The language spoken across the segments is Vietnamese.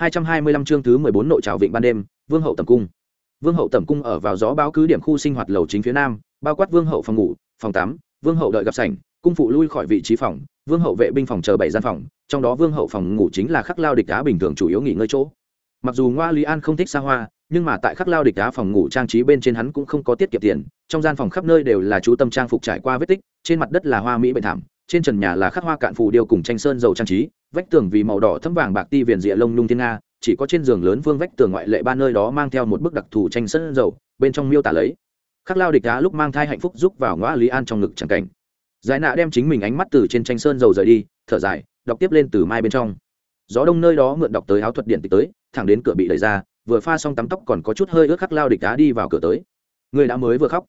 225 chương thứ 14 nội trào vịnh ban đêm, Vương hậu tẩm cung. Vương hậu tẩm cung ở vào gió báo cứ điểm khu sinh hoạt lầu chính phía nam, bao quát Vương hậu phòng ngủ, phòng tắm, Vương hậu đợi gặp sảnh, cung phụ lui khỏi vị trí phòng, Vương hậu vệ binh phòng chờ bảy gian phòng, trong đó Vương hậu phòng ngủ chính là khắc lao địch đá bình thường chủ yếu nghỉ ngơi chỗ. Mặc dù Ngoa Lý An không thích xa hoa, nhưng mà tại khắc lao địch đá phòng ngủ trang trí bên trên hắn cũng không có tiết kiệm tiền, trong gian phòng khắp nơi đều là chú tâm trang phục trải qua vết tích, trên mặt đất là hoa mỹ bệnh thảm, trên trần nhà là khắc hoa cạn phù điêu cùng tranh sơn dầu trang trí, vách tường vì màu đỏ thấm vàng bạc ti viền rịa lông nhung thiên nga, chỉ có trên giường lớn vương vách tường ngoại lệ ba nơi đó mang theo một bức đặc thù tranh sơn dầu, bên trong miêu tả lấy. Khắc lao địch đá lúc mang thai hạnh phúc giúp vào ngõ lý an trong ngực chẳng cảnh. Giải nạ đem chính mình ánh mắt từ trên tranh sơn dầu rời đi, thở dài, đọc tiếp lên từ mai bên trong. Gió đông nơi đó mượn đọc tới áo thuật điện tịch tới, thẳng đến cửa bị đẩy ra, vừa pha xong tắm tóc còn có chút hơi ướt khắc lao địch đá đi vào cửa tới. Người đã mới vừa khóc.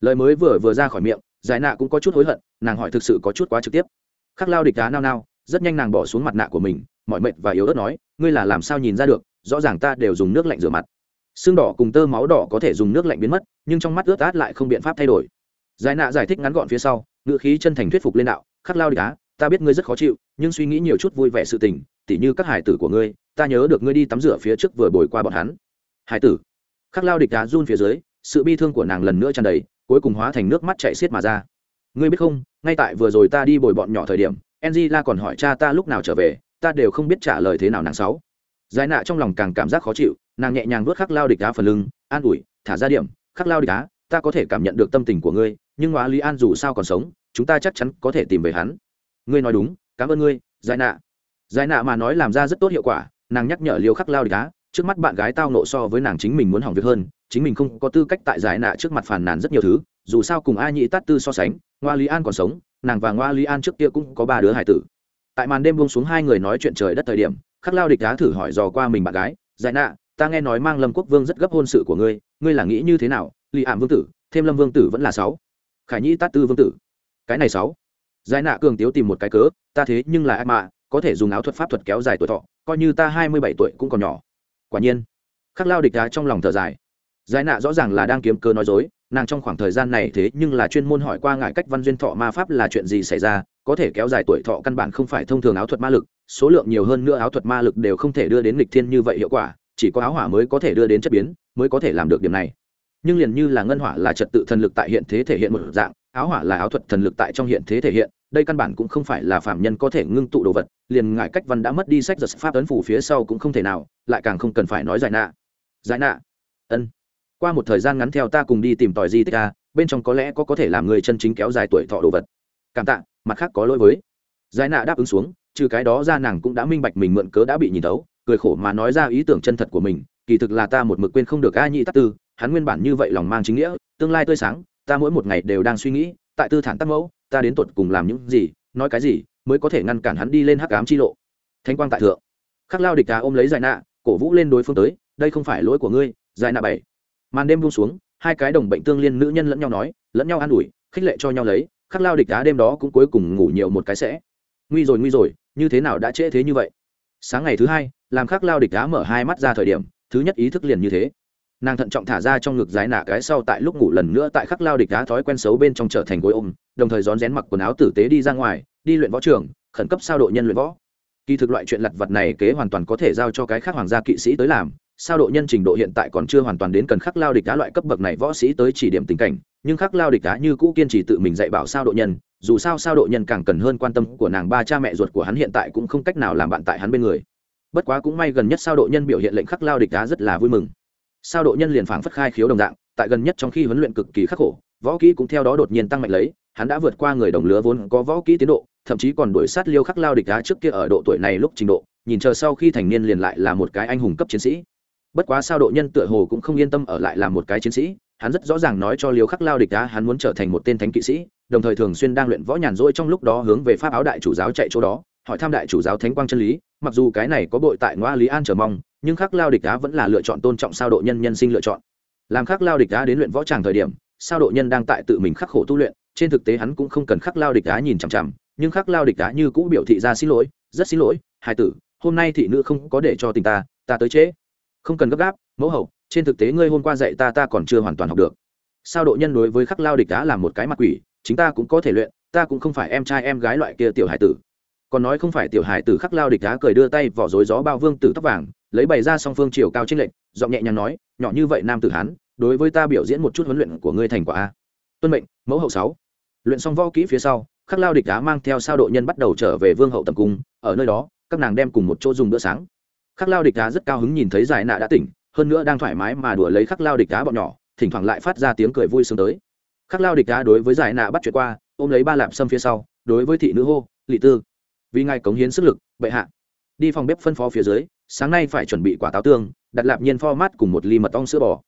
Lời mới vừa vừa ra khỏi miệng, giải nạ cũng có chút hối hận, nàng hỏi thực sự có chút quá trực tiếp. Khắc lao địch đá nao nao rất nhanh nàng bỏ xuống mặt nạ của mình mọi mệt và yếu ớt nói, ngươi là làm sao nhìn ra được, rõ ràng ta đều dùng nước lạnh rửa mặt. Xương đỏ cùng tơ máu đỏ có thể dùng nước lạnh biến mất, nhưng trong mắt ướt át lại không biện pháp thay đổi. Giải nạ giải thích ngắn gọn phía sau ngựa khí chân thành thuyết phục lên đạo, khắc lao địch á, ta biết ngươi rất khó chịu, nhưng suy nghĩ nhiều chút vui vẻ sự tình, tỉ như các hải tử của ngươi, ta nhớ được ngươi đi tắm rửa phía trước vừa bồi qua bọn hắn. Hải tử? Khắc lao địch á run phía dưới, sự bi thương của nàng lần nữa tràn đầy, cuối cùng hóa thành nước mắt chạy xiết mà ra. Ngươi biết không, ngay tại vừa rồi ta đi bồi bọn nhỏ thời điểm angela còn hỏi cha ta lúc nào trở về, ta đều không biết trả lời thế nào nàng sáu. Giải nạ trong lòng càng cảm giác khó chịu, nàng nhẹ nhàng vuốt khắc lao địch đá phần lưng, an ủi, thả ra điểm, khắc lao địch đá ta có thể cảm nhận được tâm tình của ngươi, nhưng hóa lý an dù sao còn sống, chúng ta chắc chắn có thể tìm về hắn. Ngươi nói đúng, cảm ơn ngươi, giải nạ. Giải nạ mà nói làm ra rất tốt hiệu quả, nàng nhắc nhở liều khắc lao địch đá trước mắt bạn gái tao nộ so với nàng chính mình muốn hỏng việc hơn, chính mình không có tư cách tại giải nạ trước mặt phàn nàn rất nhiều thứ, dù sao cùng a nhị tát tư so sánh ngoa lý an còn sống nàng và ngoa lý an trước kia cũng có ba đứa hải tử. Tại màn đêm buông xuống hai người nói chuyện trời đất thời điểm, khắc lao địch đá thử hỏi dò qua mình bạn gái, giải nạ, ta nghe nói mang lâm quốc vương rất gấp hôn sự của ngươi ngươi là nghĩ như thế nào? Lì ảm vương tử, thêm lâm vương tử vẫn là sáu. Khải nhi tát tư vương tử. Cái này sáu. Giải nạ cường tiếu tìm một cái cớ, ta thế nhưng là ác mạ có thể dùng áo thuật pháp thuật kéo dài tuổi thọ, coi như ta hai mươi bảy tuổi cũng còn nhỏ. Quả nhiên, khắc lao địch đá trong lòng thở dài. Giải nạ rõ ràng là đang kiếm cơ nói dối nàng trong khoảng thời gian này thế nhưng là chuyên môn hỏi qua ngài cách văn duyên thọ ma pháp là chuyện gì xảy ra, có thể kéo dài tuổi thọ căn bản không phải thông thường áo thuật ma lực, số lượng nhiều hơn nữa áo thuật ma lực đều không thể đưa đến lịch thiên như vậy hiệu quả, chỉ có áo hỏa mới có thể đưa đến chất biến, mới có thể làm được điểm này. Nhưng liền như là ngân hỏa là trật tự thần lực tại hiện thế thể hiện một dạng, áo hỏa là áo thuật thần lực tại trong hiện thế thể hiện, đây căn bản cũng không phải là phạm nhân có thể ngưng tụ đồ vật, liền ngại cách văn đã mất đi sách giật pháp ấn phủ phía sau cũng không thể nào, lại càng không cần phải nói giải nạ. Giải nạ. Ân qua một thời gian ngắn theo ta cùng đi tìm tòi di tích a, bên trong có lẽ có có thể làm người chân chính kéo dài tuổi thọ đồ vật. Cảm tạ, mặt khác có lỗi với. Giải nạ đáp ứng xuống, trừ cái đó ra nàng cũng đã minh bạch mình mượn cớ đã bị nhìn thấu, cười khổ mà nói ra ý tưởng chân thật của mình, kỳ thực là ta một mực quên không được a nhị tắc tư, hắn nguyên bản như vậy lòng mang chính nghĩa, tương lai tươi sáng, ta mỗi một ngày đều đang suy nghĩ, tại tư thản tắc mẫu, ta đến tột cùng làm những gì, nói cái gì, mới có thể ngăn cản hắn đi lên hắc ám chi lộ. Thanh quang tại thượng. Khắc lao địch cá ôm lấy giải nạ, cổ vũ lên đối phương tới, đây không phải lỗi của ngươi, giải nạ bảy màn đêm buông xuống, hai cái đồng bệnh tương liên nữ nhân lẫn nhau nói, lẫn nhau an ủi, khích lệ cho nhau lấy, khắc lao địch đá đêm đó cũng cuối cùng ngủ nhiều một cái sẽ. Nguy rồi nguy rồi, như thế nào đã trễ thế như vậy? Sáng ngày thứ hai, làm khắc lao địch đá mở hai mắt ra thời điểm, thứ nhất ý thức liền như thế. Nàng thận trọng thả ra trong ngực giái nạ cái sau tại lúc ngủ lần nữa tại khắc lao địch đá thói quen xấu bên trong trở thành gối ôm, đồng thời rón rén mặc quần áo tử tế đi ra ngoài, đi luyện võ trường, khẩn cấp sao độ nhân luyện võ. Kỳ thực loại chuyện lặt vặt này kế hoàn toàn có thể giao cho cái khác hoàng gia kỵ sĩ tới làm sao độ nhân trình độ hiện tại còn chưa hoàn toàn đến cần khắc lao địch đá loại cấp bậc này, võ sĩ tới chỉ điểm tình cảnh, nhưng khắc lao địch đá như cũ kiên trì tự mình dạy bảo sao độ nhân, dù sao sao độ nhân càng cần hơn quan tâm của nàng ba cha mẹ ruột của hắn hiện tại cũng không cách nào làm bạn tại hắn bên người. Bất quá cũng may gần nhất sao độ nhân biểu hiện lệnh khắc lao địch đá rất là vui mừng. Sao độ nhân liền phảng phất khai khiếu đồng dạng, tại gần nhất trong khi huấn luyện cực kỳ khắc khổ, võ kỹ cũng theo đó đột nhiên tăng mạnh lấy, hắn đã vượt qua người đồng lứa vốn có võ kỹ tiến độ, thậm chí còn đuổi sát liêu khắc lao địch đá trước kia ở độ tuổi này lúc trình độ, nhìn chờ sau khi thành niên liền lại là một cái anh hùng cấp chiến sĩ bất quá sao độ nhân tựa hồ cũng không yên tâm ở lại làm một cái chiến sĩ, hắn rất rõ ràng nói cho liều khắc lao địch đá hắn muốn trở thành một tên thánh kỵ sĩ, đồng thời thường xuyên đang luyện võ nhàn rỗi trong lúc đó hướng về pháp áo đại chủ giáo chạy chỗ đó, hỏi thăm đại chủ giáo thánh quang chân lý, mặc dù cái này có bội tại ngoa lý an chờ mong, nhưng khắc lao địch đá vẫn là lựa chọn tôn trọng sao độ nhân nhân sinh lựa chọn. Làm khắc lao địch đá đến luyện võ tràng thời điểm, sao độ nhân đang tại tự mình khắc khổ tu luyện, trên thực tế hắn cũng không cần khắc lao địch đá nhìn chằm chằm, nhưng khắc lao địch đá như cũ biểu thị ra xin lỗi, rất xin lỗi hai tử, hôm nay thị nữ không có để cho tình ta ta tới trễ không cần gấp gáp, mẫu hậu, trên thực tế ngươi hôm qua dạy ta ta còn chưa hoàn toàn học được. Sao độ nhân đối với khắc lao địch đã là một cái mặt quỷ, chính ta cũng có thể luyện, ta cũng không phải em trai em gái loại kia tiểu hải tử. Còn nói không phải tiểu hải tử khắc lao địch đá cười đưa tay vỏ rối gió bao vương tử tóc vàng, lấy bày ra song phương chiều cao trên lệnh giọng nhẹ nhàng nói, nhỏ như vậy nam tử hán đối với ta biểu diễn một chút huấn luyện của ngươi thành quả a. Tuân mệnh, mẫu hậu sáu. Luyện xong võ kỹ phía sau, khắc lao địch đá mang theo sao độ nhân bắt đầu trở về vương hậu tầm cung, ở nơi đó, các nàng đem cùng một chỗ dùng bữa sáng khắc lao địch đá rất cao hứng nhìn thấy giải nạ đã tỉnh, hơn nữa đang thoải mái mà đùa lấy khắc lao địch đá bọn nhỏ, thỉnh thoảng lại phát ra tiếng cười vui sướng tới. Khắc lao địch đá đối với giải nạ bắt chuyện qua, ôm lấy ba lạp sâm phía sau, đối với thị nữ hô, lị tư, vì ngài cống hiến sức lực, bệ hạ. Đi phòng bếp phân phó phía dưới, sáng nay phải chuẩn bị quả táo tương, đặt lạp nhiên pho mát cùng một ly mật ong sữa bò.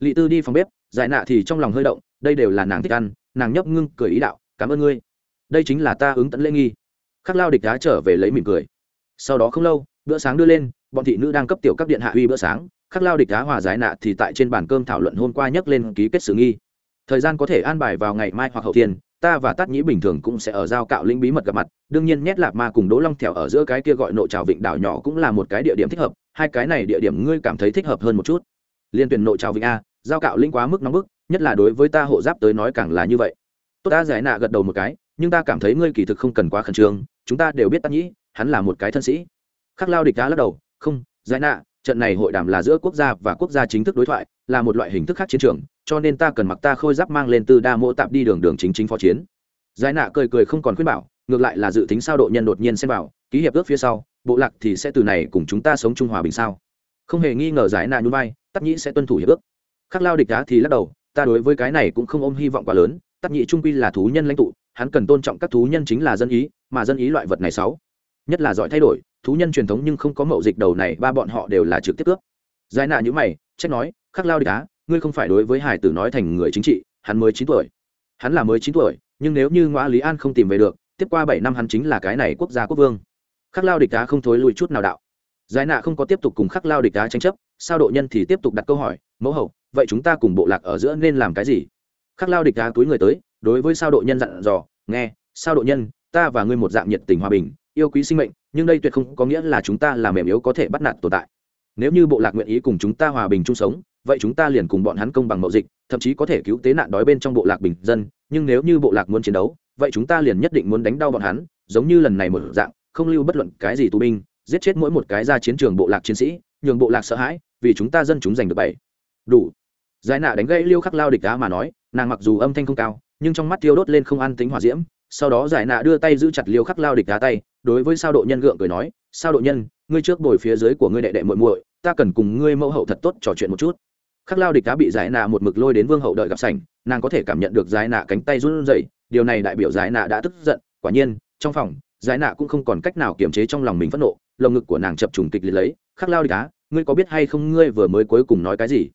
Lị tư đi phòng bếp, giải nạ thì trong lòng hơi động, đây đều là nàng thích ăn, nàng nhấp ngưng cười ý đạo, cảm ơn ngươi. Đây chính là ta ứng tận lễ nghi. Khắc lao địch đá trở về lấy mỉm cười. Sau đó không lâu, bữa sáng đưa lên bọn thị nữ đang cấp tiểu các điện hạ uy bữa sáng, khắc lao địch đá hòa giải nạ thì tại trên bàn cơm thảo luận hôm qua nhắc lên ký kết xử nghi. Thời gian có thể an bài vào ngày mai hoặc hậu thiên, ta và tát nhĩ bình thường cũng sẽ ở giao cạo linh bí mật gặp mặt, đương nhiên nhét lạp ma cùng đỗ long thẻo ở giữa cái kia gọi nội trào vịnh đảo nhỏ cũng là một cái địa điểm thích hợp, hai cái này địa điểm ngươi cảm thấy thích hợp hơn một chút. Liên tuyển nội trào vịnh a, giao cạo linh quá mức nóng bức, nhất là đối với ta hộ giáp tới nói càng là như vậy. Tốt ta giải nạ gật đầu một cái, nhưng ta cảm thấy ngươi kỳ thực không cần quá khẩn trương, chúng ta đều biết tát nhĩ, hắn là một cái thân sĩ. Khắc lao địch đá lắc đầu không, giải nạ, trận này hội đàm là giữa quốc gia và quốc gia chính thức đối thoại, là một loại hình thức khác chiến trường, cho nên ta cần mặc ta khôi giáp mang lên từ đa mô tạp đi đường đường chính chính phó chiến. Giải nạ cười cười không còn khuyên bảo, ngược lại là dự tính sao độ nhân đột nhiên xem bảo, ký hiệp ước phía sau, bộ lạc thì sẽ từ này cùng chúng ta sống trung hòa bình sao? Không hề nghi ngờ giải nạ nhún vai, tắc nhĩ sẽ tuân thủ hiệp ước. Khắc lao địch đá thì lắc đầu, ta đối với cái này cũng không ôm hy vọng quá lớn, tắc nhĩ trung quy là thú nhân lãnh tụ, hắn cần tôn trọng các thú nhân chính là dân ý, mà dân ý loại vật này sáu nhất là giỏi thay đổi thú nhân truyền thống nhưng không có mậu dịch đầu này ba bọn họ đều là trực tiếp cướp. Giải nạ như mày trách nói khắc lao địch cá, ngươi không phải đối với hải tử nói thành người chính trị hắn mới chín tuổi. Hắn là mới chín tuổi nhưng nếu như ngoã lý an không tìm về được tiếp qua bảy năm hắn chính là cái này quốc gia quốc vương. Khắc lao địch đá không thối lùi chút nào đạo. Giải nạ không có tiếp tục cùng khắc lao địch đá tranh chấp sao độ nhân thì tiếp tục đặt câu hỏi mẫu hậu vậy chúng ta cùng bộ lạc ở giữa nên làm cái gì? Khắc lao địch đá túi người tới đối với sao độ nhân dặn dò nghe sao độ nhân ta và ngươi một dạng nhiệt tình hòa bình yêu quý sinh mệnh nhưng đây tuyệt không có nghĩa là chúng ta là mềm yếu có thể bắt nạt tồn tại. Nếu như bộ lạc nguyện ý cùng chúng ta hòa bình chung sống, vậy chúng ta liền cùng bọn hắn công bằng mậu dịch, thậm chí có thể cứu tế nạn đói bên trong bộ lạc bình dân, nhưng nếu như bộ lạc muốn chiến đấu, vậy chúng ta liền nhất định muốn đánh đau bọn hắn, giống như lần này một dạng, không lưu bất luận cái gì tù binh, giết chết mỗi một cái ra chiến trường bộ lạc chiến sĩ, nhường bộ lạc sợ hãi, vì chúng ta dân chúng giành được bảy. Đủ. Giải nạ đánh gãy liêu khắc lao địch đá mà nói, nàng mặc dù âm thanh không cao, nhưng trong mắt tiêu đốt lên không an tính hỏa diễm sau đó giải nạ đưa tay giữ chặt liêu khắc lao địch đá tay, đối với sao độ nhân gượng cười nói, sao độ nhân, ngươi trước bồi phía dưới của ngươi đệ đệ muội muội, ta cần cùng ngươi mẫu hậu thật tốt trò chuyện một chút. Khắc lao địch đá bị giải nạ một mực lôi đến vương hậu đợi gặp sảnh, nàng có thể cảm nhận được giải nạ cánh tay run rẩy, điều này đại biểu giải nạ đã tức giận, quả nhiên, trong phòng, giải nạ cũng không còn cách nào kiềm chế trong lòng mình phẫn nộ, lồng ngực của nàng chập trùng kịch liệt lấy, khắc lao địch đá, ngươi có biết hay không ngươi vừa mới cuối cùng nói cái gì?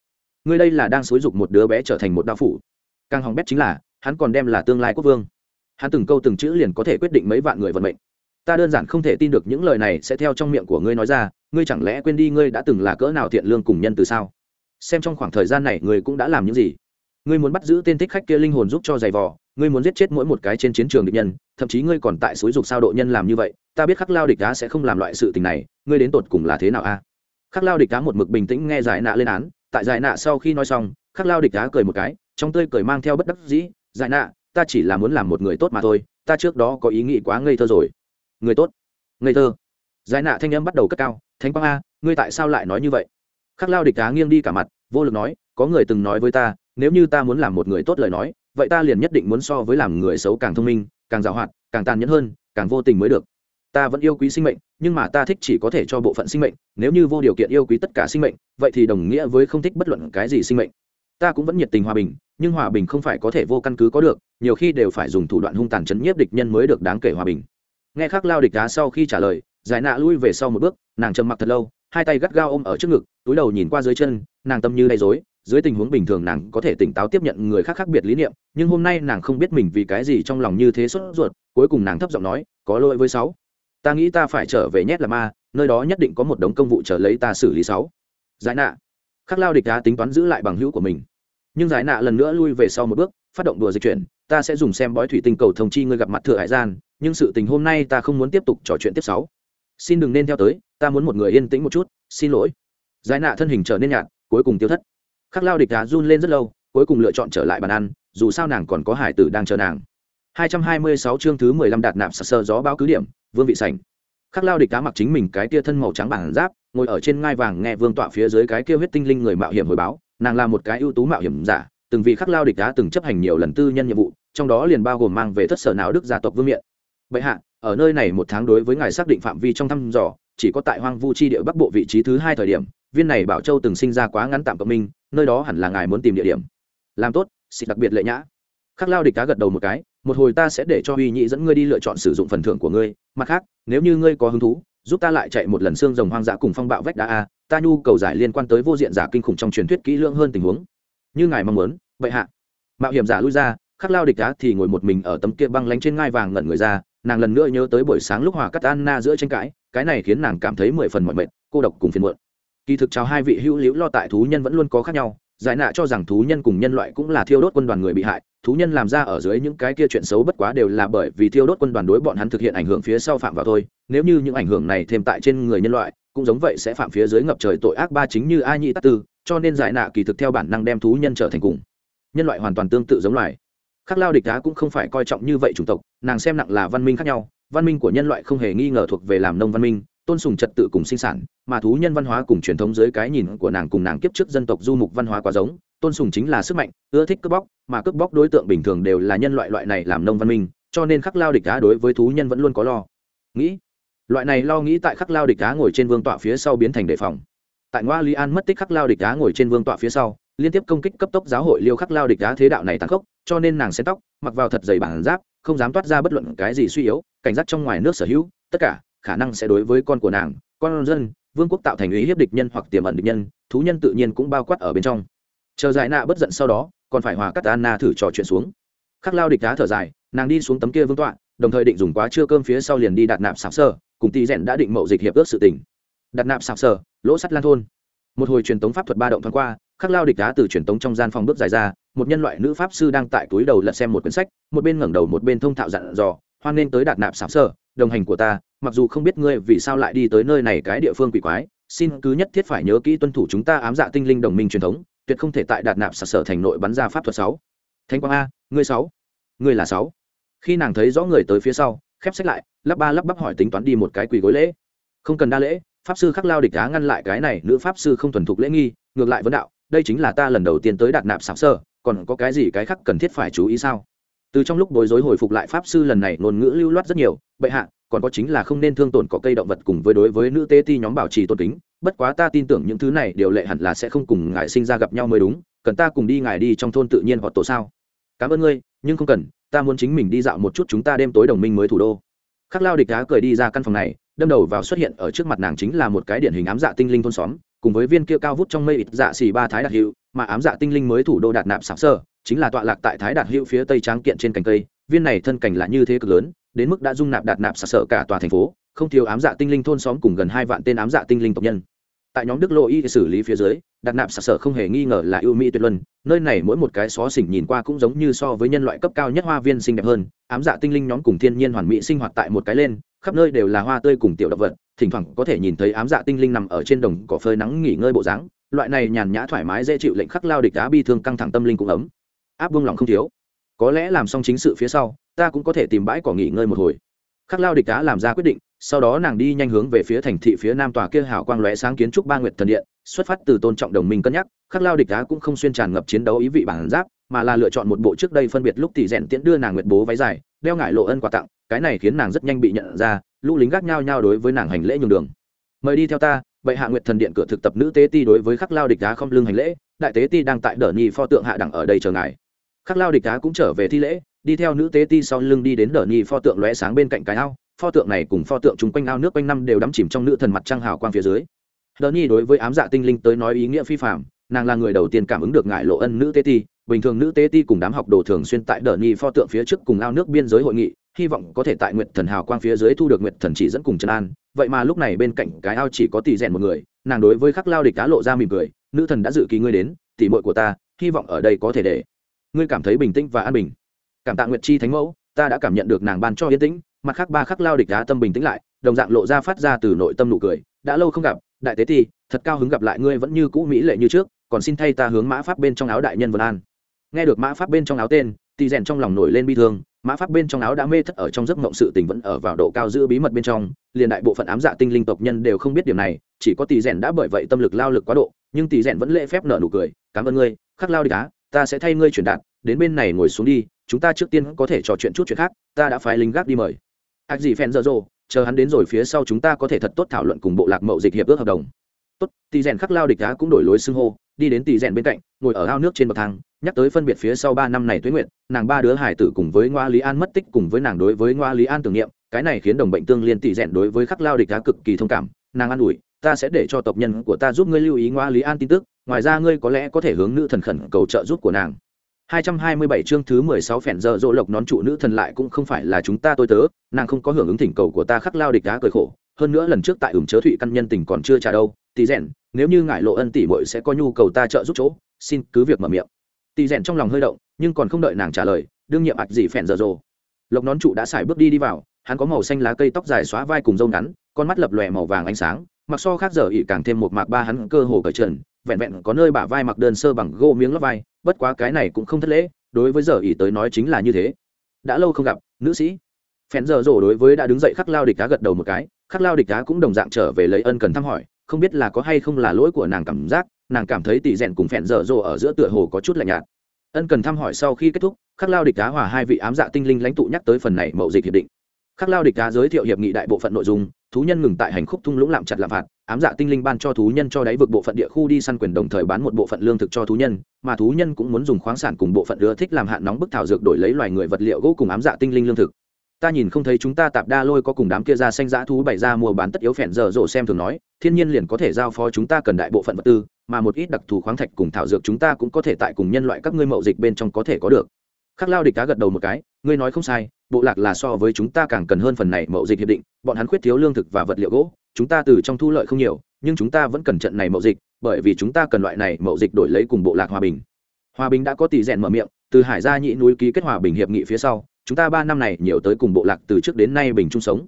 Ngươi đây là đang xúi dục một đứa bé trở thành một đao phủ. Càng hỏng bét chính là, hắn còn đem là tương lai quốc vương hắn từng câu từng chữ liền có thể quyết định mấy vạn người vận mệnh. Ta đơn giản không thể tin được những lời này sẽ theo trong miệng của ngươi nói ra, ngươi chẳng lẽ quên đi ngươi đã từng là cỡ nào thiện lương cùng nhân từ sao? Xem trong khoảng thời gian này ngươi cũng đã làm những gì. Ngươi muốn bắt giữ tên thích khách kia linh hồn giúp cho giày vò, ngươi muốn giết chết mỗi một cái trên chiến trường địch nhân, thậm chí ngươi còn tại xúi dục sao độ nhân làm như vậy, ta biết khắc lao địch đá sẽ không làm loại sự tình này, ngươi đến tột cùng là thế nào a? Khắc lao địch đá một mực bình tĩnh nghe giải nạ lên án, tại giải nạ sau khi nói xong, khắc lao địch đá cười một cái, trong tươi cười mang theo bất đắc dĩ, giải nạ ta chỉ là muốn làm một người tốt mà thôi, ta trước đó có ý nghĩ quá ngây thơ rồi. Người tốt, ngây thơ. Giải nạ thanh âm bắt đầu cất cao, thánh quang a, ngươi tại sao lại nói như vậy? Khắc lao địch cá nghiêng đi cả mặt, vô lực nói, có người từng nói với ta, nếu như ta muốn làm một người tốt lời nói, vậy ta liền nhất định muốn so với làm người xấu càng thông minh, càng giàu hoạt, càng tàn nhẫn hơn, càng vô tình mới được. Ta vẫn yêu quý sinh mệnh, nhưng mà ta thích chỉ có thể cho bộ phận sinh mệnh, nếu như vô điều kiện yêu quý tất cả sinh mệnh, vậy thì đồng nghĩa với không thích bất luận cái gì sinh mệnh. Ta cũng vẫn nhiệt tình hòa bình nhưng hòa bình không phải có thể vô căn cứ có được, nhiều khi đều phải dùng thủ đoạn hung tàn chấn nhiếp địch nhân mới được đáng kể hòa bình. Nghe khắc lao địch đá sau khi trả lời, giải nạ lui về sau một bước, nàng trầm mặc thật lâu, hai tay gắt gao ôm ở trước ngực, túi đầu nhìn qua dưới chân, nàng tâm như đầy dối dưới tình huống bình thường nàng có thể tỉnh táo tiếp nhận người khác khác biệt lý niệm, nhưng hôm nay nàng không biết mình vì cái gì trong lòng như thế sốt ruột, cuối cùng nàng thấp giọng nói, có lỗi với sáu. Ta nghĩ ta phải trở về nhét là ma, nơi đó nhất định có một đống công vụ chờ lấy ta xử lý sáu. Giải nạ. Khắc lao địch đá tính toán giữ lại bằng hữu của mình nhưng giải nạ lần nữa lui về sau một bước, phát động đùa dịch chuyển, ta sẽ dùng xem bói thủy tinh cầu thông chi ngươi gặp mặt thừa hải gian, nhưng sự tình hôm nay ta không muốn tiếp tục trò chuyện tiếp sáu. Xin đừng nên theo tới, ta muốn một người yên tĩnh một chút, xin lỗi. Giải nạ thân hình trở nên nhạt, cuối cùng tiêu thất. Khắc lao địch đá run lên rất lâu, cuối cùng lựa chọn trở lại bàn ăn, dù sao nàng còn có hải tử đang chờ nàng. 226 chương thứ 15 đạt nạp sơ gió báo cứ điểm, vương vị sảnh. Khắc lao địch đá mặc chính mình cái tia thân màu trắng bản giáp, ngồi ở trên ngai vàng nghe vương tọa phía dưới cái kia huyết tinh linh người mạo hiểm hồi báo nàng là một cái ưu tú mạo hiểm giả, từng vị khắc lao địch đã từng chấp hành nhiều lần tư nhân nhiệm vụ, trong đó liền bao gồm mang về thất sở nào đức gia tộc vương miện. Bệ hạ, ở nơi này một tháng đối với ngài xác định phạm vi trong thăm dò, chỉ có tại hoang vu chi địa bắc bộ vị trí thứ hai thời điểm, viên này bảo châu từng sinh ra quá ngắn tạm cộng minh, nơi đó hẳn là ngài muốn tìm địa điểm. Làm tốt xịt đặc biệt lệ nhã. Khắc lao địch cá gật đầu một cái, một hồi ta sẽ để cho uy nhị dẫn ngươi đi lựa chọn sử dụng phần thưởng của ngươi, mặt khác, nếu như ngươi có hứng thú giúp ta lại chạy một lần xương rồng hoang dã cùng phong bạo vách đá a, ta nhu cầu giải liên quan tới vô diện giả kinh khủng trong truyền thuyết kỹ lưỡng hơn tình huống. Như ngài mong muốn, vậy hạ. Mạo hiểm giả lui ra, khắc lao địch đá thì ngồi một mình ở tấm kia băng lánh trên ngai vàng ngẩn người ra, nàng lần nữa nhớ tới buổi sáng lúc hòa cắt anna giữa tranh cãi, cái này khiến nàng cảm thấy mười phần mọi mệt, cô độc cùng phiền muộn. Kỳ thực chào hai vị hữu liễu lo tại thú nhân vẫn luôn có khác nhau, giải nạ cho rằng thú nhân cùng nhân loại cũng là thiêu đốt quân đoàn người bị hại thú nhân làm ra ở dưới những cái kia chuyện xấu bất quá đều là bởi vì thiêu đốt quân đoàn đối bọn hắn thực hiện ảnh hưởng phía sau phạm vào thôi. Nếu như những ảnh hưởng này thêm tại trên người nhân loại, cũng giống vậy sẽ phạm phía dưới ngập trời tội ác ba chính như a nhị tắc tư, cho nên giải nạ kỳ thực theo bản năng đem thú nhân trở thành cùng. Nhân loại hoàn toàn tương tự giống loài. Khắc lao địch đá cũng không phải coi trọng như vậy chủng tộc, nàng xem nặng là văn minh khác nhau, văn minh của nhân loại không hề nghi ngờ thuộc về làm nông văn minh, tôn sùng trật tự cùng sinh sản, mà thú nhân văn hóa cùng truyền thống dưới cái nhìn của nàng cùng nàng kiếp trước dân tộc du mục văn hóa quá giống tôn sùng chính là sức mạnh, ưa thích cướp bóc, mà cướp bóc đối tượng bình thường đều là nhân loại loại này làm nông văn minh, cho nên khắc lao địch đá đối với thú nhân vẫn luôn có lo. Nghĩ, loại này lo nghĩ tại khắc lao địch đá ngồi trên vương tọa phía sau biến thành đề phòng. Tại ngoa li an mất tích khắc lao địch đá ngồi trên vương tọa phía sau, liên tiếp công kích cấp tốc giáo hội liêu khắc lao địch đá thế đạo này tàn khốc, cho nên nàng xén tóc, mặc vào thật dày bản giáp, không dám toát ra bất luận cái gì suy yếu, cảnh giác trong ngoài nước sở hữu, tất cả khả năng sẽ đối với con của nàng, con dân, vương quốc tạo thành ý hiếp địch nhân hoặc tiềm ẩn địch nhân, thú nhân tự nhiên cũng bao quát ở bên trong chờ giải nạ bất giận sau đó, còn phải hòa cắt anna thử trò chuyện xuống. Khắc lao địch đá thở dài, nàng đi xuống tấm kia vương tọa, đồng thời định dùng quá trưa cơm phía sau liền đi đạt nạp sạp sơ cùng tỷ rèn đã định mậu dịch hiệp ước sự tình. Đặt nạp sạp sơ lỗ sắt lan thôn. Một hồi truyền tống pháp thuật ba động thoáng qua, khắc lao địch đá từ truyền tống trong gian phòng bước dài ra, một nhân loại nữ pháp sư đang tại túi đầu lật xem một quyển sách, một bên ngẩng đầu một bên thông thạo dặn dò, hoan nên tới đạt nạp sạp sơ đồng hành của ta, mặc dù không biết ngươi vì sao lại đi tới nơi này cái địa phương quỷ quái, xin cứ nhất thiết phải nhớ kỹ tuân thủ chúng ta ám dạ tinh linh đồng minh truyền thống tuyệt không thể tại đạt nạp sặc sở thành nội bắn ra pháp thuật sáu. Thanh quang a, ngươi sáu. Ngươi là sáu. Khi nàng thấy rõ người tới phía sau, khép sách lại, lắp ba lắp bắp hỏi tính toán đi một cái quỳ gối lễ. Không cần đa lễ, pháp sư khắc lao địch đá ngăn lại cái này, nữ pháp sư không thuần thục lễ nghi, ngược lại vấn đạo, đây chính là ta lần đầu tiên tới đạt nạp sạc sơ còn có cái gì cái khác cần thiết phải chú ý sao? Từ trong lúc bối rối hồi phục lại pháp sư lần này, ngôn ngữ lưu loát rất nhiều, bệ hạ, còn có chính là không nên thương tổn có cây động vật cùng với đối với nữ tế ti nhóm bảo trì tôn kính bất quá ta tin tưởng những thứ này điều lệ hẳn là sẽ không cùng ngài sinh ra gặp nhau mới đúng, cần ta cùng đi ngài đi trong thôn tự nhiên hoặc tổ sao? Cảm ơn ngươi, nhưng không cần, ta muốn chính mình đi dạo một chút chúng ta đêm tối đồng minh mới thủ đô. Khắc lao địch đá cười đi ra căn phòng này, đâm đầu vào xuất hiện ở trước mặt nàng chính là một cái điển hình ám dạ tinh linh thôn xóm, cùng với viên kia cao vút trong mây ít dạ xì ba thái đạt hiệu mà ám dạ tinh linh mới thủ đô đạt nạp sạc sơ, chính là tọa lạc tại thái đạt hiệu phía tây tráng kiện trên cành cây, viên này thân cảnh là như thế cực lớn, đến mức đã dung nạp đạt nạp sạc sở cả tòa thành phố không thiếu ám dạ tinh linh thôn xóm cùng gần hai vạn tên ám dạ tinh linh tộc nhân. Tại nhóm đức lộ y xử lý phía dưới đặt nạp sặc sở không hề nghi ngờ là ưu mỹ tuyệt luân, nơi này mỗi một cái xó xỉnh nhìn qua cũng giống như so với nhân loại cấp cao nhất hoa viên xinh đẹp hơn, ám dạ tinh linh nhóm cùng thiên nhiên hoàn mỹ sinh hoạt tại một cái lên, khắp nơi đều là hoa tươi cùng tiểu động vật, thỉnh thoảng có thể nhìn thấy ám dạ tinh linh nằm ở trên đồng cỏ phơi nắng nghỉ ngơi bộ dáng, loại này nhàn nhã thoải mái dễ chịu lệnh khắc lao địch đá bi thương căng thẳng tâm linh cũng ấm. Áp buông lòng không thiếu. Có lẽ làm xong chính sự phía sau, ta cũng có thể tìm bãi cỏ nghỉ ngơi một hồi. Khắc lao địch đá làm ra quyết định sau đó nàng đi nhanh hướng về phía thành thị phía nam tòa kia hảo quang lóe sáng kiến trúc ba nguyệt thần điện, xuất phát từ tôn trọng đồng minh cân nhắc, khắc lao địch đá cũng không xuyên tràn ngập chiến đấu ý vị bản giáp, mà là lựa chọn một bộ trước đây phân biệt lúc tỷ rèn tiễn đưa nàng nguyệt bố váy dài, đeo ngải lộ ân quà tặng, cái này khiến nàng rất nhanh bị nhận ra, lũ lính gác nhau nhau đối với nàng hành lễ nhường đường. Mời đi theo ta vậy hạ nguyệt thần điện cửa thực tập nữ tế ti đối với khắc lao địch đá không lưng hành lễ, đại tế ti đang tại đờ nhi pho tượng hạ đẳng ở đây chờ ngài. Khắc lao địch đá cũng trở về thi lễ, đi theo nữ tế ti sau lưng đi đến đờ nhi pho tượng lóe sáng bên cạnh cái ao pho tượng này cùng pho tượng chung quanh ao nước quanh năm đều đắm chìm trong nữ thần mặt trăng hào quang phía dưới. Đờ nhi đối với ám dạ tinh linh tới nói ý nghĩa phi phạm nàng là người đầu tiên cảm ứng được ngại lộ ân nữ Tê ti. Bình thường nữ tế ti cùng đám học đồ thường xuyên tại đờ nhi pho tượng phía trước cùng ao nước biên giới hội nghị, hy vọng có thể tại nguyệt thần hào quang phía dưới thu được nguyệt thần chỉ dẫn cùng trần an. Vậy mà lúc này bên cạnh cái ao chỉ có tỷ rèn một người, nàng đối với khắc lao địch cá lộ ra mỉm cười. Nữ thần đã dự kỳ ngươi đến, tỷ muội của ta, hy vọng ở đây có thể để ngươi cảm thấy bình tĩnh và an bình. Cảm tạ nguyệt chi thánh mẫu, ta đã cảm nhận được nàng ban cho yên tĩnh mặt khác ba khắc lao địch đá tâm bình tĩnh lại, đồng dạng lộ ra phát ra từ nội tâm nụ cười, đã lâu không gặp, đại tế ti, thật cao hứng gặp lại ngươi vẫn như cũ mỹ lệ như trước, còn xin thay ta hướng mã pháp bên trong áo đại nhân vân an. Nghe được mã pháp bên trong áo tên tỷ rèn trong lòng nổi lên bi thương, mã pháp bên trong áo đã mê thất ở trong giấc mộng sự tình vẫn ở vào độ cao giữ bí mật bên trong, liền đại bộ phận ám dạ tinh linh tộc nhân đều không biết điểm này, chỉ có tỷ rèn đã bởi vậy tâm lực lao lực quá độ, nhưng tỷ rèn vẫn lễ phép nở nụ cười, cảm ơn ngươi, khắc lao đi cá ta sẽ thay ngươi chuyển đạt, đến bên này ngồi xuống đi, chúng ta trước tiên có thể trò chuyện chút chuyện khác, ta đã phái lính gác đi mời ác gì phen dở dồ, chờ hắn đến rồi phía sau chúng ta có thể thật tốt thảo luận cùng bộ lạc mậu dịch hiệp ước hợp đồng. Tốt, tỷ rèn khắc lao địch đá cũng đổi lối xưng hô, đi đến tỷ rèn bên cạnh, ngồi ở ao nước trên bậc thang, nhắc tới phân biệt phía sau ba năm này tuế nguyện nàng ba đứa hải tử cùng với ngoa lý an mất tích cùng với nàng đối với ngoa lý an tưởng niệm, cái này khiến đồng bệnh tương liên tỷ rèn đối với khắc lao địch đá cực kỳ thông cảm, nàng an ủi, ta sẽ để cho tộc nhân của ta giúp ngươi lưu ý ngoa lý an tin tức, ngoài ra ngươi có lẽ có thể hướng nữ thần khẩn cầu trợ giúp của nàng. 227 chương thứ 16 phèn giờ rộ lộc nón trụ nữ thần lại cũng không phải là chúng ta tôi tớ, nàng không có hưởng ứng thỉnh cầu của ta khắc lao địch đá cười khổ, hơn nữa lần trước tại ửng chớ thụy căn nhân tình còn chưa trả đâu, tỷ rèn, nếu như ngại lộ ân tỷ muội sẽ có nhu cầu ta trợ giúp chỗ, xin cứ việc mở miệng. Tỷ rèn trong lòng hơi động, nhưng còn không đợi nàng trả lời, đương nhiệm ạch gì phèn giờ rộ. Lộc nón trụ đã xài bước đi đi vào, hắn có màu xanh lá cây tóc dài xóa vai cùng râu ngắn, con mắt lập lòe màu vàng ánh sáng, mặc so khác giờ ỉ càng thêm một mạc ba hắn cơ hồ cởi trần, vẹn vẹn có nơi bả vai mặc đơn sơ bằng gỗ miếng lót vai, bất quá cái này cũng không thất lễ, đối với giờ ỉ tới nói chính là như thế. Đã lâu không gặp, nữ sĩ. Phèn giờ rổ đối với đã đứng dậy khắc lao địch cá gật đầu một cái, khắc lao địch cá cũng đồng dạng trở về lấy ân cần thăm hỏi, không biết là có hay không là lỗi của nàng cảm giác, nàng cảm thấy tỷ rèn cùng phèn dở dồ ở giữa tựa hồ có chút lạnh nhạt. Ân cần thăm hỏi sau khi kết thúc, khắc lao địch đá hòa hai vị ám dạ tinh linh lãnh tụ nhắc tới phần này mậu dịch hiệp định. Khắc lao địch đá giới thiệu hiệp nghị đại bộ phận nội dung, thú nhân ngừng tại hành khúc thung lũng lạm chặt lạm phạt ám dạ tinh linh ban cho thú nhân cho đáy vực bộ phận địa khu đi săn quyền đồng thời bán một bộ phận lương thực cho thú nhân, mà thú nhân cũng muốn dùng khoáng sản cùng bộ phận ưa thích làm hạn nóng bức thảo dược đổi lấy loài người vật liệu gỗ cùng ám dạ tinh linh lương thực. Ta nhìn không thấy chúng ta tạp đa lôi có cùng đám kia ra xanh dã thú bày ra mua bán tất yếu phèn dở dộ xem thường nói, thiên nhiên liền có thể giao phó chúng ta cần đại bộ phận vật tư, mà một ít đặc thù khoáng thạch cùng thảo dược chúng ta cũng có thể tại cùng nhân loại các ngươi mậu dịch bên trong có thể có được. Khắc lao địch cá gật đầu một cái, ngươi nói không sai, bộ lạc là so với chúng ta càng cần hơn phần này mậu dịch hiệp định, bọn hắn khuyết thiếu lương thực và vật liệu gỗ chúng ta từ trong thu lợi không nhiều, nhưng chúng ta vẫn cần trận này mậu dịch, bởi vì chúng ta cần loại này mậu dịch đổi lấy cùng bộ lạc hòa bình. Hòa bình đã có tỷ rèn mở miệng, từ hải gia nhị núi ký kết hòa bình hiệp nghị phía sau, chúng ta ba năm này nhiều tới cùng bộ lạc từ trước đến nay bình chung sống.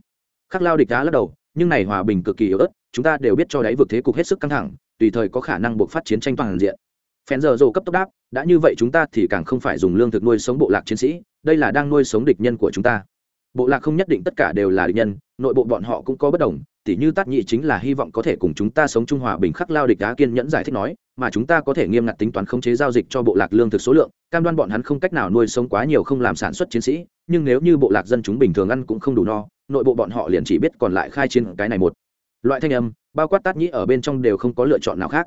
Khắc lao địch đá lắc đầu, nhưng này hòa bình cực kỳ yếu ớt, chúng ta đều biết cho đáy vực thế cục hết sức căng thẳng, tùy thời có khả năng buộc phát chiến tranh toàn diện. Phen giờ rồ cấp tốc đáp, đã như vậy chúng ta thì càng không phải dùng lương thực nuôi sống bộ lạc chiến sĩ, đây là đang nuôi sống địch nhân của chúng ta. Bộ lạc không nhất định tất cả đều là địch nhân, nội bộ bọn họ cũng có bất đồng tỉ như tát nhị chính là hy vọng có thể cùng chúng ta sống trung hòa bình khắc lao địch đá kiên nhẫn giải thích nói, mà chúng ta có thể nghiêm ngặt tính toán khống chế giao dịch cho bộ lạc lương thực số lượng, cam đoan bọn hắn không cách nào nuôi sống quá nhiều không làm sản xuất chiến sĩ, nhưng nếu như bộ lạc dân chúng bình thường ăn cũng không đủ no, nội bộ bọn họ liền chỉ biết còn lại khai chiến cái này một. Loại thanh âm, bao quát tát nhị ở bên trong đều không có lựa chọn nào khác.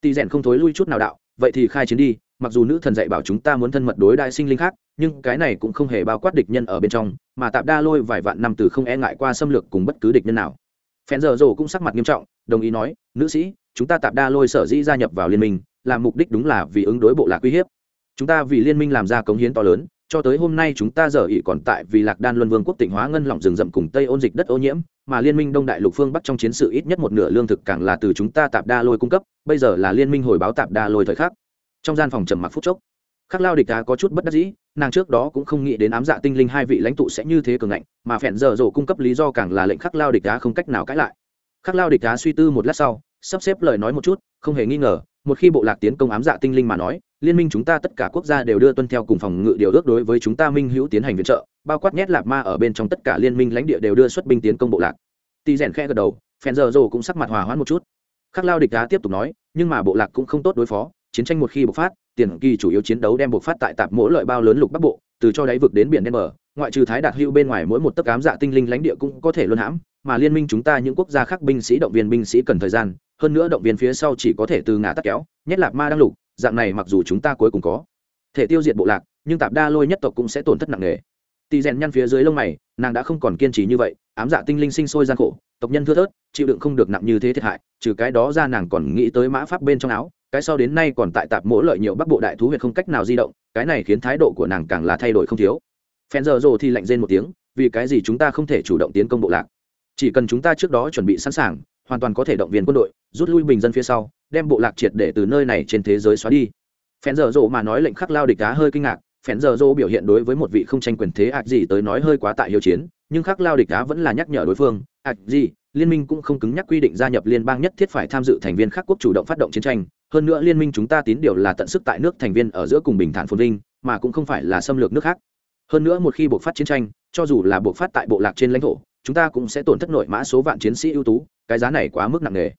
Tỳ rèn không thối lui chút nào đạo, vậy thì khai chiến đi, mặc dù nữ thần dạy bảo chúng ta muốn thân mật đối đại sinh linh khác, nhưng cái này cũng không hề bao quát địch nhân ở bên trong, mà tạp đa lôi vài vạn năm từ không e ngại qua xâm lược cùng bất cứ địch nhân nào phen giờ rồ cũng sắc mặt nghiêm trọng, đồng ý nói, nữ sĩ, chúng ta tạp đa lôi sở dĩ gia nhập vào liên minh làm mục đích đúng là vì ứng đối bộ lạc uy hiếp. Chúng ta vì liên minh làm ra cống hiến to lớn, cho tới hôm nay chúng ta giờ ỉ còn tại vì lạc đan luân vương quốc tỉnh hóa ngân lỏng rừng rậm cùng tây ôn dịch đất ô nhiễm, mà liên minh đông đại lục phương bắc trong chiến sự ít nhất một nửa lương thực càng là từ chúng ta tạp đa lôi cung cấp, bây giờ là liên minh hồi báo tạp đa lôi thời khắc. Trong gian phòng trầm mặc phút chốc khắc lao địch đá có chút bất đắc dĩ, nàng trước đó cũng không nghĩ đến ám dạ tinh linh hai vị lãnh tụ sẽ như thế cường ngạnh, mà phèn dở dồ cung cấp lý do càng là lệnh khắc lao địch đá không cách nào cãi lại. Khắc lao địch đá suy tư một lát sau, sắp xếp lời nói một chút, không hề nghi ngờ, một khi bộ lạc tiến công ám dạ tinh linh mà nói, liên minh chúng ta tất cả quốc gia đều đưa tuân theo cùng phòng ngự điều ước đối với chúng ta minh hữu tiến hành viện trợ, bao quát nhét lạp ma ở bên trong tất cả liên minh lãnh địa đều đưa xuất binh tiến công bộ lạc. Tỳ rèn khẽ gật đầu phèn giờ rồ cũng sắc mặt hòa hoãn một chút. Khắc lao địch đá tiếp tục nói, nhưng mà bộ lạc cũng không tốt đối phó, chiến tranh một khi bộc phát tiền kỳ chủ yếu chiến đấu đem bộc phát tại tạp mỗi lợi bao lớn lục bắc bộ, từ cho đáy vực đến biển đen mở. ngoại trừ thái đạt hưu bên ngoài mỗi một tấc cám dạ tinh linh lãnh địa cũng có thể luân hãm, mà liên minh chúng ta những quốc gia khác binh sĩ, động viên binh sĩ cần thời gian, hơn nữa động viên phía sau chỉ có thể từ ngã tắt kéo nhất lạc ma đang lục, dạng này mặc dù chúng ta cuối cùng có thể tiêu diệt bộ lạc, nhưng tạp đa lôi nhất tộc cũng sẽ tổn thất nặng nề tỳ rèn nhăn phía dưới lông mày, nàng đã không còn kiên trì như vậy, ám dạ tinh linh sinh sôi gian khổ, tộc nhân thưa thớt, chịu đựng không được nặng như thế thiệt hại, trừ cái đó ra nàng còn nghĩ tới mã pháp bên trong áo cái sau đến nay còn tại tạp mỗi lợi nhiều bắc bộ đại thú huyện không cách nào di động, cái này khiến thái độ của nàng càng là thay đổi không thiếu. Phen giờ rồ thì lạnh rên một tiếng, vì cái gì chúng ta không thể chủ động tiến công bộ lạc? Chỉ cần chúng ta trước đó chuẩn bị sẵn sàng, hoàn toàn có thể động viên quân đội, rút lui bình dân phía sau, đem bộ lạc triệt để từ nơi này trên thế giới xóa đi. Phen giờ rồ mà nói lệnh khắc lao địch đá hơi kinh ngạc phen giờ rồ biểu hiện đối với một vị không tranh quyền thế ạc gì tới nói hơi quá tại hiếu chiến, nhưng khắc lao địch đá vẫn là nhắc nhở đối phương ạc gì, liên minh cũng không cứng nhắc quy định gia nhập liên bang nhất thiết phải tham dự thành viên khác quốc chủ động phát động chiến tranh hơn nữa liên minh chúng ta tín điều là tận sức tại nước thành viên ở giữa cùng bình thản phồn vinh, mà cũng không phải là xâm lược nước khác. Hơn nữa một khi buộc phát chiến tranh, cho dù là buộc phát tại bộ lạc trên lãnh thổ, chúng ta cũng sẽ tổn thất nội mã số vạn chiến sĩ ưu tú, cái giá này quá mức nặng nề.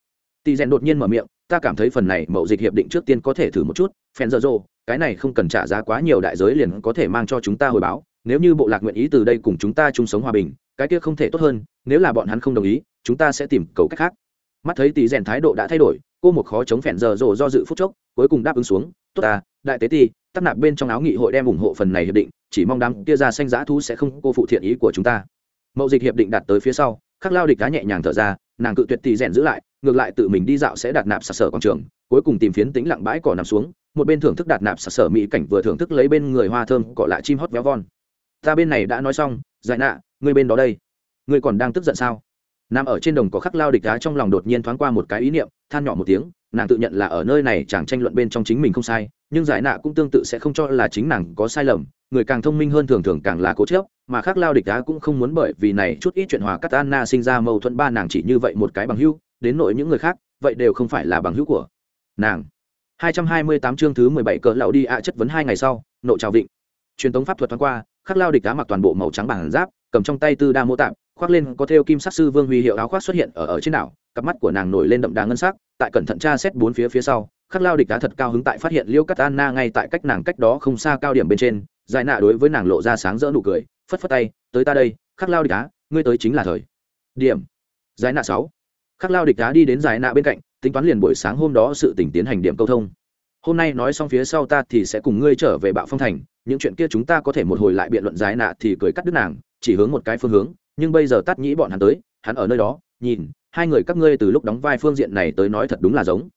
Tỷ rèn đột nhiên mở miệng, ta cảm thấy phần này mậu dịch hiệp định trước tiên có thể thử một chút, phen dở dồ cái này không cần trả giá quá nhiều đại giới liền có thể mang cho chúng ta hồi báo, nếu như bộ lạc nguyện ý từ đây cùng chúng ta chung sống hòa bình, cái kia không thể tốt hơn, nếu là bọn hắn không đồng ý, chúng ta sẽ tìm cầu cách khác mắt thấy tỷ rèn thái độ đã thay đổi, cô một khó chống phèn giờ rồ do dự phút chốc, cuối cùng đáp ứng xuống, tốt ta, đại tế ti tắt nạp bên trong áo nghị hội đem ủng hộ phần này hiệp định, chỉ mong đám kia ra xanh giã thú sẽ không cô phụ thiện ý của chúng ta. Mậu dịch hiệp định đạt tới phía sau, khắc lao địch cá nhẹ nhàng thở ra, nàng cự tuyệt tỷ rèn giữ lại, ngược lại tự mình đi dạo sẽ đạt nạp sặc sở quảng trường, cuối cùng tìm phiến tính lặng bãi cỏ nằm xuống, một bên thưởng thức đạt nạp sặc sở mỹ cảnh vừa thưởng thức lấy bên người hoa thơm cọ lại chim hót véo von. Ta bên này đã nói xong, giải nạ, ngươi bên đó đây. Ngươi còn đang tức giận sao? Nằm ở trên đồng có khắc lao địch đá trong lòng đột nhiên thoáng qua một cái ý niệm, than nhỏ một tiếng, nàng tự nhận là ở nơi này chẳng tranh luận bên trong chính mình không sai, nhưng giải nạ cũng tương tự sẽ không cho là chính nàng có sai lầm, người càng thông minh hơn thường thường càng là cố chấp, mà khắc lao địch đá cũng không muốn bởi vì này chút ít chuyện hòa cắt anna sinh ra mâu thuẫn ba nàng chỉ như vậy một cái bằng hữu, đến nội những người khác, vậy đều không phải là bằng hữu của nàng. 228 chương thứ 17 cỡ lão đi ạ chất vấn hai ngày sau nội trào vịnh. Truyền thống pháp thuật thoáng qua, khắc lao địch đá mặc toàn bộ màu trắng bằng giáp, cầm trong tay tư đa mô tạm khoác lên có theo kim sắc sư vương huy hiệu áo khoác xuất hiện ở ở trên đảo, cặp mắt của nàng nổi lên đậm đà ngân sắc, tại cẩn thận tra xét bốn phía phía sau, khắc lao địch đá thật cao hứng tại phát hiện liêu cắt anna ngay tại cách nàng cách đó không xa cao điểm bên trên, giải nạ đối với nàng lộ ra sáng rỡ nụ cười, phất phất tay, tới ta đây, khắc lao địch đá, ngươi tới chính là thời điểm. Giải nạ sáu. Khắc lao địch đá đi đến giải nạ bên cạnh, tính toán liền buổi sáng hôm đó sự tỉnh tiến hành điểm câu thông. Hôm nay nói xong phía sau ta thì sẽ cùng ngươi trở về bạo phong thành, những chuyện kia chúng ta có thể một hồi lại biện luận giải nạ thì cười cắt đứt nàng, chỉ hướng một cái phương hướng nhưng bây giờ tắt nhĩ bọn hắn tới, hắn ở nơi đó, nhìn, hai người các ngươi từ lúc đóng vai phương diện này tới nói thật đúng là giống.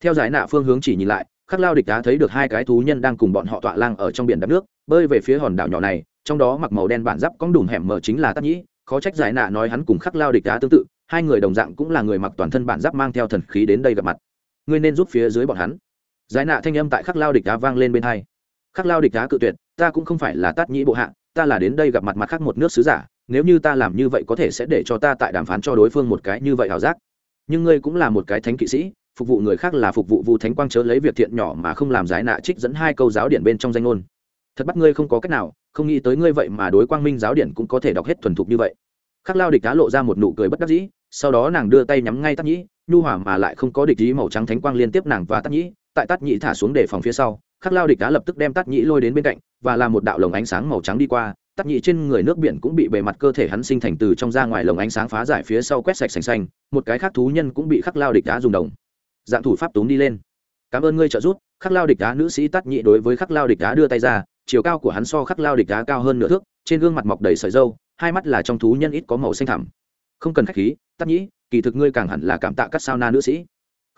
Theo giải nạ phương hướng chỉ nhìn lại, khắc lao địch đá thấy được hai cái thú nhân đang cùng bọn họ tọa lang ở trong biển đắp nước, bơi về phía hòn đảo nhỏ này, trong đó mặc màu đen bản giáp cong đùm hẻm mở chính là tắt nhĩ, khó trách giải nạ nói hắn cùng khắc lao địch đá tương tự, hai người đồng dạng cũng là người mặc toàn thân bản giáp mang theo thần khí đến đây gặp mặt. Ngươi nên giúp phía dưới bọn hắn. Giải nạ thanh âm tại khắc lao địch đá vang lên bên hai. Khắc lao địch đá cự tuyệt, ta cũng không phải là tát nhĩ bộ hạ, ta là đến đây gặp mặt mặt khác một nước sứ giả nếu như ta làm như vậy có thể sẽ để cho ta tại đàm phán cho đối phương một cái như vậy ảo giác. Nhưng ngươi cũng là một cái thánh kỵ sĩ, phục vụ người khác là phục vụ vu thánh quang chớ lấy việc thiện nhỏ mà không làm giải nạ trích dẫn hai câu giáo điển bên trong danh ngôn. Thật bắt ngươi không có cách nào, không nghĩ tới ngươi vậy mà đối quang minh giáo điển cũng có thể đọc hết thuần thục như vậy. Khắc lao địch cá lộ ra một nụ cười bất đắc dĩ, sau đó nàng đưa tay nhắm ngay tắc nhĩ, nhu hỏa mà lại không có địch ý màu trắng thánh quang liên tiếp nàng và tắc nhĩ, tại tắc nhĩ thả xuống để phòng phía sau, khắc lao địch cá lập tức đem tắc nhĩ lôi đến bên cạnh, và làm một đạo lồng ánh sáng màu trắng đi qua tắc nhĩ trên người nước biển cũng bị bề mặt cơ thể hắn sinh thành từ trong ra ngoài lồng ánh sáng phá giải phía sau quét sạch sành xanh, một cái khác thú nhân cũng bị khắc lao địch đá dùng đồng. Dạng thủ pháp túm đi lên. Cảm ơn ngươi trợ giúp, khắc lao địch đá nữ sĩ tắc nhĩ đối với khắc lao địch đá đưa tay ra, chiều cao của hắn so khắc lao địch đá cao hơn nửa thước, trên gương mặt mọc đầy sợi dâu hai mắt là trong thú nhân ít có màu xanh thẳm. Không cần khách khí, tắc nhĩ kỳ thực ngươi càng hẳn là cảm tạ các sao na nữ sĩ.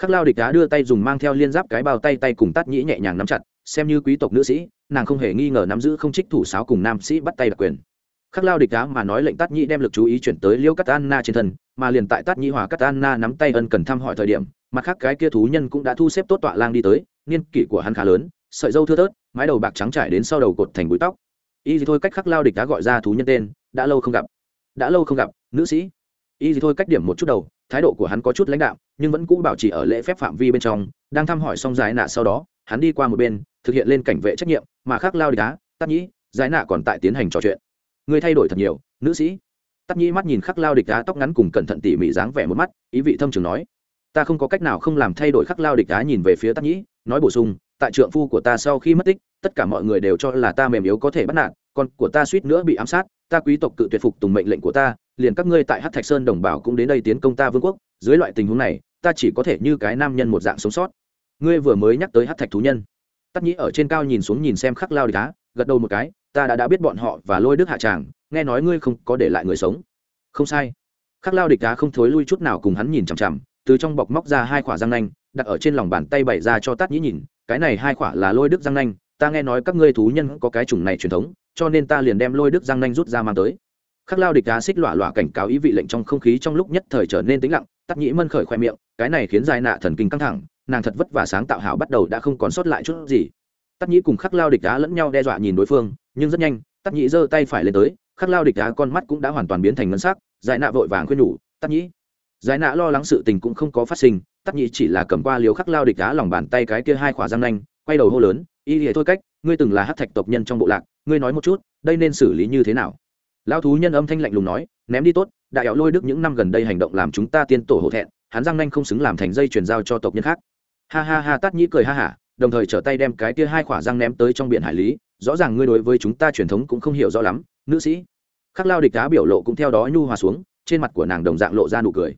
Khắc lao địch đá đưa tay dùng mang theo liên giáp cái bao tay tay cùng tát nhĩ nhẹ nhàng nắm chặt, xem như quý tộc nữ sĩ nàng không hề nghi ngờ nắm giữ không trích thủ sáo cùng nam sĩ bắt tay đặc quyền. Khắc lao địch đá mà nói lệnh tát nhĩ đem lực chú ý chuyển tới liêu cắt anna trên thân, mà liền tại tát nhĩ hòa cắt anna nắm tay ân cần thăm hỏi thời điểm, mặt khác cái kia thú nhân cũng đã thu xếp tốt tọa lang đi tới, niên kỷ của hắn khá lớn, sợi dâu thưa thớt, mái đầu bạc trắng trải đến sau đầu cột thành bụi tóc. Y gì thôi cách khắc lao địch đá gọi ra thú nhân tên, đã lâu không gặp. Đã lâu không gặp, nữ sĩ. Y gì thôi cách điểm một chút đầu, thái độ của hắn có chút lãnh đạo nhưng vẫn cũ bảo trì ở lễ phép phạm vi bên trong, đang thăm hỏi xong giải nạ sau đó, hắn đi qua một bên, thực hiện lên cảnh vệ trách nhiệm mà khác lao địch đá tắc nhĩ, giải nạ còn tại tiến hành trò chuyện. Người thay đổi thật nhiều, nữ sĩ. Tắc nhĩ mắt nhìn khắc lao địch đá tóc ngắn cùng cẩn thận tỉ mỉ dáng vẻ một mắt, ý vị thâm trường nói, ta không có cách nào không làm thay đổi khắc lao địch đá nhìn về phía tắc nhĩ, nói bổ sung, tại trượng phu của ta sau khi mất tích, tất cả mọi người đều cho là ta mềm yếu có thể bắt nạt, con của ta suýt nữa bị ám sát, ta quý tộc cự tuyệt phục tùng mệnh lệnh của ta, liền các ngươi tại hát thạch sơn đồng bào cũng đến đây tiến công ta vương quốc, dưới loại tình huống này, ta chỉ có thể như cái nam nhân một dạng sống sót. Ngươi vừa mới nhắc tới hát thạch thú nhân tắc nhĩ ở trên cao nhìn xuống nhìn xem khắc lao địch á, gật đầu một cái, ta đã đã biết bọn họ và lôi đức hạ tràng, nghe nói ngươi không có để lại người sống. Không sai. Khắc lao địch á không thối lui chút nào cùng hắn nhìn chằm chằm, từ trong bọc móc ra hai khỏa răng nanh, đặt ở trên lòng bàn tay bày ra cho tát nhĩ nhìn, cái này hai khỏa là lôi đức răng nanh, ta nghe nói các ngươi thú nhân có cái chủng này truyền thống, cho nên ta liền đem lôi đức răng nanh rút ra mang tới. Khắc lao địch đá xích lọa lọa cảnh cáo ý vị lệnh trong không khí trong lúc nhất thời trở nên tĩnh lặng tắc nhĩ mân khởi khoe miệng, cái này khiến dài nạ thần kinh căng thẳng nàng thật vất vả sáng tạo hảo bắt đầu đã không còn sót lại chút gì. Tắc nhĩ cùng khắc lao địch đá lẫn nhau đe dọa nhìn đối phương, nhưng rất nhanh tắc nhĩ giơ tay phải lên tới, khắc lao địch đá con mắt cũng đã hoàn toàn biến thành ngân sắc, giải nạ vội vàng khuyên nhủ tắc nhĩ. Giải nạ lo lắng sự tình cũng không có phát sinh tắc nhĩ chỉ là cầm qua liều khắc lao địch đá lòng bàn tay cái kia hai khỏa răng nanh, quay đầu hô lớn, y thì thôi cách, ngươi từng là hát thạch tộc nhân trong bộ lạc, ngươi nói một chút, đây nên xử lý như thế nào? Lão thú nhân âm thanh lạnh lùng nói, ném đi tốt, đại éo lôi đức những năm gần đây hành động làm chúng ta tiên tổ hổ thẹn, hắn răng nanh không xứng làm thành dây chuyển giao cho tộc nhân khác ha ha ha, tát nhĩ cười ha hả, đồng thời trở tay đem cái kia hai khỏa răng ném tới trong biển hải lý. Rõ ràng ngươi đối với chúng ta truyền thống cũng không hiểu rõ lắm, nữ sĩ. Khắc lao địch đá biểu lộ cũng theo đó nhu hòa xuống, trên mặt của nàng đồng dạng lộ ra nụ cười.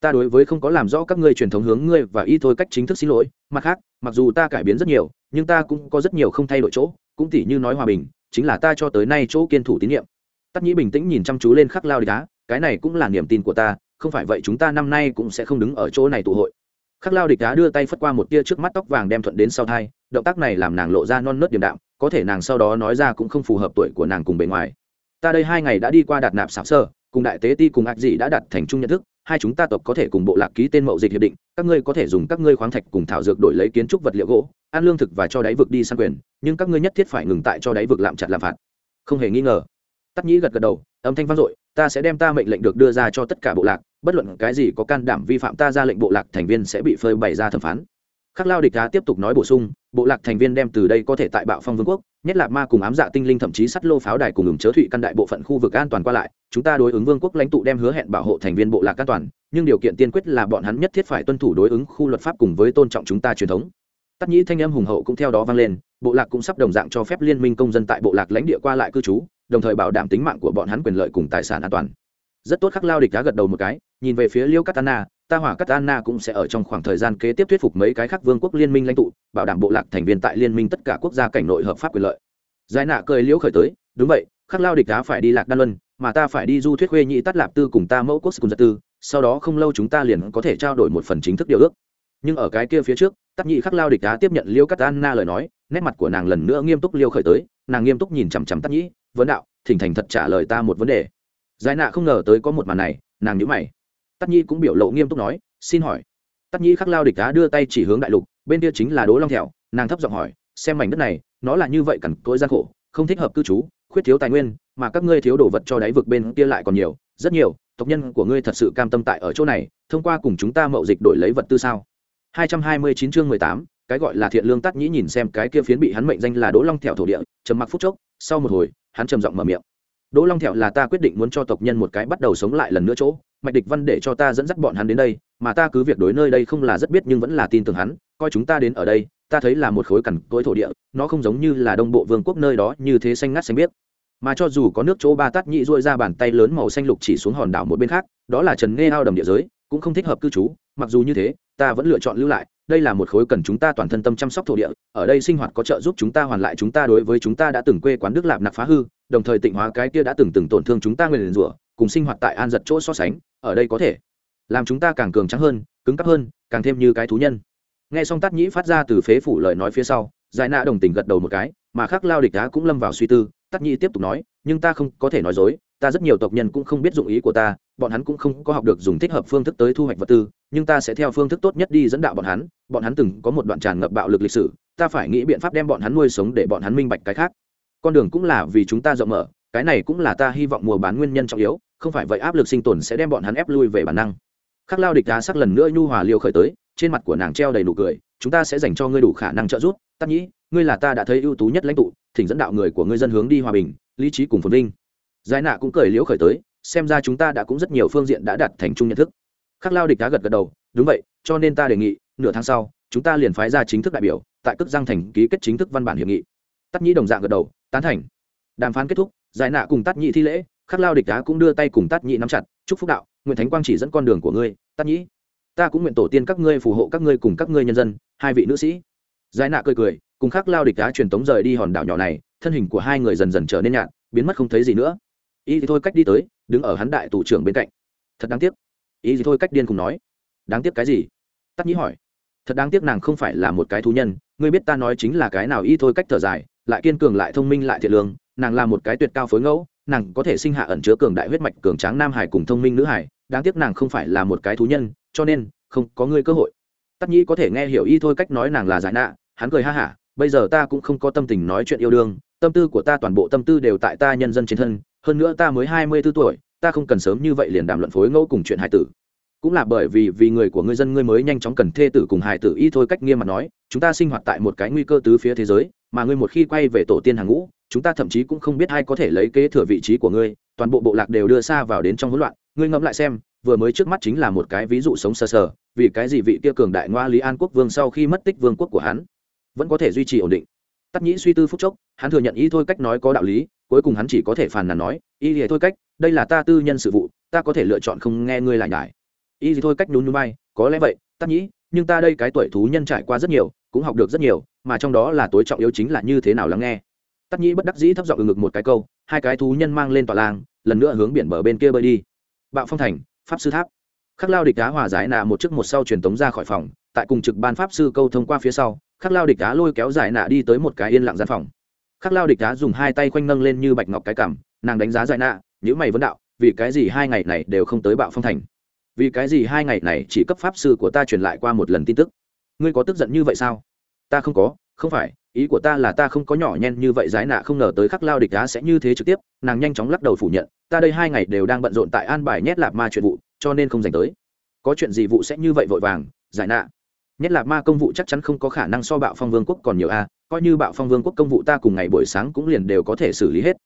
Ta đối với không có làm rõ các ngươi truyền thống hướng ngươi và y thôi cách chính thức xin lỗi. Mặt khác, mặc dù ta cải biến rất nhiều, nhưng ta cũng có rất nhiều không thay đổi chỗ. Cũng tỉ như nói hòa bình, chính là ta cho tới nay chỗ kiên thủ tín nhiệm. Tắc nhĩ bình tĩnh nhìn chăm chú lên khắc lao địch đá cái này cũng là niềm tin của ta, không phải vậy chúng ta năm nay cũng sẽ không đứng ở chỗ này tụ hội khắc lao địch đá đưa tay phất qua một tia trước mắt tóc vàng đem thuận đến sau thai, động tác này làm nàng lộ ra non nớt điềm đạm, có thể nàng sau đó nói ra cũng không phù hợp tuổi của nàng cùng bề ngoài. Ta đây hai ngày đã đi qua đạt nạp sạp sơ, cùng đại tế ti cùng ạc dị đã đặt thành chung nhận thức, hai chúng ta tộc có thể cùng bộ lạc ký tên mậu dịch hiệp định, các ngươi có thể dùng các ngươi khoáng thạch cùng thảo dược đổi lấy kiến trúc vật liệu gỗ, ăn lương thực và cho đáy vực đi săn quyền, nhưng các ngươi nhất thiết phải ngừng tại cho đáy vực làm chặt làm phạt. Không hề nghi ngờ. Tắc nhĩ gật gật đầu âm thanh vang dội, ta sẽ đem ta mệnh lệnh được đưa ra cho tất cả bộ lạc, bất luận cái gì có can đảm vi phạm ta ra lệnh bộ lạc thành viên sẽ bị phơi bày ra thẩm phán. Khắc lao địch đá tiếp tục nói bổ sung, bộ lạc thành viên đem từ đây có thể tại bạo phong vương quốc, nhất là ma cùng ám dạ tinh linh thậm chí sắt lô pháo đài cùng ứng chớ thụy căn đại bộ phận khu vực an toàn qua lại, chúng ta đối ứng vương quốc lãnh tụ đem hứa hẹn bảo hộ thành viên bộ lạc an toàn, nhưng điều kiện tiên quyết là bọn hắn nhất thiết phải tuân thủ đối ứng khu luật pháp cùng với tôn trọng chúng ta truyền thống. Tắc nhĩ thanh âm hùng hậu cũng theo đó vang lên, bộ lạc cũng sắp đồng dạng cho phép liên minh công dân tại bộ lạc lãnh địa qua lại cư trú đồng thời bảo đảm tính mạng của bọn hắn quyền lợi cùng tài sản an toàn. Rất tốt, khắc lao địch đã gật đầu một cái, nhìn về phía liêu katana, ta hỏa katana cũng sẽ ở trong khoảng thời gian kế tiếp thuyết phục mấy cái khác vương quốc liên minh lãnh tụ, bảo đảm bộ lạc thành viên tại liên minh tất cả quốc gia cảnh nội hợp pháp quyền lợi. Giải nạ cười liễu khởi tới, đúng vậy, khắc lao địch đá phải đi lạc đan luân, mà ta phải đi du thuyết khuê nhị tắt lạp tư cùng ta mẫu quốc cùng giật tư, sau đó không lâu chúng ta liền có thể trao đổi một phần chính thức điều ước. Nhưng ở cái kia phía trước tắc nhị khắc lao địch đá tiếp nhận liêu cắt na lời nói, nét mặt của nàng lần nữa nghiêm túc liêu khởi tới, nàng nghiêm túc nhìn chằm chằm tắc nhị vấn đạo thỉnh thành thật trả lời ta một vấn đề. Giải nạ không ngờ tới có một màn này nàng nhữ mày. Tắc nhi cũng biểu lộ nghiêm túc nói xin hỏi. Tắc nhi khắc lao địch đá đưa tay chỉ hướng đại lục bên kia chính là đố long thẹo nàng thấp giọng hỏi xem mảnh đất này nó là như vậy cằn cỗi gian khổ không thích hợp cư trú khuyết thiếu tài nguyên mà các ngươi thiếu đồ vật cho đáy vực bên kia lại còn nhiều rất nhiều tộc nhân của ngươi thật sự cam tâm tại ở chỗ này thông qua cùng chúng ta mậu dịch đổi lấy vật tư sao? 229 chương 18, cái gọi là thiện lương tắt nhĩ nhìn xem cái kia phiến bị hắn mệnh danh là đỗ long thẹo thổ địa trầm mặc phút chốc sau một hồi, hắn trầm giọng mở miệng. Đỗ long thẹo là ta quyết định muốn cho tộc nhân một cái bắt đầu sống lại lần nữa chỗ, mạch địch văn để cho ta dẫn dắt bọn hắn đến đây, mà ta cứ việc đối nơi đây không là rất biết nhưng vẫn là tin tưởng hắn, coi chúng ta đến ở đây, ta thấy là một khối cằn cỗi thổ địa, nó không giống như là đông bộ vương quốc nơi đó như thế xanh ngắt xanh biếc. Mà cho dù có nước chỗ ba tát nhị dội ra bàn tay lớn màu xanh lục chỉ xuống hòn đảo một bên khác, đó là trần nghe ao đầm địa giới, cũng không thích hợp cư trú, mặc dù như thế, ta vẫn lựa chọn lưu lại đây là một khối cần chúng ta toàn thân tâm chăm sóc thổ địa, ở đây sinh hoạt có trợ giúp chúng ta hoàn lại chúng ta đối với chúng ta đã từng quê quán đức lạp nặc phá hư, đồng thời tịnh hóa cái kia đã từng từng tổn thương chúng ta nguyền rủa, cùng sinh hoạt tại an giật chỗ so sánh, ở đây có thể làm chúng ta càng cường trắng hơn, cứng cắp hơn, càng thêm như cái thú nhân. Nghe xong tát nhĩ phát ra từ phế phủ lời nói phía sau, giải nạ đồng tình gật đầu một cái, mà khác lao địch đá cũng lâm vào suy tư, tát nhĩ tiếp tục nói, nhưng ta không có thể nói dối ta rất nhiều tộc nhân cũng không biết dụng ý của ta, bọn hắn cũng không có học được dùng thích hợp phương thức tới thu hoạch vật tư, nhưng ta sẽ theo phương thức tốt nhất đi dẫn đạo bọn hắn bọn hắn từng có một đoạn tràn ngập bạo lực lịch sử, ta phải nghĩ biện pháp đem bọn hắn nuôi sống để bọn hắn minh bạch cái khác. Con đường cũng là vì chúng ta rộng mở, cái này cũng là ta hy vọng mùa bán nguyên nhân trọng yếu, không phải vậy áp lực sinh tồn sẽ đem bọn hắn ép lui về bản năng. Khắc lao địch đá sắc lần nữa nhu hòa liêu khởi tới, trên mặt của nàng treo đầy nụ cười, chúng ta sẽ dành cho ngươi đủ khả năng trợ giúp tắc nhĩ, ngươi là ta đã thấy ưu tú nhất lãnh tụ, thỉnh dẫn đạo người của ngươi dân hướng đi hòa bình, lý trí cùng phồn vinh giải nạ cũng cười liễu khởi tới, xem ra chúng ta đã cũng rất nhiều phương diện đã đạt thành chung nhận thức. Khắc lao địch đá gật gật đầu, đúng vậy, cho nên ta đề nghị, nửa tháng sau, chúng ta liền phái ra chính thức đại biểu, tại cước giang thành ký kết chính thức văn bản hiệp nghị. Tắt nhĩ đồng dạng gật đầu, tán thành. Đàm phán kết thúc, giải nạ cùng tắt nhĩ thi lễ, khắc lao địch đá cũng đưa tay cùng tắt nhĩ nắm chặt, chúc phúc đạo nguyễn thánh quang chỉ dẫn con đường của ngươi, tắt nhĩ. Ta cũng nguyện tổ tiên các ngươi phù hộ các ngươi cùng các ngươi nhân dân, hai vị nữ sĩ. Giải nạ cười cười, cùng khắc lao địch đá truyền tống rời đi hòn đảo nhỏ này, thân hình của hai người dần dần trở nên nhạt, biến mất không thấy gì nữa y thì thôi cách đi tới, đứng ở hắn đại tù trưởng bên cạnh. Thật đáng tiếc. Y thì thôi cách điên cùng nói. Đáng tiếc cái gì? Tắc nhĩ hỏi. Thật đáng tiếc nàng không phải là một cái thú nhân, ngươi biết ta nói chính là cái nào y thôi cách thở dài, lại kiên cường lại thông minh lại thiệt lương, nàng là một cái tuyệt cao phối ngẫu, nàng có thể sinh hạ ẩn chứa cường đại huyết mạch cường tráng nam hải cùng thông minh nữ hải, đáng tiếc nàng không phải là một cái thú nhân, cho nên, không có ngươi cơ hội. Tắc nhĩ có thể nghe hiểu y thôi cách nói nàng là giải nạ, hắn cười ha hả, bây giờ ta cũng không có tâm tình nói chuyện yêu đương, tâm tư của ta toàn bộ tâm tư đều tại ta nhân dân trên thân hơn nữa ta mới hai mươi b ố tuổi, ta không cần sớm như vậy liền đàm luận phối ngẫu cùng chuyện hài tử. Cũng là bởi vì vì người của ngươi dân ngươi mới nhanh chóng cần thê tử cùng hài tử y thôi cách nghiêm mặt nói, chúng ta sinh hoạt tại một cái nguy cơ tứ phía thế giới, mà ngươi một khi quay về tổ tiên hàng ngũ, chúng ta thậm chí cũng không biết ai có thể lấy kế thừa vị trí của ngươi, toàn bộ bộ lạc đều đưa xa vào đến trong hỗn loạn. Ngươi ngẫm lại xem, vừa mới trước mắt chính là một cái ví dụ sống sờ sờ, vì cái gì vị kia cường đại ngoa lý an quốc vương sau khi mất tích vương quốc của hắn vẫn có thể duy trì ổn định? Tắc nhĩ suy tư phúc chốc, hắn thừa nhận ý thôi cách nói có đạo lý cuối cùng hắn chỉ có thể phàn nàn nói, y thì thôi cách, đây là ta tư nhân sự vụ, ta có thể lựa chọn không nghe ngươi lại nhải. Y thì thôi cách nhún nhún bay có lẽ vậy, tắc nhĩ, nhưng ta đây cái tuổi thú nhân trải qua rất nhiều, cũng học được rất nhiều, mà trong đó là tối trọng yếu chính là như thế nào lắng nghe. Tắc nhĩ bất đắc dĩ thấp giọng ừ ngực một cái câu, hai cái thú nhân mang lên tòa lang lần nữa hướng biển bờ bên kia bơi đi. Bạo phong thành, pháp sư tháp. Khắc lao địch đá hòa giải nạ một chiếc một sau truyền tống ra khỏi phòng, tại cùng trực ban pháp sư câu thông qua phía sau, khắc lao địch đá lôi kéo giải nạ đi tới một cái yên lặng gian phòng khắc lao địch đá dùng hai tay khoanh nâng lên như bạch ngọc cái cảm nàng đánh giá giải nạ những mày vấn đạo, vì cái gì hai ngày này đều không tới bạo phong thành? Vì cái gì hai ngày này chỉ cấp pháp sư của ta truyền lại qua một lần tin tức? Ngươi có tức giận như vậy sao? Ta không có, không phải, ý của ta là ta không có nhỏ nhen như vậy giải nạ không ngờ tới khắc lao địch đá sẽ như thế trực tiếp, nàng nhanh chóng lắc đầu phủ nhận, ta đây hai ngày đều đang bận rộn tại an bài nhét lạp ma chuyện vụ, cho nên không dành tới. Có chuyện gì vụ sẽ như vậy vội vàng, giải nạ? Nhét Lạp ma công vụ chắc chắn không có khả năng so bạo phong vương quốc còn nhiều a coi như bạo phong vương quốc công vụ ta cùng ngày buổi sáng cũng liền đều có thể xử lý hết.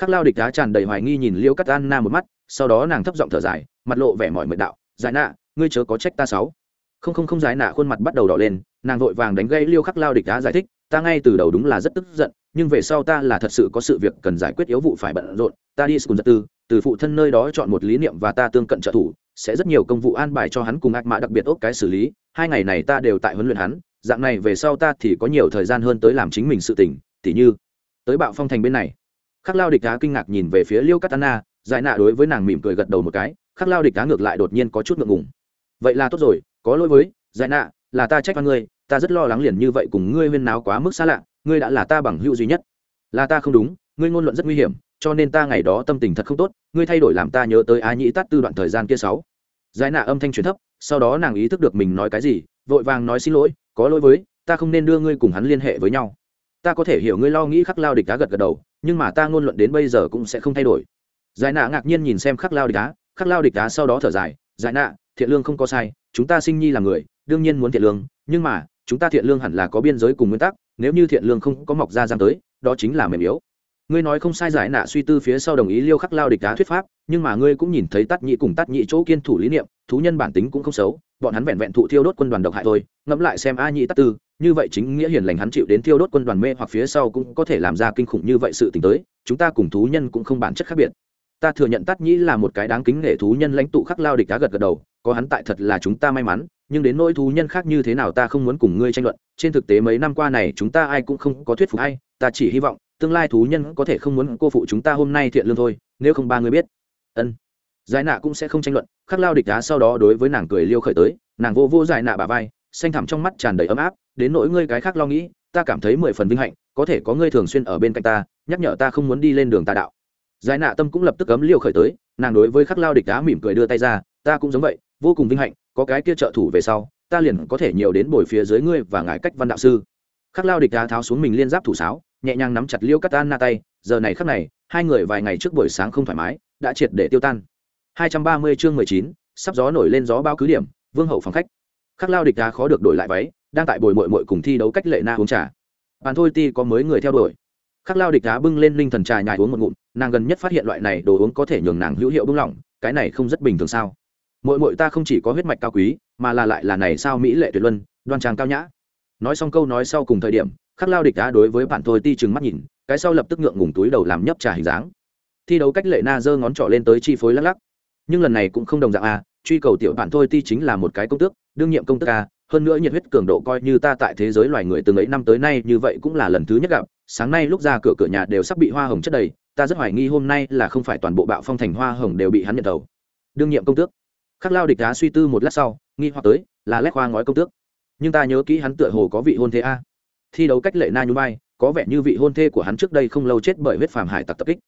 Khắc lao địch đá tràn đầy hoài nghi nhìn liêu cắt an na một mắt, sau đó nàng thấp giọng thở dài, mặt lộ vẻ mọi mệt đạo, giải nạ, ngươi chớ có trách ta sáu không không không giải nạ khuôn mặt bắt đầu đỏ lên, nàng vội vàng đánh gây liêu khắc lao địch đá giải thích, ta ngay từ đầu đúng là rất tức giận, nhưng về sau ta là thật sự có sự việc cần giải quyết yếu vụ phải bận rộn, ta đi cùng giật tư, từ phụ thân nơi đó chọn một lý niệm và ta tương cận trợ thủ, sẽ rất nhiều công vụ an bài cho hắn cùng ác mã đặc biệt ốc cái xử lý, hai ngày này ta đều tại huấn luyện hắn dạng này về sau ta thì có nhiều thời gian hơn tới làm chính mình sự tỉnh tỉ như, tới bạo phong thành bên này. Khắc lao địch đá kinh ngạc nhìn về phía liêu katana, giải nạ đối với nàng mỉm cười gật đầu một cái, khắc lao địch đá ngược lại đột nhiên có chút ngượng ngùng. Vậy là tốt rồi, có lỗi với, giải nạ, là ta trách văn ngươi, ta rất lo lắng liền như vậy cùng ngươi huyên náo quá mức xa lạ, ngươi đã là ta bằng hữu duy nhất. Là ta không đúng, ngươi ngôn luận rất nguy hiểm, cho nên ta ngày đó tâm tình thật không tốt, ngươi thay đổi làm ta nhớ tới á nhĩ tắt tư đoạn thời gian kia sáu. Giải nạ âm thanh truyền thấp, sau đó nàng ý thức được mình nói cái gì, vội vàng nói xin lỗi có lỗi với, ta không nên đưa ngươi cùng hắn liên hệ với nhau. Ta có thể hiểu ngươi lo nghĩ khắc lao địch đá gật gật đầu, nhưng mà ta ngôn luận đến bây giờ cũng sẽ không thay đổi. Giải nạ ngạc nhiên nhìn xem khắc lao địch đá, khắc lao địch đá sau đó thở dài, giải nạ, thiện lương không có sai, chúng ta sinh nhi là người, đương nhiên muốn thiện lương, nhưng mà, chúng ta thiện lương hẳn là có biên giới cùng nguyên tắc, nếu như thiện lương không có mọc ra giang tới, đó chính là mềm yếu. Ngươi nói không sai, giải nạ suy tư phía sau đồng ý liêu khắc lao địch đá thuyết pháp, nhưng mà ngươi cũng nhìn thấy tắt nhị cùng tắt nhị chỗ kiên thủ lý niệm, thú nhân bản tính cũng không xấu bọn hắn vẹn vẹn thụ thiêu đốt quân đoàn độc hại thôi, ngẫm lại xem a nhị tắt tư, như vậy chính nghĩa hiền lành hắn chịu đến thiêu đốt quân đoàn mê hoặc phía sau cũng có thể làm ra kinh khủng như vậy sự t tới, chúng ta cùng thú nhân cũng không bản chất khác biệt. Ta thừa nhận tắt nhĩ là một cái đáng kính nể thú nhân lãnh tụ khắc lao địch đá gật gật đầu, có hắn tại thật là chúng ta may mắn, nhưng đến nỗi thú nhân khác như thế nào ta không muốn cùng ngươi tranh luận, trên thực tế mấy năm qua này chúng ta ai cũng không có thuyết phục ai, ta chỉ hy vọng tương lai thú nhân có thể không muốn cô phụ chúng ta hôm nay thiện lương thôi, nếu không ba người biết. Ân giải nạ cũng sẽ không tranh luận, khắc lao địch đá sau đó đối với nàng cười liêu khởi tới, nàng vô vô giải nạ bà vai, xanh thẳm trong mắt tràn đầy ấm áp, đến nỗi ngươi cái khác lo nghĩ, ta cảm thấy mười phần vinh hạnh, có thể có ngươi thường xuyên ở bên cạnh ta, nhắc nhở ta không muốn đi lên đường tà đạo. Giải nạ tâm cũng lập tức cấm liêu khởi tới, nàng đối với khắc lao địch đá mỉm cười đưa tay ra, ta cũng giống vậy, vô cùng vinh hạnh, có cái kia trợ thủ về sau, ta liền có thể nhiều đến bồi phía dưới ngươi và ngài cách văn đạo sư. Khắc lao địch đá tháo xuống mình liên giáp thủ sáo, nhẹ nhàng nắm chặt liêu cắt tan na tay, giờ này khắc này, hai người vài ngày trước buổi sáng không thoải mái, đã triệt để tiêu tan. 230 chương 19, sắp gió nổi lên gió bao cứ điểm vương hậu phòng khách. Khắc lao địch đá khó được đổi lại váy đang tại bồi muội muội cùng thi đấu cách lệ na uống trà. Bàn thôi ti có mới người theo đuổi. Khắc lao địch đá bưng lên linh thần trà nhài uống một ngụm nàng gần nhất phát hiện loại này đồ uống có thể nhường nàng hữu hiệu bưng lỏng cái này không rất bình thường sao? Muội muội ta không chỉ có huyết mạch cao quý mà là lại là này sao mỹ lệ tuyệt luân đoan trang cao nhã. Nói xong câu nói sau cùng thời điểm khắc lao địch đá đối với bạn thôi ti trừng mắt nhìn cái sau lập tức ngượng ngùng túi đầu làm nhấp trà hình dáng. Thi đấu cách lệ na giơ ngón trỏ lên tới chi phối lắc lắc nhưng lần này cũng không đồng dạng a truy cầu tiểu bạn thôi ti chính là một cái công tước, đương nhiệm công tước a hơn nữa nhiệt huyết cường độ coi như ta tại thế giới loài người từng ấy năm tới nay như vậy cũng là lần thứ nhất gặp, sáng nay lúc ra cửa cửa nhà đều sắp bị hoa hồng chất đầy, ta rất hoài nghi hôm nay là không phải toàn bộ bạo phong thành hoa hồng đều bị hắn nhận đầu. Đương nhiệm công tước. Khắc lao địch đá suy tư một lát sau, nghi hoặc tới, là lét hoa ngói công tước. Nhưng ta nhớ kỹ hắn tựa hồ có vị hôn thế a. Thi đấu cách lệ na nhung bay có vẻ như vị hôn thê của hắn trước đây không lâu chết bởi huyết phàm hải tặc tập kích.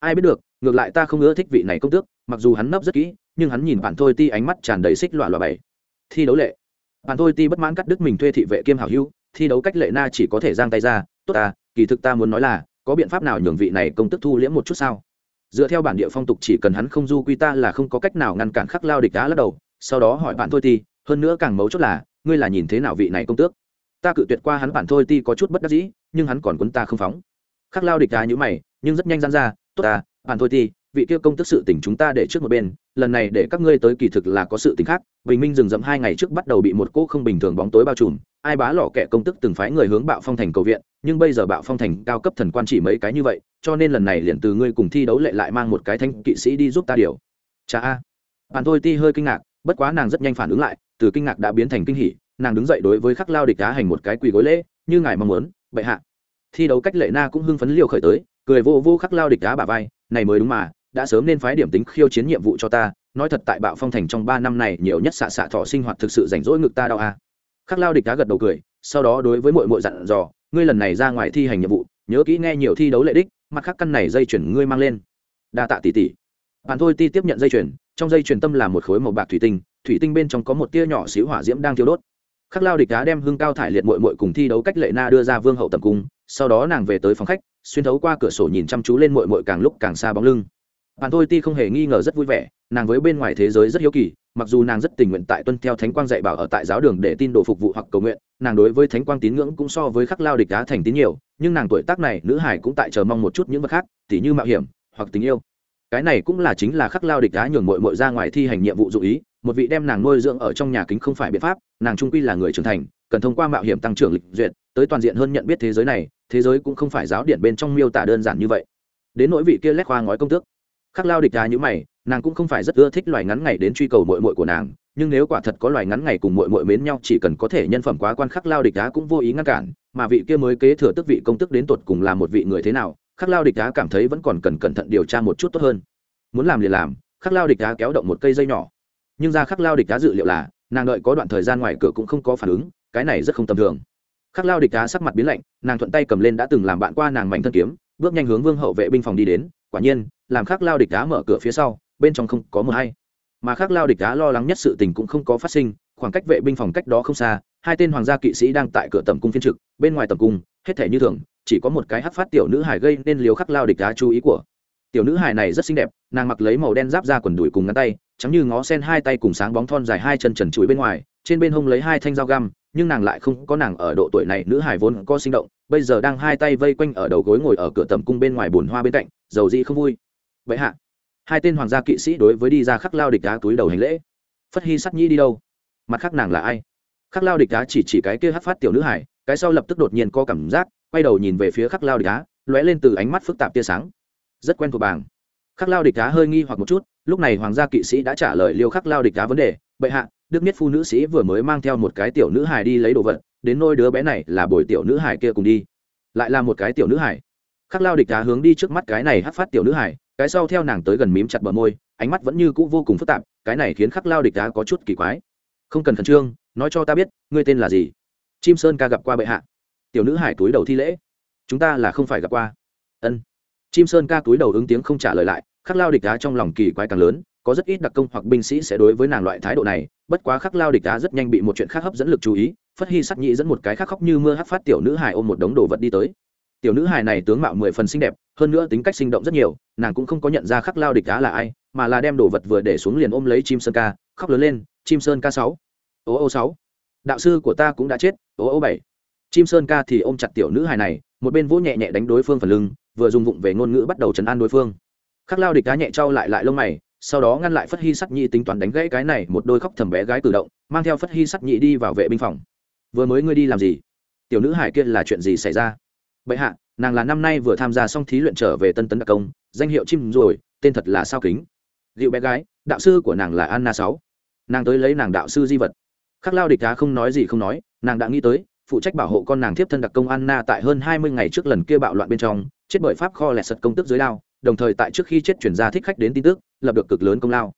Ai biết được ngược lại ta không ưa thích vị này công tước mặc dù hắn nấp rất kỹ nhưng hắn nhìn bản thôi ti ánh mắt tràn đầy xích loạ loạ bảy thi đấu lệ. Bản thôi ti bất mãn cắt đứt mình thuê thị vệ kiêm hảo Hưu, thi đấu cách lệ na chỉ có thể giang tay ra tốt ta kỳ thực ta muốn nói là có biện pháp nào nhường vị này công tức thu liễm một chút sao? Dựa theo bản địa phong tục chỉ cần hắn không du quy ta là không có cách nào ngăn cản khắc lao địch đá lắc đầu sau đó hỏi bạn thôi ti hơn nữa càng mấu chốt là ngươi là nhìn thế nào vị này công tước? Ta cự tuyệt qua hắn bản thôi ti có chút bất đắc dĩ nhưng hắn còn quấn ta không phóng. Khắc lao địch đá như mày nhưng rất nhanh gian ra tốt ta bạn thôi Ti, vị kia công tức sự tỉnh chúng ta để trước một bên lần này để các ngươi tới kỳ thực là có sự tỉnh khác. Bình minh dừng dẫm hai ngày trước bắt đầu bị một cỗ không bình thường bóng tối bao trùm ai bá lỏ kẻ công tức từng phái người hướng bạo phong thành cầu viện nhưng bây giờ bạo phong thành cao cấp thần quan chỉ mấy cái như vậy cho nên lần này liền từ ngươi cùng thi đấu lệ lại mang một cái thanh kỵ sĩ đi giúp ta điều. Cha a. Bạn thôi ti hơi kinh ngạc bất quá nàng rất nhanh phản ứng lại từ kinh ngạc đã biến thành kinh hỉ nàng đứng dậy đối với khắc lao địch đá hành một cái quỳ gối lễ như ngài mong muốn bệ hạ. Thi đấu cách lệ na cũng hưng phấn liều khởi tới cười vô vô khắc lao địch đá bà vai này mới đúng mà, đã sớm nên phái điểm tính khiêu chiến nhiệm vụ cho ta, nói thật tại bạo phong thành trong ba năm này nhiều nhất xạ xạ thọ sinh hoạt thực sự rảnh rỗi ngực ta đau à? khắc lao địch đá gật đầu cười, sau đó đối với mội mội dặn dò, ngươi lần này ra ngoài thi hành nhiệm vụ, nhớ kỹ nghe nhiều thi đấu lệ đích, mặt khác căn này dây chuyển ngươi mang lên. Đa tạ tỷ tỷ. Bạn thôi ti tiếp nhận dây chuyển trong dây chuyển tâm là một khối màu bạc thủy tinh thủy tinh bên trong có một tia nhỏ xíu hỏa diễm đang thiêu đốt. Khắc lao địch đá đem hương cao thải liệt mội mội cùng thi đấu cách lệ na đưa ra vương hậu tầm cung sau đó nàng về tới phòng khách, xuyên thấu qua cửa sổ nhìn chăm chú lên mội mội càng lúc càng xa bóng lưng. Bạn thôi ti không hề nghi ngờ rất vui vẻ, nàng với bên ngoài thế giới rất hiếu kỳ, mặc dù nàng rất tình nguyện tại tuân theo thánh quang dạy bảo ở tại giáo đường để tin đồ phục vụ hoặc cầu nguyện, nàng đối với thánh quang tín ngưỡng cũng so với khắc lao địch đá thành tín nhiều, nhưng nàng tuổi tác này nữ hải cũng tại chờ mong một chút những vật khác, tỉ như mạo hiểm, hoặc tình yêu. Cái này cũng là chính là khắc lao địch đá nhường mội mội ra ngoài thi hành nhiệm vụ dụ ý, một vị đem nàng nuôi dưỡng ở trong nhà kính không phải biện pháp, nàng trung quy là người trưởng thành, cần thông qua mạo hiểm tăng trưởng lịch duyệt, tới toàn diện hơn nhận biết thế giới này thế giới cũng không phải giáo điện bên trong miêu tả đơn giản như vậy. Đến nỗi vị kia lét khoa ngói công tước, khắc lao địch ra như mày, nàng cũng không phải rất ưa thích loài ngắn ngày đến truy cầu mội mội của nàng, nhưng nếu quả thật có loài ngắn ngày cùng mội mội mến nhau, chỉ cần có thể nhân phẩm quá quan khắc lao địch đá cũng vô ý ngăn cản, mà vị kia mới kế thừa tức vị công tức đến tột cùng là một vị người thế nào, khắc lao địch đá cảm thấy vẫn còn cần cẩn thận điều tra một chút tốt hơn. Muốn làm liền làm, khắc lao địch đá kéo động một cây dây nhỏ. Nhưng ra khắc lao địch đá dự liệu là, nàng đợi có đoạn thời gian ngoài cửa cũng không có phản ứng, cái này rất không tầm thường khắc lao địch đá sắc mặt biến lạnh, nàng thuận tay cầm lên đã từng làm bạn qua nàng mạnh thân kiếm, bước nhanh hướng vương hậu vệ binh phòng đi đến, quả nhiên, làm khắc lao địch đá mở cửa phía sau, bên trong không có mờ hay. Mà khắc lao địch đá lo lắng nhất sự tình cũng không có phát sinh, khoảng cách vệ binh phòng cách đó không xa, hai tên hoàng gia kỵ sĩ đang tại cửa tầm cung phiên trực, bên ngoài tầm cung, hết thể như thường, chỉ có một cái hắc phát tiểu nữ hải gây nên liều khắc lao địch đá chú ý của. Tiểu nữ hải này rất xinh đẹp, nàng mặc lấy màu đen giáp ra quần đùi cùng ngắn tay chắm như ngó sen hai tay cùng sáng bóng thon dài hai chân trần chuối bên ngoài, trên bên hông lấy hai thanh dao găm nhưng nàng lại không có nàng ở độ tuổi này, nữ hải vốn có sinh động, bây giờ đang hai tay vây quanh ở đầu gối ngồi ở cửa tầm cung bên ngoài bồn hoa bên cạnh dầu dĩ không vui. Vậy hạ, hai tên hoàng gia kỵ sĩ đối với đi ra khắc lao địch đá túi đầu hành lễ. Phất hy sắc nhi đi đâu? Mặt khác nàng là ai? Khắc lao địch đá chỉ chỉ cái kia hát phát tiểu nữ hải cái sau lập tức đột nhiên có cảm giác, quay đầu nhìn về phía khắc lao địch đá, lóe lên từ ánh mắt phức tạp tia sáng. Rất quen thuộc bảng. Khắc lao địch đá hơi nghi hoặc một chút, lúc này hoàng gia kỵ sĩ đã trả lời liêu khắc lao địch đá vấn đề, bệ hạ đức nhất phu nữ sĩ vừa mới mang theo một cái tiểu nữ hải đi lấy đồ vật, đến nôi đứa bé này là bồi tiểu nữ hải kia cùng đi. Lại là một cái tiểu nữ hải khắc lao địch đá hướng đi trước mắt cái này hát phát tiểu nữ hải cái sau theo nàng tới gần mím chặt bờ môi, ánh mắt vẫn như cũ vô cùng phức tạp, cái này khiến khắc lao địch đá có chút kỳ quái. Không cần khẩn trương, nói cho ta biết, ngươi tên là gì? Chim sơn ca gặp qua bệ hạ. Tiểu nữ hải túi đầu thi lễ. Chúng ta là không phải gặp qua. Ân. Chim sơn ca túi đầu ứng tiếng không trả lời lại, khắc lao địch đá trong lòng kỳ quái càng lớn, có rất ít đặc công hoặc binh sĩ sẽ đối với nàng loại thái độ này bất quá khắc lao địch đá rất nhanh bị một chuyện khác hấp dẫn lực chú ý, phất hy sắc nhị dẫn một cái khác khóc như mưa hắc phát tiểu nữ hài ôm một đống đồ vật đi tới. Tiểu nữ hài này tướng mạo mười phần xinh đẹp, hơn nữa tính cách sinh động rất nhiều, nàng cũng không có nhận ra khắc lao địch đá là ai, mà là đem đồ vật vừa để xuống liền ôm lấy chim sơn ca, khóc lớn lên, chim sơn ca sáu, ô ô sáu, đạo sư của ta cũng đã chết, ô ô bảy. Chim sơn ca thì ôm chặt tiểu nữ hài này, một bên vỗ nhẹ nhẹ đánh đối phương phần lưng, vừa dùng vụng về ngôn ngữ bắt đầu chấn an đối phương. Khắc lao địch đá nhẹ trao lại lại lông mày sau đó ngăn lại phất hy sắc nhị tính toán đánh gãy cái này, một đôi khóc thầm bé gái cử động, mang theo phất hy sắc nhị đi vào vệ binh phòng. Vừa mới ngươi đi làm gì? Tiểu nữ hải kia là chuyện gì xảy ra? Bệ hạ, nàng là năm nay vừa tham gia xong thí luyện trở về tân tấn đặc công, danh hiệu chim rồi, tên thật là sao kính. Liệu bé gái, đạo sư của nàng là anna sáu. Nàng tới lấy nàng đạo sư di vật. Khắc lao địch đá không nói gì không nói, nàng đã nghĩ tới, phụ trách bảo hộ con nàng thiếp thân đặc công anna tại hơn hai mươi ngày trước lần kia bạo loạn bên trong, chết bởi pháp kho lẹt sật công tức dưới lao đồng thời tại trước khi chết chuyển ra thích khách đến tin tức, lập được cực lớn công lao.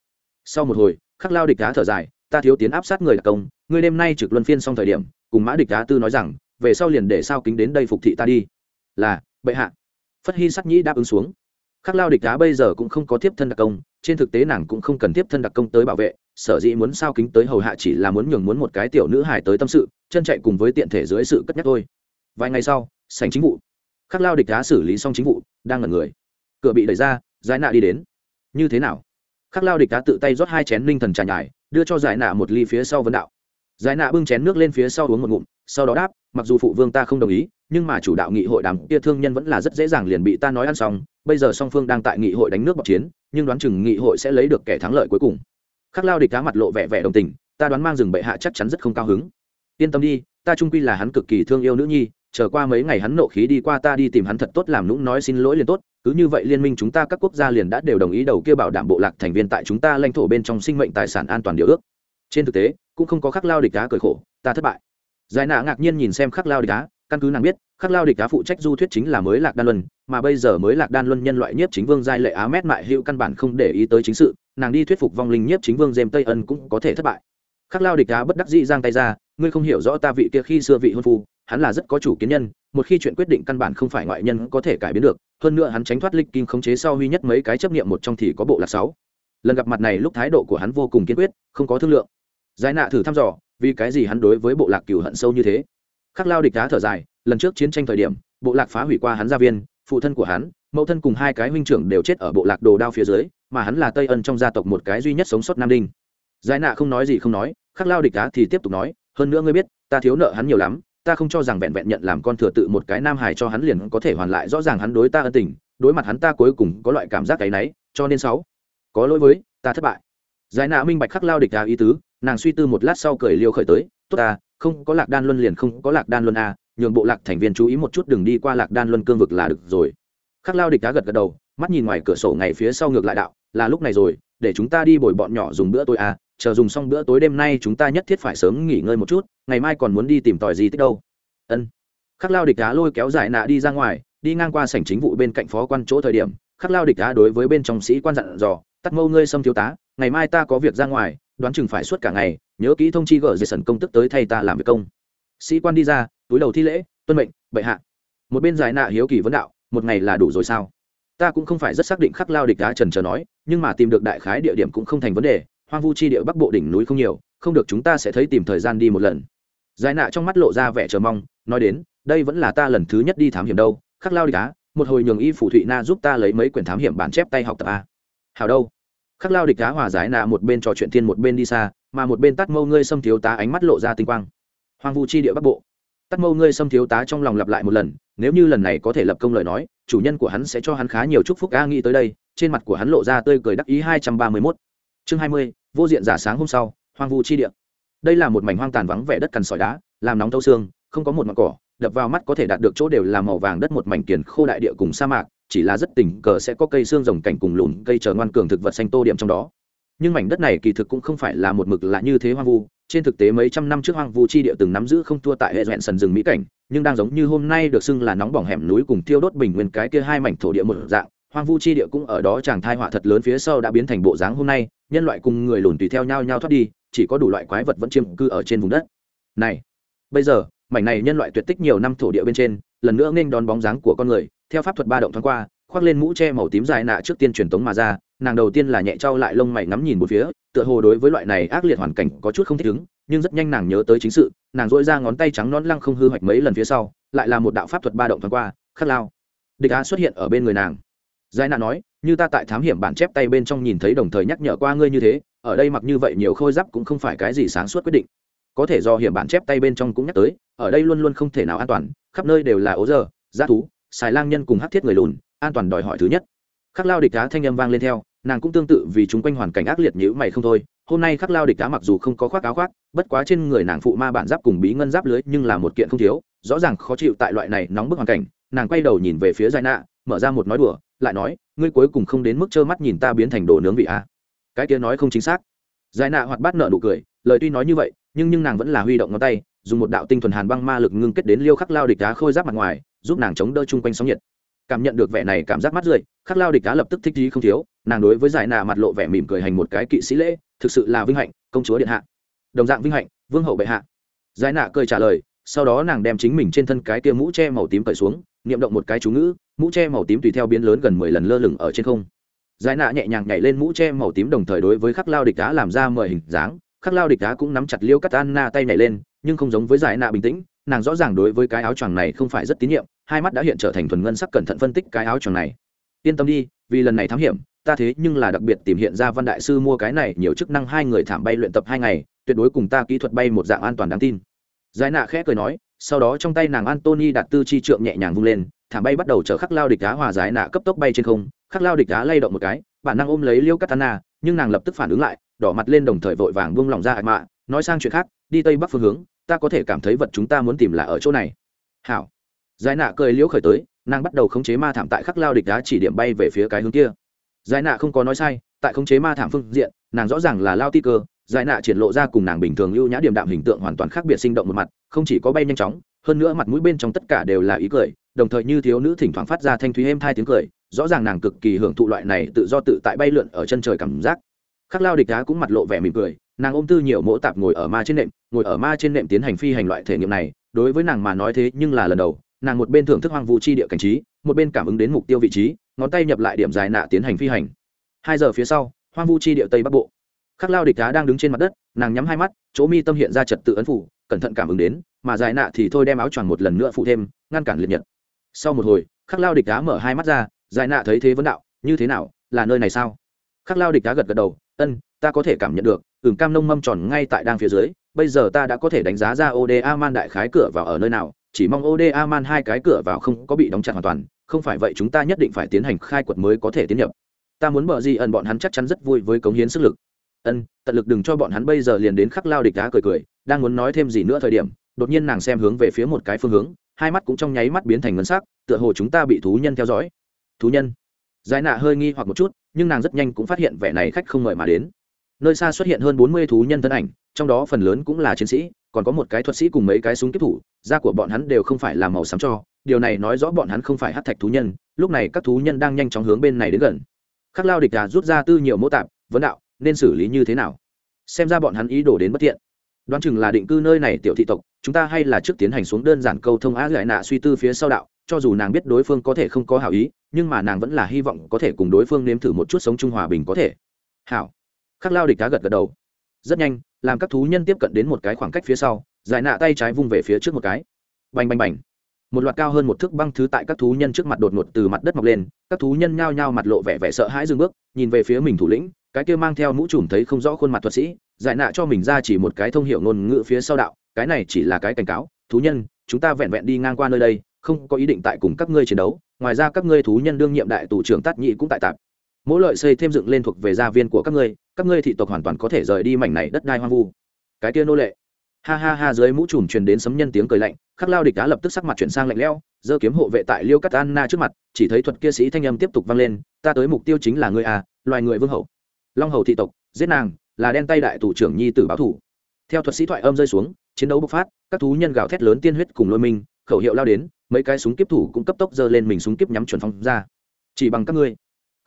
Sau một hồi, khắc lao địch đá thở dài, ta thiếu tiến áp sát người đặc công người đêm nay trực luân phiên xong thời điểm, cùng mã địch đá tư nói rằng, về sau liền để sao kính đến đây phục thị ta đi. Là, bệ hạ. Phất hy sắc nhĩ đáp ứng xuống. Khắc lao địch đá bây giờ cũng không có tiếp thân đặc công, trên thực tế nàng cũng không cần tiếp thân đặc công tới bảo vệ, sở dĩ muốn sao kính tới hầu hạ chỉ là muốn nhường muốn một cái tiểu nữ hài tới tâm sự, chân chạy cùng với tiện thể dưới sự cất nhắc thôi. Vài ngày sau sành chính vụ. Khắc lao địch đá xử lý xong chính vụ, đang ngẩn người cửa bị đẩy ra, giải nạ đi đến. Như thế nào? Khắc lao địch đã tự tay rót hai chén ninh thần trà nhải, đưa cho giải nạ một ly phía sau vấn đạo. Giải nạ bưng chén nước lên phía sau uống một ngụm, sau đó đáp, mặc dù phụ vương ta không đồng ý, nhưng mà chủ đạo nghị hội đàm kia thương nhân vẫn là rất dễ dàng liền bị ta nói ăn xong. Bây giờ song phương đang tại nghị hội đánh nước bọc chiến, nhưng đoán chừng nghị hội sẽ lấy được kẻ thắng lợi cuối cùng. Khắc lao địch cá mặt lộ vẻ vẻ đồng tình, ta đoán mang rừng bệ hạ chắc chắn rất không cao hứng. Yên tâm đi, ta trung quy là hắn cực kỳ thương yêu nữ nhi, chờ qua mấy ngày hắn nộ khí đi qua ta đi tìm hắn thật tốt làm nũng nói xin lỗi liền tốt cứ như vậy liên minh chúng ta các quốc gia liền đã đều đồng ý đầu kia bảo đảm bộ lạc thành viên tại chúng ta lãnh thổ bên trong sinh mệnh tài sản an toàn điều ước. Trên thực tế, cũng không có khắc lao địch cá cởi khổ, ta thất bại. Giải nạ ngạc nhiên nhìn xem khắc lao địch cá căn cứ nàng biết, khắc lao địch cá phụ trách du thuyết chính là mới lạc đan luân, mà bây giờ mới lạc đan luân nhân loại nhiếp chính vương giai lệ á mét mại hữu căn bản không để ý tới chính sự, nàng đi thuyết phục vong linh nhiếp chính vương dêm tây ân cũng có thể thất bại. Khắc lao địch cá bất đắc dĩ giang tay ra, ngươi không hiểu rõ ta vị kia khi xưa vị hôn phu, hắn là rất có chủ kiến nhân, một khi chuyện quyết định căn bản không phải ngoại nhân có thể cải biến được hơn nữa hắn tránh thoát lịch kim khống chế sau huy nhất mấy cái chấp nghiệm một trong thì có bộ là sáu. Lần gặp mặt này lúc thái độ của hắn vô cùng kiên quyết, không có thương lượng. Giải nạ thử thăm dò, vì cái gì hắn đối với bộ lạc cừu hận sâu như thế? Khắc lao địch đá thở dài, lần trước chiến tranh thời điểm, bộ lạc phá hủy qua hắn gia viên, phụ thân của hắn, mẫu thân cùng hai cái huynh trưởng đều chết ở bộ lạc đồ đao phía dưới, mà hắn là tây ân trong gia tộc một cái duy nhất sống sót nam đinh. Giải nạ không nói gì không nói, khắc lao địch đá thì tiếp tục nói, hơn nữa ngươi biết, ta thiếu nợ hắn nhiều lắm ta không cho rằng vẹn vẹn nhận làm con thừa tự một cái nam hài cho hắn liền có thể hoàn lại rõ ràng hắn đối ta ân tình, đối mặt hắn ta cuối cùng có loại cảm giác cái náy, cho nên sáu. Có lỗi với, ta thất bại. Giải nạ minh bạch khắc lao địch đá ý tứ, nàng suy tư một lát sau cười liêu khởi tới, tốt ta, không có lạc đan luân liền không có lạc đan luân a, nhường bộ lạc thành viên chú ý một chút đừng đi qua lạc đan luân cương vực là được rồi. Khắc lao địch đá gật gật đầu, mắt nhìn ngoài cửa sổ ngày phía sau ngược lại đạo, là lúc này rồi, để chúng ta đi bồi bọn nhỏ dùng bữa tôi a chờ dùng xong bữa tối đêm nay chúng ta nhất thiết phải sớm nghỉ ngơi một chút, ngày mai còn muốn đi tìm tòi gì tích đâu. Ân. Khắc lao địch đá lôi kéo giải nạ đi ra ngoài, đi ngang qua sảnh chính vụ bên cạnh phó quan chỗ thời điểm, khắc lao địch đá đối với bên trong sĩ quan dặn dò, tắt mâu ngươi xâm thiếu tá, ngày mai ta có việc ra ngoài, đoán chừng phải suốt cả ngày, nhớ kỹ thông chi gỡ dây sần công tức tới thay ta làm việc công. Sĩ quan đi ra, túi đầu thi lễ, tuân mệnh, bệ hạ. Một bên giải nạ hiếu kỳ vấn đạo, một ngày là đủ rồi sao? Ta cũng không phải rất xác định khắc lao địch đá trần trờ nói, nhưng mà tìm được đại khái địa điểm cũng không thành vấn đề hoang vu chi địa bắc bộ đỉnh núi không nhiều, không được chúng ta sẽ thấy tìm thời gian đi một lần. Giải nạ trong mắt lộ ra vẻ chờ mong, nói đến, đây vẫn là ta lần thứ nhất đi thám hiểm đâu, khắc lao đi cá, một hồi nhường y phủ thụy na giúp ta lấy mấy quyển thám hiểm bản chép tay học tập a. Hào đâu? Khắc lao địch cá hòa giải nạ một bên trò chuyện thiên một bên đi xa, mà một bên tắt mâu ngươi xâm thiếu tá ánh mắt lộ ra tinh quang. Hoang vu chi địa bắc bộ. Tắt mâu ngươi xâm thiếu tá trong lòng lặp lại một lần, nếu như lần này có thể lập công lời nói, chủ nhân của hắn sẽ cho hắn khá nhiều chúc phúc, a, nghĩ tới đây, trên mặt của hắn lộ ra tươi cười đắc ý hai trăm ba mươi mốt chương hai mươi, vô diện giả sáng hôm sau, hoang vu chi địa. Đây là một mảnh hoang tàn vắng vẻ đất cằn sỏi đá, làm nóng thâu xương, không có một mặt cỏ, đập vào mắt có thể đạt được chỗ đều là màu vàng đất một mảnh kiền khô đại địa cùng sa mạc, chỉ là rất tình cờ sẽ có cây xương rồng cảnh cùng lùn cây chờ ngoan cường thực vật xanh tô điểm trong đó. Nhưng mảnh đất này kỳ thực cũng không phải là một mực lạ như thế hoang vu, trên thực tế mấy trăm năm trước hoang vu chi địa từng nắm giữ không thua tại hệ dẹn sần rừng mỹ cảnh, nhưng đang giống như hôm nay được xưng là nóng bỏng hẻm núi cùng tiêu đốt bình nguyên cái kia hai mảnh thổ địa một dạng hoang vu chi địa cũng ở đó chàng thai họa thật lớn phía sau đã biến thành bộ dáng hôm nay, nhân loại cùng người lùn tùy theo nhau nhau thoát đi, chỉ có đủ loại quái vật vẫn chiếm cư ở trên vùng đất. Này, bây giờ, mảnh này nhân loại tuyệt tích nhiều năm thổ địa bên trên, lần nữa nghênh đón bóng dáng của con người, theo pháp thuật ba động thoáng qua, khoác lên mũ che màu tím dài nạ trước tiên truyền tống mà ra, nàng đầu tiên là nhẹ trao lại lông mày ngắm nhìn một phía, tựa hồ đối với loại này ác liệt hoàn cảnh có chút không thích ứng, nhưng rất nhanh nàng nhớ tới chính sự, nàng dội ra ngón tay trắng nón lăng không hư hoạch mấy lần phía sau, lại là một đạo pháp thuật ba động thoáng qua khát lao. Địch á xuất hiện ở bên người nàng giải nạ nói, như ta tại thám hiểm bản chép tay bên trong nhìn thấy đồng thời nhắc nhở qua ngươi như thế, ở đây mặc như vậy nhiều khôi giáp cũng không phải cái gì sáng suốt quyết định. Có thể do hiểm bản chép tay bên trong cũng nhắc tới, ở đây luôn luôn không thể nào an toàn, khắp nơi đều là ố giờ g thú, xài lang nhân cùng hát thiết người lùn, an toàn đòi hỏi thứ nhất. Khắc lao địch cá thanh âm vang lên theo, nàng cũng tương tự vì chúng quanh hoàn cảnh ác liệt nhữ mày không thôi. Hôm nay khắc lao địch cá mặc dù không có khoác áo khoác, bất quá trên người nàng phụ ma bản giáp cùng bí ngân giáp lưới nhưng là một kiện không thiếu, rõ ràng khó chịu tại loại này nóng bức hoàn cảnh. Nàng quay đầu nhìn về phía giải nạ, mở ra một nói đùa lại nói, ngươi cuối cùng không đến mức trơ mắt nhìn ta biến thành đồ nướng vị a. Cái kia nói không chính xác. Giải nạ hoạt bát nợ nụ cười, lời tuy nói như vậy, nhưng nhưng nàng vẫn là huy động ngón tay, dùng một đạo tinh thuần hàn băng ma lực ngưng kết đến liêu khắc lao địch đá khôi giáp mặt ngoài, giúp nàng chống đỡ chung quanh sóng nhiệt. Cảm nhận được vẻ này cảm giác mắt rượi, khắc lao địch đá lập tức thích trí không thiếu, nàng đối với giải nạ mặt lộ vẻ mỉm cười hành một cái kỵ sĩ lễ, thực sự là vinh hạnh, công chúa điện hạ. Đồng dạng vinh hạnh, vương hậu bệ hạ. Giải nạ cười trả lời, sau đó nàng đem chính mình trên thân cái kia mũ che màu tím cởi xuống, niệm động một cái chú ngữ mũ che màu tím tùy theo biến lớn gần mười lần lơ lửng ở trên không. Giải nạ nhẹ nhàng nhảy lên mũ che màu tím đồng thời đối với khắc lao địch đá làm ra mời hình dáng. Khắc lao địch đá cũng nắm chặt liêu cắt anna tay nhảy lên, nhưng không giống với giải nạ bình tĩnh. Nàng rõ ràng đối với cái áo choàng này không phải rất tín nhiệm, hai mắt đã hiện trở thành thuần ngân sắc cẩn thận phân tích cái áo choàng này. Yên tâm đi, vì lần này thám hiểm, ta thế nhưng là đặc biệt tìm hiện ra văn đại sư mua cái này, nhiều chức năng hai người thảm bay luyện tập hai ngày, tuyệt đối cùng ta kỹ thuật bay một dạng an toàn đáng tin. Giải nạ khẽ cười nói, sau đó trong tay nàng antony đặt tư chi trượng nhẹ nhàng vung lên thảm bay bắt đầu chở khắc lao địch đá hòa giải nạ cấp tốc bay trên không, khắc lao địch đá lay động một cái, bản năng ôm lấy liêu katana, nhưng nàng lập tức phản ứng lại, đỏ mặt lên đồng thời vội vàng buông lỏng ra ạc mạ, nói sang chuyện khác, đi tây bắc phương hướng, ta có thể cảm thấy vật chúng ta muốn tìm là ở chỗ này. Hảo. Giải nạ cười liễu khởi tới, nàng bắt đầu khống chế ma thảm tại khắc lao địch đá chỉ điểm bay về phía cái hướng kia. Giải nạ không có nói sai, tại khống chế ma thảm phương diện, nàng rõ ràng là lao ti cơ, giải nạ triển lộ ra cùng nàng bình thường lưu nhã điểm đạm hình tượng hoàn toàn khác biệt sinh động một mặt, không chỉ có bay nhanh chóng, hơn nữa mặt mũi bên trong tất cả đều là ý cười đồng thời như thiếu nữ thỉnh thoảng phát ra thanh thúy êm thai tiếng cười, rõ ràng nàng cực kỳ hưởng thụ loại này tự do tự tại bay lượn ở chân trời cảm giác. Khắc lao địch đá cũng mặt lộ vẻ mỉm cười, nàng ôm tư nhiều mỗ tạp ngồi ở ma trên nệm, ngồi ở ma trên nệm tiến hành phi hành loại thể nghiệm này, đối với nàng mà nói thế nhưng là lần đầu, nàng một bên thưởng thức hoang vu chi địa cảnh trí, một bên cảm ứng đến mục tiêu vị trí, ngón tay nhập lại điểm dài nạ tiến hành phi hành. Hai giờ phía sau, hoang vu chi địa tây bắc bộ. Khắc lao địch đá đang đứng trên mặt đất, nàng nhắm hai mắt, chỗ mi tâm hiện ra trật tự ấn phủ, cẩn thận cảm ứng đến, mà dài nạ thì thôi đem áo choàng một lần nữa phụ thêm, ngăn cản liệt nhật sau một hồi, khắc lao địch đá mở hai mắt ra dài nạ thấy thế vấn đạo, như thế nào, là nơi này sao? Khắc lao địch đá gật gật đầu, ân, ta có thể cảm nhận được ửng cam nông mâm tròn ngay tại đang phía dưới, bây giờ ta đã có thể đánh giá ra oda man đại khái cửa vào ở nơi nào, chỉ mong oda man hai cái cửa vào không có bị đóng chặt hoàn toàn, không phải vậy chúng ta nhất định phải tiến hành khai quật mới có thể tiến nhập. Ta muốn bờ gì ẩn bọn hắn chắc chắn rất vui với cống hiến sức lực. Ân, tận lực đừng cho bọn hắn bây giờ liền đến. Khắc lao địch đá cười cười, đang muốn nói thêm gì nữa thời điểm, đột nhiên nàng xem hướng về phía một cái phương hướng hai mắt cũng trong nháy mắt biến thành ngân sắc, tựa hồ chúng ta bị thú nhân theo dõi. Thú nhân. Giải nạ hơi nghi hoặc một chút, nhưng nàng rất nhanh cũng phát hiện vẻ này khách không mời mà đến. Nơi xa xuất hiện hơn bốn mươi thú nhân thân ảnh, trong đó phần lớn cũng là chiến sĩ, còn có một cái thuật sĩ cùng mấy cái súng kiếp thủ, da của bọn hắn đều không phải là màu xám cho, điều này nói rõ bọn hắn không phải hát thạch thú nhân, lúc này các thú nhân đang nhanh chóng hướng bên này đến gần. Khắc lao địch đà rút ra tư nhiều mô tạp, vấn đạo, nên xử lý như thế nào? Xem ra bọn hắn ý đồ đến bất thiện đoán chừng là định cư nơi này tiểu thị tộc, chúng ta hay là trước tiến hành xuống đơn giản câu thông á lại nạ suy tư phía sau đạo, cho dù nàng biết đối phương có thể không có hảo ý, nhưng mà nàng vẫn là hy vọng có thể cùng đối phương nếm thử một chút sống chung hòa bình có thể. Hảo. Khắc lao địch cá gật gật đầu. Rất nhanh, làm các thú nhân tiếp cận đến một cái khoảng cách phía sau, giải nạ tay trái vung về phía trước một cái. Bành bành bành. Một loạt cao hơn một thước băng thứ tại các thú nhân trước mặt đột ngột từ mặt đất mọc lên, các thú nhân nhao nhao mặt lộ vẻ vẻ sợ hãi dừng bước, nhìn về phía mình thủ lĩnh cái kia mang theo mũ trùm thấy không rõ khuôn mặt thuật sĩ, giải nạ cho mình ra chỉ một cái thông hiệu ngôn ngữ phía sau đạo, cái này chỉ là cái cảnh cáo, thú nhân, chúng ta vẹn vẹn đi ngang qua nơi đây, không có ý định tại cùng các ngươi chiến đấu, ngoài ra các ngươi thú nhân đương nhiệm đại tù trưởng tát nhị cũng tại tạp. Mỗi lợi xây thêm dựng lên thuộc về gia viên của các ngươi các ngươi thị tộc hoàn toàn có thể rời đi mảnh này đất đai hoang vu. Cái kia nô lệ. Ha ha ha, dưới mũ trùm truyền đến sấm nhân tiếng cười lạnh, khắc lao địch đá lập tức sắc mặt chuyển sang lạnh lẽo, giơ kiếm hộ vệ tại liêu cắt anna trước mặt, chỉ thấy thuật kia sĩ thanh âm tiếp tục vang lên, ta tới mục tiêu chính là ngươi à loài người vương hậu long hầu thị tộc, giết nàng, là đen tay đại thủ trưởng nhi tử báo thủ. Theo thuật sĩ thoại âm rơi xuống, chiến đấu bộc phát, các thú nhân gào thét lớn tiên huyết cùng lôi minh, khẩu hiệu lao đến, mấy cái súng kiếp thủ cũng cấp tốc giơ lên mình súng kiếp nhắm chuẩn phong ra. Chỉ bằng các ngươi.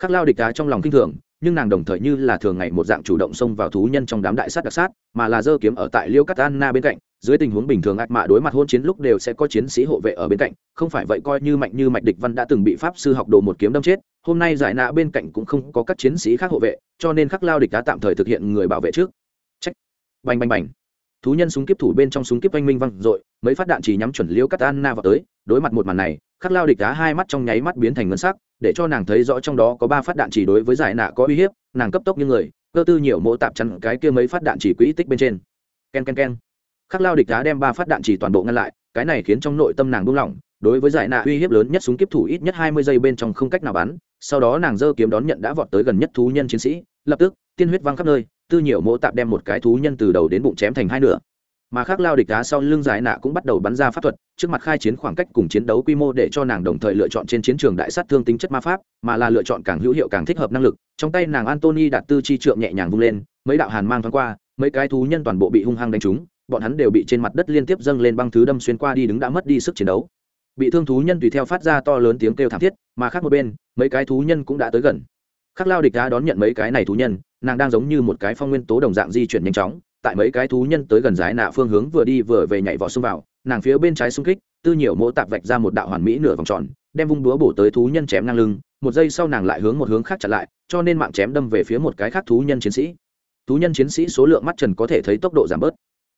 Khắc lao địch đá trong lòng kinh thường, nhưng nàng đồng thời như là thường ngày một dạng chủ động xông vào thú nhân trong đám đại sát đặc sát, mà là dơ kiếm ở tại liêu cắt anna bên cạnh, dưới tình huống bình thường ác mạ đối mặt hôn chiến lúc đều sẽ có chiến sĩ hộ vệ ở bên cạnh, không phải vậy coi như mạnh như mạch địch văn đã từng bị pháp sư học đồ một kiếm đâm chết hôm nay giải nạ bên cạnh cũng không có các chiến sĩ khác hộ vệ, cho nên khắc lao địch đã tạm thời thực hiện người bảo vệ trước. Trách bành bành bành. Thú nhân súng kiếp thủ bên trong súng kiếp oanh minh văng r mấy phát đạn chỉ nhắm chuẩn liêu cắt anna vào tới, đối mặt một màn này, khắc lao địch đá hai mắt trong nháy mắt biến thành ngân sắc, để cho nàng thấy rõ trong đó có ba phát đạn chỉ đối với giải nạ có uy hiếp, nàng cấp tốc như người, cơ tư nhiều mỗ tạp chắn cái kia mấy phát đạn chỉ quỹ tích bên trên. K e n k e n k e n khắc lao địch đá đem ba phát đạn chỉ toàn bộ ngăn lại, cái này khiến trong nội tâm nàng buông lỏng đối với giải nạ uy hiếp lớn nhất súng kiếp thủ ít nhất hai mươi giây bên trong không cách nào bắn, sau đó nàng giơ kiếm đón nhận đã vọt tới gần nhất thú nhân chiến sĩ, lập tức, tiên huyết văng khắp nơi, tư nhiều mỗ tạp đem một cái thú nhân từ đầu đến bụng chém thành hai nửa. Mà khác lao địch đá sau lưng giải nạ cũng bắt đầu bắn ra pháp thuật, trước mặt khai chiến khoảng cách cùng chiến đấu quy mô để cho nàng đồng thời lựa chọn trên chiến trường đại sát thương tính chất ma pháp, mà là lựa chọn càng hữu hiệu càng thích hợp năng lực. Trong tay nàng antony đạt tư chi trượng nhẹ nhàng vung lên, mấy đạo hàn mang thoáng qua, mấy cái thú nhân toàn bộ bị hung hăng đánh trúng, bọn hắn đều bị trên mặt đất liên tiếp dâng lên băng thứ đâm xuyên qua đi đứng đã mất đi sức chiến đấu bị thương thú nhân tùy theo phát ra to lớn tiếng kêu thảm thiết, mà khác một bên, mấy cái thú nhân cũng đã tới gần. Khắc lao địch đá đón nhận mấy cái này thú nhân, nàng đang giống như một cái phong nguyên tố đồng dạng di chuyển nhanh chóng, tại mấy cái thú nhân tới gần giải nạ phương hướng vừa đi vừa về nhảy vỏ xông vào, nàng phía bên trái xung kích, tư nhiều mỗ tạp vạch ra một đạo hoàn mỹ nửa vòng tròn, đem vung búa bổ tới thú nhân chém ngang lưng, một giây sau nàng lại hướng một hướng khác chặn lại, cho nên mạng chém đâm về phía một cái khác thú nhân chiến sĩ. Thú nhân chiến sĩ số lượng mắt trần có thể thấy tốc độ giảm bớt.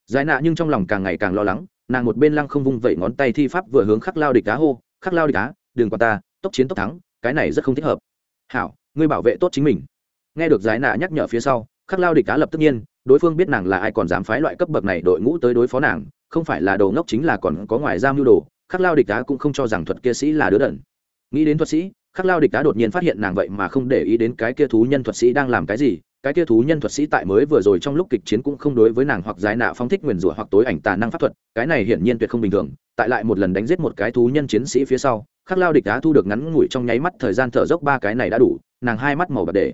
Giải nạ nhưng trong lòng càng ngày càng lo lắng nàng một bên lăng không vung vẩy ngón tay thi pháp vừa hướng khắc lao địch cá hô, khắc lao địch cá đừng qua ta, tốc chiến tốc thắng, cái này rất không thích hợp. Hảo, ngươi bảo vệ tốt chính mình. Nghe được giải nạ nhắc nhở phía sau, khắc lao địch cá lập tất nhiên, đối phương biết nàng là ai còn dám phái loại cấp bậc này đội ngũ tới đối phó nàng, không phải là đồ ngốc chính là còn có ngoài giao mưu đồ, khắc lao địch cá cũng không cho rằng thuật kia sĩ là đứa đần. Nghĩ đến thuật sĩ, khắc lao địch cá đột nhiên phát hiện nàng vậy mà không để ý đến cái kia thú nhân thuật sĩ đang làm cái gì cái kia thú nhân thuật sĩ tại mới vừa rồi trong lúc kịch chiến cũng không đối với nàng hoặc giải nạ phong thích nguyền rủa hoặc tối ảnh tà năng pháp thuật, cái này hiển nhiên tuyệt không bình thường, tại lại một lần đánh giết một cái thú nhân chiến sĩ phía sau, khắc lao địch đá thu được ngắn ngủi trong nháy mắt thời gian thở dốc ba cái này đã đủ, nàng hai mắt màu bạc để.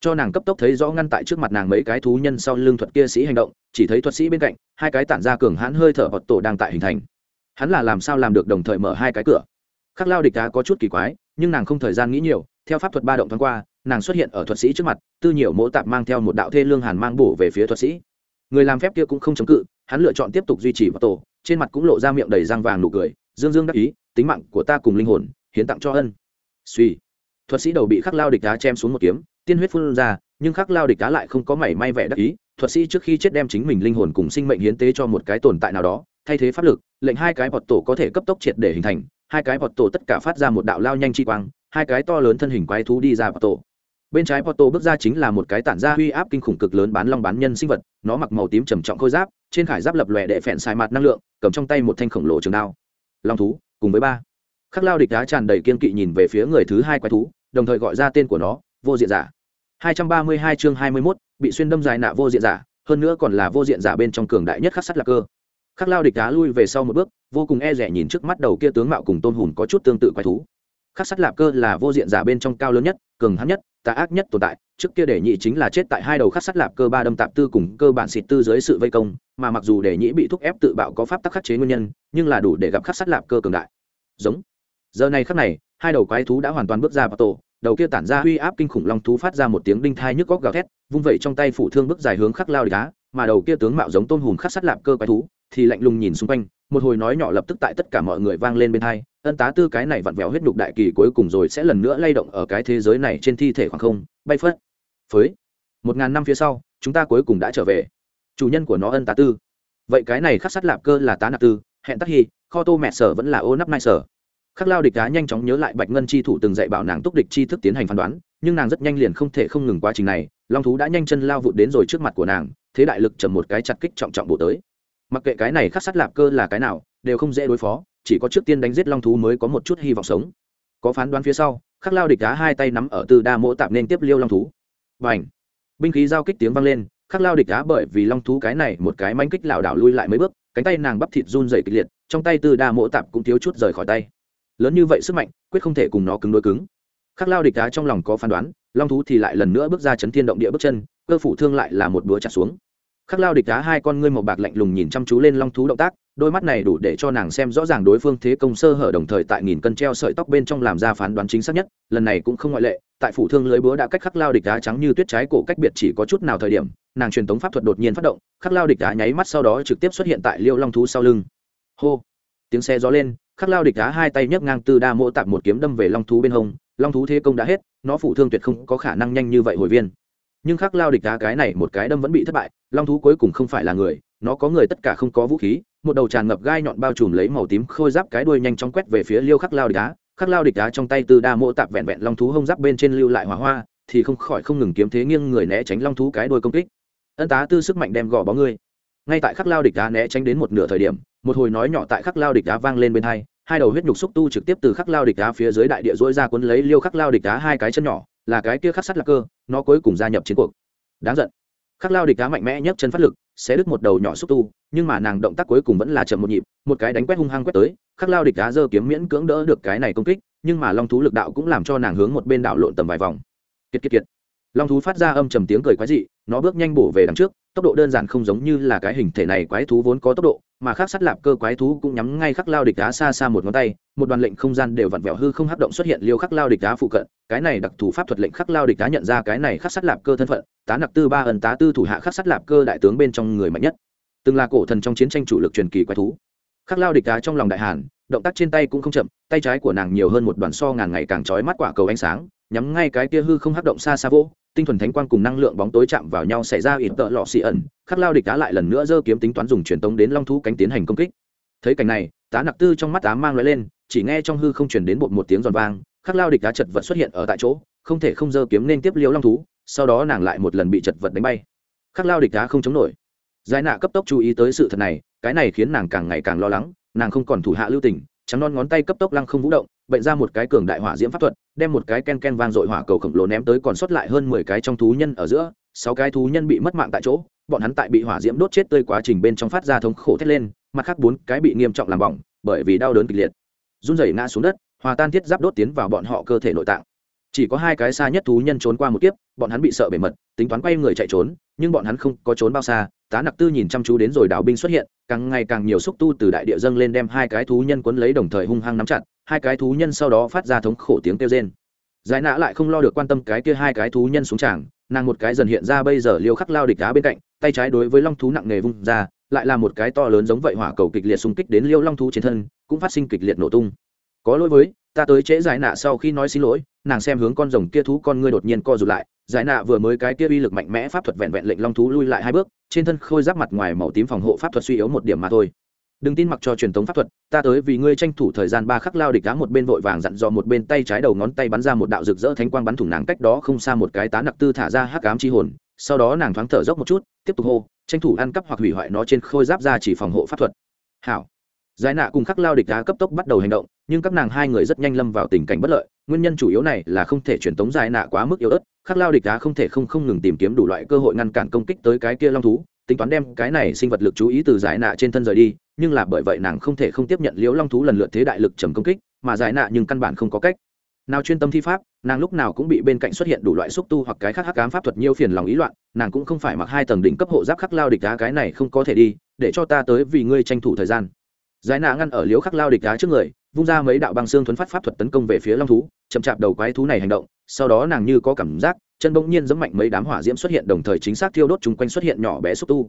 Cho nàng cấp tốc thấy rõ ngăn tại trước mặt nàng mấy cái thú nhân sau lưng thuật kia sĩ hành động, chỉ thấy thuật sĩ bên cạnh, hai cái tản ra cường hãn hơi thở bọt tổ đang tại hình thành. Hắn là làm sao làm được đồng thời mở hai cái cửa? Khắc lao địch đá có chút kỳ quái, nhưng nàng không thời gian nghĩ nhiều, theo pháp thuật ba động thoáng qua nàng xuất hiện ở thuật sĩ trước mặt, tư nhiều mỗ tạp mang theo một đạo thê lương hàn mang bổ về phía thuật sĩ. Người làm phép kia cũng không chống cự, hắn lựa chọn tiếp tục duy trì vào tổ, trên mặt cũng lộ ra miệng đầy răng vàng nụ cười, dương dương đắc ý, tính mạng của ta cùng linh hồn, hiến tặng cho ân. Suy. Thuật sĩ đầu bị khắc lao địch đá chém xuống một kiếm, tiên huyết phun ra, nhưng khắc lao địch đá lại không có mảy may vẻ đắc ý, thuật sĩ trước khi chết đem chính mình linh hồn cùng sinh mệnh hiến tế cho một cái tồn tại nào đó, thay thế pháp lực, lệnh hai cái bọt tổ có thể cấp tốc triệt để hình thành, hai cái bọt tổ tất cả phát ra một đạo lao nhanh chi quang, hai cái to lớn thân hình quái thú đi ra bọt tổ bên trái Porto bước ra chính là một cái tản ra huy áp kinh khủng cực lớn bán long bán nhân sinh vật nó mặc màu tím trầm trọng khôi giáp trên khải giáp lập lòe đệ phèn xài mặt năng lượng cầm trong tay một thanh khổng lồ trường đao. Long thú cùng với ba. Khắc lao địch đá tràn đầy kiên kỵ nhìn về phía người thứ hai quái thú đồng thời gọi ra tên của nó vô diện giả. 232 chương 21, bị xuyên đâm dài nạ vô diện giả hơn nữa còn là vô diện giả bên trong cường đại nhất khắc sắt lạc cơ. Khắc lao địch đá lui về sau một bước vô cùng e dè nhìn trước mắt đầu kia tướng mạo cùng tôn hùn có chút tương tự quái thú. Khắc sắt lạp cơ là vô diện giả bên trong cao lớn nhất cường hắn nhất tà ác nhất tồn tại, trước kia để nhị chính là chết tại hai đầu khắc sắt lạp cơ ba đâm tạp tư cùng cơ bản xịt tư dưới sự vây công, mà mặc dù để nhị bị thúc ép tự bạo có pháp tắc khắc chế nguyên nhân, nhưng là đủ để gặp khắc sắt lạp cơ cường đại. Giống. Giờ này khắc này, hai đầu quái thú đã hoàn toàn bước ra vào tổ, đầu kia tản ra uy áp kinh khủng long thú phát ra một tiếng đinh thai nhức góc gào thét, vung vẩy trong tay phủ thương bước dài hướng khắc lao đá, mà đầu kia tướng mạo giống tôn hùm khắc sắt lạp cơ quái thú thì lạnh lùng nhìn xung quanh, một hồi nói nhỏ lập tức tại tất cả mọi người vang lên bên hai ân tá tư cái này vặn vẹo huyết nhục đại kỳ cuối cùng rồi sẽ lần nữa lay động ở cái thế giới này trên thi thể khoảng không, bay phất. Phới. Một ngàn năm phía sau, chúng ta cuối cùng đã trở về. Chủ nhân của nó ân tá tư. Vậy cái này khắc sắt lạp cơ là tá nạp tư, hẹn tắc hy kho tô mẹ sở vẫn là ô nắp nai sở. Khắc lao địch cá nhanh chóng nhớ lại bạch ngân chi thủ từng dạy bảo nàng túc địch chi thức tiến hành phán đoán, nhưng nàng rất nhanh liền không thể không ngừng quá trình này, long thú đã nhanh chân lao vụt đến rồi trước mặt của nàng, thế đại lực chầm một cái chặt kích trọng trọng bộ tới. Mặc kệ cái này khắc sắt lạp cơ là cái nào, đều không dễ đối phó chỉ có trước tiên đánh giết long thú mới có một chút hy vọng sống. Có phán đoán phía sau, khắc lao địch đá hai tay nắm ở từ đa mỗ tạm nên tiếp liêu long thú. Và ảnh binh khí giao kích tiếng vang lên, khắc lao địch đá bởi vì long thú cái này một cái manh kích lảo đảo lui lại mấy bước, cánh tay nàng bắp thịt run dày kịch liệt, trong tay từ đa mỗ tạp cũng thiếu chút rời khỏi tay. Lớn như vậy sức mạnh, quyết không thể cùng nó cứng đối cứng. Khắc lao địch đá trong lòng có phán đoán, long thú thì lại lần nữa bước ra chấn thiên động địa bước chân, cơ phủ thương lại là một búa chặt xuống. Khắc lao địch đá hai con ngươi màu bạc lạnh lùng nhìn chăm chú lên long thú động tác đôi mắt này đủ để cho nàng xem rõ ràng đối phương thế công sơ hở đồng thời tại nghìn cân treo sợi tóc bên trong làm ra phán đoán chính xác nhất, lần này cũng không ngoại lệ, tại phủ thương lưới búa đã cách khắc lao địch đá trắng như tuyết trái cổ cách biệt chỉ có chút nào thời điểm, nàng truyền tống pháp thuật đột nhiên phát động, khắc lao địch đá nháy mắt sau đó trực tiếp xuất hiện tại liêu long thú sau lưng. Hô! Tiếng xe gió lên, khắc lao địch đá hai tay nhấc ngang từ đa mỗ tạp một kiếm đâm về long thú bên hông, long thú thế công đã hết, nó phủ thương tuyệt không có khả năng nhanh như vậy hồi viên. Nhưng khắc lao địch đá cái này một cái đâm vẫn bị thất bại, long thú cuối cùng không phải là người, nó có người tất cả không có vũ khí một đầu tràn ngập gai nhọn bao trùm lấy màu tím khôi giáp cái đuôi nhanh chóng quét về phía liêu khắc lao địch đá khắc lao địch đá trong tay từ đa mô tạp vẹn vẹn long thú hông giáp bên trên lưu lại hỏa hoa, thì không khỏi không ngừng kiếm thế nghiêng người né tránh long thú cái đuôi công kích. Ân tá tư sức mạnh đem gò bó ngươi. Ngay tại khắc lao địch đá né tránh đến một nửa thời điểm, một hồi nói nhỏ tại khắc lao địch đá vang lên bên hai hai đầu huyết nhục xúc tu trực tiếp từ khắc lao địch đá phía dưới đại địa dỗi ra cuốn lấy liêu khắc lao địch đá hai cái chân nhỏ, là cái kia khắc sắt là cơ, nó cuối cùng gia nhập chiến cuộc. Đáng giận khắc lao địch đá mạnh mẽ nhất chân phát lực, sẽ đứt một đầu nhỏ xúc tu, nhưng mà nàng động tác cuối cùng vẫn là chậm một nhịp, một cái đánh quét hung hăng quét tới, khắc lao địch đá giơ kiếm miễn cưỡng đỡ được cái này công kích, nhưng mà long thú lực đạo cũng làm cho nàng hướng một bên đảo lộn tầm vài vòng. Kiệt kiệt kiệt. Long thú phát ra âm trầm tiếng cười quái dị, nó bước nhanh bổ về đằng trước, tốc độ đơn giản không giống như là cái hình thể này quái thú vốn có tốc độ mà khác sắt lạp cơ quái thú cũng nhắm ngay khắc lao địch đá xa xa một ngón tay, một đoàn lệnh không gian đều vặn vẹo hư không hấp động xuất hiện liêu khắc lao địch đá phụ cận, cái này đặc thù pháp thuật lệnh khắc lao địch đá nhận ra cái này khắc sắt lạp cơ thân phận, tá nặc tư ba ẩn tá tư thủ hạ khắc sắt lạp cơ đại tướng bên trong người mạnh nhất, từng là cổ thần trong chiến tranh chủ lực truyền kỳ quái thú. Khắc lao địch đá trong lòng đại hàn, động tác trên tay cũng không chậm, tay trái của nàng nhiều hơn một đoàn so ngàn ngày càng trói mắt quả cầu ánh sáng, nhắm ngay cái kia hư không hấp động xa xa vô tinh thuần thánh quang cùng năng lượng bóng tối chạm vào nhau xảy ra ít tợ lọ xì ẩn, khắc lao địch đá lại lần nữa giơ kiếm tính toán dùng truyền tống đến long thú cánh tiến hành công kích. Thấy cảnh này, tá nặc tư trong mắt tá mang loại lên, chỉ nghe trong hư không chuyển đến một một tiếng giòn vang, khắc lao địch đá chật vật xuất hiện ở tại chỗ, không thể không giơ kiếm nên tiếp liêu long thú, sau đó nàng lại một lần bị chật vật đánh bay. Khắc lao địch đá không chống nổi. Giải nạ cấp tốc chú ý tới sự thật này, cái này khiến nàng càng ngày càng lo lắng, nàng không còn thủ hạ lưu tình trắng non ngón tay cấp tốc lăng không vũ động, bệnh ra một cái cường đại hỏa diễm pháp thuật, đem một cái ken ken vang dội hỏa cầu khổng lồ ném tới còn sót lại hơn mười cái trong thú nhân ở giữa, sáu cái thú nhân bị mất mạng tại chỗ, bọn hắn tại bị hỏa diễm đốt chết tươi quá trình bên trong phát ra thống khổ thét lên, mặt khác bốn cái bị nghiêm trọng làm bỏng, bởi vì đau đớn kịch liệt. Run rẩy ngã xuống đất, hòa tan thiết giáp đốt tiến vào bọn họ cơ thể nội tạng chỉ có hai cái xa nhất thú nhân trốn qua một kiếp, bọn hắn bị sợ bề mật, tính toán quay người chạy trốn, nhưng bọn hắn không có trốn bao xa, tá nặc tư nhìn chăm chú đến rồi đào binh xuất hiện, càng ngày càng nhiều xúc tu từ đại địa dâng lên đem hai cái thú nhân quấn lấy đồng thời hung hăng nắm chặt, hai cái thú nhân sau đó phát ra thống khổ tiếng kêu rên. Giải nã lại không lo được quan tâm cái kia hai cái thú nhân xuống tràng, nàng một cái dần hiện ra bây giờ liêu khắc lao địch đá bên cạnh, tay trái đối với long thú nặng nề vung ra, lại là một cái to lớn giống vậy hỏa cầu kịch liệt xung kích đến liêu long thú trên thân, cũng phát sinh kịch liệt nổ tung. Có lỗi với ta tới trễ giải nạ sau khi nói xin lỗi, nàng xem hướng con rồng kia thú con ngươi đột nhiên co rụt lại, giải nạ vừa mới cái kia uy lực mạnh mẽ pháp thuật vẹn vẹn lệnh long thú lui lại hai bước, trên thân khôi giáp mặt ngoài màu tím phòng hộ pháp thuật suy yếu một điểm mà thôi. Đừng tin mặc cho truyền thống pháp thuật, ta tới vì ngươi tranh thủ thời gian ba khắc lao địch đá một bên vội vàng dặn dò một bên tay trái đầu ngón tay bắn ra một đạo rực rỡ thánh quang bắn thủng nàng cách đó không xa một cái tá nặc tư thả ra hắc ám chi hồn, sau đó nàng thoáng thở dốc một chút, tiếp tục hô, tranh thủ ăn cắp hoặc hủy hoại nó trên khôi giáp ra chỉ phòng hộ pháp thuật. Hảo giải nạ cùng khắc lao địch đá cấp tốc bắt đầu hành động, nhưng các nàng hai người rất nhanh lâm vào tình cảnh bất lợi. Nguyên nhân chủ yếu này là không thể truyền tống giải nạ quá mức yếu ớt, khắc lao địch đá không thể không không ngừng tìm kiếm đủ loại cơ hội ngăn cản công kích tới cái kia long thú, tính toán đem cái này sinh vật lực chú ý từ giải nạ trên thân rời đi, nhưng là bởi vậy nàng không thể không tiếp nhận liễu long thú lần lượt thế đại lực trầm công kích, mà giải nạ nhưng căn bản không có cách. Nào chuyên tâm thi pháp, nàng lúc nào cũng bị bên cạnh xuất hiện đủ loại xúc tu hoặc cái khác hắc cám pháp thuật nhiều phiền lòng ý loạn, nàng cũng không phải mặc hai tầng đỉnh cấp hộ giáp khắc lao địch đá cái này không có thể đi, để cho ta tới vì ngươi tranh thủ thời gian giải nạ ngăn ở liễu khắc lao địch đá trước người, vung ra mấy đạo băng xương thuấn phát pháp thuật tấn công về phía long thú, chậm chạp đầu quái thú này hành động, sau đó nàng như có cảm giác, chân bỗng nhiên giẫm mạnh mấy đám hỏa diễm xuất hiện đồng thời chính xác thiêu đốt chung quanh xuất hiện nhỏ bé xúc tu.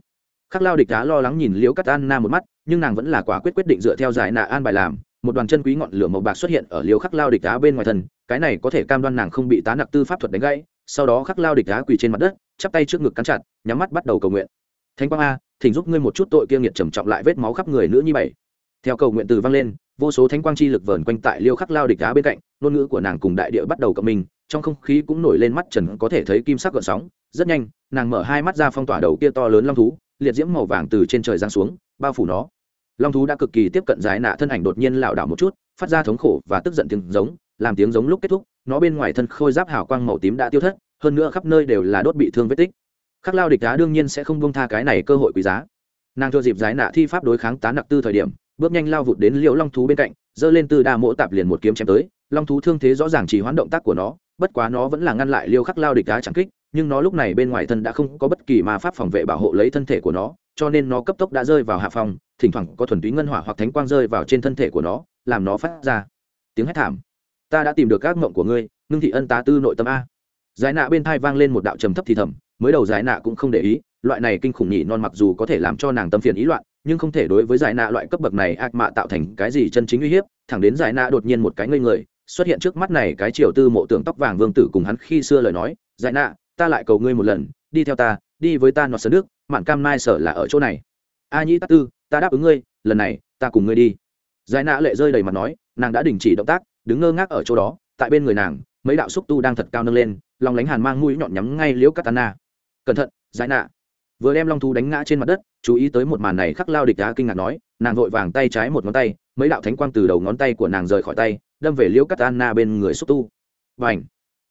Khắc lao địch đá lo lắng nhìn liễu cắt an na một mắt, nhưng nàng vẫn là quả quyết quyết định dựa theo giải nạ an bài làm, một đoàn chân quý ngọn lửa màu bạc xuất hiện ở liễu khắc lao địch đá bên ngoài thân cái này có thể cam đoan nàng không bị tá nặc tư pháp thuật đánh gãy, sau đó khắc lao địch đá quỳ trên mặt đất, chắp tay trước ngực cắn chặt, nhắm mắt bắt đầu cầu nguyện. Thánh quang a, thỉnh giúp ngươi một chút tội kia nghiệt trầm trọng lại vết máu khắp người nữ như bảy theo cầu nguyện từ vang lên, vô số thánh quang chi lực vờn quanh tại liêu khắc lao địch đá bên cạnh, ngôn ngữ của nàng cùng đại địa bắt đầu cộng mình trong không khí cũng nổi lên mắt trần có thể thấy kim sắc gợn sóng. Rất nhanh, nàng mở hai mắt ra phong tỏa đầu kia to lớn long thú, liệt diễm màu vàng từ trên trời giáng xuống, bao phủ nó. Long thú đã cực kỳ tiếp cận giải nạ thân ảnh đột nhiên lảo đảo một chút, phát ra thống khổ và tức giận tiếng giống, làm tiếng giống lúc kết thúc, nó bên ngoài thân khôi giáp hào quang màu tím đã tiêu thất, hơn nữa khắp nơi đều là đốt bị thương vết tích. Khắc lao địch đá đương nhiên sẽ không buông tha cái này cơ hội quý giá. Nàng thừa dịp giải nạ thi pháp đối kháng tá nặc tư thời điểm bước nhanh lao vụt đến liễu long thú bên cạnh, giơ lên tư đa mỗ tạp liền một kiếm chém tới. Long thú thương thế rõ ràng chỉ hoán động tác của nó, bất quá nó vẫn là ngăn lại liêu khắc lao địch đá chẳng kích, nhưng nó lúc này bên ngoài thân đã không có bất kỳ ma pháp phòng vệ bảo hộ lấy thân thể của nó, cho nên nó cấp tốc đã rơi vào hạ phòng, thỉnh thoảng có thuần túy ngân hỏa hoặc thánh quang rơi vào trên thân thể của nó, làm nó phát ra tiếng hét thảm. Ta đã tìm được các mộng của ngươi, ngưng thị ân tá tư nội tâm a. Giải nạ bên thai vang lên một đạo trầm thấp thì thầm, mới đầu giải nạ cũng không để ý, loại này kinh khủng nhỉ non mặc dù có thể làm cho nàng tâm phiền ý loạn nhưng không thể đối với giải nạ loại cấp bậc này ác mạ tạo thành cái gì chân chính uy hiếp, thẳng đến giải nạ đột nhiên một cái ngây người, xuất hiện trước mắt này cái triều tư mộ tưởng tóc vàng vương tử cùng hắn khi xưa lời nói, giải nạ, ta lại cầu ngươi một lần, đi theo ta, đi với ta nọt sơn nước, mạn cam mai sở là ở chỗ này. A nhĩ tắc tư, ta đáp ứng ngươi, lần này, ta cùng ngươi đi. Giải nạ lệ rơi đầy mặt nói, nàng đã đình chỉ động tác, đứng ngơ ngác ở chỗ đó, tại bên người nàng, mấy đạo xúc tu đang thật cao nâng lên, lòng lánh hàn mang mũi nhọn nhắm ngay liễu katana cẩn thận, giải nạ vừa đem long thú đánh ngã trên mặt đất, chú ý tới một màn này khắc lao địch đá kinh ngạc nói, nàng vội vàng tay trái một ngón tay, mấy đạo thánh quang từ đầu ngón tay của nàng rời khỏi tay, đâm về liễu cắt anna bên người xúc tu. Và ảnh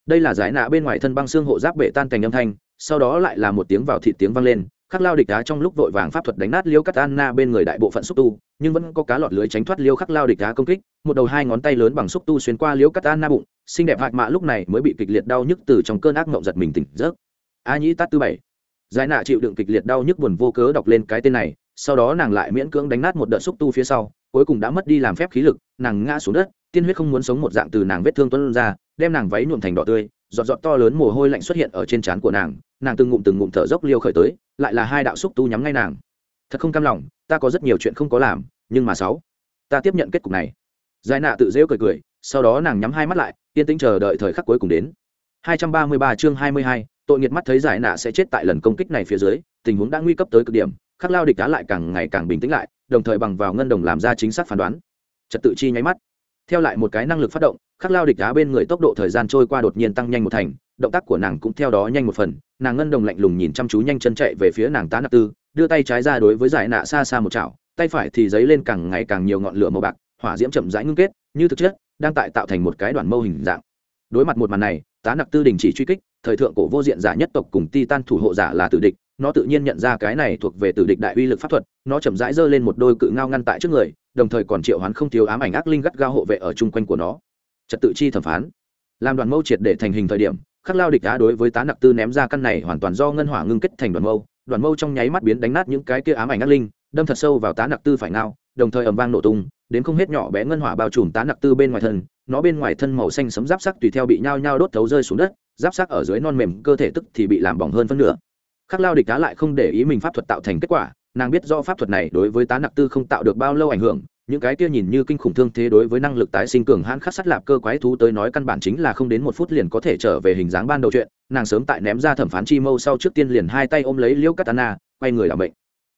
đây là giải nạ bên ngoài thân băng xương hộ giáp bệ tan thành âm thanh, sau đó lại là một tiếng vào thị tiếng vang lên, khắc lao địch đá trong lúc vội vàng pháp thuật đánh nát liêu cắt anna bên người đại bộ phận xúc tu, nhưng vẫn có cá lọt lưới tránh thoát liêu khắc lao địch đá công kích, một đầu hai ngón tay lớn bằng xúc tu xuyên qua liêu cắt anna bụng, xinh đẹp hạc mạ lúc này mới bị kịch liệt đau nhức từ trong cơn ác mộng giật mình tỉnh giấc. A nhĩ tát tư bảy giải nạ chịu đựng kịch liệt đau nhức buồn vô cớ đọc lên cái tên này sau đó nàng lại miễn cưỡng đánh nát một đợt xúc tu phía sau cuối cùng đã mất đi làm phép khí lực nàng ngã xuống đất tiên huyết không muốn sống một dạng từ nàng vết thương tuân ra đem nàng váy nhuộm thành đỏ tươi giọt giọt to lớn mồ hôi lạnh xuất hiện ở trên trán của nàng nàng từng ngụm từng ngụm thở dốc liêu khởi tới lại là hai đạo xúc tu nhắm ngay nàng. Thật không cam lòng ta có rất nhiều chuyện không có làm nhưng mà sáu ta tiếp nhận kết cục này. Giải nạ tự rêu cười cười sau đó nàng nhắm hai mắt lại yên tĩnh chờ đợi thời khắc cuối cùng đến. 233 chương 22, tội nghiệt mắt thấy giải nạ sẽ chết tại lần công kích này phía dưới, tình huống đã nguy cấp tới cực điểm, khắc lao địch đá lại càng ngày càng bình tĩnh lại, đồng thời bằng vào ngân đồng làm ra chính xác phán đoán. Trật tự chi nháy mắt. Theo lại một cái năng lực phát động, khắc lao địch đá bên người tốc độ thời gian trôi qua đột nhiên tăng nhanh một thành, động tác của nàng cũng theo đó nhanh một phần, nàng ngân đồng lạnh lùng nhìn chăm chú nhanh chân chạy về phía nàng tá nạp tư, đưa tay trái ra đối với giải nạ xa xa một chảo, tay phải thì dấy lên càng ngày càng nhiều ngọn lửa màu bạc, hỏa diễm chậm rãi ngưng kết, như thực chất, đang tại tạo thành một cái đoạn mâu hình dạng. Đối mặt một màn này, tá nặc tư đình chỉ truy kích thời thượng cổ vô diện giả nhất tộc cùng Titan thủ hộ giả là tử địch, nó tự nhiên nhận ra cái này thuộc về tử địch đại uy lực pháp thuật, nó chậm rãi giơ lên một đôi cự ngao ngăn tại trước người, đồng thời còn triệu hoán không thiếu ám ảnh ác linh gắt gao hộ vệ ở chung quanh của nó. Trật tự chi thẩm phán. Làm đoàn mâu triệt để thành hình thời điểm, khắc lao địch đá đối với tá nặc tư ném ra căn này hoàn toàn do ngân hỏa ngưng kết thành đoàn mâu đoàn mâu trong nháy mắt biến đánh nát những cái kia ám ảnh ác linh, đâm thật sâu vào tá nặc tư phải ngao, đồng thời ầm vang nổ tung, đến không hết nhỏ bé ngân hỏa bao trùm tá nặc tư bên ngoài thân, nó bên ngoài thân màu xanh sấm giáp sắc tùy theo bị nhao nhao đốt thấu rơi xuống đất giáp sắc ở dưới non mềm cơ thể tức thì bị làm bỏng hơn phân nửa. Khắc lao địch đá lại không để ý mình pháp thuật tạo thành kết quả, nàng biết do pháp thuật này đối với tá nặc tư không tạo được bao lâu ảnh hưởng, những cái kia nhìn như kinh khủng thương thế đối với năng lực tái sinh cường hãn khắc sắt lạp cơ quái thú tới nói căn bản chính là không đến một phút liền có thể trở về hình dáng ban đầu chuyện, nàng sớm tại ném ra thẩm phán chi mâu sau trước tiên liền hai tay ôm lấy liễu katana quay người làm bệnh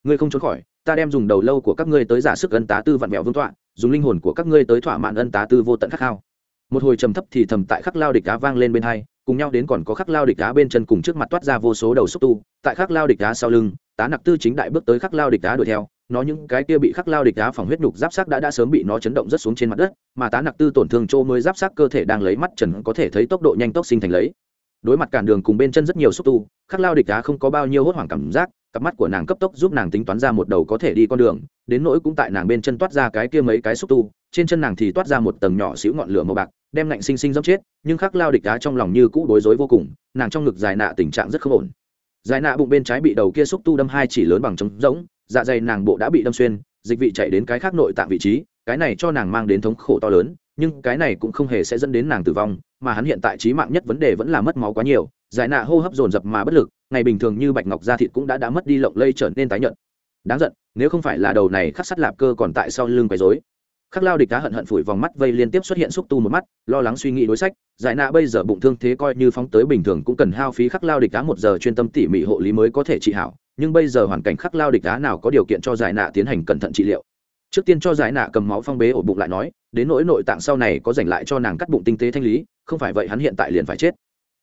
ngươi không trốn khỏi, ta đem dùng đầu lâu của các ngươi tới giả sức ân tá tư vặn vẹo vương tọa, dùng linh hồn của các ngươi tới thỏa mãn ân tá tư vô tận khắc khao. Một hồi trầm thấp thì thầm tại khắc lao địch cá vang lên bên hai cùng nhau đến còn có khắc lao địch cá bên chân cùng trước mặt toát ra vô số đầu xúc tu, tại khắc lao địch cá sau lưng, tá nặc tư chính đại bước tới khắc lao địch cá đuổi theo, nó những cái kia bị khắc lao địch đá phòng huyết nhục giáp sắc đã đã sớm bị nó chấn động rất xuống trên mặt đất, mà tá nặc tư tổn thương chỗ mới giáp sắc cơ thể đang lấy mắt trần có thể thấy tốc độ nhanh tốc sinh thành lấy. Đối mặt cản đường cùng bên chân rất nhiều xúc tu, khắc lao địch đá không có bao nhiêu hốt hoảng cảm giác, cặp mắt của nàng cấp tốc giúp nàng tính toán ra một đầu có thể đi con đường, đến nỗi cũng tại nàng bên chân toát ra cái kia mấy cái xúc tu, trên chân nàng thì toát ra một tầng nhỏ xíu ngọn lửa màu bạc đem lạnh sinh sinh dẫm chết, nhưng khắc lao địch đá trong lòng như cũ đối rối vô cùng, nàng trong ngực dài nạ tình trạng rất không ổn. Dài nạ bụng bên trái bị đầu kia xúc tu đâm hai chỉ lớn bằng trống rỗng dạ dày nàng bộ đã bị đâm xuyên, dịch vị chạy đến cái khác nội tạng vị trí, cái này cho nàng mang đến thống khổ to lớn, nhưng cái này cũng không hề sẽ dẫn đến nàng tử vong, mà hắn hiện tại trí mạng nhất vấn đề vẫn là mất máu quá nhiều giải nạ hô hấp dồn dập mà bất lực, ngày bình thường như bạch ngọc da thịt cũng đã đã mất đi lộng lây trở nên tái nhợt. Đáng giận, nếu không phải là đầu này khắc sắt lạp cơ còn tại sau lưng quấy rối khắc lao địch cá hận hận phủi vòng mắt vây liên tiếp xuất hiện xúc tu một mắt, lo lắng suy nghĩ đối sách, giải nạ bây giờ bụng thương thế coi như phóng tới bình thường cũng cần hao phí khắc lao địch cá một giờ chuyên tâm tỉ mỉ hộ lý mới có thể trị hảo, nhưng bây giờ hoàn cảnh khắc lao địch cá nào có điều kiện cho giải nạ tiến hành cẩn thận trị liệu. Trước tiên cho giải nạ cầm máu phong bế ổ bụng lại nói, đến nỗi nội tạng sau này có dành lại cho nàng cắt bụng tinh tế thanh lý, không phải vậy hắn hiện tại liền phải chết.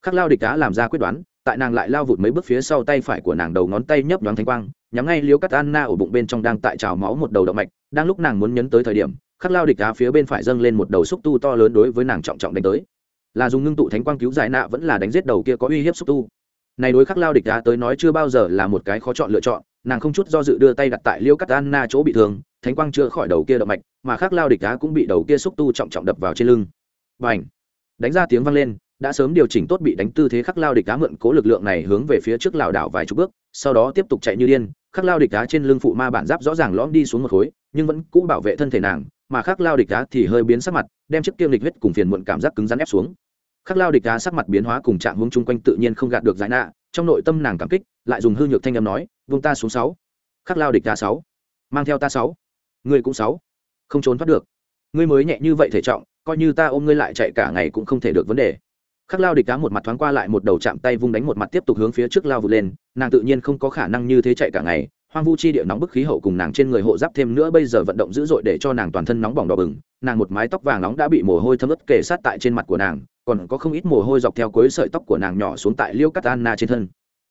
Khắc lao địch cá làm ra quyết đoán, tại nàng lại lao vụt mấy bước phía sau tay phải của nàng đầu ngón tay nhấp nhoáng thanh quang, nhắm ngay liếu cắt anna ổ bụng bên trong đang tại trào máu một đầu động mạch, đang lúc nàng muốn nhấn tới thời điểm khắc lao địch đá phía bên phải dâng lên một đầu xúc tu to lớn đối với nàng trọng trọng đánh tới. Là dùng ngưng tụ thánh quang cứu giải nạ vẫn là đánh giết đầu kia có uy hiếp xúc tu. Này đối khắc lao địch đá tới nói chưa bao giờ là một cái khó chọn lựa chọn, nàng không chút do dự đưa tay đặt tại liêu cắt anna chỗ bị thương, thánh quang chữa khỏi đầu kia động mạch, mà khắc lao địch đá cũng bị đầu kia xúc tu trọng trọng đập vào trên lưng. Và ảnh đánh ra tiếng vang lên, đã sớm điều chỉnh tốt bị đánh tư thế khắc lao địch đá mượn cố lực lượng này hướng về phía trước lảo đảo vài chục bước, sau đó tiếp tục chạy như điên, khắc lao địch đá trên lưng phụ ma bản giáp rõ ràng lõm đi xuống một khối, nhưng vẫn cũ bảo vệ thân thể nàng mà khắc lao địch đá thì hơi biến sắc mặt, đem chiếc kiêm lịch huyết cùng phiền muộn cảm giác cứng rắn ép xuống. Khắc lao địch đá sắc mặt biến hóa cùng trạng hướng chung quanh tự nhiên không gạt được giải nạ, trong nội tâm nàng cảm kích, lại dùng hư nhược thanh âm nói, vung ta xuống sáu. Khắc lao địch đá sáu. Mang theo ta sáu. Ngươi cũng sáu. Không trốn thoát được. Ngươi mới nhẹ như vậy thể trọng, coi như ta ôm ngươi lại chạy cả ngày cũng không thể được vấn đề. Khắc lao địch đá một mặt thoáng qua lại một đầu chạm tay vung đánh một mặt tiếp tục hướng phía trước lao vụt lên, nàng tự nhiên không có khả năng như thế chạy cả ngày hoang vu chi địa nóng bức khí hậu cùng nàng trên người hộ giáp thêm nữa bây giờ vận động dữ dội để cho nàng toàn thân nóng bỏng đỏ bừng. Nàng một mái tóc vàng nóng đã bị mồ hôi thấm ướt kề sát tại trên mặt của nàng, còn có không ít mồ hôi dọc theo cuối sợi tóc của nàng nhỏ xuống tại liêu cắt anna trên thân.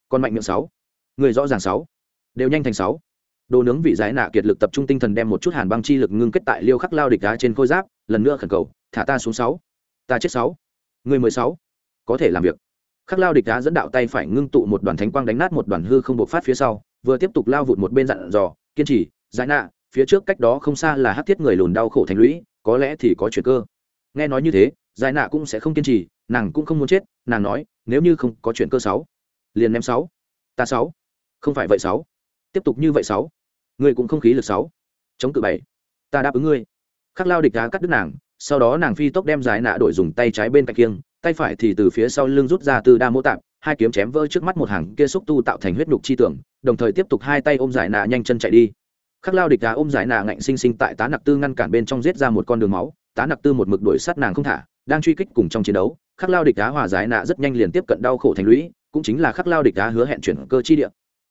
Còn mạnh miệng sáu. Người rõ ràng sáu. Đều nhanh thành sáu. Đồ nướng vị giải nạ kiệt lực tập trung tinh thần đem một chút hàn băng chi lực ngưng kết tại liêu khắc lao địch đá trên khôi giáp, lần nữa khẩn cầu, thả ta xuống sáu. Ta chết sáu. Người mười sáu. Có thể làm việc. Khắc lao địch đá dẫn đạo tay phải ngưng tụ một đoàn thánh quang đánh nát một đoàn hư không bộc phát phía sau vừa tiếp tục lao vụt một bên dặn dò, kiên trì, giải nạ, phía trước cách đó không xa là hát thiết người lùn đau khổ thành lũy, có lẽ thì có chuyện cơ. Nghe nói như thế, giải nạ cũng sẽ không kiên trì, nàng cũng không muốn chết, nàng nói, nếu như không có chuyện cơ sáu, liền ném sáu. Ta sáu. Không phải vậy sáu. Tiếp tục như vậy sáu. Ngươi cũng không khí lực sáu. Chống cự bảy. Ta đáp ứng ngươi. Khắc lao địch đá cắt đứt nàng, sau đó nàng phi tốc đem giải nạ đổi dùng tay trái bên cạnh kiêng, tay phải thì từ phía sau lưng rút ra từ đa mô tạp, hai kiếm chém vỡ trước mắt một hàng kia xúc tu tạo thành huyết nhục chi tưởng đồng thời tiếp tục hai tay ôm giải nạ nhanh chân chạy đi. Khắc lao địch đá ôm giải nạ ngạnh sinh sinh tại tá nặc tư ngăn cản bên trong giết ra một con đường máu. Tá nặc tư một mực đuổi sát nàng không thả, đang truy kích cùng trong chiến đấu, khắc lao địch đá hòa giải nạ rất nhanh liền tiếp cận đau khổ thành lũy, cũng chính là khắc lao địch đá hứa hẹn chuyển cơ chi địa.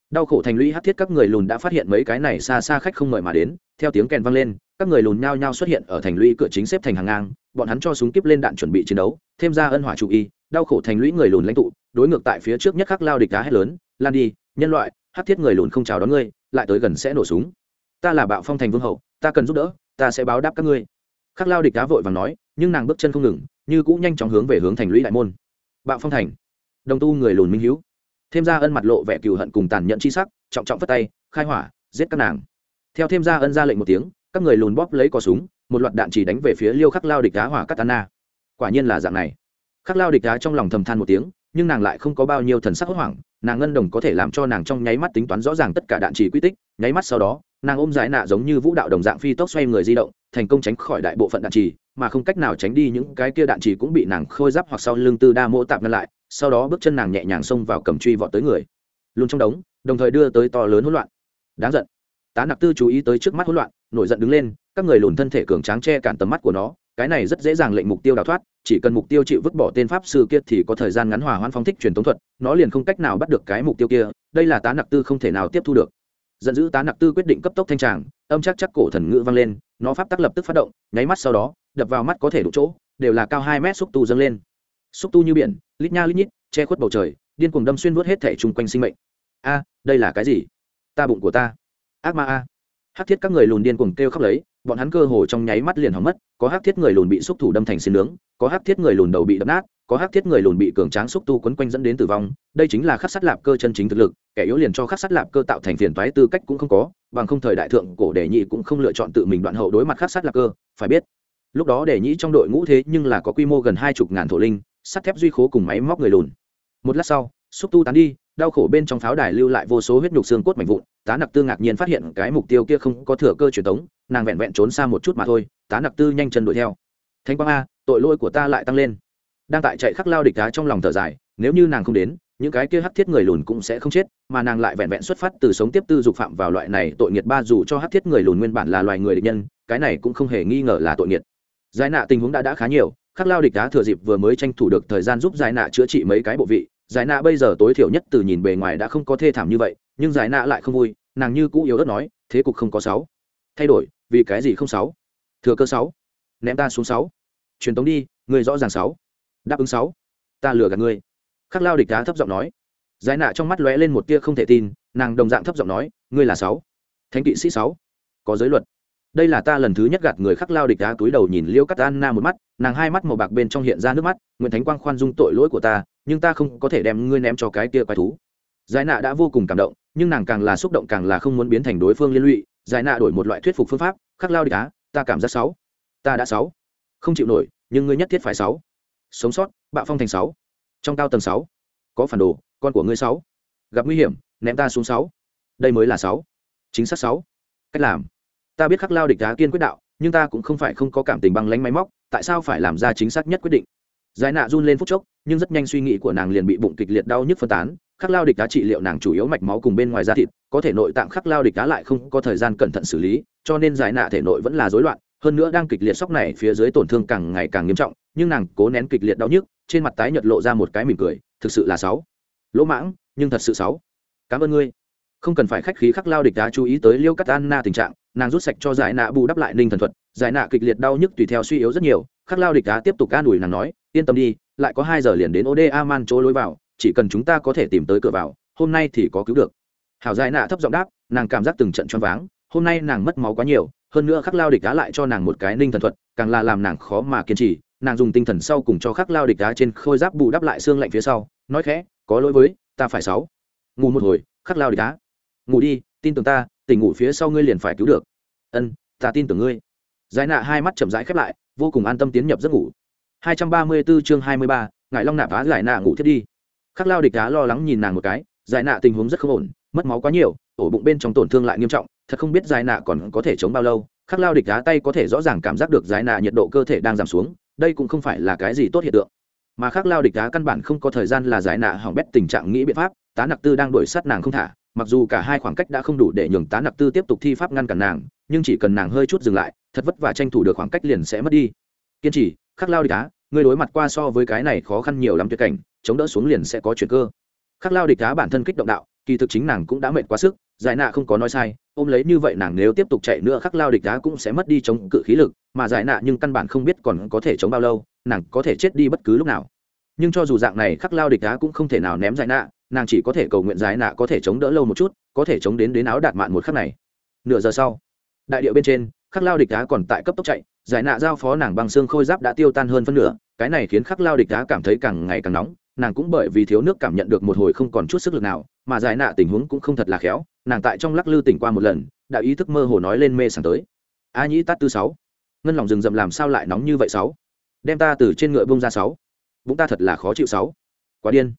Đau khổ thành lũy hát thiết các người lùn đã phát hiện mấy cái này xa xa khách không mời mà đến, theo tiếng kèn vang lên, các người lùn nhao nhao xuất hiện ở thành lũy cửa chính xếp thành hàng ngang, bọn hắn cho súng kíp lên đạn chuẩn bị chiến đấu, thêm ra ân hỏa chủ y, đau khổ thành lũy người lùn lãnh tụ, đối ngược tại phía trước nhất khắc lao địch đá hét lớn, lan đi, nhân loại hát thiết người lùn không chào đón ngươi, lại tới gần sẽ nổ súng. Ta là bạo phong thành vương hậu, ta cần giúp đỡ, ta sẽ báo đáp các ngươi. Khắc lao địch đá vội và nói, nhưng nàng bước chân không ngừng, như cũng nhanh chóng hướng về hướng thành lũy đại môn. Bạo phong thành. Đồng tu người lùn minh hữu thêm ra ân mặt lộ vẻ cừu hận cùng tàn nhẫn chi sắc, trọng trọng phất tay, khai hỏa, giết các nàng. Theo thêm ra ân ra lệnh một tiếng, các người lùn bóp lấy cò súng, một loạt đạn chỉ đánh về phía liêu khắc lao địch đá hỏa katana. Quả nhiên là dạng này. Khắc lao địch đá trong lòng thầm than một tiếng nhưng nàng lại không có bao nhiêu thần sắc hốt hoảng nàng ngân đồng có thể làm cho nàng trong nháy mắt tính toán rõ ràng tất cả đạn chỉ quy tích nháy mắt sau đó nàng ôm giải nạ giống như vũ đạo đồng dạng phi tốc xoay người di động thành công tránh khỏi đại bộ phận đạn trì, mà không cách nào tránh đi những cái kia đạn trì cũng bị nàng khôi giáp hoặc sau lưng tư đa mô tạp ngăn lại sau đó bước chân nàng nhẹ nhàng xông vào cầm truy vọt tới người. Luôn trong đống đồng thời đưa tới to lớn hỗn loạn. Đáng giận. Tá nặc tư chú ý tới trước mắt hỗn loạn nổi giận đứng lên các người lùn thân thể cường tráng che cản tầm mắt của nó cái này rất dễ dàng lệnh mục tiêu đào thoát, chỉ cần mục tiêu chịu vứt bỏ tên pháp sư kia thì có thời gian ngắn hòa hoãn phong thích truyền thống thuật, nó liền không cách nào bắt được cái mục tiêu kia, đây là tá nặc tư không thể nào tiếp thu được. Giận dữ tá nặc tư quyết định cấp tốc thanh tràng, âm chắc chắc cổ thần ngữ vang lên, nó pháp tắc lập tức phát động, nháy mắt sau đó, đập vào mắt có thể đủ chỗ, đều là cao hai mét xúc tu dâng lên. Xúc tu như biển, lít nha lít nhít, che khuất bầu trời, điên cuồng đâm xuyên vớt hết thể chung quanh sinh mệnh. A, đây là cái gì? Ta bụng của ta. Ác ma a hát thiết các người lùn điên cuồng kêu khóc lấy, bọn hắn cơ hồ trong nháy mắt liền hỏng mất, có hát thiết người lùn bị xúc thủ đâm thành xin nướng, có hát thiết người lùn đầu bị đập nát, có hát thiết người lùn bị cường tráng xúc tu quấn quanh dẫn đến tử vong, đây chính là khắc sắt lạp cơ chân chính thực lực, kẻ yếu liền cho khắc sắt lạp cơ tạo thành phiền toái tư cách cũng không có, bằng không thời đại thượng cổ đề nhị cũng không lựa chọn tự mình đoạn hậu đối mặt khắc sắt lạp cơ, phải biết, lúc đó đề nhị trong đội ngũ thế nhưng là có quy mô gần hai chục ngàn thổ linh, sắt thép duy khố cùng máy móc người lùn. Một lát sau, xúc tu tán đi, đau khổ bên trong pháo đài lưu lại vô số huyết nhục xương cốt mạnh vụn tá nặc tư ngạc nhiên phát hiện cái mục tiêu kia không có thừa cơ truyền tống, nàng vẹn vẹn trốn xa một chút mà thôi, tá nặc tư nhanh chân đuổi theo. Thanh quang a, tội lỗi của ta lại tăng lên. Đang tại chạy khắc lao địch đá trong lòng thở dài, nếu như nàng không đến, những cái kia hắc thiết người lùn cũng sẽ không chết, mà nàng lại vẹn vẹn xuất phát từ sống tiếp tư dục phạm vào loại này tội nghiệt ba dù cho hắc thiết người lùn nguyên bản là loài người địch nhân, cái này cũng không hề nghi ngờ là tội nghiệt. Giải nạ tình huống đã đã khá nhiều, khắc lao địch đá thừa dịp vừa mới tranh thủ được thời gian giúp giải nạ chữa trị mấy cái bộ vị giải nạ bây giờ tối thiểu nhất từ nhìn bề ngoài đã không có thê thảm như vậy, nhưng giải nạ lại không vui, nàng như cũ yếu ớt nói, thế cục không có sáu. Thay đổi, vì cái gì không sáu? Thừa cơ sáu. Ném ta xuống sáu. Truyền tống đi người rõ ràng sáu. Đáp ứng sáu. Ta lừa gạt ngươi. Khắc lao địch đá thấp giọng nói. Giải nạ trong mắt lóe lên một tia không thể tin, nàng đồng dạng thấp giọng nói, ngươi là sáu. Thánh kỵ sĩ sáu. Có giới luật đây là ta lần thứ nhất gạt người khắc lao địch đá túi đầu nhìn liêu cắt anna một mắt, nàng hai mắt màu bạc bên trong hiện ra nước mắt nguyễn thánh quang khoan dung tội lỗi của ta, nhưng ta không có thể đem ngươi ném cho cái kia quái thú. Giải nạ đã vô cùng cảm động, nhưng nàng càng là xúc động càng là không muốn biến thành đối phương liên lụy. Giải nạ đổi một loại thuyết phục phương pháp, khắc lao địch đá, ta cảm giác sáu. Ta đã sáu. Không chịu nổi, nhưng ngươi nhất thiết phải sáu. Sống sót, bạo phong thành sáu. Trong cao tầng sáu. Có phản đồ, con của ngươi sáu. Gặp nguy hiểm, ném ta xuống sáu. Đây mới là sáu. Chính xác sáu. Cách làm ta biết khắc lao địch đá kiên quyết đạo, nhưng ta cũng không phải không có cảm tình băng lánh máy móc, tại sao phải làm ra chính xác nhất quyết định? Giải nạ run lên phút chốc, nhưng rất nhanh suy nghĩ của nàng liền bị bụng kịch liệt đau nhức phân tán. Khắc lao địch đá trị liệu nàng chủ yếu mạch máu cùng bên ngoài da thịt, có thể nội tạng khắc lao địch đá lại không có thời gian cẩn thận xử lý, cho nên giải nạ thể nội vẫn là rối loạn. Hơn nữa đang kịch liệt sốc này phía dưới tổn thương càng ngày càng nghiêm trọng, nhưng nàng cố nén kịch liệt đau nhức, trên mặt tái nhợt lộ ra một cái mỉm cười, thực sự là sáu. Lỗ mãng, nhưng thật sự sáu. Cảm ơn ngươi không cần phải khách khí khắc lao địch đá chú ý tới liêu cắt anna tình trạng, nàng rút sạch cho giải nạ bù đắp lại ninh thần thuật, giải nạ kịch liệt đau nhức tùy theo suy yếu rất nhiều, khắc lao địch đá tiếp tục an ủi nàng nói, yên tâm đi, lại có hai giờ liền đến oda man chỗ lối vào, chỉ cần chúng ta có thể tìm tới cửa vào, hôm nay thì có cứu được. Hảo giải nạ thấp giọng đáp, nàng cảm giác từng trận choáng váng, hôm nay nàng mất máu quá nhiều, hơn nữa khắc lao địch đá lại cho nàng một cái ninh thần thuật, càng là làm nàng khó mà kiên trì, nàng dùng tinh thần sau cùng cho khắc lao địch đá trên khôi giáp bù đắp lại xương lạnh phía sau, nói khẽ, có lỗi với, ta phải sáu. Ngủ một hồi, khắc lao địch đá ngủ đi tin tưởng ta tỉnh ngủ phía sau ngươi liền phải cứu được. Ân ta tin tưởng ngươi. Giải nạ hai mắt chậm rãi khép lại vô cùng an tâm tiến nhập giấc ngủ. 234 chương 23, ngài long nạp á giải nạ ngủ thiết đi. Khắc lao địch đá lo lắng nhìn nàng một cái giải nạ tình huống rất không ổn mất máu quá nhiều ổ bụng bên trong tổn thương lại nghiêm trọng thật không biết giải nạ còn có thể chống bao lâu. Khắc lao địch đá tay có thể rõ ràng cảm giác được giải nạ nhiệt độ cơ thể đang giảm xuống đây cũng không phải là cái gì tốt hiện tượng. Mà khắc lao địch đá căn bản không có thời gian là giải nạ hỏng bét tình trạng nghĩ biện pháp tá nặc tư đang đuổi sát nàng không thả mặc dù cả hai khoảng cách đã không đủ để nhường tá nặc tư tiếp tục thi pháp ngăn cản nàng, nhưng chỉ cần nàng hơi chút dừng lại, thật vất vả tranh thủ được khoảng cách liền sẽ mất đi. Kiên trì, khắc lao địch đá người đối mặt qua so với cái này khó khăn nhiều lắm tuyệt cảnh, chống đỡ xuống liền sẽ có chuyện cơ. Khắc lao địch đá bản thân kích động đạo, kỳ thực chính nàng cũng đã mệt quá sức, giải nạ không có nói sai, ôm lấy như vậy nàng nếu tiếp tục chạy nữa khắc lao địch đá cũng sẽ mất đi chống cự khí lực, mà giải nạ nhưng căn bản không biết còn có thể chống bao lâu, nàng có thể chết đi bất cứ lúc nào. Nhưng cho dù dạng này khắc lao địch đá cũng không thể nào ném giải nạ nàng chỉ có thể cầu nguyện giải nạ có thể chống đỡ lâu một chút, có thể chống đến đến áo đạt mạn một khắc này. Nửa giờ sau, đại điệu bên trên, khắc lao địch đá còn tại cấp tốc chạy, giải nạ giao phó nàng băng xương khôi giáp đã tiêu tan hơn phân nửa, cái này khiến khắc lao địch đá cảm thấy càng ngày càng nóng, nàng cũng bởi vì thiếu nước cảm nhận được một hồi không còn chút sức lực nào, mà giải nạ tình huống cũng không thật là khéo, nàng tại trong lắc lư tỉnh qua một lần, đã ý thức mơ hồ nói lên mê sảng tới. A nhĩ tát tư sáu, ngân lòng rừng rậm làm sao lại nóng như vậy sáu? Đem ta từ trên ngựa bông ra sáu. Bụng ta thật là khó chịu sáu. Quá điên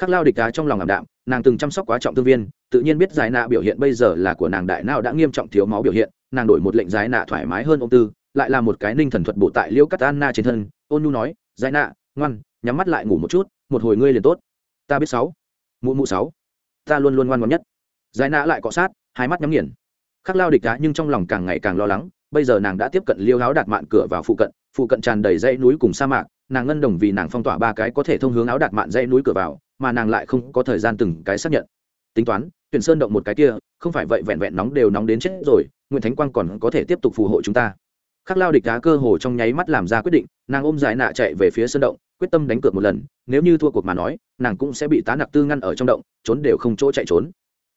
khắc lao địch đá trong lòng ảm đạm, nàng từng chăm sóc quá trọng thương viên, tự nhiên biết giải nạ biểu hiện bây giờ là của nàng đại nào đã nghiêm trọng thiếu máu biểu hiện, nàng đổi một lệnh giải nạ thoải mái hơn ông tư, lại là một cái ninh thần thuật bộ tại liễu cắt anna trên thân. Ôn nu nói, giải nạ, ngoan, nhắm mắt lại ngủ một chút, một hồi ngươi liền tốt. Ta biết sáu. Mụ mụ sáu. Ta luôn luôn ngoan ngoan nhất. Giải nạ lại cọ sát, hai mắt nhắm nghiền. Khắc lao địch đá nhưng trong lòng càng ngày càng lo lắng, bây giờ nàng đã tiếp cận liêu háo đạt mạn cửa vào phụ cận phụ cận tràn đầy dãy núi cùng sa mạc nàng ngân đồng vì nàng phong tỏa ba cái có thể thông hướng áo đạt mạn dãy núi cửa vào, mà nàng lại không có thời gian từng cái xác nhận. Tính toán, tuyển sơn động một cái kia, không phải vậy vẹn vẹn nóng đều nóng đến chết rồi, nguyễn thánh quang còn có thể tiếp tục phù hộ chúng ta. Khắc lao địch đá cơ hồ trong nháy mắt làm ra quyết định, nàng ôm giải nạ chạy về phía sơn động, quyết tâm đánh cược một lần, nếu như thua cuộc mà nói, nàng cũng sẽ bị tá nặc tư ngăn ở trong động, trốn đều không chỗ chạy trốn.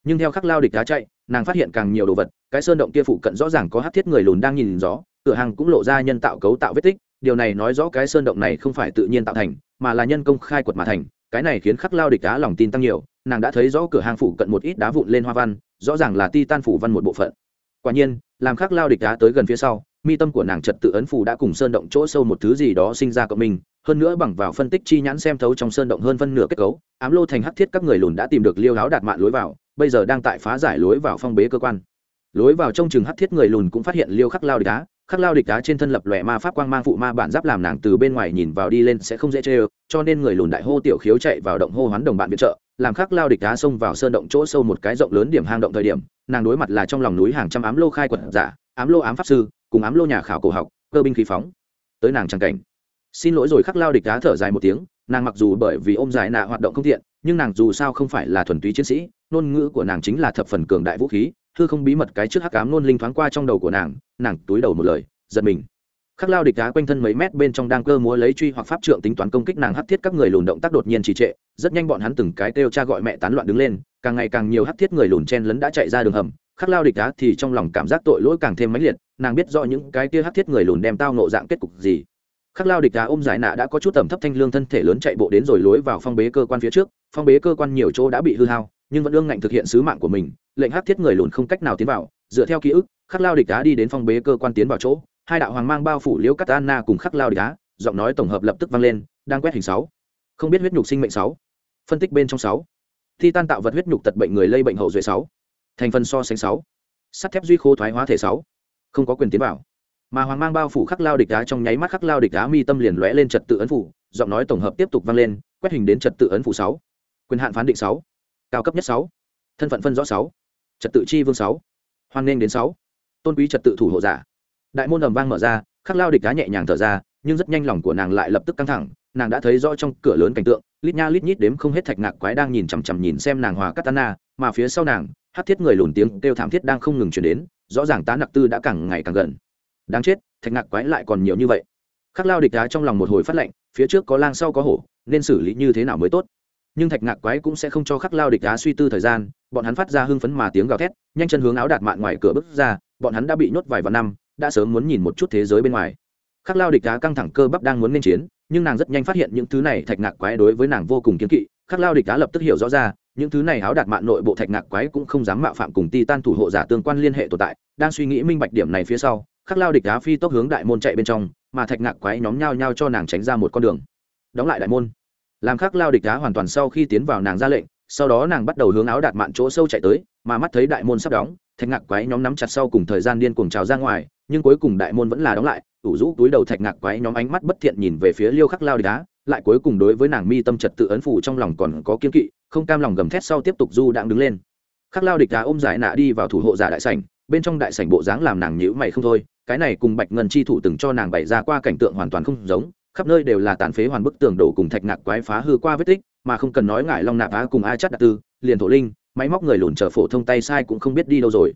Nhưng theo khắc lao địch đá chạy, nàng phát hiện càng nhiều đồ vật, cái sơn động kia phụ cận rõ ràng có hát thiết người lùn đang nhìn gió, cửa hàng cũng lộ ra nhân tạo cấu tạo vết tích điều này nói rõ cái sơn động này không phải tự nhiên tạo thành, mà là nhân công khai quật mà thành, cái này khiến khắc lao địch đá lòng tin tăng nhiều, nàng đã thấy rõ cửa hàng phụ cận một ít đá vụn lên hoa văn, rõ ràng là ti tan phủ văn một bộ phận. Quả nhiên, làm khắc lao địch đá tới gần phía sau, mi tâm của nàng trật tự ấn phủ đã cùng sơn động chỗ sâu một thứ gì đó sinh ra cộng mình hơn nữa bằng vào phân tích chi nhãn xem thấu trong sơn động hơn phân nửa kết cấu, ám lô thành hắc thiết các người lùn đã tìm được liêu áo đạt mạn lối vào, bây giờ đang tại phá giải lối vào phong bế cơ quan. Lối vào trong trường hắc thiết người lùn cũng phát hiện liêu khắc lao địch đá khắc lao địch đá trên thân lập lòe ma pháp quang mang phụ ma bản giáp làm nàng từ bên ngoài nhìn vào đi lên sẽ không dễ chê ơ, cho nên người lùn đại hô tiểu khiếu chạy vào động hô hoán đồng bạn viện trợ, làm khắc lao địch đá xông vào sơn động chỗ sâu một cái rộng lớn điểm hang động thời điểm, nàng đối mặt là trong lòng núi hàng trăm ám lô khai quật giả, ám lô ám pháp sư, cùng ám lô nhà khảo cổ học, cơ binh khí phóng. Tới nàng trang cảnh. Xin lỗi rồi khắc lao địch đá thở dài một tiếng, nàng mặc dù bởi vì ôm giải nạ hoạt động không thiện nhưng nàng dù sao không phải là thuần túy chiến sĩ, ngôn ngữ của nàng chính là thập phần cường đại vũ khí thư không bí mật cái trước hắc ám nôn linh thoáng qua trong đầu của nàng nàng túi đầu một lời, giật mình. Khắc lao địch đá quanh thân mấy mét bên trong đang cơ múa lấy truy hoặc pháp trượng tính toán công kích nàng hắc thiết các người lùn động tác đột nhiên trì trệ, rất nhanh bọn hắn từng cái kêu cha gọi mẹ tán loạn đứng lên, càng ngày càng nhiều hắc thiết người lùn chen lấn đã chạy ra đường hầm, khắc lao địch đá thì trong lòng cảm giác tội lỗi càng thêm mãnh liệt, nàng biết rõ những cái kia hắc thiết người lùn đem tao nộ dạng kết cục gì. Khắc lao địch đá ôm giải nạ đã có chút tầm thấp thanh lương thân thể lớn chạy bộ đến rồi lối vào phong bế cơ quan phía trước, phong bế cơ quan nhiều chỗ đã bị hư hao nhưng vẫn ương ngạnh thực hiện sứ mạng của mình, lệnh hắc thiết người lùn không cách nào tiến vào, dựa theo ký ức, khắc lao địch đá đi đến phong bế cơ quan tiến vào chỗ, hai đạo hoàng mang bao phủ liễu cắt anna cùng khắc lao địch đá giọng nói tổng hợp lập tức vang lên, đang quét hình sáu. Không biết huyết nhục sinh mệnh sáu. Phân tích bên trong sáu. Thi tan tạo vật huyết nhục tật bệnh người lây bệnh hậu duệ sáu. Thành phần so sánh sáu. Sắt thép duy khô thoái hóa thể sáu. Không có quyền tiến vào. Mà hoàng mang bao phủ khắc lao địch đá trong nháy mắt khắc lao địch đá mi tâm liền lóe lên trật tự ấn phủ, giọng nói tổng hợp tiếp tục vang lên, quét hình đến trật tự ấn phủ sáu. Quyền hạn phán định sáu cao cấp nhất sáu, thân phận phân rõ sáu, trật tự chi vương sáu, hoan nghênh đến sáu, tôn quý trật tự thủ hộ giả. Đại môn ầm vang mở ra, khắc lao địch đá nhẹ nhàng thở ra, nhưng rất nhanh lòng của nàng lại lập tức căng thẳng, nàng đã thấy rõ trong cửa lớn cảnh tượng, lít nha lít nhít đếm không hết thạch ngạc quái đang nhìn chằm chằm nhìn xem nàng hòa katana, mà phía sau nàng hát thiết người lùn tiếng kêu thảm thiết đang không ngừng chuyển đến, rõ ràng tá nặc tư đã càng ngày càng gần. Đáng chết, thạch ngạc quái lại còn nhiều như vậy. Khắc lao địch đá trong lòng một hồi phát lệnh, phía trước có lang sau có hổ, nên xử lý như thế nào mới tốt? Nhưng thạch ngạc quái cũng sẽ không cho khắc lao địch đá suy tư thời gian, bọn hắn phát ra hưng phấn mà tiếng gào thét, nhanh chân hướng áo đạt mạn ngoài cửa bước ra, bọn hắn đã bị nhốt vài vạn năm, đã sớm muốn nhìn một chút thế giới bên ngoài. Khắc lao địch đá căng thẳng cơ bắp đang muốn nên chiến, nhưng nàng rất nhanh phát hiện những thứ này thạch ngạc quái đối với nàng vô cùng kiến kỵ, khắc lao địch đá lập tức hiểu rõ ra, những thứ này áo đạt mạn nội bộ thạch ngạc quái cũng không dám mạo phạm cùng ti tan thủ hộ giả tương quan liên hệ tồn tại, đang suy nghĩ minh bạch điểm này phía sau, khắc lao địch đá phi tốc hướng đại môn chạy bên trong, mà thạch ngạc quái nhóm nhau nhau cho nàng tránh ra một con đường. Đóng lại đại môn làm khắc lao địch đá hoàn toàn sau khi tiến vào nàng ra lệnh, sau đó nàng bắt đầu hướng áo đạt mạn chỗ sâu chạy tới, mà mắt thấy đại môn sắp đóng, thạch ngạc quái nhóm nắm chặt sau cùng thời gian điên cuồng trào ra ngoài, nhưng cuối cùng đại môn vẫn là đóng lại, ủ rũ túi đầu thạch ngạc quái nhóm ánh mắt bất thiện nhìn về phía liêu khắc lao địch đá, lại cuối cùng đối với nàng mi tâm trật tự ấn phủ trong lòng còn có kiên kỵ, không cam lòng gầm thét sau tiếp tục du đang đứng lên. Khắc lao địch đá ôm giải nạ đi vào thủ hộ giả đại sảnh, bên trong đại sảnh bộ dáng làm nàng nhữ mày không thôi, cái này cùng bạch ngân chi thủ từng cho nàng bày ra qua cảnh tượng hoàn toàn không giống khắp nơi đều là tàn phế hoàn bức tường đổ cùng thạch ngạc quái phá hư qua vết tích, mà không cần nói ngại long nạp á cùng a chắt đạt tư, liền thổ linh, máy móc người lùn chờ phổ thông tay sai cũng không biết đi đâu rồi.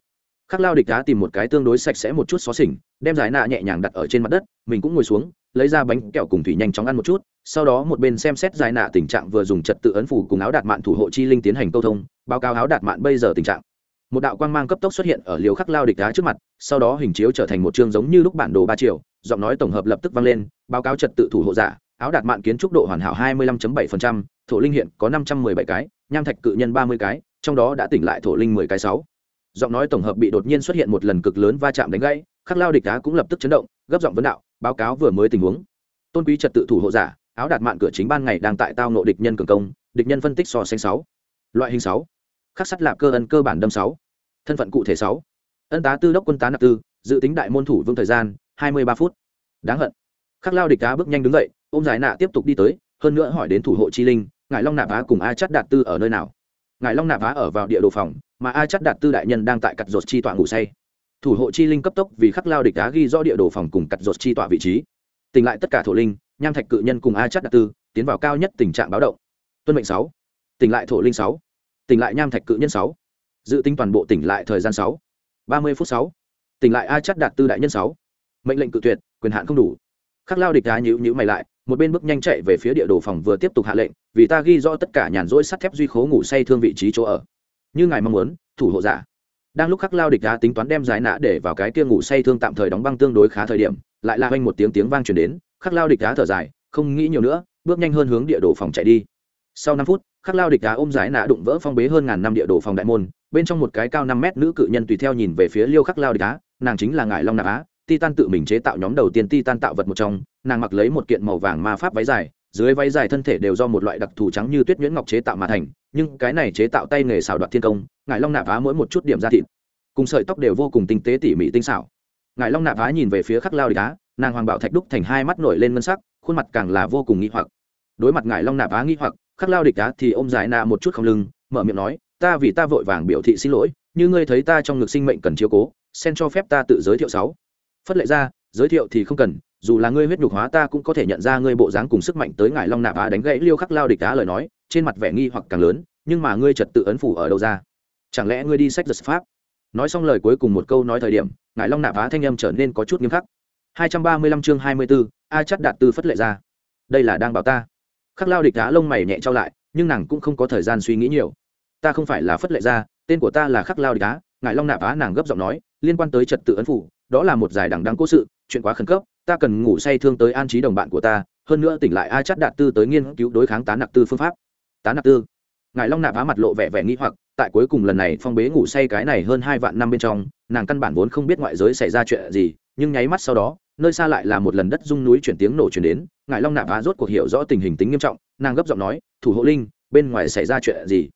Khắc lao địch đá tìm một cái tương đối sạch sẽ một chút xó xỉnh, đem giải nạ nhẹ nhàng đặt ở trên mặt đất, mình cũng ngồi xuống, lấy ra bánh kẹo cùng thủy nhanh chóng ăn một chút, sau đó một bên xem xét giải nạ tình trạng vừa dùng trật tự ấn phủ cùng áo đạt mạn thủ hộ chi linh tiến hành câu thông, báo cáo áo đạt mạn bây giờ tình trạng một đạo quang mang cấp tốc xuất hiện ở liều khắc lao địch đá trước mặt sau đó hình chiếu trở thành một chương giống như lúc bản đồ ba triệu giọng nói tổng hợp lập tức vang lên báo cáo trật tự thủ hộ giả áo đạt mạng kiến trúc độ hoàn hảo 25.7%, thổ linh hiện có 517 cái nham thạch cự nhân 30 cái trong đó đã tỉnh lại thổ linh 10 cái sáu. Giọng nói tổng hợp bị đột nhiên xuất hiện một lần cực lớn va chạm đánh gãy khắc lao địch đá cũng lập tức chấn động gấp giọng vấn đạo báo cáo vừa mới tình huống. Tôn quý trật tự thủ hộ giả áo đạt mạng cửa chính ban ngày đang tại tao nộ địch nhân cường công địch nhân phân tích so sánh sáu. Loại hình sáu khắc sắt lạp cơ ân cơ bản đâm sáu, thân phận cụ thể sáu. Ân tá tư đốc quân tá nạp tư, dự tính đại môn thủ vương thời gian, hai mươi ba phút. Đáng hận. Khắc lao địch cá bước nhanh đứng dậy, ôm giải nạ tiếp tục đi tới, hơn nữa hỏi đến thủ hộ chi linh ngài long nạp á cùng a chắt đạt tư ở nơi nào? Ngài long nạp á ở vào địa đồ phòng, mà a chắt đạt tư đại nhân đang tại cặt rột chi tọa ngủ say. Thủ hộ chi linh cấp tốc vì khắc lao địch cá ghi rõ địa đồ phòng cùng cặt rột chi tọa vị trí. Tỉnh lại tất cả thổ linh, nham thạch cự nhân cùng a chắt đạt tư, tiến vào cao nhất tình trạng báo động. Tuân mệnh sáu. Tỉnh lại thổ linh sáu tỉnh lại nham thạch cự nhân sáu. Dự tính toàn bộ tỉnh lại thời gian sáu. Ba mươi phút sáu. Tỉnh lại a chắt đạt tư đại nhân sáu. Mệnh lệnh cự tuyệt, quyền hạn không đủ. Khắc lao địch đá nhữ nhữ mày lại, một bên bước nhanh chạy về phía địa đồ phòng vừa tiếp tục hạ lệnh, vì ta ghi rõ tất cả nhàn rỗi sắt thép duy khố ngủ say thương vị trí chỗ ở. Như ngài mong muốn, thủ hộ giả. Đang lúc khắc lao địch đá tính toán đem giải nã để vào cái kia ngủ say thương tạm thời đóng băng tương đối khá thời điểm, lại la hoanh một tiếng tiếng vang truyền đến, khắc lao địch đá thở dài, không nghĩ nhiều nữa, bước nhanh hơn hướng địa đồ phòng chạy đi. Sau năm phút khắc lao địch đá ôm giải nã đụng vỡ phong bế hơn ngàn năm địa đồ phòng đại môn, bên trong một cái cao năm mét nữ cự nhân tùy theo nhìn về phía liêu khắc lao địch đá, nàng chính là ngài long nạp á, titan tự mình chế tạo nhóm đầu tiên titan tạo vật một trong, nàng mặc lấy một kiện màu vàng ma pháp váy dài, dưới váy dài thân thể đều do một loại đặc thù trắng như tuyết nhuyễn ngọc chế tạo mà thành, nhưng cái này chế tạo tay nghề xảo đoạt thiên công ngài long nạp á mỗi một chút điểm ra thịt, cùng sợi tóc đều vô cùng tinh tế tỉ mỉ tinh xảo. Ngài long nạp á nhìn về phía khắc lao địch á nàng hoàng bảo thạch đúc thành hai mắt nổi lên ngân sắc, khuôn mặt càng là vô cùng nghi hoặc đối mặt ngài long nạp á nghi hoặc khắc lao địch á thì ôm giải nạ một chút không lưng mở miệng nói ta vì ta vội vàng biểu thị xin lỗi như ngươi thấy ta trong ngực sinh mệnh cần chiếu cố xen cho phép ta tự giới thiệu sáu. Phất lệ ra giới thiệu thì không cần dù là ngươi huyết nhục hóa ta cũng có thể nhận ra ngươi bộ dáng cùng sức mạnh tới ngài long nạp á đánh gãy liêu khắc lao địch á lời nói trên mặt vẻ nghi hoặc càng lớn nhưng mà ngươi trật tự ấn phủ ở đâu ra? Chẳng lẽ ngươi đi sách giật pháp? Nói xong lời cuối cùng một câu nói thời điểm ngài long nạp á thanh âm trở nên có chút nghiêm khắc. 235 chương 24, a chất đạt tư phất lệ ra đây là đang bảo ta khắc lao địch đá lông mày nhẹ trao lại, nhưng nàng cũng không có thời gian suy nghĩ nhiều. Ta không phải là phất lệ ra tên của ta là khắc lao địch đá ngài long nạp á nàng gấp giọng nói, liên quan tới trật tự ấn phủ, đó là một giải đẳng đáng cố sự, chuyện quá khẩn cấp, ta cần ngủ say thương tới an trí đồng bạn của ta, hơn nữa tỉnh lại a chắt đạt tư tới nghiên cứu đối kháng tá nặc tư phương pháp. Tá nặc tư. Ngài long nạp á mặt lộ vẻ vẻ nghĩ hoặc, tại cuối cùng lần này phong bế ngủ say cái này hơn hai vạn năm bên trong, nàng căn bản vốn không biết ngoại giới xảy ra chuyện gì nhưng nháy mắt sau đó, nơi xa lại là một lần đất rung núi chuyển tiếng nổ chuyển đến ngài long nạp á rốt cuộc hiểu rõ tình hình tính nghiêm trọng, nàng gấp giọng nói, thủ hộ linh, bên ngoài xảy ra chuyện gì?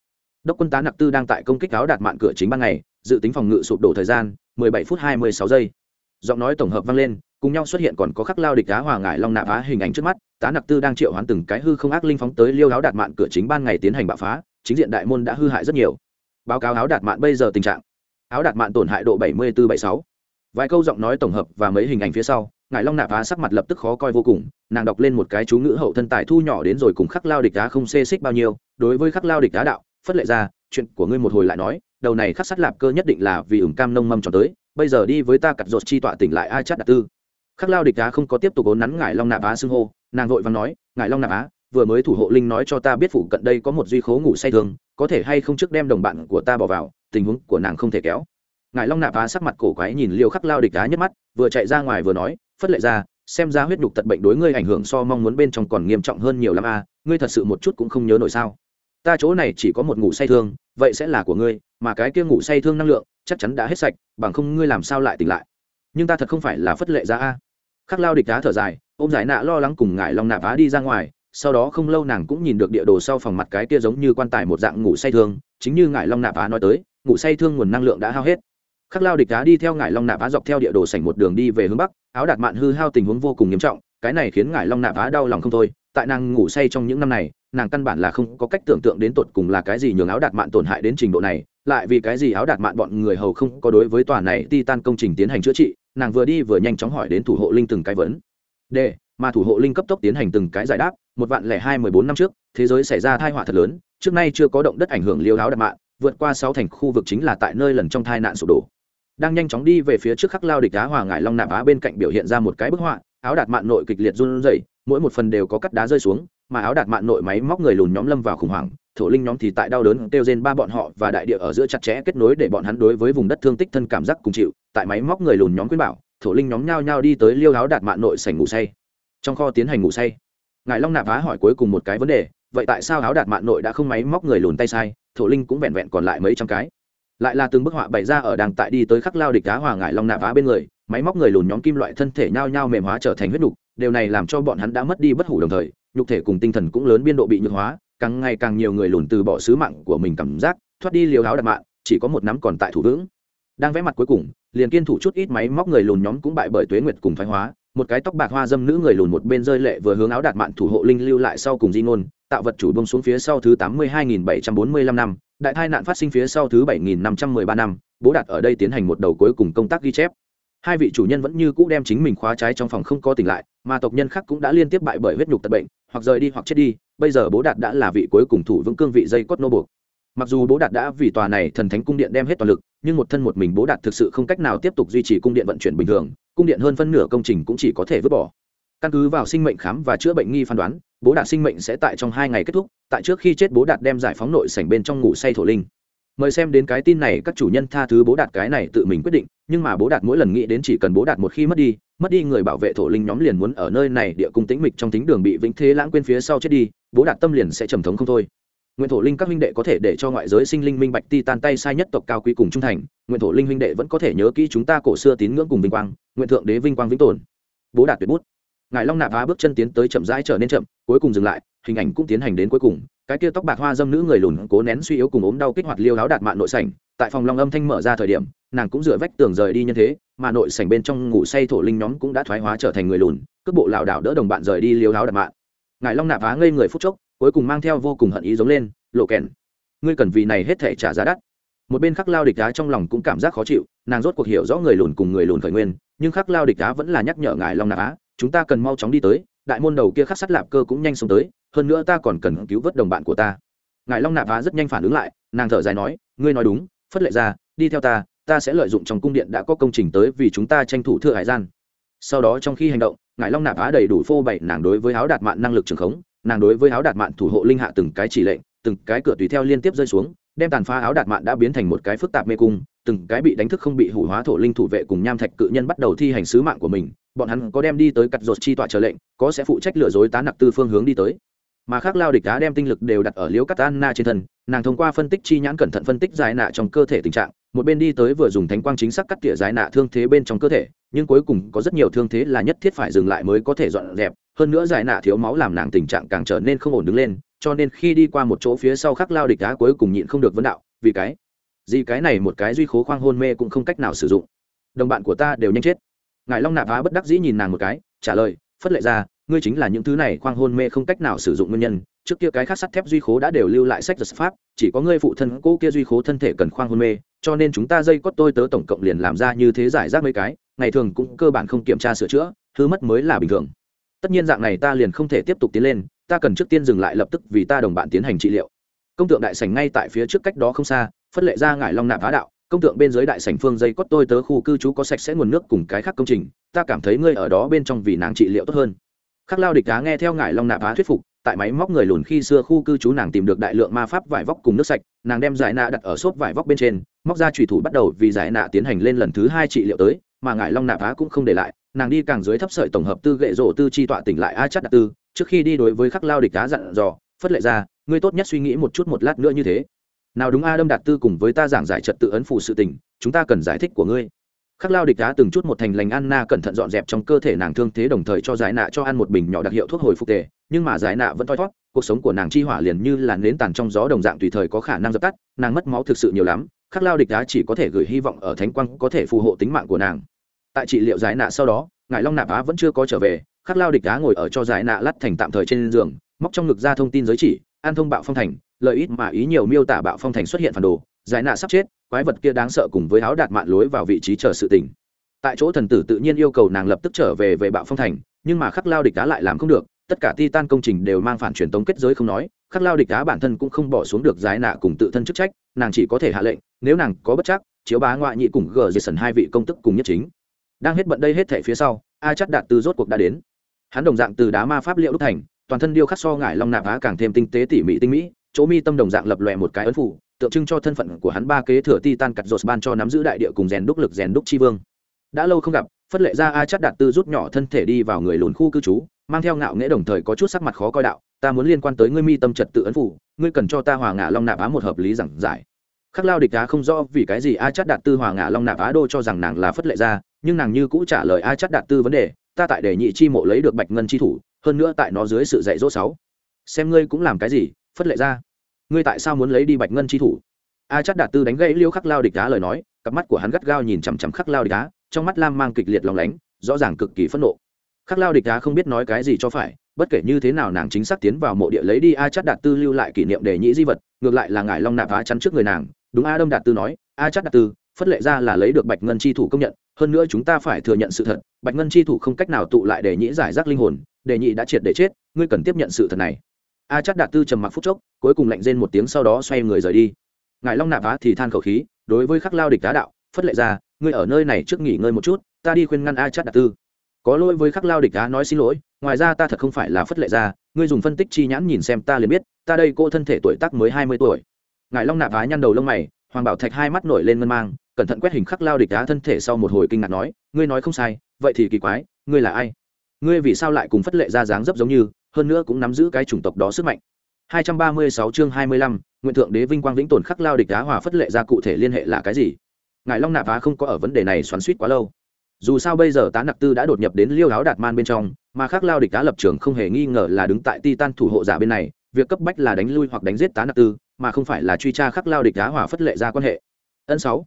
Đốc quân tá nặc tư đang tại công kích áo đạt mạn cửa chính ban ngày, dự tính phòng ngự sụp đổ thời gian 17 phút 26 giây. Giọng nói tổng hợp vang lên, cùng nhau xuất hiện còn có khắc lao địch đá hòa ngải long nạp á hình ảnh trước mắt, tá nặc tư đang triệu hoán từng cái hư không ác linh phóng tới liêu áo đạt mạn cửa chính ban ngày tiến hành bạo phá, chính diện đại môn đã hư hại rất nhiều. Báo cáo áo đạt mạn bây giờ tình trạng. Áo đạt mạn tổn hại độ 74-76 vài câu giọng nói tổng hợp và mấy hình ảnh phía sau, ngải long nạp á sắc mặt lập tức khó coi vô cùng, nàng đọc lên một cái chú ngữ hậu thân tài thu nhỏ đến rồi cùng khắc lao địch đá không xê xích bao nhiêu, đối với khắc lao địch đá đạo, phất lệ ra, chuyện của ngươi một hồi lại nói, đầu này khắc sắt lạp cơ nhất định là vì ửng cam nông mâm cho tới, bây giờ đi với ta cặt rột chi tọa tỉnh lại ai chát đạt tư. Khắc lao địch á không có tiếp tục ốn nắn ngải long nạp á xưng hô, nàng vội và nói, ngải long nạp á, vừa mới thủ hộ linh nói cho ta biết phủ cận đây có một duy khố ngủ say thương có thể hay không trước đem đồng bạn của ta bỏ vào, tình huống của nàng không thể kéo ngải long nạp á sắc mặt cổ quái nhìn liêu khắc lao địch á nhất mắt, vừa chạy ra ngoài vừa nói, phất lệ ra xem ra huyết nhục tật bệnh đối ngươi ảnh hưởng so mong muốn bên trong còn nghiêm trọng hơn nhiều lắm a, ngươi thật sự một chút cũng không nhớ nổi sao? Ta chỗ này chỉ có một ngủ say thương, vậy sẽ là của ngươi, mà cái kia ngủ say thương năng lượng, chắc chắn đã hết sạch, bằng không ngươi làm sao lại tỉnh lại? Nhưng ta thật không phải là phất lệ ra a. Khắc lao địch đá thở dài, ôm giải nạ lo lắng cùng ngài long nạp á đi ra ngoài, sau đó không lâu nàng cũng nhìn được địa đồ sau phòng mặt cái kia giống như quan tài một dạng ngủ say thương, chính như ngài long nạp á nói tới, ngủ say thương nguồn năng lượng đã hao hết khắc lao địch đá đi theo ngải long nạp á dọc theo địa đồ sảnh một đường đi về hướng bắc, áo đạt mạn hư hao tình huống vô cùng nghiêm trọng, cái này khiến ngải long nạp á đau lòng không thôi, tại nàng ngủ say trong những năm này, nàng căn bản là không có cách tưởng tượng đến tột cùng là cái gì nhường áo đạt mạn tổn hại đến trình độ này, lại vì cái gì áo đạt mạn bọn người hầu không có đối với tòa này ti tan công trình tiến hành chữa trị, nàng vừa đi vừa nhanh chóng hỏi đến thủ hộ linh từng cái vấn. D, mà thủ hộ linh cấp tốc tiến hành từng cái giải đáp, một vạn lẻ hai mười bốn năm trước, thế giới xảy ra thai họa thật lớn, trước nay chưa có động đất ảnh hưởng liêu áo đạt mạn, vượt qua sáu thành khu vực chính là tại nơi lần trong thai nạn sụp đổ đang nhanh chóng đi về phía trước khắc lao địch đá hòa ngải long nạp á bên cạnh biểu hiện ra một cái bức họa, áo đạt mạn nội kịch liệt run rẩy, mỗi một phần đều có cắt đá rơi xuống, mà áo đạt mạn nội máy móc người lùn nhóm lâm vào khủng hoảng, thổ linh nhóm thì tại đau đớn kêu trên ba bọn họ và đại địa ở giữa chặt chẽ kết nối để bọn hắn đối với vùng đất thương tích thân cảm giác cùng chịu, tại máy móc người lùn nhóm quyết bảo, thổ linh nhóm nhao nhao đi tới liêu áo đạt mạn nội sảnh ngủ say. Trong kho tiến hành ngủ say ngài long nạp á hỏi cuối cùng một cái vấn đề, vậy tại sao áo đạt mạn nội đã không máy móc người lùn tay sai, thổ linh cũng vẹn vẹn còn lại mấy trăm cái? Lại là từng bức họa bày ra ở đàng tại đi tới khắc lao địch đá hòa ngải long nạp á bên người, máy móc người lùn nhóm kim loại thân thể nhao nhao mềm hóa trở thành huyết nhục, điều này làm cho bọn hắn đã mất đi bất hủ đồng thời, nhục thể cùng tinh thần cũng lớn biên độ bị nhược hóa, càng ngày càng nhiều người lùn từ bỏ sứ mạng của mình cảm giác, thoát đi liều áo đạn mạng, chỉ có một nắm còn tại thủ vững. Đang vẽ mặt cuối cùng, liền kiên thủ chút ít máy móc người lùn nhóm cũng bại bởi tuế nguyệt cùng thoái hóa, một cái tóc bạc hoa dâm nữ người lùn một bên rơi lệ vừa hướng áo đạt mạn thủ hộ linh lưu lại sau cùng di ngôn, tạo vật chủ bông xuống phía sau thứ tám mươi hai nghìn bảy trăm bốn mươi lăm năm đại tai nạn phát sinh phía sau thứ bảy nghìn năm trăm mười ba năm, bố đạt ở đây tiến hành một đầu cuối cùng công tác ghi chép. Hai vị chủ nhân vẫn như cũ đem chính mình khóa trái trong phòng không có tỉnh lại, mà tộc nhân khác cũng đã liên tiếp bại bởi huyết nhục tật bệnh, hoặc rời đi hoặc chết đi, bây giờ bố đạt đã là vị cuối cùng thủ vững cương vị dây cốt nô buộc. Mặc dù bố đạt đã vì tòa này thần thánh cung điện đem hết toàn lực, nhưng một thân một mình bố đạt thực sự không cách nào tiếp tục duy trì cung điện vận chuyển bình thường, cung điện hơn phân nửa công trình cũng chỉ có thể vứt bỏ căn cứ vào sinh mệnh khám và chữa bệnh nghi phán đoán, bố đạt sinh mệnh sẽ tại trong hai ngày kết thúc, tại trước khi chết bố đạt đem giải phóng nội sảnh bên trong ngủ say thổ linh. Mời xem đến cái tin này, các chủ nhân tha thứ bố đạt cái này tự mình quyết định, nhưng mà bố đạt mỗi lần nghĩ đến chỉ cần bố đạt một khi mất đi mất đi người bảo vệ thổ linh nhóm liền muốn ở nơi này địa cung tĩnh mịch trong tính đường bị vĩnh thế lãng quên phía sau chết đi, bố đạt tâm liền sẽ trầm thống không thôi. Nguyện thổ linh các huynh đệ có thể để cho ngoại giới sinh linh minh bạch ti tan tay sai nhất tộc cao quý cùng trung thành, nguyện thổ linh huynh đệ vẫn có thể nhớ kỹ chúng ta cổ xưa tín ngưỡng cùng vinh quang, nguyện thượng đế vinh quang vĩnh tồn. Bố đạt tuyệt bút ngài long nạp á bước chân tiến tới chậm rãi trở nên chậm, cuối cùng dừng lại, hình ảnh cũng tiến hành đến cuối cùng cái kia tóc bạc hoa dâm nữ người lùn cố nén suy yếu cùng ốm đau kích hoạt liêu áo đạt mạng nội sảnh, tại phòng long âm thanh mở ra thời điểm, nàng cũng dựa vách tường rời đi như thế, mà nội sảnh bên trong ngủ say thổ linh nhóm cũng đã thoái hóa trở thành người lùn, cước bộ lảo đảo đỡ đồng bạn rời đi liêu áo đạt mạng. ngài long nạp á ngây người phút chốc, cuối cùng mang theo vô cùng hận ý giống lên, lộ kèn, ngươi cần vì này hết thể trả giá đắt một bên khắc lao địch đá trong lòng cũng cảm giác khó chịu, nàng rốt cuộc hiểu rõ người lùn cùng người lùn khởi nguyên, nhưng khắc lao địch đá vẫn là nhắc nhở ngài long nạp á chúng ta cần mau chóng đi tới, đại môn đầu kia khắc sắt lạp cơ cũng nhanh xuống tới, hơn nữa ta còn cần cứu vớt đồng bạn của ta. Ngài long nạp á rất nhanh phản ứng lại, nàng thở dài nói, ngươi nói đúng, phất lệ ra, đi theo ta ta sẽ lợi dụng trong cung điện đã có công trình tới vì chúng ta tranh thủ thừa hải gian. Sau đó trong khi hành động, ngài long nạp á đầy đủ phô bày nàng đối với áo đạt mạn năng lực trường khống, nàng đối với áo đạt mạn thủ hộ linh hạ từng cái chỉ lệnh, từng cái cửa tùy theo liên tiếp rơi xuống, đem tàn phá áo đạt mạn đã biến thành một cái phức tạp mê cung từng cái bị đánh thức không bị hủ hóa thổ linh thủ vệ cùng nham thạch cự nhân bắt đầu thi hành sứ mạng của mình, bọn hắn có đem đi tới cắt rột chi tọa trở lệnh, có sẽ phụ trách lừa dối tá nặc tư phương hướng đi tới. Mà khác lao địch đá đem tinh lực đều đặt ở liễu cắt anna trên thân, nàng thông qua phân tích chi nhãn cẩn thận phân tích giải nạ trong cơ thể tình trạng, một bên đi tới vừa dùng thánh quang chính xác cắt tỉa giải nạ thương thế bên trong cơ thể, nhưng cuối cùng có rất nhiều thương thế là nhất thiết phải dừng lại mới có thể dọn dẹp, hơn nữa giải nạ thiếu máu làm nàng tình trạng càng trở nên không ổn đứng lên, cho nên khi đi qua một chỗ phía sau khắc lao địch đá cuối cùng nhịn không được vấn đạo, vì cái? Gì cái này một cái duy khố khoang hôn mê cũng không cách nào sử dụng. Đồng bạn của ta đều nhanh chết. Ngài long nạp á bất đắc dĩ nhìn nàng một cái, trả lời, phất lệ ra, ngươi chính là những thứ này khoang hôn mê không cách nào sử dụng nguyên nhân. Trước kia cái khác sắt thép duy khố đã đều lưu lại sách giật pháp, chỉ có ngươi phụ thân cũ kia duy khố thân thể cần khoang hôn mê, cho nên chúng ta dây cót tôi tớ tổng cộng liền làm ra như thế giải rác mấy cái, ngày thường cũng cơ bản không kiểm tra sửa chữa, thứ mất mới là bình thường. Tất nhiên dạng này ta liền không thể tiếp tục tiến lên, ta cần trước tiên dừng lại lập tức vì ta đồng bạn tiến hành trị liệu. Công tượng đại sảnh ngay tại phía trước cách đó không xa phất lệ ra ngải long nạp phá đạo, công tượng bên dưới đại sảnh phương dây cốt tôi tớ khu cư trú có sạch sẽ nguồn nước cùng cái khác công trình, ta cảm thấy ngươi ở đó bên trong vì nàng trị liệu tốt hơn. Khắc lao địch cá nghe theo ngải long nạp phá thuyết phục, tại máy móc người lùn khi xưa khu cư trú nàng tìm được đại lượng ma pháp vải vóc cùng nước sạch, nàng đem giải nạ đặt ở xốp vải vóc bên trên, móc ra trùy thủ bắt đầu vì giải nạ tiến hành lên lần thứ hai trị liệu tới, mà ngải long nạp phá cũng không để lại, nàng đi càng dưới thấp sợi tổng hợp tư gệ rổ tư chi tọa tỉnh lại a chắt đặc tư, trước khi đi đối với khắc lao địch cá dặn dò, phất lệ ra, ngươi tốt nhất suy nghĩ một chút một lát nữa như thế nào đúng a đâm đạt tư cùng với ta giảng giải trật tự ấn phụ sự tình, chúng ta cần giải thích của ngươi. Khắc lao địch đá từng chút một thành lành anna cẩn thận dọn dẹp trong cơ thể nàng thương thế đồng thời cho giải nạ cho ăn một bình nhỏ đặc hiệu thuốc hồi phục tề, nhưng mà giải nạ vẫn thoi thót cuộc sống của nàng chi hỏa liền như là nến tàn trong gió đồng dạng tùy thời có khả năng dập tắt, nàng mất máu thực sự nhiều lắm, khắc lao địch đá chỉ có thể gửi hy vọng ở thánh quang có thể phù hộ tính mạng của nàng. Tại trị liệu giải nạ sau đó, ngài long nạp á vẫn chưa có trở về, khắc lao địch đá ngồi ở cho giải nạ lắt thành tạm thời trên giường, móc trong ngực ra thông tin giới chỉ, an thông bạo phong thành lợi ít mà ý nhiều miêu tả bạo phong thành xuất hiện phản đồ, giải nạ sắp chết, quái vật kia đáng sợ cùng với áo đạt mạn lối vào vị trí chờ sự tỉnh tại chỗ thần tử tự nhiên yêu cầu nàng lập tức trở về về bạo phong thành, nhưng mà khắc lao địch đá lại làm không được, tất cả titan công trình đều mang phản truyền tống kết giới không nói, khắc lao địch đá bản thân cũng không bỏ xuống được giải nạ cùng tự thân chức trách, nàng chỉ có thể hạ lệnh, nếu nàng có bất chắc, chiếu bá ngoại nhị cùng gờ dây sần hai vị công tức cùng nhất chính. Đang hết bận đây hết thể phía sau, a chắc đạt từ rốt cuộc đã đến. Hắn đồng dạng từ đá ma pháp liệu đúc thành, toàn thân điêu khắc so ngải long nạp á càng thêm tinh tế tỉ mỉ tinh mỹ chỗ mi tâm đồng dạng lập lòe một cái ấn phủ, tượng trưng cho thân phận của hắn ba kế thừa titan cắt rột ban cho nắm giữ đại địa cùng rèn đúc lực, rèn đúc chi vương. Đã lâu không gặp, phất lệ ra a chắt đạt tư rút nhỏ thân thể đi vào người lùn khu cư trú, mang theo ngạo nghễ đồng thời có chút sắc mặt khó coi đạo, ta muốn liên quan tới ngươi mi tâm trật tự ấn phủ, ngươi cần cho ta hòa ngả long nạp á một hợp lý giảng giải. Khắc lao địch đá không rõ vì cái gì a chắt đạt tư hòa ngả long nạp á đô cho rằng nàng là phất lệ ra, nhưng nàng như cũ trả lời a chắt đạt tư vấn đề, ta tại đề nhị chi mộ lấy được bạch ngân chi thủ, hơn nữa tại nó dưới sự dạy dỗ sáu. Xem ngươi cũng làm cái gì phất lệ ra. Ngươi tại sao muốn lấy đi bạch ngân chi thủ? A chắc đạt tư đánh gãy liêu khắc lao địch đá lời nói, cặp mắt của hắn gắt gao nhìn chằm chằm khắc lao địch đá, trong mắt lam mang kịch liệt lòng lánh, rõ ràng cực kỳ phẫn nộ. Khắc lao địch đá không biết nói cái gì cho phải, bất kể như thế nào nàng chính xác tiến vào mộ địa lấy đi a chắc đạt tư lưu lại kỷ niệm để nhĩ di vật, ngược lại là ngài long nạp á chắn trước người nàng. Đúng a đâm đạt tư nói, a chắc đạt tư, phất lệ ra là lấy được bạch ngân chi thủ công nhận, hơn nữa chúng ta phải thừa nhận sự thật, bạch ngân chi thủ không cách nào tụ lại để nhĩ giải rác linh hồn, để nhị đã triệt để chết, ngươi cần tiếp nhận sự thật này a chắc đạt tư trầm mặc phút chốc, cuối cùng lạnh rên một tiếng sau đó xoay người rời đi. Ngài long nạp á thì than khẩu khí, đối với khắc lao địch đá đạo, phất lệ ra, ngươi ở nơi này trước nghỉ ngơi một chút, ta đi khuyên ngăn a chắc đạt tư. Có lỗi với khắc lao địch đá nói xin lỗi, ngoài ra ta thật không phải là phất lệ ra, ngươi dùng phân tích chi nhãn nhìn xem ta liền biết, ta đây cô thân thể tuổi tác mới hai mươi tuổi. Ngài long nạp á nhăn đầu lông mày, hoàng bảo thạch hai mắt nổi lên ngân mang, cẩn thận quét hình khắc lao địch đá thân thể sau một hồi kinh ngạc nói, ngươi nói không sai, vậy thì kỳ quái, ngươi là ai? Ngươi vì sao lại cùng phất lệ ra dáng dấp giống như hơn nữa cũng nắm giữ cái chủng tộc đó sức mạnh. 236 chương 25, nguyện thượng đế vinh quang vĩnh tồn khắc lao địch đá hòa phất lệ ra cụ thể liên hệ là cái gì? Ngài long nạp á không có ở vấn đề này xoắn suýt quá lâu. Dù sao bây giờ tá nặc tư đã đột nhập đến liêu áo đạt man bên trong mà khắc lao địch đá lập trường không hề nghi ngờ là đứng tại titan thủ hộ giả bên này việc cấp bách là đánh lui hoặc đánh giết tá nặc tư mà không phải là truy tra khắc lao địch đá hòa phất lệ ra quan hệ. Ân sáu.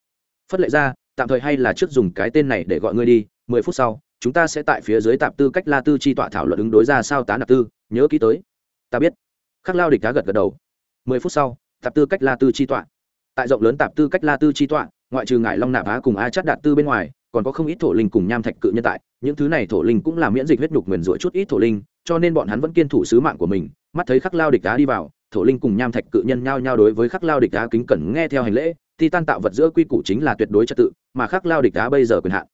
Phất lệ ra tạm thời hay là trước dùng cái tên này để gọi ngươi đi mười phút sau chúng ta sẽ tại phía dưới tạp tư cách la tư chi tọa thảo luận ứng đối ra sao tá nạp tư, nhớ kỹ tới. Ta biết. Khắc lao địch đá gật gật đầu. Mười phút sau, tạp tư cách la tư chi tọa. Tại rộng lớn tạp tư cách la tư chi tọa, ngoại trừ ngải long nạp á cùng a chắt đạt tư bên ngoài, còn có không ít thổ linh cùng nham thạch cự nhân tại. Những thứ này thổ linh cũng là miễn dịch huyết nhục nguyền rủa chút ít thổ linh, cho nên bọn hắn vẫn kiên thủ sứ mạng của mình. Mắt thấy khắc lao địch đá đi vào, thổ linh cùng nham thạch cự nhân nhao nhao đối với khắc lao địch đá kính cẩn nghe theo hành lễ, ti tan tạo vật giữa quy củ chính là tuyệt đối trật tự, mà khắc lao địch đá bây giờ quyền hạn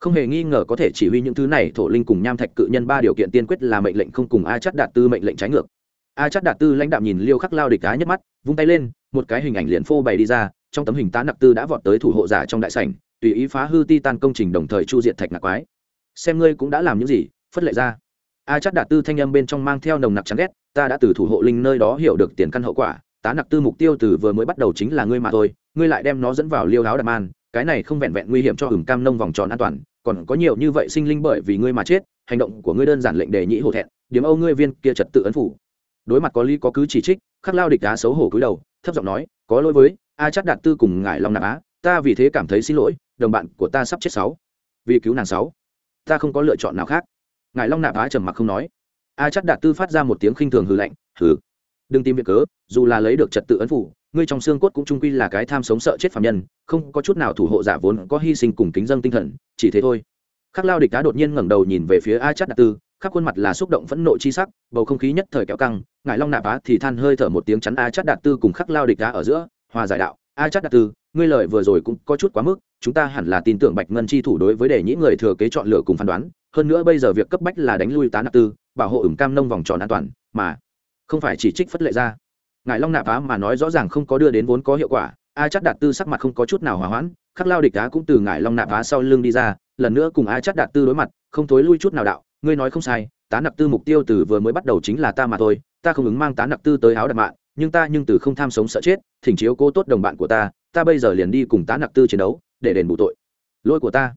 không hề nghi ngờ có thể chỉ huy những thứ này, thổ linh cùng nham thạch cự nhân ba điều kiện tiên quyết là mệnh lệnh không cùng a chắc đạt tư mệnh lệnh trái ngược a chắc đạt tư lãnh đạo nhìn liêu khắc lao địch cá nhấc mắt, vung tay lên, một cái hình ảnh liền phô bày đi ra, trong tấm hình tá nặc tư đã vọt tới thủ hộ giả trong đại sảnh, tùy ý phá hư ti tan công trình đồng thời chu diện thạch nặc quái xem ngươi cũng đã làm những gì, phất lệ ra a chắc đạt tư thanh âm bên trong mang theo nồng nặc chán ghét, ta đã từ thủ hộ linh nơi đó hiểu được tiền căn hậu quả, tá nặc tư mục tiêu từ vừa mới bắt đầu chính là ngươi mà thôi, ngươi lại đem nó dẫn vào liêu áo đàm an cái này không vẹn vẹn nguy hiểm cho hửng cam nông vòng tròn an toàn, còn có nhiều như vậy sinh linh bởi vì ngươi mà chết, hành động của ngươi đơn giản lệnh đề nhĩ hổ thẹn điểm âu ngươi viên kia trật tự ấn phủ. Đối mặt có lý có cứ chỉ trích, khắc lao địch đá xấu hổ cúi đầu, thấp giọng nói, có lỗi với, a chắc đạt tư cùng ngài long nạp á, ta vì thế cảm thấy xin lỗi, đồng bạn của ta sắp chết sáu. Vì cứu nàng sáu, ta không có lựa chọn nào khác. Ngài long nạp á trầm mặc không nói. A chắc đạt tư phát ra một tiếng khinh thường hừ lạnh, hừ, đừng tìm việc cớ, dù là lấy được trật tự ấn phủ ngươi trong xương cốt cũng trung quy là cái tham sống sợ chết phạm nhân, không có chút nào thủ hộ giả vốn có hy sinh cùng kính dân tinh thần, chỉ thế thôi. Khắc lao địch đá đột nhiên ngẩng đầu nhìn về phía a chát đạt tư, khắp khuôn mặt là xúc động phẫn nộ chi sắc, bầu không khí nhất thời kéo căng ngại long nạp á thì than hơi thở một tiếng chắn a chát đạt tư cùng khắc lao địch đá ở giữa, hòa giải đạo, a chát đạt tư, ngươi lời vừa rồi cũng có chút quá mức, chúng ta hẳn là tin tưởng bạch ngân chi thủ đối với để những người thừa kế chọn lựa cùng phán đoán, hơn nữa bây giờ việc cấp bách là đánh lui tá nạp tư, bảo hộ ửng cam nông vòng tròn an toàn, mà không phải chỉ trích phất lệ ra ngài long nạp á mà nói rõ ràng không có đưa đến vốn có hiệu quả, a chắc đạt tư sắc mặt không có chút nào hòa hoãn, khắc lao địch á cũng từ ngài long nạp á sau lưng đi ra, lần nữa cùng a chắc đạt tư đối mặt, không thối lui chút nào đạo, ngươi nói không sai, tá nạp tư mục tiêu từ vừa mới bắt đầu chính là ta mà thôi, ta không ứng mang tá nạp tư tới áo đạp mạng nhưng ta nhưng từ không tham sống sợ chết, thỉnh chiếu cố tốt đồng bạn của ta ta bây giờ liền đi cùng tá nạp tư chiến đấu, để đền bù tội. Lỗi của ta.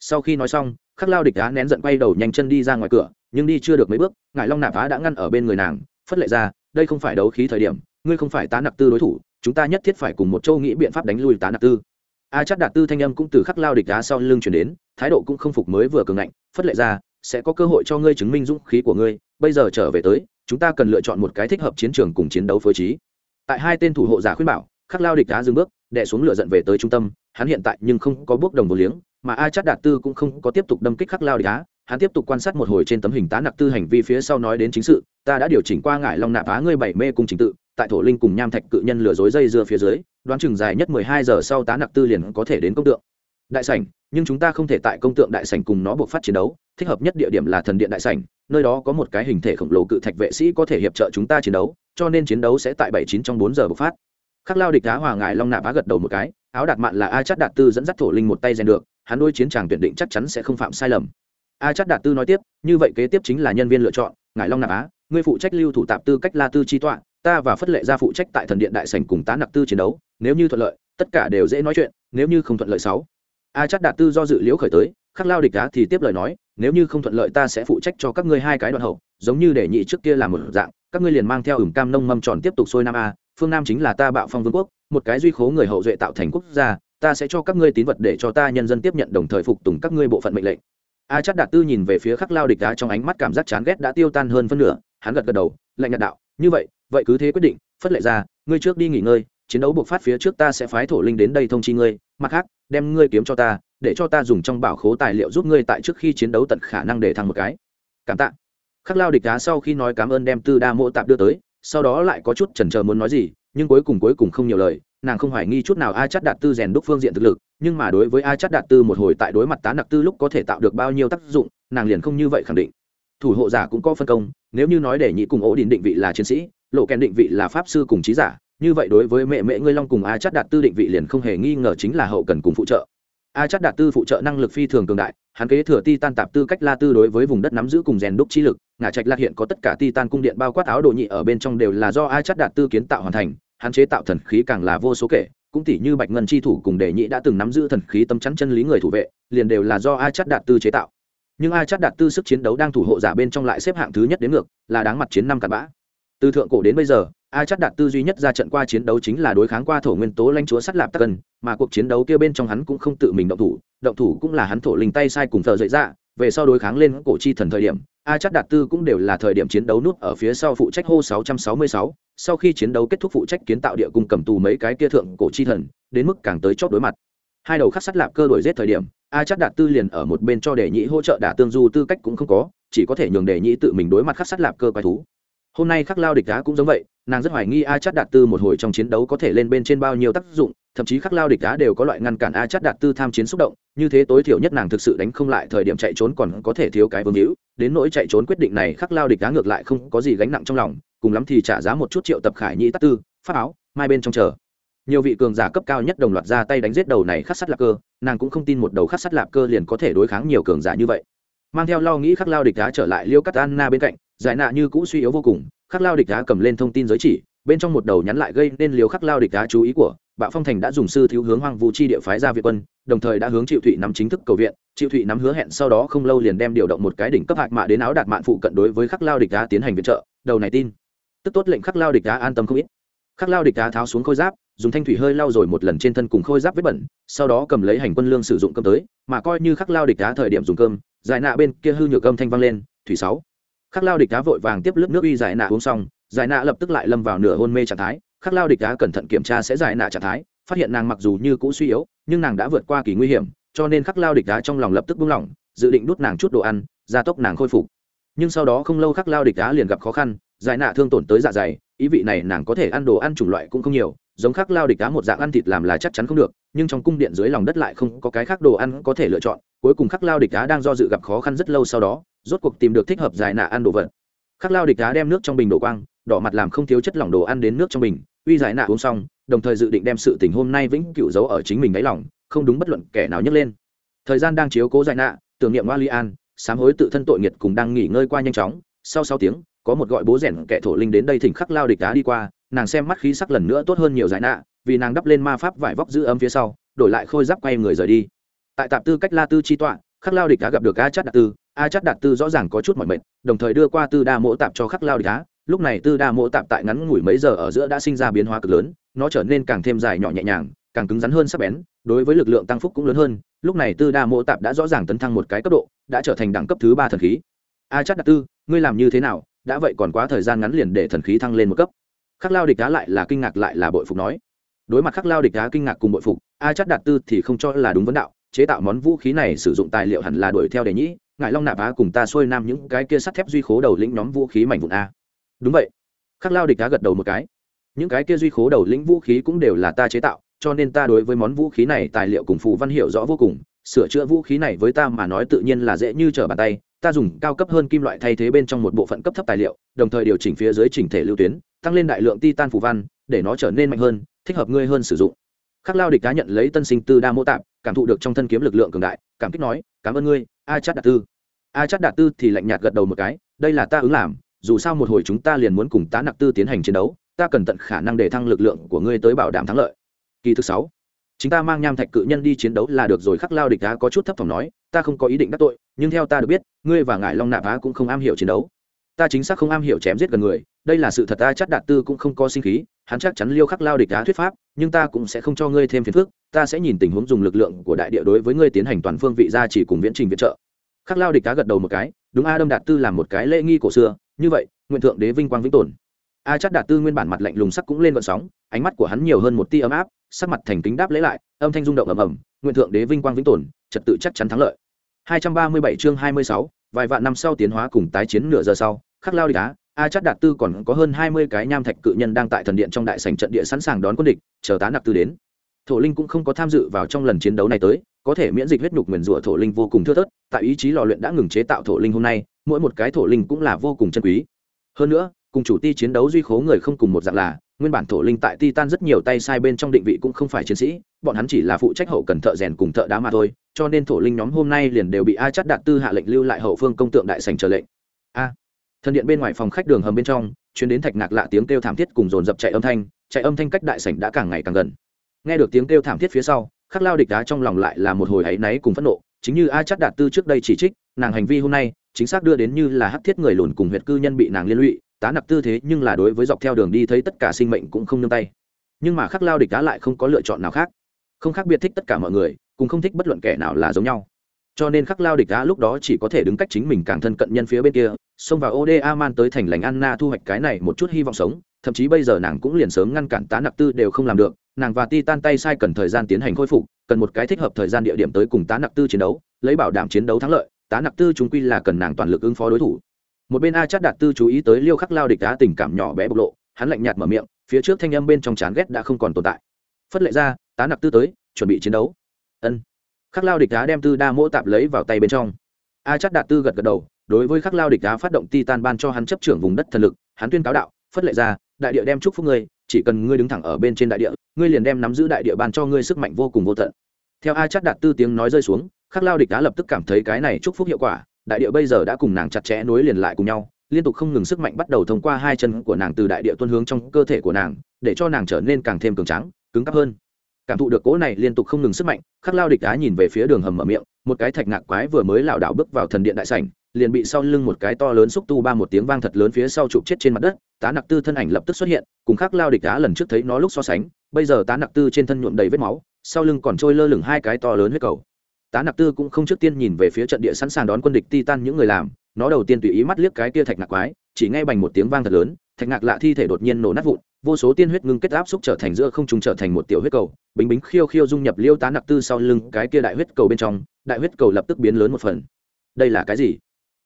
Sau khi nói xong, khắc lao địch á nén giận quay đầu nhanh chân đi ra ngoài cửa, nhưng đi chưa được mấy bước, ngài long nạp á đã ngăn ở bên người nàng, phất lệ ra, đây không phải đấu khí thời điểm ngươi không phải tá nặc tư đối thủ, chúng ta nhất thiết phải cùng một châu nghĩ biện pháp đánh lui tá nặc tư. A chắc đạt tư thanh âm cũng từ khắc lao địch đá sau lưng chuyển đến, thái độ cũng không phục mới vừa cường ngạnh, phất lệ ra, sẽ có cơ hội cho ngươi chứng minh dũng khí của ngươi, bây giờ trở về tới, chúng ta cần lựa chọn một cái thích hợp chiến trường cùng chiến đấu phối trí. Tại hai tên thủ hộ giả khuyên bảo, khắc lao địch đá dừng bước đẻ xuống lửa giận về tới trung tâm, hắn hiện tại nhưng không có bước đồng vô liếng, mà a chắc đạt tư cũng không có tiếp tục đâm kích khắc lao địch đá, hắn tiếp tục quan sát một hồi trên tấm hình tá nặc tư hành vi phía sau nói đến chính sự, ta đã điều chỉnh qua ngải long nạp á ngươi bảy mê cùng trình tự tại thổ linh cùng nham thạch cự nhân lừa dối dây dưa phía dưới, đoán chừng dài nhất mười hai giờ sau tá nặc tư liền có thể đến công tượng. Đại sảnh, nhưng chúng ta không thể tại công tượng đại sảnh cùng nó buộc phát chiến đấu, thích hợp nhất địa điểm là thần điện đại sảnh, nơi đó có một cái hình thể khổng lồ cự thạch vệ sĩ có thể hiệp trợ chúng ta chiến đấu, cho nên chiến đấu sẽ tại bảy chín trong bốn giờ bộc phát. Khắc lao địch đá hòa ngài long nạp á gật đầu một cái, áo đạt mạn là a chắt đạt tư dẫn dắt thổ linh một tay rèn được, hắn đôi chiến tràng tuyển định chắc chắn sẽ không phạm sai lầm. A chắt đạt tư nói tiếp, như vậy kế tiếp chính là nhân viên lựa chọn ngài long nạp á ngươi phụ trách lưu thủ tạp tư cách la tư chi tọa, ta và phất lệ ra phụ trách tại thần điện đại sảnh cùng tá nặc tư chiến đấu, nếu như thuận lợi, tất cả đều dễ nói chuyện, nếu như không thuận lợi sáu. A chắc đạt tư do dự liễu khởi tới, khắc lao địch đá thì tiếp lời nói, nếu như không thuận lợi ta sẽ phụ trách cho các ngươi hai cái đoạn hậu, giống như để nhị trước kia làm một dạng, các ngươi liền mang theo ửng cam nông mâm tròn tiếp tục xuôi nam a, phương nam chính là ta bạo phong vương quốc, một cái duy khố người hậu duệ tạo thành quốc gia, ta sẽ cho các ngươi tín vật để cho ta nhân dân tiếp nhận đồng thời phục tùng các ngươi bộ phận mệnh lệnh. A chắc đạt tư nhìn về phía khắc lao địch đá trong ánh mắt cảm giác chán ghét đã tiêu tan hơn phân nửa hắn gật gật đầu, lạnh nhạt đạo, như vậy vậy cứ thế quyết định, phất lệ ra, ngươi trước đi nghỉ ngơi, chiến đấu buộc phát phía trước ta sẽ phái thổ linh đến đây thông chi ngươi, mặt khác, đem ngươi kiếm cho ta, để cho ta dùng trong bảo khố tài liệu giúp ngươi tại trước khi chiến đấu tận khả năng để thăng một cái. Cảm tạ. Khắc lao địch đá sau khi nói cảm ơn đem tư đa mô tạp đưa tới, sau đó lại có chút chần chờ muốn nói gì, nhưng cuối cùng cuối cùng không nhiều lời, nàng không hoài nghi chút nào a chắt đạt tư rèn đúc phương diện thực lực, nhưng mà đối với a chắt đạt tư một hồi tại đối mặt tá nặc tư lúc có thể tạo được bao nhiêu tác dụng, nàng liền không như vậy khẳng định. Thủ hộ giả cũng có phân công nếu như nói để nhị cùng ổ đình định vị là chiến sĩ, lộ kèn định vị là pháp sư cùng trí giả, như vậy đối với mẹ mẹ ngươi long cùng a chắc đạt tư định vị liền không hề nghi ngờ chính là hậu cần cùng phụ trợ. A chắc đạt tư phụ trợ năng lực phi thường cường đại, hắn kế thừa ti tan tạp tư cách la tư đối với vùng đất nắm giữ cùng rèn đúc chi lực, ngả trạch lạc hiện có tất cả ti tan cung điện bao quát áo đồ nhị ở bên trong đều là do a chắc đạt tư kiến tạo hoàn thành, hắn chế tạo thần khí càng là vô số kể, cũng tỷ như bạch ngân chi thủ cùng đề nhị đã từng nắm giữ thần khí tâm chắn chân lý người thủ vệ, liền đều là do a chắc đạt tư chế tạo nhưng a chắc đạt tư sức chiến đấu đang thủ hộ giả bên trong lại xếp hạng thứ nhất đến ngược là đáng mặt chiến năm cặn bã. Từ thượng cổ đến bây giờ a chắc đạt tư duy nhất ra trận qua chiến đấu chính là đối kháng qua thổ nguyên tố lãnh chúa sắt lạp tắc cần mà cuộc chiến đấu kia bên trong hắn cũng không tự mình động thủ động thủ cũng là hắn thổ linh tay sai cùng thờ dậy ra dạ. về sau đối kháng lên cổ chi thần thời điểm a chắc đạt tư cũng đều là thời điểm chiến đấu nút ở phía sau phụ trách hô 666, sau khi chiến đấu kết thúc phụ trách kiến tạo địa cung cầm tù mấy cái kia thượng cổ chi thần đến mức càng tới chót đối mặt. Hai đầu khắc sắt lạp cơ đổi giết thời điểm a chắc đạt tư liền ở một bên cho đề nhĩ hỗ trợ đả tương du tư cách cũng không có, chỉ có thể nhường đề nhĩ tự mình đối mặt khắc sắt lạp cơ quái thú. Hôm nay khắc lao địch đá cũng giống vậy, nàng rất hoài nghi a chát đạt tư một hồi trong chiến đấu có thể lên bên trên bao nhiêu tác dụng, thậm chí khắc lao địch đá đều có loại ngăn cản a chát đạt tư tham chiến xúc động, như thế tối thiểu nhất nàng thực sự đánh không lại thời điểm chạy trốn còn có thể thiếu cái vương hữu, đến nỗi chạy trốn quyết định này khắc lao địch đá ngược lại không có gì gánh nặng trong lòng, cùng lắm thì trả giá một chút triệu tập khải nhĩ tắc tư, phát áo, mai bên trong chờ nhiều vị cường giả cấp cao nhất đồng loạt ra tay đánh giết đầu này khắc sắt lạp cơ, nàng cũng không tin một đầu khắc sắt lạp cơ liền có thể đối kháng nhiều cường giả như vậy. Mang theo lo nghĩ khắc lao địch đá trở lại liêu cắt anna bên cạnh, giải nạ như cũ suy yếu vô cùng, khắc lao địch đá cầm lên thông tin giới chỉ, bên trong một đầu nhắn lại gây nên liều khắc lao địch đá chú ý của, bạo phong thành đã dùng sư thiếu hướng hoang vũ chi địa phái ra viện quân, đồng thời đã hướng triệu thụy nắm chính thức cầu viện, triệu thụy nắm hứa hẹn sau đó không lâu liền đem điều động một cái đỉnh cấp hạc mạ đến áo đạt mạn phụ cận đối với khắc lao địch đá tiến hành viện trợ, đầu này tin. Tức tốt lệnh khắc lao địch đá an tâm không ít. Khắc lao địch đá tháo xuống khôi giáp dùng thanh thủy hơi lau rồi một lần trên thân cùng khôi giáp vết bẩn, sau đó cầm lấy hành quân lương sử dụng cơm tới, mà coi như khắc lao địch đá thời điểm dùng cơm, giải nạ bên kia hư nhược cơm thanh vang lên, thủy sáu. Khắc lao địch đá vội vàng tiếp lớp nước uy giải nạ uống xong, giải nạ lập tức lại lâm vào nửa hôn mê trạng thái, khắc lao địch đá cẩn thận kiểm tra sẽ giải nạ trạng thái, phát hiện nàng mặc dù như cũ suy yếu, nhưng nàng đã vượt qua kỳ nguy hiểm, cho nên khắc lao địch đá trong lòng lập tức buông lỏng, dự định đút nàng chút đồ ăn, gia tốc nàng khôi phục. Nhưng sau đó không lâu khắc lao địch đá liền gặp khó khăn, giải nạ thương tổn tới dạ dày, ý vị này nàng có thể ăn đồ ăn chủng loại cũng không nhiều giống khắc lao địch cá một dạng ăn thịt làm là chắc chắn không được, nhưng trong cung điện dưới lòng đất lại không có cái khác đồ ăn có thể lựa chọn, cuối cùng khắc lao địch cá đang do dự gặp khó khăn rất lâu sau đó, rốt cuộc tìm được thích hợp giải nạ ăn đồ vật. Khắc lao địch cá đem nước trong bình đổ quang, đỏ mặt làm không thiếu chất lỏng đồ ăn đến nước trong bình, uy giải nạ uống xong, đồng thời dự định đem sự tình hôm nay vĩnh cửu giấu ở chính mình đáy lòng, không đúng bất luận kẻ nào nhấc lên. Thời gian đang chiếu cố giải nạ, tưởng niệm wa li an, sám hối tự thân tội nghiệt cùng đang nghỉ ngơi qua nhanh chóng, sau sáu tiếng, có một gọi bố rèn kẻ thổ linh đến đây thỉnh khắc lao địch đá đi qua nàng xem mắt khí sắc lần nữa tốt hơn nhiều giải nạ, vì nàng đắp lên ma pháp vải vóc giữ ấm phía sau, đổi lại khôi giáp quay người rời đi. Tại tạp tư cách la tư chi tọa, khắc lao địch đã gặp được a chát đạt tư, a chát đạt tư rõ ràng có chút mọi mệt, đồng thời đưa qua tư đa mỗ tạp cho khắc lao địch đá lúc này tư đa mỗ tạp tại ngắn ngủi mấy giờ ở giữa đã sinh ra biến hóa cực lớn, nó trở nên càng thêm dài nhỏ nhẹ nhàng, càng cứng rắn hơn sắc bén, đối với lực lượng tăng phúc cũng lớn hơn. Lúc này tư đa mỗ tạp đã rõ ràng tấn thăng một cái cấp độ, đã trở thành đẳng cấp thứ ba thần khí. A chát đạt tư, ngươi làm như thế nào? Đã vậy còn quá thời gian ngắn liền để thần khí thăng lên một cấp khắc lao địch đá lại là kinh ngạc lại là bội phục nói. Đối mặt khắc lao địch đá kinh ngạc cùng bội phục, a chắc đạt tư thì không cho là đúng vấn đạo, chế tạo món vũ khí này sử dụng tài liệu hẳn là đuổi theo đề nhĩ ngại long nạp á cùng ta xuôi nam những cái kia sắt thép duy khố đầu lĩnh nhóm vũ khí mảnh vụn a. Đúng vậy. Khắc lao địch đá gật đầu một cái. Những cái kia duy khố đầu lĩnh vũ khí cũng đều là ta chế tạo, cho nên ta đối với món vũ khí này tài liệu cùng phù văn hiệu rõ vô cùng, sửa chữa vũ khí này với ta mà nói tự nhiên là dễ như trở bàn tay, ta dùng cao cấp hơn kim loại thay thế bên trong một bộ phận cấp thấp tài liệu, đồng thời điều chỉnh phía dưới chỉnh thể lưu tuyến tăng lên đại lượng titan phù văn, để nó trở nên mạnh hơn, thích hợp ngươi hơn sử dụng. Khắc lao địch cá nhận lấy tân sinh tư đa mô tạp, cảm thụ được trong thân kiếm lực lượng cường đại, cảm kích nói, cảm ơn ngươi, a chát đạt tư. A chát đạt tư thì lạnh nhạt gật đầu một cái, đây là ta ứng làm, dù sao một hồi chúng ta liền muốn cùng tá nặc tư tiến hành chiến đấu, ta cần tận khả năng để thăng lực lượng của ngươi tới bảo đảm thắng lợi. Kỳ thứ sáu chúng ta mang nham thạch cự nhân đi chiến đấu là được rồi. Khắc lao địch á có chút thấp thỏm nói, ta không có ý định đắc tội, nhưng theo ta được biết, ngươi và ngài long nạp á cũng không am hiểu chiến đấu ta chính xác không am hiểu chém giết gần người đây là sự thật ta chắc đạt tư cũng không có sinh khí hắn chắc chắn liêu khắc lao địch đá thuyết pháp nhưng ta cũng sẽ không cho ngươi thêm phiền phức ta sẽ nhìn tình huống dùng lực lượng của đại địa đối với ngươi tiến hành toàn phương vị ra chỉ cùng viễn trình viện trợ. Khắc lao địch đá gật đầu một cái đúng a đâm đạt tư làm một cái lễ nghi cổ xưa như vậy nguyện thượng đế vinh quang vĩnh tồn. A chắc đạt tư nguyên bản mặt lạnh lùng sắc cũng lên vận sóng ánh mắt của hắn nhiều hơn một tia ấm áp sắc mặt thành kính đáp lễ lại âm thanh rung động ầm ầm nguyện thượng đế vinh quang vĩnh tồn trật tự chắc chắn thắng lợi. 237 chương 26, vài vạn năm sau tiến hóa cùng tái chiến nửa giờ sau, khắc lao địch á, a chắc đạt tư còn có hơn 20 cái nham thạch cự nhân đang tại thần điện trong đại sảnh trận địa sẵn sàng đón quân địch, chờ tá nặc tư đến. Thổ linh cũng không có tham dự vào trong lần chiến đấu này tới, có thể miễn dịch huyết nhục nguyền rủa thổ linh vô cùng thưa thớt, tại ý chí lò luyện đã ngừng chế tạo thổ linh hôm nay, mỗi một cái thổ linh cũng là vô cùng chân quý. Hơn nữa, cùng chủ ti chiến đấu duy khố người không cùng một dạng là, nguyên bản thổ linh tại titan rất nhiều tay sai bên trong định vị cũng không phải chiến sĩ, bọn hắn chỉ là phụ trách hậu cần thợ rèn cùng thợ đá mà thôi cho nên thổ linh nhóm hôm nay liền đều bị a chắt đạt tư hạ lệnh lưu lại hậu phương công tượng đại sành chờ lệnh. A. Thân điện bên ngoài phòng khách đường hầm bên trong chuyến đến thạch ngạc lạ tiếng kêu thảm thiết cùng dồn dập chạy âm thanh, chạy âm thanh cách đại sảnh đã càng ngày càng gần. Nghe được tiếng kêu thảm thiết phía sau, khắc lao địch đá trong lòng lại là một hồi áy náy cùng phẫn nộ, chính như a chắt đạt tư trước đây chỉ trích, nàng hành vi hôm nay, chính xác đưa đến như là hắc thiết người lùn cùng huyệt cư nhân bị nàng liên lụy, tá nặc tư thế nhưng là đối với dọc theo đường đi thấy tất cả sinh mệnh cũng không nương tay. Nhưng mà khắc lao địch đá lại không có lựa chọn nào khác. Không khác biệt thích tất cả mọi người cùng không thích bất luận kẻ nào là giống nhau. Cho nên khắc lao địch đá lúc đó chỉ có thể đứng cách chính mình càng thân cận nhân phía bên kia, xông vào oda man tới thành lành anna thu hoạch cái này một chút hy vọng sống, thậm chí bây giờ nàng cũng liền sớm ngăn cản tá nặc tư đều không làm được, nàng và ti tan tay sai cần thời gian tiến hành khôi phục, cần một cái thích hợp thời gian địa điểm tới cùng tá nặc tư chiến đấu, lấy bảo đảm chiến đấu thắng lợi, tá nặc tư chúng quy là cần nàng toàn lực ứng phó đối thủ. Một bên a chắc đạt tư chú ý tới liêu khắc lao địch đá tình cảm nhỏ bé bộc lộ, hắn lạnh nhạt mở miệng, phía trước thanh âm bên trong chán ghét đã không còn tồn tại. Phất lệ ra, tá nặc tư tới, chuẩn bị chiến đấu ân. Khắc lao địch đá đem tư đa mỗ tạp lấy vào tay bên trong. A chắc đạt tư gật gật đầu, đối với khắc lao địch đá phát động ti tan ban cho hắn chấp trưởng vùng đất thần lực, hắn tuyên cáo đạo, phất lệ ra, đại địa đem chúc phúc ngươi, chỉ cần ngươi đứng thẳng ở bên trên đại địa, ngươi liền đem nắm giữ đại địa ban cho ngươi sức mạnh vô cùng vô tận. Theo a chắc đạt tư tiếng nói rơi xuống, khắc lao địch đá lập tức cảm thấy cái này chúc phúc hiệu quả, đại địa bây giờ đã cùng nàng chặt chẽ nối liền lại cùng nhau, liên tục không ngừng sức mạnh bắt đầu thông qua hai chân của nàng từ đại địa tuân hướng trong cơ thể của nàng, để cho nàng trở nên càng thêm cường trắng cứng cắp hơn cảm thụ được cỗ này liên tục không ngừng sức mạnh, khắc lao địch á nhìn về phía đường hầm mở miệng, một cái thạch ngạc quái vừa mới lảo đảo bước vào thần điện đại sảnh, liền bị sau lưng một cái to lớn xúc tu ba một tiếng vang thật lớn phía sau chụp chết trên mặt đất, tá nặc tư thân ảnh lập tức xuất hiện, cùng khắc lao địch á lần trước thấy nó lúc so sánh, bây giờ tá nặc tư trên thân nhuộm đầy vết máu, sau lưng còn trôi lơ lửng hai cái to lớn huyết cầu. Tá nặc tư cũng không trước tiên nhìn về phía trận địa sẵn sàng đón quân địch titan những người làm, nó đầu tiên tùy ý mắt liếc cái kia thạch ngạc quái, chỉ ngay bằng một tiếng vang thật lớn, thạch ngạc lạ thi thể đột nhiên nổ nát vụn vô số tiên huyết ngưng kết áp xúc trở thành giữa không trùng trở thành một tiểu huyết cầu, bính bính khiêu khiêu dung nhập liêu tá nặc tư sau lưng cái kia đại huyết cầu bên trong, đại huyết cầu lập tức biến lớn một phần. Đây là cái gì?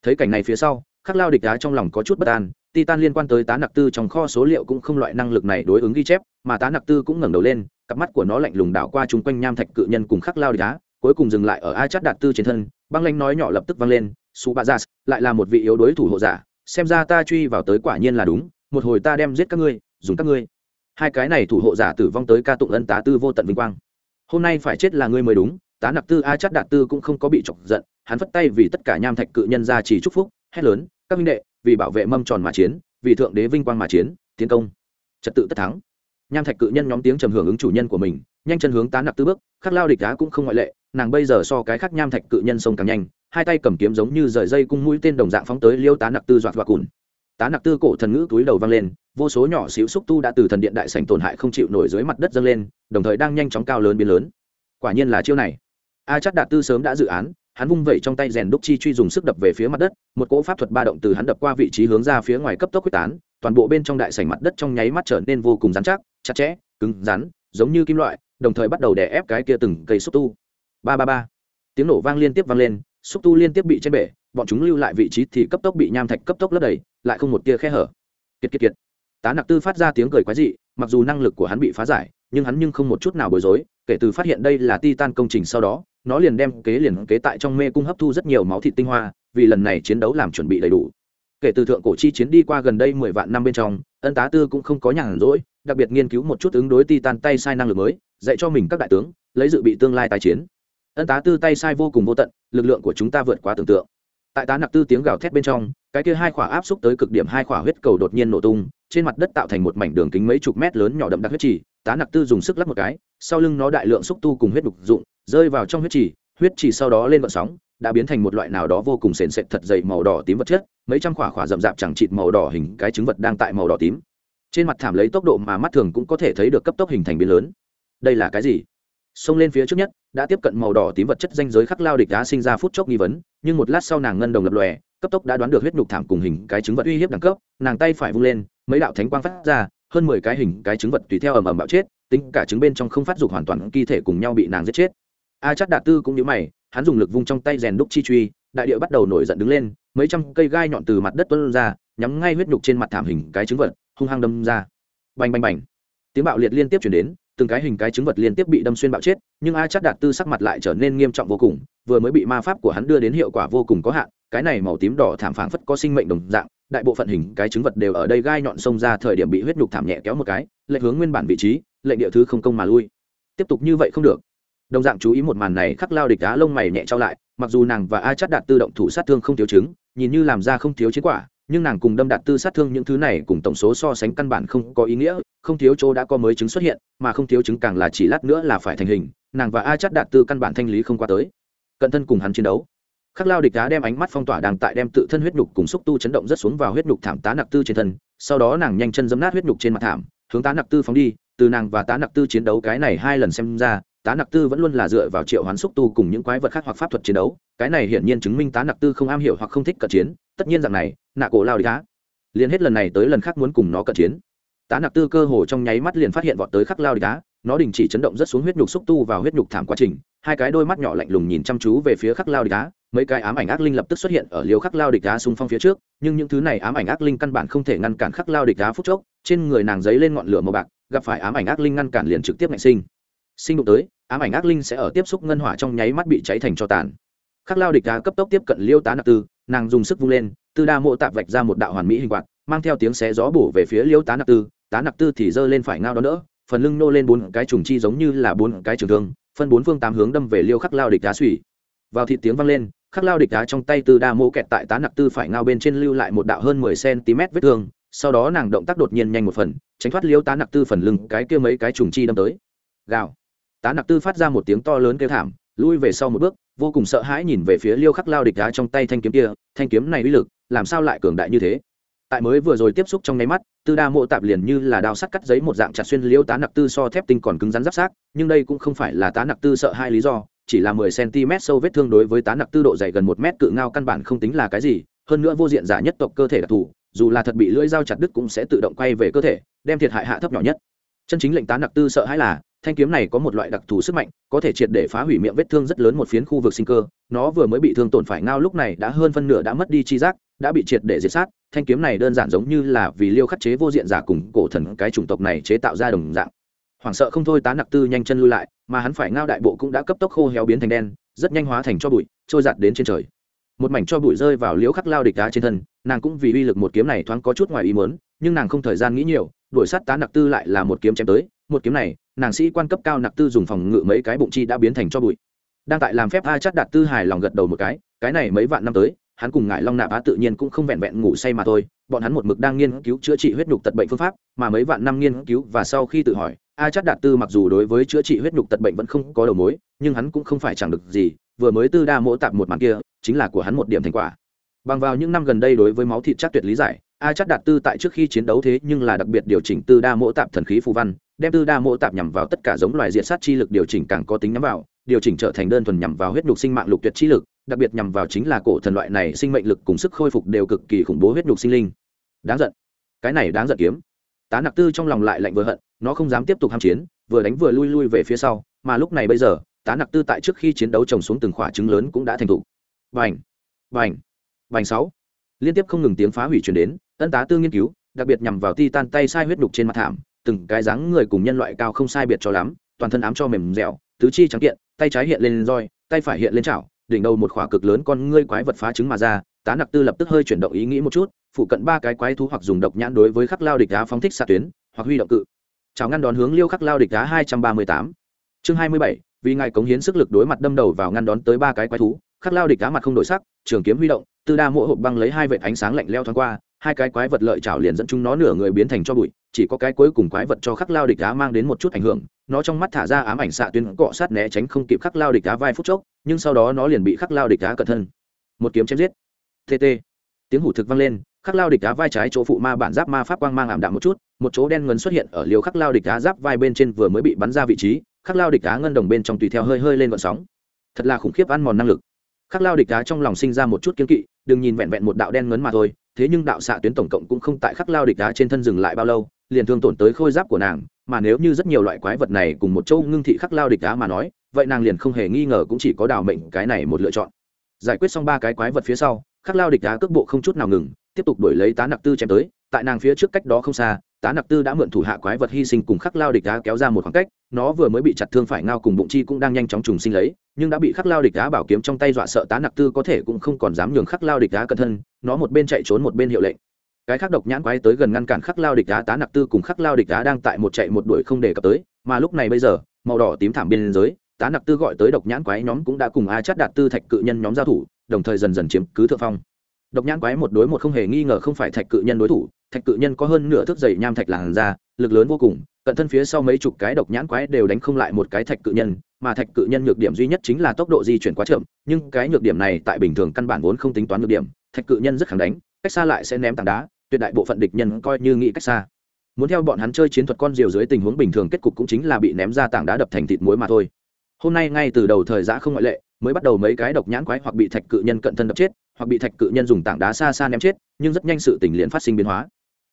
Thấy cảnh này phía sau, khắc lao địch đá trong lòng có chút bất an, titan liên quan tới tá nặc tư trong kho số liệu cũng không loại năng lực này đối ứng ghi chép, mà tá nặc tư cũng ngẩng đầu lên, cặp mắt của nó lạnh lùng đảo qua chung quanh nham thạch cự nhân cùng khắc lao địch đá, cuối cùng dừng lại ở a chát đạt tư trên thân, băng lanh nói nhỏ lập tức vang lên su ba lại là một vị yếu đối thủ hộ giả, xem ra ta truy vào tới quả nhiên là đúng, một hồi ta đem giết các ngươi dùng các ngươi. Hai cái này thủ hộ giả tử vong tới ca tụng ân tá tư vô tận vinh quang. Hôm nay phải chết là ngươi mới đúng, tá nặc tư, a chát đạt tư cũng không có bị chọc giận, hắn phất tay vì tất cả nham thạch cự nhân ra chỉ chúc phúc, hét lớn, các minh đệ, vì bảo vệ mâm tròn mà chiến, vì thượng đế vinh quang mà chiến, tiến công. Trật tự tất thắng. Nham thạch cự nhân nhóm tiếng trầm hưởng ứng chủ nhân của mình, nhanh chân hướng tá nặc tư bước, khắc lao địch đá cũng không ngoại lệ, nàng bây giờ so cái khác nham thạch cự nhân sông càng nhanh, hai tay cầm kiếm giống như rời dây cung mũi tên đồng dạng phóng tới liêu tá nặc tư dọa dọa cùn tá nặc tư cổ thần ngữ túi đầu vang lên, vô số nhỏ xíu xúc tu đã từ thần điện đại sảnh tổn hại không chịu nổi dưới mặt đất dâng lên, đồng thời đang nhanh chóng cao lớn biến lớn. Quả nhiên là chiêu này. A chắc đạt tư sớm đã dự án, hắn vung vẩy trong tay rèn đúc chi truy dùng sức đập về phía mặt đất, một cỗ pháp thuật ba động từ hắn đập qua vị trí hướng ra phía ngoài cấp tốc quyết tán, toàn bộ bên trong đại sảnh mặt đất trong nháy mắt trở nên vô cùng rắn chắc, chặt chẽ, cứng rắn, giống như kim loại, đồng thời bắt đầu đè ép cái kia từng cây xúc tu. Ba ba ba. Tiếng nổ vang liên tiếp vang lên, xúc tu liên tiếp bị trên bể bọn chúng lưu lại vị trí thì cấp tốc bị nham thạch cấp tốc lấp đầy, lại không một tia khe hở. Kiệt kiệt kiệt. Tá nặc tư phát ra tiếng cười quái dị, mặc dù năng lực của hắn bị phá giải, nhưng hắn nhưng không một chút nào bối rối, kể từ phát hiện đây là titan công trình sau đó, nó liền đem kế liền kế tại trong mê cung hấp thu rất nhiều máu thịt tinh hoa, vì lần này chiến đấu làm chuẩn bị đầy đủ. Kể từ thượng cổ chi chiến đi qua gần đây mười vạn năm bên trong, ân tá tư cũng không có nhàn rỗi, đặc biệt nghiên cứu một chút ứng đối titan tay sai năng lực mới, dạy cho mình các đại tướng, lấy dự bị tương lai tái chiến. Ân tá tư tay sai vô cùng vô tận, lực lượng của chúng ta vượt quá tưởng tượng tại tá nặc tư tiếng gào thét bên trong, cái kia hai khỏa áp xúc tới cực điểm hai khỏa huyết cầu đột nhiên nổ tung, trên mặt đất tạo thành một mảnh đường kính mấy chục mét lớn nhỏ đậm đặc huyết trì, tá nặc tư dùng sức lắp một cái, sau lưng nó đại lượng xúc tu cùng huyết đục dụng, rơi vào trong huyết trì huyết trì sau đó lên vận sóng, đã biến thành một loại nào đó vô cùng sền sệt thật dày màu đỏ tím vật chất, mấy trăm khỏa khỏa rậm rạp chẳng chịt màu đỏ hình cái trứng vật đang tại màu đỏ tím. Trên mặt thảm lấy tốc độ mà mắt thường cũng có thể thấy được cấp tốc hình thành biến lớn. Đây là cái gì? Xông lên phía trước nhất, đã tiếp cận màu đỏ tím vật chất danh giới khắc lao địch đá sinh ra phút chốc nghi vấn nhưng một lát sau nàng ngân đồng lập lòe, cấp tốc đã đoán được huyết nhục thảm cùng hình cái trứng vật uy hiếp đẳng cấp, nàng tay phải vung lên, mấy đạo thánh quang phát ra, hơn mười cái hình cái trứng vật tùy theo ầm ầm bạo chết, tính cả trứng bên trong không phát dục hoàn toàn kỳ thể cùng nhau bị nàng giết chết. A chắc đạt tư cũng như mày, hắn dùng lực vung trong tay rèn đúc chi truy, đại địa bắt đầu nổi giận đứng lên, mấy trăm cây gai nhọn từ mặt đất tuôn ra, nhắm ngay huyết nhục trên mặt thảm hình cái trứng vật, hung hăng đâm ra. Bành bành bành. Tiếng bạo liệt liên tiếp chuyển đến từng cái hình cái trứng vật liên tiếp bị đâm xuyên bạo chết, nhưng a chắc đạt tư sắc mặt lại trở nên nghiêm trọng vô cùng, vừa mới bị ma pháp của hắn đưa đến hiệu quả vô cùng có hạn, cái này màu tím đỏ thảm phảng phất có sinh mệnh đồng dạng, đại bộ phận hình cái trứng vật đều ở đây gai nhọn xông ra thời điểm bị huyết nhục thảm nhẹ kéo một cái lệnh hướng nguyên bản vị trí, lệnh địa thứ không công mà lui. Tiếp tục như vậy không được. Đồng dạng chú ý một màn này, khắc lao địch đá lông mày nhẹ trao lại, mặc dù nàng và a chắc đạt tư động thủ sát thương không thiếu chứng, nhìn như làm ra không thiếu chiến quả nhưng nàng cùng đâm đạt tư sát thương những thứ này cùng tổng số so sánh căn bản không có ý nghĩa, không thiếu chỗ đã có mới chứng xuất hiện, mà không thiếu chứng càng là chỉ lát nữa là phải thành hình, nàng và a chắt đạt tư căn bản thanh lý không qua tới. Cận thân cùng hắn chiến đấu. Khắc lao địch đá đem ánh mắt phong tỏa đang tại đem tự thân huyết nhục cùng xúc tu chấn động rất xuống vào huyết nhục thảm tá nặc tư trên thân, sau đó nàng nhanh chân dấm nát huyết nhục trên mặt thảm, hướng tá nặc tư phóng đi, từ nàng và tá nặc tư chiến đấu cái này hai lần xem ra, tá nặc tư vẫn luôn là dựa vào triệu hoán xúc tu cùng những quái vật khác hoặc pháp thuật chiến đấu, cái này hiển nhiên chứng minh tá nặc tư không am hiểu hoặc không thích cận chiến, tất nhiên rằng này nạ cổ lao đi cá liền hết lần này tới lần khác muốn cùng nó cận chiến. Tá nặc tư cơ hồ trong nháy mắt liền phát hiện vọt tới khắc lao đi cá nó đình chỉ chấn động rất xuống huyết nhục xúc tu vào huyết nhục thảm quá trình, hai cái đôi mắt nhỏ lạnh lùng nhìn chăm chú về phía khắc lao đi cá mấy cái ám ảnh ác linh lập tức xuất hiện ở liều khắc lao địch đá xung phong phía trước, nhưng những thứ này ám ảnh ác linh căn bản không thể ngăn cản khắc lao địch đá phút chốc, trên người nàng giấy lên ngọn lửa màu bạc, gặp phải ám ảnh ác linh ngăn cản liền trực tiếp ngạnh sinh. Sinh đụng tới, ám ảnh ác linh sẽ ở tiếp xúc ngân hỏa trong nháy mắt bị cháy thành cho tàn. Khắc lao địch đá cấp tốc tiếp cận liêu tá nặc tư nàng dùng sức vung lên, tư đa mộ tạp vạch ra một đạo hoàn mỹ hình quạt, mang theo tiếng xé gió bổ về phía liêu tá nặc tư. Tá nặc tư thì giơ lên phải ngao đó nữa phần lưng nô lên bốn cái trùng chi giống như là bốn cái trường thương, phân bốn phương tám hướng đâm về liêu khắc lao địch đá suy vào thịt tiếng vang lên, khắc lao địch đá trong tay tư đa mô kẹt tại tá nặc tư phải ngao bên trên lưu lại một đạo hơn mười cm vết thương, sau đó nàng động tác đột nhiên nhanh một phần, tránh thoát liêu tá nặc tư phần lưng cái kia mấy cái trùng chi đâm tới. Gào. Tá nặc tư phát ra một tiếng to lớn kêu thảm, lui về sau một bước vô cùng sợ hãi nhìn về phía liêu khắc lao địch đá trong tay thanh kiếm kia, thanh kiếm này uy lực, làm sao lại cường đại như thế? Tại mới vừa rồi tiếp xúc trong nháy mắt, tư đa mộ tạp liền như là đao sắt cắt giấy một dạng chặt xuyên liêu tá nặc tư so thép tinh còn cứng rắn giáp sát, nhưng đây cũng không phải là tá nặc tư sợ hai lý do, chỉ là mười cm sâu vết thương đối với tá nặc tư độ dày gần một mét cự ngao căn bản không tính là cái gì, hơn nữa vô diện giả nhất tộc cơ thể đặc thù, dù là thật bị lưỡi dao chặt đứt cũng sẽ tự động quay về cơ thể, đem thiệt hại hạ thấp nhỏ nhất. Chân chính lệnh tá nặc tư sợ hãi là thanh kiếm này có một loại đặc thù sức mạnh, có thể triệt để phá hủy miệng vết thương rất lớn một phiến khu vực sinh cơ. Nó vừa mới bị thương tổn phải ngao, lúc này đã hơn phân nửa đã mất đi chi giác, đã bị triệt để diệt sát. Thanh kiếm này đơn giản giống như là vì liêu khắc chế vô diện giả cùng cổ thần cái chủng tộc này chế tạo ra đồng dạng. Hoảng sợ không thôi, tá nặc tư nhanh chân lui lại, mà hắn phải ngao đại bộ cũng đã cấp tốc khô héo biến thành đen, rất nhanh hóa thành cho bụi, trôi giặt đến trên trời. Một mảnh cho bụi rơi vào liễu khắc lao địch đá trên thân, nàng cũng vì uy lực một kiếm này thoáng có chút ngoài ý mớn nhưng nàng không thời gian nghĩ nhiều, đuổi sát tá nặc tư lại là một kiếm chém tới. Một kiếm này nàng sĩ quan cấp cao nặc tư dùng phòng ngự mấy cái bụng chi đã biến thành cho bụi. Đang tại làm phép a chắc đạt tư hài lòng gật đầu một cái cái này mấy vạn năm tới, hắn cùng ngại long nạp á tự nhiên cũng không vẹn vẹn ngủ say mà thôi, bọn hắn một mực đang nghiên cứu chữa trị huyết nhục tật bệnh phương pháp, mà mấy vạn năm nghiên cứu và sau khi tự hỏi a chắc đạt tư mặc dù đối với chữa trị huyết nhục tật bệnh vẫn không có đầu mối, nhưng hắn cũng không phải chẳng được gì, vừa mới tư đa mỗ tạp một màn kia, chính là của hắn một điểm thành quả. Bằng vào những năm gần đây đối với máu thịt chắc tuyệt lý giải a chắc đạt tư tại trước khi chiến đấu thế nhưng là đặc biệt điều chỉnh tư đa mỗ tạp thần khí phù văn đem tư đa mỗ tạp nhằm vào tất cả giống loài diệt sát chi lực điều chỉnh càng có tính nhắm vào, điều chỉnh trở thành đơn thuần nhằm vào huyết nhục sinh mạng lục tuyệt chi lực, đặc biệt nhằm vào chính là cổ thần loại này sinh mệnh lực cùng sức khôi phục đều cực kỳ khủng bố huyết nhục sinh linh. Đáng giận. Cái này đáng giận kiếm. Tá nặc tư trong lòng lại lạnh vừa hận, nó không dám tiếp tục ham chiến, vừa đánh vừa lui lui về phía sau, mà lúc này bây giờ, tá nặc tư tại trước khi chiến đấu trồng xuống từng khỏa trứng lớn cũng đã thành thục. Vành vành vành sáu! Liên tiếp không ngừng tiếng phá hủy chuyển đến ân tá tư nghiên cứu, đặc biệt nhằm vào ti tan tay sai huyết đục trên mặt thảm từng cái dáng người cùng nhân loại cao không sai biệt cho lắm, toàn thân ám cho mềm dẻo, tứ chi trắng kiện, tay trái hiện lên roi, tay phải hiện lên chảo, đỉnh đầu một khỏa cực lớn con ngươi quái vật phá trứng mà ra, tá nặc tư lập tức hơi chuyển động ý nghĩ một chút, phụ cận ba cái quái thú hoặc dùng độc nhãn đối với khắc lao địch đá phóng thích xạ tuyến, hoặc huy động cự. Chào ngăn đón hướng liêu khắc lao địch đá hai trăm ba mươi tám. Chương hai mươi bảy, vì ngài cống hiến sức lực đối mặt đâm đầu vào ngăn đón tới ba cái quái thú, khắc lao địch đá mặt không đổi sắc, trường kiếm huy động, tư đa mỗi hộp băng lấy hai vệt ánh sáng lạnh leo thoáng qua hai cái quái vật lợi chảo liền dẫn chúng nó nửa người biến thành cho bụi, chỉ có cái cuối cùng quái vật cho khắc lao địch đá mang đến một chút ảnh hưởng, nó trong mắt thả ra ám ảnh xạ tuyến cọ sát né tránh không kịp khắc lao địch đá vài phút chốc, nhưng sau đó nó liền bị khắc lao địch đá cận thân. Một kiếm chém giết. Tt tiếng hủ thực vang lên, khắc lao địch đá vai trái chỗ phụ ma bản giáp ma pháp quang mang ảm đạm một chút, một chỗ đen ngấn xuất hiện ở liều khắc lao địch đá giáp vai bên trên vừa mới bị bắn ra vị trí, khắc lao địch đá ngân đồng bên trong tùy theo hơi hơi lên vận sóng. Thật là khủng khiếp ăn mòn năng lực. Khắc lao địch đá trong lòng sinh ra một chút kiên kỵ, đừng nhìn vẹn vẹn một đạo đen ngấn mà thôi thế nhưng đạo xạ tuyến tổng cộng cũng không tại khắc lao địch đá trên thân dừng lại bao lâu, liền thương tổn tới khôi giáp của nàng, mà nếu như rất nhiều loại quái vật này cùng một châu ngưng thị khắc lao địch đá mà nói, vậy nàng liền không hề nghi ngờ cũng chỉ có đào mệnh cái này một lựa chọn. Giải quyết xong ba cái quái vật phía sau, khắc lao địch đá cước bộ không chút nào ngừng, tiếp tục đuổi lấy tá nặc tư chém tới, tại nàng phía trước cách đó không xa tá nặc tư đã mượn thủ hạ quái vật hy sinh cùng khắc lao địch đá kéo ra một khoảng cách, nó vừa mới bị chặt thương phải ngao cùng bụng chi cũng đang nhanh chóng trùng sinh lấy, nhưng đã bị khắc lao địch đá bảo kiếm trong tay dọa sợ tá nặc tư có thể cũng không còn dám nhường khắc lao địch đá cẩn thân, nó một bên chạy trốn một bên hiệu lệnh. Cái khắc độc nhãn quái tới gần ngăn cản khắc lao địch đá tá nặc tư cùng khắc lao địch đá đang tại một chạy một đuổi không đề cập tới, mà lúc này bây giờ, màu đỏ tím thảm biên giới, tá nặc tư gọi tới độc nhãn quái nhóm cũng đã cùng a chắt đạt tư thạch cự nhân nhóm giao thủ, đồng thời dần dần chiếm cứ thượng phong. Độc nhãn quái một đối một không hề nghi ngờ không phải thạch cự nhân đối thủ thạch cự nhân có hơn nửa thước dày nham thạch làn ra lực lớn vô cùng, cận thân phía sau mấy chục cái độc nhãn quái đều đánh không lại một cái thạch cự nhân, mà thạch cự nhân nhược điểm duy nhất chính là tốc độ di chuyển quá chậm, nhưng cái nhược điểm này tại bình thường căn bản vốn không tính toán nhược điểm, thạch cự nhân rất kháng đánh, cách xa lại sẽ ném tảng đá, tuyệt đại bộ phận địch nhân coi như nghĩ cách xa. Muốn theo bọn hắn chơi chiến thuật con diều dưới tình huống bình thường kết cục cũng chính là bị ném ra tảng đá đập thành thịt muối mà thôi. Hôm nay ngay từ đầu thời giã không ngoại lệ, mới bắt đầu mấy cái độc nhãn quái hoặc bị thạch cự nhân cận thân đập chết, hoặc bị thạch cự nhân dùng tảng đá xa xa ném chết, nhưng rất nhanh sự tình liền phát sinh biến hóa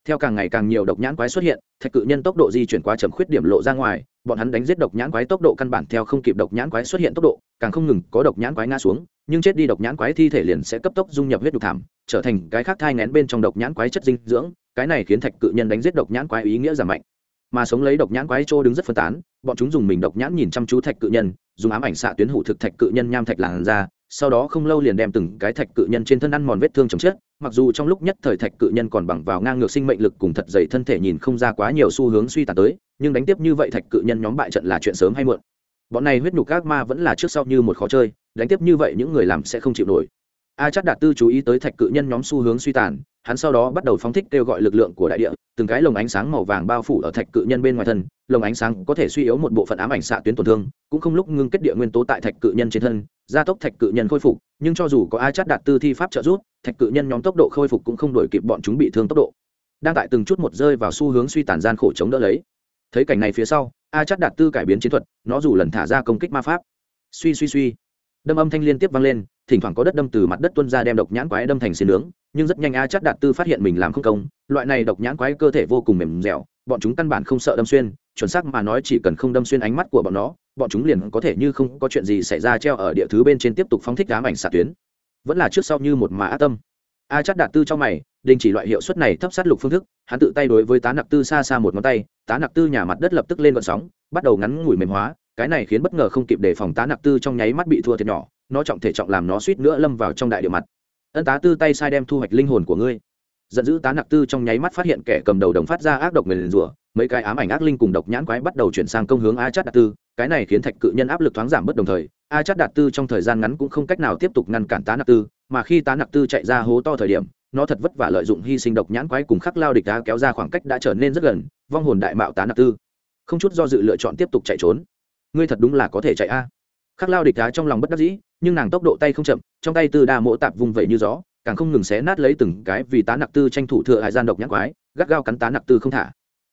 theo càng ngày càng nhiều độc nhãn quái xuất hiện, thạch cự nhân tốc độ di chuyển quá chậm khuyết điểm lộ ra ngoài, bọn hắn đánh giết độc nhãn quái tốc độ căn bản theo không kịp độc nhãn quái xuất hiện tốc độ, càng không ngừng có độc nhãn quái ngã xuống, nhưng chết đi độc nhãn quái thi thể liền sẽ cấp tốc dung nhập huyết đục thảm, trở thành cái khác thai ngén bên trong độc nhãn quái chất dinh dưỡng, cái này khiến thạch cự nhân đánh giết độc nhãn quái ý nghĩa giảm mạnh. Mà sống lấy độc nhãn quái trô đứng rất phân tán, bọn chúng dùng mình độc nhãn nhìn chăm chú thạch cự nhân, dùng ám ảnh xạ tuyến hủ thực thạch cự nhân nham thạch làn ra, sau đó không lâu liền đem từng cái thạch cự nhân trên thân ăn mòn vết thương chồng chết mặc dù trong lúc nhất thời thạch cự nhân còn bằng vào ngang ngược sinh mệnh lực cùng thật dày thân thể nhìn không ra quá nhiều xu hướng suy tàn tới, nhưng đánh tiếp như vậy thạch cự nhân nhóm bại trận là chuyện sớm hay muộn. Bọn này huyết nhục các ma vẫn là trước sau như một khó chơi, đánh tiếp như vậy những người làm sẽ không chịu nổi. A chắc đạt tư chú ý tới thạch cự nhân nhóm xu hướng suy tàn, hắn sau đó bắt đầu phóng thích kêu gọi lực lượng của đại địa, từng cái lồng ánh sáng màu vàng bao phủ ở thạch cự nhân bên ngoài thân, lồng ánh sáng có thể suy yếu một bộ phận ám ảnh xạ tuyến tổn thương, cũng không lúc ngưng kết địa nguyên tố tại thạch cự nhân trên thân, gia tốc thạch cự nhân khôi phục, nhưng cho dù có a chắc đạt tư thi pháp trợ giúp thạch cự nhân nhóm tốc độ khôi phục cũng không đổi kịp bọn chúng bị thương tốc độ. Đang tại từng chút một rơi vào xu hướng suy tàn gian khổ chống đỡ lấy. Thấy cảnh này phía sau, a chắc đạt tư cải biến chiến thuật, nó dù lần thả ra công kích ma pháp. Suy suy suy. Đâm âm thanh liên tiếp vang lên, thỉnh thoảng có đất đâm từ mặt đất tuân ra đem độc nhãn quái đâm thành xiên nướng, nhưng rất nhanh a chắc đạt tư phát hiện mình làm không công, loại này độc nhãn quái cơ thể vô cùng mềm dẻo, bọn chúng căn bản không sợ đâm xuyên, chuẩn xác mà nói chỉ cần không đâm xuyên ánh mắt của bọn nó, bọn chúng liền có thể như không có chuyện gì xảy ra treo ở địa thứ bên trên tiếp tục phóng thích ám ảnh xạ tuyến vẫn là trước sau như một mà ác tâm. A chắc đạt tư trong mày, đình chỉ loại hiệu suất này thấp sát lục phương thức, hắn tự tay đối với tá nặc tư xa xa một ngón tay, tá nặc tư nhà mặt đất lập tức lên vận sóng, bắt đầu ngắn ngủi mềm hóa, cái này khiến bất ngờ không kịp đề phòng tá nặc tư trong nháy mắt bị thua thiệt nhỏ, nó trọng thể trọng làm nó suýt nữa lâm vào trong đại địa mặt. Ân tá tư tay sai đem thu hoạch linh hồn của ngươi. Giận dữ tá nặc tư trong nháy mắt phát hiện kẻ cầm đầu đồng phát ra ác độc mềm rủa, mấy cái ám ảnh ác linh cùng độc nhãn quái bắt đầu chuyển sang công hướng a chát đạt tư cái này khiến thạch cự nhân áp lực thoáng giảm bất đồng thời, a chát đạt tư trong thời gian ngắn cũng không cách nào tiếp tục ngăn cản tá nặc tư, mà khi tá nặc tư chạy ra hố to thời điểm, nó thật vất vả lợi dụng hy sinh độc nhãn quái cùng khắc lao địch đá kéo ra khoảng cách đã trở nên rất gần, vong hồn đại mạo tá nặc tư. Không chút do dự lựa chọn tiếp tục chạy trốn. Ngươi thật đúng là có thể chạy a. Khắc lao địch đá trong lòng bất đắc dĩ, nhưng nàng tốc độ tay không chậm, trong tay tư đa mỗ tạp vùng vẩy như gió, càng không ngừng xé nát lấy từng cái vì tá nặc tư tranh thủ thừa hải gian độc nhãn quái, gắt gao cắn tá nặc tư không thả.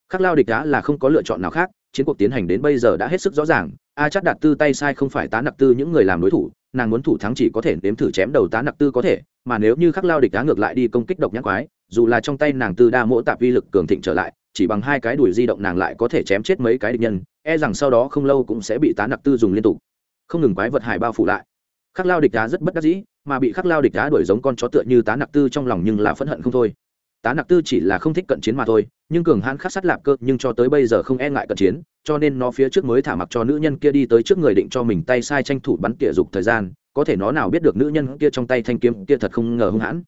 Khắc lao địch đá là không có lựa chọn nào khác chiến cuộc tiến hành đến bây giờ đã hết sức rõ ràng, a chắc đạt tư tay sai không phải tá nặc tư những người làm đối thủ, nàng muốn thủ thắng chỉ có thể nếm thử chém đầu tá nặc tư có thể, mà nếu như khắc lao địch đá ngược lại đi công kích độc nhãn quái, dù là trong tay nàng tư đa mỗ tạp vi lực cường thịnh trở lại, chỉ bằng hai cái đuổi di động nàng lại có thể chém chết mấy cái địch nhân e rằng sau đó không lâu cũng sẽ bị tá nặc tư dùng liên tục. Không ngừng quái vật hải bao phủ lại. Khắc lao địch đá rất bất đắc dĩ, mà bị khắc lao địch đá đuổi giống con chó tựa như tá nặc tư trong lòng nhưng là phẫn hận không thôi. Tá nặc tư chỉ là không thích cận chiến mà thôi nhưng cường hãn khắc sắt lạp cơ nhưng cho tới bây giờ không e ngại cận chiến, cho nên nó phía trước mới thả mặc cho nữ nhân kia đi tới trước người định cho mình tay sai tranh thủ bắn tỉa dục thời gian, có thể nó nào biết được nữ nhân kia trong tay thanh kiếm kia thật không ngờ hung hãn.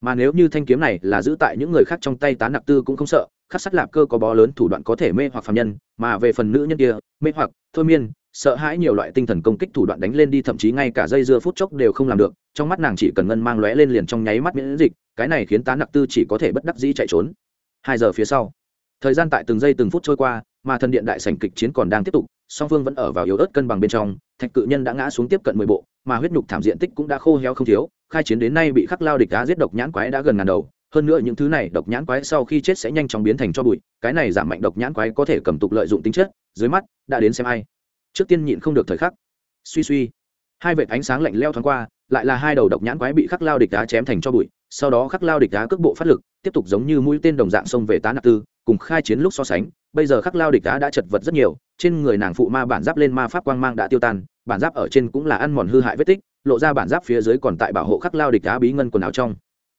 Mà nếu như thanh kiếm này là giữ tại những người khác trong tay tá nặc tư cũng không sợ, khắc sắt lạp cơ có bó lớn thủ đoạn có thể mê hoặc phạm nhân, mà về phần nữ nhân kia, mê hoặc, thôi miên, sợ hãi nhiều loại tinh thần công kích thủ đoạn đánh lên đi thậm chí ngay cả dây dưa phút chốc đều không làm được, trong mắt nàng chỉ cần ngân mang lóe lên liền trong nháy mắt miễn dịch, cái này khiến tá nặc tư chỉ có thể bất đắc dĩ chạy trốn hai giờ phía sau, thời gian tại từng giây từng phút trôi qua, mà thần điện đại sảnh kịch chiến còn đang tiếp tục, song phương vẫn ở vào yếu ớt cân bằng bên trong, thạch cự nhân đã ngã xuống tiếp cận mười bộ, mà huyết nhục thảm diện tích cũng đã khô héo không thiếu, khai chiến đến nay bị khắc lao địch đá giết độc nhãn quái đã gần ngàn đầu, hơn nữa những thứ này độc nhãn quái sau khi chết sẽ nhanh chóng biến thành cho bụi, cái này giảm mạnh độc nhãn quái có thể cầm tục lợi dụng tính chất, dưới mắt, đã đến xem ai. Trước tiên nhịn không được thời khắc. Suy suy. Hai vệt ánh sáng lạnh leo thoáng qua, lại là hai đầu độc nhãn quái bị khắc lao địch đá chém thành cho bụi, sau đó khắc lao địch đá cước bộ phát lực tiếp tục giống như mũi tên đồng dạng xông về tá nạp tư, cùng khai chiến lúc so sánh, bây giờ khắc lao địch đá đã chật vật rất nhiều, trên người nàng phụ ma bản giáp lên ma pháp quang mang đã tiêu tan, bản giáp ở trên cũng là ăn mòn hư hại vết tích, lộ ra bản giáp phía dưới còn tại bảo hộ khắc lao địch đá bí ngân quần áo trong.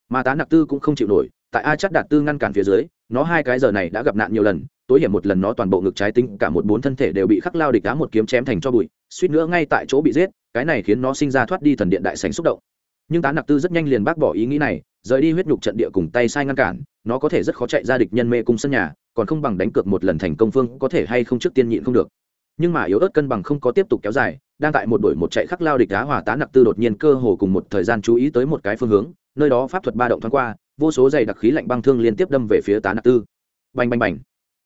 Mà tá nặc tư cũng không chịu nổi, tại a chắc đạt tư ngăn cản phía dưới, nó hai cái giờ này đã gặp nạn nhiều lần, tối hiểm một lần nó toàn bộ ngực trái tính, cả một bốn thân thể đều bị khắc lao địch đá một kiếm chém thành cho bụi, suýt nữa ngay tại chỗ bị giết, cái này khiến nó sinh ra thoát đi thần điện đại sành xúc động. Nhưng tá nặc tư rất nhanh liền bác bỏ ý nghĩ này rời đi huyết nhục trận địa cùng tay sai ngăn cản, nó có thể rất khó chạy ra địch nhân mê cung sân nhà, còn không bằng đánh cược một lần thành công phương có thể hay không trước tiên nhịn không được. Nhưng mà yếu ớt cân bằng không có tiếp tục kéo dài, đang tại một đội một chạy khắc lao địch đá hòa tá nặc tư đột nhiên cơ hồ cùng một thời gian chú ý tới một cái phương hướng, nơi đó pháp thuật ba động thoáng qua, vô số dày đặc khí lạnh băng thương liên tiếp đâm về phía tá nặc tư. Bành bành bành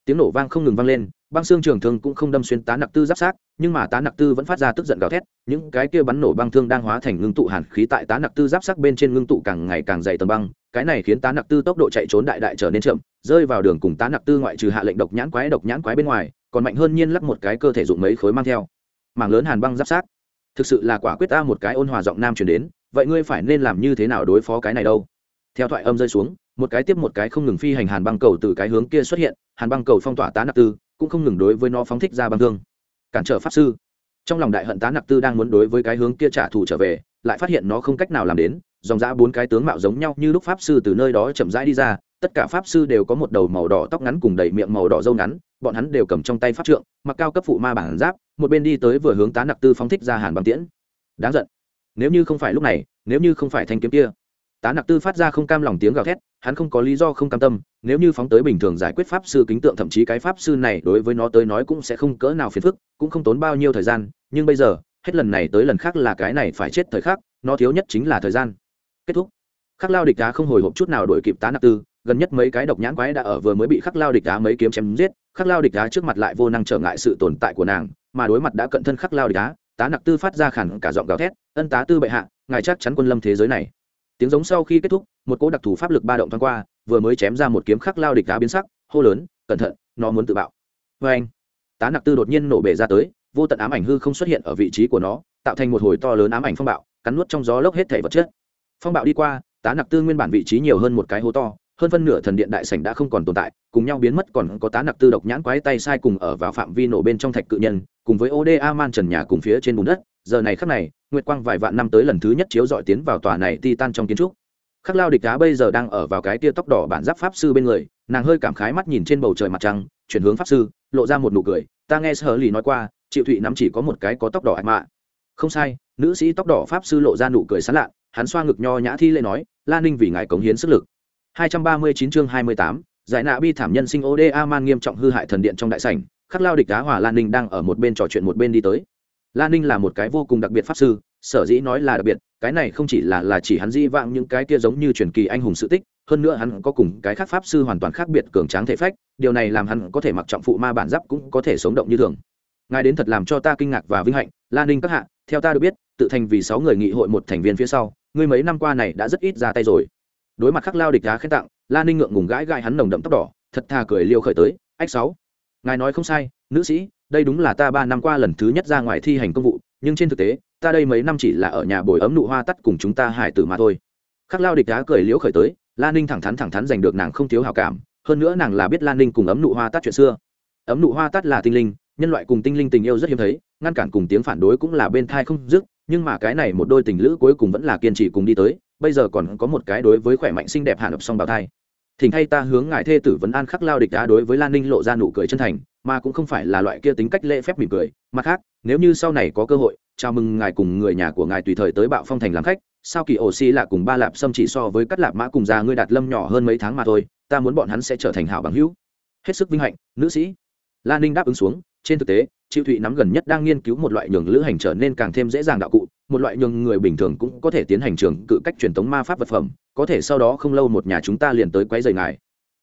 tiếng nổ vang không ngừng vang lên, băng xương trường thương cũng không đâm xuyên tá nặc tư giáp sát, nhưng mà tá nặc tư vẫn phát ra tức giận gào thét, những cái kia bắn nổ băng thương đang hóa thành ngưng tụ hàn khí tại tá nặc tư giáp sát bên trên ngưng tụ càng ngày càng dày tầng băng, cái này khiến tá nặc tư tốc độ chạy trốn đại đại trở nên chậm, rơi vào đường cùng tá nặc tư ngoại trừ hạ lệnh độc nhãn quái độc nhãn quái bên ngoài, còn mạnh hơn nhiên lắc một cái cơ thể dụng mấy khối mang theo. Mảng lớn hàn băng giáp sát. Thực sự là quả quyết ta một cái ôn hòa giọng nam chuyển đến, vậy ngươi phải nên làm như thế nào đối phó cái này đâu? Theo thoại âm rơi xuống một cái tiếp một cái không ngừng phi hành hàn băng cầu từ cái hướng kia xuất hiện, hàn băng cầu phong tỏa tá nặc tư, cũng không ngừng đối với nó phóng thích ra băng thương. Cản trở pháp sư. Trong lòng đại hận tá nặc tư đang muốn đối với cái hướng kia trả thù trở về, lại phát hiện nó không cách nào làm đến, dòng dã bốn cái tướng mạo giống nhau như lúc pháp sư từ nơi đó chậm rãi đi ra, tất cả pháp sư đều có một đầu màu đỏ tóc ngắn cùng đầy miệng màu đỏ dâu ngắn, bọn hắn đều cầm trong tay pháp trượng, mặc cao cấp phụ ma bản giáp, một bên đi tới vừa hướng tá nặc tư phóng thích ra hàn băng tiễn. Đáng giận. Nếu như không phải lúc này, nếu như không phải thanh kiếm kia tá nặc tư phát ra không cam lòng tiếng gào thét, hắn không có lý do không cam tâm, nếu như phóng tới bình thường giải quyết pháp sư kính tượng, thậm chí cái pháp sư này đối với nó tới nói cũng sẽ không cỡ nào phiền phức, cũng không tốn bao nhiêu thời gian, nhưng bây giờ, hết lần này tới lần khác là cái này phải chết thời khắc, nó thiếu nhất chính là thời gian. Kết thúc. Khắc lao địch đá không hồi hộp chút nào đổi kịp tá nặc tư, gần nhất mấy cái độc nhãn quái đã ở vừa mới bị khắc lao địch đá mấy kiếm chém giết, khắc lao địch đá trước mặt lại vô năng trở ngại sự tồn tại của nàng, mà đối mặt đã cận thân khắc lao địch đá tá nặc tư phát ra khẳng cả giọng gào thét, ân tá tư bệ hạ, ngài chắc chắn quân lâm thế giới này tiếng giống sau khi kết thúc, một cỗ đặc thù pháp lực ba động thoáng qua, vừa mới chém ra một kiếm khắc lao địch đá biến sắc, hô lớn, cẩn thận, nó muốn tự bạo. Vê anh, tá nặc tư đột nhiên nổ bể ra tới, vô tận ám ảnh hư không xuất hiện ở vị trí của nó, tạo thành một hồi to lớn ám ảnh phong bạo, cắn nuốt trong gió lốc hết thể vật chất. Phong bạo đi qua, tá nặc tư nguyên bản vị trí nhiều hơn một cái hố to, hơn phân nửa thần điện đại sảnh đã không còn tồn tại, cùng nhau biến mất, còn có tá nặc tư độc nhãn quái tay sai cùng ở vào phạm vi nổ bên trong thạch cự nhân, cùng với oda man trần nhà cùng phía trên bùn đất giờ này khắc này nguyệt quang vài vạn năm tới lần thứ nhất chiếu dọi tiến vào tòa này ti tan trong kiến trúc. Khắc lao địch đá bây giờ đang ở vào cái tia tóc đỏ bản giáp pháp sư bên người nàng hơi cảm khái mắt nhìn trên bầu trời mặt trăng chuyển hướng pháp sư lộ ra một nụ cười ta nghe sơ lì nói qua triệu thụy nắm chỉ có một cái có tóc đỏ ạch mạ. Không sai nữ sĩ tóc đỏ pháp sư lộ ra nụ cười sán lạ hắn xoa ngực nho nhã thi lễ nói la ninh vì ngài cống hiến sức lực. 239 chương 28, giải nạ bi thảm nhân sinh oda man nghiêm trọng hư hại thần điện trong đại sảnh khắc lao địch đá hòa lan ninh đang ở một bên trò chuyện một bên đi tới lan ninh là một cái vô cùng đặc biệt pháp sư, sở dĩ nói là đặc biệt, cái này không chỉ là là chỉ hắn di vãng những cái kia giống như truyền kỳ anh hùng sự tích, hơn nữa hắn có cùng cái khác pháp sư hoàn toàn khác biệt cường tráng thể phách, điều này làm hắn có thể mặc trọng phụ ma bản giáp cũng có thể sống động như thường. Ngài đến thật làm cho ta kinh ngạc và vinh hạnh lan ninh các hạ, theo ta được biết, tự thành vì sáu người nghị hội một thành viên phía sau, ngươi mấy năm qua này đã rất ít ra tay rồi. Đối mặt khắc lao địch đá khen tặng lan ninh ngượng ngùng gãi gãi hắn nồng đậm tóc đỏ, thật thà cười liêu khởi tới, ách sáu, ngài nói không sai, nữ sĩ đây đúng là ta ba năm qua lần thứ nhất ra ngoài thi hành công vụ, nhưng trên thực tế, ta đây mấy năm chỉ là ở nhà bồi ấm nụ hoa tắt cùng chúng ta hải tử mà thôi. Khắc lao địch đá cười liễu khởi tới lan ninh thẳng thắn thẳng thắn giành được nàng không thiếu hào cảm, hơn nữa nàng là biết lan ninh cùng ấm nụ hoa tắt chuyện xưa. Ấm nụ hoa tắt là tinh linh, nhân loại cùng tinh linh tình yêu rất hiếm thấy, ngăn cản cùng tiếng phản đối cũng là bên thai không dứt, nhưng mà cái này một đôi tình lữ cuối cùng vẫn là kiên trì cùng đi tới, bây giờ còn có một cái đối với khỏe mạnh xinh đẹp hàn ập song bào thai thỉnh thay ta hướng ngài thê tử vấn an khắc lao địch đá đối với lan ninh lộ ra nụ cười chân thành, mà cũng không phải là loại kia tính cách lễ phép mỉm cười. Mặt khác, nếu như sau này có cơ hội, chào mừng ngài cùng người nhà của ngài tùy thời tới bạo phong thành làm khách, sao kỳ ổ xi là cùng ba lạp xâm chỉ so với cắt lạp mã cùng già ngươi đạt lâm nhỏ hơn mấy tháng mà thôi, ta muốn bọn hắn sẽ trở thành hảo bằng hữu. Hết sức vinh hạnh, nữ sĩ. Lan ninh đáp ứng xuống, trên thực tế, triệu thụy nắm gần nhất đang nghiên cứu một loại nhường lữ hành trở nên càng thêm dễ dàng đạo cụ, một loại nhường người bình thường cũng có thể tiến hành trường cự cách truyền thống ma pháp vật phẩm có thể sau đó không lâu một nhà chúng ta liền tới quấy rầy ngài.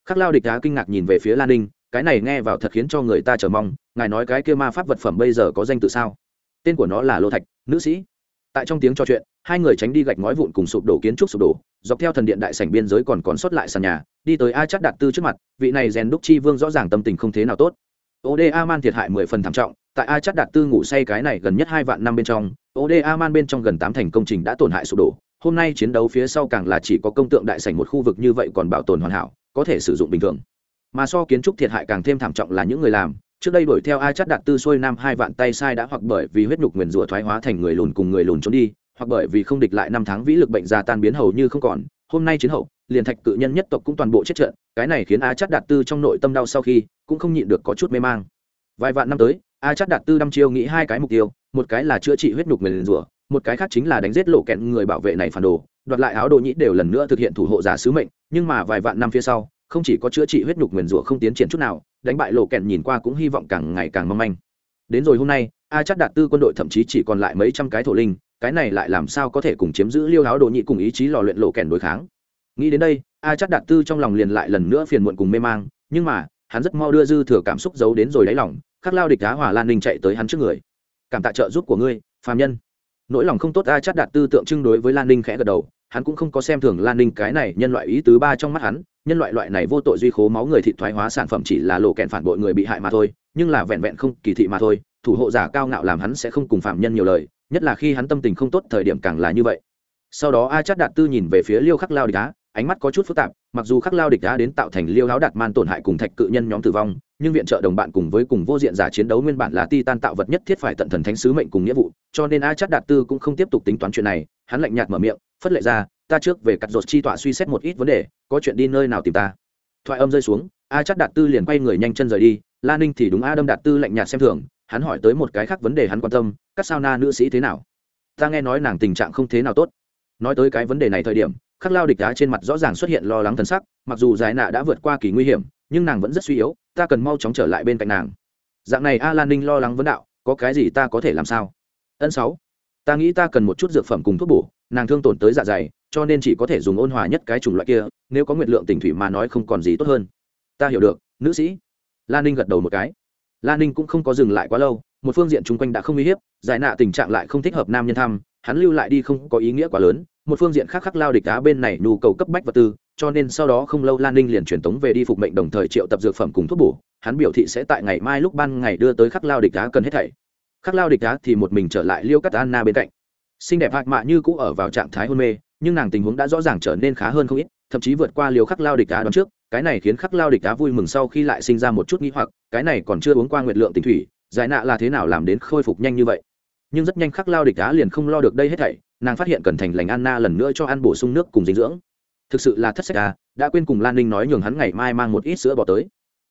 Khắc lao địch đá kinh ngạc nhìn về phía lan ninh, cái này nghe vào thật khiến cho người ta chờ mong, ngài nói cái kia ma pháp vật phẩm bây giờ có danh tự sao? Tên của nó là lô thạch, nữ sĩ. Tại trong tiếng trò chuyện, hai người tránh đi gạch ngói vụn cùng sụp đổ kiến trúc sụp đổ, dọc theo thần điện đại sảnh biên giới còn còn sót lại sàn nhà, đi tới a chắc đạt tư trước mặt, vị này rèn đúc chi vương rõ ràng tâm tình không thế nào tốt. Oda man thiệt hại mười phần thảm trọng, tại a chắc đạt tư ngủ say cái này gần nhất hai vạn năm bên trong oda man bên trong gần tám thành công trình đã tổn hại sụp đổ hôm nay chiến đấu phía sau càng là chỉ có công tượng đại sảnh một khu vực như vậy còn bảo tồn hoàn hảo, có thể sử dụng bình thường. Mà so kiến trúc thiệt hại càng thêm thảm trọng là những người làm, trước đây đuổi theo ai chắc đạt tư xuôi nam hai vạn tay sai đã hoặc bởi vì huyết nhục nguyền rủa thoái hóa thành người lùn cùng người lùn trốn đi, hoặc bởi vì không địch lại năm tháng vĩ lực bệnh già tan biến hầu như không còn, hôm nay chiến hậu, liền thạch cự nhân nhất tộc cũng toàn bộ chết trận, cái này khiến a chắc đạt tư trong nội tâm đau sau khi, cũng không nhịn được có chút mê mang. Vài vạn năm tới a chắc đạt tư đăm chiêu nghĩ hai cái mục tiêu, một cái là chữa trị huyết nhục nguyền rủa một cái khác chính là đánh giết lộ kẹn người bảo vệ này phản đồ, đoạt lại áo đồ nhĩ đều lần nữa thực hiện thủ hộ giả sứ mệnh, nhưng mà vài vạn năm phía sau, không chỉ có chữa trị huyết nhục nguyền rủa không tiến triển chút nào, đánh bại lộ kẹn nhìn qua cũng hy vọng càng ngày càng mong manh. Đến rồi hôm nay, a chắc đạt tư quân đội thậm chí chỉ còn lại mấy trăm cái thổ linh, cái này lại làm sao có thể cùng chiếm giữ liêu áo đồ nhị cùng ý chí lò luyện lộ kẹn đối kháng? Nghĩ đến đây, a chắc đạt tư trong lòng liền lại lần nữa phiền muộn cùng mê mang, nhưng mà, hắn rất mau đưa dư thừa cảm xúc giấu đến rồi đáy lòng, khắc lao địch đá hỏa lan ninh chạy tới hắn trước người. Cảm tạ trợ giúp của ngươi phàm nhân nỗi lòng không tốt a chắc đạt tư tượng trưng đối với lan ninh khẽ gật đầu, hắn cũng không có xem thường lan ninh cái này nhân loại ý tứ ba trong mắt hắn, nhân loại loại này vô tội duy khố máu người thị thoái hóa sản phẩm chỉ là lộ kẹn phản bội người bị hại mà thôi, nhưng là vẹn vẹn không kỳ thị mà thôi, thủ hộ giả cao ngạo làm hắn sẽ không cùng phạm nhân nhiều lời, nhất là khi hắn tâm tình không tốt thời điểm càng là như vậy. Sau đó a chắc đạt tư nhìn về phía liêu khắc lao địch á ánh mắt có chút phức tạp, mặc dù khắc lao địch đã đến tạo thành liêu áo đạt man tổn hại cùng thạch cự nhân nhóm tử vong, nhưng viện trợ đồng bạn cùng với cùng vô diện giả chiến đấu nguyên bản là ti tan tạo vật nhất thiết phải tận thần thánh sứ mệnh cùng nghĩa vụ, cho nên a chắc đạt tư cũng không tiếp tục tính toán chuyện này, hắn lạnh nhạt mở miệng, phất lệ ra, ta trước về cắt ruột chi tọa suy xét một ít vấn đề, có chuyện đi nơi nào tìm ta? Thoại âm rơi xuống, a chắc đạt tư liền quay người nhanh chân rời đi, la ninh thì đúng a đâm đạt tư lạnh nhạt xem thường, hắn hỏi tới một cái khác vấn đề hắn quan tâm, các sao na nữ sĩ thế nào? Ta nghe nói nàng tình trạng không thế nào tốt. Nói tới cái vấn đề này thời điểm khắc lao địch đá trên mặt rõ ràng xuất hiện lo lắng thân sắc, mặc dù giải nạ đã vượt qua kỳ nguy hiểm, nhưng nàng vẫn rất suy yếu, ta cần mau chóng trở lại bên cạnh nàng. Dạng này a lan ninh lo lắng vấn đạo, có cái gì ta có thể làm sao? Ân sáu, ta nghĩ ta cần một chút dược phẩm cùng thuốc bổ, nàng thương tổn tới dạ dày, cho nên chỉ có thể dùng ôn hòa nhất cái chủng loại kia, nếu có nguyệt lượng tỉnh thủy mà nói không còn gì tốt hơn. Ta hiểu được, nữ sĩ. Lan ninh gật đầu một cái. Lan ninh cũng không có dừng lại quá lâu một phương diện chung quanh đã không uy hiếp, giải nạ tình trạng lại không thích hợp nam nhân thăm, hắn lưu lại đi không có ý nghĩa quá lớn, một phương diện khác khắc lao địch đá bên này nhu cầu cấp bách vật tư, cho nên sau đó không lâu lan ninh liền truyền tống về đi phục mệnh đồng thời triệu tập dược phẩm cùng thuốc bổ, hắn biểu thị sẽ tại ngày mai lúc ban ngày đưa tới khắc lao địch đá cần hết thảy. Khắc lao địch đá thì một mình trở lại liêu cắt anna bên cạnh. Xinh đẹp hạc mạ như cũ ở vào trạng thái hôn mê, nhưng nàng tình huống đã rõ ràng trở nên khá hơn không ít, thậm chí vượt qua liều khắc lao địch đá đón trước, cái này khiến khắc lao địch đá vui mừng sau khi lại sinh ra một chút nghĩ hoặc, cái này còn chưa uống qua nguyệt lượng tình thủy giải nạ là thế nào làm đến khôi phục nhanh như vậy? Nhưng rất nhanh khắc lao địch á liền không lo được đây hết thảy, nàng phát hiện cần thành lành anna lần nữa cho ăn bổ sung nước cùng dinh dưỡng. Thực sự là thất sách à đã quên cùng lan ninh nói nhường hắn ngày mai mang một ít sữa bỏ tới.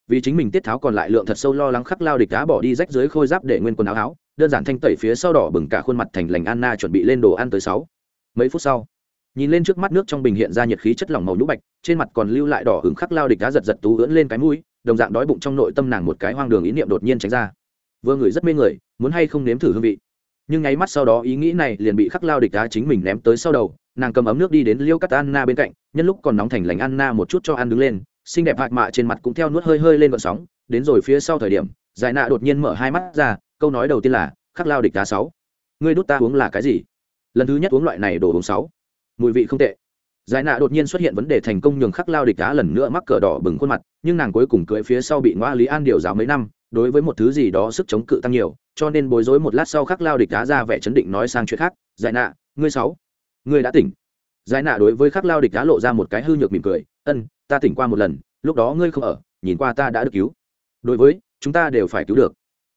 Vì chính mình tiết tháo còn lại lượng thật sâu lo lắng khắc lao địch á bỏ đi rách dưới khôi giáp để nguyên quần áo áo, đơn giản thanh tẩy phía sau đỏ bừng cả khuôn mặt thành lành anna chuẩn bị lên đồ ăn tới sáu. Mấy phút sau, nhìn lên trước mắt nước trong bình hiện ra nhiệt khí chất lỏng màu nhũ bạch, trên mặt còn lưu lại đỏ hứng khắc lao địch á giật giật tú ưỡn lên cái mũi, đồng dạng đói bụng trong nội tâm nàng một cái hoang đường ý niệm đột nhiên tránh ra vừa người rất mê người, muốn hay không nếm thử hương vị. Nhưng nháy mắt sau đó ý nghĩ này liền bị khắc lao địch đá chính mình ném tới sau đầu, nàng cầm ấm nước đi đến liêu cắt anna bên cạnh, nhân lúc còn nóng thành lành anna một chút cho ăn đứng lên, xinh đẹp hạc mạ trên mặt cũng theo nuốt hơi hơi lên vận sóng, đến rồi phía sau thời điểm, giải nạ đột nhiên mở hai mắt ra, câu nói đầu tiên là, khắc lao địch đá sáu, ngươi đút ta uống là cái gì? Lần thứ nhất uống loại này đồ uống sáu, mùi vị không tệ giải nạ đột nhiên xuất hiện vấn đề thành công nhường khắc lao địch đá lần nữa mắc cờ đỏ bừng khuôn mặt, nhưng nàng cuối cùng cưỡi phía sau bị ngoa lý an điều giáo mấy năm, đối với một thứ gì đó sức chống cự tăng nhiều, cho nên bối rối một lát sau khắc lao địch đá ra vẻ chấn định nói sang chuyện khác, giải nạ, ngươi sáu, ngươi đã tỉnh. Giải nạ đối với khắc lao địch đá lộ ra một cái hư nhược mỉm cười, ân, ta tỉnh qua một lần, lúc đó ngươi không ở, nhìn qua ta đã được cứu. Đối với, chúng ta đều phải cứu được.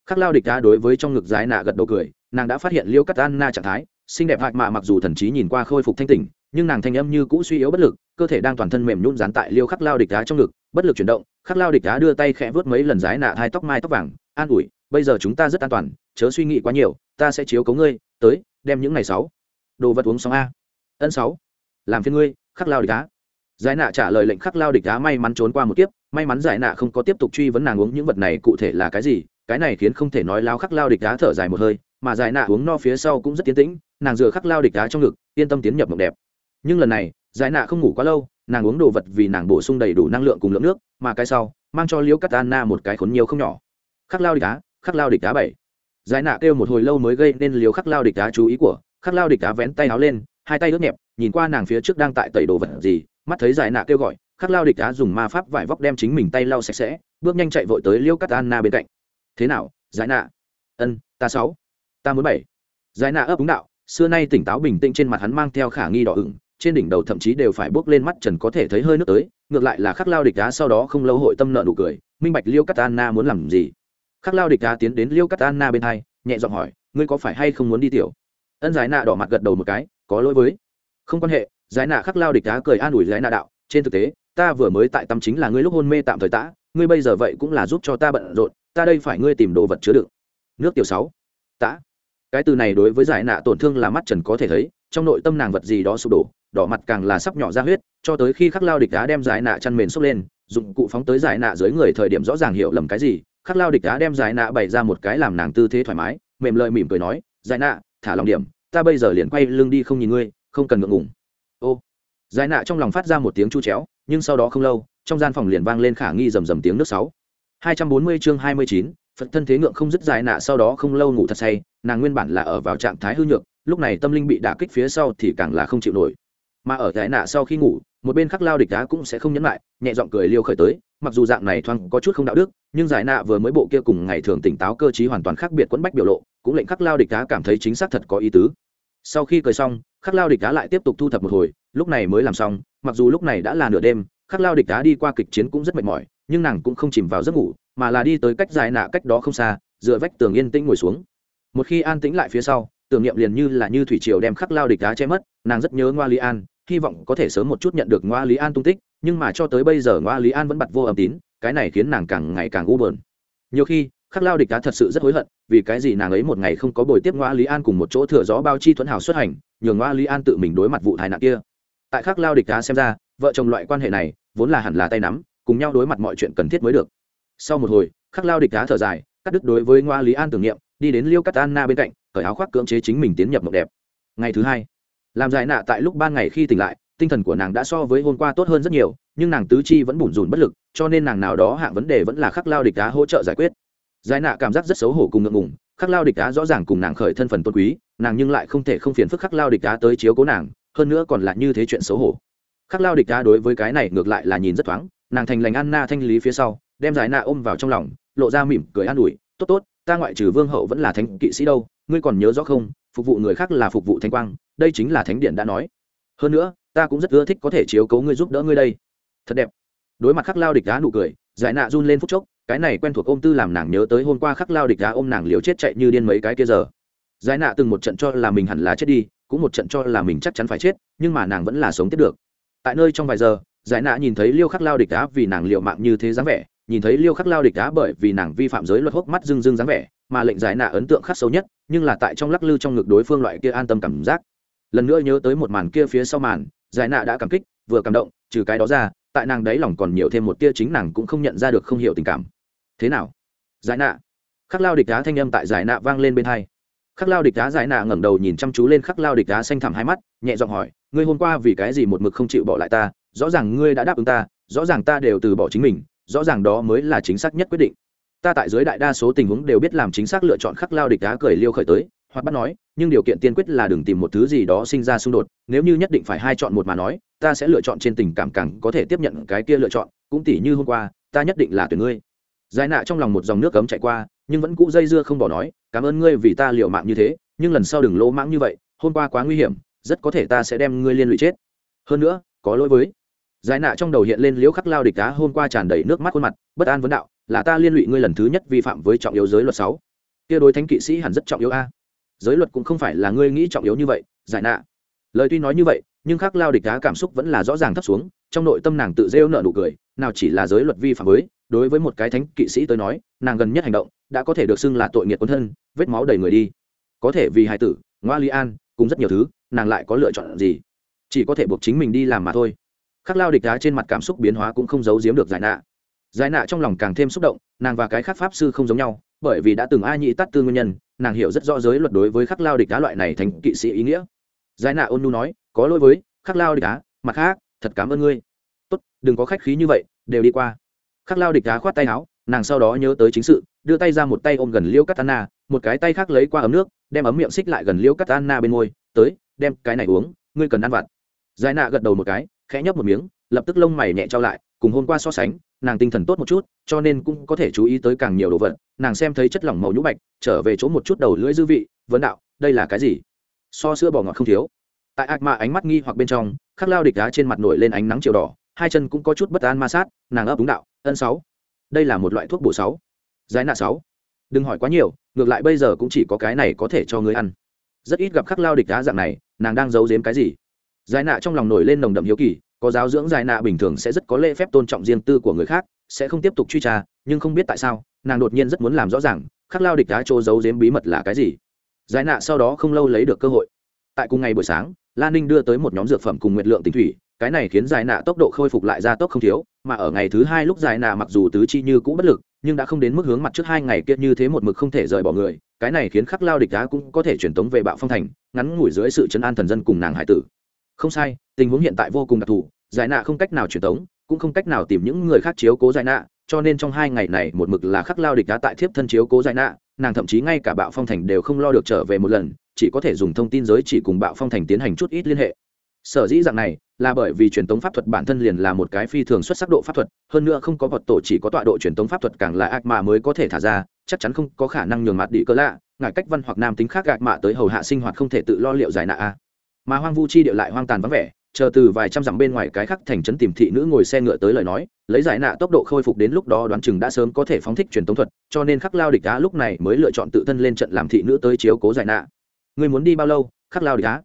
Khắc lao địch đá đối với trong ngực giải nạ gật đầu cười, nàng đã phát hiện liêu cắt an na trạng thái, xinh đẹp hạc mạ mặc dù thần trí nhìn qua khôi phục thanh tỉnh nhưng nàng thanh âm như cũ suy yếu bất lực, cơ thể đang toàn thân mềm nhún dán tại liêu khắc lao địch đá trong ngực, bất lực chuyển động, khắc lao địch đá đưa tay khẽ vớt mấy lần rái nạ hai tóc mai tóc vàng, an ủi, bây giờ chúng ta rất an toàn, chớ suy nghĩ quá nhiều, ta sẽ chiếu cấu ngươi, tới, đem những ngày sáu đồ vật uống xong a. Ân sáu, làm phiên ngươi, khắc lao địch đá. Giải nạ trả lời lệnh khắc lao địch đá may mắn trốn qua một kiếp, may mắn giải nạ không có tiếp tục truy vấn nàng uống những vật này cụ thể là cái gì, cái này khiến không thể nói lao khắc lao địch đá thở dài một hơi, mà giải nạ uống no phía sau cũng rất tiến tĩnh, nàng dựa khắc lao địch đá trong ngực, yên tâm tiến nhập mộng đẹp nhưng lần này, giải nạ không ngủ quá lâu, nàng uống đồ vật vì nàng bổ sung đầy đủ năng lượng cùng lượng nước, mà cái sau, mang cho liễu cắt anna một cái khốn nhiều không nhỏ. Khắc lao địch đá khắc lao địch đá bảy. Giải nạ kêu một hồi lâu mới gây nên liều khắc lao địch đá chú ý của, khắc lao địch đá vén tay áo lên, hai tay ướt nhẹp, nhìn qua nàng phía trước đang tại tẩy đồ vật gì, mắt thấy giải nạ kêu gọi, khắc lao địch đá dùng ma pháp vải vóc đem chính mình tay lau sạch sẽ, bước nhanh chạy vội tới liêu cắt anna bên cạnh. Thế nào, giải nạ? Ân, ta sáu, ta muốn bảy. Giải nạ ấp úng đạo, xưa nay tỉnh táo bình tĩnh trên mặt hắn mang theo khả nghi đỏ ửng trên đỉnh đầu thậm chí đều phải bước lên mắt trần có thể thấy hơi nước tới, ngược lại là khắc lao địch đá sau đó không lâu hội tâm nợ nụ cười, minh bạch, liêu cắt anna muốn làm gì? Khắc lao địch đá tiến đến liêu cắt anna bên hai, nhẹ giọng hỏi, ngươi có phải hay không muốn đi tiểu? Ân giải nạ đỏ mặt gật đầu một cái, có lỗi với. Không quan hệ. Giải nạ khắc lao địch đá cười an ủi giải nạ đạo, trên thực tế, ta vừa mới tại tâm chính là ngươi lúc hôn mê tạm thời tã, ngươi bây giờ vậy cũng là giúp cho ta bận rộn, ta đây phải ngươi tìm đồ vật chứa đựng. Nước tiểu sáu. Tã. Cái từ này đối với giải nạ tổn thương là mắt trần có thể thấy trong nội tâm nàng vật gì đó sụp đổ, đỏ mặt càng là sắp nhỏ ra huyết, cho tới khi khắc lao địch đá đem giải nạ chăn mền xốc lên, dụng cụ phóng tới giải nạ dưới người thời điểm rõ ràng hiểu lầm cái gì, khắc lao địch đá đem giải nạ bày ra một cái làm nàng tư thế thoải mái, mềm lời mỉm cười nói, giải nạ, thả lòng điểm, ta bây giờ liền quay lưng đi không nhìn ngươi, không cần ngượng ngùng. Ô, giải nạ trong lòng phát ra một tiếng chu chéo, nhưng sau đó không lâu, trong gian phòng liền vang lên khả nghi rầm rầm tiếng nước sáu. Hai trăm bốn mươi chương hai mươi chín, phật thân thế ngượng không dứt giải nạ sau đó không lâu ngủ thật say, nàng nguyên bản là ở vào trạng thái hư nhược lúc này tâm linh bị đả kích phía sau thì càng là không chịu nổi. Mà ở giải nạ sau khi ngủ, một bên khắc lao địch đá cũng sẽ không nhấn lại, nhẹ giọng cười liêu khởi tới, mặc dù dạng này thoáng có chút không đạo đức, nhưng giải nạ vừa mới bộ kia cùng ngày thường tỉnh táo cơ t hoàn toàn khác biệt quẫn bách biểu lộ, cũng lệnh khắc lao địch đá cảm thấy chính xác thật có ý tứ. Sau khi cười xong, khắc lao địch đá lại tiếp tục thu thập một hồi, lúc này mới làm xong, mặc dù lúc này đã là nửa đêm, khắc lao địch đá đi qua kịch chiến cũng rất mệt mỏi, nhưng nàng cũng không chìm vào giấc ngủ, mà là đi tới cách giải nạ cách đó không xa, dựa vách tường yên tĩnh ngồi xuống. Một khi an tĩnh lại phía sau tưởng niệm liền như là như thủy triều đem khắc lao địch đá che mất, nàng rất nhớ ngoa lý an, hy vọng có thể sớm một chút nhận được ngoa lý an tung tích, nhưng mà cho tới bây giờ ngoa lý an vẫn bật vô âm tín, cái này khiến nàng càng ngày càng u bờn nhiều khi, khắc lao địch đá thật sự rất hối hận, vì cái gì nàng ấy một ngày không có buổi tiếp ngoa lý an cùng một chỗ thừa gió bao chi thuẫn hào xuất hành, nhường ngoa lý an tự mình đối mặt vụ tai nạn kia. Tại khắc lao địch đá xem ra, vợ chồng loại quan hệ này, vốn là hẳn là tay nắm, cùng nhau đối mặt mọi chuyện cần thiết mới được. Sau một hồi, khắc lao địch đá thở dài, cắt đứt đối với ngoa lý an tưởng niệm, đi đến liêu cắt anna bên cạnh cởi áo khoác cưỡng chế chính mình tiến nhập mộng đẹp. Ngày thứ hai, làm giải nạ tại lúc ban ngày khi tỉnh lại, tinh thần của nàng đã so với hôm qua tốt hơn rất nhiều, nhưng nàng tứ chi vẫn bủn rủn bất lực, cho nên nàng nào đó hạng vấn đề vẫn là khắc lao địch đá hỗ trợ giải quyết. Giải nạ cảm giác rất xấu hổ cùng ngượng ngùng, khắc lao địch đá rõ ràng cùng nàng khởi thân phần tôn quý, nàng nhưng lại không thể không phiền phức khắc lao địch đá tới chiếu cố nàng, hơn nữa còn là như thế chuyện xấu hổ. Khắc lao địch đá đối với cái này ngược lại là nhìn rất thoáng, nàng thành lành anna thanh lý phía sau, đem giải nạ ôm vào trong lòng, lộ ra mỉm cười an ủi, tốt tốt ta ngoại trừ vương hậu vẫn là thánh kỵ sĩ đâu, ngươi còn nhớ rõ không, phục vụ người khác là phục vụ thanh quang, đây chính là thánh điện đã nói. Hơn nữa, ta cũng rất ưa thích có thể chiếu cố ngươi giúp đỡ ngươi đây. Thật đẹp. Đối mặt khắc lao địch đá nụ cười, giải nạ run lên phút chốc, cái này quen thuộc ôm tư làm nàng nhớ tới hôm qua khắc lao địch đá ôm nàng liều chết chạy như điên mấy cái kia giờ. Giải nạ từng một trận cho là mình hẳn là chết đi, cũng một trận cho là mình chắc chắn phải chết, nhưng mà nàng vẫn là sống tiếp được. Tại nơi trong vài giờ, giải nạ nhìn thấy liêu khắc lao địch đá vì nàng liệu mạng như thế dáng vẻ nhìn thấy liêu khắc lao địch đá bởi vì nàng vi phạm giới luật hốc mắt dưng dưng dáng vẻ, mà lệnh giải nạ ấn tượng khắc sâu nhất, nhưng là tại trong lắc lư trong ngực đối phương loại kia an tâm cảm giác. Lần nữa nhớ tới một màn kia phía sau màn, giải nạ đã cảm kích, vừa cảm động, trừ cái đó ra, tại nàng đấy lòng còn nhiều thêm một tia chính nàng cũng không nhận ra được không hiểu tình cảm. Thế nào? Giải nạ. Khắc lao địch đá thanh âm tại giải nạ vang lên bên hai. Khắc lao địch đá giải nạ ngẩng đầu nhìn chăm chú lên khắc lao địch đá xanh thẳm hai mắt, nhẹ giọng hỏi, ngươi hôm qua vì cái gì một mực không chịu bỏ lại ta? Rõ ràng ngươi đã đáp ứng ta, rõ ràng ta đều từ bỏ chính mình rõ ràng đó mới là chính xác nhất quyết định. Ta tại dưới đại đa số tình huống đều biết làm chính xác lựa chọn khắc lao địch đá cười liêu khởi tới, hoặc bắt nói, nhưng điều kiện tiên quyết là đừng tìm một thứ gì đó sinh ra xung đột, nếu như nhất định phải hai chọn một mà nói, ta sẽ lựa chọn trên tình cảm càng có thể tiếp nhận cái kia lựa chọn, cũng tỉ như hôm qua, ta nhất định là tuyển ngươi. Giải nạ trong lòng một dòng nước cấm chạy qua, nhưng vẫn cũ dây dưa không bỏ nói, cảm ơn ngươi vì ta liệu mạng như thế, nhưng lần sau đừng lỗ mãng như vậy, hôm qua quá nguy hiểm, rất có thể ta sẽ đem ngươi liên lụy chết. Hơn nữa, có lỗi với giải nạ trong đầu hiện lên liễu khắc lao địch đá hôm qua tràn đầy nước mắt khuôn mặt, bất an vấn đạo, là ta liên lụy ngươi lần thứ nhất vi phạm với trọng yếu giới luật sáu. Kia đối thánh kỵ sĩ hẳn rất trọng yếu a. Giới luật cũng không phải là ngươi nghĩ trọng yếu như vậy, giải nạ. Lời tuy nói như vậy, nhưng khắc lao địch đá cảm xúc vẫn là rõ ràng thấp xuống, trong nội tâm nàng tự rêu nợ nụ cười, nào chỉ là giới luật vi phạm với, đối với một cái thánh kỵ sĩ tới nói, nàng gần nhất hành động đã có thể được xưng là tội nghiệt quân thân, vết máu đầy người đi. Có thể vì hai tử, ngoa li an, cùng rất nhiều thứ, nàng lại có lựa chọn gì? Chỉ có thể buộc chính mình đi làm mà thôi khắc lao địch đá trên mặt cảm xúc biến hóa cũng không giấu giếm được giải nạ. Giải nạ trong lòng càng thêm xúc động, nàng và cái khác pháp sư không giống nhau, bởi vì đã từng ai nhị tắt tư nguyên nhân, nàng hiểu rất rõ giới luật đối với khắc lao địch đá loại này thành kỵ sĩ ý nghĩa. Giải nạ ôn nu nói, có lỗi với, khắc lao địch đá, mặt khác, thật cảm ơn ngươi. Tốt, đừng có khách khí như vậy, đều đi qua. Khắc lao địch đá khoát tay áo, nàng sau đó nhớ tới chính sự, đưa tay ra một tay ôm gần liêu cắt anna một cái tay khác lấy qua ấm nước, đem ấm miệng xích lại gần liêu cắt anna bên môi, tới, đem cái này uống, ngươi cần ăn vặt. Giải nạ gật đầu một cái khẽ nhấp một miếng, lập tức lông mày nhẹ trao lại, cùng hôm qua so sánh, nàng tinh thần tốt một chút, cho nên cũng có thể chú ý tới càng nhiều đồ vật, nàng xem thấy chất lỏng màu nhũ bạch, trở về chỗ một chút đầu lưỡi dư vị, vấn đạo, đây là cái gì? So sữa bò ngọt không thiếu. Tại ác mạ ánh mắt nghi hoặc bên trong, khắc lao địch đá trên mặt nổi lên ánh nắng chiều đỏ, hai chân cũng có chút bất an ma sát, nàng ấp đúng đạo, ân sáu. Đây là một loại thuốc bổ sáu. Giải nạ sáu. Đừng hỏi quá nhiều, ngược lại bây giờ cũng chỉ có cái này có thể cho ngươi ăn. Rất ít gặp khắc lao địch đá dạng này, nàng đang giấu giếm cái gì? Giải nạ trong lòng nổi lên nồng đậm hiếu kỳ, có giáo dưỡng giải nạ bình thường sẽ rất có lễ phép tôn trọng riêng tư của người khác, sẽ không tiếp tục truy tra, nhưng không biết tại sao, nàng đột nhiên rất muốn làm rõ ràng, khắc lao địch đá chỗ giấu giếm bí mật là cái gì. Giải nạ sau đó không lâu lấy được cơ hội. Tại cùng ngày buổi sáng, lan ninh đưa tới một nhóm dược phẩm cùng nguyệt lượng tinh thủy, cái này khiến giải nạ tốc độ khôi phục lại ra tốc không thiếu, mà ở ngày thứ hai lúc giải nạ mặc dù tứ chi như cũ bất lực, nhưng đã không đến mức hướng mặt trước hai ngày kia như thế một mực không thể rời bỏ người, cái này khiến khắc lao địch đá cũng có thể truyền tống về bạo phong thành, ngắn ngủi dưới sự chấn an thần dân cùng nàng hải tử không sai, tình huống hiện tại vô cùng đặc thù, giải nạ không cách nào truyền tống, cũng không cách nào tìm những người khác chiếu cố giải nạ, cho nên trong hai ngày này một mực là khắc lao địch đá tại thiếp thân chiếu cố giải nạ, nàng thậm chí ngay cả bạo phong thành đều không lo được trở về một lần, chỉ có thể dùng thông tin giới chỉ cùng bạo phong thành tiến hành chút ít liên hệ. Sở dĩ dạng này, là bởi vì truyền thống pháp thuật bản thân liền là một cái phi thường xuất sắc độ pháp thuật, hơn nữa không có vật tổ chỉ có tọa độ truyền thống pháp thuật càng là ác mà mới có thể thả ra, chắc chắn không có khả năng nhường mặt đi cơ lạ ngại cách văn hoặc nam tính khác gạc mạ tới hầu hạ sinh hoạt không thể tự lo liệu giải nạ a mà hoang vu chi địa lại hoang tàn vắng vẻ chờ từ vài trăm dặm bên ngoài cái khắc thành trấn tìm thị nữ ngồi xe ngựa tới lời nói lấy giải nạ tốc độ khôi phục đến lúc đó đoán chừng đã sớm có thể phóng thích truyền tống thuật cho nên khắc lao địch đá lúc này mới lựa chọn tự thân lên trận làm thị nữ tới chiếu cố giải nạ. Người muốn đi bao lâu khắc lao địch đá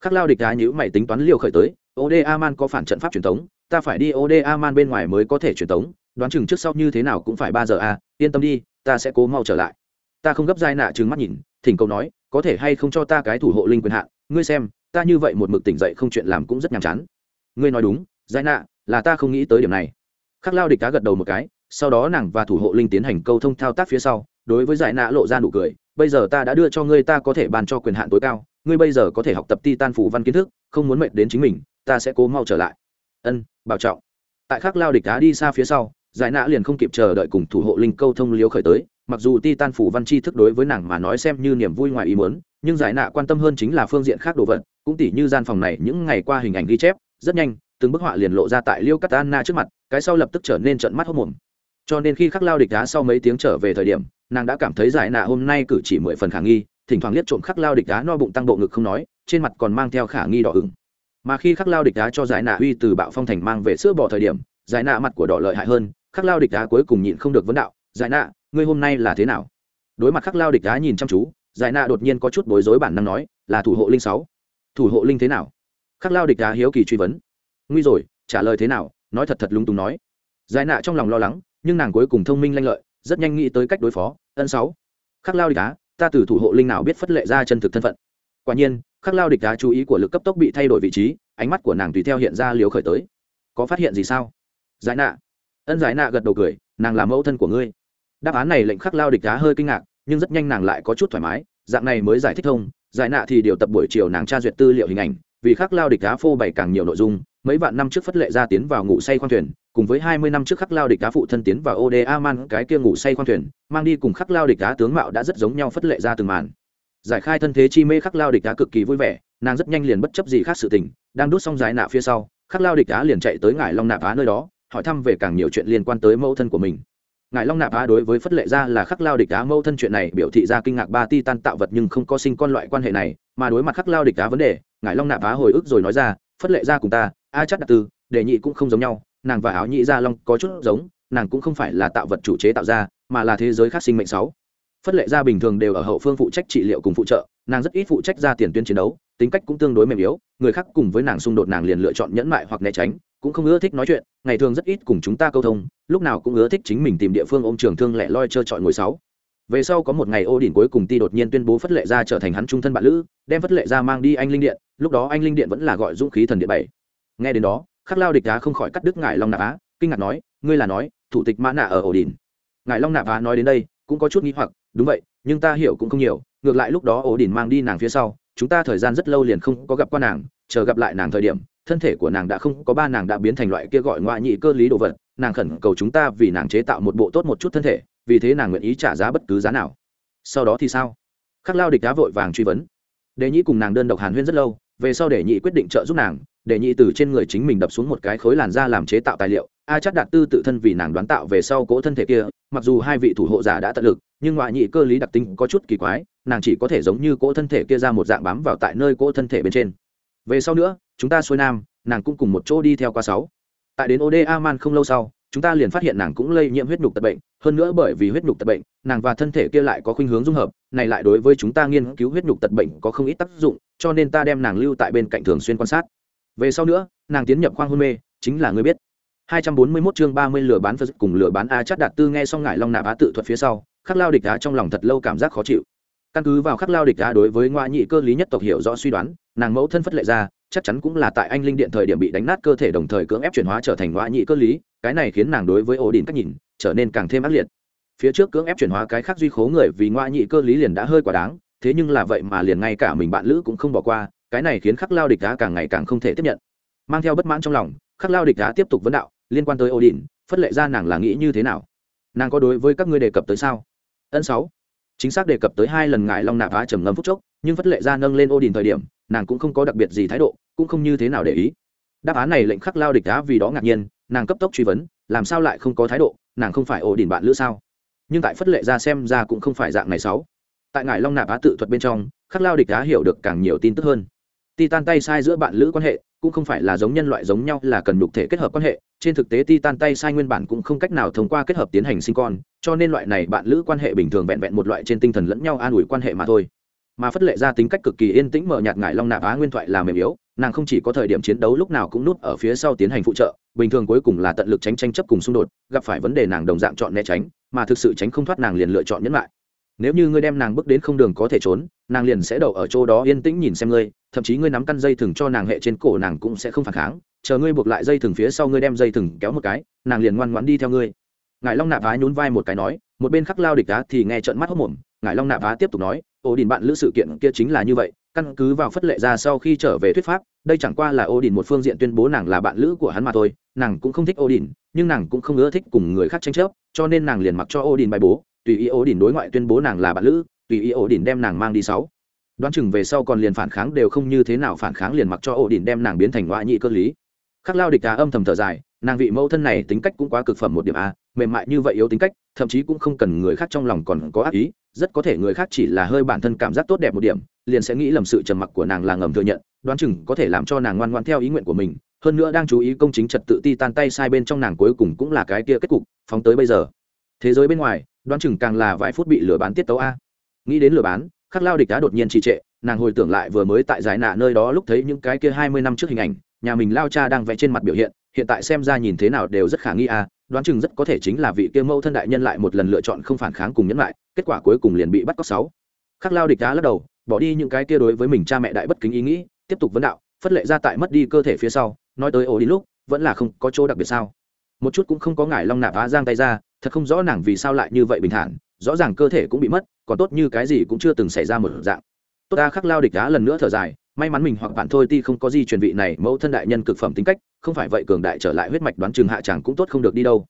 khắc lao địch đá nhữ mày tính toán liều khởi tới oda man có phản trận pháp truyền tống ta phải đi oda man bên ngoài mới có thể truyền tống đoán chừng trước sau như thế nào cũng phải ba giờ a à, yên tâm đi ta sẽ cố mau trở lại. Ta không gấp giải nạ trừng mắt nhìn thỉnh cầu nói có thể hay không cho ta cái thủ hộ linh quyền hạn ngươi xem ta như vậy một mực tỉnh dậy không chuyện làm cũng rất nhàm chán. Ngươi nói đúng giải nạ, là ta không nghĩ tới điểm này. Khắc lao địch cá gật đầu một cái, sau đó nàng và thủ hộ linh tiến hành câu thông thao tác phía sau, đối với giải nạ lộ ra nụ cười, bây giờ ta đã đưa cho ngươi ta có thể bàn cho quyền hạn tối cao, ngươi bây giờ có thể học tập ti tan phủ văn kiến thức, không muốn mệt đến chính mình, ta sẽ cố mau trở lại. Ân, bảo trọng. Tại khắc lao địch đá đi xa phía sau giải nạ liền không kịp chờ đợi cùng thủ hộ linh câu thông liếu khởi tới, mặc dù ti tan phủ văn chi thức đối với nàng mà nói xem như niềm vui ngoài ý muốn, nhưng giải nạ quan tâm hơn chính là phương diện khác đồ vật cũng tỉ như gian phòng này những ngày qua hình ảnh ghi chép, rất nhanh, từng bức họa liền lộ ra tại liêu cắt anna trước mặt, cái sau lập tức trở nên trận mắt hốc mồm. Cho nên khi khắc lao địch đá sau mấy tiếng trở về thời điểm, nàng đã cảm thấy giải nạ hôm nay cử chỉ mười phần khả nghi, thỉnh thoảng liếc trộm khắc lao địch đá no bụng tăng bộ ngực không nói, trên mặt còn mang theo khả nghi đỏ ửng. Mà khi khắc lao địch đá cho giải nạ uy từ bạo phong thành mang về sữa bỏ thời điểm, giải nạ mặt của đỏ lợi hại hơn, khắc lao địch đá cuối cùng nhịn không được vấn đạo, giải nạ, ngươi hôm nay là thế nào? Đối mặt khắc lao địch đá nhìn chăm chú, giải nạ đột nhiên có chút bối rối bản năng nói, là thủ hộ linh sáu thủ hộ linh thế nào? Khắc lao địch đá hiếu kỳ truy vấn. Nguy rồi, trả lời thế nào? Nói thật thật lung tung nói. Giải nạ trong lòng lo lắng, nhưng nàng cuối cùng thông minh lanh lợi, rất nhanh nghĩ tới cách đối phó. Ân sáu. Khắc lao địch đá ta từ thủ hộ linh nào biết phất lệ ra chân thực thân phận? Quả nhiên, khắc lao địch đá chú ý của lực cấp tốc bị thay đổi vị trí, ánh mắt của nàng tùy theo hiện ra liều khởi tới. Có phát hiện gì sao? Giải nạ. Ân giải nạ gật đầu cười, nàng là mẫu thân của ngươi. Đáp án này lệnh khắc lao địch đá hơi kinh ngạc, nhưng rất nhanh nàng lại có chút thoải mái dạng này mới giải thích thông, giải nạ thì điều tập buổi chiều nàng tra duyệt tư liệu hình ảnh, vì khắc lao địch cá phô bày càng nhiều nội dung, mấy vạn năm trước phất lệ ra tiến vào ngủ say khoang thuyền, cùng với hai mươi năm trước khắc lao địch cá phụ thân tiến vào oda man cái kia ngủ say khoang thuyền, mang đi cùng khắc lao địch cá tướng mạo đã rất giống nhau phất lệ ra từng màn. Giải khai thân thế chi mê khắc lao địch cá cực kỳ vui vẻ, nàng rất nhanh liền bất chấp gì khác sự tình, đang đút xong giải nạ phía sau, khắc lao địch cá liền chạy tới ngải long nạp á nơi đó, hỏi thăm về càng nhiều chuyện liên quan tới mẫu thân của mình ngài long nạp á đối với phất lệ ra là khắc lao địch á mâu thân chuyện này biểu thị ra kinh ngạc ba ti tan tạo vật nhưng không có sinh con loại quan hệ này, mà đối mặt khắc lao địch á vấn đề, ngài long nạp á hồi ức rồi nói ra, phất lệ ra cùng ta, a chắc đặc tư, đề nhị cũng không giống nhau, nàng và áo nhị gia long có chút giống, nàng cũng không phải là tạo vật chủ chế tạo ra mà là thế giới khác sinh mệnh sáu. Phất lệ gia bình thường đều ở hậu phương phụ trách trị liệu cùng phụ trợ, nàng rất ít phụ trách ra tiền tuyến chiến đấu, tính cách cũng tương đối mềm yếu, người khác cùng với nàng xung đột nàng liền lựa chọn nhẫn mại hoặc né tránh cũng không ưa thích nói chuyện, ngày thường rất ít cùng chúng ta câu thông, lúc nào cũng ưa thích chính mình tìm địa phương ôm trường thương lẻ loi trơ trọi ngồi sáu. Về sau có một ngày ô đỉnh cuối cùng ti đột nhiên tuyên bố phất lệ ra trở thành hắn trung thân bạn lữ, đem phất lệ ra mang đi anh linh điện, lúc đó anh linh điện vẫn là gọi dũng khí thần điện bảy. Nghe đến đó, khắc lao địch đá không khỏi cắt đứt ngải long nạp á, kinh ngạc nói, ngươi là nói, thủ tịch mã nạ ở ổ đỉnh. Ngải long nạp á nói đến đây, cũng có chút nghĩ hoặc, đúng vậy, nhưng ta hiểu cũng không nhiều, ngược lại lúc đó ổ đỉnh mang đi nàng phía sau, chúng ta thời gian rất lâu liền không có gặp qua nàng, chờ gặp lại nàng thời điểm thân thể của nàng đã không có ba nàng đã biến thành loại kia gọi ngoại nhị cơ lý đồ vật, nàng khẩn cầu chúng ta vì nàng chế tạo một bộ tốt một chút thân thể, vì thế nàng nguyện ý trả giá bất cứ giá nào. Sau đó thì sao? Khắc lao địch đá vội vàng truy vấn. Đề nhĩ cùng nàng đơn độc hàn huyên rất lâu, về sau đề nhị quyết định trợ giúp nàng đề nhị từ trên người chính mình đập xuống một cái khối làn da làm chế tạo tài liệu, a chắc đạt tư tự thân vì nàng đoán tạo về sau cỗ thân thể kia, mặc dù hai vị thủ hộ giả đã tận lực, nhưng ngoại nhị cơ lý đặc tính có chút kỳ quái, nàng chỉ có thể giống như cỗ thân thể kia ra một dạng bám vào tại nơi cỗ thân thể bên trên về sau nữa, chúng ta xuôi nam, nàng cũng cùng một chỗ đi theo qua sáu. Tại đến oda man không lâu sau, chúng ta liền phát hiện nàng cũng lây nhiễm huyết nhục tật bệnh. Hơn nữa bởi vì huyết nhục tật bệnh, nàng và thân thể kia lại có khuynh hướng dung hợp, này lại đối với chúng ta nghiên cứu huyết nhục tật bệnh có không ít tác dụng, cho nên ta đem nàng lưu tại bên cạnh thường xuyên quan sát. Về sau nữa, nàng tiến nhập khoang hôn mê, chính là người biết. 241 chương 30 lửa bán phật cùng lửa bán a chát đạt tư nghe xong ngải long nạp á tự thuật phía sau, khắc lao địch á trong lòng thật lâu cảm giác khó chịu. Căn cứ vào khắc lao địch á đối với ngoại nhị cơ lý nhất tộc hiểu rõ suy đoán nàng mẫu thân phất lệ ra, chắc chắn cũng là tại anh linh điện thời điểm bị đánh nát cơ thể đồng thời cưỡng ép chuyển hóa trở thành ngoại nhị cơ lý, cái này khiến nàng đối với ổ đỉnh cách nhìn, trở nên càng thêm ác liệt. Phía trước cưỡng ép chuyển hóa cái khác duy khố người vì ngoại nhị cơ lý liền đã hơi quá đáng, thế nhưng là vậy mà liền ngay cả mình bạn lữ cũng không bỏ qua, cái này khiến khắc lao địch đá càng ngày càng không thể tiếp nhận. Mang theo bất mãn trong lòng, khắc lao địch đá tiếp tục vấn đạo, liên quan tới ổ đỉnh phất lệ ra nàng là nghĩ như thế nào? Nàng có đối với các ngươi đề cập tới sao? Ân sáu. Chính xác đề cập tới hai lần ngài long nạp á trầm ngâm phúc chốc, nhưng phất lệ ra nâng lên ô đình thời điểm nàng cũng không có đặc biệt gì thái độ, cũng không như thế nào để ý. Đáp án này lệnh khắc lao địch đá vì đó ngạc nhiên, nàng cấp tốc truy vấn, làm sao lại không có thái độ, nàng không phải ổ đỉnh bạn lữ sao? Nhưng tại phất lệ ra xem ra cũng không phải dạng này sáu. Tại ngài long nạp á tự thuật bên trong, khắc lao địch đá hiểu được càng nhiều tin tức hơn. Titan tay sai giữa bạn lữ quan hệ, cũng không phải là giống nhân loại giống nhau là cần nhục thể kết hợp quan hệ, trên thực tế titan tay sai nguyên bản cũng không cách nào thông qua kết hợp tiến hành sinh con, cho nên loại này bạn lữ quan hệ bình thường vẹn vẹn một loại trên tinh thần lẫn nhau an ủi quan hệ mà thôi mà phất lệ ra tính cách cực kỳ yên tĩnh mở nhạt ngải long nạp á nguyên thoại là mềm yếu, nàng không chỉ có thời điểm chiến đấu lúc nào cũng núp ở phía sau tiến hành phụ trợ, bình thường cuối cùng là tận lực tránh tranh chấp cùng xung đột, gặp phải vấn đề nàng đồng dạng chọn né tránh, mà thực sự tránh không thoát nàng liền lựa chọn nhẫn lại. Nếu như ngươi đem nàng bước đến không đường có thể trốn, nàng liền sẽ đậu ở chỗ đó yên tĩnh nhìn xem ngươi, thậm chí ngươi nắm căn dây thừng cho nàng hệ trên cổ nàng cũng sẽ không phản kháng, chờ ngươi buộc lại dây thừng phía sau ngươi đem dây thừng kéo một cái, nàng liền ngoan ngoãn đi theo ngươi. Ngài long nạp á nhún vai một cái nói, một bên khắc lao địch đá thì nghe trận mắt hốc mồm ngài long nạp á tiếp tục nói ổ đình bạn lữ sự kiện kia chính là như vậy, căn cứ vào phất lệ ra sau khi trở về thuyết pháp, đây chẳng qua là ổ đình một phương diện tuyên bố nàng là bạn lữ của hắn mà thôi, nàng cũng không thích ổ đình nhưng nàng cũng không ưa thích cùng người khác tranh chấp, cho nên nàng liền mặc cho ổ đình bài bố, tùy ý ổ đình đối ngoại tuyên bố nàng là bạn lữ, tùy ý ổ đình đem nàng mang đi sáu. Đoán chừng về sau còn liền phản kháng đều không như thế nào phản kháng liền mặc cho ổ đình đem nàng biến thành ngoại nhị cơ lý. Khắc lao địch đá âm thầm thở dài, nàng vị mẫu thân này tính cách cũng quá cực phẩm một điểm a, mềm mại như vậy yếu tính cách, thậm chí cũng không cần người khác trong lòng còn có ác ý rất có thể người khác chỉ là hơi bản thân cảm giác tốt đẹp một điểm, liền sẽ nghĩ lầm sự trầm mặc của nàng là ngầm thừa nhận, đoán chừng có thể làm cho nàng ngoan ngoan theo ý nguyện của mình. Hơn nữa đang chú ý công chính trật tự ti tan tay sai bên trong nàng cuối cùng cũng là cái kia kết cục, phóng tới bây giờ. Thế giới bên ngoài, đoán chừng càng là vài phút bị lừa bán tiết tấu a. Nghĩ đến lừa bán, khắc lao địch đã đột nhiên trì trệ, nàng hồi tưởng lại vừa mới tại giải nạ nơi đó lúc thấy những cái kia hai mươi năm trước hình ảnh, nhà mình lao cha đang vẽ trên mặt biểu hiện hiện tại xem ra nhìn thế nào đều rất khả nghi a đoán chừng rất có thể chính là vị kia mâu thân đại nhân lại một lần lựa chọn không phản kháng cùng nhẫn lại, kết quả cuối cùng liền bị bắt cóc sáu. Khắc lao địch đá lắc đầu, bỏ đi những cái kia đối với mình cha mẹ đại bất kính ý nghĩ, tiếp tục vấn đạo, phất lệ ra tại mất đi cơ thể phía sau, nói tới ổ đi lúc, vẫn là không có chỗ đặc biệt sao. Một chút cũng không có ngải long nạp á giang tay ra, thật không rõ nàng vì sao lại như vậy bình thản, rõ ràng cơ thể cũng bị mất, còn tốt như cái gì cũng chưa từng xảy ra một dạng. Tốt ta, khắc lao địch đá lần nữa thở dài, may mắn mình hoặc bạn thôi, ti không có gì truyền vị này, mẫu thân đại nhân cực phẩm tính cách không phải vậy cường đại trở lại huyết mạch đoán chừng hạ chàng cũng tốt không được đi đâu.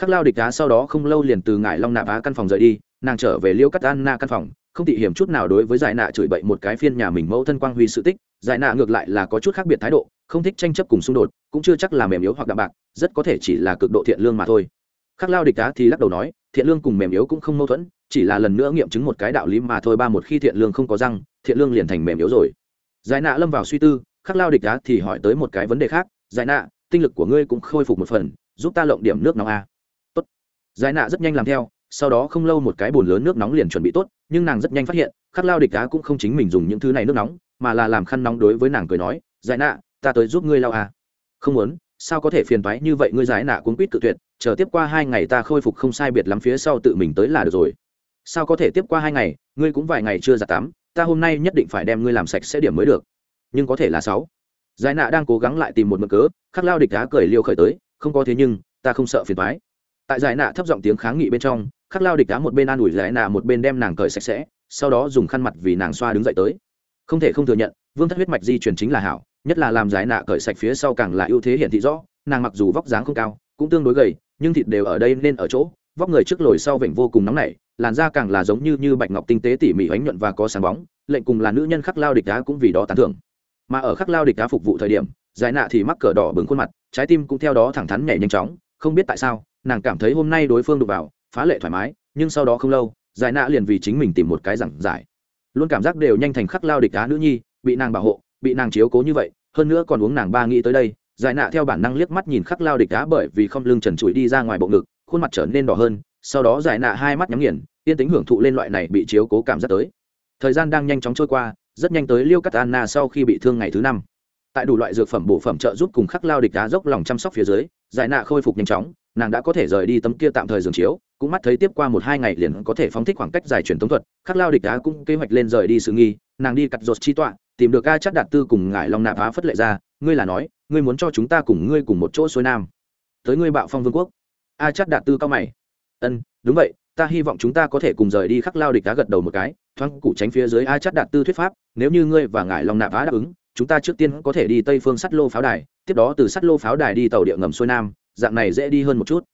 Khắc lao địch đá sau đó không lâu liền từ ngải long nạp á căn phòng rời đi, nàng trở về liêu cắt an na căn phòng, không tị hiểm chút nào đối với giải nạ chửi bậy một cái phiên nhà mình mẫu thân quang huy sự tích, giải nạ ngược lại là có chút khác biệt thái độ, không thích tranh chấp cùng xung đột, cũng chưa chắc là mềm yếu hoặc đạm bạc, rất có thể chỉ là cực độ thiện lương mà thôi. Khắc lao địch đá thì lắc đầu nói, thiện lương cùng mềm yếu cũng không mâu thuẫn, chỉ là lần nữa nghiệm chứng một cái đạo lý mà thôi ba một khi thiện lương không có răng, thiện lương liền thành mềm yếu rồi. Giải nạ lâm vào suy tư, khắc lao địch đá thì hỏi tới một cái vấn đề khác giải nạ, tinh lực của ngươi cũng khôi phục một phần, giúp ta lộng điểm nước nóng a. Tốt. Giải nạ rất nhanh làm theo, sau đó không lâu một cái bồn lớn nước nóng liền chuẩn bị tốt, nhưng nàng rất nhanh phát hiện, khắc lao địch đá cũng không chính mình dùng những thứ này nước nóng, mà là làm khăn nóng đối với nàng cười nói, giải nạ, ta tới giúp ngươi lao à. không muốn, sao có thể phiền toái như vậy ngươi giải nạ cuốn quýt cự tuyệt, chờ tiếp qua hai ngày ta khôi phục không sai biệt lắm phía sau tự mình tới là được rồi. Sao có thể tiếp qua hai ngày, ngươi cũng vài ngày chưa giặt tắm ta hôm nay nhất định phải đem ngươi làm sạch sẽ điểm mới được. Nhưng có thể là sáu giải nạ đang cố gắng lại tìm một mực cớ, khắc lao địch đá cười liêu khởi tới, không có thế nhưng, ta không sợ phiền thoái tại giải nạ thấp giọng tiếng kháng nghị bên trong, khắc lao địch đá một bên an ủi giải nạ một bên đem nàng cởi sạch sẽ, sau đó dùng khăn mặt vì nàng xoa đứng dậy tới. Không thể không thừa nhận, vương thất huyết mạch di truyền chính là hảo, nhất là làm giải nạ cởi sạch phía sau càng là ưu thế hiển thị rõ, nàng mặc dù vóc dáng không cao, cũng tương đối gầy, nhưng thịt đều ở đây nên ở chỗ, vóc người trước lồi sau vểnh vô cùng nóng nảy, làn da càng là giống như như bạch ngọc tinh tế tỉ mỉ ánh nhuận và có sáng bóng, lệnh cùng là nữ nhân khắc lao địch đá cũng vì đó tán thưởng mà ở khắc lao địch đá phục vụ thời điểm, giải nạ thì mắc cờ đỏ bừng khuôn mặt, trái tim cũng theo đó thẳng thắn nhảy nhanh chóng, không biết tại sao, nàng cảm thấy hôm nay đối phương đụng vào, phá lệ thoải mái, nhưng sau đó không lâu, giải nạ liền vì chính mình tìm một cái giảng giải. Luôn cảm giác đều nhanh thành khắc lao địch đá nữ nhi, bị nàng bảo hộ, bị nàng chiếu cố như vậy, hơn nữa còn uống nàng ba nghĩ tới đây, giải nạ theo bản năng liếc mắt nhìn khắc lao địch đá bởi vì không lưng trần trụi đi ra ngoài bộ ngực, khuôn mặt trở nên đỏ hơn, sau đó giải nạ hai mắt nhắm nghiền, yên tính hưởng thụ lên loại này bị chiếu cố cảm giác tới. Thời gian đang nhanh chóng trôi qua rất nhanh tới liêu cắt anna sau khi bị thương ngày thứ năm. Tại đủ loại dược phẩm bổ phẩm trợ giúp cùng khắc lao địch đá dốc lòng chăm sóc phía dưới, giải nạ khôi phục nhanh chóng, nàng đã có thể rời đi tấm kia tạm thời giường chiếu, cũng mắt thấy tiếp qua một hai ngày liền có thể phóng thích khoảng cách giải truyền tống thuật, khắc lao địch đá cũng kế hoạch lên rời đi sự nghi, nàng đi cặt ruột chi tọa, tìm được ca chắc đạt tư cùng ngải long nạp á phất lệ ra, ngươi là nói, ngươi muốn cho chúng ta cùng ngươi cùng một chỗ xuôi nam. Tới ngươi bạo phong vương quốc. A chắc đạt tư cao mày. Ân, đúng vậy, ta hy vọng chúng ta có thể cùng rời đi khắc lao địch đá gật đầu một cái thoáng cụ tránh phía dưới a chắc đạt tư thuyết pháp, nếu như ngươi và ngải long nạp á đáp ứng, chúng ta trước tiên có thể đi tây phương sắt lô pháo đài, tiếp đó từ sắt lô pháo đài đi tàu địa ngầm xuôi nam, dạng này dễ đi hơn một chút.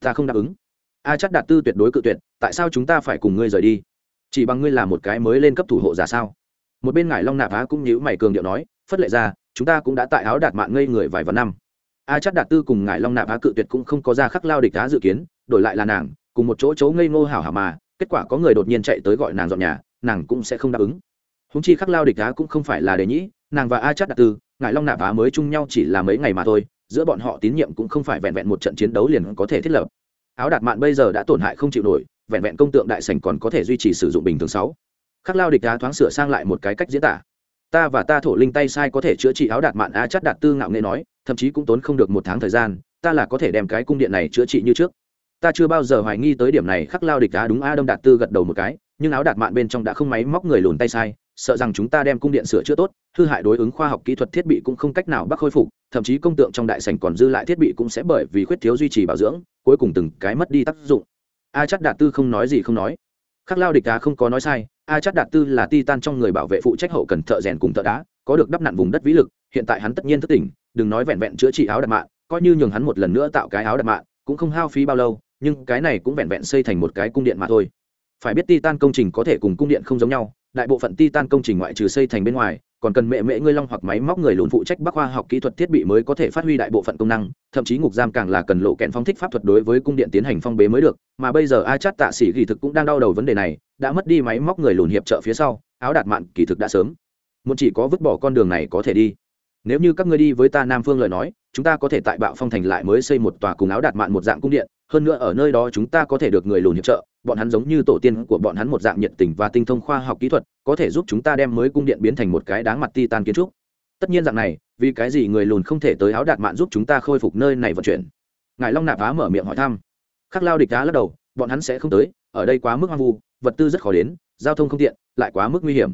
Ta không đáp ứng. A chắc đạt tư tuyệt đối cự tuyệt, tại sao chúng ta phải cùng ngươi rời đi? Chỉ bằng ngươi là một cái mới lên cấp thủ hộ giả sao? Một bên ngải long nạp á cũng nhíu mày cường điệu nói, phất lệ ra, chúng ta cũng đã tại áo đạt mạng ngây người vài vạn năm. A chắc đạt tư cùng ngải long nạp á cự tuyệt cũng không có ra khắc lao địch á dự kiến, đổi lại là nàng, cùng một chỗ chỗ ngây ngô hảo hảo mà, kết quả có người đột nhiên chạy tới gọi nàng dọn nhà nàng cũng sẽ không đáp ứng. Húng chi khắc lao địch á cũng không phải là đề nhĩ, nàng và a chát đạt tư, ngải long nạp á mới chung nhau chỉ là mấy ngày mà thôi, giữa bọn họ tín nhiệm cũng không phải vẹn vẹn một trận chiến đấu liền có thể thiết lập. Áo đạt mạn bây giờ đã tổn hại không chịu nổi, vẹn vẹn công tượng đại sành còn có thể duy trì sử dụng bình thường sáu. Khắc lao địch đá thoáng sửa sang lại một cái cách diễn tả. Ta và ta thổ linh tay sai có thể chữa trị áo đạt mạn, a chát đạt tư ngạo nghệ nói, thậm chí cũng tốn không được một tháng thời gian, ta là có thể đem cái cung điện này chữa trị như trước. Ta chưa bao giờ hoài nghi tới điểm này, khắc lao địch đá đúng a đông đạt tư gật đầu một cái nhưng áo đạt mạn bên trong đã không máy móc người lùn tay sai, sợ rằng chúng ta đem cung điện sửa chữa tốt, hư hại đối ứng khoa học kỹ thuật thiết bị cũng không cách nào bắt khôi phục, thậm chí công tượng trong đại sành còn dư lại thiết bị cũng sẽ bởi vì khuyết thiếu duy trì bảo dưỡng, cuối cùng từng cái mất đi tác dụng. A chắc đạt tư không nói gì không nói. Khắc lao địch đá không có nói sai, a chắc đạt tư là ti tan trong người bảo vệ phụ trách hậu cần thợ rèn cùng thợ đá, có được đắp nặn vùng đất vĩ lực, hiện tại hắn tất nhiên thất tỉnh, đừng nói vẹn vẹn chữa trị áo đạt mạng coi như nhường hắn một lần nữa tạo cái áo đạt mạng cũng không hao phí bao lâu, nhưng cái này cũng vẹn vẹn xây thành một cái cung điện mà thôi phải biết titan công trình có thể cùng cung điện không giống nhau, đại bộ phận titan công trình ngoại trừ xây thành bên ngoài, còn cần mẹ mễ ngươi long hoặc máy móc người lùn phụ trách bắc khoa học kỹ thuật thiết bị mới có thể phát huy đại bộ phận công năng, thậm chí ngục giam càng là cần lộ kẹn phong thích pháp thuật đối với cung điện tiến hành phong bế mới được, mà bây giờ a chát tạ sĩ kỳ thực cũng đang đau đầu vấn đề này, đã mất đi máy móc người lùn hiệp trợ phía sau, áo đạt mạn kỳ thực đã sớm. Muốn chỉ có vứt bỏ con đường này có thể đi. Nếu như các ngươi đi với ta nam phương lời nói, chúng ta có thể tại bạo phong thành lại mới xây một tòa cùng áo đạt mạn một dạng cung điện, hơn nữa ở nơi đó chúng ta có thể được người lùn hiệp trợ bọn hắn giống như tổ tiên của bọn hắn một dạng nhiệt tình và tinh thông khoa học kỹ thuật, có thể giúp chúng ta đem mới cung điện biến thành một cái đáng mặt ti tan kiến trúc. Tất nhiên dạng này, vì cái gì người lùn không thể tới áo đạt mạn giúp chúng ta khôi phục nơi này vận chuyển? Ngài long nạp á mở miệng hỏi thăm. Khắc lao địch đá lắc đầu, bọn hắn sẽ không tới, ở đây quá mức hoang vu, vật tư rất khó đến, giao thông không tiện, lại quá mức nguy hiểm.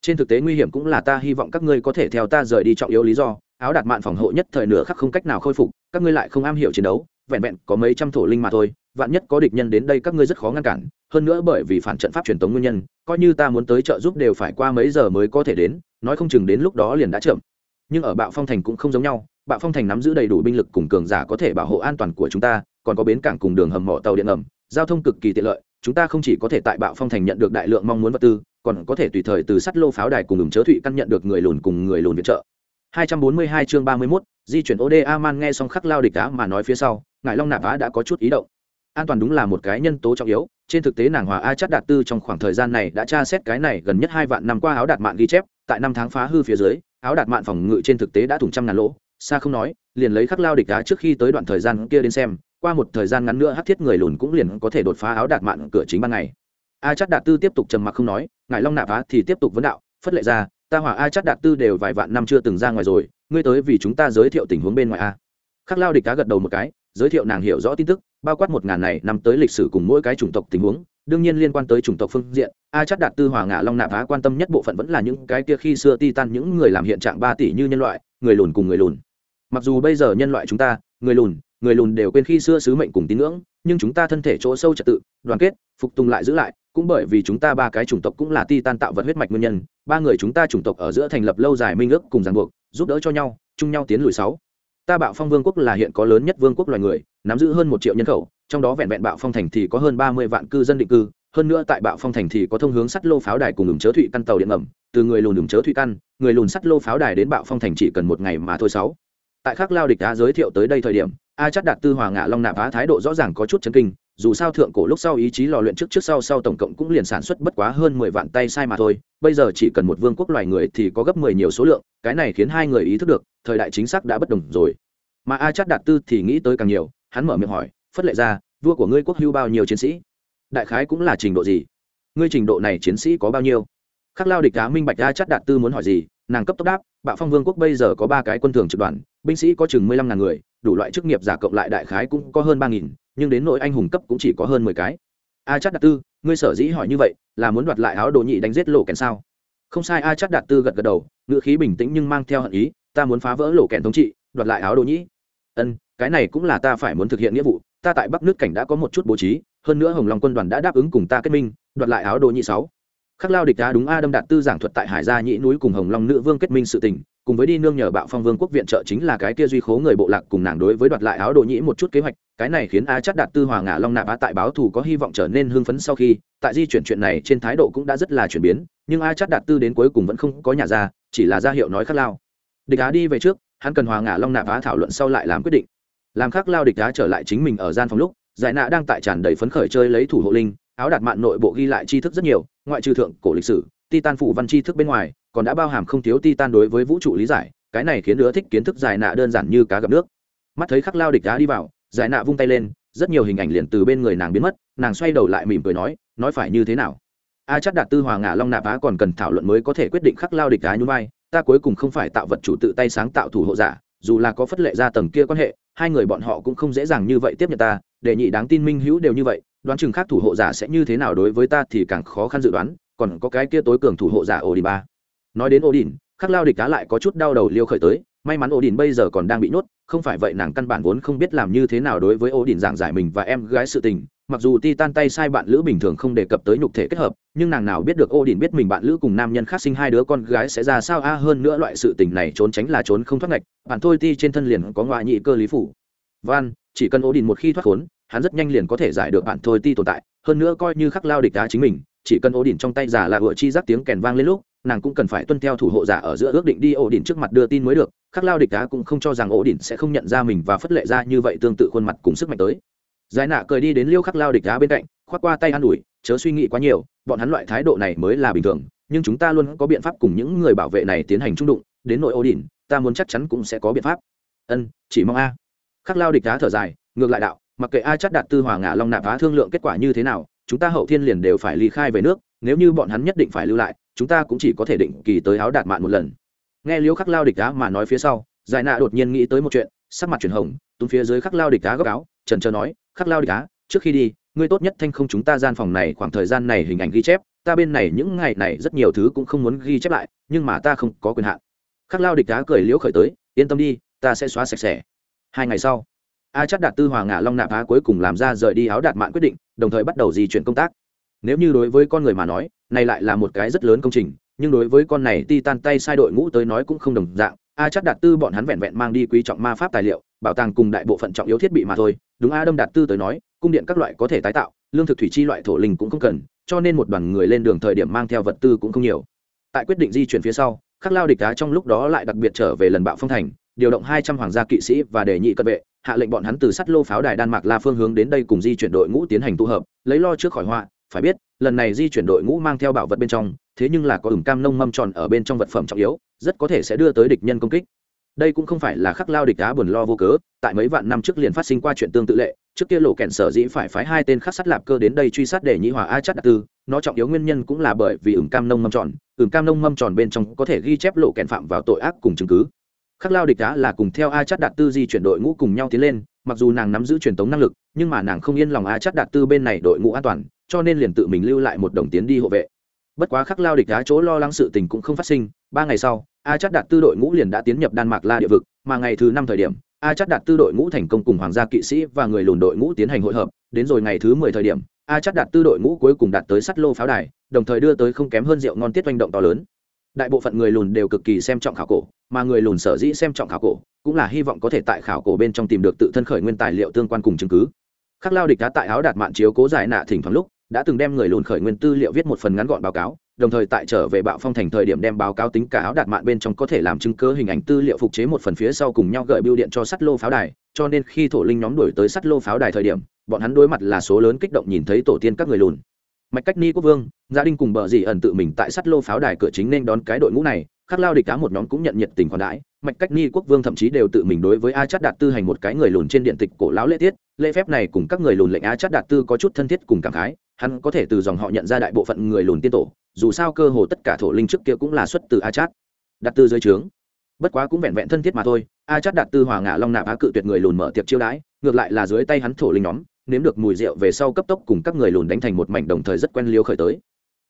Trên thực tế nguy hiểm cũng là ta hy vọng các ngươi có thể theo ta rời đi trọng yếu lý do, áo đạt mạn phòng hộ nhất thời nửa khắc không cách nào khôi phục, các ngươi lại không am hiểu chiến đấu, vẹn vẹn có mấy trăm thổ linh mà thôi vạn nhất có địch nhân đến đây các ngươi rất khó ngăn cản hơn nữa bởi vì phản trận pháp truyền tống nguyên nhân coi như ta muốn tới trợ giúp đều phải qua mấy giờ mới có thể đến nói không chừng đến lúc đó liền đã chậm. Nhưng ở bạo phong thành cũng không giống nhau bạo phong thành nắm giữ đầy đủ binh lực cùng cường giả có thể bảo hộ an toàn của chúng ta còn có bến cảng cùng đường hầm mỏ tàu điện ngầm giao thông cực kỳ tiện lợi chúng ta không chỉ có thể tại bạo phong thành nhận được đại lượng mong muốn vật tư còn có thể tùy thời từ sắt lô pháo đài cùng đường chớ thụy căn nhận được người lùn cùng người lùn viện trợ. 242 chương 31, di chuyển oda man nghe xong khắc lao địch đá mà nói phía sau ngài long nạp á đã có chút ý động an toàn đúng là một cái nhân tố trọng yếu, trên thực tế nàng hòa a chắt đạt tư trong khoảng thời gian này đã tra xét cái này gần nhất hai vạn năm qua áo đạt mạng ghi chép, tại năm tháng phá hư phía dưới, áo đạt mạng phòng ngự trên thực tế đã thủng trăm ngàn lỗ, xa không nói, liền lấy khắc lao địch đá trước khi tới đoạn thời gian kia đến xem, qua một thời gian ngắn nữa hát thiết người lùn cũng liền có thể đột phá áo đạt mạng cửa chính ban ngày. A chắt đạt tư tiếp tục trầm mặc không nói, ngài long nạp á thì tiếp tục vấn đạo, phất lệ ra, ta hỏa a chắt đạt tư đều vài vạn năm chưa từng ra ngoài rồi, ngươi tới vì chúng ta giới thiệu tình huống bên ngoài a. Khắc lao địch cá gật đầu một cái, giới thiệu nàng hiểu rõ tin tức bao quát một ngàn này năm tới lịch sử cùng mỗi cái chủng tộc tình huống, đương nhiên liên quan tới chủng tộc phương diện, a chắc đạt tư hòa ngã long nạp á quan tâm nhất bộ phận vẫn là những cái kia khi xưa ti tan những người làm hiện trạng ba tỷ như nhân loại, người lùn cùng người lùn. Mặc dù bây giờ nhân loại chúng ta, người lùn người lùn đều quên khi xưa sứ mệnh cùng tín ngưỡng, nhưng chúng ta thân thể chỗ sâu trật tự, đoàn kết, phục tùng lại giữ lại, cũng bởi vì chúng ta ba cái chủng tộc cũng là ti tan tạo vật huyết mạch nguyên nhân, ba người chúng ta chủng tộc ở giữa thành lập lâu dài minh ước cùng ràng buộc, giúp đỡ cho nhau, chung nhau tiến lùi sáu. Ta bạo phong vương quốc là hiện có lớn nhất vương quốc loài người nắm giữ hơn một triệu nhân khẩu, trong đó vẹn vẹn bạo phong thành thì có hơn ba mươi vạn cư dân định cư, hơn nữa tại bạo phong thành thì có thông hướng sắt lô pháo đài cùng đường chớ thụy căn tàu điện ngầm, từ người lùn đường chớ thụy căn, người lùn sắt lô pháo đài đến bạo phong thành chỉ cần một ngày mà thôi sáu. Tại khắc lao địch đã giới thiệu tới đây thời điểm, a chắc đạt tư hòa ngạ long nạp á thái độ rõ ràng có chút chấn kinh, dù sao thượng cổ lúc sau ý chí lò luyện trước trước sau sau tổng cộng cũng liền sản xuất bất quá hơn mười vạn tay sai mà thôi, bây giờ chỉ cần một vương quốc loài người thì có gấp mười nhiều số lượng, cái này khiến hai người ý thức được, thời đại chính xác đã bất đồng rồi. Mà a chắc đạt tư thì nghĩ tới càng nhiều hắn mở miệng hỏi, phất lệ ra vua của ngươi quốc hưu bao nhiêu chiến sĩ? Đại khái cũng là trình độ gì? Ngươi trình độ này chiến sĩ có bao nhiêu? Khắc lao địch cá minh bạch a chắt đạt tư muốn hỏi gì, nàng cấp tốc đáp, bạo phong vương quốc bây giờ có ba cái quân thường trực đoàn, binh sĩ có chừng mười lăm ngàn người, đủ loại chức nghiệp giả cộng lại đại khái cũng có hơn ba nghìn, nhưng đến nội anh hùng cấp cũng chỉ có hơn mười cái. A chắt đạt tư, ngươi sở dĩ hỏi như vậy, là muốn đoạt lại áo đồ nhị đánh giết lộ kèn sao? Không sai, a chắt đạt tư gật gật đầu, ngữ khí bình tĩnh nhưng mang theo hận ý, ta muốn phá vỡ lộ kèn thống trị, đoạt lại áo đồ nhĩ ân cái này cũng là ta phải muốn thực hiện nghĩa vụ, ta tại bắc nước cảnh đã có một chút bố trí, hơn nữa hồng long quân đoàn đã đáp ứng cùng ta kết minh, đoạt lại áo đồ nhị sáu. Khắc lao địch đá đúng a đâm đạt tư giảng thuật tại hải gia nhĩ núi cùng hồng long nữ vương kết minh sự tình, cùng với đi nương nhờ bạo phong vương quốc viện trợ chính là cái kia duy khố người bộ lạc cùng nàng đối với đoạt lại áo đồ nhĩ một chút kế hoạch, cái này khiến a chắc đạt tư hòa ngã long nạp á tại báo thù có hy vọng trở nên hưng phấn sau khi, tại di chuyển chuyện này trên thái độ cũng đã rất là chuyển biến, nhưng a chắc đạt tư đến cuối cùng vẫn không có nhà ra, chỉ là ra hiệu nói khắc lao. Địch á đi về trước, hắn cần hòa ngã long nạp á thảo luận sau lại làm quyết định làm khắc lao địch á trở lại chính mình ở gian phòng lúc, giải nạ đang tại tràn đầy phấn khởi chơi lấy thủ hộ linh, áo đạt mạn nội bộ ghi lại tri thức rất nhiều, ngoại trừ thượng cổ lịch sử, titan phụ văn tri thức bên ngoài, còn đã bao hàm không thiếu titan đối với vũ trụ lý giải, cái này khiến đứa thích kiến thức giải nạ đơn giản như cá gặp nước. Mắt thấy khắc lao địch đá đi vào, giải nạ vung tay lên, rất nhiều hình ảnh liền từ bên người nàng biến mất, nàng xoay đầu lại mỉm cười nói nói phải như thế nào? A chắc đạt tư hòa ngả long nạp á còn cần thảo luận mới có thể quyết định khắc lao địch đá nhún vai, ta cuối cùng không phải tạo vật chủ tự tay sáng tạo thủ hộ giả, dù là có phất lệ ra tầng kia quan hệ hai người bọn họ cũng không dễ dàng như vậy tiếp nhận ta, để nhị đáng tin minh hữu đều như vậy, đoán chừng khác thủ hộ giả sẽ như thế nào đối với ta thì càng khó khăn dự đoán, còn có cái kia tối cường thủ hộ giả ổ đình ba. Nói đến ổ đình khắc lao địch cá lại có chút đau đầu liêu khởi tới, may mắn ổ đình bây giờ còn đang bị nhốt, không phải vậy nàng căn bản vốn không biết làm như thế nào đối với ổ đình giảng giải mình và em gái sự tình mặc dù Titan tay sai bạn lữ bình thường không đề cập tới nhục thể kết hợp, nhưng nàng nào biết được ô đình biết mình bạn lữ cùng nam nhân khác sinh hai đứa con gái sẽ ra sao? A, hơn nữa loại sự tình này trốn tránh là trốn không thoát ngạch, bạn thôi ti trên thân liền có ngoại nhị cơ lý phủ. Van, chỉ cần ô đình một khi thoát khốn, hắn rất nhanh liền có thể giải được bạn thôi ti tồn tại, hơn nữa coi như khắc lao địch đá chính mình, chỉ cần ô đỉnh trong tay giả là ựa chi giác tiếng kèn vang lên lúc, nàng cũng cần phải tuân theo thủ hộ giả ở giữa ước định đi ổ đỉnh trước mặt đưa tin mới được, khắc lao địch đá cũng không cho rằng ổ đỉnh sẽ không nhận ra mình và phất lệ ra như vậy tương tự khuôn mặt cùng sức mạnh tới giải nạ cười đi đến liêu khắc lao địch đá bên cạnh, khoác qua tay an ủi, chớ suy nghĩ quá nhiều, bọn hắn loại thái độ này mới là bình thường, nhưng chúng ta luôn có biện pháp cùng những người bảo vệ này tiến hành trung đụng, đến nội ô đỉnh ta muốn chắc chắn cũng sẽ có biện pháp. Ân, chỉ mong a. Khắc lao địch đá thở dài, ngược lại đạo, mặc kệ ai chắc đạt tư hòa ngã long nạp á thương lượng kết quả như thế nào, chúng ta hậu thiên liền đều phải ly khai về nước, nếu như bọn hắn nhất định phải lưu lại, chúng ta cũng chỉ có thể định kỳ tới áo đạt mạn một lần. Nghe liêu khắc lao địch đá mà nói phía sau, giải nạ đột nhiên nghĩ tới một chuyện sắc mặt chuyển hồng tung phía dưới khắc lao địch cá góc áo trần trờ nói khắc lao địch cá, trước khi đi ngươi tốt nhất thanh không chúng ta gian phòng này khoảng thời gian này hình ảnh ghi chép ta bên này những ngày này rất nhiều thứ cũng không muốn ghi chép lại nhưng mà ta không có quyền hạn. Khắc lao địch cá cười liễu khởi tới yên tâm đi ta sẽ xóa sạch sẽ. Hai ngày sau a chắc đạt tư hòa ngã long nạp á cuối cùng làm ra rời đi áo đạt mạn quyết định đồng thời bắt đầu di chuyển công tác. Nếu như đối với con người mà nói này lại là một cái rất lớn công trình nhưng đối với con này ti tan tay sai đội ngũ tới nói cũng không đồng dạng a chắc đạt tư bọn hắn vẹn vẹn mang đi quý trọng ma pháp tài liệu, bảo tàng cùng đại bộ phận trọng yếu thiết bị mà thôi. Đúng a đâm đạt tư tới nói, cung điện các loại có thể tái tạo, lương thực thủy chi loại thổ linh cũng không cần, cho nên một đoàn người lên đường thời điểm mang theo vật tư cũng không nhiều. Tại quyết định di chuyển phía sau, khắc lao địch đá trong lúc đó lại đặc biệt trở về lần bạo phong thành, điều động hai trăm hoàng gia kỵ sĩ và đề nhị cận vệ, hạ lệnh bọn hắn từ sắt lô pháo đài đan mạc la phương hướng đến đây cùng di chuyển đội ngũ tiến hành tụ hợp, lấy lo trước khỏi họa, phải biết, lần này di chuyển đội ngũ mang theo bảo vật bên trong, thế nhưng là có ửng cam nông mâm tròn ở bên trong vật phẩm trọng yếu rất có thể sẽ đưa tới địch nhân công kích. Đây cũng không phải là khắc lao địch đá buồn lo vô cớ, tại mấy vạn năm trước liền phát sinh qua chuyện tương tự lệ, trước kia lộ kẹn sở dĩ phải phái hai tên khắc sắt lạp cơ đến đây truy sát để nhĩ hòa a chắc đặc tư, nó trọng yếu nguyên nhân cũng là bởi vì ửng cam nông mâm tròn, ửng cam nông mâm tròn bên trong có thể ghi chép lộ kẹn phạm vào tội ác cùng chứng cứ. Khắc lao địch đá là cùng theo a chắt đạt tư di chuyển đội ngũ cùng nhau tiến lên, mặc dù nàng nắm giữ truyền tống năng lực, nhưng mà nàng không yên lòng a chắt đạt tư bên này đội ngũ an toàn, cho nên liền tự mình lưu lại một đồng tiến đi hộ vệ. Bất quá khắc lao địch đá chỗ lo lắng sự tình cũng không phát sinh, ba ngày sau a chắt đạt tư đội ngũ liền đã tiến nhập đan mạc la địa vực, mà ngày thứ năm thời điểm, a chắt đạt tư đội ngũ thành công cùng hoàng gia kỵ sĩ và người lùn đội ngũ tiến hành hội hợp, đến rồi ngày thứ mười thời điểm, a chắt đạt tư đội ngũ cuối cùng đạt tới sắt lô pháo đài, đồng thời đưa tới không kém hơn rượu ngon tiết oanh động to lớn. Đại bộ phận người lùn đều cực kỳ xem trọng khảo cổ, mà người lùn sở dĩ xem trọng khảo cổ, cũng là hy vọng có thể tại khảo cổ bên trong tìm được tự thân khởi nguyên tài liệu tương quan cùng chứng cứ. Khắc lao địch đã tại áo đạt mạn chiếu cố giải nạ thỉnh thoảng lúc, đã từng đem người lùn khởi nguyên tư liệu viết một phần ngắn gọn báo cáo đồng thời tại trở về bạo phong thành thời điểm đem báo cáo tính cả áo đạt mạn bên trong có thể làm chứng cứ, hình ảnh tư liệu phục chế một phần phía sau cùng nhau gợi biêu điện cho sắt lô pháo đài. Cho nên khi thổ linh nhóm đuổi tới sắt lô pháo đài thời điểm, bọn hắn đối mặt là số lớn kích động nhìn thấy tổ tiên các người lùn. Mạch cách ni quốc vương, gia đình cùng bờ dì ẩn tự mình tại sắt lô pháo đài cửa chính nên đón cái đội ngũ này, khắc lao địch cá một nhóm cũng nhận nhiệt tình khoản đãi. Mạch cách ni quốc vương thậm chí đều tự mình đối với a chát đạt tư hành một cái người lùn trên điện tịch cổ lão lễ tiết. Lễ phép này cùng các người lùn lệnh a chát đạt tư có chút thân thiết cùng cảm khái. Hắn có thể từ dòng họ nhận ra đại bộ phận người lùn tiên tổ dù sao cơ hồ tất cả thổ linh trước kia cũng là xuất từ a chát đạt tư dưới trướng. Bất quá cũng vẹn vẹn thân thiết mà thôi a chát đạt tư hòa ngã long nạp á cự tuyệt người lùn mở tiệc chiêu đãi, ngược lại là dưới tay hắn thổ linh nhóm, nếm được mùi rượu về sau cấp tốc cùng các người lùn đánh thành một mảnh đồng thời rất quen liêu khởi tới.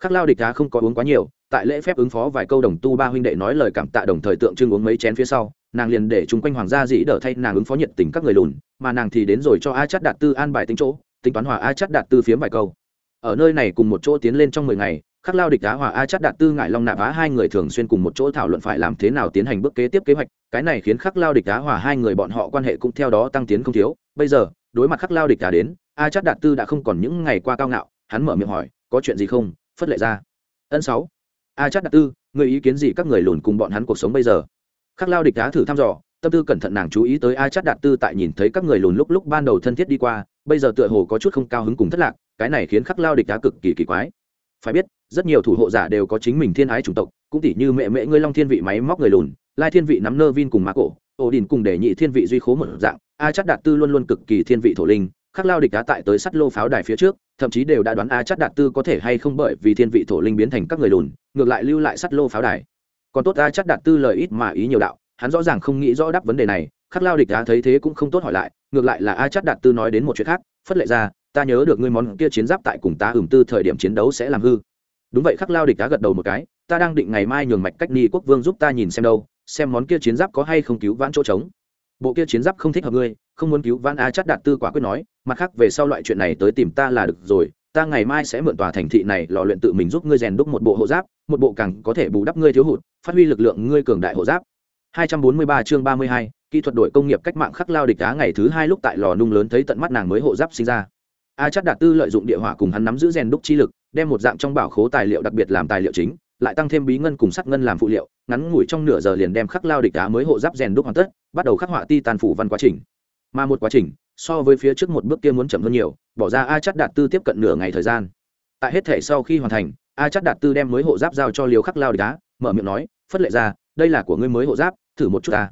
Khắc lao địch đá không có uống quá nhiều, tại lễ phép ứng phó vài câu đồng tu ba huynh đệ nói lời cảm tạ đồng thời tượng trưng uống mấy chén phía sau, nàng liền để chung quanh hoàng gia dĩ đỡ thay nàng ứng phó nhiệt tình các người lùn, mà nàng thì đến rồi cho a chát đạt tư an bài tính chỗ, tính toán hòa a chát đạt tư phiếm vài câu. Ở nơi này cùng một chỗ tiến lên trong mười ngày khắc lao địch đá hòa a chát đạt tư ngại long nạp á, hai người thường xuyên cùng một chỗ thảo luận phải làm thế nào tiến hành bước kế tiếp kế hoạch. Cái này khiến khắc lao địch đá hòa hai người bọn họ quan hệ cũng theo đó tăng tiến không thiếu. Bây giờ, đối mặt khắc lao địch đá đến, a chát đạt tư đã không còn những ngày qua cao ngạo. Hắn mở miệng hỏi, có chuyện gì không? Phất lệ ra. Ân sáu. A chát đạt tư người ý kiến gì các người lùn cùng bọn hắn cuộc sống bây giờ? Khắc lao địch đá thử thăm dò, tâm tư cẩn thận nàng chú ý tới a chát đạt tư tại nhìn thấy các người lùn lúc lúc ban đầu thân thiết đi qua. Bây giờ tựa hồ có chút không cao hứng cùng thất lạc, cái này khiến khắc lao địch đá cực kỳ kỳ quái phải biết, rất nhiều thủ hộ giả đều có chính mình thiên ái chủng tộc, cũng tỷ như mẹ mẹ ngươi long thiên vị máy móc người lùn, lai thiên vị nắm nơ vin cùng má cổ, ổ đình cùng để nhị thiên vị duy khố một dạng, a chắc đạt tư luôn luôn cực kỳ thiên vị thổ linh, khắc lao địch đá tại tới sắt lô pháo đài phía trước, thậm chí đều đã đoán a chắc đạt tư có thể hay không bởi vì thiên vị thổ linh biến thành các người lùn, ngược lại lưu lại sắt lô pháo đài. Còn tốt a chắc đạt tư lời ít mà ý nhiều đạo, hắn rõ ràng không nghĩ rõ đáp vấn đề này, khắc lao địch đá thấy thế cũng không tốt hỏi lại, ngược lại là a chắc đạt tư nói đến một chuyện khác, phất lệ ra ta nhớ được ngươi món kia chiến giáp tại cùng ta ửng tư thời điểm chiến đấu sẽ làm hư. Đúng vậy khắc lao địch đã gật đầu một cái ta đang định ngày mai nhường mạch cách ni quốc vương giúp ta nhìn xem đâu xem món kia chiến giáp có hay không cứu vãn chỗ trống. Bộ kia chiến giáp không thích hợp ngươi không muốn cứu vãn á chắc đạt tư quả quyết nói mặt khác về sau loại chuyện này tới tìm ta là được rồi ta ngày mai sẽ mượn tòa thành thị này lò luyện tự mình giúp ngươi rèn đúc một bộ hộ giáp một bộ càng có thể bù đắp ngươi thiếu hụt phát huy lực lượng ngươi cường đại hộ giáp. 243 chương 32, kỹ thuật đội công nghiệp cách mạng khắc lao địch đá ngày thứ hai lúc tại lò nung lớn thấy tận mắt nàng mới hộ giáp sinh ra a chắc đạt tư lợi dụng địa hỏa cùng hắn nắm giữ rèn đúc chi lực, đem một dạng trong bảo khố tài liệu đặc biệt làm tài liệu chính, lại tăng thêm bí ngân cùng sắt ngân làm phụ liệu, ngắn ngủi trong nửa giờ liền đem khắc lao địch đá mới hộ giáp rèn đúc hoàn tất, bắt đầu khắc họa ti tàn phủ văn quá trình. Mà một quá trình, so với phía trước một bước kia muốn chậm hơn nhiều, bỏ ra a chắc đạt tư tiếp cận nửa ngày thời gian. Tại hết thể sau khi hoàn thành, a chắc đạt tư đem mới hộ giáp giao cho liều khắc lao địch đá, mở miệng nói, phất lệ ra, đây là của ngươi mới hộ giáp, thử một chút ta.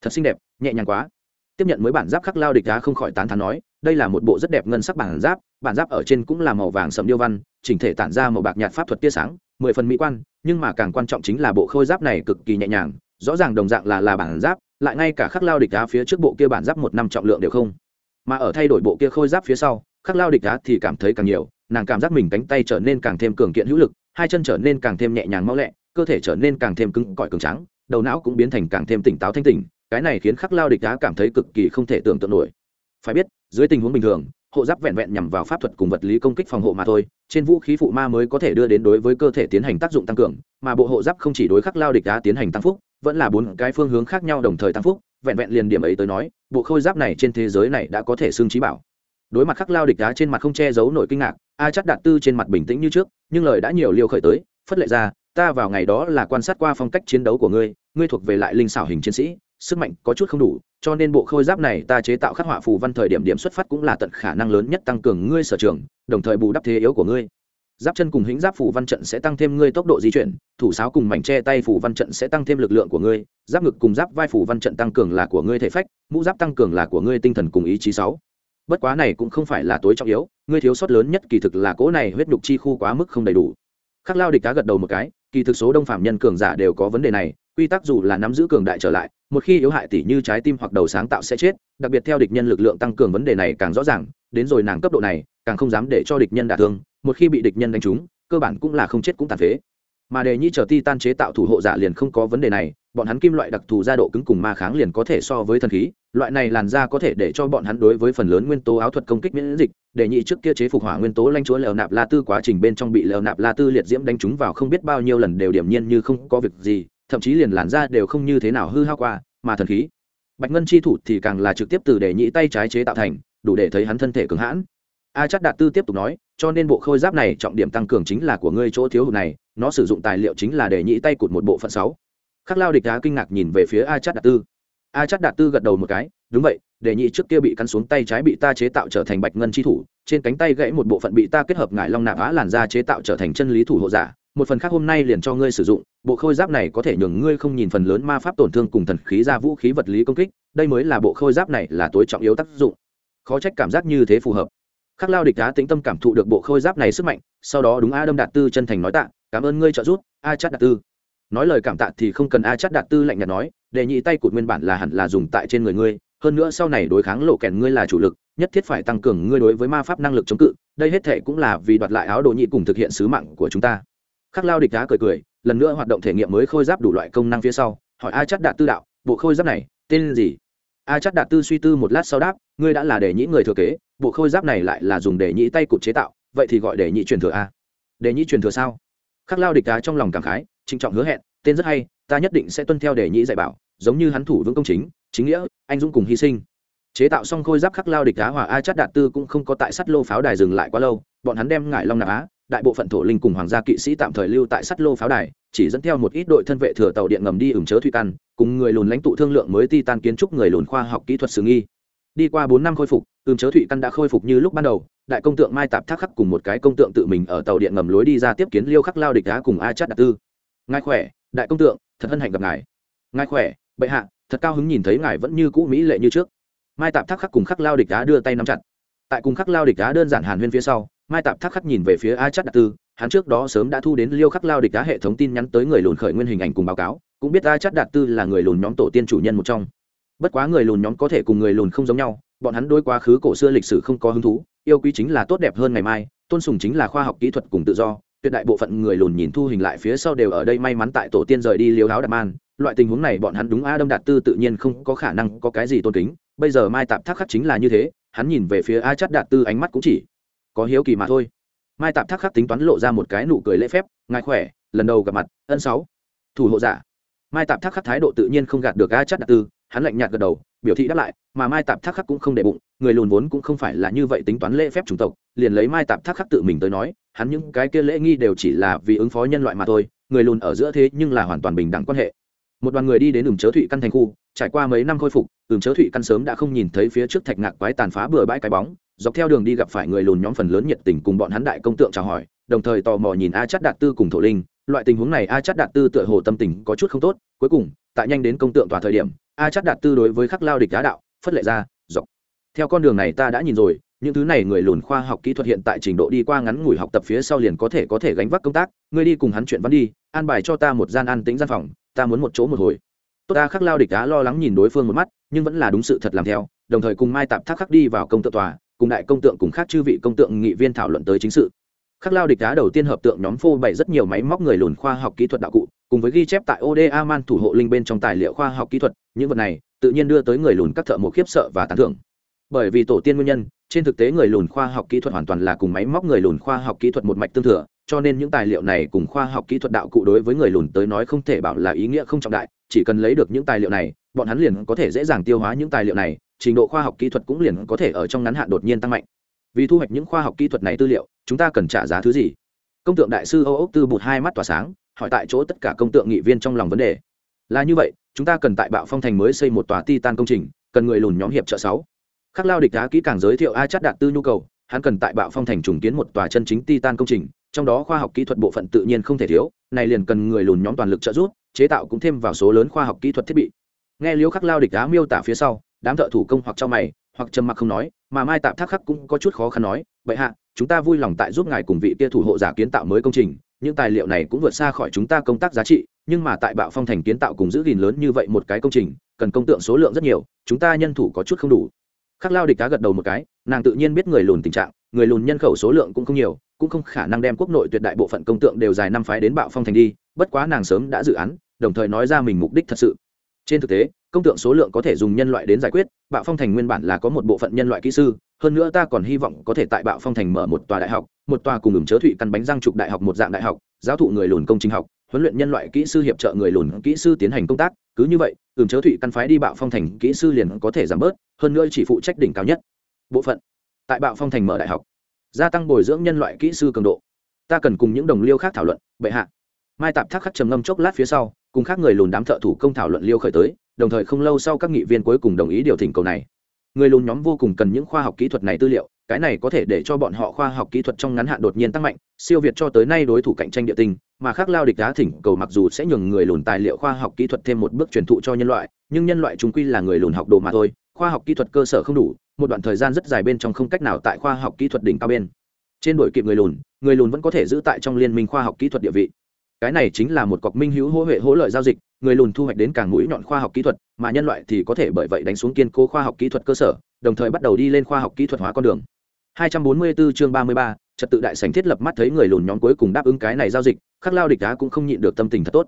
Thật xinh đẹp, nhẹ nhàng quá tiếp nhận mới bản giáp khắc lao địch đá không khỏi tán thán nói, đây là một bộ rất đẹp ngân sắc bản giáp bản giáp ở trên cũng là màu vàng sầm điêu văn, chỉnh thể tản ra màu bạc nhạt pháp thuật tia sáng, mười phần mỹ quan, nhưng mà càng quan trọng chính là bộ khôi giáp này cực kỳ nhẹ nhàng, rõ ràng đồng dạng là là bản giáp, lại ngay cả khắc lao địch đá phía trước bộ kia bản giáp một năm trọng lượng đều không. Mà ở thay đổi bộ kia khôi giáp phía sau, khắc lao địch đá thì cảm thấy càng nhiều, nàng cảm giác mình cánh tay trở nên càng thêm cường kiện hữu lực, hai chân trở nên càng thêm nhẹ nhàng mau lẹ, cơ thể trở nên càng thêm cứng cỏi cường trắng đầu não cũng biến thành càng thêm tỉnh táo thanh tỉnh cái này khiến khắc lao địch đá cảm thấy cực kỳ không thể tưởng tượng nổi. Phải biết, dưới tình huống bình thường, hộ giáp vẹn vẹn nhằm vào pháp thuật cùng vật lý công kích phòng hộ mà thôi, trên vũ khí phụ ma mới có thể đưa đến đối với cơ thể tiến hành tác dụng tăng cường, mà bộ hộ giáp không chỉ đối khắc lao địch đá tiến hành tăng phúc, vẫn là bốn cái phương hướng khác nhau đồng thời tăng phúc, vẹn vẹn liền điểm ấy tới nói, bộ khôi giáp này trên thế giới này đã có thể xưng trí bảo. Đối mặt khắc lao địch đá trên mặt không che giấu nổi kinh ngạc, a chắc đạt tư trên mặt bình tĩnh như trước, nhưng lời đã nhiều liều khởi tới, phất lệ ra, ta vào ngày đó là quan sát qua phong cách chiến đấu của ngươi ngươi thuộc về lại linh xảo hình chiến sĩ sức mạnh có chút không đủ, cho nên bộ khôi giáp này ta chế tạo khắc họa phù văn thời điểm điểm xuất phát cũng là tận khả năng lớn nhất tăng cường ngươi sở trường, đồng thời bù đắp thế yếu của ngươi. Giáp chân cùng hính giáp phù văn trận sẽ tăng thêm ngươi tốc độ di chuyển, thủ sáo cùng mảnh che tay phù văn trận sẽ tăng thêm lực lượng của ngươi, giáp ngực cùng giáp vai phù văn trận tăng cường là của ngươi thể phách, mũ giáp tăng cường là của ngươi tinh thần cùng ý chí sáu. Bất quá này cũng không phải là tối trọng yếu, ngươi thiếu sót lớn nhất kỳ thực là cỗ này huyết nhục chi khu quá mức không đầy đủ. Khắc lao địch cá gật đầu một cái, kỳ thực số đông phạm nhân cường giả đều có vấn đề này, quy tắc dù là nắm giữ cường đại trở lại một khi yếu hại tỷ như trái tim hoặc đầu sáng tạo sẽ chết, đặc biệt theo địch nhân lực lượng tăng cường vấn đề này càng rõ ràng, đến rồi nàng cấp độ này, càng không dám để cho địch nhân đả thương, một khi bị địch nhân đánh trúng, cơ bản cũng là không chết cũng tàn phế. Mà đề nhi chờ ti tan chế tạo thủ hộ giả liền không có vấn đề này, bọn hắn kim loại đặc thù gia độ cứng cùng ma kháng liền có thể so với thần khí, loại này làn da có thể để cho bọn hắn đối với phần lớn nguyên tố áo thuật công kích miễn dịch đề nhị trước kia chế phục hỏa nguyên tố lanh chúa lèo nạp la tư quá trình bên trong bị lèo nạp la tư liệt diễm đánh trúng vào không biết bao nhiêu lần đều điểm nhiên như không có việc gì thậm chí liền làn da đều không như thế nào hư hao qua, mà thần khí. Bạch ngân chi thủ thì càng là trực tiếp từ để nhị tay trái chế tạo thành, đủ để thấy hắn thân thể cứng hãn. A chắc đạt tư tiếp tục nói, cho nên bộ khôi giáp này trọng điểm tăng cường chính là của ngươi chỗ thiếu hụt này, nó sử dụng tài liệu chính là để nhĩ tay cụt một bộ phận sáu. Khắc lao địch đá kinh ngạc nhìn về phía a chắc đạt tư. A chắc đạt tư gật đầu một cái, đúng vậy, để nhị trước kia bị cắn xuống tay trái bị ta chế tạo trở thành bạch ngân chi thủ, trên cánh tay gãy một bộ phận bị ta kết hợp ngải long nạp á làn da chế tạo trở thành chân lý thủ hộ giả một phần khác hôm nay liền cho ngươi sử dụng, bộ khôi giáp này có thể nhường ngươi không nhìn phần lớn ma pháp tổn thương cùng thần khí ra vũ khí vật lý công kích, đây mới là bộ khôi giáp này là tối trọng yếu tác dụng. Khó trách cảm giác như thế phù hợp. Khắc lao địch đá tĩnh tâm cảm thụ được bộ khôi giáp này sức mạnh, sau đó đúng a đâm đạt tư chân thành nói tạ, cảm ơn ngươi trợ giúp, a chát đạt tư. Nói lời cảm tạ thì không cần a chát đạt tư lạnh nhạt nói, đề nhị tay cụt nguyên bản là hẳn là dùng tại trên người ngươi, hơn nữa sau này đối kháng lộ kèn ngươi là chủ lực, nhất thiết phải tăng cường ngươi đối với ma pháp năng lực chống cự, đây hết thệ cũng là vì đoạt lại áo đồ nhị cùng thực hiện sứ mạng của chúng ta khắc lao địch đá cười cười, lần nữa hoạt động thể nghiệm mới khôi giáp đủ loại công năng phía sau, hỏi a chát đạt tư đạo, bộ khôi giáp này, tên gì? A chát đạt tư suy tư một lát sau đáp, ngươi đã là đề nhị người thừa kế, bộ khôi giáp này lại là dùng để nhị tay cụt chế tạo, vậy thì gọi để nhị truyền thừa a. Để nhị truyền thừa sao? Khắc lao địch đá trong lòng cảm khái, trịnh trọng hứa hẹn, tên rất hay, ta nhất định sẽ tuân theo để nhị dạy bảo, giống như hắn thủ vững công chính chính nghĩa, anh dũng cùng hy sinh. Chế tạo xong khôi giáp khắc lao địch đá hòa a chát đạt tư cũng không có tại sắt lô pháo đài dừng lại quá lâu, bọn hắn đem ngải long nạp á đại bộ phận thổ linh cùng hoàng gia kỵ sĩ tạm thời lưu tại sắt lô pháo đài, chỉ dẫn theo một ít đội thân vệ thừa tàu điện ngầm đi ửng chớ thủy căn, cùng người lùn lãnh tụ thương lượng mới ti tan kiến trúc người lùn khoa học kỹ thuật sử nghi. Đi qua bốn năm khôi phục ửng chớ thủy căn đã khôi phục như lúc ban đầu, đại công tượng mai tạp thác khắc cùng một cái công tượng tự mình ở tàu điện ngầm lối đi ra tiếp kiến liêu khắc lao địch đá cùng a chát đạt tư. Ngài khỏe, đại công tượng, thật hân hạnh gặp ngài. Ngài khỏe, bệ hạ, thật cao hứng nhìn thấy ngài vẫn như cũ mỹ lệ như trước. Mai tạp thác khắc cùng khắc lao địch đá đưa tay nắm chặt. Tại cùng khắc lao địch đá đơn giản hàn huyên phía sau mai tạp thác khắc nhìn về phía a chát đạt tư, hắn trước đó sớm đã thu đến liêu khắc lao địch đá hệ thống tin nhắn tới người lùn khởi nguyên hình ảnh cùng báo cáo, cũng biết a chát đạt tư là người lùn nhóm tổ tiên chủ nhân một trong. Bất quá người lùn nhóm có thể cùng người lùn không giống nhau, bọn hắn đôi quá khứ cổ xưa lịch sử không có hứng thú, yêu quý chính là tốt đẹp hơn ngày mai, tôn sùng chính là khoa học kỹ thuật cùng tự do, tuyệt đại bộ phận người lùn nhìn thu hình lại phía sau đều ở đây may mắn tại tổ tiên rời đi liêu áo đạt man, loại tình huống này bọn hắn đúng a đâm đạt tư tự nhiên không có khả năng có cái gì tôn kính, bây giờ mai tạp thác khắc chính là như thế, hắn nhìn về phía a chắt đạt tư ánh mắt cũng chỉ có hiếu kỳ mà thôi. Mai tạp thác khắc tính toán lộ ra một cái nụ cười lễ phép, ngài khỏe, lần đầu gặp mặt, ân sáu. Thủ hộ giả. Mai tạp thác khắc thái độ tự nhiên không gạt được a chắt đạt tư, hắn lạnh nhạt gật đầu, biểu thị đáp lại, mà mai tạp thác khắc cũng không để bụng, người lùn vốn cũng không phải là như vậy tính toán lễ phép chủng tộc, liền lấy mai tạp thác khắc tự mình tới nói, hắn những cái kia lễ nghi đều chỉ là vì ứng phó nhân loại mà thôi, người lùn ở giữa thế nhưng là hoàn toàn bình đẳng quan hệ. Một đoàn người đi đến đường chớ thụy căn thành khu, trải qua mấy năm khôi phục đường chớ thụy căn sớm đã không nhìn thấy phía trước thạch ngạc quái tàn phá bừa bãi cái bóng dọc theo đường đi gặp phải người lùn nhóm phần lớn nhiệt tình cùng bọn hắn đại công tượng chào hỏi, đồng thời tò mò nhìn a chắt đạt tư cùng thổ linh. Loại tình huống này a chắt đạt tư tựa hồ tâm tình có chút không tốt. Cuối cùng, tại nhanh đến công tượng tòa thời điểm, a chắt đạt tư đối với khắc lao địch đá đạo, phất lệ ra, dọc, theo con đường này ta đã nhìn rồi, những thứ này người lùn khoa học kỹ thuật hiện tại trình độ đi qua ngắn ngủi học tập phía sau liền có thể có thể gánh vác công tác. Ngươi đi cùng hắn chuyện văn đi, an bài cho ta một gian an tĩnh gian phòng, ta muốn một chỗ một hồi. Tốt ta, khắc lao địch đá lo lắng nhìn đối phương một mắt, nhưng vẫn là đúng sự thật làm theo, đồng thời cùng mai tạp thác khắc đi vào công tượng tòa cùng đại công tượng cùng khác chư vị công tượng nghị viên thảo luận tới chính sự. Khắc lao địch đá đầu tiên hợp tượng nhóm phô bày rất nhiều máy móc người lùn khoa học kỹ thuật đạo cụ, cùng với ghi chép tại oda man thủ hộ linh bên trong tài liệu khoa học kỹ thuật, những vật này tự nhiên đưa tới người lùn các thợ một khiếp sợ và tán thưởng. Bởi vì tổ tiên nguyên nhân, trên thực tế người lùn khoa học kỹ thuật hoàn toàn là cùng máy móc người lùn khoa học kỹ thuật một mạch tương thừa, cho nên những tài liệu này cùng khoa học kỹ thuật đạo cụ đối với người lùn tới nói không thể bảo là ý nghĩa không trọng đại, chỉ cần lấy được những tài liệu này, bọn hắn liền có thể dễ dàng tiêu hóa những tài liệu này trình độ khoa học kỹ thuật cũng liền có thể ở trong ngắn hạn đột nhiên tăng mạnh. Vì thu hoạch những khoa học kỹ thuật này tư liệu, chúng ta cần trả giá thứ gì? Công tượng đại sư âu ốc tư bụt hai mắt tỏa sáng, hỏi tại chỗ tất cả công tượng nghị viên trong lòng vấn đề. Là như vậy, chúng ta cần tại bạo phong thành mới xây một tòa ti tan công trình, cần người lùn nhóm hiệp trợ sáu. Khắc lao địch đá kỹ càng giới thiệu a chát đạt tư nhu cầu, hắn cần tại bạo phong thành trùng kiến một tòa chân chính ti tan công trình, trong đó khoa học kỹ thuật bộ phận tự nhiên không thể thiếu, này liền cần người lùn nhóm toàn lực trợ giúp, chế tạo cũng thêm vào số lớn khoa học kỹ thuật thiết bị. Nghe liễu khắc lao địch đá miêu tả phía sau đám thợ thủ công hoặc cho mày, hoặc trầm mặc không nói, mà mai tạm thác khắc cũng có chút khó khăn nói vậy hạ, chúng ta vui lòng tại giúp ngài cùng vị kia thủ hộ giả kiến tạo mới công trình, những tài liệu này cũng vượt xa khỏi chúng ta công tác giá trị, nhưng mà tại bạo phong thành kiến tạo cùng giữ gìn lớn như vậy một cái công trình, cần công tượng số lượng rất nhiều, chúng ta nhân thủ có chút không đủ. Khắc lao địch cá gật đầu một cái, nàng tự nhiên biết người lùn tình trạng, người lùn nhân khẩu số lượng cũng không nhiều, cũng không khả năng đem quốc nội tuyệt đại bộ phận công tượng đều dài năm phái đến bạo phong thành đi, bất quá nàng sớm đã dự án, đồng thời nói ra mình mục đích thật sự. Trên thực tế công tượng số lượng có thể dùng nhân loại đến giải quyết, bạo phong thành nguyên bản là có một bộ phận nhân loại kỹ sư, hơn nữa ta còn hy vọng có thể tại bạo phong thành mở một tòa đại học, một tòa cùng ứng chớ thụy căn bánh răng trục đại học một dạng đại học, giáo thụ người lùn công trình học, huấn luyện nhân loại kỹ sư hiệp trợ người lùn kỹ sư tiến hành công tác, cứ như vậy ứng chớ thụy căn phái đi bạo phong thành kỹ sư liền có thể giảm bớt, hơn nữa chỉ phụ trách đỉnh cao nhất. Bộ phận, tại bạo phong thành mở đại học, gia tăng bồi dưỡng nhân loại kỹ sư cường độ. Ta cần cùng những đồng liêu khác thảo luận, bệ hạ mai tạp thác khắc trầm ngâm chốc lát phía sau, cùng khác người lùn đám thợ thủ công thảo luận liêu khởi tới, đồng thời không lâu sau các nghị viên cuối cùng đồng ý điều thỉnh cầu này. Người lùn nhóm vô cùng cần những khoa học kỹ thuật này tư liệu, cái này có thể để cho bọn họ khoa học kỹ thuật trong ngắn hạn đột nhiên tăng mạnh, siêu việt cho tới nay đối thủ cạnh tranh địa tinh, mà khác lao địch đá thỉnh cầu mặc dù sẽ nhường người lùn tài liệu khoa học kỹ thuật thêm một bước truyền thụ cho nhân loại, nhưng nhân loại chúng quy là người lùn học đồ mà thôi, khoa học kỹ thuật cơ sở không đủ, một đoạn thời gian rất dài bên trong không cách nào tại khoa học kỹ thuật đỉnh cao bên. Trên đổi kịp người lùn người lùn vẫn có thể giữ tại trong liên minh khoa học kỹ thuật địa vị cái này chính là một cọc minh hữu hỗ huệ hỗ lợi giao dịch người lùn thu hoạch đến càng mũi nhọn khoa học kỹ thuật mà nhân loại thì có thể bởi vậy đánh xuống kiên cố khoa học kỹ thuật cơ sở đồng thời bắt đầu đi lên khoa học kỹ thuật hóa con đường. 244 chương 33, trật tự đại sảnh thiết lập mắt thấy người lùn nhóm cuối cùng đáp ứng cái này giao dịch khắc lao địch đá cũng không nhịn được tâm tình thật tốt.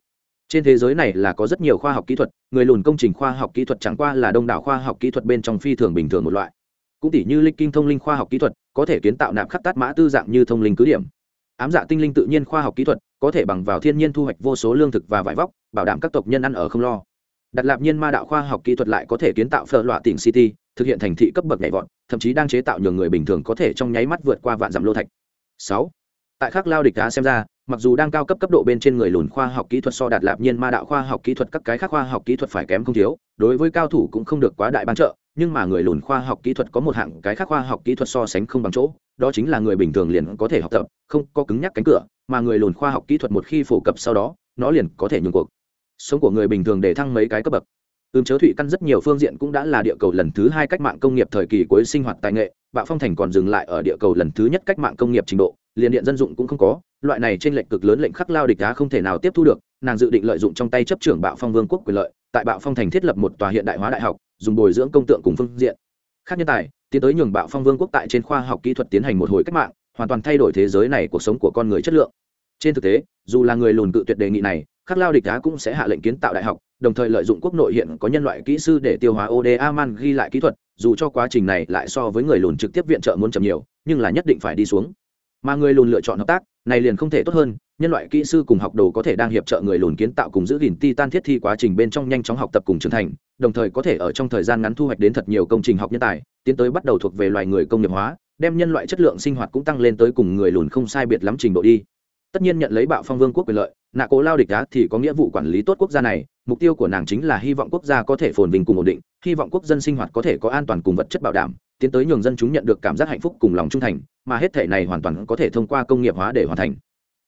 Trên thế giới này là có rất nhiều khoa học kỹ thuật người lùn công trình khoa học kỹ thuật chẳng qua là đông đảo khoa học kỹ thuật bên trong phi thường bình thường một loại. Cũng tỷ như linh kinh thông linh khoa học kỹ thuật có thể kiến tạo nạp khắc tát mã tư dạng như thông linh cứ điểm. Ám dạ tinh linh tự nhiên khoa học kỹ thuật có thể bằng vào thiên nhiên thu hoạch vô số lương thực và vải vóc, bảo đảm các tộc nhân ăn ở không lo. Đặt lạp nhiên ma đạo khoa học kỹ thuật lại có thể kiến tạo phở loạ tỉnh city, thực hiện thành thị cấp bậc nhảy vọt, thậm chí đang chế tạo nhường người bình thường có thể trong nháy mắt vượt qua vạn dặm lô thạch. Sáu, tại khắc lao địch đá xem ra, mặc dù đang cao cấp cấp độ bên trên người lùn khoa học kỹ thuật so đạt lạp nhiên ma đạo khoa học kỹ thuật các cái khác khoa học kỹ thuật phải kém không thiếu, đối với cao thủ cũng không được quá đại ban trợ, nhưng mà người lùn khoa học kỹ thuật có một hạng cái khác khoa học kỹ thuật so sánh không bằng chỗ, đó chính là người bình thường liền có thể học tập, không có cứng nhắc cánh cửa mà người lùn khoa học kỹ thuật một khi phổ cập sau đó, nó liền có thể nhường cuộc. Sống của người bình thường để thăng mấy cái cấp bậc. Ưm chớ thụy căn rất nhiều phương diện cũng đã là địa cầu lần thứ hai cách mạng công nghiệp thời kỳ cuối sinh hoạt tài nghệ, bạo phong thành còn dừng lại ở địa cầu lần thứ nhất cách mạng công nghiệp trình độ, liền điện dân dụng cũng không có, loại này trên lệnh cực lớn lệnh khắc lao địch đá không thể nào tiếp thu được, nàng dự định lợi dụng trong tay chấp trưởng bạo phong vương quốc quyền lợi, tại bạo phong thành thiết lập một tòa hiện đại hóa đại học, dùng bồi dưỡng công tượng cùng phương diện. Khác nhân tài, tiến tới nhường bạo phong vương quốc tại trên khoa học kỹ thuật tiến hành một hồi cách mạng hoàn toàn thay đổi thế giới này cuộc sống của con người chất lượng. Trên thực tế, dù là người lùn cự tuyệt đề nghị này, khắc lao địch đá cũng sẽ hạ lệnh kiến tạo đại học, đồng thời lợi dụng quốc nội hiện có nhân loại kỹ sư để tiêu hóa oda man ghi lại kỹ thuật, dù cho quá trình này lại so với người lùn trực tiếp viện trợ muốn chậm nhiều, nhưng là nhất định phải đi xuống. Mà người lùn lựa chọn hợp tác, này liền không thể tốt hơn, nhân loại kỹ sư cùng học đồ có thể đang hiệp trợ người lùn kiến tạo cùng giữ gìn titan thiết thi quá trình bên trong nhanh chóng học tập cùng trưởng thành, đồng thời có thể ở trong thời gian ngắn thu hoạch đến thật nhiều công trình học nhân tài, tiến tới bắt đầu thuộc về loài người công nghiệp hóa đem nhân loại chất lượng sinh hoạt cũng tăng lên tới cùng người lùn không sai biệt lắm trình độ đi. Tất nhiên nhận lấy bạo phong vương quốc quyền lợi, nạ cố lao địch đá thì có nghĩa vụ quản lý tốt quốc gia này, mục tiêu của nàng chính là hy vọng quốc gia có thể phồn vinh cùng ổn định, hy vọng quốc dân sinh hoạt có thể có an toàn cùng vật chất bảo đảm, tiến tới nhường dân chúng nhận được cảm giác hạnh phúc cùng lòng trung thành, mà hết thể này hoàn toàn có thể thông qua công nghiệp hóa để hoàn thành.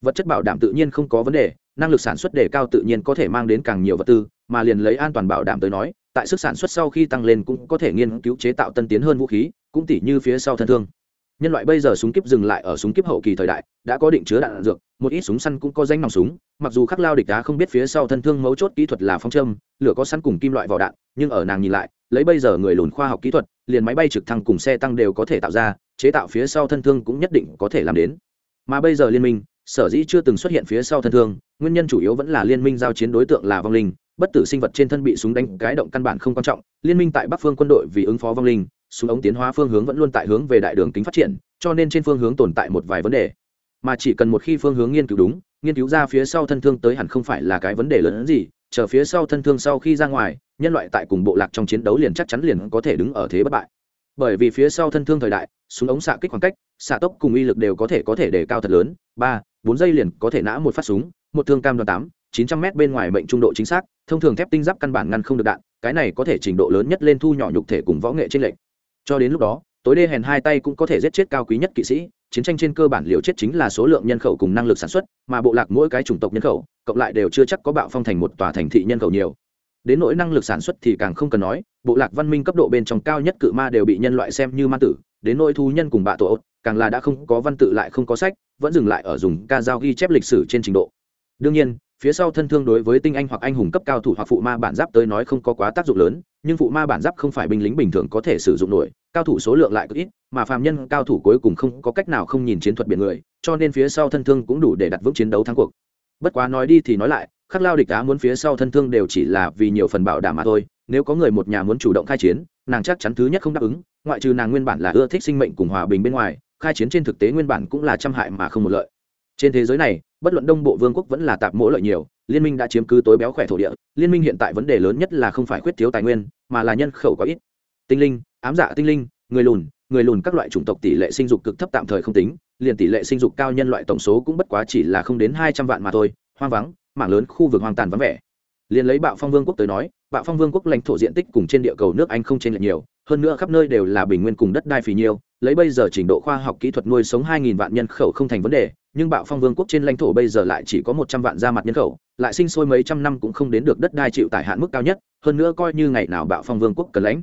Vật chất bảo đảm tự nhiên không có vấn đề, năng lực sản xuất đề cao tự nhiên có thể mang đến càng nhiều vật tư, mà liền lấy an toàn bảo đảm tới nói, tại sức sản xuất sau khi tăng lên cũng có thể nghiên cứu chế tạo tân tiến hơn vũ khí cũng tỉ như phía sau thân thương. Nhân loại bây giờ súng kíp dừng lại ở súng kíp hậu kỳ thời đại đã có định chứa đạn, đạn dược một ít súng săn cũng có danh nòng súng mặc dù khắc lao địch đá không biết phía sau thân thương mấu chốt kỹ thuật là phong châm lửa có săn cùng kim loại vỏ đạn nhưng ở nàng nhìn lại lấy bây giờ người lùn khoa học kỹ thuật liền máy bay trực thăng cùng xe tăng đều có thể tạo ra chế tạo phía sau thân thương cũng nhất định có thể làm đến. Mà bây giờ liên minh sở dĩ chưa từng xuất hiện phía sau thân thương nguyên nhân chủ yếu vẫn là liên minh giao chiến đối tượng là vong linh bất tử sinh vật trên thân bị súng đánh cái động căn bản không quan trọng liên minh tại bắc phương quân đội vì ứng phó vong linh súng ống tiến hóa phương hướng vẫn luôn tại hướng về đại đường kính phát triển, cho nên trên phương hướng tồn tại một vài vấn đề. Mà chỉ cần một khi phương hướng nghiên cứu đúng, nghiên cứu ra phía sau thân thương tới hẳn không phải là cái vấn đề lớn hơn gì, chờ phía sau thân thương sau khi ra ngoài, nhân loại tại cùng bộ lạc trong chiến đấu liền chắc chắn liền có thể đứng ở thế bất bại. Bởi vì phía sau thân thương thời đại, súng ống xạ kích khoảng cách, xạ tốc cùng uy lực đều có thể có thể đề cao thật lớn. Ba, bốn giây liền có thể nã một phát súng, một thương cam đoàn tám, chín trăm m bên ngoài mệnh trung độ chính xác, thông thường thép tinh giáp căn bản ngăn không được đạn, cái này có thể trình độ lớn nhất lên thu nhỏ nhục thể cùng võ nghệ trên lệnh cho đến lúc đó, tối đê hèn hai tay cũng có thể giết chết cao quý nhất kỵ sĩ, chiến tranh trên cơ bản liều chết chính là số lượng nhân khẩu cùng năng lực sản xuất, mà bộ lạc mỗi cái chủng tộc nhân khẩu, cộng lại đều chưa chắc có bạo phong thành một tòa thành thị nhân khẩu nhiều. Đến nỗi năng lực sản xuất thì càng không cần nói, bộ lạc văn minh cấp độ bên trong cao nhất cự ma đều bị nhân loại xem như ma tử, đến nỗi thú nhân cùng bạ tổ ốt, càng là đã không có văn tự lại không có sách, vẫn dừng lại ở dùng ca dao ghi chép lịch sử trên trình độ. Đương nhiên phía sau thân thương đối với tinh anh hoặc anh hùng cấp cao thủ hoặc phụ ma bản giáp tới nói không có quá tác dụng lớn, nhưng phụ ma bản giáp không phải binh lính bình thường có thể sử dụng nổi, cao thủ số lượng lại cực ít, mà phàm nhân cao thủ cuối cùng không có cách nào không nhìn chiến thuật biển người, cho nên phía sau thân thương cũng đủ để đặt vững chiến đấu thắng cuộc. Bất quá nói đi thì nói lại, khắc lao địch đá muốn phía sau thân thương đều chỉ là vì nhiều phần bảo đảm mà thôi, nếu có người một nhà muốn chủ động khai chiến, nàng chắc chắn thứ nhất không đáp ứng, ngoại trừ nàng nguyên bản là ưa thích sinh mệnh cùng hòa bình bên ngoài, khai chiến trên thực tế nguyên bản cũng là trăm hại mà không một lợi. Trên thế giới này bất luận đông bộ vương quốc vẫn là tạp mỗi lợi nhiều, liên minh đã chiếm cứ tối béo khỏe thổ địa, liên minh hiện tại vấn đề lớn nhất là không phải khuyết thiếu tài nguyên, mà là nhân khẩu có ít. Tinh linh, ám dạ tinh linh, người lùn người lùn các loại chủng tộc tỷ lệ sinh dục cực thấp tạm thời không tính, liền tỷ lệ sinh dục cao nhân loại tổng số cũng bất quá chỉ là không đến hai trăm vạn mà thôi, hoang vắng, mảng lớn khu vực hoang tàn vắng vẻ. Liền lấy bạo phong vương quốc tới nói, bạo phong vương quốc lãnh thổ diện tích cùng trên địa cầu nước anh không trên lệch nhiều, hơn nữa khắp nơi đều là bình nguyên cùng đất đai phì nhiêu lấy bây giờ trình độ khoa học kỹ thuật nuôi sống hai nghìn vạn nhân khẩu không thành vấn đề, nhưng bạo phong vương quốc trên lãnh thổ bây giờ lại chỉ có một trăm vạn ra mặt nhân khẩu, lại sinh sôi mấy trăm năm cũng không đến được đất đai chịu tải hạn mức cao nhất, hơn nữa coi như ngày nào bạo phong vương quốc cần lãnh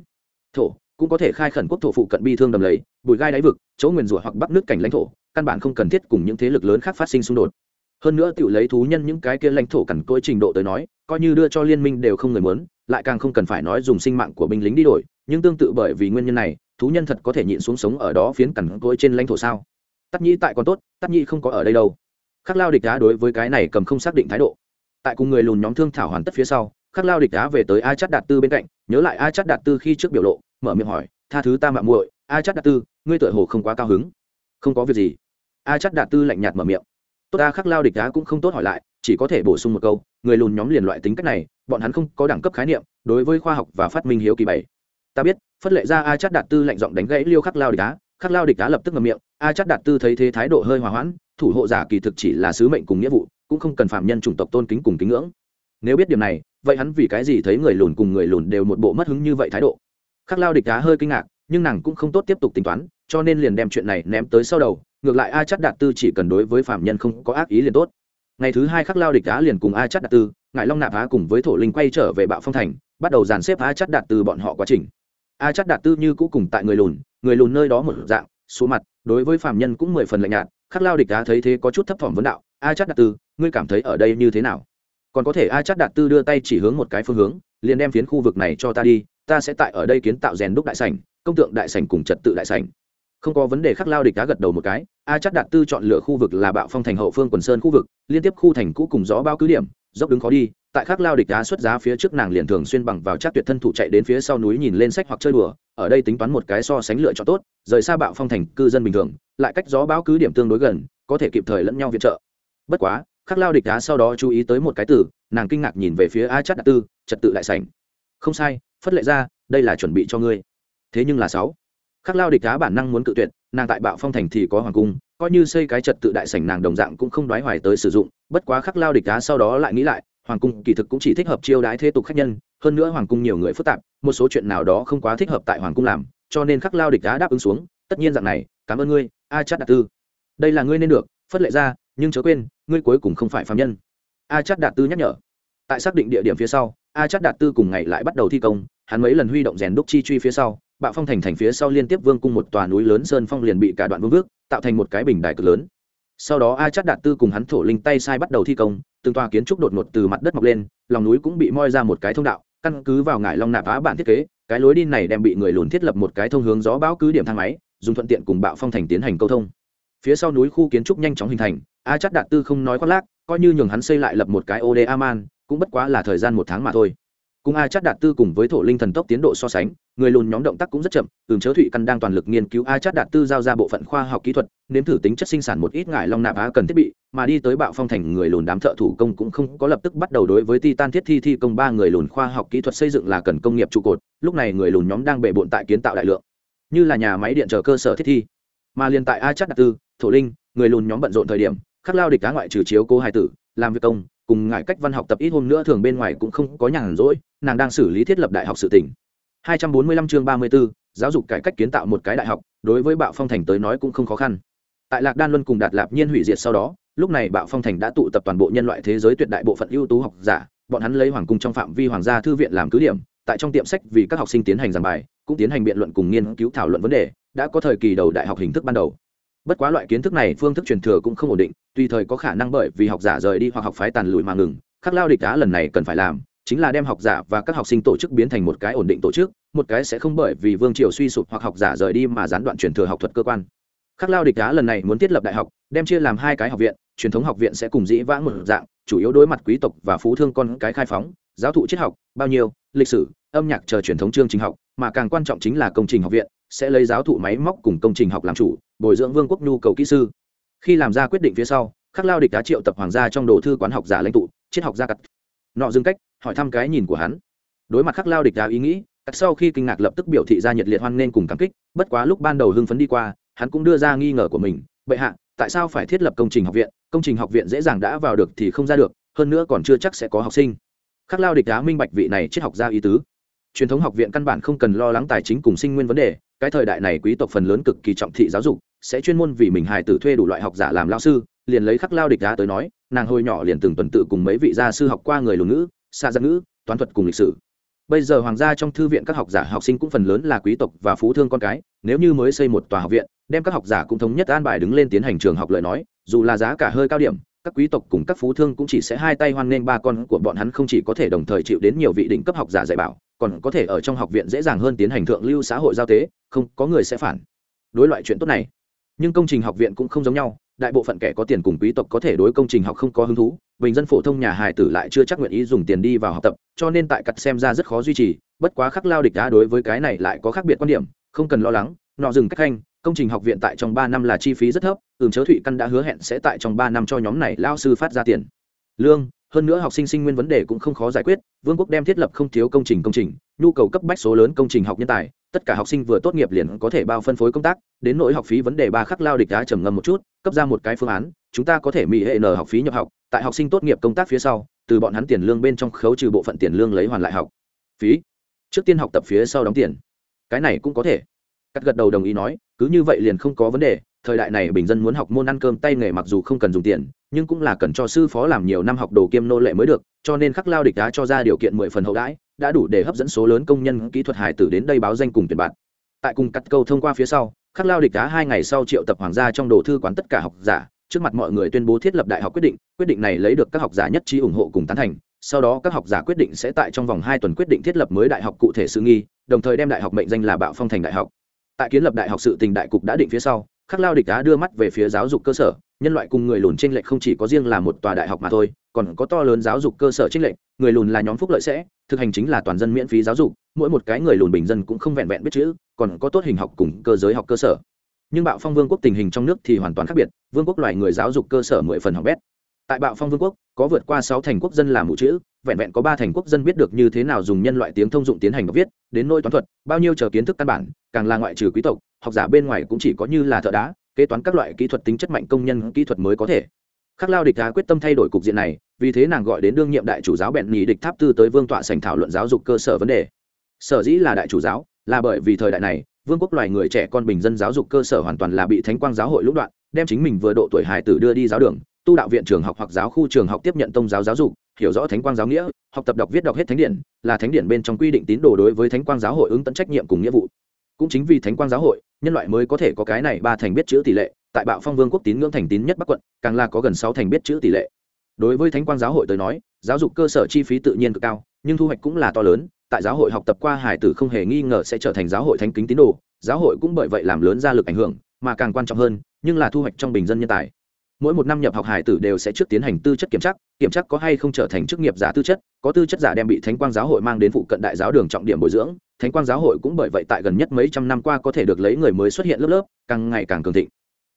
thổ, cũng có thể khai khẩn quốc thổ phụ cận bi thương đầm lầy bùi gai đáy vực, chỗ nguyền rủa hoặc bắc nước cảnh lãnh thổ, căn bản không cần thiết cùng những thế lực lớn khác phát sinh xung đột. Hơn nữa tự lấy thú nhân những cái kia lãnh thổ cằn cỗi trình độ tới nói, coi như đưa cho liên minh đều không người muốn, lại càng không cần phải nói dùng sinh mạng của binh lính đi đổi, nhưng tương tự bởi vì nguyên nhân này thú nhân thật có thể nhịn xuống sống ở đó phiến cằn cỗi trên lãnh thổ sao? Tắc nhĩ tại còn tốt, tắc nhĩ không có ở đây đâu. Khắc lao địch đá đối với cái này cầm không xác định thái độ. Tại cùng người lùn nhóm thương thảo hoàn tất phía sau, khắc lao địch đá về tới a chắt đạt tư bên cạnh, nhớ lại a chắt đạt tư khi trước biểu lộ, mở miệng hỏi, tha thứ ta mạng muội, a chắt đạt tư, ngươi tựa hồ không quá cao hứng. Không có việc gì. A chắt đạt tư lạnh nhạt mở miệng. Tốt ta, khắc lao địch đá cũng không tốt hỏi lại, chỉ có thể bổ sung một câu, người lùn nhóm liền loại tính cách này, bọn hắn không có đẳng cấp khái niệm, đối với khoa học và phát minh hiếu kỳ bảy ta biết, phất lệ ra a chát đạt tư lạnh giọng đánh gãy liêu khắc lao địch đá khắc lao địch đá lập tức ngậm miệng, a chát đạt tư thấy thế thái độ hơi hòa hoãn, thủ hộ giả kỳ thực chỉ là sứ mệnh cùng nghĩa vụ, cũng không cần phạm nhân chủng tộc tôn kính cùng kính ngưỡng. Nếu biết điểm này, vậy hắn vì cái gì thấy người lùn cùng người lùn đều một bộ mất hứng như vậy thái độ? Khắc lao địch đá hơi kinh ngạc, nhưng nàng cũng không tốt tiếp tục tính toán, cho nên liền đem chuyện này ném tới sau đầu, ngược lại a chắc đạt tư chỉ cần đối với phạm nhân không có ác ý liền tốt. Ngày thứ hai khắc lao địch đá liền cùng a chắc đạt tư ngại long nạp á cùng với thổ linh quay trở về bạo phong thành, bắt đầu dàn xếp a chắc đạt tư bọn họ quá trình a chắc đạt tư như cũ cùng tại người lùn người lùn nơi đó một dạng, số mặt, đối với phạm nhân cũng mười phần lạnh nhạt, khắc lao địch đá thấy thế có chút thấp thỏm vấn đạo, a chắc đạt tư, ngươi cảm thấy ở đây như thế nào? Còn có thể a chắc đạt tư đưa tay chỉ hướng một cái phương hướng, liền đem phiến khu vực này cho ta đi, ta sẽ tại ở đây kiến tạo rèn đúc đại sảnh, công tượng đại sảnh cùng trật tự đại sảnh. Không có vấn đề, khắc lao địch đá gật đầu một cái, a chắc đạt tư chọn lựa khu vực là bạo phong thành hậu phương quần sơn khu vực, liên tiếp khu thành cũ cùng gió bao cứ điểm, dốc đứng khó đi tại khắc lao địch đá xuất giá phía trước nàng liền thường xuyên bằng vào chắc tuyệt thân thủ chạy đến phía sau núi nhìn lên sách hoặc chơi đùa, ở đây tính toán một cái so sánh lựa chọn tốt, rời xa bạo phong thành cư dân bình thường, lại cách gió bão cứ điểm tương đối gần, có thể kịp thời lẫn nhau viện trợ. Bất quá, khắc lao địch đá sau đó chú ý tới một cái từ, nàng kinh ngạc nhìn về phía a chắc đạt tư, trật tự đại sảnh. Không sai, phất lệ ra, đây là chuẩn bị cho ngươi. Thế nhưng là sáu, khắc lao địch đá bản năng muốn cự tuyệt, nàng tại bạo phong thành thì có hoàng cung, coi như xây cái trật tự đại sảnh nàng đồng dạng cũng không đoái hoài tới sử dụng, bất quá khắc lao địch đá sau đó lại nghĩ lại hoàng cung kỳ thực cũng chỉ thích hợp chiêu đái thế tục khách nhân, hơn nữa hoàng cung nhiều người phức tạp, một số chuyện nào đó không quá thích hợp tại hoàng cung làm, cho nên khắc lao địch đã đáp ứng xuống, tất nhiên dạng này, cảm ơn ngươi, a chát đạt tư. Đây là ngươi nên được, phất lệ ra, nhưng chớ quên, ngươi cuối cùng không phải phạm nhân. A chát đạt tư nhắc nhở. Tại xác định địa điểm phía sau, a chát đạt tư cùng ngày lại bắt đầu thi công, hắn mấy lần huy động rèn đúc chi truy phía sau, bạo phong thành thành phía sau liên tiếp vương cung một tòa núi lớn sơn phong liền bị cả đoạn vương vước tạo thành một cái bình đài cực lớn. Sau đó a chát đạt tư cùng hắn thổ linh tay sai bắt đầu thi công từng tòa kiến trúc đột ngột từ mặt đất mọc lên, lòng núi cũng bị moi ra một cái thông đạo, căn cứ vào ngải long nạp á bản thiết kế, cái lối đi này đem bị người lùn thiết lập một cái thông hướng gió bão cứ điểm thang máy, dùng thuận tiện cùng bạo phong thành tiến hành câu thông. Phía sau núi khu kiến trúc nhanh chóng hình thành, a chắc đạt tư không nói khoác lác, coi như nhường hắn xây lại lập một cái oda man cũng bất quá là thời gian một tháng mà thôi cùng a chắc đạt tư cùng với thổ linh thần tốc tiến độ so sánh, người lùn nhóm động tác cũng rất chậm ừm chớ thụy căn đang toàn lực nghiên cứu a chắc đạt tư giao ra bộ phận khoa học kỹ thuật, nếm thử tính chất sinh sản một ít ngải long nạp á cần thiết bị, mà đi tới bạo phong thành người lùn đám thợ thủ công cũng không có lập tức bắt đầu đối với titan thiết thi thi công ba người lùn khoa học kỹ thuật xây dựng là cần công nghiệp trụ cột, lúc này người lùn nhóm đang bệ bộn tại kiến tạo đại lượng. Như là nhà máy điện chờ cơ sở thiết thi. Mà liền tại a chắc đạt tư, thổ linh, người lùn nhóm bận rộn thời điểm, khắc lao địch cá ngoại trừ chiếu cố hai tử, làm việc công, cùng ngại cách văn học tập ít hôm nữa thường bên ngoài cũng không có nhàn rỗi nàng đang xử lý thiết lập đại học sự tỉnh 245 chương 34, giáo dục cải cách kiến tạo một cái đại học đối với bạo phong thành tới nói cũng không khó khăn. Tại lạc đan luân cùng đạt lạp nhiên hủy diệt sau đó lúc này bạo phong thành đã tụ tập toàn bộ nhân loại thế giới tuyệt đại bộ phận ưu tú học giả bọn hắn lấy hoàng cung trong phạm vi hoàng gia thư viện làm cứ điểm tại trong tiệm sách vì các học sinh tiến hành giảng bài cũng tiến hành biện luận cùng nghiên cứu thảo luận vấn đề đã có thời kỳ đầu đại học hình thức ban đầu. Bất quá loại kiến thức này phương thức truyền thừa cũng không ổn định tùy thời có khả năng bởi vì học giả rời đi hoặc học phái tàn lụi mà ngừng khắc lao địch đá lần này cần phải làm chính là đem học giả và các học sinh tổ chức biến thành một cái ổn định tổ chức, một cái sẽ không bởi vì vương triều suy sụp hoặc học giả rời đi mà gián đoạn truyền thừa học thuật cơ quan. Khắc lao địch đá lần này muốn thiết lập đại học, đem chia làm hai cái học viện, truyền thống học viện sẽ cùng dĩ vãng một dạng, chủ yếu đối mặt quý tộc và phú thương con cái khai phóng, giáo thụ triết học, bao nhiêu, lịch sử, âm nhạc chờ truyền thống chương trình học, mà càng quan trọng chính là công trình học viện, sẽ lấy giáo thụ máy móc cùng công trình học làm chủ, bồi dưỡng vương quốc nhu cầu kỹ sư. Khi làm ra quyết định phía sau, khắc lao địch đá triệu tập hoàng gia trong đồ thư quán học giả lãnh tụ, triết học gia cắt nọ dừng cách, hỏi thăm cái nhìn của hắn. Đối mặt khắc lao địch đá ý nghĩ cắt sau khi kinh ngạc lập tức biểu thị ra nhiệt liệt hoan nghênh cùng cảm kích, bất quá lúc ban đầu hưng phấn đi qua, hắn cũng đưa ra nghi ngờ của mình, bệ hạ, tại sao phải thiết lập công trình học viện? Công trình học viện dễ dàng đã vào được thì không ra được, hơn nữa còn chưa chắc sẽ có học sinh. Khắc lao địch đá minh bạch vị này triết học gia ý tứ. Truyền thống học viện căn bản không cần lo lắng tài chính cùng sinh nguyên vấn đề, cái thời đại này quý tộc phần lớn cực kỳ trọng thị giáo dục sẽ chuyên môn vì mình hài tử thuê đủ loại học giả làm lao sư, liền lấy khắc lao địch đá tới nói, nàng hồi nhỏ liền từng tuần tự cùng mấy vị gia sư học qua người lùn ngữ xa dân ngữ, toán thuật cùng lịch sử. Bây giờ hoàng gia trong thư viện các học giả học sinh cũng phần lớn là quý tộc và phú thương con cái, nếu như mới xây một tòa học viện, đem các học giả cũng thống nhất an bài đứng lên tiến hành trường học lời nói, dù là giá cả hơi cao điểm, các quý tộc cùng các phú thương cũng chỉ sẽ hai tay hoan nghênh ba con của bọn hắn không chỉ có thể đồng thời chịu đến nhiều vị đỉnh cấp học giả dạy bảo, còn có thể ở trong học viện dễ dàng hơn tiến hành thượng lưu xã hội giao tế, không có người sẽ phản. Đối loại chuyện tốt này nhưng công trình học viện cũng không giống nhau, đại bộ phận kẻ có tiền cùng quý tộc có thể đối công trình học không có hứng thú, bình dân phổ thông nhà hài tử lại chưa chắc nguyện ý dùng tiền đi vào học tập, cho nên tại cắt xem ra rất khó duy trì, bất quá khắc lao địch đá đối với cái này lại có khác biệt quan điểm, không cần lo lắng, nọ dừng cách khanh công trình học viện tại trong ba năm là chi phí rất thấp, ừm, chớ thụy căn đã hứa hẹn sẽ tại trong ba năm cho nhóm này lao sư phát ra tiền. Lương, hơn nữa học sinh sinh nguyên vấn đề cũng không khó giải quyết, vương quốc đem thiết lập không thiếu công trình công trình nhu cầu cấp bách số lớn công trình học nhân tài, tất cả học sinh vừa tốt nghiệp liền có thể bao phân phối công tác, đến nỗi học phí vấn đề ba khắc lao địch đá trầm ngâm một chút, cấp ra một cái phương án, chúng ta có thể mỹ hệ n học phí nhập học, tại học sinh tốt nghiệp công tác phía sau, từ bọn hắn tiền lương bên trong khấu trừ bộ phận tiền lương lấy hoàn lại học phí. Trước tiên học tập phía sau đóng tiền. Cái này cũng có thể. Cắt gật đầu đồng ý nói, cứ như vậy liền không có vấn đề, thời đại này bình dân muốn học môn ăn cơm tay nghề mặc dù không cần dùng tiền, nhưng cũng là cần cho sư phó làm nhiều năm học đồ kiêm nô lệ mới được, cho nên khắc lao địch đá cho ra điều kiện mười phần hậu đãi đã đủ để hấp dẫn số lớn công nhân kỹ thuật hải tử đến đây báo danh cùng tuyển bạn. Tại cùng cắt câu thông qua phía sau, khắc lao địch đá hai ngày sau triệu tập hoàng gia trong đồ thư quán tất cả học giả, trước mặt mọi người tuyên bố thiết lập đại học quyết định quyết định này lấy được các học giả nhất trí ủng hộ cùng tán thành, sau đó các học giả quyết định sẽ tại trong vòng hai tuần quyết định thiết lập mới đại học cụ thể sự nghi, đồng thời đem đại học mệnh danh là bạo phong thành đại học. Tại kiến lập đại học sự tình đại cục đã định phía sau, khắc lao địch đá đưa mắt về phía giáo dục cơ sở nhân loại cùng người lùn tranh lệch không chỉ có riêng là một tòa đại học mà thôi, còn có to lớn giáo dục cơ sở tranh lệch, người lùn là nhóm phúc lợi sẽ, thực hành chính là toàn dân miễn phí giáo dục, mỗi một cái người lùn bình dân cũng không vẹn vẹn biết chữ, còn có tốt hình học cùng cơ giới học cơ sở. Nhưng bạo phong vương quốc tình hình trong nước thì hoàn toàn khác biệt, vương quốc loài người giáo dục cơ sở mười phần học bét. Tại bạo phong vương quốc, có vượt qua sáu thành quốc dân làm mù chữ, vẹn vẹn có ba thành quốc dân biết được như thế nào dùng nhân loại tiếng thông dụng tiến hành học viết, đến nỗi toán thuật, bao nhiêu chờ kiến thức căn bản, càng là ngoại trừ quý tộc, học giả bên ngoài cũng chỉ có như là thợ đá kế toán các loại kỹ thuật tính chất mạnh công nhân kỹ thuật mới có thể. Khắc lao địch đá quyết tâm thay đổi cục diện này, vì thế nàng gọi đến đương nhiệm đại chủ giáo bẹn nhì địch tháp tư tới vương tọa sành thảo luận giáo dục cơ sở vấn đề. Sở dĩ là đại chủ giáo, là bởi vì thời đại này, vương quốc loài người trẻ con bình dân giáo dục cơ sở hoàn toàn là bị thánh quang giáo hội lũng đoạn, đem chính mình vừa độ tuổi hải tử đưa đi giáo đường, tu đạo viện trường học hoặc giáo khu trường học tiếp nhận tông giáo giáo dục, hiểu rõ thánh quang giáo nghĩa, học tập đọc viết đọc hết thánh điển, là thánh điển bên trong quy định tín đồ đối với thánh quang giáo hội ứng tận trách nhiệm cùng nghĩa vụ cũng chính vì thánh quang giáo hội, nhân loại mới có thể có cái này ba thành biết chữ tỷ lệ, tại bạo phong vương quốc tín ngưỡng thành tín nhất bắc quận, càng là có gần sáu thành biết chữ tỷ lệ. Đối với thánh quang giáo hội tới nói, giáo dục cơ sở chi phí tự nhiên cực cao, nhưng thu hoạch cũng là to lớn, tại giáo hội học tập qua hải tử không hề nghi ngờ sẽ trở thành giáo hội thánh kính tín đồ, giáo hội cũng bởi vậy làm lớn ra lực ảnh hưởng, mà càng quan trọng hơn, nhưng là thu hoạch trong bình dân nhân tài mỗi một năm nhập học hải tử đều sẽ trước tiến hành tư chất kiểm tra kiểm tra có hay không trở thành chức nghiệp giả tư chất, có tư chất giả đem bị thánh quang giáo hội mang đến phụ cận đại giáo đường trọng điểm bồi dưỡng, thánh quang giáo hội cũng bởi vậy tại gần nhất mấy trăm năm qua có thể được lấy người mới xuất hiện lớp lớp, càng ngày càng cường thịnh.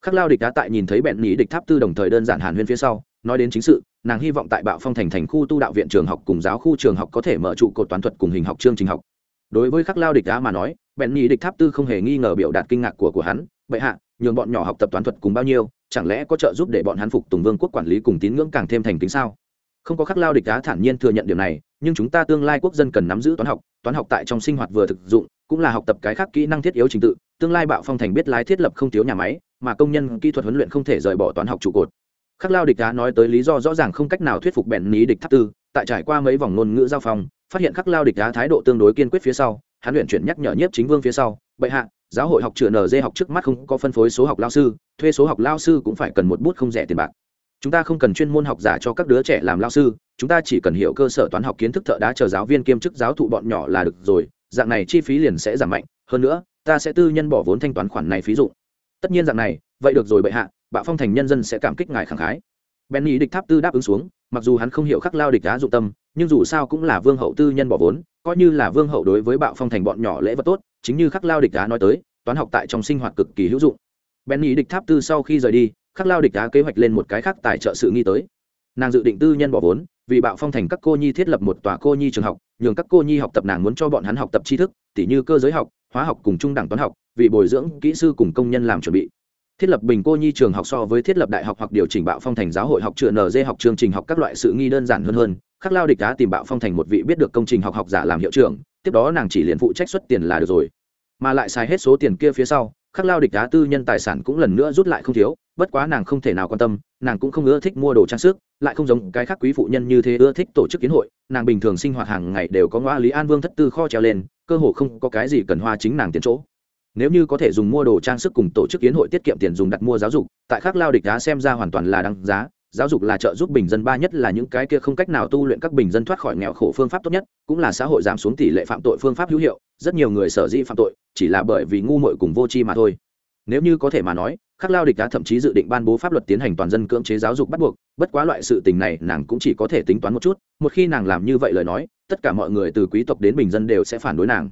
Khắc lao địch đã tại nhìn thấy bẹn nhí địch tháp tư đồng thời đơn giản hàn huyên phía sau, nói đến chính sự, nàng hy vọng tại bạo phong thành thành khu tu đạo viện trường học cùng giáo khu trường học có thể mở trụ cột toán thuật cùng hình học chương trình học. Đối với khắc lao địch đã mà nói, bẹn nhí địch tháp tư không hề nghi ngờ biểu đạt kinh ngạc của của hắn vậy hạ nhường bọn nhỏ học tập toán thuật cùng bao nhiêu, chẳng lẽ có trợ giúp để bọn hắn phục tùng vương quốc quản lý cùng tín ngưỡng càng thêm thành tính sao? Không có khắc lao địch đá thản nhiên thừa nhận điều này, nhưng chúng ta tương lai quốc dân cần nắm giữ toán học toán học tại trong sinh hoạt vừa thực dụng, cũng là học tập cái khác kỹ năng thiết yếu trình tự, tương lai bạo phong thành biết lái thiết lập không thiếu nhà máy, mà công nhân kỹ thuật huấn luyện không thể rời bỏ toán học trụ cột. Khắc lao địch đá nói tới lý do rõ ràng không cách nào thuyết phục bèn ní địch tháp tư, tại trải qua mấy vòng ngôn ngữ giao phong, phát hiện khắc lao địch đá thái độ tương đối kiên quyết phía sau, hắn luyện chuyển nhắc nhở nhiếp chính vương phía sau, bệ hạ giáo hội học chữa nd học trước mắt không có phân phối số học lao sư, thuê số học lao sư cũng phải cần một bút không rẻ tiền bạc. Chúng ta không cần chuyên môn học giả cho các đứa trẻ làm lao sư, chúng ta chỉ cần hiểu cơ sở toán học kiến thức thợ đá chờ giáo viên kiêm chức giáo thụ bọn nhỏ là được rồi, dạng này chi phí liền sẽ giảm mạnh, hơn nữa, ta sẽ tư nhân bỏ vốn thanh toán khoản này phí dụ tất nhiên dạng này, vậy được rồi bệ hạ, bạo phong thành nhân dân sẽ cảm kích ngài khẳng khái. Benny địch tháp tư đáp ứng xuống, mặc dù hắn không hiểu khắc lao địch đá dụng tâm, nhưng dù sao cũng là vương hậu tư nhân bỏ vốn, coi như là vương hậu đối với bạo phong thành bọn nhỏ lễ vật tốt chính như khắc lao địch đá nói tới, toán học tại trong sinh hoạt cực kỳ hữu dụng. Benny địch tháp tư sau khi rời đi, khắc lao địch đá kế hoạch lên một cái khác tài trợ sự nghi tới. Nàng dự định tư nhân bỏ vốn, vì bạo phong thành các cô nhi thiết lập một tòa cô nhi trường học, nhường các cô nhi học tập nàng muốn cho bọn hắn học tập tri thức, tỉ như cơ giới học, hóa học cùng trung đẳng toán học, vì bồi dưỡng kỹ sư cùng công nhân làm chuẩn bị. Thiết lập bình cô nhi trường học so với thiết lập đại học hoặc điều chỉnh bạo phong thành giáo hội học trường nd học chương trình học các loại sự nghi đơn giản hơn hơn, khắc lao địch đá tìm bạo phong thành một vị biết được công trình học học giả làm hiệu trưởng, tiếp đó nàng chỉ liền phụ trách xuất tiền là được rồi mà lại xài hết số tiền kia phía sau, khắc lao địch đá tư nhân tài sản cũng lần nữa rút lại không thiếu, bất quá nàng không thể nào quan tâm, nàng cũng không ưa thích mua đồ trang sức, lại không giống cái khác quý phụ nhân như thế ưa thích tổ chức kiến hội, nàng bình thường sinh hoạt hàng ngày đều có ngoa lý an vương thất tư kho treo lên, cơ hồ không có cái gì cần hoa chính nàng tiến chỗ. Nếu như có thể dùng mua đồ trang sức cùng tổ chức kiến hội tiết kiệm tiền dùng đặt mua giáo dục, tại khắc lao địch đá xem ra hoàn toàn là đăng giá giáo dục là trợ giúp bình dân, ba nhất là những cái kia không cách nào tu luyện các bình dân thoát khỏi nghèo khổ phương pháp tốt nhất, cũng là xã hội giảm xuống tỷ lệ phạm tội phương pháp hữu hiệu, rất nhiều người sở dĩ phạm tội, chỉ là bởi vì ngu muội cùng vô tri mà thôi. Nếu như có thể mà nói, khắc lao địch đã thậm chí dự định ban bố pháp luật tiến hành toàn dân cưỡng chế giáo dục bắt buộc, bất quá loại sự tình này nàng cũng chỉ có thể tính toán một chút, một khi nàng làm như vậy lời nói, tất cả mọi người từ quý tộc đến bình dân đều sẽ phản đối nàng.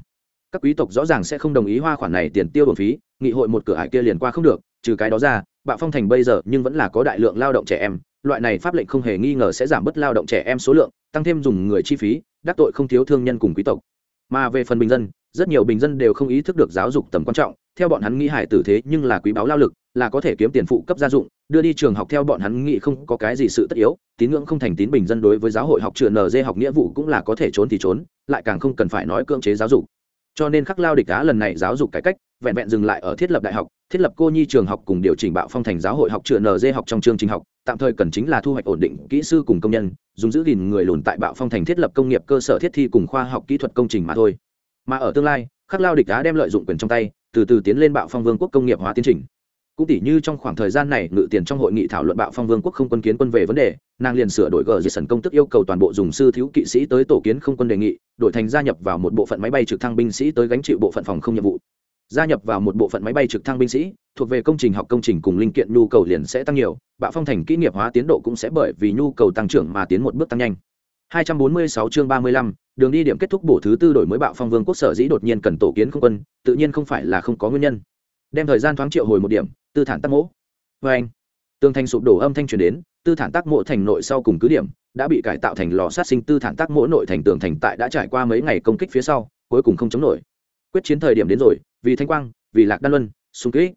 Các quý tộc rõ ràng sẽ không đồng ý hoa khoản này tiền tiêu đồn phí, nghị hội một cửa hải kia liền qua không được, trừ cái đó ra, bạo phong thành bây giờ nhưng vẫn là có đại lượng lao động trẻ em loại này pháp lệnh không hề nghi ngờ sẽ giảm bớt lao động trẻ em số lượng, tăng thêm dùng người chi phí, đắc tội không thiếu thương nhân cùng quý tộc. Mà về phần bình dân, rất nhiều bình dân đều không ý thức được giáo dục tầm quan trọng, theo bọn hắn nghĩ hải tử thế nhưng là quý báo lao lực, là có thể kiếm tiền phụ cấp gia dụng, đưa đi trường học theo bọn hắn nghĩ không có cái gì sự tất yếu, tín ngưỡng không thành tín bình dân đối với giáo hội học trường nd học nghĩa vụ cũng là có thể trốn thì trốn, lại càng không cần phải nói cưỡng chế giáo dục cho nên khắc lao địch á lần này giáo dục cải cách, vẹn vẹn dừng lại ở thiết lập đại học, thiết lập cô nhi trường học cùng điều chỉnh bạo phong thành giáo hội học trường nd học trong chương trình học, tạm thời cần chính là thu hoạch ổn định kỹ sư cùng công nhân, dùng giữ gìn người lùn tại bạo phong thành thiết lập công nghiệp cơ sở thiết thi cùng khoa học kỹ thuật công trình mà thôi. Mà ở tương lai, khắc lao địch á đem lợi dụng quyền trong tay, từ từ tiến lên bạo phong vương quốc công nghiệp hóa tiến trình cũng tỷ như trong khoảng thời gian này ngự tiền trong hội nghị thảo luận bạo phong vương quốc không quân kiến quân về vấn đề nàng liền sửa đổi gờ dây sần công tức yêu cầu toàn bộ dùng sư thiếu kỵ sĩ tới tổ kiến không quân đề nghị đổi thành gia nhập vào một bộ phận máy bay trực thăng binh sĩ tới gánh chịu bộ phận phòng không nhiệm vụ. Gia nhập vào một bộ phận máy bay trực thăng binh sĩ thuộc về công trình học công trình cùng linh kiện nhu cầu liền sẽ tăng nhiều bạo phong thành kỹ nghiệp hóa tiến độ cũng sẽ bởi vì nhu cầu tăng trưởng mà tiến một bước tăng nhanh. 246 chương 35, đường đi điểm kết thúc bổ thứ tư đổi mới bạo phong vương quốc sở dĩ đột nhiên cần tổ kiến không quân tự nhiên không phải là không có nguyên nhân đem thời gian thoáng triệu hồi một điểm, tư thản tác mỗ. Vê anh, tường thành sụp đổ âm thanh truyền đến, tư thản tác mộ thành nội sau cùng cứ điểm, đã bị cải tạo thành lò sát sinh, tư thản tác mỗ nội thành tường thành tại đã trải qua mấy ngày công kích phía sau, cuối cùng không chống nổi. Quyết chiến thời điểm đến rồi, vì thanh quang, vì lạc đan luân, xung kỹ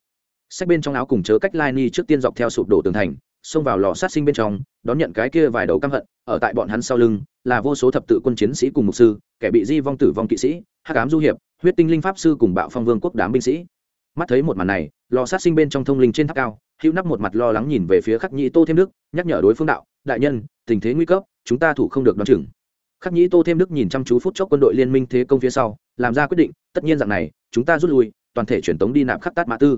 sách bên trong áo cùng chớ cách lai ni trước tiên dọc theo sụp đổ tường thành, xông vào lò sát sinh bên trong, đón nhận cái kia vài đầu căm hận, ở tại bọn hắn sau lưng, là vô số thập tự quân chiến sĩ cùng mục sư, kẻ bị di vong tử vong kỵ sĩ, hắc ám du hiệp, huyết tinh linh pháp sư cùng bạo phong vương quốc đám binh sĩ mắt thấy một màn này, lò sát sinh bên trong thông linh trên tháp cao, hữu nắp một mặt lo lắng nhìn về phía khắc nhĩ tô thêm đức, nhắc nhở đối phương đạo, đại nhân, tình thế nguy cấp, chúng ta thủ không được đ o á n chừng. Khắc nhĩ tô thêm đức nhìn chăm chú phút chốc quân đội liên minh thế công phía sau, làm ra quyết định, tất nhiên dạng này, chúng ta rút lui, toàn thể truyền tống đi nạp khắc tát mã tư.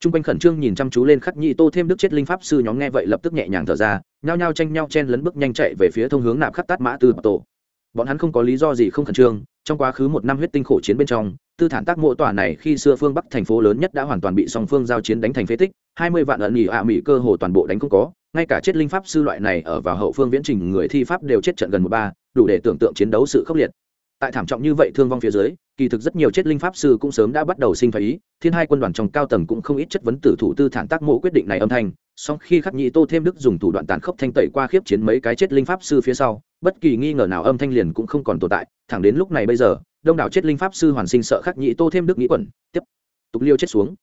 T r u n g quanh khẩn trương nhìn chăm chú lên khắc nhĩ tô thêm đức chết linh pháp sư nhóm nghe vậy lập tức nhẹ nhàng thở ra, nhao nhao tranh nhau chen lấn bước nhanh chạy về phía thông hướng nạp khắc tát mã tư tổ bọn hắn không có lý do gì không khẩn trương, trong quá khứ một năm huyết tinh khổ chiến bên trong, tư thản tác mộ tòa này khi xưa phương bắc thành phố lớn nhất đã hoàn toàn bị song phương giao chiến đánh thành phế tích, hai mươi vạn ẩn nghỉ ạ mỹ cơ hồ toàn bộ đánh không có, ngay cả chết linh pháp sư loại này ở vào hậu phương viễn trình người thi pháp đều chết trận gần một ba, đủ để tưởng tượng chiến đấu sự khốc liệt. Tại thảm trọng như vậy thương vong phía dưới, kỳ thực rất nhiều chết linh pháp sư cũng sớm đã bắt đầu sinh phải ý thiên hai quân đoàn trong cao tầng cũng không ít chất vấn tử thủ tư thản tác mộ quyết định này âm thanh, song khi khắc nhị tô thêm đức dùng thủ đoạn tàn khốc thanh tẩy qua khiếp chiến mấy cái chết linh pháp sư phía sau bất kỳ nghi ngờ nào âm thanh liền cũng không còn tồn tại, thẳng đến lúc này bây giờ, đông đảo chết linh pháp sư hoàn sinh sợ khắc nhĩ tô thêm đức nghĩ quẩn, tiếp tục liêu chết xuống.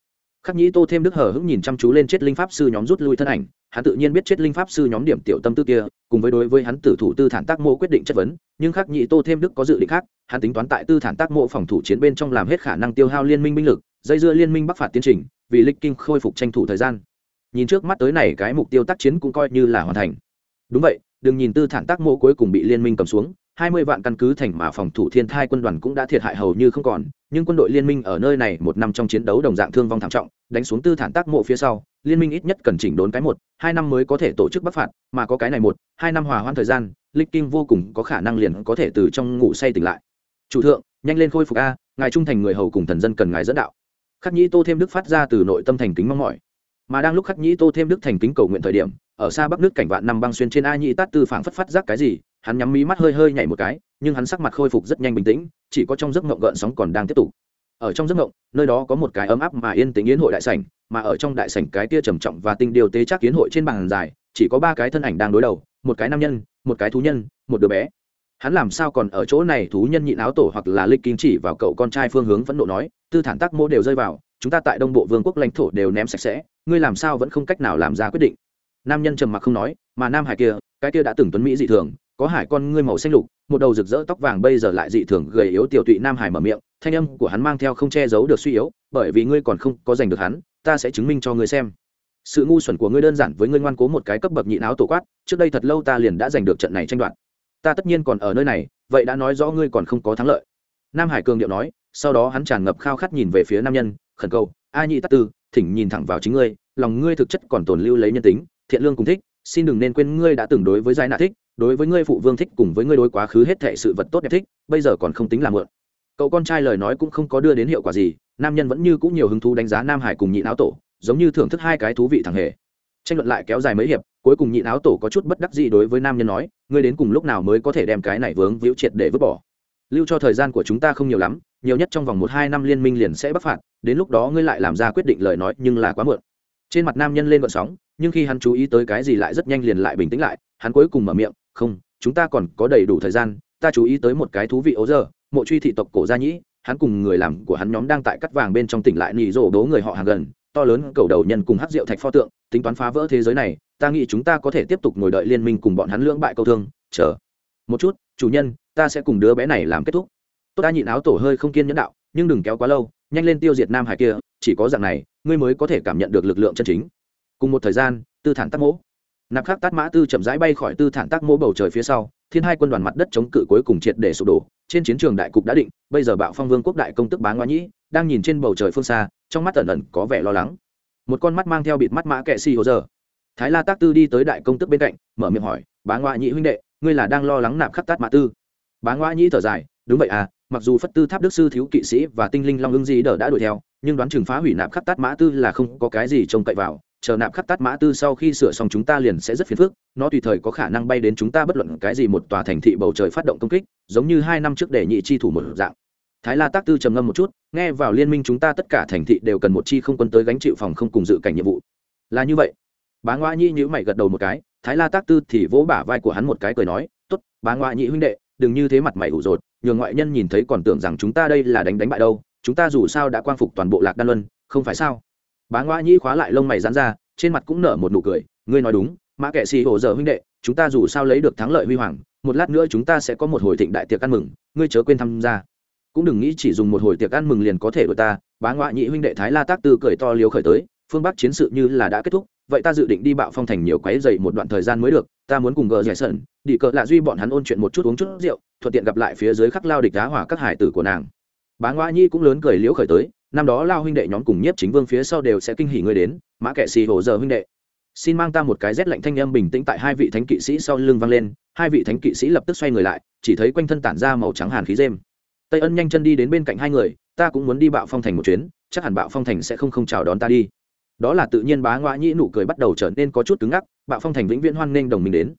Khắc nhĩ tô thêm đức hờ hững nhìn chăm chú lên chết linh pháp sư nhóm rút lui thân ảnh, hắn tự nhiên biết chết linh pháp sư nhóm điểm tiểu tâm tư kia, cùng với đối với hắn tử thủ tư thản tác mô quyết định chất vấn, nhưng khắc nhĩ tô thêm đức có dự định khác, hắn tính toán tại tư thản tác mộ phòng thủ chiến bên trong làm hết khả năng tiêu hao liên minh binh lực, dây dưa liên minh bắc phạt tiến trình, vì lịch kinh khôi phục tranh thủ thời gian. Nhìn trước mắt tới này cái mục tiêu tác chiến cũng coi như là hoàn thành. Đúng vậy đừng nhìn tư thản tác mô cuối cùng bị liên minh cầm xuống, hai mươi vạn căn cứ thành mà phòng thủ thiên thai quân đoàn cũng đã thiệt hại hầu như không còn, nhưng quân đội liên minh ở nơi này một năm trong chiến đấu đồng dạng thương vong thảm trọng, đánh xuống tư thản tác mộ phía sau, liên minh ít nhất cần chỉnh đốn cái một, hai năm mới có thể tổ chức bắc phạt, mà có cái này một, hai năm hòa hoãn thời gian, lịch kim vô cùng có khả năng liền có thể từ trong ngủ say tỉnh lại. Chủ thượng, nhanh lên khôi phục a, ngài trung thành người hầu cùng thần dân cần ngài dẫn đạo. Khắc nhĩ tô thêm đức phát ra từ nội tâm thành kính mong mỏi. Mà đang lúc khắc nhĩ tô thêm đức thành kính cầu nguyện thời điểm ở xa bắc nước cảnh vạn năm băng xuyên trên a nhĩ tát tư phảng phất phát giác cái gì, hắn nhắm mí mắt hơi hơi nhảy một cái, nhưng hắn sắc mặt khôi phục rất nhanh bình tĩnh, chỉ có trong giấc mộng gợn sóng còn đang tiếp tục. Ở trong giấc mộng, nơi đó có một cái ấm áp mà yên tĩnh yến hội đại sảnh, mà ở trong đại sảnh cái tia trầm trọng và tinh điều tế chắc yến hội trên bàn dài, chỉ có ba cái thân ảnh đang đối đầu, một cái nam nhân, một cái thú nhân, một đứa bé. Hắn làm sao còn ở chỗ này, thú nhân nhịn áo tổ hoặc là lịch kinh chỉ vào cậu con trai phương hướng phẫn nộ nói, tư thản tác mô đều rơi vào, chúng ta tại đông bộ vương quốc lãnh thổ đều ném sạch sẽ, ngươi làm sao vẫn không cách nào làm ra quyết định nam nhân trầm mặc không nói, mà nam hải kia, cái kia đã từng tuấn mỹ dị thường, có hải con ngươi màu xanh lục, một đầu rực rỡ tóc vàng bây giờ lại dị thường gầy yếu tiểu tụy nam hải mở miệng, thanh âm của hắn mang theo không che giấu được suy yếu, bởi vì ngươi còn không có giành được hắn, ta sẽ chứng minh cho ngươi xem. Sự ngu xuẩn của ngươi đơn giản với ngươi ngoan cố một cái cấp bậc nhịn áo tổ quát, trước đây thật lâu ta liền đã giành được trận này tranh đoạt. Ta tất nhiên còn ở nơi này, vậy đã nói rõ ngươi còn không có thắng lợi. Nam hải cường điệu nói, sau đó hắn tràn ngập khao khát nhìn về phía nam nhân, khẩn cầu, a nhị tắc tư, thỉnh nhìn thẳng vào chính ngươi, lòng ngươi thực chất còn tồn lưu lấy nhân tính thiện lương cùng thích, xin đừng nên quên ngươi đã từng đối với giai nạ thích, đối với ngươi phụ vương thích cùng với ngươi đối quá khứ hết thệ sự vật tốt đẹp thích, bây giờ còn không tính là mượn. Cậu con trai lời nói cũng không có đưa đến hiệu quả gì, nam nhân vẫn như cũng nhiều hứng thú đánh giá nam hải cùng nhị áo tổ, giống như thưởng thức hai cái thú vị thằng hề. Tranh luận lại kéo dài mấy hiệp, cuối cùng nhị áo tổ có chút bất đắc gì đối với nam nhân nói, ngươi đến cùng lúc nào mới có thể đem cái này vướng víu triệt để vứt bỏ? Lưu cho thời gian của chúng ta không nhiều lắm, nhiều nhất trong vòng một hai năm liên minh liền sẽ bắc phạt, đến lúc đó ngươi lại làm ra quyết định lời nói nhưng là quá muộn. Trên mặt nam nhân lên vận sóng nhưng khi hắn chú ý tới cái gì lại rất nhanh liền lại bình tĩnh lại, hắn cuối cùng mở miệng, không, chúng ta còn có đầy đủ thời gian, ta chú ý tới một cái thú vị ố giờ mộ truy thị tộc cổ gia nhĩ, hắn cùng người làm của hắn nhóm đang tại cắt vàng bên trong tỉnh lại nỉ rổ đố người họ hàng gần, to lớn cầu đầu nhân cùng hát rượu thạch pho tượng, tính toán phá vỡ thế giới này, ta nghĩ chúng ta có thể tiếp tục ngồi đợi liên minh cùng bọn hắn lưỡng bại câu thương, chờ một chút, chủ nhân, ta sẽ cùng đứa bé này làm kết thúc. Tôi ta nhịn áo tổ hơi không kiên nhẫn đạo, nhưng đừng kéo quá lâu, nhanh lên tiêu diệt nam hải kia, chỉ có dạng này, ngươi mới có thể cảm nhận được lực lượng chân chính cùng một thời gian, tư thản tắc mỗ. Nạp khắc tát mã tư chậm rãi bay khỏi tư thản tắc mỗ bầu trời phía sau, thiên hai quân đoàn mặt đất chống cự cuối cùng triệt để sụp đổ. Trên chiến trường đại cục đã định, bây giờ bạo phong vương quốc đại công tức bá ngoa nhĩ, đang nhìn trên bầu trời phương xa, trong mắt ẩn ẩn có vẻ lo lắng. Một con mắt mang theo bịt mắt mã kệ si hồ giờ. Thái la tác tư đi tới đại công tức bên cạnh, mở miệng hỏi, bá ngoa nhĩ huynh đệ, ngươi là đang lo lắng nạp khắc tát mã tư? Bá ngoa nhĩ thở dài, đúng vậy à mặc dù phất tư tháp đức sư thiếu kỵ sĩ và tinh linh long ưng di đờ đã đuổi theo, nhưng đoán chừng phá hủy nạp khắc tát mã tư là không có cái gì trông cậy vào chờ nạp khắc tát mã tư sau khi sửa xong chúng ta liền sẽ rất phiền phức, nó tùy thời có khả năng bay đến chúng ta bất luận cái gì một tòa thành thị bầu trời phát động công kích, giống như hai năm trước để nhị chi thủ một dạng. Thái la tác tư trầm ngâm một chút, nghe vào liên minh chúng ta tất cả thành thị đều cần một chi không quân tới gánh chịu phòng không cùng dự cảnh nhiệm vụ. Là như vậy. Bá ngoa nhi nhữ mày gật đầu một cái, thái la tác tư thì vỗ bả vai của hắn một cái cười nói t ố t bá ngoa nhị huynh đệ, đừng như thế mặt mày ủ rột, nhường ngoại nhân nhìn thấy còn tưởng rằng chúng ta đây là đánh đánh bại đâu, chúng ta dù sao đã quang phục toàn bộ lạc đan luân, không phải sao? Bá ngoa nhĩ khóa lại lông mày dán ra, trên mặt cũng nở một nụ cười, ngươi nói đúng, mã kệ xì hồ giờ huynh đệ, chúng ta dù sao lấy được thắng lợi huy hoàng, một lát nữa chúng ta sẽ có một hồi thịnh đại tiệc ăn mừng, ngươi chớ quên tham gia. Cũng đừng nghĩ chỉ dùng một hồi tiệc ăn mừng liền có thể đổi ta, bá ngoại nhị huynh đệ thái la tác tư cười to liều khởi tới, phương bắc chiến sự như là đã kết thúc, vậy ta dự định đi bạo phong thành nhiều quái dày một đoạn thời gian mới được, ta muốn cùng gờ giải sẩn, đi cờ lạ duy bọn hắn ôn chuyện một chút uống chút rượu, thuận tiện gặp lại phía dưới khắc lao địch đá hỏa các hải tử của nàng. Bá ngoại nhi cũng lớn cười liễu khởi tới năm đó lao huynh đệ nhóm cùng nhiếp chính vương phía sau đều sẽ kinh hỉ ngươi đến, mã kệ xì hồ giờ huynh đệ. Xin mang ta một cái rét lạnh thanh âm bình tĩnh tại hai vị thánh kỵ sĩ sau lưng vang lên, hai vị thánh kỵ sĩ lập tức xoay người lại, chỉ thấy quanh thân tản ra màu trắng hàn khí dêm tây ân nhanh chân đi đến bên cạnh hai người, ta cũng muốn đi bạo phong thành một chuyến, chắc hẳn bạo phong thành sẽ không không chào đón ta đi. Đó là tự nhiên bá ngoã nhĩ nụ cười bắt đầu trở nên có chút cứng ngắc, bạo phong thành vĩnh viễn hoan nghênh đồng mình đến.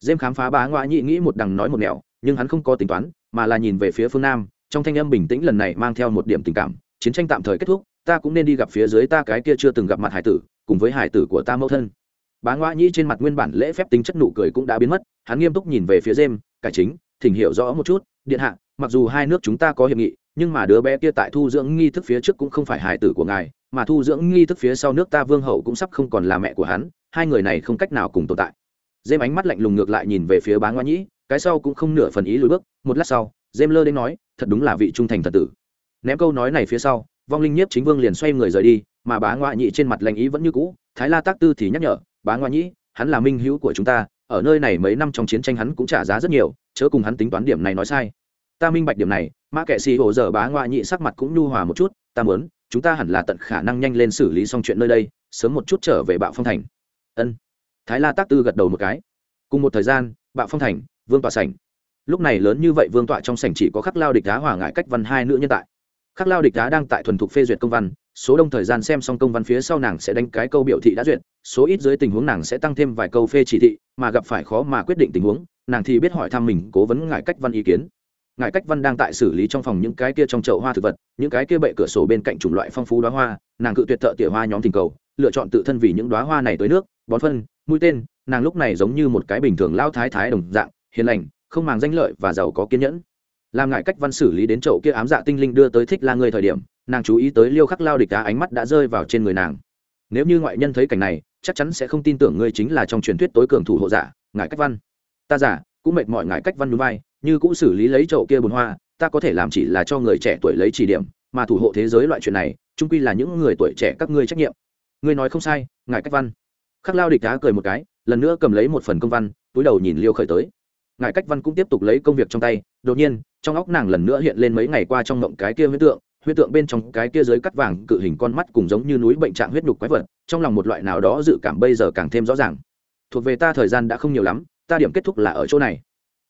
Dêm khám phá bá ngoã nhĩ nghĩ một đằng nói một nẻo, nhưng hắn không có tính toán, mà là nhìn về phía phương nam, trong thanh âm bình tĩnh lần này mang theo một điểm tình cảm chiến tranh tạm thời kết thúc, ta cũng nên đi gặp phía dưới ta cái kia chưa từng gặp mặt hải tử, cùng với hải tử của ta mẫu thân. Bá ngoa nhĩ trên mặt nguyên bản lễ phép tính chất nụ cười cũng đã biến mất, hắn nghiêm túc nhìn về phía dêm cải chính, thỉnh hiểu rõ một chút, điện hạ, mặc dù hai nước chúng ta có hiệp nghị, nhưng mà đứa bé kia tại thu dưỡng nghi thức phía trước cũng không phải Hải tử của ngài, mà thu dưỡng nghi thức phía sau nước ta vương hậu cũng sắp không còn là mẹ của hắn, hai người này không cách nào cùng tồn tại. Dêm ánh mắt lạnh lùng ngược lại nhìn về phía bá ngoa nhĩ, cái sau cũng không nửa phần ý lùi bước, một lát sau dêm lơ đến nói, thật đúng là vị trung thành thật tử ném câu nói này phía sau vong linh nhiếp chính vương liền xoay người rời đi mà bá ngoại nhị trên mặt lành ý vẫn như cũ thái la tác tư thì nhắc nhở bá ngoại nhị, hắn là minh hữu của chúng ta ở nơi này mấy năm trong chiến tranh hắn cũng trả giá rất nhiều chớ cùng hắn tính toán điểm này nói sai. Ta minh bạch điểm này mã kệ xì hồ giờ bá ngoại nhị sắc mặt cũng nhu hòa một chút ta muốn chúng ta hẳn là tận khả năng nhanh lên xử lý xong chuyện nơi đây sớm một chút trở về bạo phong thành. Ân. Thái la tác tư gật đầu một cái. Cùng một thời gian bạo phong thành vương tọa sảnh. Lúc này lớn như vậy vương tọa trong sảnh chỉ có khắc lao địch đá hòa ngại cách văn hai nữ nhân tại khắc lao địch đá đang tại thuần thục phê duyệt công văn, số đông thời gian xem xong công văn phía sau nàng sẽ đánh cái câu biểu thị đã duyệt, số ít dưới tình huống nàng sẽ tăng thêm vài câu phê chỉ thị, mà gặp phải khó mà quyết định tình huống, nàng thì biết hỏi thăm mình, cố vấn ngại cách văn ý kiến. Ngại cách văn đang tại xử lý trong phòng những cái kia trong chậu hoa thực vật, những cái kia bệ cửa sổ bên cạnh chủng loại phong phú đoá hoa, nàng cự tuyệt thợ tỉa hoa nhóm tình cầu, lựa chọn tự thân vì những đoá hoa này tới nước, bón phân, mũi tên, nàng lúc này giống như một cái bình thường lao thái thái đồng dạng, hiền lành, không màng danh lợi và giàu có kiên nhẫn làm ngại cách văn xử lý đến chậu kia ám dạ tinh linh đưa tới thích la người thời điểm, nàng chú ý tới liêu khắc lao địch đá ánh mắt đã rơi vào trên người nàng. Nếu như ngoại nhân thấy cảnh này, chắc chắn sẽ không tin tưởng ngươi chính là trong truyền thuyết tối cường thủ hộ giả, ngài cách văn. Ta giả, cũng mệt mỏi ngài cách văn núi vai, như cũng xử lý lấy chậu kia bùn hoa, ta có thể làm chỉ là cho người trẻ tuổi lấy chỉ điểm, mà thủ hộ thế giới loại chuyện này trung quy là những người tuổi trẻ các ngươi trách nhiệm. Ngươi nói không sai, ngài cách văn. Khắc lao địch đá cười một cái, lần nữa cầm lấy một phần công văn, túi đầu nhìn liêu khởi tới ngài cách văn cũng tiếp tục lấy công việc trong tay đột nhiên trong óc nàng lần nữa hiện lên mấy ngày qua trong mộng cái kia huyết tượng huyết tượng bên trong cái kia dưới cắt vàng cự hình con mắt cùng giống như núi bệnh trạng huyết nhục quái vật trong lòng một loại nào đó dự cảm bây giờ càng thêm rõ ràng thuộc về ta thời gian đã không nhiều lắm ta điểm kết thúc là ở chỗ này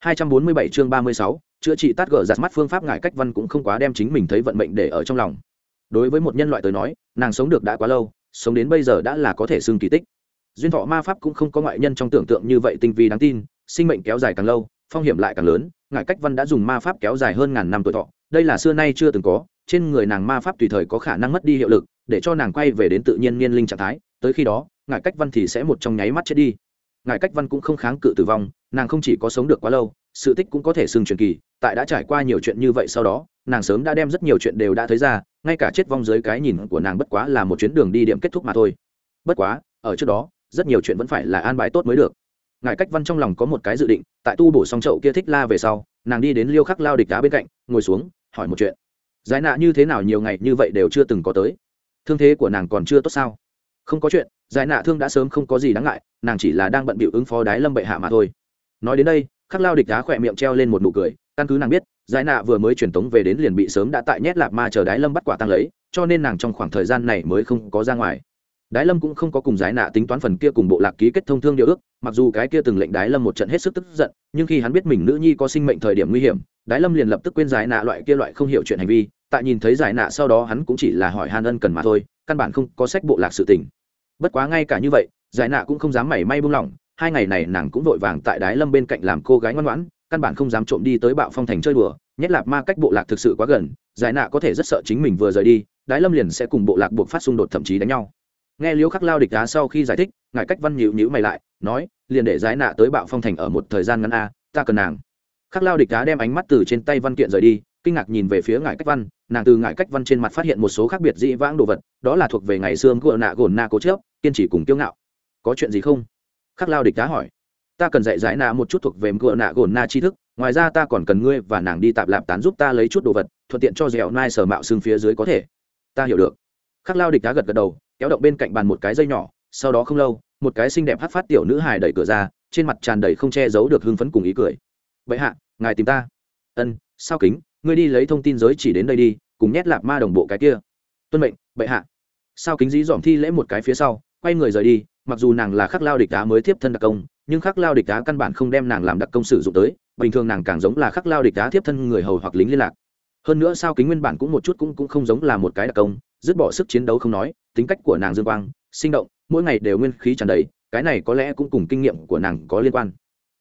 247 chương 36, chữa trị tát gở giặt mắt phương pháp ngài cách văn cũng không quá đem chính mình thấy vận mệnh để ở trong lòng. Đối với một nhân loại tới nói, nàng sống được đã quá lâu, sống đến bây giờ đã là có thể xưng kỳ tích. Duyên thọ ma pháp cũng không có ngoại nhân trong tưởng tượng như vậy tinh vi đáng tin, sinh mệnh kéo dài càng lâu, phong hiểm lại càng lớn, ngại cách văn đã dùng ma pháp kéo dài hơn ngàn năm tuổi thọ, đây là xưa nay chưa từng có, trên người nàng ma pháp tùy thời có khả năng mất đi hiệu lực, để cho nàng quay về đến tự nhiên niên linh trạng thái, tới khi đó, ngại cách văn thì sẽ một trong nháy mắt chết đi. Ngại cách văn cũng không kháng cự tử vong nàng không chỉ có sống được quá lâu sự tích cũng có thể xưng truyền kỳ tại đã trải qua nhiều chuyện như vậy sau đó nàng sớm đã đem rất nhiều chuyện đều đã thấy ra ngay cả chết vong dưới cái nhìn của nàng bất quá là một chuyến đường đi điểm kết thúc mà thôi. Bất quá ở trước đó rất nhiều chuyện vẫn phải là an bài tốt mới được ngài cách văn trong lòng có một cái dự định, tại tu bổ xong chậu kia thích la về sau, nàng đi đến liêu khắc lao địch đá bên cạnh, ngồi xuống, hỏi một chuyện. Giải nạ như thế nào nhiều ngày như vậy đều chưa từng có tới? Thương thế của nàng còn chưa tốt sao? Không có chuyện, giải nạ thương đã sớm không có gì đáng ngại, nàng chỉ là đang bận bịu ứng phó đái lâm bệ hạ mà thôi. Nói đến đây, khắc lao địch đá khỏe miệng treo lên một nụ cười, căn cứ nàng biết, giải nạ vừa mới truyền tống về đến liền bị sớm đã tại nhét lạp ma chờ đái lâm bắt quả tăng lấy, cho nên nàng trong khoảng thời gian này mới không có ra ngoài đái lâm cũng không có cùng giải nạ tính toán phần kia cùng bộ lạc ký kết thông thương điều ước, mặc dù cái kia từng lệnh đái lâm một trận hết sức tức giận, nhưng khi hắn biết mình nữ nhi có sinh mệnh thời điểm nguy hiểm, đái lâm liền lập tức quên giải nạ loại kia loại không hiểu chuyện hành vi, tại nhìn thấy giải nạ sau đó hắn cũng chỉ là hỏi Hàn ân cần mà thôi, căn bản không có sách bộ lạc sự tình. Bất quá ngay cả như vậy, giải nạ cũng không dám mảy may buông lỏng, hai ngày này nàng cũng vội vàng tại đái lâm bên cạnh làm cô gái ngoan ngoãn, căn bản không dám trộm đi tới bạo phong thành chơi đùa, nhất lạp ma cách bộ lạc thực sự quá gần, giải nạ có thể rất sợ chính mình vừa rời đi, đái lâm liền sẽ cùng bộ lạc buộc phát xung đột thậm chí đánh nhau nghe liễu khắc lao địch đá sau khi giải thích ngài cách văn nhịu nhữ mày lại, nói, liền để giải nạ tới bạo phong thành ở một thời gian ngắn a, ta cần nàng. Khắc lao địch đá đem ánh mắt từ trên tay văn kiện rời đi, kinh ngạc nhìn về phía ngài cách văn, nàng từ ngài cách văn trên mặt phát hiện một số khác biệt dĩ vãng đồ vật, đó là thuộc về ngày xưa gợ nạ gồn na cố chớp, kiên trì cùng kiêu ngạo. Có chuyện gì không? Khắc lao địch đá hỏi. Ta cần dạy giải nạ một chút thuộc về gợ nạ gồn na tri thức, ngoài ra ta còn cần ngươi và nàng đi tạp lạp tán giúp ta lấy chút đồ vật, thuận tiện cho dẻo nai sở mạo xương phía dưới có thể. Ta hiểu được. Khắc lao địch đá gật gật đầu kéo động bên cạnh bàn một cái dây nhỏ, sau đó không lâu, một cái xinh đẹp hát phát tiểu nữ hài đẩy cửa ra, trên mặt tràn đầy không che giấu được hưng phấn cùng ý cười. Vậy hạ, ngài tìm ta. Ân, sao kính, ngươi đi lấy thông tin giới chỉ đến đây đi, cùng nhét lạp ma đồng bộ cái kia. Tuân mệnh, bệ hạ. Sao kính dí dỏm thi lễ một cái phía sau, quay người rời đi, mặc dù nàng là khắc lao địch đá mới tiếp thân đặc công, nhưng khắc lao địch đá căn bản không đem nàng làm đặc công sử dụng tới, bình thường nàng càng giống là khắc lao địch đá tiếp thân người hầu hoặc lính liên lạc hơn nữa sao kính nguyên bản cũng một chút cũng cũng không giống là một cái đặc công, dứt bỏ sức chiến đấu không nói, tính cách của nàng dương quang, sinh động, mỗi ngày đều nguyên khí tràn đầy, cái này có lẽ cũng cùng kinh nghiệm của nàng có liên quan.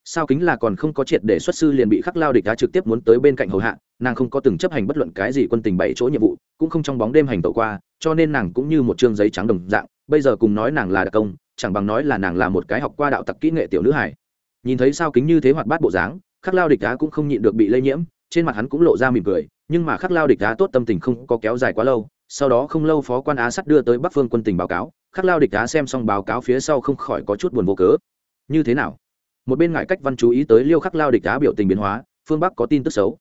Sao kính là còn không có triệt để xuất sư liền bị khắc lao địch đá trực tiếp muốn tới bên cạnh hầu hạ, nàng không có từng chấp hành bất luận cái gì quân tình bảy chỗ nhiệm vụ, cũng không trong bóng đêm hành tẩu qua, cho nên nàng cũng như một chương giấy trắng đồng dạng, bây giờ cùng nói nàng là đặc công, chẳng bằng nói là nàng là một cái học qua đạo tặc kỹ nghệ tiểu nữ hải nhìn thấy sao kính như thế hoạt bát bộ dáng, khắc lao địch đá cũng không nhịn được bị lây nhiễm, trên mặt hắn cũng lộ ra mỉm cười nhưng mà khắc lao địch đá tốt tâm tình không có kéo dài quá lâu, sau đó không lâu phó quan á sắt đưa tới bắc phương quân tình báo cáo, khắc lao địch đá xem xong báo cáo phía sau không khỏi có chút buồn vô cớ. Như thế nào? Một bên ngại cách văn chú ý tới liêu khắc lao địch đá biểu tình biến hóa, phương bắc có tin tức xấu.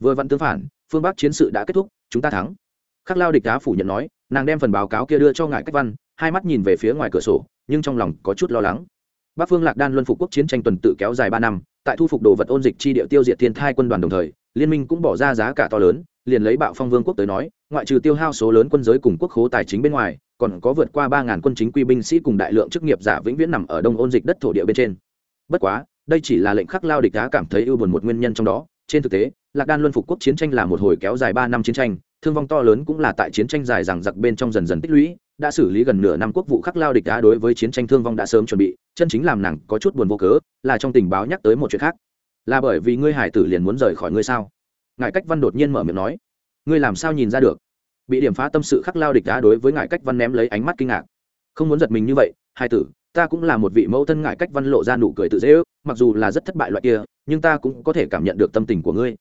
Vừa văn tướng phản, phương bắc chiến sự đã kết thúc, chúng ta thắng. Khắc lao địch đá phủ nhận nói, nàng đem phần báo cáo kia đưa cho ngại cách văn, hai mắt nhìn về phía ngoài cửa sổ, nhưng trong lòng có chút lo lắng. Bắc phương lạc đan luân phục quốc chiến tranh tuần tự kéo dài ba năm, tại thu phục đồ vật ôn dịch chi địa tiêu diệt thiên thai quân đoàn đồng thời liên minh cũng bỏ ra giá cả to lớn, liền lấy bạo phong vương quốc tới nói, ngoại trừ tiêu hao số lớn quân giới cùng quốc khố tài chính bên ngoài, còn có vượt qua ba ngàn quân chính quy binh sĩ cùng đại lượng chức nghiệp giả vĩnh viễn nằm ở đông ôn dịch đất thổ địa bên trên. Bất quá, đây chỉ là lệnh khắc lao địch đá cảm thấy ưu buồn một nguyên nhân trong đó. Trên thực tế, lạc đan luân phục quốc chiến tranh là một hồi kéo dài ba năm chiến tranh, thương vong to lớn cũng là tại chiến tranh dài rằng giặc bên trong dần dần tích lũy, đã xử lý gần nửa năm quốc vụ khắc lao địch đá đối với chiến tranh thương vong đã sớm chuẩn bị, chân chính làm nàng có chút buồn vô cớ, là trong tình báo nhắc tới một chuyện khác là bởi vì ngươi hải tử liền muốn rời khỏi ngươi sao? Ngài cách văn đột nhiên mở miệng nói. Ngươi làm sao nhìn ra được? Bị điểm phá tâm sự khắc lao địch đá đối với ngài cách văn ném lấy ánh mắt kinh ngạc. Không muốn giật mình như vậy hai tử, ta cũng là một vị mẫu thân ngài cách văn lộ ra nụ cười tự dễ ước, mặc dù là rất thất bại loại kia, nhưng ta cũng có thể cảm nhận được tâm tình của ngươi.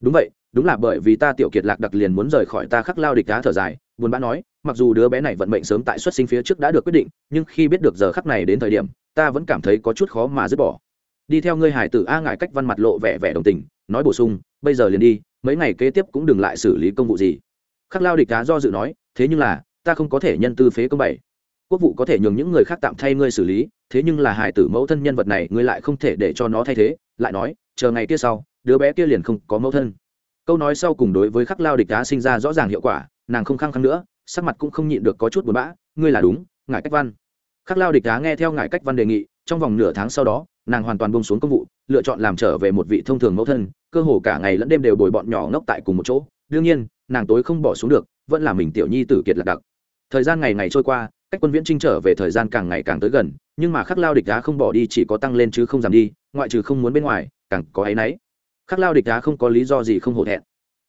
Đúng vậy, đúng là bởi vì ta tiểu kiệt lạc đặc liền muốn rời khỏi ta khắc lao địch đá thở dài, buồn bã nói, mặc dù đứa bé này vận mệnh sớm tại xuất sinh phía trước đã được quyết định, nhưng khi biết được giờ khắc này đến thời điểm, ta vẫn cảm thấy có chút khó mà dứt bỏ đi theo ngươi hải tử a ngại cách văn mặt lộ vẻ vẻ đồng tình, nói bổ sung, bây giờ liền đi, mấy ngày kế tiếp cũng đừng lại xử lý công vụ gì. Khắc lao địch cá do dự nói, thế nhưng là, ta không có thể nhân tư phế công bảy. Quốc vụ có thể nhường những người khác tạm thay ngươi xử lý, thế nhưng là hải tử mẫu thân nhân vật này, ngươi lại không thể để cho nó thay thế. Lại nói, chờ ngày kia sau, đứa bé kia liền không có mẫu thân. Câu nói sau cùng đối với khắc lao địch cá sinh ra rõ ràng hiệu quả, nàng không khăng khăng nữa, sắc mặt cũng không nhịn được có chút buồn bã, ngươi là đúng ngài cách văn. Khắc lao địch cá nghe theo ngài cách văn đề nghị, trong vòng nửa tháng sau đó nàng hoàn toàn bông xuống công vụ, lựa chọn làm trở về một vị thông thường mẫu thân, cơ hồ cả ngày lẫn đêm đều bồi bọn nhỏ ngốc tại cùng một chỗ. Đương nhiên, nàng tối không bỏ xuống được, vẫn là mình tiểu nhi tử kiệt lạc đặc. Thời gian ngày ngày trôi qua, cách quân viễn trinh trở về thời gian càng ngày càng tới gần, nhưng mà khắc lao địch đá không bỏ đi chỉ có tăng lên chứ không giảm đi, ngoại trừ không muốn bên ngoài, càng có áy náy. Khắc lao địch đá không có lý do gì không hổ thẹn.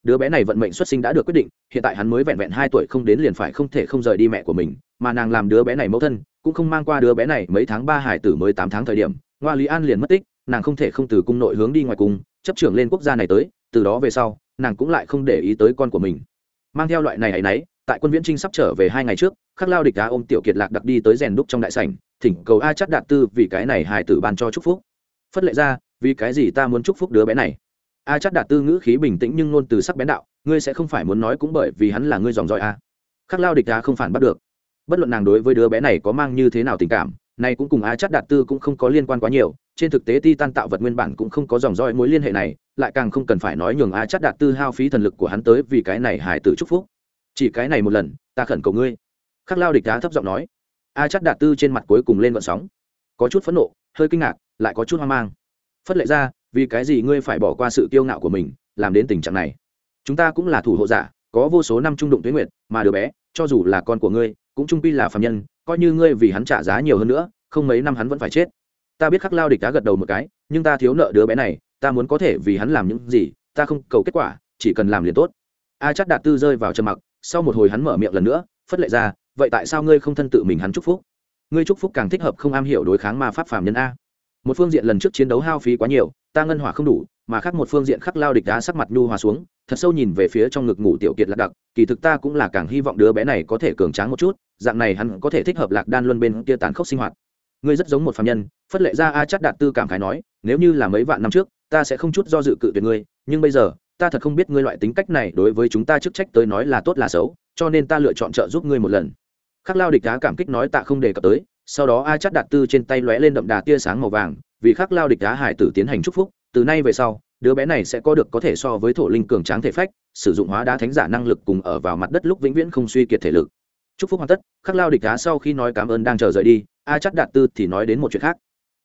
Đứa bé này vận mệnh xuất sinh đã được quyết định, hiện tại hắn mới vẹn vẹn hai tuổi không đến liền phải không thể không rời đi mẹ của mình, mà nàng làm đứa bé này mẫu thân, cũng không mang qua đứa bé này mấy tháng ba hải tử mới tám tháng thời điểm ngoa lý an liền mất tích, nàng không thể không từ cung nội hướng đi ngoài cung, chấp trưởng lên quốc gia này tới, từ đó về sau, nàng cũng lại không để ý tới con của mình. Mang theo loại này ấ náy tại quân viễn trinh sắp trở về hai ngày trước, khắc lao địch đá ôm tiểu kiệt lạc đặc đi tới rèn đúc trong đại sảnh, thỉnh cầu a chắc đạt tư vì cái này hài tử ban cho chúc phúc. Phất lệ ra, vì cái gì ta muốn chúc phúc đứa bé này? A chắc đạt tư ngữ khí bình tĩnh nhưng ngôn từ sắc bén đạo, ngươi sẽ không phải muốn nói cũng bởi vì hắn là ngươi dòng dõi a. Khắc lao địch đá không phản bắt được. Bất luận nàng đối với đứa bé này có mang như thế nào tình cảm này cũng cùng á chắc đạt tư cũng không có liên quan quá nhiều, trên thực tế ti tan tạo vật nguyên bản cũng không có dòng dõi mối liên hệ này, lại càng không cần phải nói nhường á chắc đạt tư hao phí thần lực của hắn tới vì cái này hài tử chúc phúc. Chỉ cái này một lần, ta khẩn cầu ngươi. Khắc lao địch đá thấp giọng nói. A chắc đạt tư trên mặt cuối cùng lên vận sóng. Có chút phẫn nộ, hơi kinh ngạc, lại có chút hoang mang. Phất lệ ra, vì cái gì ngươi phải bỏ qua sự kiêu ngạo của mình, làm đến tình trạng này? Chúng ta cũng là thủ hộ giả, có vô số năm trung đụng tuyến nguyện mà đứa bé, cho dù là con của ngươi cũng trung quy là phạm nhân, coi như ngươi vì hắn trả giá nhiều hơn nữa, không mấy năm hắn vẫn phải chết. Ta biết khắc lao địch đã gật đầu một cái, nhưng ta thiếu nợ đứa bé này, ta muốn có thể vì hắn làm những gì, ta không cầu kết quả, chỉ cần làm liền tốt. A chắc đạt tư rơi vào trầm mặc, sau một hồi hắn mở miệng lần nữa, phất lệ ra, vậy tại sao ngươi không thân tự mình hắn chúc phúc? Ngươi chúc phúc càng thích hợp không am hiểu đối kháng ma pháp phàm nhân a. Một phương diện lần trước chiến đấu hao phí quá nhiều, ta ngân hỏa không đủ mà khác một phương diện khắc lao địch đá sắc mặt nhu hòa xuống, thật sâu nhìn về phía trong ngực ngủ tiểu kiệt lạc đặc, kỳ thực ta cũng là càng hy vọng đứa bé này có thể cường tráng một chút, dạng này hắn có thể thích hợp lạc đan luân bên kia tàn khốc sinh hoạt. Ngươi rất giống một phạm nhân, phất lệ ra a chắc đạt tư cảm khái nói, nếu như là mấy vạn năm trước, ta sẽ không chút do dự cự tuyệt ngươi, nhưng bây giờ, ta thật không biết ngươi loại tính cách này đối với chúng ta chức trách tới nói là tốt là xấu, cho nên ta lựa chọn trợ giúp ngươi một lần. Khắc lao địch đá cảm kích nói tạ không đề cập tới, sau đó a chắc đạt tư trên tay lóe lên đậm đà tia sáng màu vàng, vì khắc lao địch đá hải tử tiến hành chúc phúc từ nay về sau, đứa bé này sẽ có được có thể so với thổ linh cường tráng thể phách, sử dụng hóa đá thánh giả năng lực cùng ở vào mặt đất lúc vĩnh viễn không suy kiệt thể lực. Chúc phúc hoàn tất, khắc lao địch đá sau khi nói cảm ơn đang chờ rời đi, a chắc đạt tư thì nói đến một chuyện khác.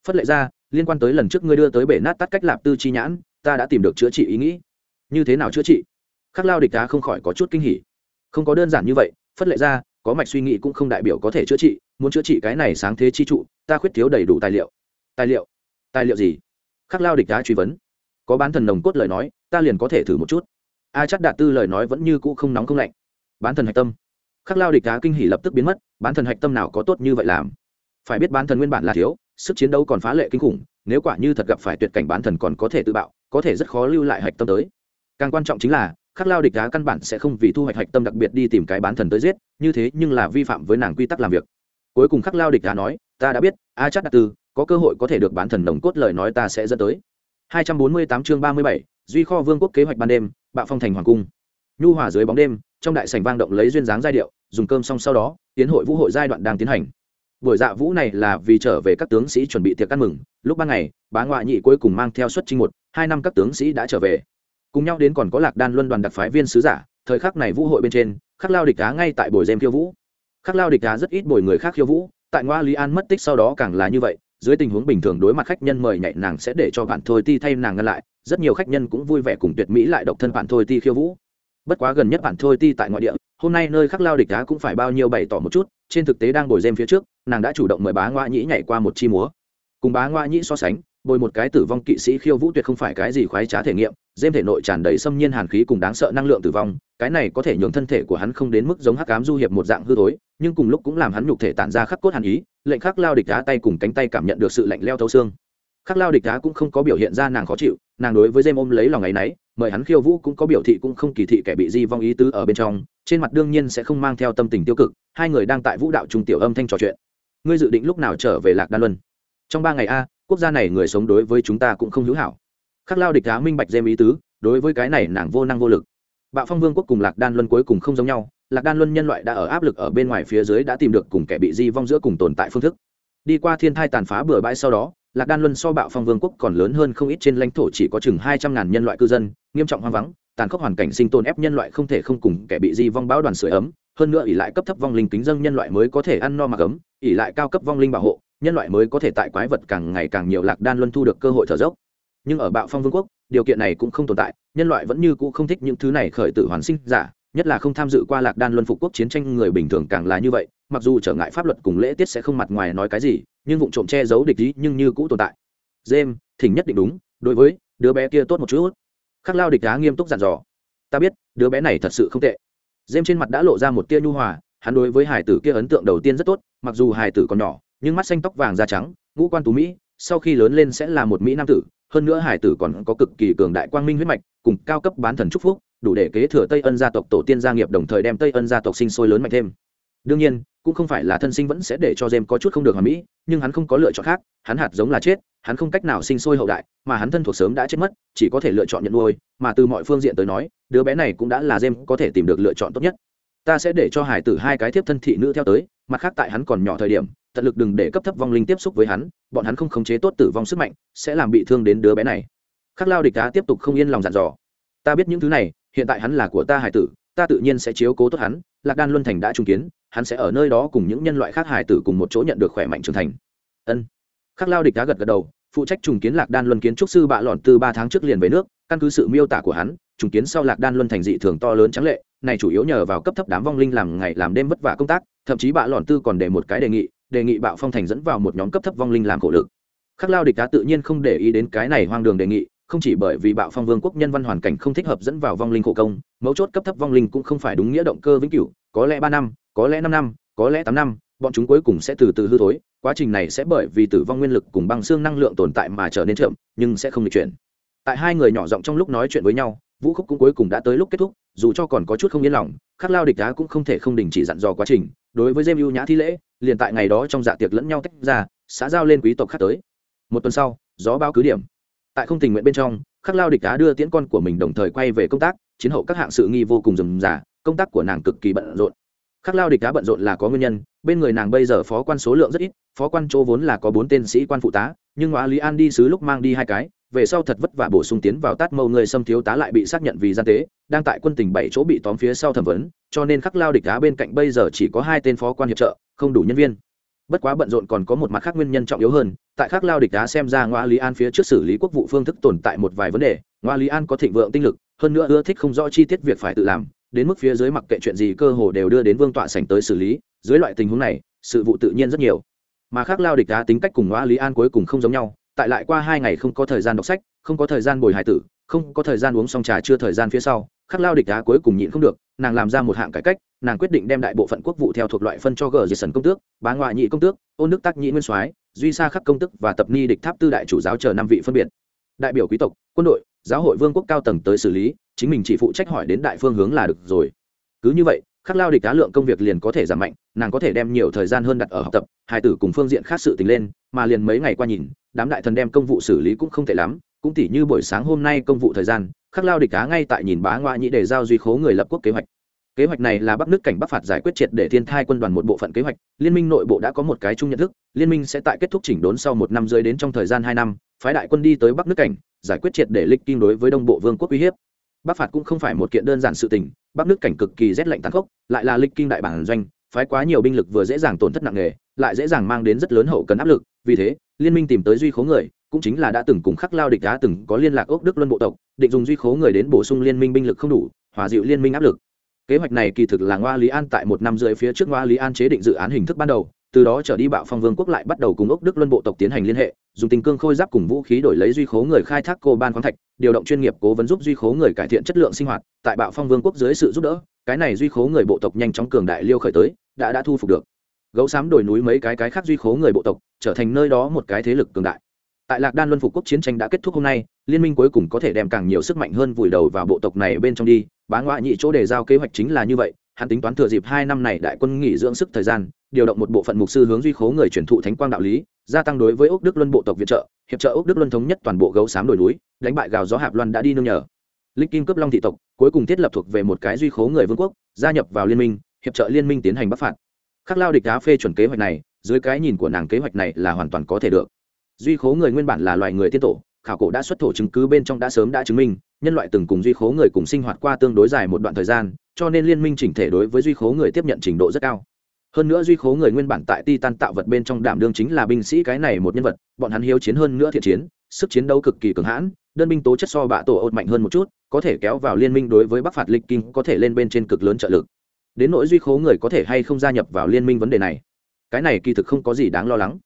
Phất lệ ra, liên quan tới lần trước ngươi đưa tới bể nát tắt cách lạp tư chi nhãn, ta đã tìm được chữa trị ý nghĩ. Như thế nào chữa trị? Khắc lao địch đá không khỏi có chút kinh hỉ. Không có đơn giản như vậy, phất lệ ra, có mạch suy nghĩ cũng không đại biểu có thể chữa trị, muốn chữa trị cái này sáng thế chi trụ, ta khuyết thiếu đầy đủ tài liệu. Tài liệu? Tài liệu gì? Khắc lao địch đá truy vấn. Có bán thần nồng cốt lời nói, ta liền có thể thử một chút. A chắc đạt tư lời nói vẫn như cũ không nóng không lạnh. Bán thần hạch tâm. Khắc lao địch đá kinh hỉ lập tức biến mất, bán thần hạch tâm nào có tốt như vậy làm? Phải biết bán thần nguyên bản là thiếu, sức chiến đấu còn phá lệ kinh khủng, nếu quả như thật gặp phải tuyệt cảnh bán thần còn có thể tự bạo, có thể rất khó lưu lại hạch tâm tới. Càng quan trọng chính là, khắc lao địch đá căn bản sẽ không vì thu hoạch hạch tâm đặc biệt đi tìm cái bán thần tới giết, như thế nhưng là vi phạm với nàng quy tắc làm việc. Cuối cùng khắc lao địch đá nói, ta đã biết, a chắc đạt tư có cơ hội có thể được bán thần đồng cốt lời nói ta sẽ dẫn tới. 248 chương 37, duy kho vương quốc kế hoạch ban đêm bạo phong thành hoàng cung. Nhu hòa dưới bóng đêm trong đại sảnh vang động lấy duyên dáng giai điệu dùng cơm xong sau đó tiến hội vũ hội giai đoạn đang tiến hành. Buổi dạ vũ này là vì trở về các tướng sĩ chuẩn bị tiệc ăn mừng lúc ban ngày bá ngoại nhị cuối cùng mang theo xuất trinh một hai năm các tướng sĩ đã trở về. Cùng nhau đến còn có lạc đan luân đoàn đặc phái viên sứ giả thời khắc này vũ hội bên trên khắc lao địch đá ngay tại buổi đêm khiêu vũ. Khắc lao địch đá rất ít bồi người khác khiêu vũ tại ngoa lý an mất tích sau đó càng là như vậy dưới tình huống bình thường đối mặt khách nhân mời nhạy nàng sẽ để cho bạn thôi ti thay nàng ngăn lại, rất nhiều khách nhân cũng vui vẻ cùng tuyệt mỹ lại độc thân bạn thôi ti khiêu vũ. Bất quá gần nhất bạn thôi ti tại ngoại địa, hôm nay nơi khắc lao địch đá cũng phải bao nhiêu bày tỏ một chút, trên thực tế đang bồi dêm phía trước, nàng đã chủ động mời bá ngoa nhĩ nhảy qua một chi múa. Cùng bá ngoa nhĩ so sánh bồi một cái tử vong kỵ sĩ khiêu vũ tuyệt không phải cái gì khoái trá thể nghiệm dêm thể nội tràn đầy xâm nhiên hàn khí cùng đáng sợ năng lượng tử vong cái này có thể nhường thân thể của hắn không đến mức giống hắc cám du hiệp một dạng hư tối, nhưng cùng lúc cũng làm hắn nhục thể tản ra khắc cốt hàn ý lệnh khắc lao địch đá tay cùng cánh tay cảm nhận được sự lạnh leo thấu xương. Khắc lao địch đá cũng không có biểu hiện ra nàng khó chịu nàng đối với dêm ôm lấy lòng ấ y náy mời hắn khiêu vũ cũng có biểu thị cũng không kỳ thị kẻ bị di vong ý tứ ở bên trong trên mặt đương nhiên sẽ không mang theo tâm tình tiêu cực hai người đang tại vũ đạo trung tiểu âm thanh trò chuyện. Ngươi dự định lúc nào trở về lạc đan luân? Trong ba ngày a quốc gia này người sống đối với chúng ta cũng không hữu hảo. Khắc lao địch đá minh bạch dêm ý tứ, đối với cái này nàng vô năng vô lực. Bạo phong vương quốc cùng lạc đan luân cuối cùng không giống nhau, lạc đan luân nhân loại đã ở áp lực ở bên ngoài phía dưới đã tìm được cùng kẻ bị di vong giữa cùng tồn tại phương thức. Đi qua thiên thai tàn phá bừa bãi sau đó, lạc đan luân so bạo phong vương quốc còn lớn hơn không ít trên lãnh thổ chỉ có chừng hai trăm ngàn nhân loại cư dân, nghiêm trọng hoang vắng, tàn khốc hoàn cảnh sinh tồn ép nhân loại không thể không cùng kẻ bị di vong bão đoàn sửa ấm, hơn nữa ỉ lại cấp thấp vong linh kính dân nhân loại mới có thể ăn no mặc ấm ỉ lại cao cấp vong linh bảo hộ nhân loại mới có thể tại quái vật càng ngày càng nhiều lạc đan luân thu được cơ hội thở dốc nhưng ở bạo phong vương quốc điều kiện này cũng không tồn tại nhân loại vẫn như cũ không thích những thứ này khởi tử hoàn sinh giả nhất là không tham dự qua lạc đan luân phục quốc chiến tranh người bình thường càng là như vậy mặc dù trở ngại pháp luật cùng lễ tiết sẽ không mặt ngoài nói cái gì nhưng vụ trộm che giấu địch ý nhưng như cũ tồn tại James, thỉnh nhất định đúng, đối với đứa bé kia tốt một chút. Khắc Lao địch đá nghiêm túc dặn dò. Ta biết, đứa bé này thật sự không tệ. James trên mặt đã lộ ra một tia nhu hòa, hắn đối với hải tử kia ấn tượng đầu tiên rất tốt, mặc dù hải tử còn nhỏ, nhưng mắt xanh tóc vàng da trắng, ngũ quan tú mỹ, sau khi lớn lên sẽ là một mỹ nam tử, hơn nữa hải tử còn có cực kỳ cường đại quang minh huyết mạch, cùng cao cấp bán thần trúc phúc, đủ để kế thừa Tây Ân gia tộc tổ tiên gia nghiệp đồng thời đem Tây Ân gia tộc sinh sôi lớn mạnh thêm. Đương nhiên, cũng không phải là thân sinh vẫn sẽ để cho jem có chút không được hoàn mỹ, nhưng hắn không có lựa chọn khác, hắn hạt giống là chết, hắn không cách nào sinh sôi hậu đại mà hắn thân thuộc sớm đã chết mất chỉ có thể lựa chọn nhận nuôi mà từ mọi phương diện tới nói đứa bé này cũng đã là jem có thể tìm được lựa chọn tốt nhất ta sẽ để cho hải tử hai cái tiếp thân thị nữ theo tới mặt khác tại hắn còn nhỏ thời điểm, tận lực đừng để cấp thấp vong linh tiếp xúc với hắn, bọn hắn không khống chế tốt tử vong sức mạnh, sẽ làm bị thương đến đứa bé này. Khắc lao địch đá tiếp tục không yên lòng dặn dò. Ta biết những thứ này, hiện tại hắn là của ta hải tử, ta tự nhiên sẽ chiếu cố tốt hắn, lạc đan luân thành đã trung kiến, hắn sẽ ở nơi đó cùng những nhân loại khác hải tử cùng một chỗ nhận được khỏe mạnh trưởng thành. Ân. Khắc lao địch đá gật gật đầu, phụ trách trùng kiến lạc đan luân kiến trúc sư bạ lọn từ ba tháng trước liền về nước, căn cứ sự miêu tả của hắn, trùng kiến sau lạc đan luân thành dị thường to lớn trắng lệ, này chủ yếu nhờ vào cấp thấp đám vong linh làm ngày làm đêm vất vả công tác thậm chí bạ lòn tư còn để một cái đề nghị đề nghị bạo phong thành dẫn vào một nhóm cấp thấp vong linh làm khổ lực. Khắc lao địch đá tự nhiên không để ý đến cái này hoang đường đề nghị, không chỉ bởi vì bạo phong vương quốc nhân văn hoàn cảnh không thích hợp dẫn vào vong linh khổ công, mấu chốt cấp thấp vong linh cũng không phải đúng nghĩa động cơ vĩnh cửu, có lẽ ba năm, có lẽ năm năm, có lẽ tám năm, bọn chúng cuối cùng sẽ từ từ hư thối, quá trình này sẽ bởi vì tử vong nguyên lực cùng băng xương năng lượng tồn tại mà trở nên chậm, nhưng sẽ không được chuyển. Tại hai người nhỏ giọng trong lúc nói chuyện với nhau, vũ khúc cũng cuối cùng đã tới lúc kết thúc, dù cho còn có chút không yên lòng, khắc lao địch đá cũng không thể không đình chỉ dặn dò quá trình đối với dêm ưu nhã thi lễ, liền tại ngày đó trong dạ tiệc lẫn nhau tách ra, xã giao lên quý tộc khác tới. Một tuần sau, gió bao cứ điểm. Tại không tình nguyện bên trong, khắc lao địch á đưa tiễn con của mình đồng thời quay về công tác, chiến hậu các hạng sự nghi vô cùng rườm rà, công tác của nàng cực kỳ bận rộn. Khắc lao địch á bận rộn là có nguyên nhân, bên người nàng bây giờ phó quan số lượng rất ít, phó quan chỗ vốn là có bốn tên sĩ quan phụ tá, nhưng ngoại lý an đi sứ lúc mang đi hai cái về sau thật vất vả bổ sung tiến vào tát mâu người xâm thiếu tá lại bị xác nhận vì gian tế, đang tại quân tỉnh bảy chỗ bị tóm phía sau thẩm vấn, cho nên khắc lao địch đá bên cạnh bây giờ chỉ có hai tên phó quan hiệp trợ, không đủ nhân viên. Bất quá bận rộn còn có một mặt khác nguyên nhân trọng yếu hơn, tại khắc lao địch đá xem ra ngoa lý an phía trước xử lý quốc vụ phương thức tồn tại một vài vấn đề, ngoa lý an có thịnh vượng tinh lực, hơn nữa ưa thích không rõ chi tiết việc phải tự làm, đến mức phía dưới mặc kệ chuyện gì cơ hồ đều đưa đến vương tọa sảnh tới xử lý, dưới loại tình huống này, sự vụ tự nhiên rất nhiều. Mà khác lao địch đá tính cách cùng ngoa lý an cuối cùng không giống nhau tại lại qua hai ngày không có thời gian đọc sách, không có thời gian bồi hải tử, không có thời gian uống xong trà chưa thời gian phía sau, khắc lao địch đá cuối cùng nhịn không được, nàng làm ra một hạng cải cách, nàng quyết định đem đại bộ phận quốc vụ theo thuộc loại phân cho gờ diệt sần công tước, bá ngoại nhị công tước, ôn đức tác nhị nguyên soái, duy sa khắc công tức và tập ni địch tháp tư đại chủ giáo chờ năm vị phân biệt. Đại biểu quý tộc, quân đội, giáo hội vương quốc cao tầng tới xử lý, chính mình chỉ phụ trách hỏi đến đại phương hướng là được rồi. Cứ như vậy, khắc lao địch cá lượng công việc liền có thể giảm mạnh nàng có thể đem nhiều thời gian hơn đặt ở học tập, hai tử cùng phương diện khác sự tình lên, mà liền mấy ngày qua nhìn, đám đại thần đem công vụ xử lý cũng không tệ lắm, cũng tỉ như buổi sáng hôm nay công vụ thời gian, khắc lao địch cá ngay tại nhìn bá ngoại nhĩ để giao duy khố người lập quốc kế hoạch. Kế hoạch này là bắc nước cảnh bắc phạt giải quyết triệt để thiên thai quân đoàn một bộ phận kế hoạch, liên minh nội bộ đã có một cái chung nhận thức, liên minh sẽ tại kết thúc chỉnh đốn sau một năm rơi đến trong thời gian hai năm, phái đại quân đi tới bắc nước cảnh, giải quyết triệt để lịch kinh đối với đông bộ vương quốc uy hiếp. Bắc phạt cũng không phải một kiện đơn giản sự tình, bắc nước cảnh cực kỳ rét lạnh tàn khốc, lại là lịch kinh đại bản doanh phái quá nhiều binh lực vừa dễ dàng tổn thất nặng nề, lại dễ dàng mang đến rất lớn hậu cần áp lực. Vì thế, liên minh tìm tới duy khố người, cũng chính là đã từng cùng khắc lao địch đã từng có liên lạc ốc đức luân bộ tộc, định dùng duy khố người đến bổ sung liên minh binh lực không đủ, hòa dịu liên minh áp lực. Kế hoạch này kỳ thực là ngoa lý an tại một năm rưỡi phía trước ngoa lý an chế định dự án hình thức ban đầu, từ đó trở đi bạo phong vương quốc lại bắt đầu cùng ốc đức luân bộ tộc tiến hành liên hệ, dùng tình cương khôi giáp cùng vũ khí đổi lấy duy khố người khai thác cô ban khoáng thạch, điều động chuyên nghiệp cố vấn giúp duy khố người cải thiện chất lượng sinh hoạt, tại bạo phong vương quốc dưới sự giúp đỡ, cái này duy khố người bộ tộc nhanh chóng cường đại liêu khởi tới đã đã thu phục được. Gấu xám đồi núi mấy cái cái khác duy khố người bộ tộc, trở thành nơi đó một cái thế lực cường đại. Tại lạc đan luân phục quốc chiến tranh đã kết thúc hôm nay, liên minh cuối cùng có thể đem càng nhiều sức mạnh hơn vùi đầu vào bộ tộc này bên trong đi. Bá ngoại nhị chỗ đề giao kế hoạch chính là như vậy, hắn tính toán thừa dịp hai năm này đại quân nghỉ dưỡng sức thời gian, điều động một bộ phận mục sư hướng duy khố người truyền thụ thánh quang đạo lý, gia tăng đối với ốc đức luân bộ tộc viện trợ, hiệp trợ ốc đức luân thống nhất toàn bộ gấu xám đồi núi, đánh bại gào gió hạp loan đã đi nương nhờ. Linh kim cướp long thị tộc cuối cùng thiết lập thuộc về một cái duy khố người vương quốc, gia nhập vào liên minh hiệp trợ liên minh tiến hành bắc phạt. Khắc lao địch đá phê chuẩn kế hoạch này, dưới cái nhìn của nàng kế hoạch này là hoàn toàn có thể được. Duy khố người nguyên bản là loài người tiên tổ, khảo cổ đã xuất thổ chứng cứ bên trong đã sớm đã chứng minh, nhân loại từng cùng duy khố người cùng sinh hoạt qua tương đối dài một đoạn thời gian, cho nên liên minh chỉnh thể đối với duy khố người tiếp nhận trình độ rất cao. Hơn nữa duy khố người nguyên bản tại ti tan tạo vật bên trong đảm đương chính là binh sĩ cái này một nhân vật, bọn hắn hiếu chiến hơn nữa thiện chiến, sức chiến đấu cực kỳ cường hãn, đơn binh tố chất so bạ tổ ột mạnh hơn một chút, có thể kéo vào liên minh đối với bắc phạt lịch kinh có thể lên bên trên cực lớn trợ lực đến nỗi duy khố người có thể hay không gia nhập vào liên minh vấn đề này. Cái này kỳ thực không có gì đáng lo lắng.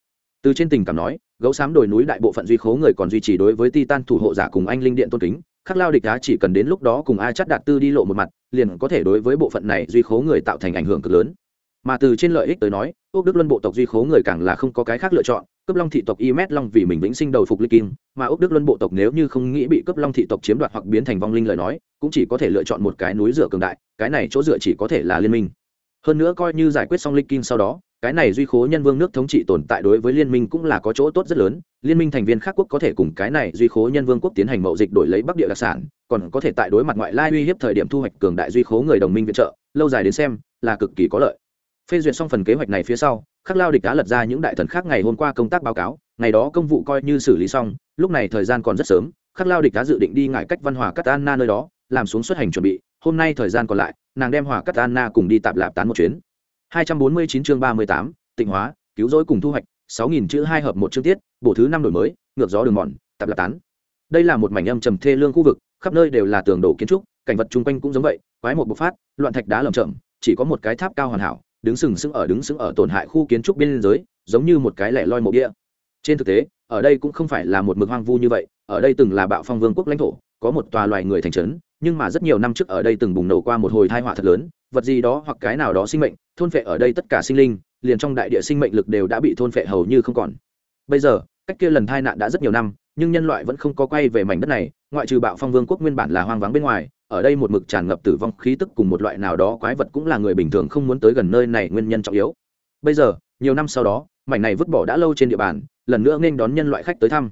Từ trên tình cảm nói, gấu xám đồi núi đại bộ phận duy khố người còn duy trì đối với titan thủ hộ giả cùng anh linh điện tôn kính, khắc lao địch đá chỉ cần đến lúc đó cùng ai chắt đạt tư đi lộ một mặt, liền có thể đối với bộ phận này duy khố người tạo thành ảnh hưởng cực lớn. Mà từ trên lợi ích tới nói ước đức luân bộ tộc duy khố người càng là không có cái khác lựa chọn cấp long thị tộc y mét long vì mình vĩnh sinh đầu phục ly kim mà ốc đức luân bộ tộc nếu như không nghĩ bị cấp long thị tộc chiếm đoạt hoặc biến thành vong linh lời nói, cũng chỉ có thể lựa chọn một cái núi dựa cường đại, cái này chỗ dựa chỉ có thể là liên minh. Hơn nữa coi như giải quyết xong linh kim sau đó, cái này duy khố nhân vương nước thống trị tồn tại đối với liên minh cũng là có chỗ tốt rất lớn, liên minh thành viên khác quốc có thể cùng cái này duy khố nhân vương quốc tiến hành mậu dịch đổi lấy bắc địa đặc sản, còn có thể tại đối mặt ngoại lai uy hiếp thời điểm thu hoạch cường đại duy khố người đồng minh viện trợ, lâu dài đến xem là cực kỳ có lợi. Phê duyệt xong phần kế hoạch này phía sau khắc lao địch đã lật ra những đại thần khác ngày hôm qua công tác báo cáo ngày đó công vụ coi như xử lý xong lúc này thời gian còn rất sớm khắc lao địch đã dự định đi ngại cách văn hòa cắt anna nơi đó làm xuống xuất hành chuẩn bị hôm nay thời gian còn lại nàng đem hòa cắt anna cùng đi tạp lạp tán một chuyến. 249 chương 38, tịnh hóa cứu rỗi cùng thu hoạch 6.000 chữ hai hợp một chương tiết bổ thứ năm đổi mới ngược gió đường mòn tạp lạp tán. Đây là một mảnh âm trầm thê lương khu vực khắp nơi đều là tường đổ kiến trúc cảnh vật chung quanh cũng giống vậy quái một bộc phát loạn thạch đá lởm chởm chỉ có một cái tháp cao hoàn hảo đứng sừng sững ở đứng sững ở tổn hại khu kiến trúc biên giới, giống như một cái lẻ loi mộ địa. Trên thực tế, ở đây cũng không phải là một mực hoang vu như vậy, ở đây từng là bạo phong vương quốc lãnh thổ, có một tòa loài người thành trấn, nhưng mà rất nhiều năm trước ở đây từng bùng nổ qua một hồi tai họa thật lớn, vật gì đó hoặc cái nào đó sinh mệnh, thôn phệ ở đây tất cả sinh linh, liền trong đại địa sinh mệnh lực đều đã bị thôn phệ hầu như không còn. Bây giờ, cách kia lần tai nạn đã rất nhiều năm, nhưng nhân loại vẫn không có quay về mảnh đất này, ngoại trừ bạo phong vương quốc nguyên bản là hoang vắng bên ngoài ở đây một mực tràn ngập tử vong khí tức cùng một loại nào đó quái vật cũng là người bình thường không muốn tới gần nơi này nguyên nhân trọng yếu. Bây giờ, nhiều năm sau đó, mảnh này vứt bỏ đã lâu trên địa bàn, lần nữa nên đón nhân loại khách tới thăm.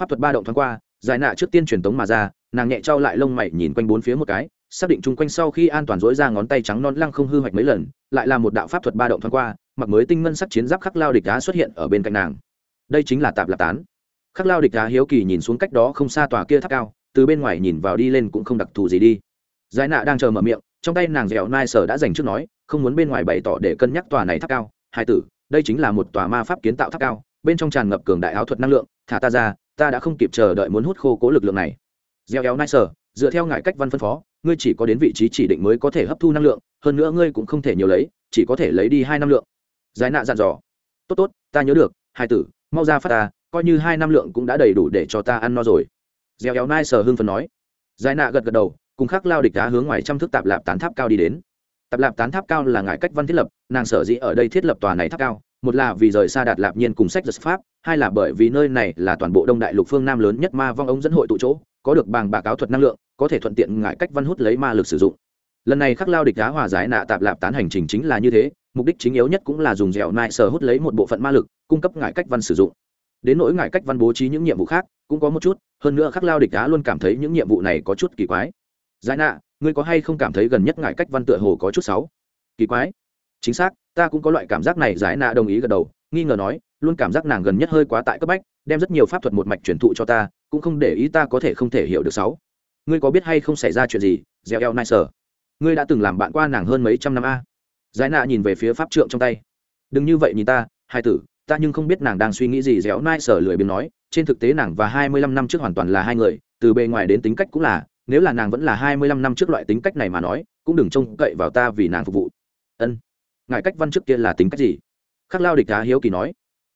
Pháp thuật ba động thoáng qua, giải nạ trước tiên truyền tống mà ra, nàng nhẹ trao lại lông mày nhìn quanh bốn phía một cái, xác định chung quanh sau khi an toàn dối ra ngón tay trắng non lăng không hư hoạch mấy lần, lại là một đạo pháp thuật ba động thoáng qua, mặc mới tinh ngân sắc chiến giáp khắc lao địch đá xuất hiện ở bên cạnh nàng. Đây chính là tạp lạp tán. Khắc lao địch đá hiếu kỳ nhìn xuống cách đó không xa tòa kia tháp cao từ bên ngoài nhìn vào đi lên cũng không đặc thù gì đi. Giải nạ đang chờ mở miệng, trong tay nàng dẻo nai sở đã dành trước nói, không muốn bên ngoài bày tỏ để cân nhắc tòa này tháp cao. Hai tử, đây chính là một tòa ma pháp kiến tạo tháp cao, bên trong tràn ngập cường đại áo thuật năng lượng, thả ta ra, ta đã không kịp chờ đợi muốn hút khô cố lực lượng này. Gieo éo nai sở, dựa theo ngại cách văn phân phó, ngươi chỉ có đến vị trí chỉ định mới có thể hấp thu năng lượng, hơn nữa ngươi cũng không thể nhiều lấy, chỉ có thể lấy đi hai năm lượng. Giải nạ dặn dò. Tốt tốt, ta nhớ được, hai tử, mau ra phát ta, coi như hai năm lượng cũng đã đầy đủ để cho ta ăn no rồi gieo éo nai sở hưng phần nói. Giải nạ gật gật đầu, cùng khắc lao địch đá hướng ngoài trăm thước tạp lạp tán tháp cao đi đến. Tạp lạp tán tháp cao là ngại cách văn thiết lập, nàng sở dĩ ở đây thiết lập tòa này tháp cao, một là vì rời xa đạt lạp nhiên cùng sách giật pháp, hai là bởi vì nơi này là toàn bộ đông đại lục phương nam lớn nhất ma vong ống dẫn hội tụ chỗ, có được bàng bạc áo thuật năng lượng, có thể thuận tiện ngại cách văn hút lấy ma lực sử dụng. Lần này khắc lao địch đá hòa giải nạ tạp lạp tán hành trình chính là như thế, mục đích chính yếu nhất cũng là dùng dẻo nại sở hút lấy một bộ phận ma lực, cung cấp ngại cách văn sử dụng. Đến nỗi ngại cách văn bố trí những nhiệm vụ khác cũng có một chút, hơn nữa khắc lao địch đá luôn cảm thấy những nhiệm vụ này có chút kỳ quái. Giải nạ, ngươi có hay không cảm thấy gần nhất ngại cách văn tựa hồ có chút sáu kỳ quái. Chính xác, ta cũng có loại cảm giác này, giải nạ đồng ý gật đầu, nghi ngờ nói, luôn cảm giác nàng gần nhất hơi quá tại cấp bách, đem rất nhiều pháp thuật một mạch truyền thụ cho ta, cũng không để ý ta có thể không thể hiểu được sáu ngươi có biết hay không xảy ra chuyện gì? Gieo eo nai sở. Ngươi đã từng làm bạn qua nàng hơn mấy trăm năm a. Giải nạ nhìn về phía pháp trượng trong tay. Đừng như vậy nhìn ta, hai tử ta nhưng không biết nàng đang suy nghĩ gì, dẻo nai sở lười biếng nói, trên thực tế nàng và hai mươi lăm năm trước hoàn toàn là hai người, từ bề ngoài đến tính cách cũng là, nếu là nàng vẫn là hai mươi lăm năm trước loại tính cách này mà nói, cũng đừng trông cậy vào ta vì nàng phục vụ. Ân. Ngại cách văn trước kia là tính cách gì? Khắc lao địch đá hiếu kỳ nói.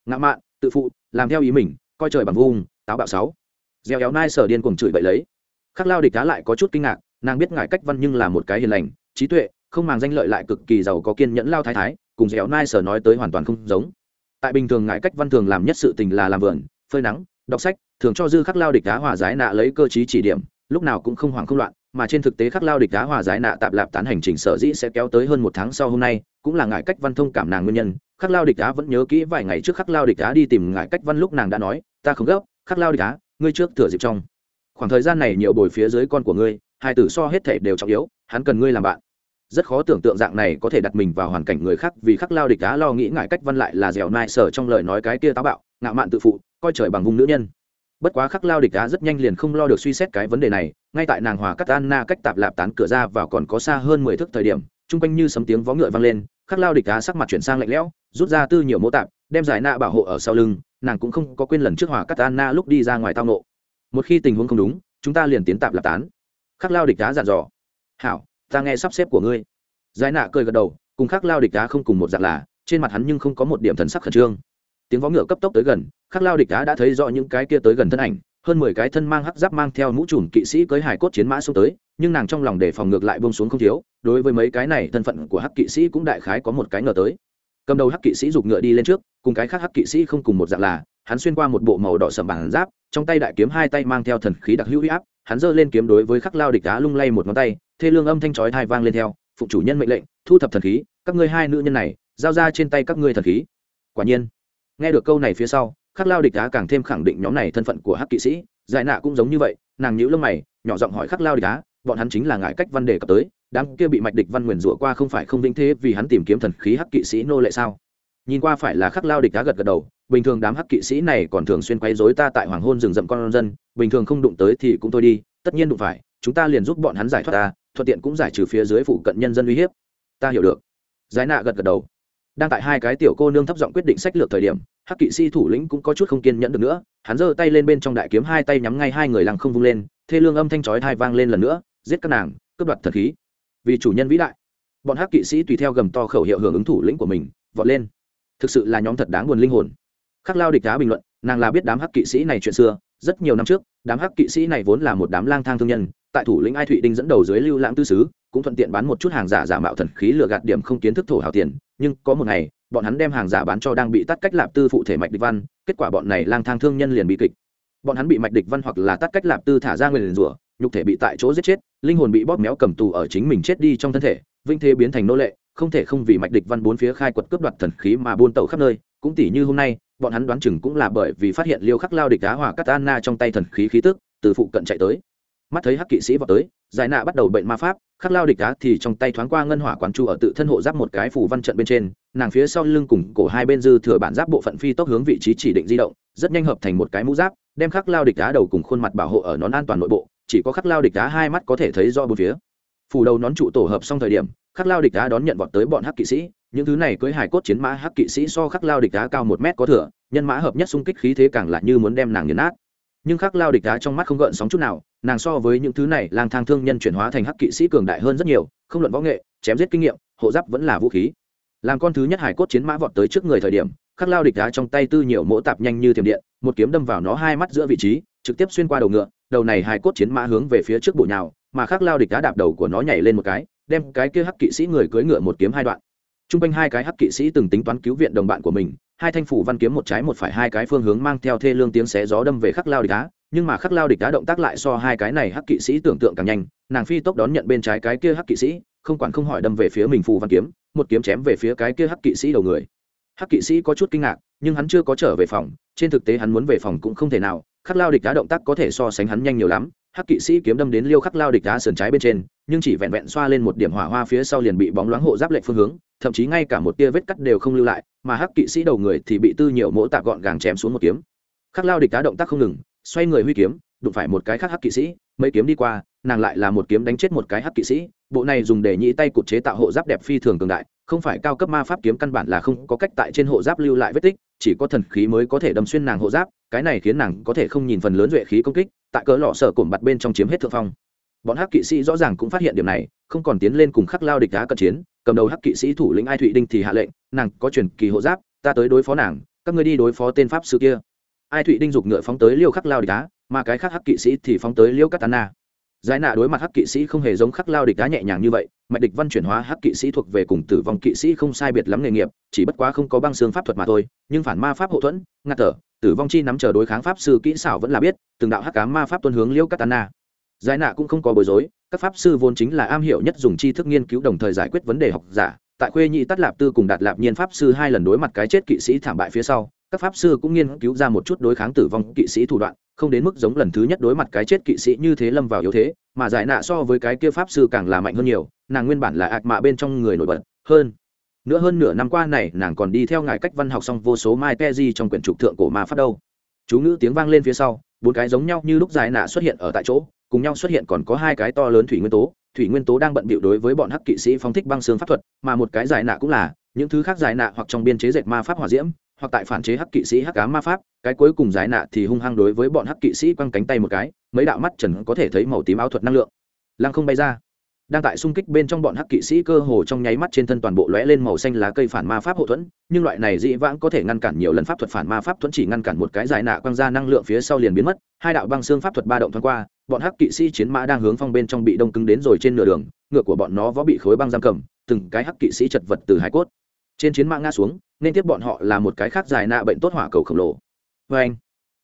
Ngạo mạn, tự phụ, làm theo ý mình, coi trời bằng vung, táo bạo sáu. Gieo éo nai sở điên cuồng chửi bậy lấy. Khắc lao địch đá lại có chút kinh ngạc, nàng biết ngại cách văn nhưng là một cái hiền lành, trí tuệ, không màng danh lợi lại cực kỳ giàu có kiên nhẫn lao thái thái, cùng dẻo nai sở nói tới hoàn toàn không giống tại bình thường ngại cách văn thường làm nhất sự tình là làm vườn, phơi nắng, đọc sách, thường cho dư khắc lao địch đá hòa giải nạ lấy cơ chí chỉ điểm, lúc nào cũng không hoảng không loạn, mà trên thực tế khắc lao địch đá hòa giải nạ tạm lạp tán hành trình sở dĩ sẽ kéo tới hơn một tháng sau hôm nay, cũng là ngại cách văn thông cảm nàng nguyên nhân. Khắc lao địch đá vẫn nhớ kỹ vài ngày trước khắc lao địch đá đi tìm ngại cách văn lúc nàng đã nói, ta không gấp, khắc lao địch đá, ngươi trước thừa dịp trong. Khoảng thời gian này nhiều bồi phía dưới con của ngươi, hai tử so hết thể đều trọng yếu, hắn cần ngươi làm bạn rất khó tưởng tượng dạng này có thể đặt mình vào hoàn cảnh người khác vì khắc lao địch đá lo nghĩ ngại cách văn lại là dẻo nai sở trong lời nói cái kia táo bạo, ngạo mạn tự phụ, coi trời bằng vùng nữ nhân. Bất quá khắc lao địch đá rất nhanh liền không lo được suy xét cái vấn đề này, ngay tại nàng hòa cắt an na cách tạp lạp tán cửa ra vào còn có xa hơn mười thước thời điểm, chung quanh như sấm tiếng vó ngựa vang lên, khắc lao địch đá sắc mặt chuyển sang lạnh lẽo, rút ra tư nhiều mô tạp, đem giải nạ bảo hộ ở sau lưng, nàng cũng không có quên lần trước hòa cắt an na lúc đi ra ngoài tao nộ một khi tình huống không đúng, chúng ta liền tiến tạp lạp tán. Khắc lao địch đá dặn dò. Hảo ta nghe sắp xếp của ngươi. Giải nạ cười gật đầu, cùng khắc lao địch đá không cùng một dạng là, trên mặt hắn nhưng không có một điểm thần sắc khẩn trương. Tiếng vó ngựa cấp tốc tới gần, khắc lao địch đá đã thấy rõ những cái kia tới gần thân ảnh, hơn mười cái thân mang hắc giáp mang theo mũ trùm kỵ sĩ cưới hải cốt chiến mã xuống tới, nhưng nàng trong lòng để phòng ngược lại bông xuống không thiếu, đối với mấy cái này thân phận của hắc kỵ sĩ cũng đại khái có một cái ngờ tới. Cầm đầu hắc kỵ sĩ giục ngựa đi lên trước, cùng cái khác hắc kỵ sĩ không cùng một dạng là, hắn xuyên qua một bộ màu đỏ sầm bản giáp, trong tay đại kiếm hai tay mang theo thần khí đặc hữu huy áp hắn giơ lên kiếm đối với khắc lao địch đá lung lay một ngón tay, thê lương âm thanh chói thai vang lên theo, Phụng chủ nhân mệnh lệnh, thu thập thần khí, các ngươi hai nữ nhân này, giao ra trên tay các ngươi thần khí. Quả nhiên, nghe được câu này phía sau, khắc lao địch đá càng thêm khẳng định nhóm này thân phận của hắc kỵ sĩ, giải nạ cũng giống như vậy, nàng nhíu lông mày, nhỏ giọng hỏi khắc lao địch đá, bọn hắn chính là ngại cách văn đề cập tới, đám kia bị mạch địch văn nguyền rủa qua không phải không vĩnh thế vì hắn tìm kiếm thần khí hắc kỵ sĩ nô lệ sao? Nhìn qua phải là khắc lao địch đá gật gật đầu bình thường đám hắc kỵ sĩ này còn thường xuyên quấy rối ta tại hoàng hôn rừng rậm con dân, bình thường không đụng tới thì cũng thôi đi, tất nhiên đụng phải, chúng ta liền giúp bọn hắn giải thoát ta, thuận tiện cũng giải trừ phía dưới phụ cận nhân dân uy hiếp. Ta hiểu được. Giải nạ gật gật đầu. Đang tại hai cái tiểu cô nương thấp giọng quyết định sách lược thời điểm, hắc kỵ sĩ thủ lĩnh cũng có chút không kiên nhẫn được nữa, hắn giơ tay lên bên trong đại kiếm hai tay nhắm ngay hai người lăng không vung lên, thê lương âm thanh chói thai vang lên lần nữa, giết các nàng, cướp đoạt thần khí. Vì chủ nhân vĩ đại, bọn hắc kỵ sĩ tùy theo gầm to khẩu hiệu hưởng ứng thủ lĩnh của mình, vọt lên. Thực sự là nhóm thật đáng buồn linh hồn khắc lao địch đá bình luận, nàng là biết đám hắc kỵ sĩ này chuyện xưa, rất nhiều năm trước, đám hắc kỵ sĩ này vốn là một đám lang thang thương nhân, tại thủ lĩnh ai thụy đinh dẫn đầu dưới lưu lãng tư sứ, cũng thuận tiện bán một chút hàng giả giả mạo thần khí lừa gạt điểm không kiến thức thổ hào tiền, nhưng có một ngày, bọn hắn đem hàng giả bán cho đang bị tắt cách lạp tư phụ thể mạch địch văn, kết quả bọn này lang thang thương nhân liền bị kịch. Bọn hắn bị mạch địch văn hoặc là tắt cách lạp tư thả ra nguyền rủa, nhục thể bị tại chỗ giết chết, linh hồn bị bóp méo cầm tù ở chính mình chết đi trong thân thể vinh thế biến thành nô lệ, không thể không vì mạch địch văn bốn phía khai quật cướp đoạt thần khí mà buôn tẩu khắp nơi, cũng tỷ như hôm nay bọn hắn đoán chừng cũng là bởi vì phát hiện liêu khắc lao địch đá hỏa cắt anna trong tay thần khí khí tức, từ phụ cận chạy tới. Mắt thấy hắc kỵ sĩ vào tới, giải nạ bắt đầu bệnh ma pháp, khắc lao địch đá thì trong tay thoáng qua ngân hỏa quán chu ở tự thân hộ giáp một cái phủ văn trận bên trên, nàng phía sau lưng cùng cổ hai bên dư thừa bản giáp bộ phận phi tốc hướng vị trí chỉ định di động, rất nhanh hợp thành một cái mũ giáp, đem khắc lao địch đá đầu cùng khuôn mặt bảo hộ ở nón an toàn nội bộ, chỉ có khắc lao địch đá hai mắt có thể thấy do bốn phía. Phủ đầu nón trụ tổ hợp xong thời điểm, khắc lao địch đá đón nhận vọt tới bọn hắc kỵ sĩ những thứ này cưới hải cốt chiến mã hắc kỵ sĩ so khắc lao địch đá cao một mét có thừa, nhân mã hợp nhất xung kích khí thế càng là như muốn đem nàng nghiền nát. Nhưng khắc lao địch đá trong mắt không gợn sóng chút nào, nàng so với những thứ này lang thang thương nhân chuyển hóa thành hắc kỵ sĩ cường đại hơn rất nhiều, không luận võ nghệ, chém giết kinh nghiệm, hộ giáp vẫn là vũ khí. Làm con thứ nhất hải cốt chiến mã vọt tới trước người thời điểm, khắc lao địch đá trong tay tư nhiều mỗ tạp nhanh như thiểm điện, một kiếm đâm vào nó hai mắt giữa vị trí, trực tiếp xuyên qua đầu ngựa, đầu này hải cốt chiến mã hướng về phía trước bụi nào mà khắc lao địch đá đạp đầu của nó nhảy lên một cái, đem cái kia hắc kỵ sĩ người cưỡi ngựa một kiếm hai đoạn t r u n g quanh hai cái hắc kỵ sĩ từng tính toán cứu viện đồng bạn của mình, hai thanh phủ văn kiếm một trái một phải hai cái phương hướng mang theo thê lương tiếng xé gió đâm về khắc lao địch đá nhưng mà khắc lao địch đá động tác lại so hai cái này hắc kỵ sĩ tưởng tượng càng nhanh, nàng phi tốc đón nhận bên trái cái kia hắc kỵ sĩ, không quản không hỏi đâm về phía mình phù văn kiếm, một kiếm chém về phía cái kia hắc kỵ sĩ đầu người. Hắc kỵ sĩ có chút kinh ngạc, nhưng hắn chưa có trở về phòng, trên thực tế hắn muốn về phòng cũng không thể nào, khắc lao địch đá động tác có thể so sánh hắn nhanh nhiều lắm, hắc kỵ sĩ kiếm đâm đến liêu khắc lao địch đá sườn trái bên trên, nhưng chỉ vẹn vẹn xoa lên một điểm hỏa hoa phía sau liền bị bóng loáng hộ giáp lệnh phương hướng thậm chí ngay cả một tia vết cắt đều không lưu lại, mà hắc kỵ sĩ đầu người thì bị tư nhiều mỗ tạp gọn gàng chém xuống một kiếm. Khắc lao địch cá động tác không ngừng, xoay người huy kiếm, đụng phải một cái khác hắc kỵ sĩ, mấy kiếm đi qua, nàng lại là một kiếm đánh chết một cái hắc kỵ sĩ. Bộ này dùng để nhĩ tay cụt chế tạo hộ giáp đẹp phi thường cường đại, không phải cao cấp ma pháp kiếm căn bản là không có cách tại trên hộ giáp lưu lại vết tích, chỉ có thần khí mới có thể đâm xuyên nàng hộ giáp, cái này khiến nàng có thể không nhìn phần lớn duệ khí công kích, tại cỡ lọ sở cổm bặt bên trong chiếm hết thượng phong. Bọn hắc kỵ sĩ rõ ràng cũng phát hiện điểm này, không còn tiến lên cùng khắc lao địch đá cận chiến cầm đầu hắc kỵ sĩ thủ lĩnh ai thụy đinh thì hạ lệnh, nàng có truyền kỳ hộ giáp, ta tới đối phó nàng, các ngươi đi đối phó tên pháp sư kia. Ai thụy đinh giục ngựa phóng tới liêu khắc lao địch đá mà cái khác hắc kỵ sĩ thì phóng tới liêu katana tán na. Giải nạ đối mặt hắc kỵ sĩ không hề giống khắc lao địch đá nhẹ nhàng như vậy mạnh địch văn chuyển hóa hắc kỵ sĩ thuộc về cùng tử vong kỵ sĩ không sai biệt lắm nghề nghiệp, chỉ bất quá không có băng xương pháp thuật mà thôi, nhưng phản ma pháp hậu thuẫn, ngạt thở, tử vong chi nắm chờ đối kháng pháp sư kỹ xảo vẫn là biết, từng đạo hắc cá ma pháp tuân hướng liêu katana tán na. Giải nạ cũng không có bối rối các pháp sư vốn chính là am hiểu nhất dùng tri thức nghiên cứu đồng thời giải quyết vấn đề học giả. Tại khuê nhị tắt lạp tư cùng đạt lạp nhiên pháp sư hai lần đối mặt cái chết kỵ sĩ thảm bại phía sau, các pháp sư cũng nghiên cứu ra một chút đối kháng tử vong kỵ sĩ thủ đoạn, không đến mức giống lần thứ nhất đối mặt cái chết kỵ sĩ như thế lâm vào yếu thế, mà giải nạ so với cái kia pháp sư càng là mạnh hơn nhiều, nàng nguyên bản là ạc mạ bên trong người nổi bật, hơn nữa hơn nửa năm qua này, nàng còn đi theo ngài cách văn học xong vô số mai te di trong quyển trục thượng cổ ma phát đâu. Chú ngữ tiếng vang lên phía sau, bốn cái giống nhau như lúc giải nạ xuất hiện ở tại chỗ cùng nhau xuất hiện còn có hai cái to lớn thủy nguyên tố, thủy nguyên tố đang bận bịu đối với bọn hắc kỵ sĩ phóng thích băng xương pháp thuật, mà một cái giải nạ cũng là, những thứ khác giải nạ hoặc trong biên chế dệt ma pháp hỏa diễm, hoặc tại phản chế hắc kỵ sĩ hắc cá ma pháp, cái cuối cùng giải nạ thì hung hăng đối với bọn hắc kỵ sĩ quăng cánh tay một cái, mấy đạo mắt trần có thể thấy màu tím áo thuật năng lượng. Lăng không bay ra đang tại xung kích bên trong bọn hắc kỵ sĩ cơ hồ trong nháy mắt trên thân toàn bộ lóe lên màu xanh lá cây phản ma pháp hậu thuẫn, nhưng loại này dĩ vãng có thể ngăn cản nhiều lần pháp thuật phản ma pháp thuẫn chỉ ngăn cản một cái dài nạ quang ra năng lượng phía sau liền biến mất, hai đạo băng xương pháp thuật ba động thoáng qua, bọn hắc kỵ sĩ chiến mã đang hướng phong bên trong bị đông cứng đến rồi trên nửa đường, ngựa của bọn nó võ bị khối băng giam cầm, từng cái hắc kỵ sĩ chật vật từ hải cốt. Trên chiến mã ngã xuống, nên tiếp bọn họ là một cái khác dài nạ bệnh tốt hỏa cầu khổng lồ. Vê anh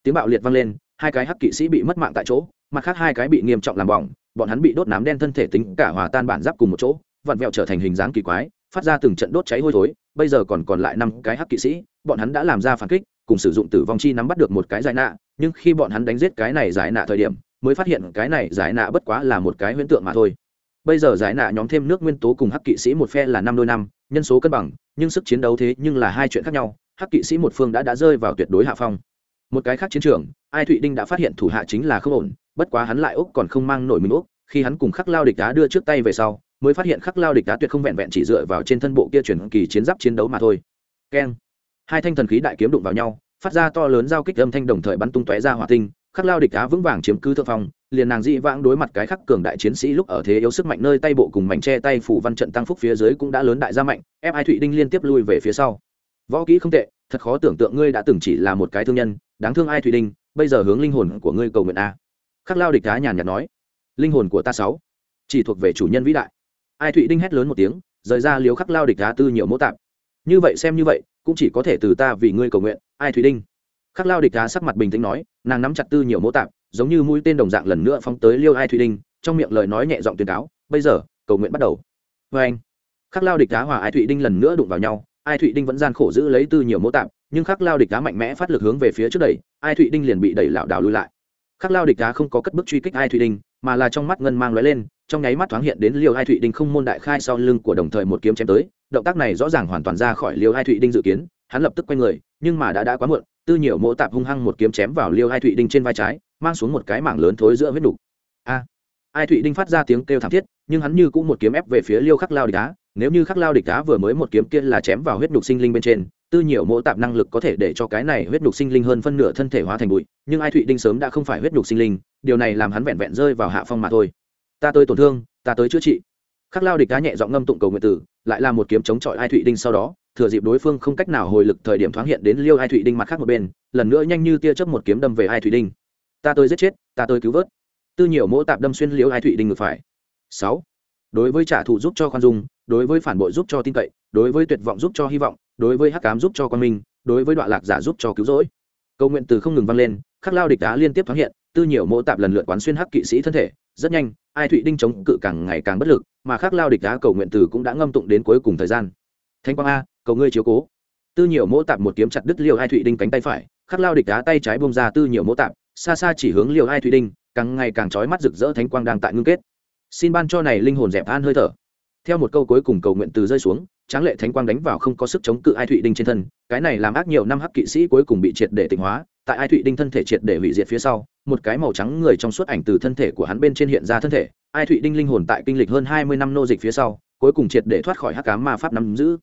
tiếng bạo liệt vang lên, hai cái hắc kỵ sĩ bị mất mạng tại chỗ, mặt khác hai cái bị nghiêm trọng làm bỏng bọn hắn bị đốt nám đen thân thể tính cả hòa tan bản giáp cùng một chỗ, vặn vẹo trở thành hình dáng kỳ quái, phát ra từng trận đốt cháy hôi thối, bây giờ còn còn lại năm cái hắc kỵ sĩ, bọn hắn đã làm ra phản kích, cùng sử dụng tử vong chi nắm bắt được một cái giải nạ, nhưng khi bọn hắn đánh giết cái này giải nạ thời điểm, mới phát hiện cái này giải nạ bất quá là một cái huyễn tượng mà thôi. Bây giờ giải nạ nhóm thêm nước nguyên tố cùng hắc kỵ sĩ một phe là năm đôi năm, nhân số cân bằng, nhưng sức chiến đấu thế nhưng là hai chuyện khác nhau, hắc kỵ sĩ một phương đã đã rơi vào tuyệt đối hạ phong. Một cái khác chiến trường, ai thụy đinh đã phát hiện thủ hạ chính là không ổn bất quá hắn lại úc còn không mang nổi mình úc, khi hắn cùng khắc lao địch đá đưa trước tay về sau, mới phát hiện khắc lao địch đá tuyệt không vẹn vẹn chỉ dựa vào trên thân bộ kia chuyển kỳ chiến giáp chiến đấu mà thôi. Keng. Hai thanh thần khí đại kiếm đụng vào nhau, phát ra to lớn giao kích âm thanh đồng thời bắn tung tóe ra hỏa tinh, khắc lao địch đá vững vàng chiếm cứ thượng phong, liền nàng dị vãng đối mặt cái khắc cường đại chiến sĩ lúc ở thế yếu sức mạnh nơi tay bộ cùng mảnh che tay phủ văn trận tăng phúc phía dưới cũng đã lớn đại gia mạnh, ép ai thụy đinh liên tiếp lui về phía sau. Võ kỹ không tệ, thật khó tưởng tượng ngươi đã từng chỉ là một cái thương nhân, đáng thương ai thụy đinh, bây giờ hướng linh hồn của ngươi cầu nguyện a khắc lao địch đá nhàn nhạt nói, linh hồn của ta sáu, chỉ thuộc về chủ nhân vĩ đại. Ai thụy đinh hét lớn một tiếng, rời ra liếu khắc lao địch đá tư nhiều mẫu tạp. Như vậy xem như vậy, cũng chỉ có thể từ ta vì ngươi cầu nguyện, ai thụy đinh. Khắc lao địch đá sắc mặt bình tĩnh nói, nàng nắm chặt tư nhiều mẫu tạp, giống như mũi tên đồng dạng lần nữa phóng tới liêu ai thụy đinh, trong miệng lời nói nhẹ giọng tuyên cáo, bây giờ, cầu nguyện bắt đầu. Vê anh, khắc lao địch đá hòa ai thụy đinh lần nữa đụng vào nhau, ai thụy đinh vẫn gian khổ giữ lấy tư nhiều mẫu tạp, nhưng khắc lao địch đá mạnh mẽ phát lực hướng về phía trước đẩy, ai thụy đinh liền bị đẩy lảo đảo lui lại khắc lao địch đá không có cất bước truy kích ai thụy đinh mà là trong mắt ngân mang lóe lên, trong nháy mắt thoáng hiện đến liều ai thụy đinh không môn đại khai sau lưng của đồng thời một kiếm chém tới. Động tác này rõ ràng hoàn toàn ra khỏi liều ai thụy đinh dự kiến, hắn lập tức quay người, nhưng mà đã đã quá muộn, tư nhiều mỗ tạp hung hăng một kiếm chém vào liêu ai thụy đinh trên vai trái, mang xuống một cái mảng lớn thối giữa vết đục a! Ai thụy đinh phát ra tiếng kêu thảm thiết, nhưng hắn như cũng một kiếm ép về phía liêu khắc lao địch đá nếu như khắc lao địch đá vừa mới một kiếm kia là chém vào huyết đục sinh linh bên trên tư nhiều mỗ tạp năng lực có thể để cho cái này huyết nhục sinh linh hơn phân nửa thân thể hóa thành bụi, nhưng ai thụy đinh sớm đã không phải huyết nhục sinh linh, điều này làm hắn vẹn vẹn rơi vào hạ phong mà thôi. Ta tới tổn thương, ta tới chữa trị. Khắc lao địch đá nhẹ giọng ngâm tụng cầu nguyện tử lại là một kiếm chống chọi ai thụy đinh sau đó, thừa dịp đối phương không cách nào hồi lực thời điểm thoáng hiện đến liêu ai thụy đinh mặt khác một bên, lần nữa nhanh như tia chớp một kiếm đâm về ai thụy đinh. Ta tới giết chết, ta tới cứu vớt. Tư nhiều mỗ tạp đâm xuyên liêu ai thụy đinh ngược phải. Sáu. Đối với trả thù giúp cho khoan dung, đối với phản bội giúp cho tin cậy đối với tuyệt vọng giúp cho hy vọng, đối với hắc cám giúp cho quan minh, đối với đoạn lạc giả giúp cho cứu rỗi. Cầu nguyện từ không ngừng vang lên, khắc lao địch đá liên tiếp thoáng hiện, tư nhiều mỗ tạp lần lượt quán xuyên hắc kỵ sĩ thân thể, rất nhanh, ai thụy đinh chống cự càng ngày càng bất lực, mà khắc lao địch đá cầu nguyện từ cũng đã ngâm tụng đến cuối cùng thời gian. Thanh quang a, cầu ngươi chiếu cố. Tư nhiều mỗ tạp một kiếm chặt đứt liều ai thụy đinh cánh tay phải, khắc lao địch đá tay trái bông ra tư nhiều mỗ tạp, xa xa chỉ hướng liều ai thụy đinh, càng ngày càng trói mắt rực rỡ thánh quang đang tại ngưng kết. Xin ban cho này linh hồn dẹp an hơi thở. Theo một câu cuối cùng cầu nguyện từ rơi xuống tráng lệ thánh quang đánh vào không có sức chống cự ai thụy đinh trên thân, cái này làm ác nhiều năm hắc kỵ sĩ cuối cùng bị triệt để tịnh hóa, tại ai thụy đinh thân thể triệt để hủy diệt phía sau, một cái màu trắng người trong suốt ảnh từ thân thể của hắn bên trên hiện ra thân thể, ai thụy đinh linh hồn tại kinh lịch hơn hai mươi năm nô dịch phía sau, cuối cùng triệt để thoát khỏi hắc cá ma pháp nắm giữ.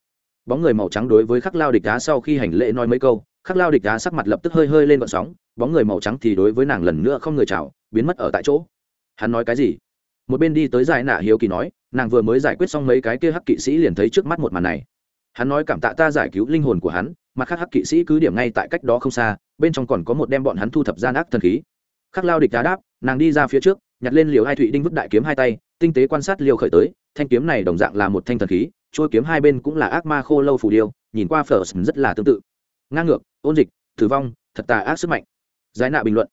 Bóng người màu trắng đối với khắc lao địch đá sau khi hành lễ nói mấy câu, khắc lao địch đá sắc mặt lập tức hơi hơi lên vận sóng, bóng người màu trắng thì đối với nàng lần nữa không người chào, biến mất ở tại chỗ. Hắn nói cái gì? Một bên đi tới giải nạ hiếu kỳ nói, nàng vừa mới giải quyết xong mấy cái kia hắc kỵ sĩ liền thấy trước mắt một màn này. Hắn nói cảm tạ ta giải cứu linh hồn của hắn, mặt khác hắc kỵ sĩ cứ điểm ngay tại cách đó không xa, bên trong còn có một đem bọn hắn thu thập gian ác thần khí. Khắc lao địch đá đáp, nàng đi ra phía trước, nhặt lên liều hai thụy đinh vứt đại kiếm hai tay, tinh tế quan sát liều khởi tới, thanh kiếm này đồng dạng là một thanh thần khí trôi kiếm hai bên cũng là ác ma khô lâu phù điêu, nhìn qua phở rất là tương tự. Ngang ngược, ôn dịch, tử vong, thật tà ác sức mạnh. Giải nạ bình luận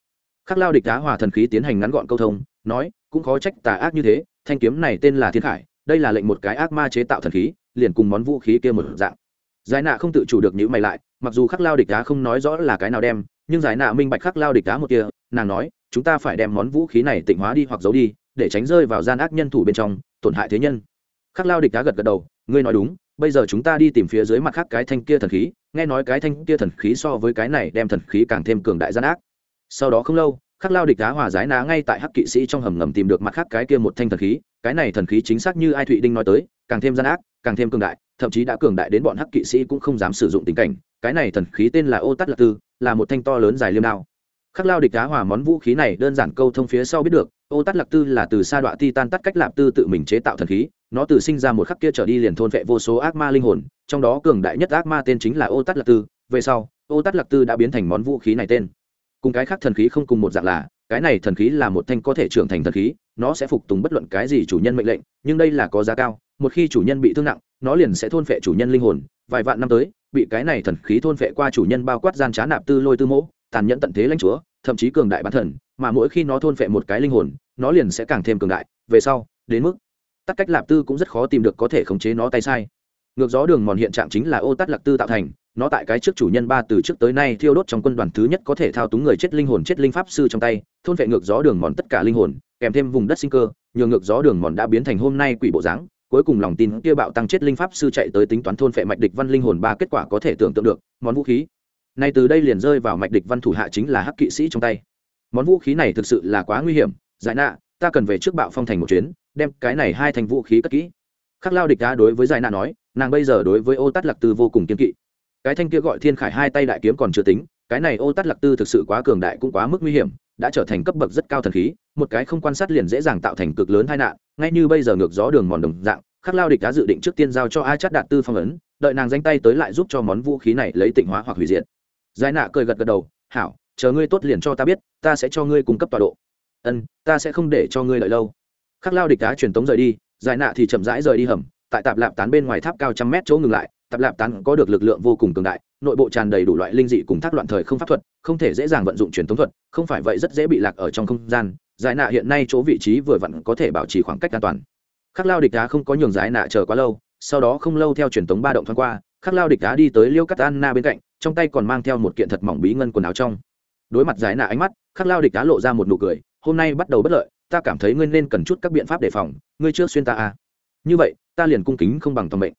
khắc lao địch đá hòa thần khí tiến hành ngắn gọn câu thông, nói, cũng khó trách tà ác như thế, thanh kiếm này tên là thiên khải, đây là lệnh một cái ác ma chế tạo thần khí, liền cùng món vũ khí kia một dạng. Giải nạ không tự chủ được những mày lại, mặc dù khắc lao địch đá không nói rõ là cái nào đem, nhưng giải nạ minh bạch khắc lao địch đá một kia, nàng nói, chúng ta phải đem món vũ khí này tịnh hóa đi hoặc giấu đi, để tránh rơi vào gian ác nhân thủ bên trong, tổn hại thế nhân. Khắc lao địch đá gật gật đầu, ngươi nói đúng, bây giờ chúng ta đi tìm phía dưới mặt khác cái thanh kia thần khí, nghe nói cái thanh kia thần khí so với cái này đem thần khí càng thêm cường đại gian ác sau đó không lâu, khắc lao địch đá hòa giải ná ngay tại hắc kỵ sĩ trong hầm ngầm tìm được mặt khác cái kia một thanh thần khí. Cái này thần khí chính xác như ai thụy đinh nói tới, càng thêm gian ác, càng thêm cường đại, thậm chí đã cường đại đến bọn hắc kỵ sĩ cũng không dám sử dụng tình cảnh. Cái này thần khí tên là ô tát lạc tư, là một thanh to lớn dài liêm đao. Khắc lao địch đá hòa món vũ khí này đơn giản câu thông phía sau biết được, ô tát lạc tư là từ sa đọa ti tan tắt cách lạp tư tự mình chế tạo thần khí. Nó từ sinh ra một khắc kia trở đi liền thôn vệ vô số ác ma linh hồn, trong đó cường đại nhất ác ma tên chính là ô tát lạc tư. Về sau, ô tát lạc tư đã biến thành món vũ khí này tên cùng cái khác thần khí không cùng một dạng là, cái này thần khí là một thanh có thể trưởng thành thần khí, nó sẽ phục tùng bất luận cái gì chủ nhân mệnh lệnh, nhưng đây là có giá cao, một khi chủ nhân bị thương nặng, nó liền sẽ thôn phệ chủ nhân linh hồn. Vài vạn năm tới, bị cái này thần khí thôn phệ qua chủ nhân bao quát gian trá nạp tư lôi tư mỗ, tàn nhẫn tận thế lãnh chúa, thậm chí cường đại bản thần, mà mỗi khi nó thôn phệ một cái linh hồn, nó liền sẽ càng thêm cường đại. Về sau, đến mức, tắc cách lạp tư cũng rất khó tìm được có thể khống chế nó tay sai. Ngược gió đường mòn hiện trạng chính là ô tắt lạc tư tạo thành nó tại cái trước chủ nhân ba từ trước tới nay thiêu đốt trong quân đoàn thứ nhất có thể thao túng người chết linh hồn, chết linh pháp sư trong tay, thôn vệ ngược gió đường mòn tất cả linh hồn, kèm thêm vùng đất sinh cơ nhường ngược gió đường mòn đã biến thành hôm nay quỷ bộ dáng, cuối cùng lòng tin kia bạo tăng chết linh pháp sư chạy tới tính toán thôn phệ mạch địch văn linh hồn ba kết quả có thể tưởng tượng được, món vũ khí. Này từ đây liền rơi vào mạch địch văn thủ hạ chính là hắc kỵ sĩ trong tay. Món vũ khí này thực sự là quá nguy hiểm, giải nạ, ta cần về trước bạo phong thành một chuyến, đem cái này hai thành vũ khí cất kỹ. Khắc lao địch đá đối với giải nạ nói, nàng bây giờ đối với ô tắt lạc tư vô cùng kiên kỵ cái thanh kia gọi thiên khải hai tay đại kiếm còn chưa tính, cái này ô tắt lạc tư thực sự quá cường đại cũng quá mức nguy hiểm, đã trở thành cấp bậc rất cao thần khí, một cái không quan sát liền dễ dàng tạo thành cực lớn tai nạn, ngay như bây giờ ngược gió đường mòn đồng dạng, khắc lao địch đã dự định trước tiên giao cho ai chắt đạt tư phong ấn, đợi nàng danh tay tới lại giúp cho món vũ khí này lấy tịnh hóa hoặc hủy diệt. Giải nạ cười gật gật đầu, hảo, chờ ngươi tốt liền cho ta biết, ta sẽ cho ngươi cung cấp tọa độ. Ân, ta sẽ không để cho ngươi lợi lâu. Khắc lao địch đá truyền tống rời đi, giải nạ thì chậm rãi rời đi hầm, tại tạp lạp tán bên ngoài tháp cao trăm mét chỗ ngừng lại tạp lạp tán có được lực lượng vô cùng cường đại, nội bộ tràn đầy đủ loại linh dị cùng thác loạn thời không pháp thuật, không thể dễ dàng vận dụng truyền thống thuật, không phải vậy rất dễ bị lạc ở trong không gian. Giải nạ hiện nay chỗ vị trí vừa vặn có thể bảo trì khoảng cách an toàn. Khắc lao địch đá không có nhường giải nạ chờ quá lâu, sau đó không lâu theo truyền thống ba động thoáng qua, khắc lao địch đá đi tới liêu cắt anna bên cạnh, trong tay còn mang theo một kiện thật mỏng bí ngân quần áo trong. Đối mặt giải nạ ánh mắt, khắc lao địch đá lộ ra một nụ cười, hôm nay bắt đầu bất lợi, ta cảm thấy ngươi nên cần chút các biện pháp đề phòng, ngươi chưa xuyên ta à. Như vậy, ta liền cung kính không bằng tầm mệnh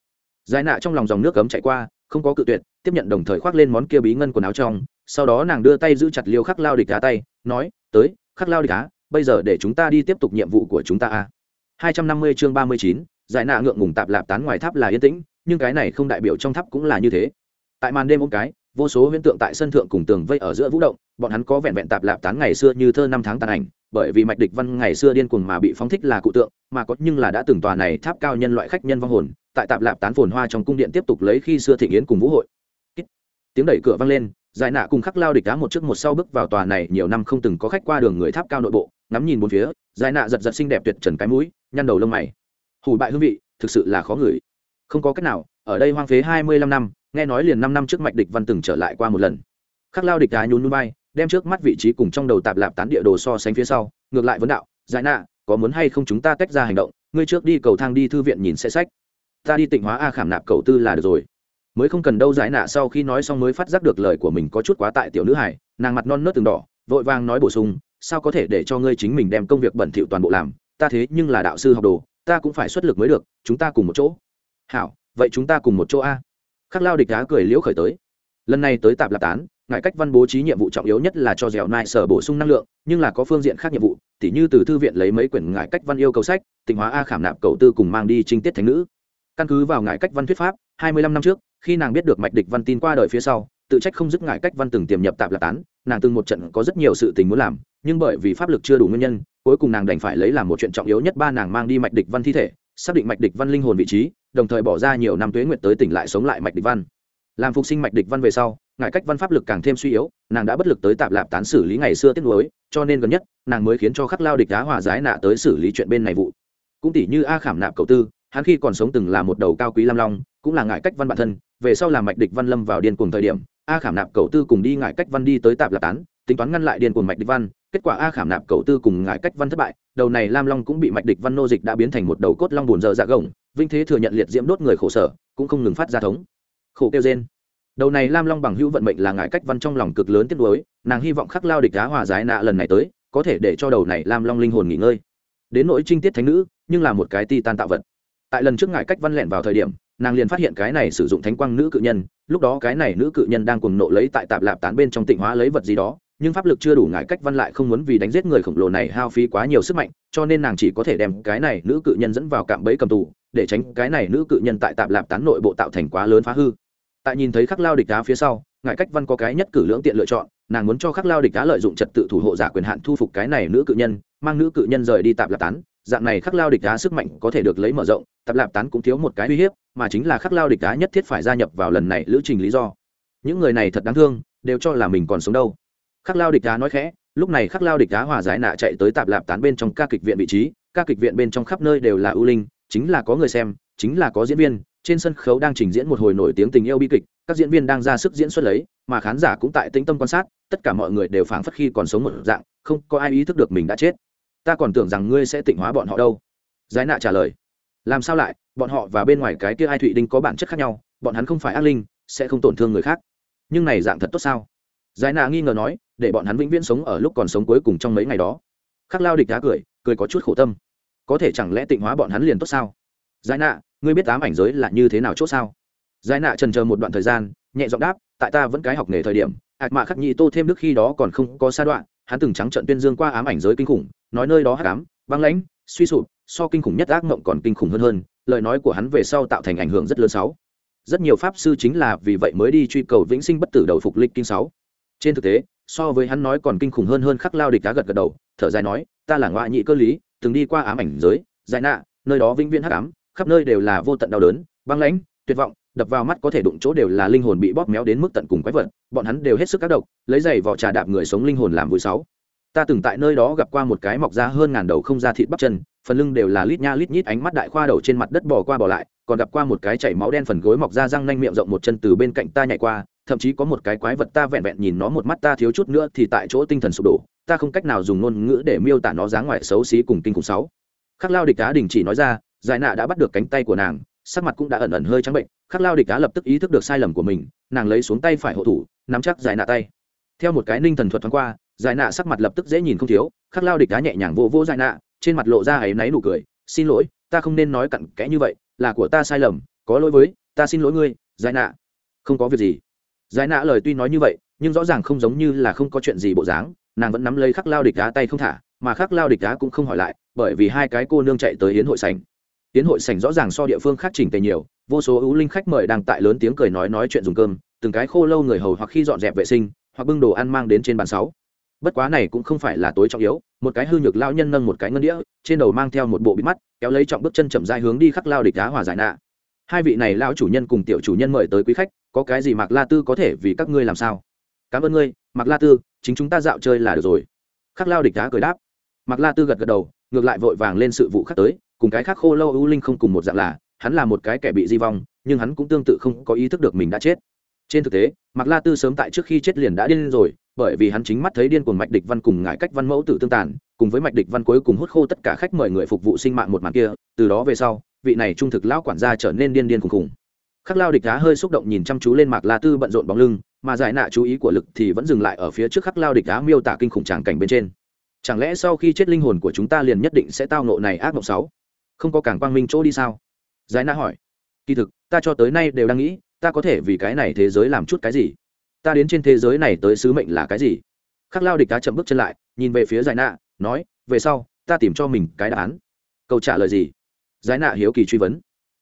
giải nạ trong lòng dòng nước cấm chạy qua, không có cự tuyệt, tiếp nhận đồng thời khoác lên món kia bí ngân quần áo trong, sau đó nàng đưa tay giữ chặt liêu khắc lao địch đá tay, nói, tới, khắc lao địch đá bây giờ để chúng ta đi tiếp tục nhiệm vụ của chúng ta a. Hai trăm năm mươi chương ba mươi chín, giải nạ ngượng ngùng tạp lạp tán ngoài tháp là yên tĩnh, nhưng cái này không đại biểu trong tháp cũng là như thế. Tại màn đêm ôm cái vô số huyễn tượng tại sân thượng cùng tường vây ở giữa vũ động, bọn hắn có vẹn vẹn tạp lạp tán ngày xưa như thơ năm tháng tàn ảnh, bởi vì mạch địch văn ngày xưa điên cuồng mà bị phóng thích là cụ tượng, mà có nhưng là đã từng tòa này tháp cao nhân loại khách nhân vong hồn, tại tạp lạp tán phồn hoa trong cung điện tiếp tục lấy khi xưa thị yến cùng vũ hội. Tiếng đẩy cửa vang lên, giải nạ cùng khắc lao địch đá một trước một sau bước vào tòa này nhiều năm không từng có khách qua đường người tháp cao nội bộ, ngắm nhìn bốn phía, giải nạ giật giật xinh đẹp tuyệt trần cái mũi, nhăn đầu lông mày. Hủ bại hương vị, thực sự là khó ngửi. Không có cách nào ở đây hoang phế hai mươi lăm năm, nghe nói liền năm năm trước mạch địch văn từng trở lại qua một lần. Khắc lao địch đá nhún núi bay đem trước mắt vị trí cùng trong đầu tạp lạp tán địa đồ so sánh phía sau, ngược lại vấn đạo, giải nạ, có muốn hay không chúng ta tách ra hành động? Ngươi trước đi cầu thang đi thư viện nhìn xe sách. Ta đi tịnh hóa a khảm nạp cầu tư là được rồi. Mới không cần đâu giải nạ sau khi nói xong mới phát giác được lời của mình có chút quá tại tiểu nữ hải nàng mặt non nớt từng đỏ, vội vàng nói bổ sung, sao có thể để cho ngươi chính mình đem công việc bẩn thỉu toàn bộ làm? Ta thế nhưng là đạo sư học đồ, ta cũng phải xuất lực mới được, chúng ta cùng một chỗ. Hảo vậy chúng ta cùng một chỗ a? Khắc lao địch đá cười liễu khởi tới. Lần này tới tạp lạp tán ngại cách văn bố trí nhiệm vụ trọng yếu nhất là cho dẻo nai sở bổ sung năng lượng, nhưng là có phương diện khác nhiệm vụ, tỉ như từ thư viện lấy mấy quyển ngại cách văn yêu cầu sách, tịnh hóa a khảm nạp cầu tư cùng mang đi trinh tiết thánh nữ. Căn cứ vào ngại cách văn thuyết pháp, hai mươi lăm năm trước, khi nàng biết được mạch địch văn tin qua đời phía sau, tự trách không dứt ngại cách văn từng tiềm nhập tạp lạp tán, nàng từng một trận có rất nhiều sự tình muốn làm, nhưng bởi vì pháp lực chưa đủ nguyên nhân, cuối cùng nàng đành phải lấy làm một chuyện trọng yếu nhất ba nàng mang đi mạch địch văn thi thể xác định mạch địch văn linh hồn vị trí, đồng thời bỏ ra nhiều năm tuế nguyệt tới tỉnh lại sống lại mạch địch văn. Làm phục sinh mạch địch văn về sau ngại cách văn pháp lực càng thêm suy yếu, nàng đã bất lực tới tạp lạp tán xử lý ngày xưa tiết nối cho nên gần nhất, nàng mới khiến cho khắc lao địch đá hòa giải nạ tới xử lý chuyện bên này vụ. Cũng tỷ như a khảm nạp cầu tư, hắn khi còn sống từng là một đầu cao quý lam long, cũng là ngại cách văn bản thân, về sau làm mạch địch văn lâm vào điên cuồng thời điểm, a khảm nạp cầu tư cùng đi ngại cách văn đi tới tạp lạp tán, tính toán ngăn lại điên cuồng mạch địch văn kết quả a khảm nạp cầu tư cùng ngại cách văn thất bại, đầu này lam long cũng bị mạch địch văn nô dịch đã biến thành một đầu cốt long buồn dơ dạ gồng, vinh thế thừa nhận liệt diễm đốt người khổ sở, cũng không ngừng phát ra thống. Khổ kêu trên đầu này lam long bằng hữu vận mệnh là ngại cách văn trong lòng cực lớn tiếc nuối, nàng hy vọng khắc lao địch đá hòa giải nạ lần này tới, có thể để cho đầu này lam long linh hồn nghỉ ngơi. Đến nỗi trinh tiết thánh nữ, nhưng là một cái ti tan tạo vật. Tại lần trước ngại cách văn lẹn vào thời điểm, nàng liền phát hiện cái này sử dụng thánh quang nữ cự nhân, lúc đó cái này nữ cự nhân đang cùng nộ lấy tại tạp lạp tán bên trong tịnh hóa lấy vật gì đó nhưng pháp lực chưa đủ ngại cách văn lại không muốn vì đánh giết người khổng lồ này hao phí quá nhiều sức mạnh, cho nên nàng chỉ có thể đem cái này nữ cự nhân dẫn vào cạm bẫy cầm tù, để tránh cái này nữ cự nhân tại tạp lạp tán nội bộ tạo thành quá lớn phá hư. Tại nhìn thấy khắc lao địch đá phía sau ngại cách văn có cái nhất cử lưỡng tiện lựa chọn, nàng muốn cho khắc lao địch đá lợi dụng trật tự thủ hộ giả quyền hạn thu phục cái này nữ cự nhân, mang nữ cự nhân rời đi tạp lạp tán. Dạng này khắc lao địch đá sức mạnh có thể được lấy mở rộng, tạp lạp tán cũng thiếu một cái uy hiếp, mà chính là khắc lao địch đá nhất thiết phải gia nhập vào lần này lữ trình lý do. Những người này thật đáng thương, đều cho là mình còn sống đâu khắc lao địch đá nói khẽ, lúc này khắc lao địch đá hòa giải nạ chạy tới tạp lạp tán bên trong ca kịch viện vị trí, ca kịch viện bên trong khắp nơi đều là ưu linh, chính là có người xem, chính là có diễn viên, trên sân khấu đang trình diễn một hồi nổi tiếng tình yêu bi kịch, các diễn viên đang ra sức diễn xuất lấy, mà khán giả cũng tại tĩnh tâm quan sát, tất cả mọi người đều phảng phất khi còn sống một dạng, không có ai ý thức được mình đã chết. Ta còn tưởng rằng ngươi sẽ tịnh hóa bọn họ đâu. Giải nạ trả lời, làm sao lại, bọn họ và bên ngoài cái kia ai thụy đinh có bản chất khác nhau, bọn hắn không phải ác linh, sẽ không tổn thương người khác. Nhưng này dạng thật tốt sao? Giải nạ nghi ngờ nói, để bọn hắn vĩnh viễn sống ở lúc còn sống cuối cùng trong mấy ngày đó. Khắc lao địch đá cười cười có chút khổ tâm. Có thể chẳng lẽ tịnh hóa bọn hắn liền tốt sao? Giải nạ, ngươi biết ám ảnh giới là như thế nào chốt sao? Giải nạ trần chờ một đoạn thời gian, nhẹ giọng đáp, tại ta vẫn cái học nghề thời điểm ạc mạ khắc nhị tô thêm đức khi đó còn không có sa đoạn, hắn từng trắng trận tuyên dương qua ám ảnh giới kinh khủng, nói nơi đó hát ám, băng lãnh, suy sụp, so kinh khủng nhất ác mộng còn kinh khủng hơn hơn, lời nói của hắn về sau tạo thành ảnh hưởng rất lớn sáu. Rất nhiều pháp sư chính là vì vậy mới đi truy cầu vĩnh sinh bất tử đầu phục lịch kinh sáu trên thực tế, so với hắn nói còn kinh khủng hơn hơn khắc lao địch cá gật gật đầu, thở dài nói, ta là ngoại nhị cơ lý, từng đi qua ám ảnh giới, giải nạ, nơi đó vĩnh viễn hắc ám, khắp nơi đều là vô tận đau đớn, băng lãnh, tuyệt vọng, đập vào mắt có thể đụng chỗ đều là linh hồn bị bóp méo đến mức tận cùng quái vật, bọn hắn đều hết sức các độc, lấy giày vỏ trà đạp người sống linh hồn làm vui sáu. Ta từng tại nơi đó gặp qua một cái mọc ra hơn ngàn đầu không ra thịt bắp chân, phần lưng đều là lít nha lít nhít ánh mắt đại khoa đầu trên mặt đất bò qua bỏ lại, còn gặp qua một cái chảy máu đen phần gối mọc ra răng nanh miệng rộng một chân từ bên cạnh ta nhảy qua thậm chí có một cái quái vật ta vẹn vẹn nhìn nó một mắt ta thiếu chút nữa thì tại chỗ tinh thần sụp đổ, ta không cách nào dùng ngôn ngữ để miêu tả nó dáng ngoài xấu xí cùng kinh khủng sáu khắc lao địch cá đình chỉ nói ra, giải nạ đã bắt được cánh tay của nàng, sắc mặt cũng đã ẩn ẩn hơi trắng bệnh, khắc lao địch cá lập tức ý thức được sai lầm của mình, nàng lấy xuống tay phải hộ thủ, nắm chắc giải nạ tay. Theo một cái ninh thần thuật thoáng qua, giải nạ sắc mặt lập tức dễ nhìn không thiếu, khắc lao địch cá nhẹ nhàng vô vô giải nạ, trên mặt lộ ra áy náy nụ cười, xin lỗi, ta không nên nói cặn kẽ như vậy, là của ta sai lầm, có lỗi với, ta xin lỗi ngươi, giải nạ. Không có việc gì giải nạ lời tuy nói như vậy, nhưng rõ ràng không giống như là không có chuyện gì bộ dáng, nàng vẫn nắm lấy khắc lao địch đá tay không thả, mà khắc lao địch đá cũng không hỏi lại, bởi vì hai cái cô nương chạy tới hiến hội sảnh. Hiến hội sảnh rõ ràng so địa phương khác chỉnh tề nhiều, vô số ưu linh khách mời đang tại lớn tiếng cười nói nói chuyện dùng cơm, từng cái khô lâu người hầu hoặc khi dọn dẹp vệ sinh, hoặc bưng đồ ăn mang đến trên bàn sáu. Bất quá này cũng không phải là tối trọng yếu, một cái hư nhược lao nhân nâng một cái ngân đĩa, trên đầu mang theo một bộ bịt mắt, kéo lấy trọng bước chân chậm dai hướng đi khắc lao địch đá hòa giải nạ. Hai vị này lao chủ nhân cùng tiểu chủ nhân mời tới quý khách có cái gì mạc la tư có thể vì các ngươi làm sao? Cảm ơn ngươi, mạc la tư, chính chúng ta dạo chơi là được rồi. Khắc lao địch đá cười đáp. Mạc la tư gật gật đầu, ngược lại vội vàng lên sự vụ khác tới, cùng cái khác khô lâu ưu linh không cùng một dạng là, hắn là một cái kẻ bị di vong, nhưng hắn cũng tương tự không có ý thức được mình đã chết. Trên thực tế, mạc la tư sớm tại trước khi chết liền đã điên rồi, bởi vì hắn chính mắt thấy điên cuồng mạch địch văn cùng ngại cách văn mẫu tử tương tàn, cùng với mạch địch văn cuối cùng hút khô tất cả khách mời người phục vụ sinh mạng một màn kia, từ đó về sau, vị này trung thực lão quản gia trở nên điên điên khùng khùng khắc lao địch đá hơi xúc động nhìn chăm chú lên mạc la tư bận rộn bóng lưng, mà giải nạ chú ý của lực thì vẫn dừng lại ở phía trước khắc lao địch đá miêu tả kinh khủng tràng cảnh bên trên. Chẳng lẽ sau khi chết linh hồn của chúng ta liền nhất định sẽ tao nộ này ác mộng sáu? Không có càng quang minh chỗ đi sao? Giải Nạ hỏi. Kỳ thực, ta cho tới nay đều đang nghĩ, ta có thể vì cái này thế giới làm chút cái gì? Ta đến trên thế giới này tới sứ mệnh là cái gì? Khắc lao địch cá chậm bước chân lại, nhìn về phía giải nạ, nói, về sau, ta tìm cho mình cái đáp án. Câu trả lời gì? Giải nạ hiếu kỳ truy vấn.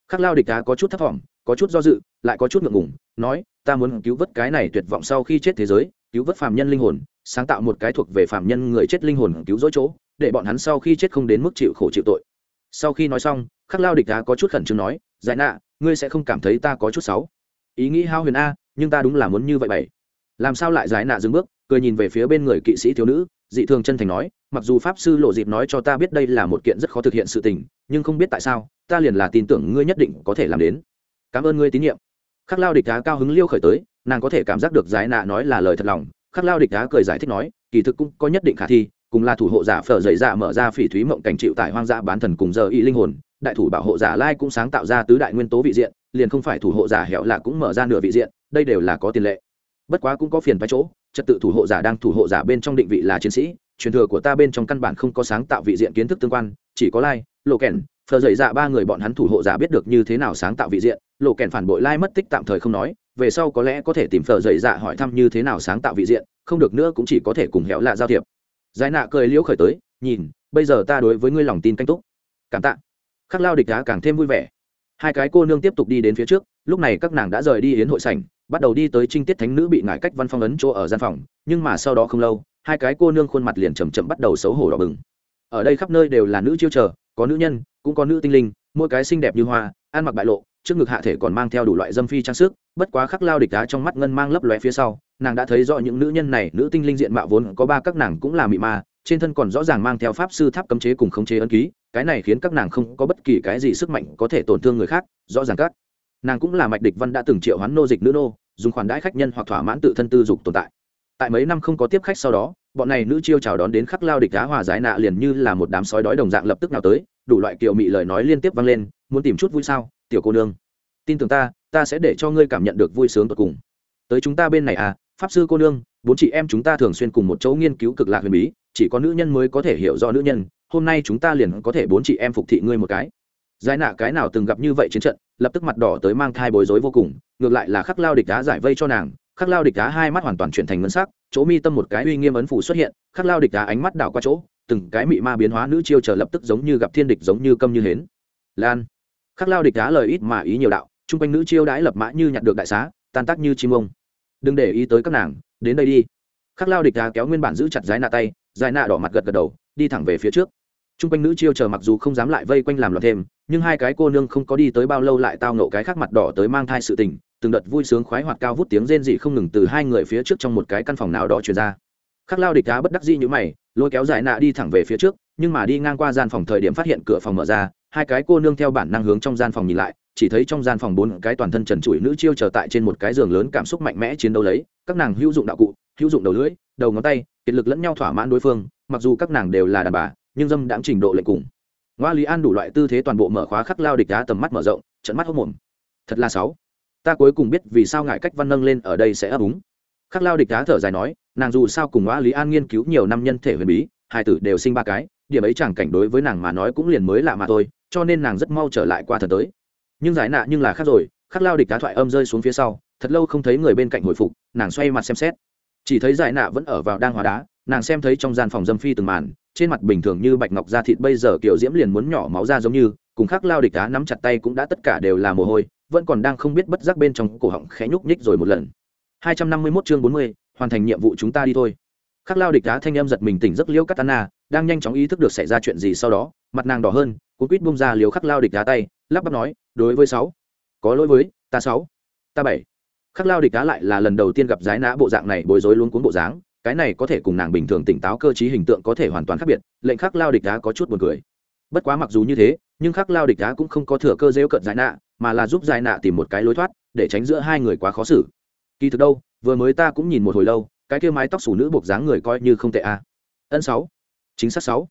Khắc lao địch cá có chút thấp vọng có chút do dự, lại có chút ngượng ngùng, nói, ta muốn cứu vớt cái này tuyệt vọng sau khi chết thế giới, cứu vớt phàm nhân linh hồn, sáng tạo một cái thuộc về phàm nhân người chết linh hồn cứu rỗi chỗ, để bọn hắn sau khi chết không đến mức chịu khổ chịu tội. Sau khi nói xong, khắc lao địch đá có chút khẩn trương nói, giải nạ, ngươi sẽ không cảm thấy ta có chút xấu. Ý nghĩ hao huyền a, nhưng ta đúng là muốn như vậy bảy. Làm sao lại giải nạ dừng bước, cười nhìn về phía bên người kỵ sĩ thiếu nữ, dị thường chân thành nói, mặc dù pháp sư lộ dịp nói cho ta biết đây là một kiện rất khó thực hiện sự tình, nhưng không biết tại sao, ta liền là tin tưởng ngươi nhất định có thể làm đến cảm ơn ngươi tín nhiệm. Khắc lao địch đá cao hứng liêu khởi tới, nàng có thể cảm giác được giải nạ nói là lời thật lòng. Khắc lao địch đá cười giải thích nói, kỳ thực cũng có nhất định khả thi, cùng là thủ hộ giả phở dậy dạ mở ra phỉ thúy mộng cảnh chịu tại hoang dã bán thần cùng giờ y linh hồn, đại thủ bảo hộ giả lai cũng sáng tạo ra tứ đại nguyên tố vị diện, liền không phải thủ hộ giả hẹo lạ cũng mở ra nửa vị diện, đây đều là có tiền lệ. Bất quá cũng có phiền phái chỗ, trật tự thủ hộ giả đang thủ hộ giả bên trong định vị là chiến sĩ, truyền thừa của ta bên trong căn bản không có sáng tạo vị diện kiến thức tương quan, chỉ có lai lộ kèn phờ dậy dạ ba người bọn hắn thủ hộ giả biết được như thế nào sáng tạo vị diện, lộ kèn phản bội lai mất tích tạm thời không nói, về sau có lẽ có thể tìm phờ dậy dạ hỏi thăm như thế nào sáng tạo vị diện, không được nữa cũng chỉ có thể cùng hẹo lạ giao thiệp. Giải nạ cười liễu khởi tới, nhìn, bây giờ ta đối với ngươi lòng tin canh túc. Cảm tạ. Khắc lao địch đá càng thêm vui vẻ. Hai cái cô nương tiếp tục đi đến phía trước, lúc này các nàng đã rời đi hiến hội sảnh, bắt đầu đi tới trinh tiết thánh nữ bị ngại cách văn phong ấn chỗ ở gian phòng, nhưng mà sau đó không lâu, hai cái cô nương khuôn mặt liền chầm chậm bắt đầu xấu hổ đỏ bừng. Ở đây khắp nơi đều là nữ chiêu chờ có nữ nhân, cũng có nữ tinh linh, mỗi cái xinh đẹp như hoa, ăn mặc bại lộ, trước ngực hạ thể còn mang theo đủ loại dâm phi trang sức, bất quá khắc lao địch đá trong mắt ngân mang lấp lóe phía sau, nàng đã thấy rõ những nữ nhân này, nữ tinh linh diện mạo vốn có ba các nàng cũng là mị ma, trên thân còn rõ ràng mang theo pháp sư tháp cấm chế cùng khống chế ấn ký, cái này khiến các nàng không có bất kỳ cái gì sức mạnh có thể tổn thương người khác, rõ ràng các nàng cũng là mạch địch văn đã từng triệu hoán nô dịch nữ nô, dùng khoản đãi khách nhân hoặc thỏa mãn tự thân tư dục tồn tại tại mấy năm không có tiếp khách sau đó, bọn này nữ chiêu chào đón đến khắc lao địch đá hòa giải nạ liền như là một đám sói đói đồng dạng lập tức nào tới, đủ loại kiểu mị lời nói liên tiếp vang lên, muốn tìm chút vui sao, tiểu cô nương? Tin tưởng ta ta sẽ để cho ngươi cảm nhận được vui sướng tột cùng. Tới chúng ta bên này à pháp sư cô nương, bốn chị em chúng ta thường xuyên cùng một chỗ nghiên cứu cực lạc huyền bí, chỉ có nữ nhân mới có thể hiểu do nữ nhân, hôm nay chúng ta liền có thể bốn chị em phục thị ngươi một cái. Giải nạ cái nào từng gặp như vậy chiến trận, lập tức mặt đỏ tới mang thai bối rối vô cùng, ngược lại là khắc lao địch đá giải vây cho nàng khắc lao địch đá hai mắt hoàn toàn chuyển thành ngân sắc, chỗ mi tâm một cái uy nghiêm ấn phủ xuất hiện, khắc lao địch đá ánh mắt đảo qua chỗ, từng cái mị ma biến hóa nữ chiêu chờ lập tức giống như gặp thiên địch giống như câm như hến. Lan. Khắc lao địch đá lời ít mà ý nhiều đạo, chung quanh nữ chiêu đãi lập mã như nhặt được đại xá, tan tác như chim ông. Đừng để ý tới các nàng, đến đây đi. Khắc lao địch đá kéo nguyên bản giữ chặt giải nạ tay giải nạ đỏ mặt gật gật đầu, đi thẳng về phía trước. Chung quanh nữ chiêu chờ mặc dù không dám lại vây quanh làm loạn thêm, nhưng hai cái cô nương không có đi tới bao lâu lại tao nộ cái khác mặt đỏ tới mang thai sự tình từng đợt vui sướng khoái hoạt cao vút tiếng rên dị không ngừng từ hai người phía trước trong một cái căn phòng nào đó truyền ra. Khắc lao địch đá bất đắc dĩ như mày, lôi kéo giải nạ đi thẳng về phía trước, nhưng mà đi ngang qua gian phòng thời điểm phát hiện cửa phòng mở ra, hai cái cô nương theo bản năng hướng trong gian phòng nhìn lại, chỉ thấy trong gian phòng bốn cái toàn thân trần trụi nữ chiêu chờ tại trên một cái giường lớn cảm xúc mạnh mẽ chiến đấu lấy, các nàng hữu dụng đạo cụ, hữu dụng đầu lưỡi, đầu ngón tay, kiệt lực lẫn nhau thỏa mãn đối phương, mặc dù các nàng đều là đàn bà, nhưng dâm đãng trình độ lệ cùng. Ngoa lý an đủ loại tư thế toàn bộ mở khóa khắc lao địch đá tầm mắt mở rộng trận mắt hốc mồm. Thật là sáu ta cuối cùng biết vì sao ngại cách văn nâng lên ở đây sẽ ấp úng. Khắc lao địch đá thở dài nói, nàng dù sao cùng ngoa lý an nghiên cứu nhiều năm nhân thể huyền bí, hai tử đều sinh ba cái, điểm ấy chẳng cảnh đối với nàng mà nói cũng liền mới lạ mà thôi, cho nên nàng rất mau trở lại qua thần tới. Nhưng giải nạ nhưng là khác rồi, khắc lao địch đá thoại âm rơi xuống phía sau, thật lâu không thấy người bên cạnh hồi phục, nàng xoay mặt xem xét. Chỉ thấy giải nạ vẫn ở vào đang hóa đá, nàng xem thấy trong gian phòng dâm phi từng màn, trên mặt bình thường như bạch ngọc da thịt bây giờ kiểu diễm liền muốn nhỏ máu ra giống như, cùng khắc lao địch đá nắm chặt tay cũng đã tất cả đều là mồ hôi vẫn còn đang không biết bất giác bên trong cổ họng khẽ nhúc nhích rồi một lần. 251 chương 40, hoàn thành nhiệm vụ chúng ta đi thôi. Khắc lao địch đá thanh âm giật mình tỉnh giấc liêu katana đang nhanh chóng ý thức được xảy ra chuyện gì sau đó mặt nàng đỏ hơn cuống quýt bung ra liều khắc lao địch đá tay lắp bắp nói đối với sáu có lỗi với ta sáu ta bảy. Khắc lao địch đá lại là lần đầu tiên gặp giái nã bộ dạng này bối rối luôn cuốn bộ dáng cái này có thể cùng nàng bình thường tỉnh táo cơ trí hình tượng có thể hoàn toàn khác biệt lệnh khắc lao địch đá có chút buồn cười. Bất quá mặc dù như thế nhưng khắc lao địch đá cũng không có thừa cơ giễu cận giải nạ mà là giúp giải nạ tìm một cái lối thoát, để tránh giữa hai người quá khó xử. Kỳ thực đâu, vừa mới ta cũng nhìn một hồi lâu, cái kia mái tóc xù nữ buộc dáng người coi như không tệ à. a ân sáu. Chính xác sáu.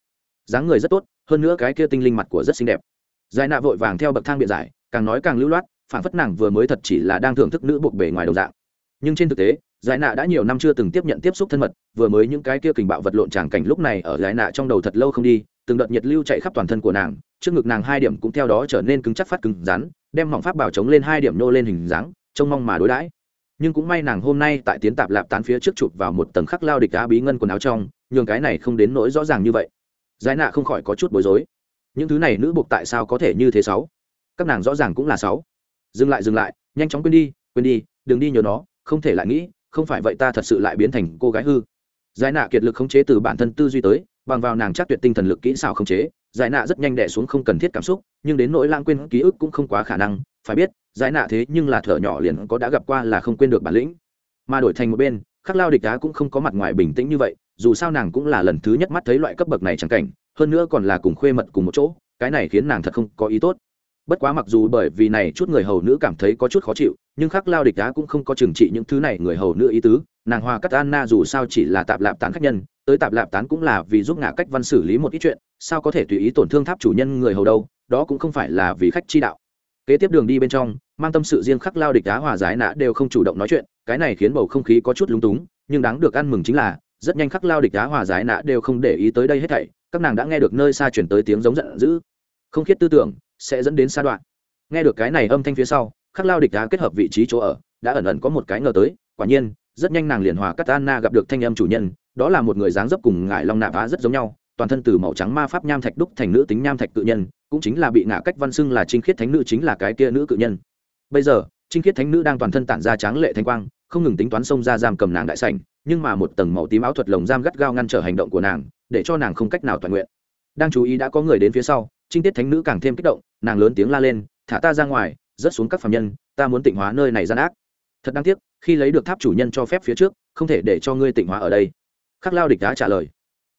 Dáng người rất tốt, hơn nữa cái kia tinh linh mặt của rất xinh đẹp. Giải nạ vội vàng theo bậc thang biện giải, càng nói càng lưu loát phản phất nàng vừa mới thật chỉ là đang thưởng thức nữ buộc bề ngoài đồng dạng. Nhưng trên thực tế, giải nạ đã nhiều năm chưa từng tiếp nhận tiếp xúc thân mật, vừa mới những cái kia kình bạo vật lộn tràng cảnh lúc này ở giải nạ trong đầu thật lâu không đi từng đợt nhiệt lưu chạy khắp toàn thân của nàng, trước ngực nàng hai điểm cũng theo đó trở nên cứng chắc phát cứng rắn, đem mỏng pháp bảo chống lên hai điểm nô lên hình dáng, trông mong mà đối đãi. Nhưng cũng may nàng hôm nay tại tiến tạp lạp tán phía trước chụp vào một tầng khắc lao địch đá bí ngân quần áo trong, nhường cái này không đến nỗi rõ ràng như vậy. Giải nạ không khỏi có chút bối rối. Những thứ này nữ buộc tại sao có thể như thế sáu? Các nàng rõ ràng cũng là sáu. Dừng lại dừng lại, nhanh chóng quên đi quên đi, đừng đi nhớ nó, không thể lại nghĩ, không phải vậy ta thật sự lại biến thành cô gái hư. Giải nạ kiệt lực khống chế từ bản thân tư duy tới bằng vào nàng chắc tuyệt tinh thần lực kỹ xảo không chế, giải nạ rất nhanh đẻ xuống không cần thiết cảm xúc, nhưng đến nỗi lãng quên ký ức cũng không quá khả năng, phải biết, giải nạ thế nhưng là thở nhỏ liền có đã gặp qua là không quên được bản lĩnh. Mà đổi thành một bên, khắc lao địch đá cũng không có mặt ngoài bình tĩnh như vậy, dù sao nàng cũng là lần thứ nhất mắt thấy loại cấp bậc này chẳng cảnh, hơn nữa còn là cùng khuê mật cùng một chỗ, cái này khiến nàng thật không có ý tốt. Bất quá mặc dù bởi vì này chút người hầu nữ cảm thấy có chút khó chịu, nhưng khắc lao địch đá cũng không có trừng trị những thứ này người hầu nữ ý tứ, nàng hòa cắt anna dù sao chỉ là tạp lạp tán khách nhân tới tạp lạp tán cũng là vì giúp ngã cách văn xử lý một ít chuyện, sao có thể tùy ý tổn thương tháp chủ nhân người hầu đâu, đó cũng không phải là vì khách chi đạo. Kế tiếp đường đi bên trong, mang tâm sự riêng khắc lao địch đá hòa giải nã đều không chủ động nói chuyện, cái này khiến bầu không khí có chút lúng túng, nhưng đáng được ăn mừng chính là, rất nhanh khắc lao địch đá hòa giải nã đều không để ý tới đây hết thảy, các nàng đã nghe được nơi xa chuyển tới tiếng giống giận dữ. Không khiết tư tưởng, sẽ dẫn đến xa đoạn. Nghe được cái này âm thanh phía sau, khắc lao địch đá kết hợp vị trí chỗ ở, đã ẩn ẩn có một cái ngờ tới, quả nhiên, rất nhanh nàng liền hòa cắt anna gặp được thanh âm chủ nhân đó là một người dáng dấp cùng ngải long nạp á rất giống nhau, toàn thân từ màu trắng ma pháp nham thạch đúc thành nữ tính nham thạch cự nhân, cũng chính là bị ngã cách văn xưng là trinh khiết thánh nữ chính là cái kia nữ cự nhân. Bây giờ trinh khiết thánh nữ đang toàn thân tản ra tráng lệ thanh quang, không ngừng tính toán xông ra giam cầm nàng đại sảnh, nhưng mà một tầng màu tím áo thuật lồng giam gắt gao ngăn trở hành động của nàng, để cho nàng không cách nào toàn nguyện. Đang chú ý đã có người đến phía sau trinh tiết thánh nữ càng thêm kích động, nàng lớn tiếng la lên, thả ta ra ngoài, rớt xuống các phạm nhân, ta muốn tịnh hóa nơi này gian ác. Thật đáng tiếc, khi lấy được tháp chủ nhân cho phép phía trước, không thể để cho ngươi tịnh hóa ở đây khắc lao địch đã trả lời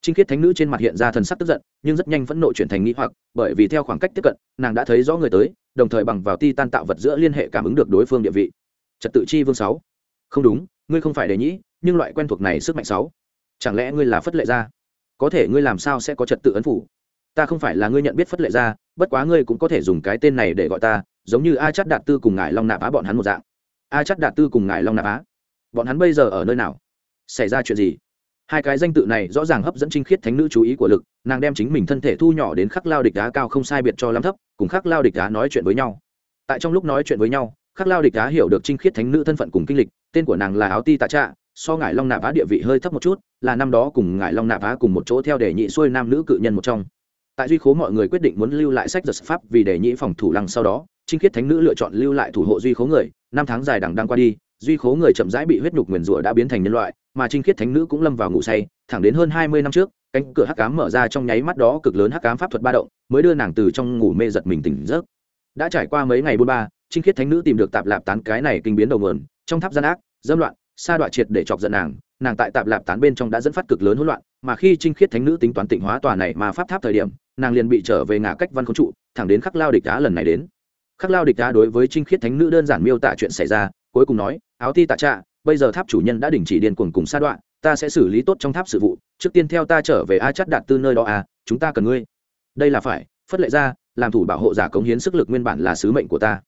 Trinh khiết thánh nữ trên mặt hiện ra thần sắc tức giận, nhưng rất nhanh phẫn nộ chuyển thành nghĩ hoặc, bởi vì theo khoảng cách tiếp cận, nàng đã thấy rõ người tới, đồng thời bằng vào ti tan tạo vật giữa liên hệ cảm ứng được đối phương địa vị. Trật tự chi vương sáu. Không đúng, ngươi không phải đề nhĩ, nhưng loại quen thuộc này sức mạnh sáu. Chẳng lẽ ngươi là phất lệ gia? Có thể ngươi làm sao sẽ có trật tự ấn phủ? Ta không phải là ngươi nhận biết phất lệ gia, bất quá ngươi cũng có thể dùng cái tên này để gọi ta, giống như A chắt Đạt Tư cùng ngài Long Nạp Á bọn hắn một dạng. A chắt Đạt Tư cùng ngài Long Nạp Á. Bọn hắn bây giờ ở nơi nào? Xảy ra chuyện gì? Hai cái danh tự này rõ ràng hấp dẫn trinh khiết thánh nữ chú ý của lực, nàng đem chính mình thân thể thu nhỏ đến khắc lao địch đá cao không sai biệt cho lắm thấp, cùng khắc lao địch đá nói chuyện với nhau. Tại trong lúc nói chuyện với nhau, khắc lao địch đá hiểu được trinh khiết thánh nữ thân phận cùng kinh lịch, tên của nàng là áo ti tạ trạ, so ngải long nạp á địa vị hơi thấp một chút, là năm đó cùng ngải long nạp á cùng một chỗ theo đề nhị xuôi nam nữ cự nhân một trong. Tại duy khố mọi người quyết định muốn lưu lại sách giật pháp vì đề nhị phòng thủ lăng sau đó, trinh khiết thánh nữ lựa chọn lưu lại thủ hộ duy khố người, năm tháng dài đằng đang qua đi, duy khố người chậm rãi bị huyết nhục nguyền rủa đã biến thành nhân loại mà trinh khiết thánh nữ cũng lâm vào ngủ say, thẳng đến hơn hai mươi năm trước, cánh cửa hắc cám mở ra trong nháy mắt đó cực lớn hắc cám pháp thuật ba động, mới đưa nàng từ trong ngủ mê giật mình tỉnh giấc. Đã trải qua mấy ngày buôn ba, trinh khiết thánh nữ tìm được tạp lạp tán cái này kinh biến đầu nguồn, trong tháp gian ác, dâm loạn, sa đoạn triệt để chọc giận nàng nàng tại tạp lạp tán bên trong đã dẫn phát cực lớn hỗn loạn, mà khi trinh khiết thánh nữ tính toán tịnh hóa tòa này mà pháp tháp thời điểm, nàng liền bị trở về ngã cách văn khống trụ, thẳng đến khắc lao địch đá lần này đến. Khắc lao địch đá đối với trinh khiết thánh nữ đơn giản miêu tả chuyện xảy ra, cuối cùng nói, áo ti tạ trạ bây giờ tháp chủ nhân đã đình chỉ điên cuồng cùng sa đoạn, ta sẽ xử lý tốt trong tháp sự vụ, trước tiên theo ta trở về a chắt đạt tư nơi đó à chúng ta cần ngươi. Đây là phải, phất lệ ra, làm thủ bảo hộ giả cống hiến sức lực nguyên bản là sứ mệnh của ta.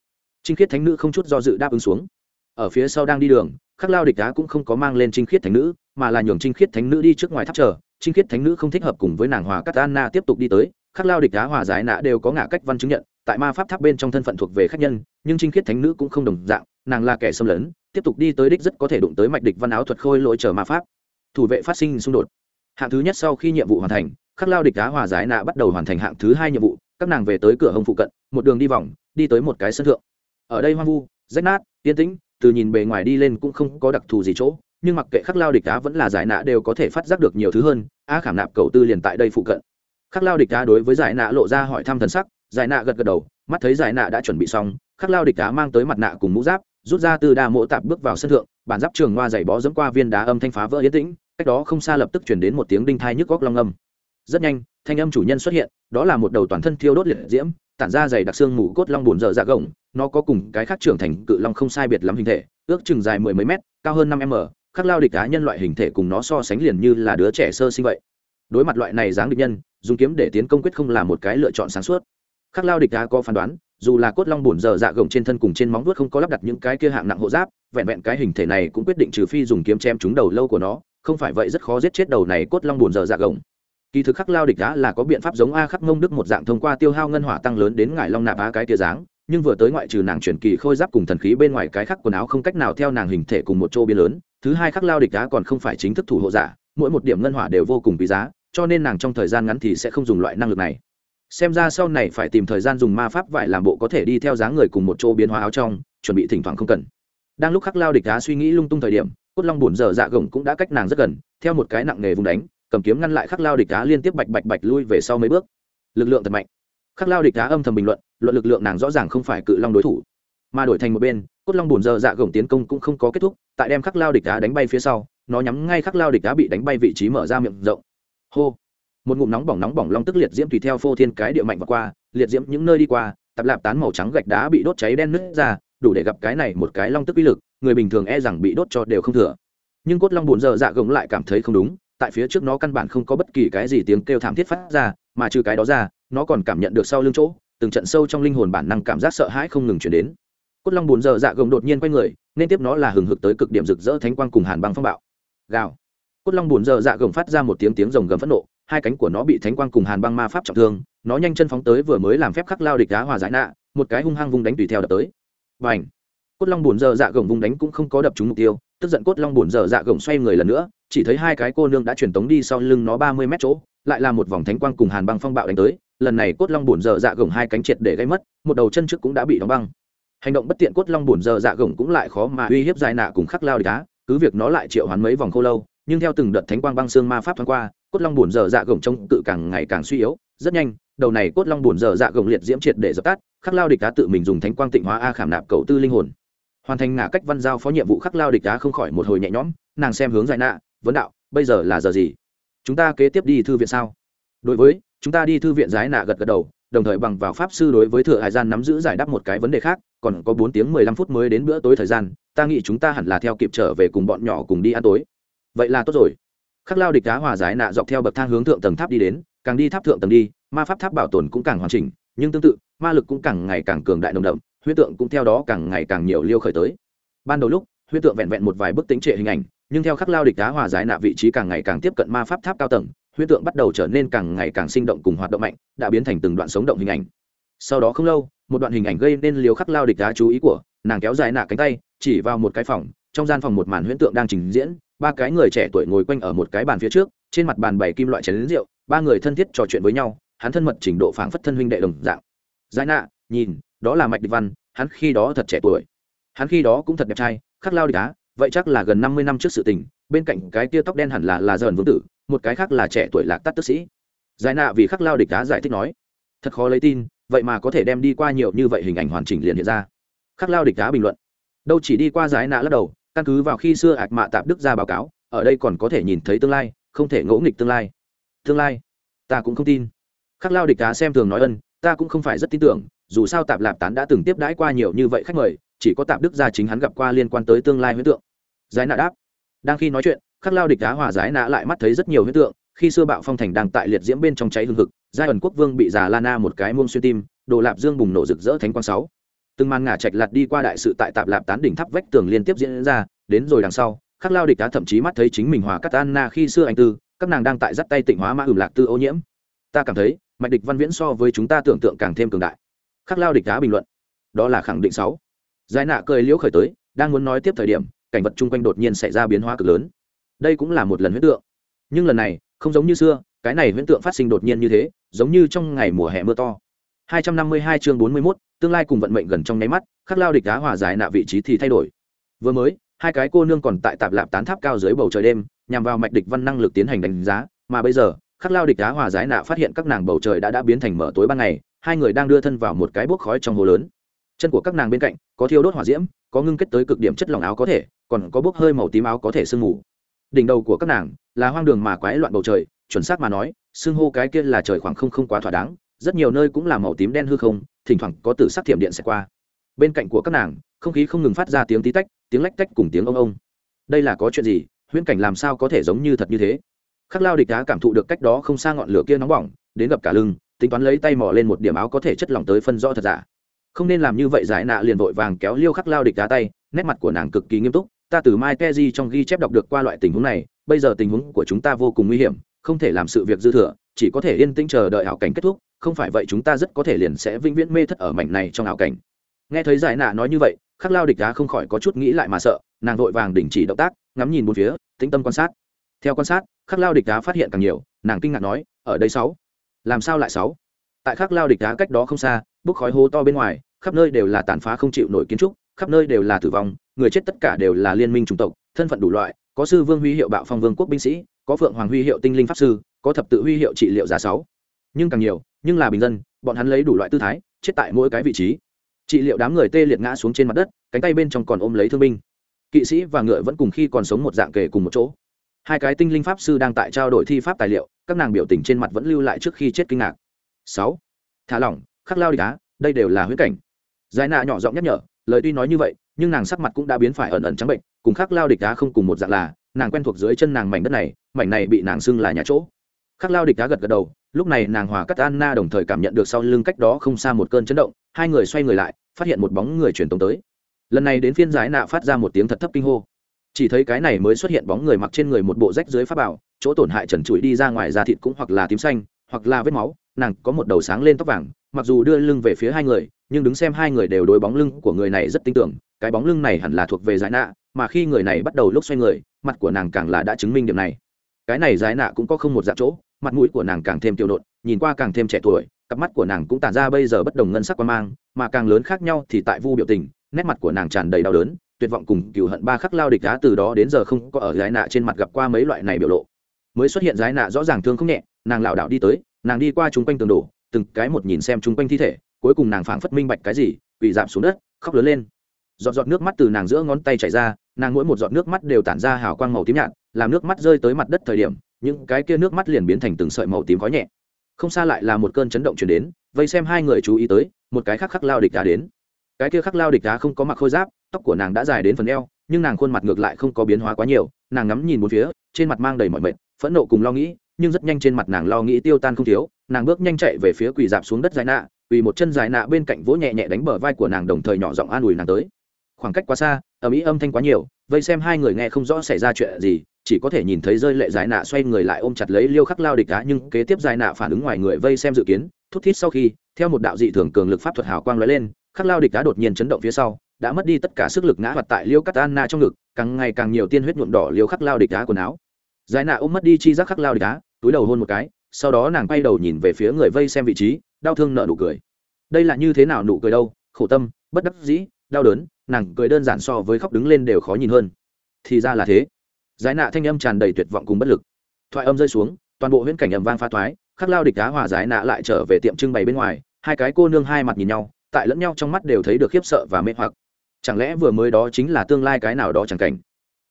Trinh khiết thánh nữ không chút do dự đáp ứng xuống. Ở phía sau đang đi đường, khắc lao địch đá cũng không có mang lên trinh khiết thánh nữ, mà là nhường trinh khiết thánh nữ đi trước ngoài tháp chờ. Trinh khiết thánh nữ không thích hợp cùng với nàng hòa cát anna tiếp tục đi tới, khắc lao địch đá hòa giải nạ đều có ngả cách văn chứng nhận, tại ma pháp tháp bên trong thân phận thuộc về khách nhân, nhưng trinh khiết thánh nữ cũng không đồng dạng, nàng là kẻ xâm lấn tiếp tục đi tới đích rất có thể đụng tới mạch địch văn áo thuật khôi lỗi chờ ma pháp. Thủ vệ phát sinh xung đột. Hạng thứ nhất sau khi nhiệm vụ hoàn thành, khắc lao địch đá hòa giải nạ bắt đầu hoàn thành hạng thứ hai nhiệm vụ, các nàng về tới cửa hông phụ cận, một đường đi vòng, đi tới một cái sân thượng. Ở đây hoang vu, rách nát, yên tĩnh, từ nhìn bề ngoài đi lên cũng không có đặc thù gì chỗ, nhưng mặc kệ khắc lao địch đá vẫn là giải nạ đều có thể phát giác được nhiều thứ hơn a khảm nạp cầu tư liền tại đây phụ cận. Khắc lao địch đá đối với giải nạ lộ ra hỏi thăm thần sắc, giải nạ gật gật đầu, mắt thấy giải nạ đã chuẩn bị xong, khắc lao địch đá mang tới mặt nạ cùng mũ giáp rút ra từ đa mộ tạp bước vào sân thượng, bản giáp trường hoa giày bó dẫm qua viên đá âm thanh phá vỡ yên tĩnh, cách đó không xa lập tức chuyển đến một tiếng đinh thai nhức góc long âm. Rất nhanh, thanh âm chủ nhân xuất hiện, đó là một đầu toàn thân thiêu đốt liệt diễm, tản ra dày đặc xương mù cốt long bùn dở dạ gồng, nó có cùng cái khác trưởng thành cự long không sai biệt lắm hình thể, ước chừng dài mười mấy mét, cao hơn năm m khắc lao địch cá nhân loại hình thể cùng nó so sánh liền như là đứa trẻ sơ sinh vậy. Đối mặt loại này dáng địch nhân, dùng kiếm để tiến công quyết không là một cái lựa chọn sáng suốt. Khắc lao địch cá có phán đoán dù là cốt long bổn giờ dạ gồng trên thân cùng trên móng vuốt không có lắp đặt những cái kia hạng nặng hộ giáp, vẹn vẹn cái hình thể này cũng quyết định trừ phi dùng kiếm chém trúng đầu lâu của nó, không phải vậy rất khó giết chết đầu này cốt long bổn giờ dạ gồng. Kỳ thực khắc lao địch đá là có biện pháp giống a khắc ngông đức một dạng thông qua tiêu hao ngân hỏa tăng lớn đến ngải long nạp á cái tia dáng, nhưng vừa tới ngoại trừ nàng chuyển kỳ khôi giáp cùng thần khí bên ngoài cái khắc quần áo không cách nào theo nàng hình thể cùng một chỗ biên lớn, thứ hai khắc lao địch đá còn không phải chính thức thủ hộ giả, mỗi một điểm ngân hỏa đều vô cùng quý giá, cho nên nàng trong thời gian ngắn thì sẽ không dùng loại năng lực này xem ra sau này phải tìm thời gian dùng ma pháp vải làm bộ có thể đi theo dáng người cùng một chỗ biến hóa áo trong, chuẩn bị thỉnh thoảng không cần. Đang lúc khắc lao địch đá suy nghĩ lung tung thời điểm, cốt long bổn dở dạ gồng cũng đã cách nàng rất gần, theo một cái nặng nghề vùng đánh, cầm kiếm ngăn lại khắc lao địch đá liên tiếp bạch bạch bạch lui về sau mấy bước. Lực lượng thật mạnh. Khắc lao địch đá âm thầm bình luận luận lực lượng nàng rõ ràng không phải cự long đối thủ. Mà đổi thành một bên, cốt long bổn dở dạ gồng tiến công cũng không có kết thúc, tại đem khắc lao địch đá đánh bay phía sau, nó nhắm ngay khắc lao địch đá bị đánh bay vị trí mở ra miệng rộng. Hô một ngụm nóng bỏng nóng bỏng long tức liệt diễm tùy theo phô thiên cái địa mạnh và qua, liệt diễm những nơi đi qua tập lạp tán màu trắng gạch đá bị đốt cháy đen nứt ra, đủ để gặp cái này một cái long tức uy lực, người bình thường e rằng bị đốt cho đều không thừa. Nhưng cốt long buồn giờ dạ gồng lại cảm thấy không đúng, tại phía trước nó căn bản không có bất kỳ cái gì tiếng kêu thảm thiết phát ra, mà trừ cái đó ra, nó còn cảm nhận được sau lưng chỗ, từng trận sâu trong linh hồn bản năng cảm giác sợ hãi không ngừng chuyển đến. Cốt long buồn giờ dạ gồng đột nhiên quay người, nên tiếp nó là hừng hực tới cực điểm rực rỡ thánh quang cùng hàn băng phong bạo. Gào. Cốt long buồn giờ dạ gồng phát ra một tiếng tiếng rồng gầm phẫn nộ hai cánh của nó bị thánh quang cùng hàn băng ma pháp trọng thương, nó nhanh chân phóng tới vừa mới làm phép khắc lao địch đá hòa giải nạ, một cái hung hăng vung đánh tùy theo đập tới. Và ảnh cốt long bùn dơ dạ gồng vung đánh cũng không có đập trúng mục tiêu, tức giận cốt long bùn dơ dạ gồng xoay người lần nữa, chỉ thấy hai cái cô nương đã truyền tống đi sau lưng nó ba mươi mét chỗ, lại là một vòng thánh quang cùng hàn băng phong bạo đánh tới, lần này cốt long bùn dơ dạ gồng hai cánh triệt để gây mất, một đầu chân trước cũng đã bị đóng băng. Hành động bất tiện cốt long bùn dơ dạ gồng cũng lại khó mà uy hiếp dài nạ cùng khắc lao địch đá, cứ việc nó lại triệu hoán mấy vòng khô lâu, nhưng theo từng đợt thánh quang băng xương ma pháp thoáng qua cốt long bùn dở dạ gồng trông cự càng ngày càng suy yếu, rất nhanh, đầu này cốt long bùn dở dạ gồng liệt diễm triệt để dập tắt, khắc lao địch đá tự mình dùng thánh quang tịnh hóa a khảm nạp cầu tư linh hồn. Hoàn thành ngả cách văn giao phó nhiệm vụ, khắc lao địch đá không khỏi một hồi nhẹ nhõm, nàng xem hướng giải nạ, vấn đạo, bây giờ là giờ gì? Chúng ta kế tiếp đi thư viện sao? Đối với, chúng ta đi thư viện. Giải nạ gật gật đầu, đồng thời bằng vào pháp sư đối với thừa hải gian nắm giữ giải đáp một cái vấn đề khác, còn có bốn tiếng mười lăm phút mới đến bữa tối thời gian, ta nghĩ chúng ta hẳn là theo kịp trở về cùng bọn nhỏ cùng đi ăn tối. Vậy là tốt rồi khắc lao địch đá hòa giải nạ dọc theo bậc thang hướng thượng tầng tháp đi đến, càng đi tháp thượng tầng đi, ma pháp tháp bảo tồn cũng càng hoàn chỉnh, nhưng tương tự, ma lực cũng càng ngày càng cường đại nồng đậm huyết tượng cũng theo đó càng ngày càng nhiều liêu khởi tới. Ban đầu lúc huyết tượng vẹn vẹn một vài bức tính trệ hình ảnh, nhưng theo khắc lao địch đá hòa giải nạ vị trí càng ngày càng tiếp cận ma pháp tháp cao tầng huyết tượng bắt đầu trở nên càng ngày càng sinh động cùng hoạt động mạnh, đã biến thành từng đoạn sống động hình ảnh. Sau đó không lâu, một đoạn hình ảnh gây nên liều khắc lao địch đá chú ý của, nàng kéo dài nạ cánh tay, chỉ vào một cái phòng, trong gian phòng một màn huyễn tượng đang trình diễn ba cái người trẻ tuổi ngồi quanh ở một cái bàn phía trước, trên mặt bàn bày kim loại chén rượu, ba người thân thiết trò chuyện với nhau, hắn thân mật trình độ phảng phất thân huynh đệ đồng dạng. Giải nạ, nhìn, đó là mạch địch văn, hắn khi đó thật trẻ tuổi. Hắn khi đó cũng thật đẹp trai, khắc lao địch á, vậy chắc là gần năm mươi năm trước sự tình, bên cạnh cái tia tóc đen hẳn là là Giản vương tử, một cái khác là trẻ tuổi lạc tắt tức sĩ. Giải nạ vì khắc lao địch á giải thích nói, thật khó lấy tin, vậy mà có thể đem đi qua nhiều như vậy hình ảnh hoàn chỉnh liền hiện ra. Khắc lao địch á bình luận, đâu chỉ đi qua giải nạ lắc đầu căn cứ vào khi xưa ạc mạ tạp đức ra báo cáo ở đây còn có thể nhìn thấy tương lai không thể ngỗ nghịch tương lai. Tương lai? Ta cũng không tin. Khắc lao địch cá xem thường nói ân ta cũng không phải rất tin tưởng dù sao tạp lạp tán đã từng tiếp đãi qua nhiều như vậy khách mời chỉ có tạp đức gia chính hắn gặp qua liên quan tới tương lai huyết tượng. Giải nạ đáp. Đang khi nói chuyện khắc lao địch cá hòa giải nạ lại mắt thấy rất nhiều huyết tượng khi xưa bạo phong thành đang tại liệt diễm bên trong cháy hương hực, giai ẩn quốc vương bị già lana một cái muông xuyên tim đồ lạp dương bùng nổ rực rỡ thánh quang sáu từng màn ngả chạch lặt đi qua đại sự tại tạp lạp tán đỉnh tháp vách tường liên tiếp diễn ra đến rồi đằng sau khắc lao địch đã thậm chí mắt thấy chính mình hòa cắt anna khi xưa anh tư các nàng đang tại dắt tay tịnh hóa mã ửng lạc tư ô nhiễm. Ta cảm thấy mạch địch văn viễn so với chúng ta tưởng tượng càng thêm cường đại. Khắc lao địch đá bình luận. Đó là khẳng định sáu. Giải nạ cười liễu khởi tới đang muốn nói tiếp thời điểm cảnh vật chung quanh đột nhiên xảy ra biến hóa cực lớn. Đây cũng là một lần huyết tượng. Nhưng lần này không giống như xưa cái này huyễn tượng phát sinh đột nhiên như thế giống như trong ngày mùa hè mưa to. 252 chương 41, tương lai cùng vận mệnh gần trong nháy mắt, khắc lao địch đá hòa giải nạ vị trí thì thay đổi. Vừa mới, hai cái cô nương còn tại tạp lạp tán tháp cao dưới bầu trời đêm, nhằm vào mạch địch văn năng lực tiến hành đánh giá, mà bây giờ, khắc lao địch đá hòa giải nạ phát hiện các nàng bầu trời đã đã biến thành mở tối ban ngày, hai người đang đưa thân vào một cái bốc khói trong hồ lớn. Chân của các nàng bên cạnh, có thiêu đốt hỏa diễm, có ngưng kết tới cực điểm chất lỏng áo có thể, còn có bốc hơi màu tím áo có thể sương mù. Đỉnh đầu của các nàng, là hoang đường mà quái loạn bầu trời, chuẩn xác mà nói xương hô cái kia là trời khoảng không không quá thỏa đáng rất nhiều nơi cũng là màu tím đen hư không, thỉnh thoảng có tử sắc thiểm điện sẽ qua. Bên cạnh của các nàng, không khí không ngừng phát ra tiếng tí tách, tiếng lách tách cùng tiếng ông ông. Đây là có chuyện gì? Huyễn cảnh làm sao có thể giống như thật như thế? Khắc lao địch đá cảm thụ được cách đó không xa ngọn lửa kia nóng bỏng, đến gặp cả lưng, tính toán lấy tay mò lên một điểm áo có thể chất lỏng tới phân rõ thật giả. Không nên làm như vậy, giải nạ liền vội vàng kéo liêu khắc lao địch đá tay, nét mặt của nàng cực kỳ nghiêm túc, ta từ mai te di trong ghi chép đọc được qua loại tình huống này, bây giờ tình huống của chúng ta vô cùng nguy hiểm, không thể làm sự việc dư thừa, chỉ có thể yên tĩnh chờ đợi hảo cảnh kết thúc không phải vậy chúng ta rất có thể liền sẽ vĩnh viễn mê thất ở mảnh này trong ảo cảnh. Nghe thấy giải nạ nói như vậy, khắc lao địch đá không khỏi có chút nghĩ lại mà sợ, nàng vội vàng đình chỉ động tác, ngắm nhìn một phía, tĩnh tâm quan sát. Theo quan sát, khắc lao địch đá phát hiện càng nhiều, nàng kinh ngạc nói, ở đây sáu? Làm sao lại sáu? Tại khắc lao địch đá cách đó không xa, bốc khói hố to bên ngoài, khắp nơi đều là tàn phá không chịu nổi kiến trúc, khắp nơi đều là tử vong, người chết tất cả đều là liên minh chủng tộc, thân phận đủ loại, có sư vương huy hiệu bạo phong vương quốc binh sĩ, có phượng hoàng huy hiệu tinh linh pháp sư, có thập tự huy hiệu trị liệu giả sáu. Nhưng càng nhiều nhưng là bình dân, bọn hắn lấy đủ loại tư thái, chết tại mỗi cái vị trí. Trị liệu đám người tê liệt ngã xuống trên mặt đất, cánh tay bên trong còn ôm lấy thương binh. Kỵ sĩ và ngựa vẫn cùng khi còn sống một dạng kề cùng một chỗ. Hai cái tinh linh pháp sư đang tại trao đổi thi pháp tài liệu, các nàng biểu tình trên mặt vẫn lưu lại trước khi chết kinh ngạc. Sáu, thả lỏng, khắc lao đi cá, đây đều là huyết cảnh. Giải nạ nhỏ giọng nhắc nhở, lời tuy nói như vậy, nhưng nàng sắc mặt cũng đã biến phải ẩn ẩn trắng bệnh, cùng khắc lao địch đá không cùng một dạng là, nàng quen thuộc dưới chân nàng mảnh đất này, mảnh này bị nàng xưng là nhà chỗ khắc lao địch đá gật gật đầu, lúc này nàng hòa cắt anna đồng thời cảm nhận được sau lưng cách đó không xa một cơn chấn động, hai người xoay người lại, phát hiện một bóng người truyền tống tới. Lần này đến phiên giải nạ phát ra một tiếng thật thấp kinh hô. Chỉ thấy cái này mới xuất hiện bóng người mặc trên người một bộ rách dưới pháp bảo, chỗ tổn hại trần trụi đi ra ngoài da thịt cũng hoặc là tím xanh, hoặc là vết máu, nàng có một đầu sáng lên tóc vàng, mặc dù đưa lưng về phía hai người, nhưng đứng xem hai người đều đối bóng lưng của người này rất tin tưởng, cái bóng lưng này hẳn là thuộc về giải nạ, mà khi người này bắt đầu lúc xoay người, mặt của nàng càng là đã chứng minh điểm này. Cái này giải nạ cũng có không một dạng chỗ mặt mũi của nàng càng thêm tiêu nộn nhìn qua càng thêm trẻ tuổi, cặp mắt của nàng cũng tàn ra bây giờ bất đồng ngân sắc quan mang, mà càng lớn khác nhau thì tại vu biểu tình, nét mặt của nàng tràn đầy đau đớn, tuyệt vọng cùng cựu hận ba khắc lao địch đá từ đó đến giờ không có ở giải nạ trên mặt gặp qua mấy loại này biểu lộ. Mới xuất hiện giải nạ rõ ràng thương không nhẹ, nàng lảo đảo đi tới, nàng đi qua chung quanh tường đổ, từng cái một nhìn xem chung quanh thi thể, cuối cùng nàng phảng phất minh bạch cái gì bị giảm xuống đất, khóc lớn lên. Giọt giọt nước mắt từ nàng giữa ngón tay chảy ra, nàng mỗi một giọt nước mắt đều tản ra hào quang màu tím nhạt, làm nước mắt rơi tới mặt đất thời điểm những cái kia nước mắt liền biến thành từng sợi màu tím khói nhẹ. Không xa lại là một cơn chấn động chuyển đến, vây xem hai người chú ý tới, một cái khắc khắc lao địch đá đến. Cái kia khắc lao địch đá không có mặc khôi giáp, tóc của nàng đã dài đến phần eo, nhưng nàng khuôn mặt ngược lại không có biến hóa quá nhiều, nàng ngắm nhìn một phía, trên mặt mang đầy mọi mệt, phẫn nộ cùng lo nghĩ, nhưng rất nhanh trên mặt nàng lo nghĩ tiêu tan không thiếu, nàng bước nhanh chạy về phía quỳ dạp xuống đất dài nạ, quỳ một chân dài nạ bên cạnh vỗ nhẹ nhẹ đánh bờ vai của nàng đồng thời nhỏ giọng an ủi nàng tới. Khoảng cách quá xa ở mỹ âm thanh quá nhiều, vây xem hai người nghe không rõ xảy ra chuyện gì chỉ có thể nhìn thấy rơi lệ dài nạ xoay người lại ôm chặt lấy liêu khắc lao địch đá nhưng kế tiếp dài nạ phản ứng ngoài người vây xem dự kiến, thút thít sau khi, theo một đạo dị thường cường lực pháp thuật hào quang lóe lên, khắc lao địch đá đột nhiên chấn động phía sau, đã mất đi tất cả sức lực ngã mặt tại liêu cắt anna trong ngực, càng ngày càng nhiều tiên huyết nhuộm đỏ liêu khắc lao địch đá quần áo. Giải nạ ôm mất đi chi giác khắc lao địch đá túi đầu hôn một cái, sau đó nàng quay đầu nhìn về phía người vây xem vị trí, đau thương nợ nụ cười. Đây là như thế nào nụ cười đâu, khổ tâm, bất đắc dĩ, đau đớn, nàng cười đơn giản so với khóc đứng lên đều khó nhìn hơn. Thì ra là thế giải nạ thanh âm tràn đầy tuyệt vọng cùng bất lực. Thoại âm rơi xuống, toàn bộ huyễn cảnh ầm vang pha thoái, khắc lao địch đá hòa giải nạ lại trở về tiệm trưng bày bên ngoài, hai cái cô nương hai mặt nhìn nhau, tại lẫn nhau trong mắt đều thấy được khiếp sợ và mê hoặc. Chẳng lẽ vừa mới đó chính là tương lai cái nào đó chẳng cảnh?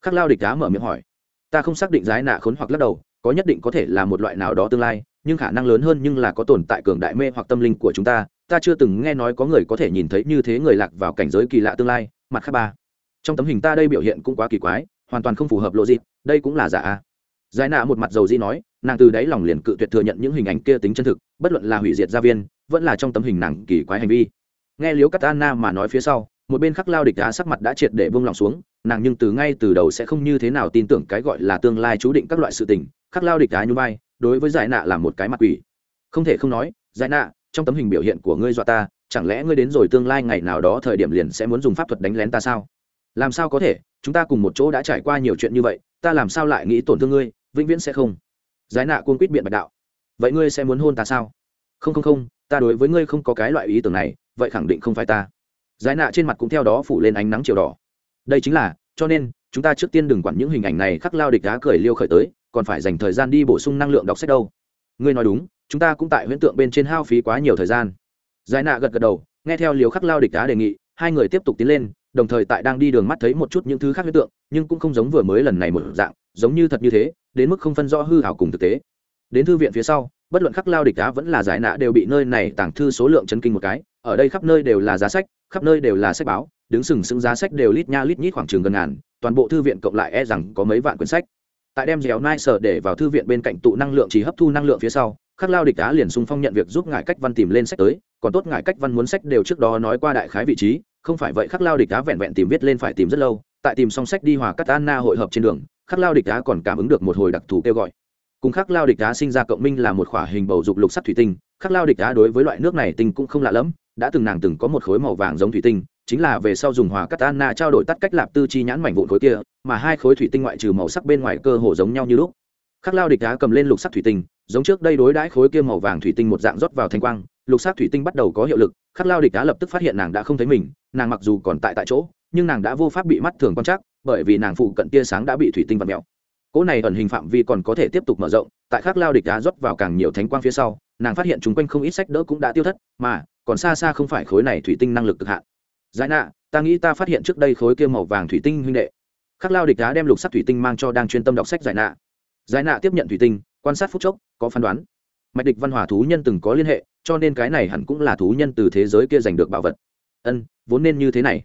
Khắc lao địch đá mở miệng hỏi. Ta không xác định giải nạ khốn hoặc lắc đầu, có nhất định có thể là một loại nào đó tương lai, nhưng khả năng lớn hơn nhưng là có tồn tại cường đại mê hoặc tâm linh của chúng ta ta chưa từng nghe nói có người có thể nhìn thấy như thế người lạc vào cảnh giới kỳ lạ tương lai, mặt khác ba. Trong tấm hình ta đây biểu hiện cũng quá kỳ quái hoàn toàn không phù hợp lộ dịp đây cũng là giả a. Giải nạ một mặt dầu di nói, nàng từ đáy lòng liền cự tuyệt thừa nhận những hình ảnh kia tính chân thực, bất luận là hủy diệt gia viên, vẫn là trong tấm hình nàng kỳ quái hành vi. Nghe liếu cắt anna mà nói phía sau, một bên khắc lao địch đá sắc mặt đã triệt để bông lòng xuống, nàng nhưng từ ngay từ đầu sẽ không như thế nào tin tưởng cái gọi là tương lai chú định các loại sự tình, khắc lao địch đá như vai, đối với giải nạ là một cái mặt quỷ. Không thể không nói, giải nạ, trong tấm hình biểu hiện của ngươi dọa ta, chẳng lẽ ngươi đến rồi tương lai ngày nào đó thời điểm liền sẽ muốn dùng pháp thuật đánh lén ta sao? Làm sao có thể chúng ta cùng một chỗ đã trải qua nhiều chuyện như vậy, ta làm sao lại nghĩ tổn thương ngươi, vĩnh viễn sẽ không. Giải nạ cuông quýt biện bạch đạo. Vậy ngươi sẽ muốn hôn ta sao? Không không không, ta đối với ngươi không có cái loại ý tưởng này, vậy khẳng định không phải ta. Giải nạ trên mặt cũng theo đó phủ lên ánh nắng chiều đỏ. Đây chính là, cho nên, chúng ta trước tiên đừng quản những hình ảnh này khắc lao địch đá cười liêu khởi tới, còn phải dành thời gian đi bổ sung năng lượng đọc sách đâu. Ngươi nói đúng, chúng ta cũng tại huyễn tượng bên trên hao phí quá nhiều thời gian. Giải nạ gật gật đầu, nghe theo liều khắc lao địch đá đề nghị, hai người tiếp tục tiến lên đồng thời tại đang đi đường mắt thấy một chút những thứ khác huyễn tượng, nhưng cũng không giống vừa mới lần này một dạng, giống như thật như thế, đến mức không phân rõ hư hảo cùng thực tế. Đến thư viện phía sau, bất luận khắc lao địch đá vẫn là giải nạ đều bị nơi này tàng thư số lượng chân kinh một cái, ở đây khắp nơi đều là giá sách, khắp nơi đều là sách báo, đứng sừng sững giá sách đều lít nha lít nhít khoảng trường gần ngàn, toàn bộ thư viện cộng lại e rằng có mấy vạn quyển sách tại đem dẻo nai sở để vào thư viện bên cạnh tụ năng lượng chỉ hấp thu năng lượng phía sau, khắc lao địch Á liền sung phong nhận việc giúp ngài cách văn tìm lên sách tới, còn tốt ngài cách văn muốn sách đều trước đó nói qua đại khái vị trí, không phải vậy khắc lao địch Á vẹn vẹn tìm viết lên phải tìm rất lâu, tại tìm xong sách đi hòa cắt anna hội hợp trên đường, khắc lao địch Á còn cảm ứng được một hồi đặc thù kêu gọi. Cùng khắc lao địch Á sinh ra cộng minh là một khỏa hình bầu dục lục sắt thủy tinh, khắc lao địch Á đối với loại nước này tinh cũng không lạ lẫm, đã từng nàng từng có một khối màu vàng giống thủy tinh chính là về sau dùng hòa cắt anna trao đổi tắt cách lạp tư chi nhãn mảnh vụn khối kia, mà hai khối thủy tinh ngoại trừ màu sắc bên ngoài cơ hồ giống nhau như lúc. Khắc lao địch đá cầm lên lục sắc thủy tinh, giống trước đây đối đãi khối kia màu vàng thủy tinh một dạng rót vào thanh quang, lục sắc thủy tinh bắt đầu có hiệu lực, khắc lao địch đá lập tức phát hiện nàng đã không thấy mình, nàng mặc dù còn tại tại chỗ, nhưng nàng đã vô pháp bị mắt thường quan trắc, bởi vì nàng phụ cận tia sáng đã bị thủy tinh vặt mèo. Cỗ này ẩn hình phạm vi còn có thể tiếp tục mở rộng, tại khắc lao địch đá rót vào càng nhiều thánh quang phía sau, nàng phát hiện chung quanh không ít sách đỡ cũng đã tiêu thất, mà còn xa xa không phải khối này thủy tinh năng lực cực hạn giải nạ, ta nghĩ ta phát hiện trước đây khối kia màu vàng thủy tinh huynh đệ. Khắc lao địch đá đem lục sắc thủy tinh mang cho đang chuyên tâm đọc sách giải nạ. Giải nạ tiếp nhận thủy tinh, quan sát phút chốc, có phán đoán. Mạch địch văn hòa thú nhân từng có liên hệ, cho nên cái này hẳn cũng là thú nhân từ thế giới kia giành được bảo vật. Ân, vốn nên như thế này.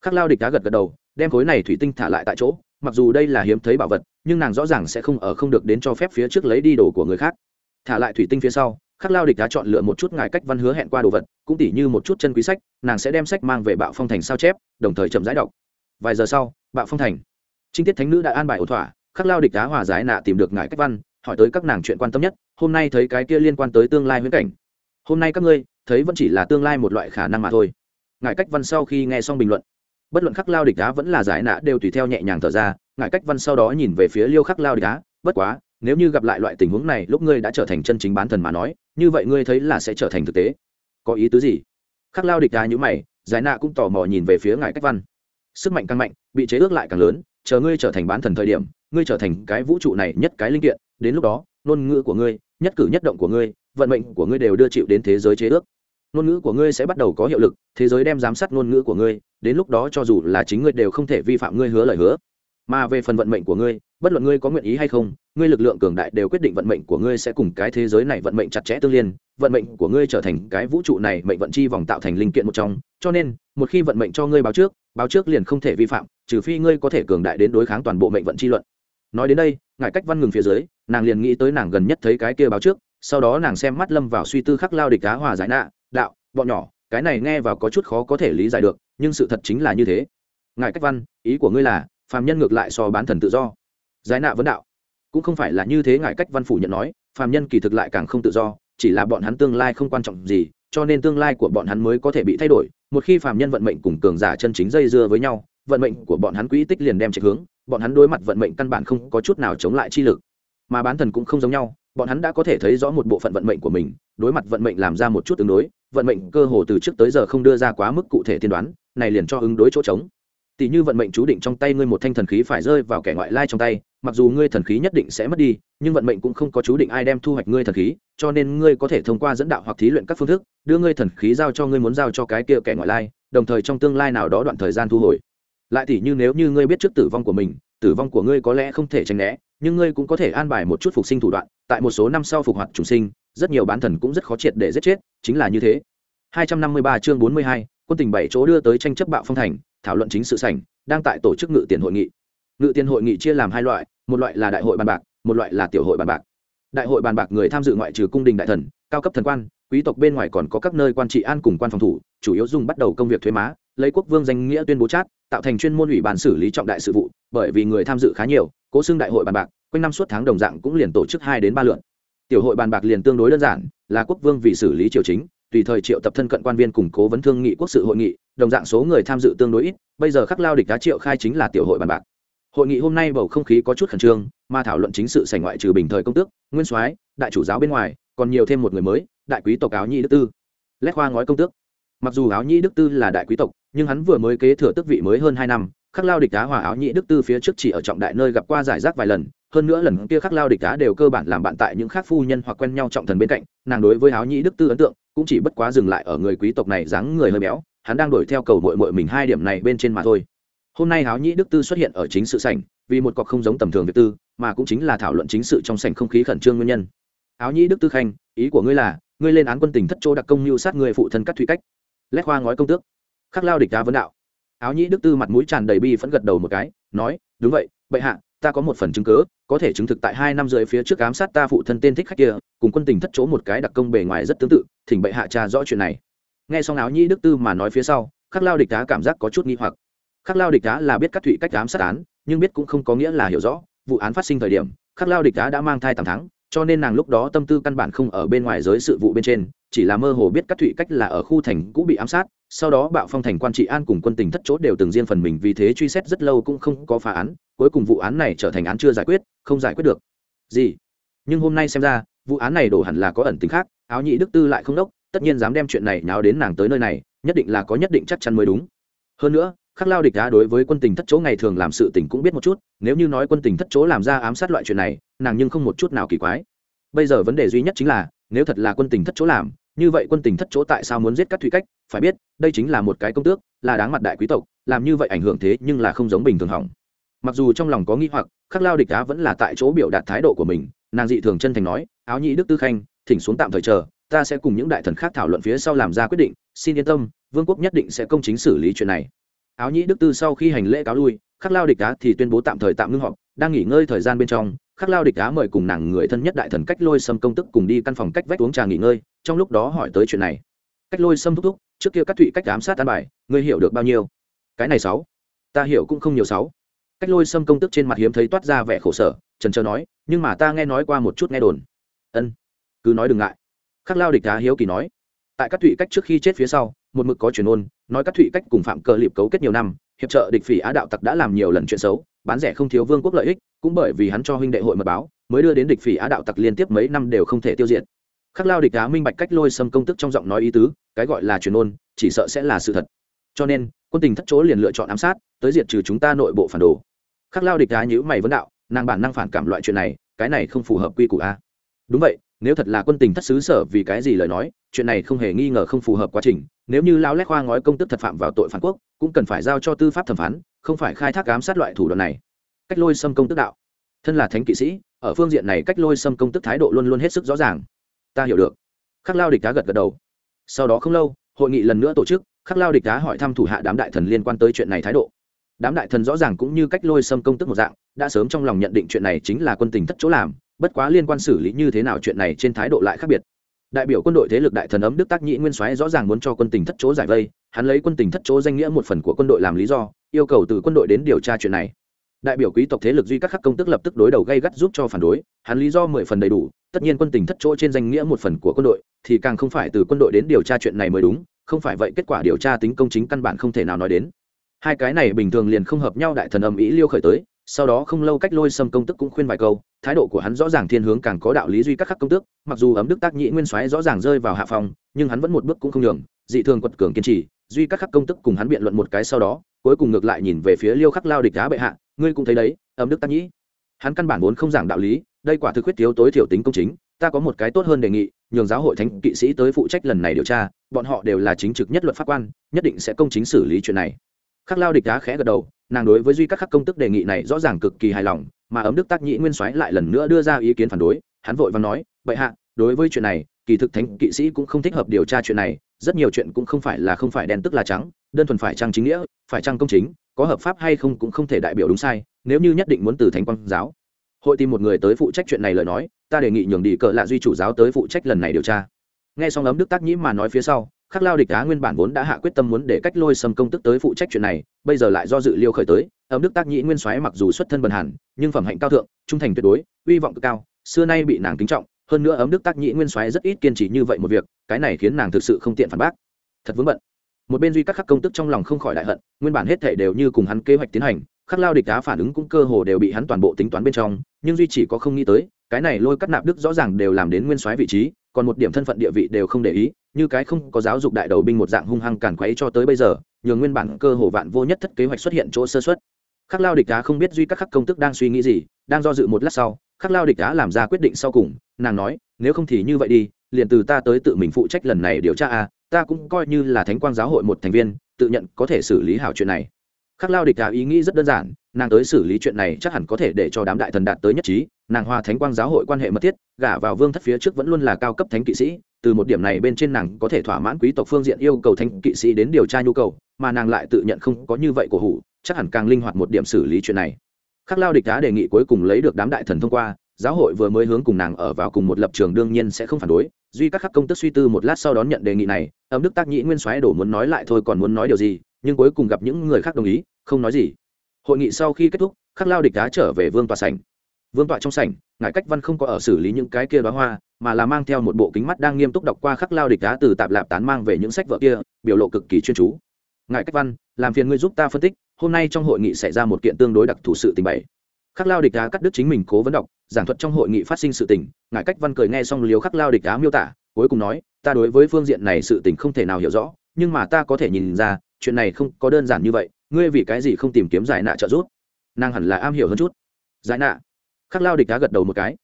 Khắc lao địch đá gật gật đầu, đem khối này thủy tinh thả lại tại chỗ, mặc dù đây là hiếm thấy bảo vật, nhưng nàng rõ ràng sẽ không ở không được đến cho phép phía trước lấy đi đồ của người khác. Thả lại thủy tinh phía sau khắc lao địch đã chọn lựa một chút ngài cách văn hứa hẹn qua đồ vật, cũng tỉ như một chút chân quý sách, nàng sẽ đem sách mang về bạo phong thành sao chép, đồng thời chậm rãi đọc. Vài giờ sau, bạo phong thành. Trinh tiết thánh nữ đã an bài ổn thỏa, khắc lao địch đá hòa giải nạ tìm được ngài cách văn, hỏi tới các nàng chuyện quan tâm nhất, hôm nay thấy cái kia liên quan tới tương lai huyễn cảnh. Hôm nay các ngươi, thấy vẫn chỉ là tương lai một loại khả năng mà thôi. Ngài cách văn sau khi nghe xong bình luận, bất luận khắc lao địch đá vẫn là giải nạ đều tùy theo nhẹ nhàng thở ra, ngài cách văn sau đó nhìn về phía liêu khắc lao địch đá bất quá nếu như gặp lại loại tình huống này, lúc ngươi đã trở thành chân chính bán thần mà nói, như vậy ngươi thấy là sẽ trở thành thực tế. Có ý tứ gì? Khắc lao địch đá như mày, giải nạ cũng tò mò nhìn về phía ngài cách văn. Sức mạnh càng mạnh, bị chế ước lại càng lớn, chờ ngươi trở thành bán thần thời điểm, ngươi trở thành cái vũ trụ này nhất cái linh kiện, đến lúc đó, ngôn ngữ của ngươi, nhất cử nhất động của ngươi, vận mệnh của ngươi đều đưa chịu đến thế giới chế ước. Ngôn ngữ của ngươi sẽ bắt đầu có hiệu lực, thế giới đem giám sát ngôn ngữ của ngươi, đến lúc đó cho dù là chính ngươi đều không thể vi phạm ngươi hứa lời hứa. Mà về phần vận mệnh của ngươi, bất luận ngươi có nguyện ý hay không ngươi lực lượng cường đại đều quyết định vận mệnh của ngươi sẽ cùng cái thế giới này vận mệnh chặt chẽ tương liên, vận mệnh của ngươi trở thành cái vũ trụ này mệnh vận chi vòng tạo thành linh kiện một trong, cho nên, một khi vận mệnh cho ngươi báo trước báo trước liền không thể vi phạm, trừ phi ngươi có thể cường đại đến đối kháng toàn bộ mệnh vận chi luận. Nói đến đây, ngài cách văn ngừng phía dưới, nàng liền nghĩ tới nàng gần nhất thấy cái kia báo trước, sau đó nàng xem mắt lâm vào suy tư khắc lao địch cá hòa giải nạ, đạo, bọn nhỏ, cái này nghe vào có chút khó có thể lý giải được, nhưng sự thật chính là như thế. Ngài cách văn, ý của ngươi là, phàm nhân ngược lại so bán thần tự do. Giải nạ vấn đạo cũng không phải là như thế ngài cách văn phủ nhận nói, phàm nhân kỳ thực lại càng không tự do, chỉ là bọn hắn tương lai không quan trọng gì, cho nên tương lai của bọn hắn mới có thể bị thay đổi. Một khi phàm nhân vận mệnh cùng cường giả chân chính dây dưa với nhau, vận mệnh của bọn hắn quỹ tích liền đem chạy hướng, bọn hắn đối mặt vận mệnh căn bản không có chút nào chống lại chi lực. Mà bán thần cũng không giống nhau, bọn hắn đã có thể thấy rõ một bộ phận vận mệnh của mình, đối mặt vận mệnh làm ra một chút tương đối, vận mệnh cơ hồ từ trước tới giờ không đưa ra quá mức cụ thể tiên đoán, này liền cho ứng đối chỗ trống. Tỷ như vận mệnh chú định trong tay ngươi một thanh thần khí phải rơi vào kẻ ngoại lai trong tay mặc dù ngươi thần khí nhất định sẽ mất đi nhưng vận mệnh cũng không có chú định ai đem thu hoạch ngươi thần khí cho nên ngươi có thể thông qua dẫn đạo hoặc thí luyện các phương thức đưa ngươi thần khí giao cho ngươi muốn giao cho cái kia kẻ ngoại lai đồng thời trong tương lai nào đó đoạn thời gian thu hồi. Lại tỷ như nếu như ngươi biết trước tử vong của mình tử vong của ngươi có lẽ không thể tránh né nhưng ngươi cũng có thể an bài một chút phục sinh thủ đoạn tại một số năm sau phục hoạt trùng sinh rất nhiều bán thần cũng rất khó triệt để giết chết chính là như thế. 253 chương 42, quân tình bảy chỗ đưa tới tranh chấp bạo phong thành thảo luận chính sự sảnh đang tại tổ chức ngự tiền hội nghị. Ngự tiền hội nghị chia làm hai loại một loại là đại hội bàn bạc, một loại là tiểu hội bàn bạc. Đại hội bàn bạc người tham dự ngoại trừ cung đình đại thần, cao cấp thần quan, quý tộc bên ngoài còn có các nơi quan trị an cùng quan phòng thủ, chủ yếu dùng bắt đầu công việc thuế má, lấy quốc vương danh nghĩa tuyên bố chát, tạo thành chuyên môn ủy ban xử lý trọng đại sự vụ, bởi vì người tham dự khá nhiều, cố xưng đại hội bàn bạc, quanh năm suốt tháng đồng dạng cũng liền tổ chức hai đến ba lượt. Tiểu hội bàn bạc liền tương đối đơn giản, là quốc vương vì xử lý triều chính, tùy thời triệu tập thân cận quan viên củng cố vấn thương nghị quốc sự hội nghị, đồng dạng số người tham dự tương đối ít, bây giờ khắc lao địch đá triệu khai chính là tiểu hội bàn bạc hội nghị hôm nay bầu không khí có chút khẩn trương, mà thảo luận chính sự sảnh ngoại trừ bình thời công tước, nguyên soái, đại chủ giáo bên ngoài, còn nhiều thêm một người mới, đại quý tộc áo nhi đức tư. Lét khoa ngói công tước. Mặc dù áo nhi đức tư là đại quý tộc, nhưng hắn vừa mới kế thừa tước vị mới hơn hai năm, khắc lao địch đá hòa áo nhĩ đức tư phía trước chỉ ở trọng đại nơi gặp qua giải rác vài lần, hơn nữa lần kia khắc lao địch đá đều cơ bản làm bạn tại những khác phu nhân hoặc quen nhau trọng thần bên cạnh, nàng đối với áo nhĩ đức tư ấn tượng cũng chỉ bất quá dừng lại ở người quý tộc này dáng người hơi béo, hắn đang đuổi theo cầu mội mội mình hai điểm này bên trên mà thôi hôm nay áo nhĩ đức tư xuất hiện ở chính sự sảnh, vì một cọc không giống tầm thường việc tư, mà cũng chính là thảo luận chính sự trong sảnh không khí khẩn trương nguyên nhân. Áo nhĩ đức tư khanh, ý của ngươi là, ngươi lên án quân tình thất chỗ đặc công mưu sát người phụ thân cắt thủy cách. Lét khoa ngói công tước. Khắc lao địch đá vấn đạo. Áo nhĩ đức tư mặt mũi tràn đầy bi phẫn gật đầu một cái, nói, đúng vậy, bệ hạ, ta có một phần chứng cớ có thể chứng thực tại hai năm rưỡi phía trước ám sát ta phụ thân tên thích khách kia, cùng quân tình thất chỗ một cái đặc công bề ngoài rất tương tự, thỉnh bệ hạ tra rõ chuyện này. Nghe xong áo nhĩ đức tư mà nói phía sau, khắc lao địch đá cảm giác có chút nghi hoặc khắc lao địch đá là biết các thụy cách ám sát án, nhưng biết cũng không có nghĩa là hiểu rõ, vụ án phát sinh thời điểm, khắc lao địch đá đã mang thai tám tháng, cho nên nàng lúc đó tâm tư căn bản không ở bên ngoài giới sự vụ bên trên, chỉ là mơ hồ biết các thụy cách là ở khu thành cũ bị ám sát, sau đó bạo phong thành quan trị an cùng quân tình thất chốt đều từng riêng phần mình vì thế truy xét rất lâu cũng không có phá án, cuối cùng vụ án này trở thành án chưa giải quyết, không giải quyết được. Gì? Nhưng hôm nay xem ra, vụ án này đổ hẳn là có ẩn tính khác, áo nhị đức tư lại không đốc, tất nhiên dám đem chuyện này nháo đến nàng tới nơi này, nhất định là có nhất định chắc chắn mới đúng. Hơn nữa khắc lao địch đá đối với quân tình thất chỗ ngày thường làm sự tình cũng biết một chút, nếu như nói quân tình thất chỗ làm ra ám sát loại chuyện này, nàng nhưng không một chút nào kỳ quái. Bây giờ vấn đề duy nhất chính là, nếu thật là quân tình thất chỗ làm, như vậy quân tình thất chỗ tại sao muốn giết các thủy cách? Phải biết, đây chính là một cái công tước, là đáng mặt đại quý tộc, làm như vậy ảnh hưởng thế nhưng là không giống bình thường hỏng. Mặc dù trong lòng có nghi hoặc, khắc lao địch đá vẫn là tại chỗ biểu đạt thái độ của mình, nàng dị thường chân thành nói, áo nhĩ đức tư khanh, thỉnh xuống tạm thời chờ, ta sẽ cùng những đại thần khác thảo luận phía sau làm ra quyết định, xin yên tâm, vương quốc nhất định sẽ công chính xử lý chuyện này áo nhĩ đức tư sau khi hành lễ cáo lui, khắc lao địch đá thì tuyên bố tạm thời tạm ngưng họp, đang nghỉ ngơi thời gian bên trong, khắc lao địch đá mời cùng nàng người thân nhất đại thần cách lôi xâm công tức cùng đi căn phòng cách vách uống trà nghỉ ngơi, trong lúc đó hỏi tới chuyện này. Cách lôi xâm thúc thúc, trước kia các thụy cách ám sát an bài, ngươi hiểu được bao nhiêu? Cái này sáu. Ta hiểu cũng không nhiều sáu. Cách lôi xâm công tức trên mặt hiếm thấy toát ra vẻ khổ sở, trần trờ nói, nhưng mà ta nghe nói qua một chút nghe đồn. Ân. Cứ nói đừng ngại. Khắc lao địch đá hiếu kỳ nói, tại các thụy cách trước khi chết phía sau một mực có truyền ôn, nói các thụy cách cùng phạm cờ liệp cấu kết nhiều năm, hiệp trợ địch phỉ á đạo tặc đã làm nhiều lần chuyện xấu, bán rẻ không thiếu vương quốc lợi ích, cũng bởi vì hắn cho huynh đệ hội mật báo, mới đưa đến địch phỉ á đạo tặc liên tiếp mấy năm đều không thể tiêu diệt. Khắc lao địch á minh bạch cách lôi xâm công tức trong giọng nói ý tứ, cái gọi là truyền ôn, chỉ sợ sẽ là sự thật. Cho nên, quân tình thất chỗ liền lựa chọn ám sát, tới diệt trừ chúng ta nội bộ phản đồ. Khắc lao địch á nhữ mày vấn đạo, nàng bản năng phản cảm loại chuyện này, cái này không phù hợp quy củ a. Đúng vậy nếu thật là quân tình thất xứ sở vì cái gì lời nói, chuyện này không hề nghi ngờ không phù hợp quá trình. Nếu như lao lét khoa ngói công tức thật phạm vào tội phản quốc, cũng cần phải giao cho tư pháp thẩm phán, không phải khai thác ám sát loại thủ đoạn này. Cách lôi xâm công tức đạo. Thân là thánh kỵ sĩ, ở phương diện này cách lôi xâm công tức thái độ luôn luôn hết sức rõ ràng. Ta hiểu được. Khắc lao địch đá gật gật đầu. Sau đó không lâu, hội nghị lần nữa tổ chức, khắc lao địch đá hỏi thăm thủ hạ đám đại thần liên quan tới chuyện này thái độ. Đám đại thần rõ ràng cũng như cách lôi xâm công tức một dạng, đã sớm trong lòng nhận định chuyện này chính là quân tình thất chỗ làm bất quá liên quan xử lý như thế nào chuyện này trên thái độ lại khác biệt. Đại biểu quân đội thế lực đại thần ấm đức tác nhĩ nguyên soái rõ ràng muốn cho quân tình thất chỗ giải vây, hắn lấy quân tình thất chỗ danh nghĩa một phần của quân đội làm lý do, yêu cầu từ quân đội đến điều tra chuyện này. Đại biểu quý tộc thế lực duy các khắc công tức lập tức đối đầu gây gắt giúp cho phản đối, hắn lý do mười phần đầy đủ, tất nhiên quân tình thất chỗ trên danh nghĩa một phần của quân đội, thì càng không phải từ quân đội đến điều tra chuyện này mới đúng, không phải vậy kết quả điều tra tính công chính căn bản không thể nào nói đến. Hai cái này bình thường liền không hợp nhau đại thần âm ý liêu khởi tới sau đó không lâu cách lôi sâm công tức cũng khuyên vài câu, thái độ của hắn rõ ràng thiên hướng càng có đạo lý duy các khắc công tước mặc dù ấm đức tác nhĩ nguyên soái rõ ràng rơi vào hạ phòng nhưng hắn vẫn một bước cũng không nhường, dị thường quật cường kiên trì, duy các khắc công tức cùng hắn biện luận một cái sau đó, cuối cùng ngược lại nhìn về phía liêu khắc lao địch đá bệ hạ, ngươi cũng thấy đấy, ấm đức tác nhĩ. Hắn căn bản vốn không giảng đạo lý, đây quả thực huyết thiếu tối thiểu tính công chính, ta có một cái tốt hơn đề nghị, nhường giáo hội thánh kỵ sĩ tới phụ trách lần này điều tra, bọn họ đều là chính trực nhất luật pháp quan, nhất định sẽ công chính xử lý chuyện này. Khắc lao địch đá khẽ gật đầu nàng đối với duy các khắc công tức đề nghị này rõ ràng cực kỳ hài lòng, mà ấm đức tác nhĩ nguyên soái lại lần nữa đưa ra ý kiến phản đối, hắn vội và nói, bệ hạ, đối với chuyện này, kỳ thực thánh kỵ sĩ cũng không thích hợp điều tra chuyện này, rất nhiều chuyện cũng không phải là không phải đen tức là trắng, đơn thuần phải trang chính nghĩa, phải trang công chính, có hợp pháp hay không cũng không thể đại biểu đúng sai, nếu như nhất định muốn từ thánh quang giáo. Hội tìm một người tới phụ trách chuyện này lời nói, ta đề nghị nhường đi cờ lạ duy chủ giáo tới phụ trách lần này điều tra. Nghe xong ấm đức tác nhĩ mà nói phía sau khắc lao địch á nguyên bản vốn đã hạ quyết tâm muốn để cách lôi sâm công tức tới phụ trách chuyện này bây giờ lại do dự liêu khởi tới ấm đức tác nhĩ nguyên soái mặc dù xuất thân bần hàn, nhưng phẩm hạnh cao thượng trung thành tuyệt đối uy vọng cực cao xưa nay bị nàng kính trọng hơn nữa ấm đức tác nhĩ nguyên soái rất ít kiên trì như vậy một việc cái này khiến nàng thực sự không tiện phản bác. Thật vướng bận. Một bên duy các khắc công tức trong lòng không khỏi đại hận nguyên bản hết thể đều như cùng hắn kế hoạch tiến hành khắc lao địch đá phản ứng cũng cơ hồ đều bị hắn toàn bộ tính toán bên trong nhưng duy chỉ có không nghĩ tới cái này lôi cắt nạp đức rõ ràng đều làm đến nguyên soái vị trí còn một điểm thân phận địa vị đều không để ý như cái không có giáo dục đại đầu binh một dạng hung hăng càn quấy cho tới bây giờ nhường nguyên bản cơ hồ vạn vô nhất thất kế hoạch xuất hiện chỗ sơ xuất khắc lao địch đá không biết duy các khắc công tức đang suy nghĩ gì, đang do dự một lát sau, khắc lao địch đá làm ra quyết định sau cùng, nàng nói, nếu không thì như vậy đi, liền từ ta tới tự mình phụ trách lần này điều tra a, ta cũng coi như là thánh quang giáo hội một thành viên, tự nhận có thể xử lý hảo chuyện này khắc lao địch đá ý nghĩ rất đơn giản, nàng tới xử lý chuyện này chắc hẳn có thể để cho đám đại thần đạt tới nhất trí. Nàng hòa thánh quang giáo hội quan hệ mật thiết, gả vào vương thất phía trước vẫn luôn là cao cấp thánh kỵ sĩ. Từ một điểm này bên trên nàng có thể thỏa mãn quý tộc phương diện yêu cầu thánh kỵ sĩ đến điều tra nhu cầu, mà nàng lại tự nhận không có như vậy của hủ, chắc hẳn càng linh hoạt một điểm xử lý chuyện này. Khắc lao địch đá đề nghị cuối cùng lấy được đám đại thần thông qua, giáo hội vừa mới hướng cùng nàng ở vào cùng một lập trường đương nhiên sẽ không phản đối. Duy các khắc công tức suy tư một lát sau đón nhận đề nghị này, âm đức tác nhĩ nguyên soái đổ muốn nói lại thôi còn muốn nói điều gì, nhưng cuối cùng gặp những người khác đồng ý không nói gì. Hội nghị sau khi kết thúc, khắc lao địch đá trở về vương tòa sảnh. Vương tọa trong sảnh, ngài cách văn không có ở xử lý những cái kia đoá hoa, mà là mang theo một bộ kính mắt đang nghiêm túc đọc qua khắc lao địch đá từ tạp lạp tán mang về những sách vợ kia, biểu lộ cực kỳ chuyên chú. Ngài cách văn, làm phiền ngươi giúp ta phân tích, hôm nay trong hội nghị xảy ra một kiện tương đối đặc thù sự tình bày khắc lao địch đá cắt đứt chính mình cố vấn đọc, giảng thuật trong hội nghị phát sinh sự tình, ngài cách văn cười nghe xong liều khắc lao địch đá miêu tả, cuối cùng nói, ta đối với phương diện này sự tình không thể nào hiểu rõ, nhưng mà ta có thể nhìn ra chuyện này không có đơn giản như vậy, ngươi vì cái gì không tìm kiếm giải nạ trợ giúp? Nàng hẳn là am hiểu hơn chút. Giải nạ. Khắc lao địch đá gật đầu một cái.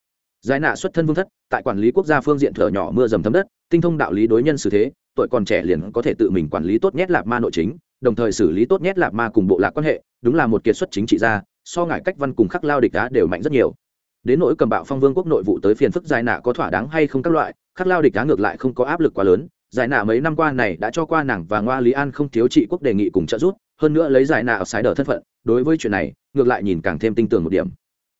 Giải nạ xuất thân vương thất, tại quản lý quốc gia phương diện thở nhỏ mưa dầm thấm đất, tinh thông đạo lý đối nhân xử thế tội còn trẻ liền có thể tự mình quản lý tốt nhất lạp ma nội chính, đồng thời xử lý tốt nhất lạp ma cùng bộ lạc quan hệ, đúng là một kiệt xuất chính trị gia, so ngại cách văn cùng khắc lao địch đá đều mạnh rất nhiều. Đến nỗi cầm bạo phong vương quốc nội vụ tới phiền phức giải nạ có thỏa đáng hay không các loại, khắc lao địch đá ngược lại không có áp lực quá lớn giải nạ mấy năm qua này đã cho qua nàng và ngoa lý an không thiếu trị quốc đề nghị cùng trợ giúp, hơn nữa lấy giải nạ ở sái đờ thân phận, đối với chuyện này, ngược lại nhìn càng thêm tinh tưởng một điểm.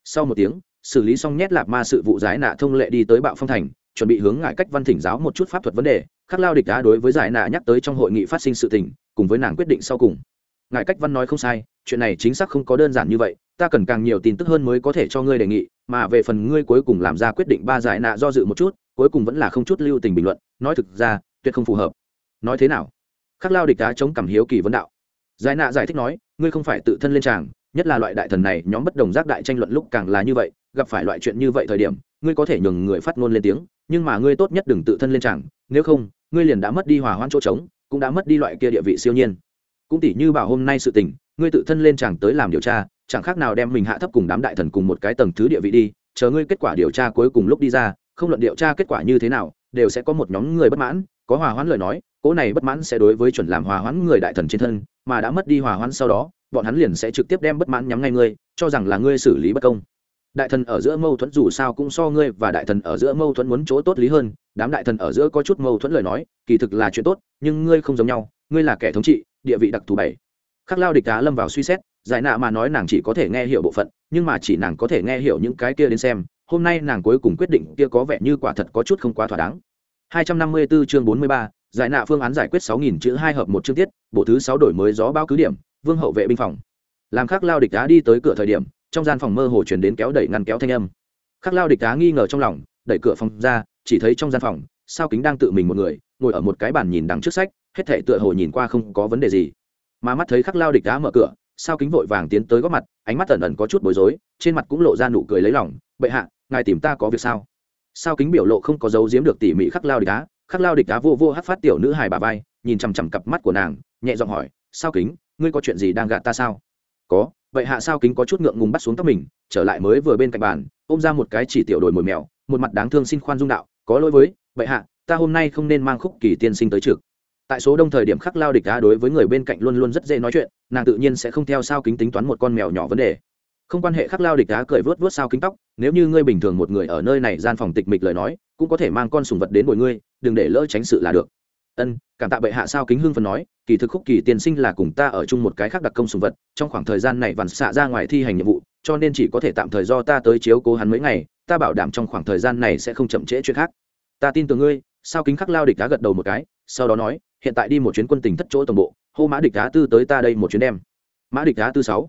Sau một tiếng, xử lý xong nhét lạp ma sự vụ giải nạ thông lệ đi tới bạo phong thành, chuẩn bị hướng ngại cách văn thỉnh giáo một chút pháp thuật vấn đề, khắc lao địch đá đối với giải nạ nhắc tới trong hội nghị phát sinh sự tình, cùng với nàng quyết định sau cùng. Ngại cách văn nói không sai, chuyện này chính xác không có đơn giản như vậy, ta cần càng nhiều tin tức hơn mới có thể cho ngươi đề nghị, mà về phần ngươi cuối cùng làm ra quyết định ba giải nạ do dự một chút, cuối cùng vẫn là không chút lưu tình bình luận. Nói thực ra tuyệt không phù hợp. Nói thế nào? Khắc lao địch đá chống cảm hiếu kỳ vấn đạo. Giải nạ giải thích nói, ngươi không phải tự thân lên tràng, nhất là loại đại thần này, nhóm bất đồng giác đại tranh luận lúc càng là như vậy, gặp phải loại chuyện như vậy thời điểm, ngươi có thể nhường người phát ngôn lên tiếng, nhưng mà ngươi tốt nhất đừng tự thân lên tràng, nếu không, ngươi liền đã mất đi hòa hoãn chỗ trống, cũng đã mất đi loại kia địa vị siêu nhiên. Cũng tỷ như bảo hôm nay sự tình, ngươi tự thân lên tràng tới làm điều tra, chẳng khác nào đem mình hạ thấp cùng đám đại thần cùng một cái tầng thứ địa vị đi, chờ ngươi kết quả điều tra cuối cùng lúc đi ra, không luận điều tra kết quả như thế nào, đều sẽ có một nhóm người bất mãn có hòa hoãn lời nói, cỗ này bất mãn sẽ đối với chuẩn làm hòa hoãn người đại thần trên thân, mà đã mất đi hòa hoãn sau đó, bọn hắn liền sẽ trực tiếp đem bất mãn nhắm ngay ngươi, cho rằng là ngươi xử lý bất công. Đại thần ở giữa mâu thuẫn dù sao cũng so ngươi và đại thần ở giữa mâu thuẫn muốn chỗ tốt lý hơn, đám đại thần ở giữa có chút mâu thuẫn lời nói, kỳ thực là chuyện tốt, nhưng ngươi không giống nhau, ngươi là kẻ thống trị, địa vị đặc thù bảy. Khắc lao địch cá lâm vào suy xét, giải nạ mà nói nàng chỉ có thể nghe hiểu bộ phận, nhưng mà chỉ nàng có thể nghe hiểu những cái kia đến xem, hôm nay nàng cuối cùng quyết định kia có vẻ như quả thật có chút không quá thỏa đáng. 254 chương 43, giải nạ phương án giải quyết 6000 chữ hai hợp một chương tiết, bộ thứ 6 đổi mới gió báo cứ điểm, vương hậu vệ binh phòng. Làm khắc lao địch đá đi tới cửa thời điểm, trong gian phòng mơ hồ truyền đến kéo đẩy ngăn kéo thanh âm. Khắc lao địch đá nghi ngờ trong lòng, đẩy cửa phòng ra, chỉ thấy trong gian phòng, sao kính đang tự mình một người, ngồi ở một cái bàn nhìn đằng trước sách, hết thảy tựa hồ nhìn qua không có vấn đề gì. Mà mắt thấy khắc lao địch đá mở cửa, sao kính vội vàng tiến tới góc mặt, ánh mắt ẩn ẩn có chút bối rối, trên mặt cũng lộ ra nụ cười lấy lòng, "Bệ hạ, ngài tìm ta có việc sao?" Sao kính biểu lộ không có dấu giếm được tỉ mỉ khắc lao địch đá khắc lao địch đá vô vô hát phát tiểu nữ hài bà vai, nhìn chằm chằm cặp mắt của nàng, nhẹ giọng hỏi, sao kính, ngươi có chuyện gì đang gạt ta sao? Có, vậy hạ sao kính có chút ngượng ngùng bắt xuống tóc mình, trở lại mới vừa bên cạnh bàn, ôm ra một cái chỉ tiểu đồi mồi mèo, một mặt đáng thương xin khoan dung đạo, có lỗi với, vậy hạ, ta hôm nay không nên mang khúc kỳ tiên sinh tới trực. Tại số đông thời điểm khắc lao địch đá đối với người bên cạnh luôn luôn rất dễ nói chuyện, nàng tự nhiên sẽ không theo sao kính tính toán một con mèo nhỏ vấn đề không quan hệ khắc lao địch đá cười vớt vớt sao kính tóc, nếu như ngươi bình thường một người ở nơi này gian phòng tịch mịch lời nói, cũng có thể mang con sùng vật đến bồi ngươi, đừng để lỡ tránh sự là được. Ân, cảm tạ bệ hạ sao kính hưng phần nói, kỳ thực khúc kỳ tiên sinh là cùng ta ở chung một cái khác đặc công sùng vật, trong khoảng thời gian này vằn xạ ra ngoài thi hành nhiệm vụ, cho nên chỉ có thể tạm thời do ta tới chiếu cố hắn mấy ngày, ta bảo đảm trong khoảng thời gian này sẽ không chậm trễ chuyện khác. Ta tin tưởng ngươi, sao kính khắc lao địch đá gật đầu một cái, sau đó nói, hiện tại đi một chuyến quân tình thất chỗ tổng bộ, hô mã địch đá tư tới ta đây một chuyến đem. Mã địch đá tư sáu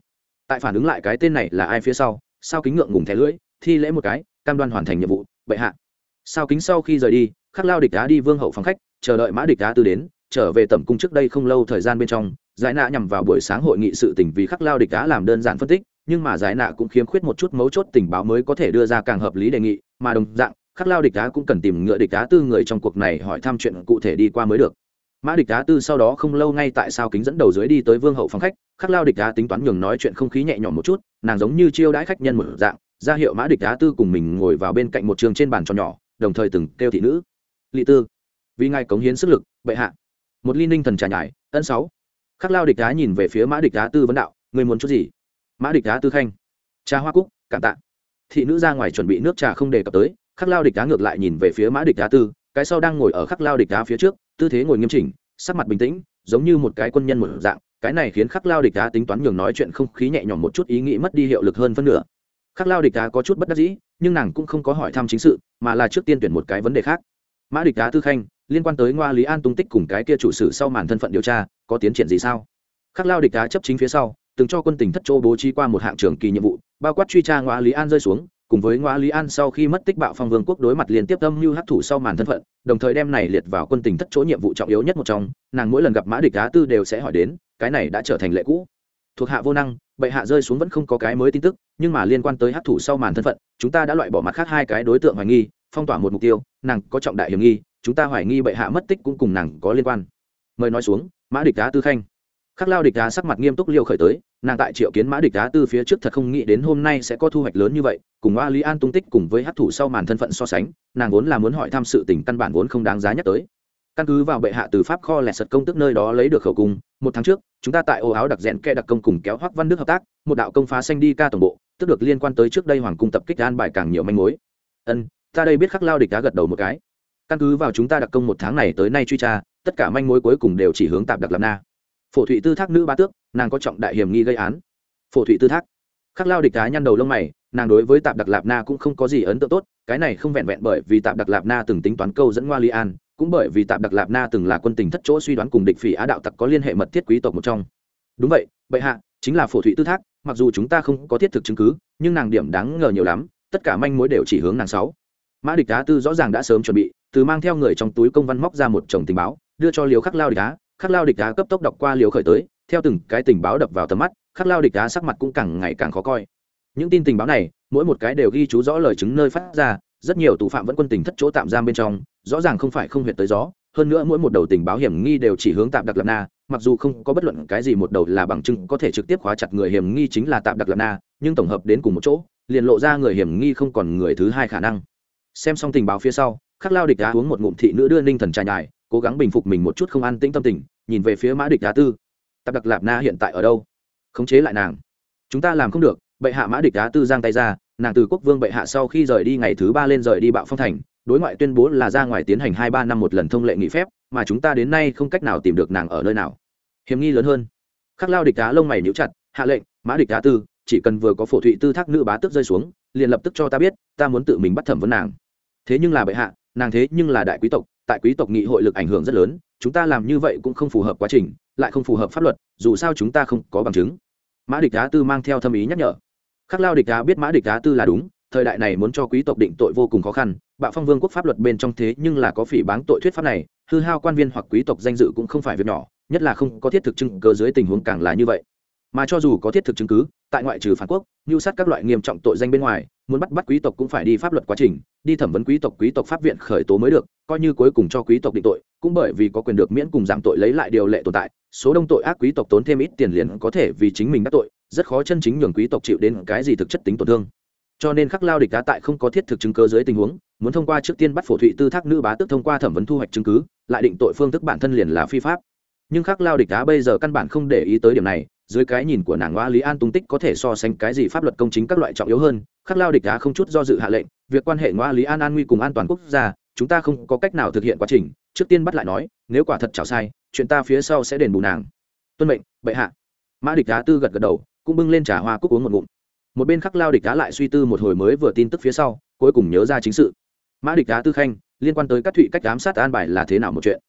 tại phản ứng lại cái tên này là ai phía sau, sao kính ngượng ngùng thẻ lưỡi, thi lễ một cái, cam đoan hoàn thành nhiệm vụ, bệ hạ. Sao kính sau khi rời đi, khắc lao địch đá đi vương hậu phòng khách, chờ đợi mã địch đá tư đến, trở về tẩm cung trước đây không lâu thời gian bên trong, giải nạ nhằm vào buổi sáng hội nghị sự tỉnh vì khắc lao địch đá làm đơn giản phân tích, nhưng mà giải nạ cũng khiếm khuyết một chút mấu chốt tình báo mới có thể đưa ra càng hợp lý đề nghị, mà đồng dạng, khắc lao địch đá cũng cần tìm ngựa địch đá tư người trong cuộc này hỏi thăm chuyện cụ thể đi qua mới được mã địch đá tư sau đó không lâu ngay tại sao kính dẫn đầu dưới đi tới vương hậu phòng khách, khắc lao địch đá tính toán nhường nói chuyện không khí nhẹ nhõm một chút, nàng giống như chiêu đãi khách nhân một dạng, ra hiệu mã địch đá tư cùng mình ngồi vào bên cạnh một trường trên bàn tròn nhỏ, đồng thời từng kêu thị nữ. Lị tư, vì ngài cống hiến sức lực, bệ hạ. Một ly ninh thần trà nhải, ân sáu. Khắc lao địch đá nhìn về phía mã địch đá tư vấn đạo người muốn chút gì? Mã địch đá tư khanh, trà hoa cúc, cảm tạ. Thị nữ ra ngoài chuẩn bị nước trà không đề cập tới, khắc lao địch đá ngược lại nhìn về phía mã địch đá tư cái sau đang ngồi ở khắc lao địch đá phía trước, tư thế ngồi nghiêm chỉnh, sắc mặt bình tĩnh, giống như một cái quân nhân một dạng, cái này khiến khắc lao địch đá tính toán nhường nói chuyện không khí nhẹ nhõm một chút ý nghĩ mất đi hiệu lực hơn phân nửa. Khắc lao địch đá có chút bất đắc dĩ, nhưng nàng cũng không có hỏi thăm chính sự, mà là trước tiên tuyển một cái vấn đề khác. Mã địch đá tư khanh, liên quan tới ngoa lý an tung tích cùng cái kia chủ sử sau màn thân phận điều tra, có tiến triển gì sao? Khắc lao địch đá chấp chính phía sau, từng cho quân tình thất châu bố trí qua một hạng trường kỳ nhiệm vụ, bao quát truy tra ngoa lý an rơi xuống cùng với ngoa lý an sau khi mất tích bạo phong vương quốc đối mặt liên tiếp âm mưu hắc thủ sau màn thân phận, đồng thời đem này liệt vào quân tình thất chỗ nhiệm vụ trọng yếu nhất một trong, nàng mỗi lần gặp mã địch á tư đều sẽ hỏi đến, cái này đã trở thành lệ cũ. Thuộc hạ vô năng, bệ hạ rơi xuống vẫn không có cái mới tin tức, nhưng mà liên quan tới hắc thủ sau màn thân phận, chúng ta đã loại bỏ mặt khác hai cái đối tượng hoài nghi, phong tỏa một mục tiêu, nàng có trọng đại hiểm nghi, chúng ta hoài nghi bệ hạ mất tích cũng cùng nàng có liên quan. Mời nói xuống, mã địch á tư khanh khắc lao địch đá sắc mặt nghiêm túc liêu khởi tới, nàng tại triệu kiến mã địch đá tư phía trước thật không nghĩ đến hôm nay sẽ có thu hoạch lớn như vậy, cùng oa lý an tung tích cùng với hát thủ sau màn thân phận so sánh, nàng vốn là muốn hỏi thăm sự tình căn bản vốn không đáng giá nhắc tới. Căn cứ vào bệ hạ từ pháp kho lẹt sật công tức nơi đó lấy được khẩu cung, một tháng trước, chúng ta tại ô áo đặc rẽn kẽ đặc công cùng kéo hoác văn đức hợp tác, một đạo công phá xanh đi ca tổng bộ, tức được liên quan tới trước đây hoàng cung tập kích an bài càng nhiều manh mối. Ân, ta đây biết khắc lao địch đá gật đầu một cái. Căn cứ vào chúng ta đặc công một tháng này tới nay truy tra, tất cả manh mối cuối cùng đều chỉ hướng tạp đặc làm na phổ thụy tư thác nữ ba tước, nàng có trọng đại hiểm nghi gây án. Phổ thụy tư thác. Khắc lao địch cá nhăn đầu lông mày, nàng đối với tạp đặc lạp na cũng không có gì ấn tượng tốt, cái này không vẹn vẹn bởi vì tạp đặc lạp na từng tính toán câu dẫn ngoa li an, cũng bởi vì tạp đặc lạp na từng là quân tình thất chỗ suy đoán cùng địch phỉ á đạo tặc có liên hệ mật thiết quý tộc một trong. Đúng vậy, bệ hạ, chính là phổ thụy tư thác, mặc dù chúng ta không có thiết thực chứng cứ, nhưng nàng điểm đáng ngờ nhiều lắm, tất cả manh mối đều chỉ hướng nàng sáu. Mã địch cá tư rõ ràng đã sớm chuẩn bị, từ mang theo người trong túi công văn móc ra một chồng tình báo, đưa cho liều khắc lao địch cá khắc lao địch đá cấp tốc đọc qua liều khởi tới, theo từng cái tình báo đập vào tầm mắt, khắc lao địch đá sắc mặt cũng càng ngày càng khó coi. Những tin tình báo này, mỗi một cái đều ghi chú rõ lời chứng nơi phát ra, rất nhiều tù phạm vẫn quân tình thất chỗ tạm giam bên trong, rõ ràng không phải không huyệt tới gió, hơn nữa mỗi một đầu tình báo hiểm nghi đều chỉ hướng tạm đặc lập na, mặc dù không có bất luận cái gì một đầu là bằng chứng có thể trực tiếp khóa chặt người hiểm nghi chính là tạm đặc lập na, nhưng tổng hợp đến cùng một chỗ, liền lộ ra người hiểm nghi không còn người thứ hai khả năng. Xem xong tình báo phía sau khắc lao địch đá uống một ngụm thị nữ đưa ninh thần trà nhài, cố gắng bình phục mình một chút không an tĩnh tâm tình, nhìn về phía mã địch đá tư. Tạp đặc lạp na hiện tại ở đâu? Khống chế lại nàng. Chúng ta làm không được, bệ hạ mã địch đá tư giang tay ra, nàng từ quốc vương bệ hạ sau khi rời đi ngày thứ ba lên rời đi bạo phong thành, đối ngoại tuyên bố là ra ngoài tiến hành hai ba năm một lần thông lệ nghỉ phép, mà chúng ta đến nay không cách nào tìm được nàng ở nơi nào. Hiểm nghi lớn hơn. Khắc lao địch đá lông mày níu chặt, hạ lệnh, mã địch đá tư, chỉ cần vừa có phổ thụy tư thác nữ bá tức rơi xuống, liền lập tức cho ta biết, ta muốn tự mình bắt thẩm vấn nàng. Thế nhưng là bệ hạ nàng thế nhưng là đại quý tộc, tại quý tộc nghị hội lực ảnh hưởng rất lớn, chúng ta làm như vậy cũng không phù hợp quá trình, lại không phù hợp pháp luật, dù sao chúng ta không có bằng chứng. Mã địch á tư mang theo thâm ý nhắc nhở. Khắc lao địch á biết mã địch á tư là đúng, thời đại này muốn cho quý tộc định tội vô cùng khó khăn, bạo phong vương quốc pháp luật bên trong thế nhưng là có phỉ báng tội thuyết pháp này, hư hao quan viên hoặc quý tộc danh dự cũng không phải việc nhỏ, nhất là không có thiết thực chứng cơ dưới tình huống càng là như vậy mà cho dù có thiết thực chứng cứ, tại ngoại trừ phản quốc, mưu sát các loại nghiêm trọng tội danh bên ngoài, muốn bắt bắt quý tộc cũng phải đi pháp luật quá trình, đi thẩm vấn quý tộc quý tộc pháp viện khởi tố mới được, coi như cuối cùng cho quý tộc định tội, cũng bởi vì có quyền được miễn cùng giảm tội lấy lại điều lệ tồn tại, số đông tội ác quý tộc tốn thêm ít tiền liền có thể vì chính mình đắc tội, rất khó chân chính nhường quý tộc chịu đến cái gì thực chất tính tổn thương. Cho nên khắc lao địch đá tại không có thiết thực chứng cơ dưới tình huống, muốn thông qua trước tiên bắt phổ thụy tư thác nữ bá tức thông qua thẩm vấn thu hoạch chứng cứ, lại định tội phương thức bản thân liền là phi pháp. Nhưng khắc lao địch đá bây giờ căn bản không để ý tới điểm này dưới cái nhìn của nàng ngoa lý an tung tích có thể so sánh cái gì pháp luật công chính các loại trọng yếu hơn, khắc lao địch đá không chút do dự hạ lệnh, việc quan hệ ngoa lý an an nguy cùng an toàn quốc gia, chúng ta không có cách nào thực hiện quá trình, trước tiên bắt lại nói, nếu quả thật chảo sai, chuyện ta phía sau sẽ đền bù nàng. Tuân mệnh, bệ hạ. Mã địch đá tư gật gật đầu, cũng bưng lên trà hoa cúc uống một ngụm. Một bên khắc lao địch đá lại suy tư một hồi mới vừa tin tức phía sau, cuối cùng nhớ ra chính sự. Mã địch đá tư khanh, liên quan tới các thụy cách giám sát an bài là thế nào một chuyện?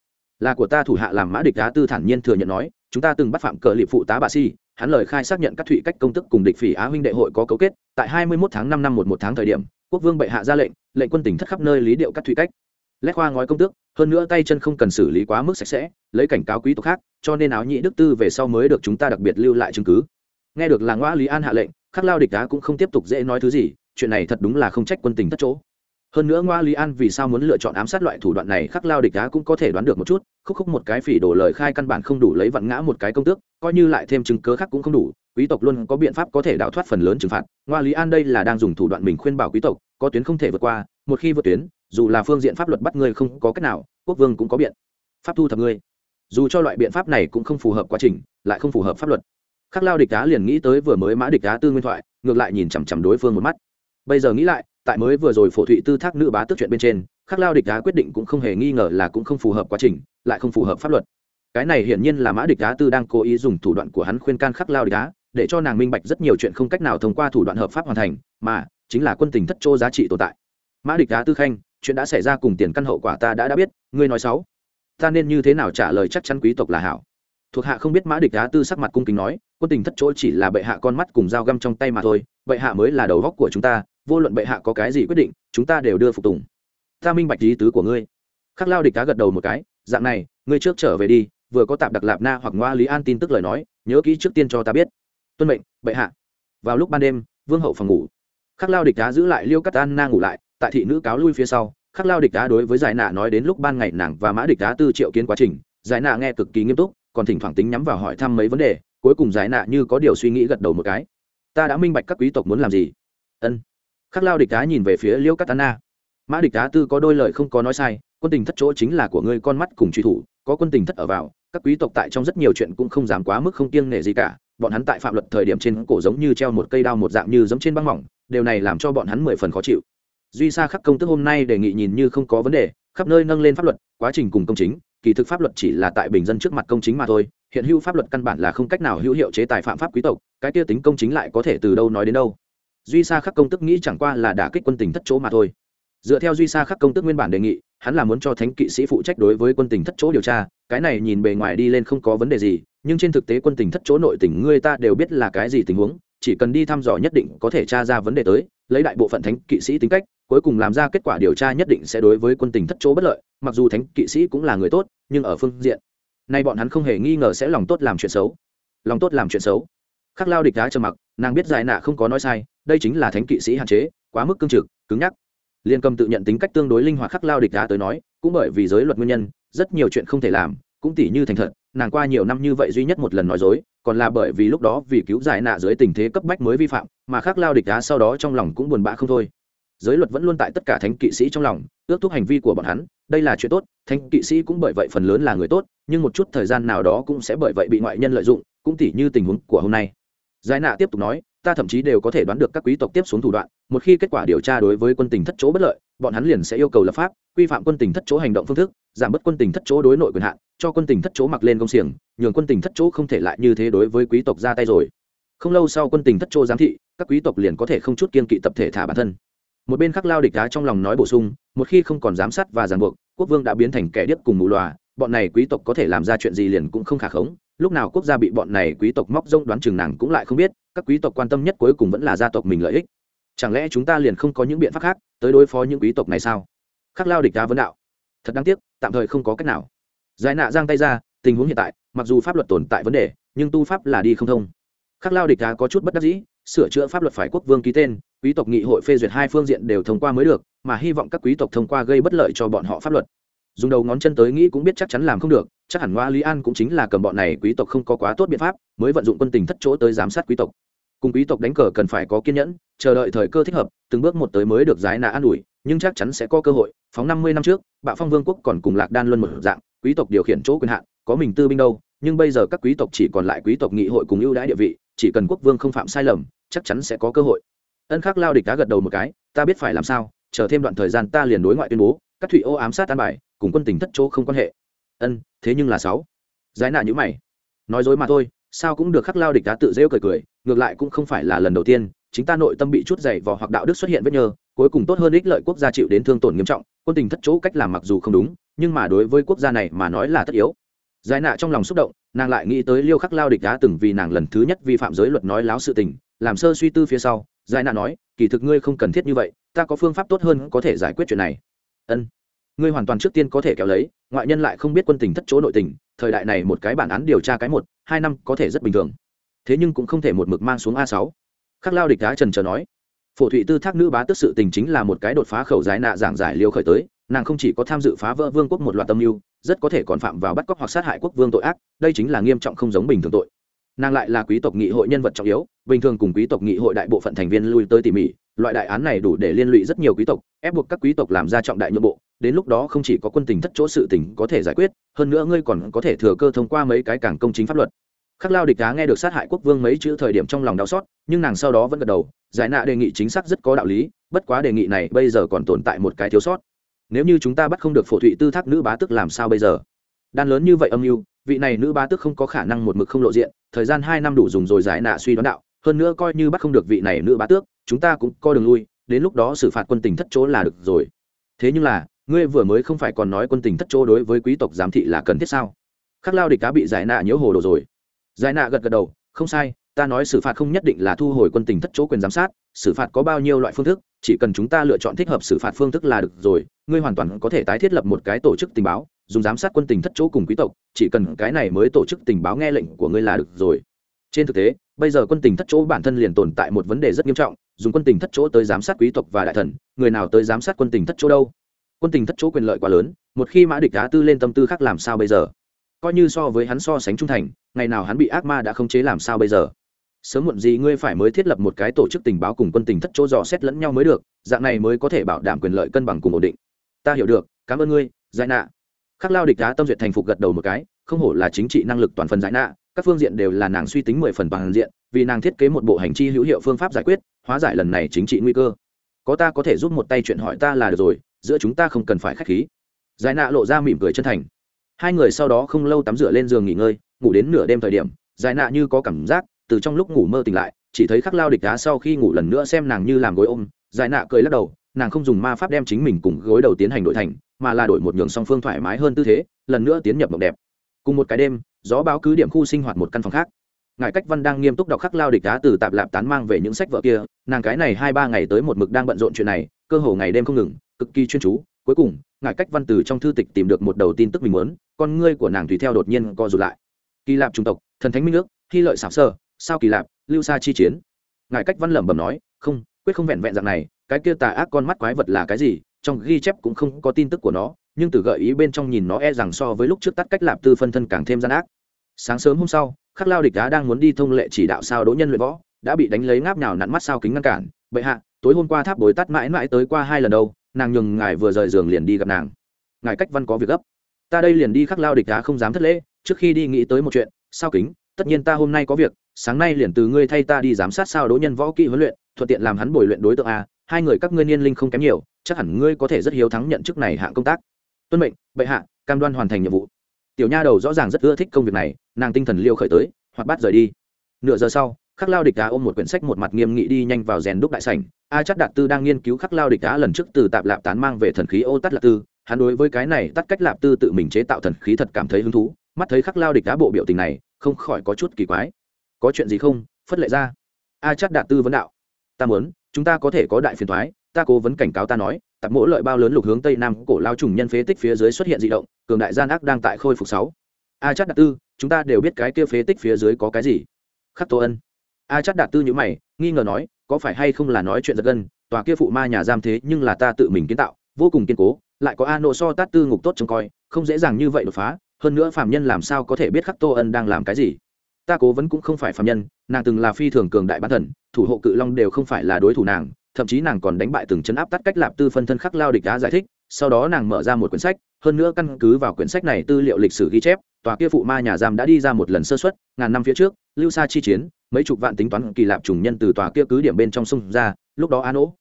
Là của ta thủ hạ làm mã địch đá tư thản nhiên thừa nhận nói, chúng ta từng bắt phạm cờ liệp phụ tá bà si, hắn lời khai xác nhận các thụy cách công tức cùng địch phỉ á huynh đệ hội có cấu kết, tại hai mươi 21 tháng năm năm một một tháng thời điểm, quốc vương bệ hạ ra lệnh lệnh quân tỉnh thất khắp nơi lý điệu các thụy cách. Lét khoa ngói công tước, hơn nữa tay chân không cần xử lý quá mức sạch sẽ, lấy cảnh cáo quý tộc khác, cho nên áo nhị đức tư về sau mới được chúng ta đặc biệt lưu lại chứng cứ. Nghe được là ngoa lý an hạ lệnh, khắc lao địch đá cũng không tiếp tục dễ nói thứ gì, chuyện này thật đúng là không trách quân tình thất chỗ. Hơn nữa ngoa lý an vì sao muốn lựa chọn ám sát loại thủ đoạn này, khắc lao địch đá cũng có thể đoán được một chút khúc khúc một cái phỉ đổ lời khai căn bản không đủ lấy vặn ngã một cái công tước, coi như lại thêm chứng cớ khác cũng không đủ, quý tộc luôn có biện pháp có thể đào thoát phần lớn trừng phạt. Ngoa lý an đây là đang dùng thủ đoạn mình khuyên bảo quý tộc, có tuyến không thể vượt qua, một khi vượt tuyến, dù là phương diện pháp luật bắt ngươi không có cách nào, quốc vương cũng có biện pháp thu thập ngươi. Dù cho loại biện pháp này cũng không phù hợp quá trình, lại không phù hợp pháp luật. Khắc lao địch đá liền nghĩ tới vừa mới mã địch đá tư nguyên thoại, ngược lại nhìn chằm chằm đối phương một mắt. Bây giờ nghĩ lại, tại mới vừa rồi phổ thụy tư thác nữ bá tức chuyện bên trên, khắc lao địch đá quyết định cũng không hề nghi ngờ là cũng không phù hợp quá trình lại không phù hợp pháp luật. Cái này hiển nhiên là mã địch đá tư đang cố ý dùng thủ đoạn của hắn khuyên can khắc lao địch đá để cho nàng minh bạch rất nhiều chuyện không cách nào thông qua thủ đoạn hợp pháp hoàn thành, mà chính là quân tình thất chỗ giá trị tồn tại. Mã địch đá tư khanh, chuyện đã xảy ra cùng tiền căn hậu quả ta đã đã biết, ngươi nói sáu ta nên như thế nào trả lời chắc chắn quý tộc là hảo? Thuộc hạ không biết mã địch đá tư sắc mặt cung kính nói, quân tình thất chỗ chỉ là bệ hạ con mắt cùng dao găm trong tay mà thôi, bệ hạ mới là đầu góc của chúng ta, vô luận bệ hạ có cái gì quyết định, chúng ta đều đưa phục tùng. Ta minh bạch ý tứ của ngươi. Khắc lao địch đá gật đầu một cái dạng này, ngươi trước trở về đi, vừa có tạp đặc lạp na hoặc ngoa lý an tin tức lời nói, nhớ kỹ trước tiên cho ta biết. Tuân mệnh, bệ hạ. Vào lúc ban đêm, vương hậu phòng ngủ. Khắc lao địch đá giữ lại liêu cắt an na ngủ lại, tại thị nữ cáo lui phía sau, khắc lao địch đá đối với giải nạ nói đến lúc ban ngày nàng và mã địch đá tư triệu kiến quá trình, giải nạ nghe cực kỳ nghiêm túc, còn thỉnh thoảng tính nhắm vào hỏi thăm mấy vấn đề, cuối cùng giải nạ như có điều suy nghĩ gật đầu một cái. Ta đã minh bạch các quý tộc muốn làm gì. Ân. Khắc lao địch đá nhìn về phía liêu cắt an na mã địch đá tư có đôi lời không có nói sai, quân tình thất chỗ chính là của ngươi con mắt cùng truy thủ, có quân tình thất ở vào, các quý tộc tại trong rất nhiều chuyện cũng không dám quá mức không kiêng nể gì cả, bọn hắn tại phạm luật thời điểm trên cổ giống như treo một cây đao một dạng như giống trên băng mỏng, điều này làm cho bọn hắn mười phần khó chịu. Duy sa khắc công tức hôm nay đề nghị nhìn như không có vấn đề, khắp nơi nâng lên pháp luật, quá trình cùng công chính, kỳ thực pháp luật chỉ là tại bình dân trước mặt công chính mà thôi, hiện hữu pháp luật căn bản là không cách nào hữu hiệu chế tài phạm pháp quý tộc, cái kia tính công chính lại có thể từ đâu nói đến đâu. Duy sa khắc công tức nghĩ chẳng qua là đả kích quân tình thất chỗ mà thôi dựa theo duy sa khắc công tức nguyên bản đề nghị, hắn là muốn cho thánh kỵ sĩ phụ trách đối với quân tình thất chỗ điều tra, cái này nhìn bề ngoài đi lên không có vấn đề gì, nhưng trên thực tế quân tình thất chỗ nội tỉnh ngươi ta đều biết là cái gì tình huống, chỉ cần đi thăm dò nhất định có thể tra ra vấn đề tới, lấy đại bộ phận thánh kỵ sĩ tính cách, cuối cùng làm ra kết quả điều tra nhất định sẽ đối với quân tình thất chỗ bất lợi, mặc dù thánh kỵ sĩ cũng là người tốt, nhưng ở phương diện nay bọn hắn không hề nghi ngờ sẽ lòng tốt làm chuyện xấu. Lòng tốt làm chuyện xấu. Khắc lao địch đá trầm mặc, nàng biết giải nạ không có nói sai, đây chính là thánh kỵ sĩ hạn chế, quá mức cương trực, cứng nhắc liên cầm tự nhận tính cách tương đối linh hoạt khắc lao địch đá tới nói, cũng bởi vì giới luật nguyên nhân, rất nhiều chuyện không thể làm, cũng tỉ như thành thật, nàng qua nhiều năm như vậy duy nhất một lần nói dối, còn là bởi vì lúc đó vì cứu giải nạ dưới tình thế cấp bách mới vi phạm, mà khắc lao địch đá sau đó trong lòng cũng buồn bã không thôi. Giới luật vẫn luôn tại tất cả thánh kỵ sĩ trong lòng, ước thúc hành vi của bọn hắn, đây là chuyện tốt, thánh kỵ sĩ cũng bởi vậy phần lớn là người tốt, nhưng một chút thời gian nào đó cũng sẽ bởi vậy bị ngoại nhân lợi dụng, cũng tỉ như tình huống của hôm nay. Giải nạ tiếp tục nói ta thậm chí đều có thể đoán được các quý tộc tiếp xuống thủ đoạn, một khi kết quả điều tra đối với quân tình thất chỗ bất lợi, bọn hắn liền sẽ yêu cầu lập pháp, quy phạm quân tình thất chỗ hành động phương thức, giảm bớt quân tình thất chỗ đối nội quyền hạn, cho quân tình thất chỗ mặc lên công xiềng, nhường quân tình thất chỗ không thể lại như thế đối với quý tộc ra tay rồi. Không lâu sau quân tình thất chỗ giám thị, các quý tộc liền có thể không chút kiên kỵ tập thể thả bản thân. Một bên khắc lao địch đá trong lòng nói bổ sung, một khi không còn giám sát và ràng buộc, quốc vương đã biến thành kẻ điếc cùng mù loà, bọn này quý tộc có thể làm ra chuyện gì liền cũng không khả khống, lúc nào quốc gia bị bọn này quý tộc móc rông đoán chừng nàng cũng lại không biết các quý tộc quan tâm nhất cuối cùng vẫn là gia tộc mình lợi ích. Chẳng lẽ chúng ta liền không có những biện pháp khác tới đối phó những quý tộc này sao? Khắc lao địch đá vấn đạo. Thật đáng tiếc, tạm thời không có cách nào. Giải nạ giang tay ra, tình huống hiện tại, mặc dù pháp luật tồn tại vấn đề, nhưng tu pháp là đi không thông. Khắc lao địch đá có chút bất đắc dĩ, sửa chữa pháp luật phải quốc vương ký tên, quý tộc nghị hội phê duyệt hai phương diện đều thông qua mới được, mà hy vọng các quý tộc thông qua gây bất lợi cho bọn họ pháp luật dùng đầu ngón chân tới nghĩ cũng biết chắc chắn làm không được, chắc hẳn ngoa lý an cũng chính là cầm bọn này quý tộc không có quá tốt biện pháp, mới vận dụng quân tình thất chỗ tới giám sát quý tộc. Cùng quý tộc đánh cờ cần phải có kiên nhẫn, chờ đợi thời cơ thích hợp, từng bước một tới mới được giải nạ an ủi, nhưng chắc chắn sẽ có cơ hội, phóng năm mươi năm trước, bạo phong vương quốc còn cùng lạc đan luân một dạng, quý tộc điều khiển chỗ quyền hạn, có mình tư binh đâu, nhưng bây giờ các quý tộc chỉ còn lại quý tộc nghị hội cùng ưu đãi địa vị, chỉ cần quốc vương không phạm sai lầm, chắc chắn sẽ có cơ hội. Ân khắc lao địch đã gật đầu một cái, ta biết phải làm sao, chờ thêm đoạn thời gian ta liền đối ngoại tuyên bố các thủy ô ám sát an bài, cùng quân tình thất chỗ không quan hệ. Ân, thế nhưng là sáu. Giải nạ như mày. Nói dối mà thôi, sao cũng được khắc lao địch đá tự rêu cười cười, ngược lại cũng không phải là lần đầu tiên, chính ta nội tâm bị chút dày vò hoặc đạo đức xuất hiện vết nhơ, cuối cùng tốt hơn ích lợi quốc gia chịu đến thương tổn nghiêm trọng, quân tình thất chỗ cách làm mặc dù không đúng, nhưng mà đối với quốc gia này mà nói là tất yếu. Giải nạ trong lòng xúc động, nàng lại nghĩ tới liêu khắc lao địch đá từng vì nàng lần thứ nhất vi phạm giới luật nói láo sự tình, làm sơ suy tư phía sau, giải nạ nói, kỳ thực ngươi không cần thiết như vậy, ta có phương pháp tốt hơn có thể giải quyết chuyện này ân. Ngươi hoàn toàn trước tiên có thể kéo lấy, ngoại nhân lại không biết quân tình thất chỗ nội tình, thời đại này một cái bản án điều tra cái một, hai năm có thể rất bình thường. Thế nhưng cũng không thể một mực mang xuống a sáu. Khắc lao địch đá trần trờ nói, phổ thụy tư thác nữ bá tức sự tình chính là một cái đột phá khẩu giải nạ giảng giải liêu khởi tới, nàng không chỉ có tham dự phá vỡ vương quốc một loạt tâm mưu, rất có thể còn phạm vào bắt cóc hoặc sát hại quốc vương tội ác, đây chính là nghiêm trọng không giống bình thường tội. Nàng lại là quý tộc nghị hội nhân vật trọng yếu, bình thường cùng quý tộc nghị hội đại bộ phận thành viên lui tới tỉ mỉ loại đại án này đủ để liên lụy rất nhiều quý tộc, ép buộc các quý tộc làm ra trọng đại nhượng bộ, đến lúc đó không chỉ có quân tình thất chỗ sự tình có thể giải quyết, hơn nữa ngươi còn có thể thừa cơ thông qua mấy cái cảng công chính pháp luật. Khắc lao địch đá nghe được sát hại quốc vương mấy chữ thời điểm trong lòng đau xót, nhưng nàng sau đó vẫn gật đầu, giải nạ đề nghị chính xác rất có đạo lý, bất quá đề nghị này bây giờ còn tồn tại một cái thiếu sót. Nếu như chúng ta bắt không được phổ thụy tư thác nữ bá tức làm sao bây giờ? Đan lớn như vậy âm mưu, vị này nữ bá tức không có khả năng một mực không lộ diện, thời gian hai năm đủ dùng rồi giải nạ suy đoán đạo, hơn nữa coi như bắt không được vị này nữ bá tước chúng ta cũng coi đường lui, đến lúc đó xử phạt quân tình thất chỗ là được rồi. Thế nhưng là, ngươi vừa mới không phải còn nói quân tình thất chỗ đối với quý tộc giám thị là cần thiết sao? Khắc lao địch cá bị giải nạ nhớ hồ đồ rồi. Giải nạ gật gật đầu, không sai, ta nói xử phạt không nhất định là thu hồi quân tình thất chỗ quyền giám sát, xử phạt có bao nhiêu loại phương thức, chỉ cần chúng ta lựa chọn thích hợp xử phạt phương thức là được rồi, ngươi hoàn toàn có thể tái thiết lập một cái tổ chức tình báo, dùng giám sát quân tình thất chỗ cùng quý tộc, chỉ cần cái này mới tổ chức tình báo nghe lệnh của ngươi là được rồi. Trên thực tế bây giờ quân tình thất chỗ bản thân liền tồn tại một vấn đề rất nghiêm trọng, dùng quân tình thất chỗ tới giám sát quý tộc và đại thần, người nào tới giám sát quân tình thất chỗ đâu? Quân tình thất chỗ quyền lợi quá lớn, một khi mã địch đá tư lên tâm tư khác làm sao bây giờ? Coi như so với hắn so sánh trung thành, ngày nào hắn bị ác ma đã không chế làm sao bây giờ? Sớm muộn gì ngươi phải mới thiết lập một cái tổ chức tình báo cùng quân tình thất chỗ dò xét lẫn nhau mới được, dạng này mới có thể bảo đảm quyền lợi cân bằng cùng ổn định. Ta hiểu được, cảm ơn ngươi, giải nạ. Khắc lao địch đá tâm duyệt thành phục gật đầu một cái, không hổ là chính trị năng lực toàn phần giải nạ các phương diện đều là nàng suy tính mười phần bằng diện, vì nàng thiết kế một bộ hành chi hữu hiệu phương pháp giải quyết, hóa giải lần này chính trị nguy cơ. Có ta có thể giúp một tay chuyện hỏi ta là được rồi, giữa chúng ta không cần phải k h á c h khí. Giải nạ lộ ra mỉm cười chân thành. Hai người sau đó không lâu tắm rửa lên giường nghỉ ngơi, ngủ đến nửa đêm thời điểm, giải nạ như có cảm giác, từ trong lúc ngủ mơ tỉnh lại, chỉ thấy khắc lao địch đá sau khi ngủ lần nữa xem nàng như làm gối ôm, giải nạ cười lắc đầu, nàng không dùng ma pháp đem chính mình cùng gối đầu tiến hành đổi thành, mà là đổi một nhường song phương thoải mái hơn tư thế, lần nữa tiến nhập mộng đẹp. Cùng một cái đêm gió báo cứ điểm khu sinh hoạt một căn phòng khác. Ngài cách văn đang nghiêm túc đọc khắc lao địch đá từ tạp lạp tán mang về những sách vợ kia, nàng cái này hai ba ngày tới một mực đang bận rộn chuyện này, cơ hồ ngày đêm không ngừng, cực kỳ chuyên chú. Cuối cùng, ngài cách văn từ trong thư tịch tìm được một đầu tin tức mình muốn, con ngươi của nàng tùy theo đột nhiên co rụt lại. Kỳ lạp trung tộc, thần thánh minh nước hy lợi xảo sơ, sao kỳ lạp, lưu xa chi chiến? Ngài cách văn lẩm bẩm nói, không, quyết không vẹn vẹn dạng này, cái kia tà ác con mắt quái vật là cái gì, trong ghi chép cũng không có tin tức của nó nhưng từ gợi ý bên trong nhìn nó e rằng so với lúc trước tắt cách lạp tư phân thân càng thêm gian ác. Sáng sớm hôm sau, khắc lao địch đá đang muốn đi thông lệ chỉ đạo sao đỗ nhân luyện võ, đã bị đánh lấy ngáp nào nặn mắt sao kính ngăn cản. Bệ hạ, tối hôm qua tháp bồi tắt mãi mãi tới qua hai lần đâu, nàng nhường ngài vừa rời giường liền đi gặp nàng. Ngài cách văn có việc gấp. Ta đây liền đi. Khắc lao địch đá không dám thất lễ, trước khi đi nghĩ tới một chuyện, sao kính, tất nhiên ta hôm nay có việc, sáng nay liền từ ngươi thay ta đi giám sát sao đỗ nhân võ kỹ huấn luyện, thuận tiện làm hắn bồi luyện đối tượng a, hai người các ngươi niên linh không kém nhiều, chắc hẳn ngươi có thể rất hiếu thắng nhận chức này hạng công tác tuân mệnh, bệ hạ, cam đoan hoàn thành nhiệm vụ. Tiểu nha đầu rõ ràng rất ưa thích công việc này, nàng tinh thần liêu khởi tới hoặc bắt rời đi. Nửa giờ sau, khắc lao địch đá ôm một quyển sách một mặt nghiêm nghị đi nhanh vào rèn đúc đại sảnh. A chắc đạt tư đang nghiên cứu khắc lao địch đá lần trước từ tạp lạp tán mang về thần khí ô tắt lạp tư. Hắn đối với cái này tắt cách lạp tư tự mình chế tạo thần khí thật cảm thấy hứng thú, mắt thấy khắc lao địch đá bộ biểu tình này, không khỏi có chút kỳ quái. Có chuyện gì không? Phất lệ ra. A chắc đạt tư vấn đạo. Ta muốn, chúng ta có thể có đại phiền thoái, ta cố vấn cảnh cáo ta nói tập mỗi lợi bao lớn lục hướng tây nam cổ lao trùng nhân phế tích phía dưới xuất hiện dị động, cường đại gian ác đang tại khôi phục sáu. A chắc đạt tư, chúng ta đều biết cái kia phế tích phía dưới có cái gì? Khắc tô ân. A chắc đạt tư nhữ mày, nghi ngờ nói, có phải hay không là nói chuyện giật gân, tòa kia phụ ma nhà giam thế nhưng là ta tự mình kiến tạo, vô cùng kiên cố, lại có a nộ so tát tư ngục tốt trông coi, không dễ dàng như vậy đột phá, hơn nữa phạm nhân làm sao có thể biết khắc tô ân đang làm cái gì? Ta cố vấn cũng không phải phạm nhân, nàng từng là phi thường cường đại bán thần, thủ hộ cự long đều không phải là đối thủ nàng thậm chí nàng còn đánh bại từng chấn áp tắt cách lạp tư phân thân khắc lao địch đá giải thích, sau đó nàng mở ra một quyển sách, hơn nữa căn cứ vào quyển sách này tư liệu lịch sử ghi chép, tòa kia phụ ma nhà giam đã đi ra một lần sơ xuất ngàn năm phía trước, lưu xa chi chiến, mấy chục vạn tính toán kỳ lạp trùng nhân từ tòa kia cứ điểm bên trong sông ra, lúc đó an ỗ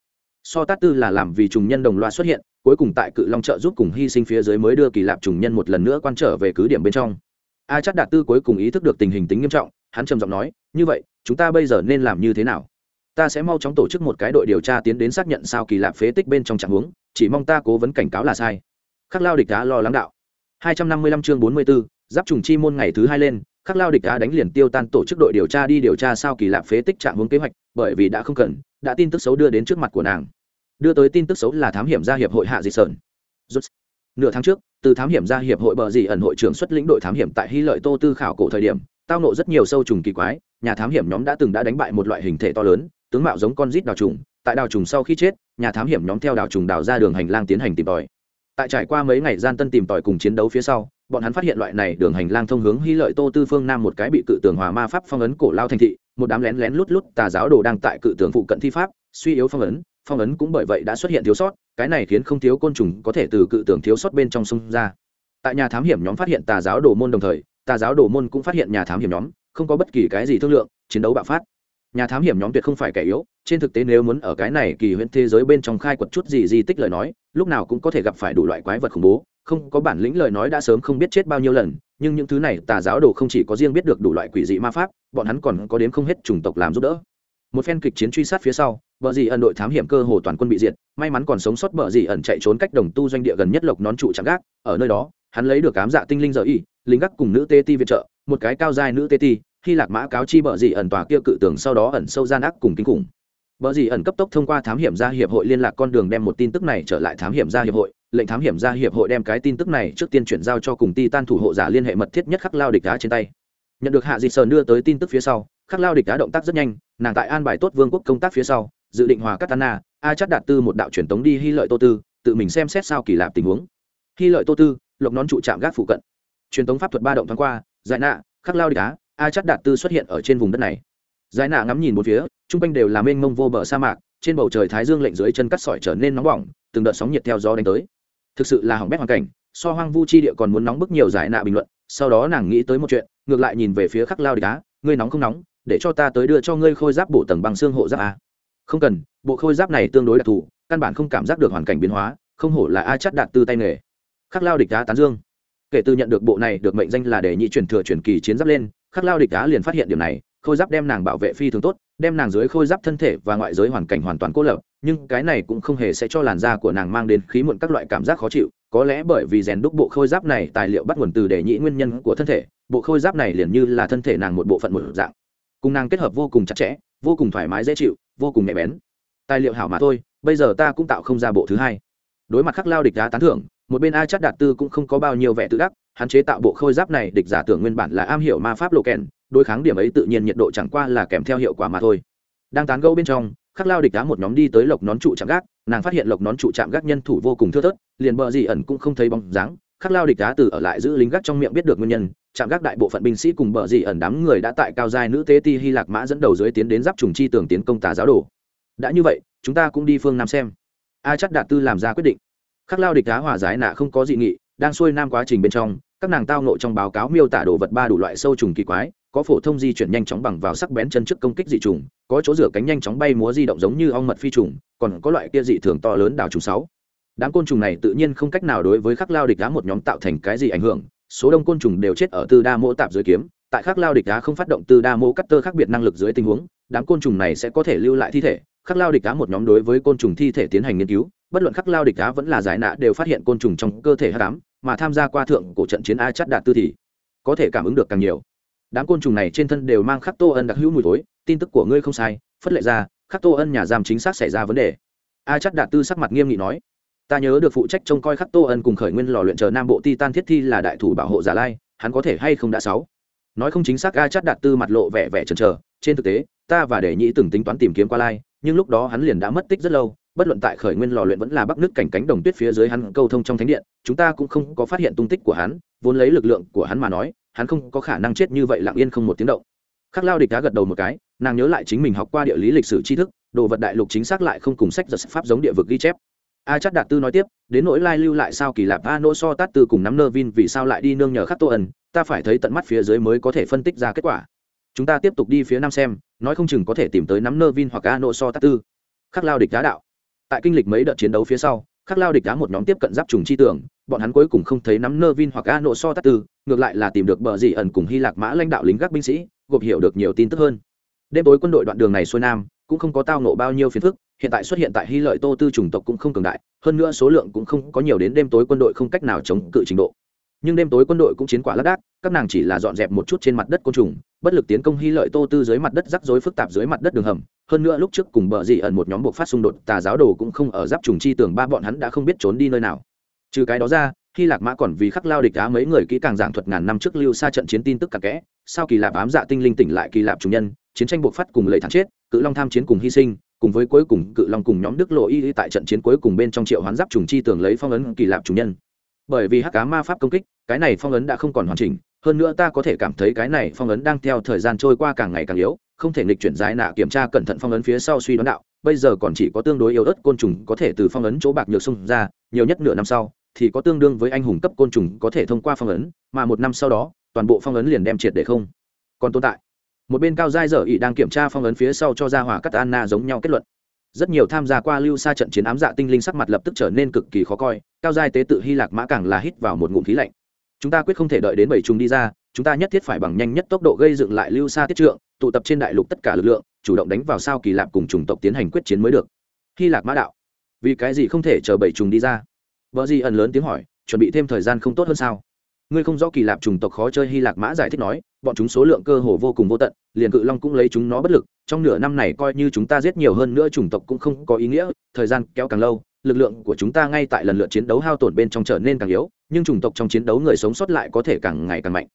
so tát tư là làm vì trùng nhân đồng loa xuất hiện, cuối cùng tại cự long trợ giúp cùng hy sinh phía dưới mới đưa kỳ lạp trùng nhân một lần nữa quan trở về cứ điểm bên trong. A chắc đạt tư cuối cùng ý thức được tình hình tính nghiêm trọng, hắn trầm giọng nói, như vậy, chúng ta bây giờ nên làm như thế nào? Ta sẽ mau chóng tổ chức một cái đội điều tra tiến đến xác nhận sao kỳ lạ phế tích bên trong trạng huống chỉ mong ta cố vấn cảnh cáo là sai. Khắc lao địch đá lo lắng đạo. 255 chương 44, giáp trùng chi môn ngày thứ hai lên khắc lao địch đá đánh liền tiêu tan tổ chức đội điều tra đi điều tra sao kỳ lạ phế tích trạng huống kế hoạch bởi vì đã không cần đã tin tức xấu đưa đến trước mặt của nàng. Đưa tới tin tức xấu là thám hiểm gia hiệp hội hạ dị sơn. Nửa tháng trước từ thám hiểm gia hiệp hội bờ dị ẩn hội trưởng xuất lĩnh đội thám hiểm tại hy lợi tô tư khảo cổ thời điểm tao nộ rất nhiều sâu trùng kỳ quái nhà thám hiểm nhóm đã từng đã đánh bại một loại hình thể to lớn tướng mạo giống con rít đào trùng, tại đào trùng sau khi chết, nhà thám hiểm nhóm theo đào trùng đào ra đường hành lang tiến hành tìm tòi. Tại trải qua mấy ngày gian tân tìm tòi cùng chiến đấu phía sau, bọn hắn phát hiện loại này đường hành lang thông hướng hy lợi tô tư phương nam một cái bị cự tường hòa ma pháp phong ấn cổ lao thành thị, một đám lén lén lút lút tà giáo đồ đang tại cự tường phụ cận thi pháp, suy yếu phong ấn phong ấn cũng bởi vậy đã xuất hiện thiếu sót, cái này khiến không thiếu côn trùng có thể từ cự tường thiếu sót bên trong sông ra. Tại nhà thám hiểm nhóm phát hiện tà giáo đồ môn đồng thời, tà giáo đồ môn cũng phát hiện nhà thám hiểm nhóm, không có bất kỳ cái gì thương lượng, chiến đấu bạo phát nhà thám hiểm nhóm tuyệt không phải kẻ yếu, trên thực tế nếu muốn ở cái này kỳ huyễn thế giới bên trong khai quật chút gì di tích lời nói, lúc nào cũng có thể gặp phải đủ loại quái vật khủng bố, không có bản lĩnh lời nói đã sớm không biết chết bao nhiêu lần, nhưng những thứ này tà giáo đồ không chỉ có riêng biết được đủ loại quỷ dị ma pháp, bọn hắn còn có đến không hết chủng tộc làm giúp đỡ. Một phen kịch chiến truy sát phía sau, bờ dì ẩn đội thám hiểm cơ hồ toàn quân bị diệt, may mắn còn sống sót bờ dì ẩn chạy trốn cách đồng tu doanh địa gần nhất lộc nón trụ chạm gác, ở nơi đó, hắn lấy được cám dạ tinh linh giờ y lính gác cùng nữ tê ti viện trợ, một cái cao dài nữ tê ti khi lạc mã cáo chi bờ dị ẩn tòa kia cự tường sau đó ẩn sâu gian ác cùng kinh khủng. Bờ dị ẩn cấp tốc thông qua thám hiểm gia hiệp hội liên lạc con đường đem một tin tức này trở lại thám hiểm gia hiệp hội, lệnh thám hiểm gia hiệp hội đem cái tin tức này trước tiên chuyển giao cho cùng ti tan thủ hộ giả liên hệ mật thiết nhất khắc lao địch đá trên tay. Nhận được hạ dị sờn đưa tới tin tức phía sau, khắc lao địch đá động tác rất nhanh, nàng tại an bài tốt vương quốc công tác phía sau, dự định hòa katana a chắc đạt tư một đạo truyền tống đi hy lợi tô tư, tự mình xem xét sao kỳ lạp tình huống. Hy lợi tô tư, lộc nón trụ chạm gác phụ cận. Truyền tống pháp thuật ba động thoáng qua, giải nạ, khắc lao địch đá a chắc đạt tư xuất hiện ở trên vùng đất này. Giải nạ ngắm nhìn một phía, chung quanh đều là mênh mông vô bờ sa mạc, trên bầu trời thái dương lệnh dưới chân cắt sỏi trở nên nóng bỏng, từng đợt sóng nhiệt theo gió đánh tới. Thực sự là hỏng bét hoàn cảnh, so hoang vu chi địa còn muốn nóng bức nhiều giải nạ bình luận, sau đó nàng nghĩ tới một chuyện, ngược lại nhìn về phía khắc lao địch đá ngươi nóng không nóng, để cho ta tới đưa cho ngươi khôi giáp bộ tầng bằng xương hộ giáp a. Không cần, bộ khôi giáp này tương đối đặc thù, căn bản không cảm giác được hoàn cảnh biến hóa, không hổ là a chắt đạt tư tay nghề. Khắc lao địch đá tán dương. Kể từ nhận được bộ này được mệnh danh là để nhị truyền thừa truyền kỳ chiến giáp lên khắc lao địch á liền phát hiện điểm này, khôi giáp đem nàng bảo vệ phi thường tốt, đem nàng dưới khôi giáp thân thể và ngoại giới hoàn cảnh hoàn toàn cô lập, nhưng cái này cũng không hề sẽ cho làn da của nàng mang đến khí muộn các loại cảm giác khó chịu, có lẽ bởi vì rèn đúc bộ khôi giáp này tài liệu bắt nguồn từ để nhị nguyên nhân của thân thể, bộ khôi giáp này liền như là thân thể nàng một bộ phận một dạng. Cùng nàng kết hợp vô cùng chặt chẽ, vô cùng thoải mái dễ chịu, vô cùng nhạy bén. Tài liệu hảo mà thôi, bây giờ ta cũng tạo không ra bộ thứ hai. Đối mặt khắc lao địch đá tán thưởng, một bên a chắc đạt tư cũng không có bao nhiêu vẻ tự đắc hạn chế tạo bộ khôi giáp này địch giả tưởng nguyên bản là am hiểu ma pháp lộ kèn, đối kháng điểm ấy tự nhiên nhiệt độ chẳng qua là kèm theo hiệu quả mà thôi. Đang tán gẫu bên trong, khắc lao địch đá một nhóm đi tới lộc nón trụ chạm gác, nàng phát hiện lộc nón trụ chạm gác nhân thủ vô cùng thưa thớt, liền bờ gì ẩn cũng không thấy bóng dáng, khắc lao địch đá từ ở lại giữ lính gác trong miệng biết được nguyên nhân chạm gác đại bộ phận binh sĩ cùng bờ gì ẩn đám người đã tại cao giai nữ tế ti hy lạc mã dẫn đầu dưới tiến đến giáp trùng chi tưởng tiến công tà giáo đồ. Đã như vậy, chúng ta cũng đi phương nam xem. A chắc đạt tư làm ra quyết định. Khắc lao địch đá hòa giải nạ không có dị nghị, đang xuôi nam quá trình bên trong các nàng tao nộ trong báo cáo miêu tả đồ vật ba đủ loại sâu trùng kỳ quái, có phổ thông di chuyển nhanh chóng bằng vào sắc bén chân trước công kích dị trùng, có chỗ rửa cánh nhanh chóng bay múa di động giống như ong mật phi trùng, còn có loại kia dị thường to lớn đảo trùng sáu. Đám côn trùng này tự nhiên không cách nào đối với khắc lao địch đá một nhóm tạo thành cái gì ảnh hưởng, số đông côn trùng đều chết ở tư đa mỗ tạp dưới kiếm, tại khắc lao địch đá không phát động tư đa mỗ cắt tơ khác biệt năng lực dưới tình huống, đám côn trùng này sẽ có thể lưu lại thi thể, khắc lao địch đá một nhóm đối với côn trùng thi thể tiến hành nghiên cứu, bất luận khắc lao địch đá vẫn là giải nạ đều phát hiện côn trùng trong cơ thể hắc ám mà tham gia qua thượng cổ trận chiến a chắt đạt tư thì có thể cảm ứng được càng nhiều. Đám côn trùng này trên thân đều mang khắc tô ân đặc hữu mùi tối tin tức của ngươi không sai, phất lệ ra, khắc tô ân nhà giam chính xác xảy ra vấn đề. A chắt đạt tư sắc mặt nghiêm nghị nói, ta nhớ được phụ trách trông coi khắc tô ân cùng khởi nguyên lò luyện chờ nam bộ titan thiết thi là đại thủ bảo hộ giả lai, hắn có thể hay không đã sáu? Nói không chính xác, a chắt đạt tư mặt lộ vẻ vẻ chần chờ, trên thực tế, ta và để nhĩ từng tính toán tìm kiếm qua lai, nhưng lúc đó hắn liền đã mất tích rất lâu bất luận tại khởi nguyên lò luyện vẫn là bắc nước cảnh cánh đồng tuyết phía dưới hắn câu thông trong thánh điện, chúng ta cũng không có phát hiện tung tích của hắn, vốn lấy lực lượng của hắn mà nói, hắn không có khả năng chết như vậy lặng yên không một tiếng động. Khắc lao địch đã gật đầu một cái, nàng nhớ lại chính mình học qua địa lý lịch sử tri thức, đồ vật đại lục chính xác lại không cùng sách giật pháp giống địa vực ghi chép. A chắc đạt tư nói tiếp, đến nỗi lai lưu lại sao kỳ lạp a nô so tát tư cùng nắm nơ vin vì sao lại đi nương nhờ khắc tô ẩn, ta phải thấy tận mắt phía dưới mới có thể phân tích ra kết quả. Chúng ta tiếp tục đi phía nam xem, nói không chừng có thể tìm tới nắm nơ vin hoặc a nô so tát tư. Khắc lao địch đá đạo tại kinh lịch mấy đợt chiến đấu phía sau, khắc lao địch đá một nhóm tiếp cận giáp trùng chi tưởng bọn hắn cuối cùng không thấy nắm nơ vin hoặc a nộ so tát tư, ngược lại là tìm được bờ dị ẩn cùng hy lạc mã lãnh đạo lính gác binh sĩ, gộp hiểu được nhiều tin tức hơn. Đêm tối quân đội đoạn đường này xuôi nam, cũng không có tao nộ bao nhiêu phiền phức, hiện tại xuất hiện tại hy lợi tô tư chủng tộc cũng không cường đại, hơn nữa số lượng cũng không có nhiều đến đêm tối quân đội không cách nào chống cự trình độ. Nhưng đêm tối quân đội cũng chiến quả lác đác, các nàng chỉ là dọn dẹp một chút trên mặt đất côn trùng, bất lực tiến công hy lợi tô tư dưới mặt đất rắc rối phức tạp dưới mặt đất đường hầm hơn nữa lúc trước cùng bờ dị ẩn một nhóm buộc phát xung đột, tà giáo đồ cũng không ở giáp trùng chi tường, ba bọn hắn đã không biết trốn đi nơi nào. Trừ cái đó ra, khi lạc mã còn vì khắc lao địch á mấy người kỹ càng giảng thuật ngàn năm trước lưu xa trận chiến tin tức cặp kẽ sao kỳ lạp ám dạ tinh linh tỉnh lại kỳ lạp chủ nhân, chiến tranh buộc phát cùng lệ thắng chết, cự long tham chiến cùng hy sinh, cùng với cuối cùng cự long cùng nhóm đức lộ y tại trận chiến cuối cùng bên trong triệu hoán giáp trùng chi tường lấy phong ấn kỳ lạp chủ nhân. Bởi vì hắc cá ma pháp công kích, cái này phong ấn đã không còn hoàn chỉnh, hơn nữa ta có thể cảm thấy cái này phong ấn đang theo thời gian trôi qua càng ngày càng yếu không thể nghịch chuyển giải nạ kiểm tra cẩn thận phong ấn phía sau suy đoán đạo, bây giờ còn chỉ có tương đối yếu ớt côn trùng có thể từ phong ấn chỗ bạc nhược xung ra, nhiều nhất nửa năm sau thì có tương đương với anh hùng cấp côn trùng có thể thông qua phong ấn, mà một năm sau đó, toàn bộ phong ấn liền đem triệt để không còn tồn tại. Một bên cao giai dở ỉ đang kiểm tra phong ấn phía sau cho ra hỏa cắt anna giống nhau kết luận. Rất nhiều tham gia qua lưu xa trận chiến ám dạ tinh linh sắc mặt lập tức trở nên cực kỳ khó coi, cao giai tế tự hy lạc mã càng là hít vào một ngụm khí lạnh. Chúng ta quyết không thể đợi đến bảy chúng đi ra chúng ta nhất thiết phải bằng nhanh nhất tốc độ gây dựng lại lưu xa tiết trượng, tụ tập trên đại lục tất cả lực lượng, chủ động đánh vào sao kỳ lạp cùng chủng tộc tiến hành quyết chiến mới được. Hy Lạp mã đạo. Vì cái gì không thể chờ bảy trùng đi ra? Vợ gì ẩn lớn tiếng hỏi, chuẩn bị thêm thời gian không tốt hơn sao? Ngươi không rõ kỳ lạp chủng tộc khó chơi hy Lạp mã giải thích nói, bọn chúng số lượng cơ hồ vô cùng vô tận, liền cự long cũng lấy chúng nó bất lực, trong nửa năm này coi như chúng ta giết nhiều hơn nữa chủng tộc cũng không có ý nghĩa, thời gian kéo càng lâu, lực lượng của chúng ta ngay tại lần lượt chiến đấu hao tổn bên trong trở nên càng yếu, nhưng chủng tộc trong chiến đấu người sống sót lại có thể càng ngày càng mạnh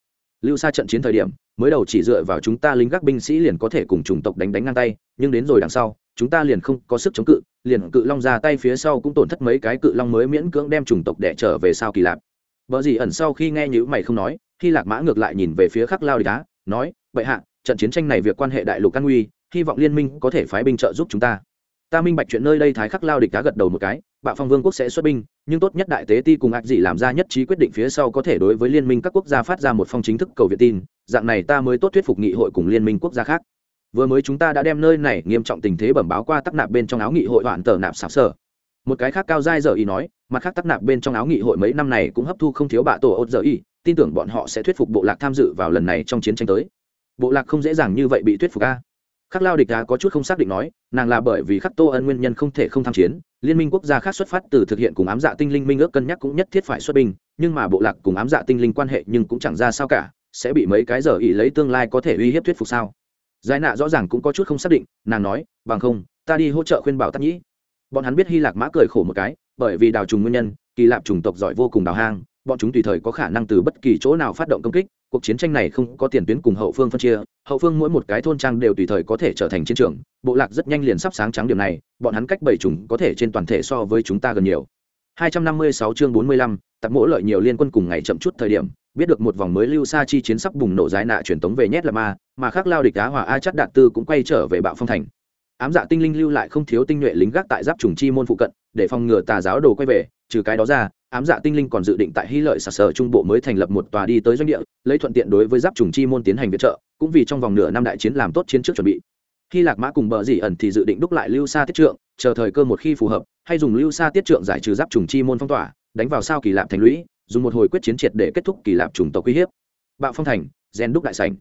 lưu xa trận chiến thời điểm, mới đầu chỉ dựa vào chúng ta lính gác binh sĩ liền có thể cùng chủng tộc đánh đánh ngang tay, nhưng đến rồi đằng sau, chúng ta liền không có sức chống cự, liền cự long ra tay phía sau cũng tổn thất mấy cái cự long mới miễn cưỡng đem chủng tộc đẻ trở về sao kỳ lạp. Vợ gì ẩn sau khi nghe nhữ mày không nói khi lạc mã ngược lại nhìn về phía khắc lao địch đá nói vậy hạ, trận chiến tranh này việc quan hệ đại lục an nguy, hy vọng liên minh có thể phái binh trợ giúp chúng ta. Ta minh bạch chuyện nơi đây, thái khắc lao địch đá gật đầu một cái bạo phong vương quốc sẽ xuất binh, nhưng tốt nhất đại tế ti cùng ác dị làm ra nhất trí quyết định phía sau có thể đối với liên minh các quốc gia phát ra một phong chính thức cầu viện tin, dạng này ta mới tốt thuyết phục nghị hội cùng liên minh quốc gia khác. Vừa mới chúng ta đã đem nơi này nghiêm trọng tình thế bẩm báo qua tắc nạp bên trong áo nghị hội đoạn tờ nạp xảo sở. Một cái khác cao dai giờ ý nói, mặt khác tắc nạp bên trong áo nghị hội mấy năm này cũng hấp thu không thiếu bạ tổ ốt giờ y, tin tưởng bọn họ sẽ thuyết phục bộ lạc tham dự vào lần này trong chiến tranh tới. Bộ lạc không dễ dàng như vậy bị thuyết phục a khắc lao địch đá có chút không xác định nói, nàng là bởi vì khắc tô ân nguyên nhân không thể không tham chiến, liên minh quốc gia khác xuất phát từ thực hiện cùng ám dạ tinh linh minh ước cân nhắc cũng nhất thiết phải xuất binh, nhưng mà bộ lạc cùng ám dạ tinh linh quan hệ nhưng cũng chẳng ra sao cả, sẽ bị mấy cái giờ ý lấy tương lai có thể uy hiếp thuyết phục sao? Giải nạ rõ ràng cũng có chút không xác định, nàng nói, bằng không, ta đi hỗ trợ khuyên bảo tắc nhĩ. Bọn hắn biết hy lạc mã cười khổ một cái, bởi vì đào trùng nguyên nhân, kỳ lạp chủng tộc giỏi vô cùng đào hang, bọn chúng tùy thời có khả năng từ bất kỳ chỗ nào phát động công kích, cuộc chiến tranh này không có tiền tuyến cùng hậu phương phân chia hậu phương mỗi một cái thôn trang đều tùy thời có thể trở thành chiến trường bộ lạc rất nhanh liền sắp sáng trắng điểm này bọn hắn cách bảy trùng có thể trên toàn thể so với chúng ta gần nhiều. 256 chương 45, tập mỗi lợi nhiều liên quân cùng ngày chậm chút thời điểm biết được một vòng mới lưu xa chi chiến sắp bùng nổ giải nạ truyền tống về nhét là ma mà khác lao địch á hỏa a chất đạt tư cũng quay trở về bạo phong thành. Ám dạ tinh linh lưu lại không thiếu tinh nhuệ lính gác tại giáp trùng chi môn phụ cận để phòng ngừa tà giáo đồ quay về trừ cái đó ra ám dạ tinh linh còn dự định tại hy lợi sạt sở trung bộ mới thành lập một tòa đi tới doanh địa, lấy thuận tiện đối với giáp trùng chi môn tiến hành viện trợ, cũng vì trong vòng nửa năm đại chiến làm tốt chiến trước chuẩn bị. Khi lạc mã cùng bờ dỉ ẩn thì dự định đúc lại lưu xa tiết trượng, chờ thời cơ một khi phù hợp, hay dùng lưu xa tiết trượng giải trừ giáp trùng chi môn phong tỏa, đánh vào sao kỳ lạp thành lũy, dùng một hồi quyết chiến triệt để kết thúc kỳ lạp trùng tộc uy hiếp. Bạo phong thành, gen đúc đại sảnh.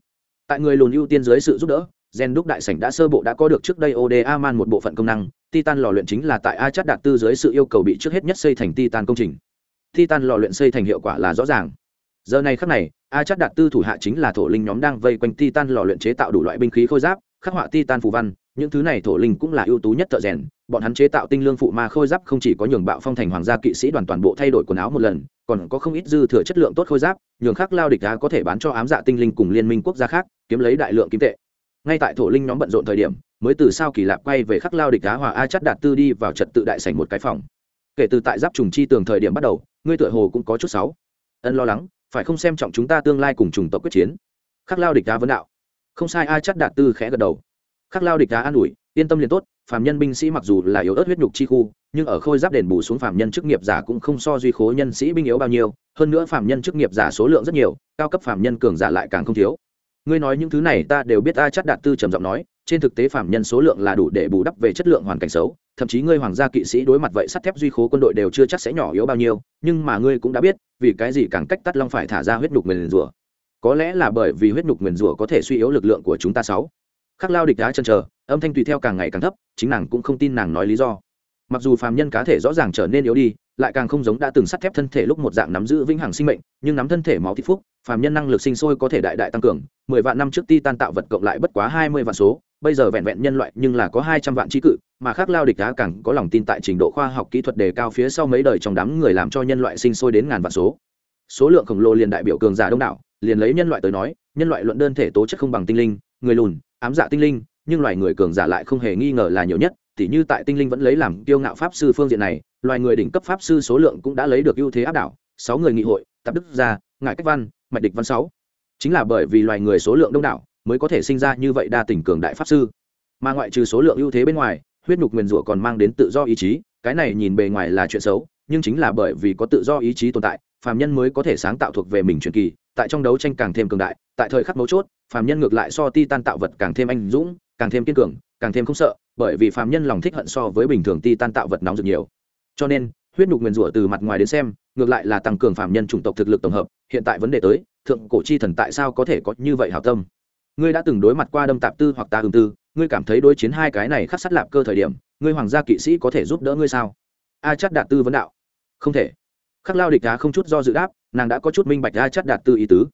Tại người lùn ưu tiên dưới sự giúp đỡ, gen đúc đại sảnh đã sơ bộ đã có được trước đây oda man một bộ phận công năng, titan lò luyện chính là tại a chất đạt tư dưới sự yêu cầu bị trước hết nhất xây thành titan công trình titan lò luyện xây thành hiệu quả là rõ ràng. Giờ này khắc này, a chất đạt tư thủ hạ chính là thổ linh nhóm đang vây quanh titan lò luyện chế tạo đủ loại binh khí khôi giáp, khắc họa titan phù văn, những thứ này thổ linh cũng là ưu tú nhất thợ rèn, bọn hắn chế tạo tinh lương phụ ma khôi giáp không chỉ có nhường bạo phong thành hoàng gia kỵ sĩ đoàn toàn bộ thay đổi quần áo một lần, còn có không ít dư thừa chất lượng tốt khôi giáp, nhường khắc lao địch đá có thể bán cho ám dạ tinh linh cùng liên minh quốc gia khác, kiếm lấy đại lượng kim tệ. Ngay tại thổ linh nhóm bận rộn thời điểm, mới từ sao kỳ lạp quay về khắc lao địch đá hòa a chất đạt tư đi vào trật tự đại sảnh một cái phòng. Kể từ tại giáp trùng chi tường thời điểm bắt đầu ngươi tựa hồ cũng có chút sáu. Ân lo lắng, phải không xem trọng chúng ta tương lai cùng trùng tộc quyết chiến? Khắc lao địch đá vấn đạo. Không sai, a chắc đạt tư khẽ gật đầu. Khắc lao địch đá an ủi, yên tâm liền tốt, phàm nhân binh sĩ mặc dù là yếu ớt huyết nhục chi khu, nhưng ở khôi giáp đền bù xuống phàm nhân chức nghiệp giả cũng không so duy khố nhân sĩ binh yếu bao nhiêu, hơn nữa phàm nhân chức nghiệp giả số lượng rất nhiều, cao cấp phàm nhân cường giả lại càng không thiếu ngươi nói những thứ này ta đều biết a chắc đạt tư trầm giọng nói, trên thực tế phạm nhân số lượng là đủ để bù đắp về chất lượng hoàn cảnh xấu, thậm chí ngươi hoàng gia kỵ sĩ đối mặt vậy sắt thép duy khố quân đội đều chưa chắc sẽ nhỏ yếu bao nhiêu, nhưng mà ngươi cũng đã biết, vì cái gì càng cách tắt long phải thả ra huyết nhục nguyền rủa. Có lẽ là bởi vì huyết nhục nguyền rủa có thể suy yếu lực lượng của chúng ta sáu. Khắc lao địch đá chân chờ, âm thanh tùy theo càng ngày càng thấp, chính nàng cũng không tin nàng nói lý do mặc dù phàm nhân cá thể rõ ràng trở nên yếu đi, lại càng không giống đã từng sắt thép thân thể lúc một dạng nắm giữ vĩnh hằng sinh mệnh, nhưng nắm thân thể máu thịt phúc, phàm nhân năng lực sinh sôi có thể đại đại tăng cường. Mười vạn năm trước ti tan tạo vật cộng lại bất quá hai mươi vạn số, bây giờ vẹn vẹn nhân loại nhưng là có hai trăm vạn trí cự, mà khác lao địch đá càng có lòng tin tại trình độ khoa học kỹ thuật đề cao phía sau mấy đời trong đám người làm cho nhân loại sinh sôi đến ngàn vạn số. Số lượng khổng lồ liền đại biểu cường giả đông đảo, liền lấy nhân loại tới nói, nhân loại luận đơn thể tố chất không bằng tinh linh, người lùn, ám dạ tinh linh, nhưng loài người cường giả lại không hề nghi ngờ là nhiều nhất tỉ như tại tinh linh vẫn lấy làm kiêu ngạo pháp sư phương diện này, loài người đỉnh cấp pháp sư số lượng cũng đã lấy được ưu thế áp đảo. Sáu người nghị hội, Tạp đức gia ngại cách văn, mạch địch văn sáu. Chính là bởi vì loài người số lượng đông đảo, mới có thể sinh ra như vậy đa tình cường đại pháp sư. Mà ngoại trừ số lượng ưu thế bên ngoài, huyết nhục nguyền rủa còn mang đến tự do ý chí, cái này nhìn bề ngoài là chuyện xấu, nhưng chính là bởi vì có tự do ý chí tồn tại, phàm nhân mới có thể sáng tạo thuộc về mình truyền kỳ, tại trong đấu tranh càng thêm cường đại, tại thời khắc mấu chốt, phàm nhân ngược lại so ti tan tạo vật càng thêm anh dũng, càng thêm kiên cường, càng thêm không sợ bởi vì phàm nhân lòng thích hận so với bình thường ti tan tạo vật nóng rực nhiều. Cho nên, huyết nhục nguyền rủa từ mặt ngoài đến xem, ngược lại là tăng cường phàm nhân chủng tộc thực lực tổng hợp, hiện tại vấn đề tới, thượng cổ chi thần tại sao có thể có như vậy hảo tâm? Ngươi đã từng đối mặt qua đâm tạp tư hoặc ta hương tư, ngươi cảm thấy đối chiến hai cái này khắc sắt lạp cơ thời điểm, ngươi hoàng gia kỵ sĩ có thể giúp đỡ ngươi sao? A chắc đạt tư vấn đạo. Không thể. Khắc lao địch đá không chút do dự đáp, nàng đã có chút minh bạch a chắc đạt tư ý tứ.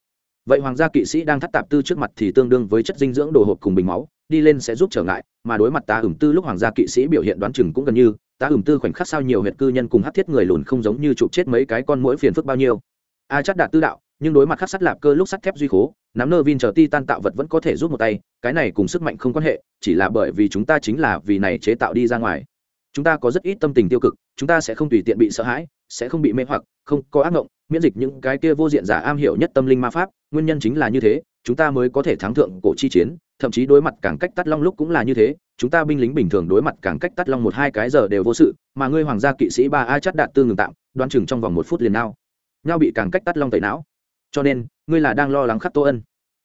Vậy hoàng gia kỵ sĩ đang thắt tạp tư trước mặt thì tương đương với chất dinh dưỡng đồ hộp cùng bình máu, đi lên sẽ giúp trở ngại mà đối mặt ta ửng tư lúc hoàng gia kỵ sĩ biểu hiện đoán chừng cũng gần như ta ửng tư khoảnh khắc sao nhiều huyện cư nhân cùng hát thiết người lùn không giống như chụp chết mấy cái con mũi phiền phức bao nhiêu. A chắc đạt tư đạo, nhưng đối mặt khắc sắt lạp cơ lúc sắt thép duy khố, nắm nơ vin chờ ti tan tạo vật vẫn có thể rút một tay, cái này cùng sức mạnh không quan hệ, chỉ là bởi vì chúng ta chính là vì này chế tạo đi ra ngoài. Chúng ta có rất ít tâm tình tiêu cực, chúng ta sẽ không tùy tiện bị sợ hãi, sẽ không bị mê hoặc, không có ác ngộng miễn dịch những cái kia vô diện giả am hiểu nhất tâm linh ma pháp, nguyên nhân chính là như thế, chúng ta mới có thể thắng thượng cổ chi chiến, thậm chí đối mặt càng cách tắt long lúc cũng là như thế, chúng ta binh lính bình thường đối mặt càng cách tắt long một hai cái giờ đều vô sự, mà ngươi hoàng gia kỵ sĩ ba a chắt đạt tư ngừng tạm, đoán chừng trong vòng một phút liền nao. Nhau bị càng cách tắt long tẩy não. Cho nên, ngươi là đang lo lắng khắc tô ân.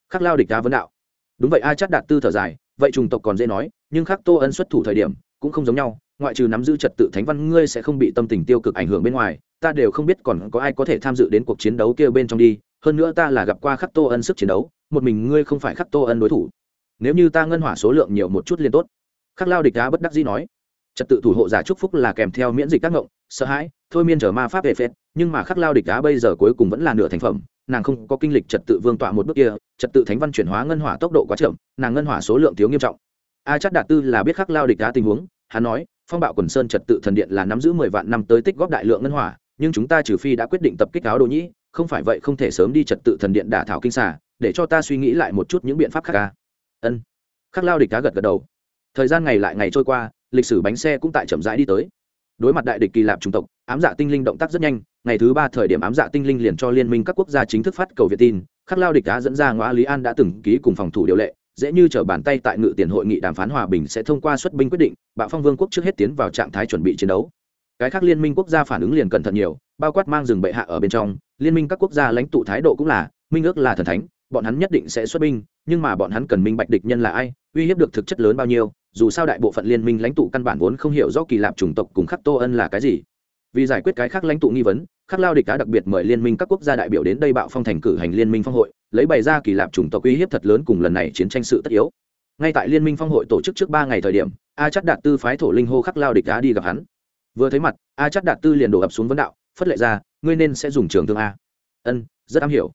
Khắc lao địch đá vấn đạo. Đúng vậy, a chắt đạt tư thở dài, vậy trùng tộc còn dễ nói, nhưng khắc tô ân xuất thủ thời điểm, cũng không giống nhau ngoại trừ nắm giữ trật tự thánh văn, ngươi sẽ không bị tâm tình tiêu cực ảnh hưởng bên ngoài. Ta đều không biết còn có ai có thể tham dự đến cuộc chiến đấu kia bên trong đi. Hơn nữa ta là gặp qua khắc tô ân sức chiến đấu, một mình ngươi không phải khắc tô ân đối thủ. Nếu như ta ngân hỏa số lượng nhiều một chút liền tốt. Khắc lao địch đá bất đắc dĩ nói. Trật tự thủ hộ giả chúc phúc là kèm theo miễn dịch các ngộng, sợ hãi, thôi miên trở ma pháp về phết, nhưng mà khắc lao địch đá bây giờ cuối cùng vẫn là nửa thành phẩm, nàng không có kinh lịch trật tự vương tọa một bước kia, trật tự thánh văn chuyển hóa ngân hỏa tốc độ quá chậm, nàng ngân hỏa số lượng thiếu nghiêm trọng. A chắc đạt tư là biết khắc lao địch đá tình huống, hắn nói phong bạo quần sơn trật tự thần điện là nắm giữ mười vạn năm tới tích góp đại lượng ngân hỏa, nhưng chúng ta trừ phi đã quyết định tập kích áo đồ nhĩ, không phải vậy không thể sớm đi trật tự thần điện đả thảo kinh xả để cho ta suy nghĩ lại một chút những biện pháp khác ca ân. Khắc lao địch cá gật gật đầu. Thời gian ngày lại ngày trôi qua, lịch sử bánh xe cũng tại chậm rãi đi tới. Đối mặt đại địch kỳ lạp chủng tộc, ám dạ tinh linh động tác rất nhanh, ngày thứ ba thời điểm ám dạ tinh linh liền cho liên minh các quốc gia chính thức phát cầu việt tin, khắc lao địch đã dẫn ra ngoã lý an đã từng ký cùng phòng thủ điều lệ dễ như trở bàn tay tại ngự tiền hội nghị đàm phán hòa bình sẽ thông qua xuất binh quyết định, bạo phong vương quốc trước hết tiến vào trạng thái chuẩn bị chiến đấu. Cái khác liên minh quốc gia phản ứng liền cẩn thận nhiều, bao quát mang rừng bệ hạ ở bên trong, liên minh các quốc gia lãnh tụ thái độ cũng là, minh ước là thần thánh, bọn hắn nhất định sẽ xuất binh, nhưng mà bọn hắn cần minh bạch địch nhân là ai, uy hiếp được thực chất lớn bao nhiêu, dù sao đại bộ phận liên minh lãnh tụ căn bản vốn không hiểu rõ kỳ lạp chủng tộc cùng khắc tô ân là cái gì. Vì giải quyết cái khác lãnh tụ nghi vấn, khắc lao địch đã đặc biệt mời liên minh các quốc gia đại biểu đến đây bạo phong thành cử hành liên minh phong hội lấy bày ra kỳ lạp chủng tộc uy hiếp thật lớn cùng lần này chiến tranh sự tất yếu. Ngay tại liên minh phong hội tổ chức trước ba ngày thời điểm, a chắc đạt tư phái thổ linh hô khắc lao địch á đi gặp hắn. Vừa thấy mặt, a chắc đạt tư liền đổ ập xuống vấn đạo, phất lệ ra, ngươi nên sẽ dùng trường thương a. Ân, rất am hiểu.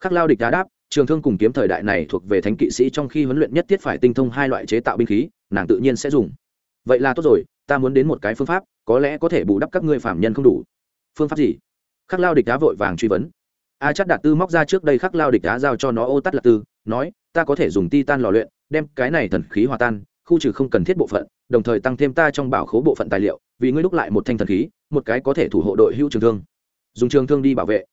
Khắc lao địch á đáp, trường thương cùng kiếm thời đại này thuộc về thánh kỵ sĩ trong khi huấn luyện nhất thiết phải tinh thông hai loại chế tạo binh khí, nàng tự nhiên sẽ dùng. Vậy là tốt rồi, ta muốn đến một cái phương pháp, có lẽ có thể bù đắp các ngươi phạm nhân không đủ. Phương pháp gì? Khắc lao địch đá vội vàng truy vấn a chắc đạt tư móc ra trước đây khắc lao địch đá giao cho nó ô tắt lạc tư, nói, ta có thể dùng ti tan lò luyện, đem cái này thần khí hòa tan, khu trừ không cần thiết bộ phận, đồng thời tăng thêm ta trong bảo khố bộ phận tài liệu, vì ngươi đúc lại một thanh thần khí, một cái có thể thủ hộ đội hữu trường thương. Dùng trường thương đi bảo vệ.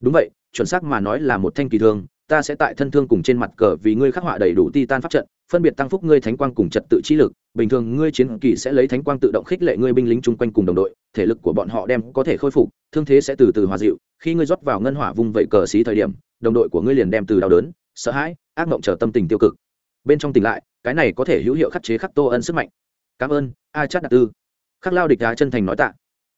Đúng vậy, chuẩn xác mà nói là một thanh kỳ thương ta sẽ tại thân thương cùng trên mặt cờ vì ngươi khắc họa đầy đủ ti tan pháp trận, phân biệt tăng phúc ngươi thánh quang cùng trật tự chi lực, bình thường ngươi chiến kỳ sẽ lấy thánh quang tự động khích lệ ngươi binh lính chung quanh cùng đồng đội, thể lực của bọn họ đem có thể khôi phục, thương thế sẽ từ từ hòa dịu, khi ngươi rót vào ngân hỏa vung vẩy cờ xí thời điểm, đồng đội của ngươi liền đem từ đau đớn, sợ hãi, ác mộng trở tâm tình tiêu cực. Bên trong tỉnh lại, cái này có thể hữu hiệu khắc chế khắc tô ân sức mạnh. Cảm ơn, a chát đạt tư. Khắc lao địch đá chân thành nói tạ.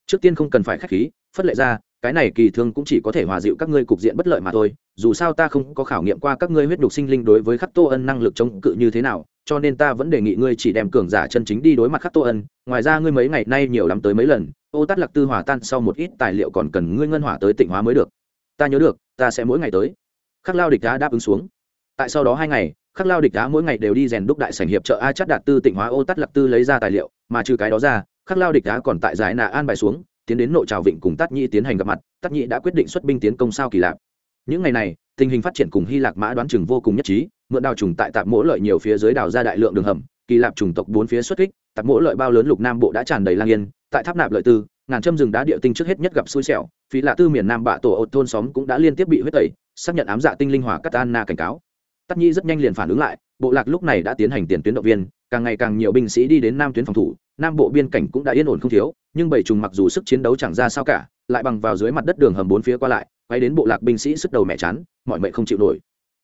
Trước tiên không cần phải khách khí, phất lệ ra cái này kỳ thương cũng chỉ có thể hòa dịu các ngươi cục diện bất lợi mà thôi, dù sao ta không có khảo nghiệm qua các ngươi huyết đục sinh linh đối với khắc tô ân năng lực chống cự như thế nào, cho nên ta vẫn đề nghị ngươi chỉ đem cường giả chân chính đi đối mặt khắc tô ân, ngoài ra ngươi mấy ngày nay nhiều lắm tới mấy lần, ô tát lạc tư hòa tan sau một ít tài liệu còn cần ngươi ngân hỏa tới tỉnh hóa mới được. Ta nhớ được, ta sẽ mỗi ngày tới. Khắc lao địch đá đáp ứng xuống. Tại sau đó hai ngày, khắc lao địch đá mỗi ngày đều đi rèn đúc đại sảnh hiệp trợ a chắt đạt tư tỉnh hóa ô tát lạc tư lấy ra tài liệu, mà trừ cái đó ra, khắc lao địch đá còn tại giải nạ an bài xuống tiến đến nội trào vịnh cùng tát nhĩ tiến hành gặp mặt, tát nhĩ đã quyết định xuất binh tiến công sao kỳ lạp. Những ngày này, tình hình phát triển cùng hy lạc mã đoán chừng vô cùng nhất trí, mượn đào trùng tại tạp mỗ lợi nhiều phía dưới đào ra đại lượng đường hầm, kỳ lạp trùng tộc bốn phía xuất kích, tạp mỗ lợi bao lớn lục nam bộ đã tràn đầy lang yên, tại tháp nạp lợi tư, ngàn châm rừng đá địa tinh trước hết nhất gặp xui xẻo, phí lạ tư miền nam bạ tổ ột thôn xóm cũng đã liên tiếp bị huyết tẩy, xác nhận ám dạ tinh linh hỏa cắt an na cảnh cáo. Tắc nhi rất nhanh liền phản ứng lại, bộ lạc lúc này đã tiến hành tiền tuyến động viên càng ngày càng nhiều binh sĩ đi đến nam tuyến phòng thủ, nam bộ biên cảnh cũng đã yên ổn không thiếu, nhưng bảy trùng mặc dù sức chiến đấu chẳng ra sao cả, lại bằng vào dưới mặt đất đường hầm bốn phía qua lại, quay đến bộ lạc binh sĩ sức đầu mẹ chán, mọi mệnh không chịu nổi.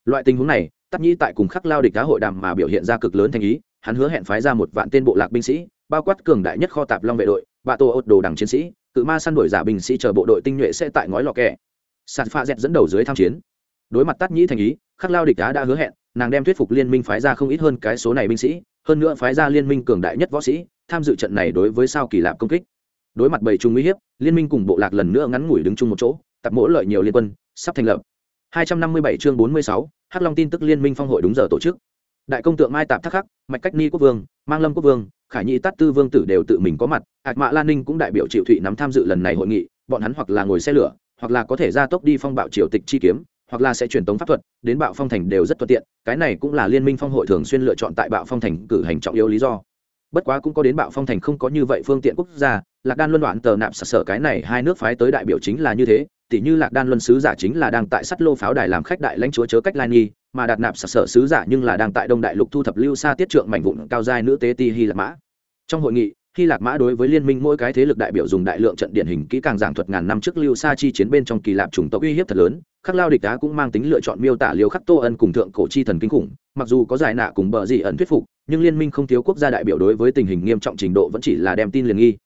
Loại tình huống này, tắc nhi tại cùng khắc lao địch cá hội đàm mà biểu hiện ra cực lớn thành ý, hắn hứa hẹn phái ra một vạn tên bộ lạc binh sĩ, bao quát cường đại nhất kho tạp long vệ đội bạ tô ốt đồ đằng chiến sĩ, cự ma săn đuổi giả binh sĩ chờ bộ đội tinh nhuệ sẽ tại ngói lò kẹ sạt pha dẹt dẫn đầu dưới tham chiến. Đối mặt tắc nhĩ thành ý, khắc lao địch đá đã hứa hẹn, nàng đem thuyết phục liên minh phái ra không ít hơn cái số này binh sĩ hơn nữa phái ra liên minh cường đại nhất võ sĩ tham dự trận này đối với sao kỳ lạp công kích. Đối mặt bầy trung uy hiếp liên minh cùng bộ lạc lần nữa ngắn ngủi đứng chung một chỗ tập mỗi lợi nhiều liên quân sắp thành lập. 257 chương 46, hắc long tin tức liên minh phong hội đúng giờ tổ chức. Đại công tượng mai tạp thắc khắc mạch cách ni quốc vương mang lâm quốc vương khải nhị tát tư vương tử đều tự mình có mặt. Ạc mạ lan ninh cũng đại biểu triệu thụy nắm tham dự lần này hội nghị bọn hắn hoặc là ngồi xe lửa hoặc là có thể ra tốc đi phong bạo triều tịch chi kiếm hoặc là sẽ truyền tống pháp thuật, đến bạo phong thành đều rất thuận tiện. Cái này cũng là liên minh phong hội thường xuyên lựa chọn tại bạo phong thành cử hành trọng yếu lý do. Bất quá cũng có đến bạo phong thành không có như vậy phương tiện quốc gia, lạc đan luân đoạn tờ nạp sặc sở cái này hai nước phái tới đại biểu chính là như thế tỷ như lạc đan luân sứ giả chính là đang tại sắt lô pháo đài làm khách đại lãnh chúa chớ cách lai nghi, mà đạt nạp sặc sở sứ giả nhưng là đang tại đông đại lục thu thập lưu xa tiết trượng mảnh vụn cao giai nữ tế ti hy lạc mã. Trong hội nghị hy lạc mã đối với liên minh mỗi cái thế lực đại biểu dùng đại lượng trận điển hình kỹ càng giảng thuật ngàn năm trước lưu xa chi chiến bên trong kỳ lạp chủng tộc uy hiếp thật lớn, khắc lao địch đá cũng mang tính lựa chọn miêu tả liều khắc tô ân cùng thượng cổ chi thần kinh khủng, mặc dù có giải nạ cùng bờ dị ẩn thuyết phục, nhưng liên minh không thiếu quốc gia đại biểu đối với tình hình nghiêm trọng trình độ vẫn chỉ là đem tin liền nghi.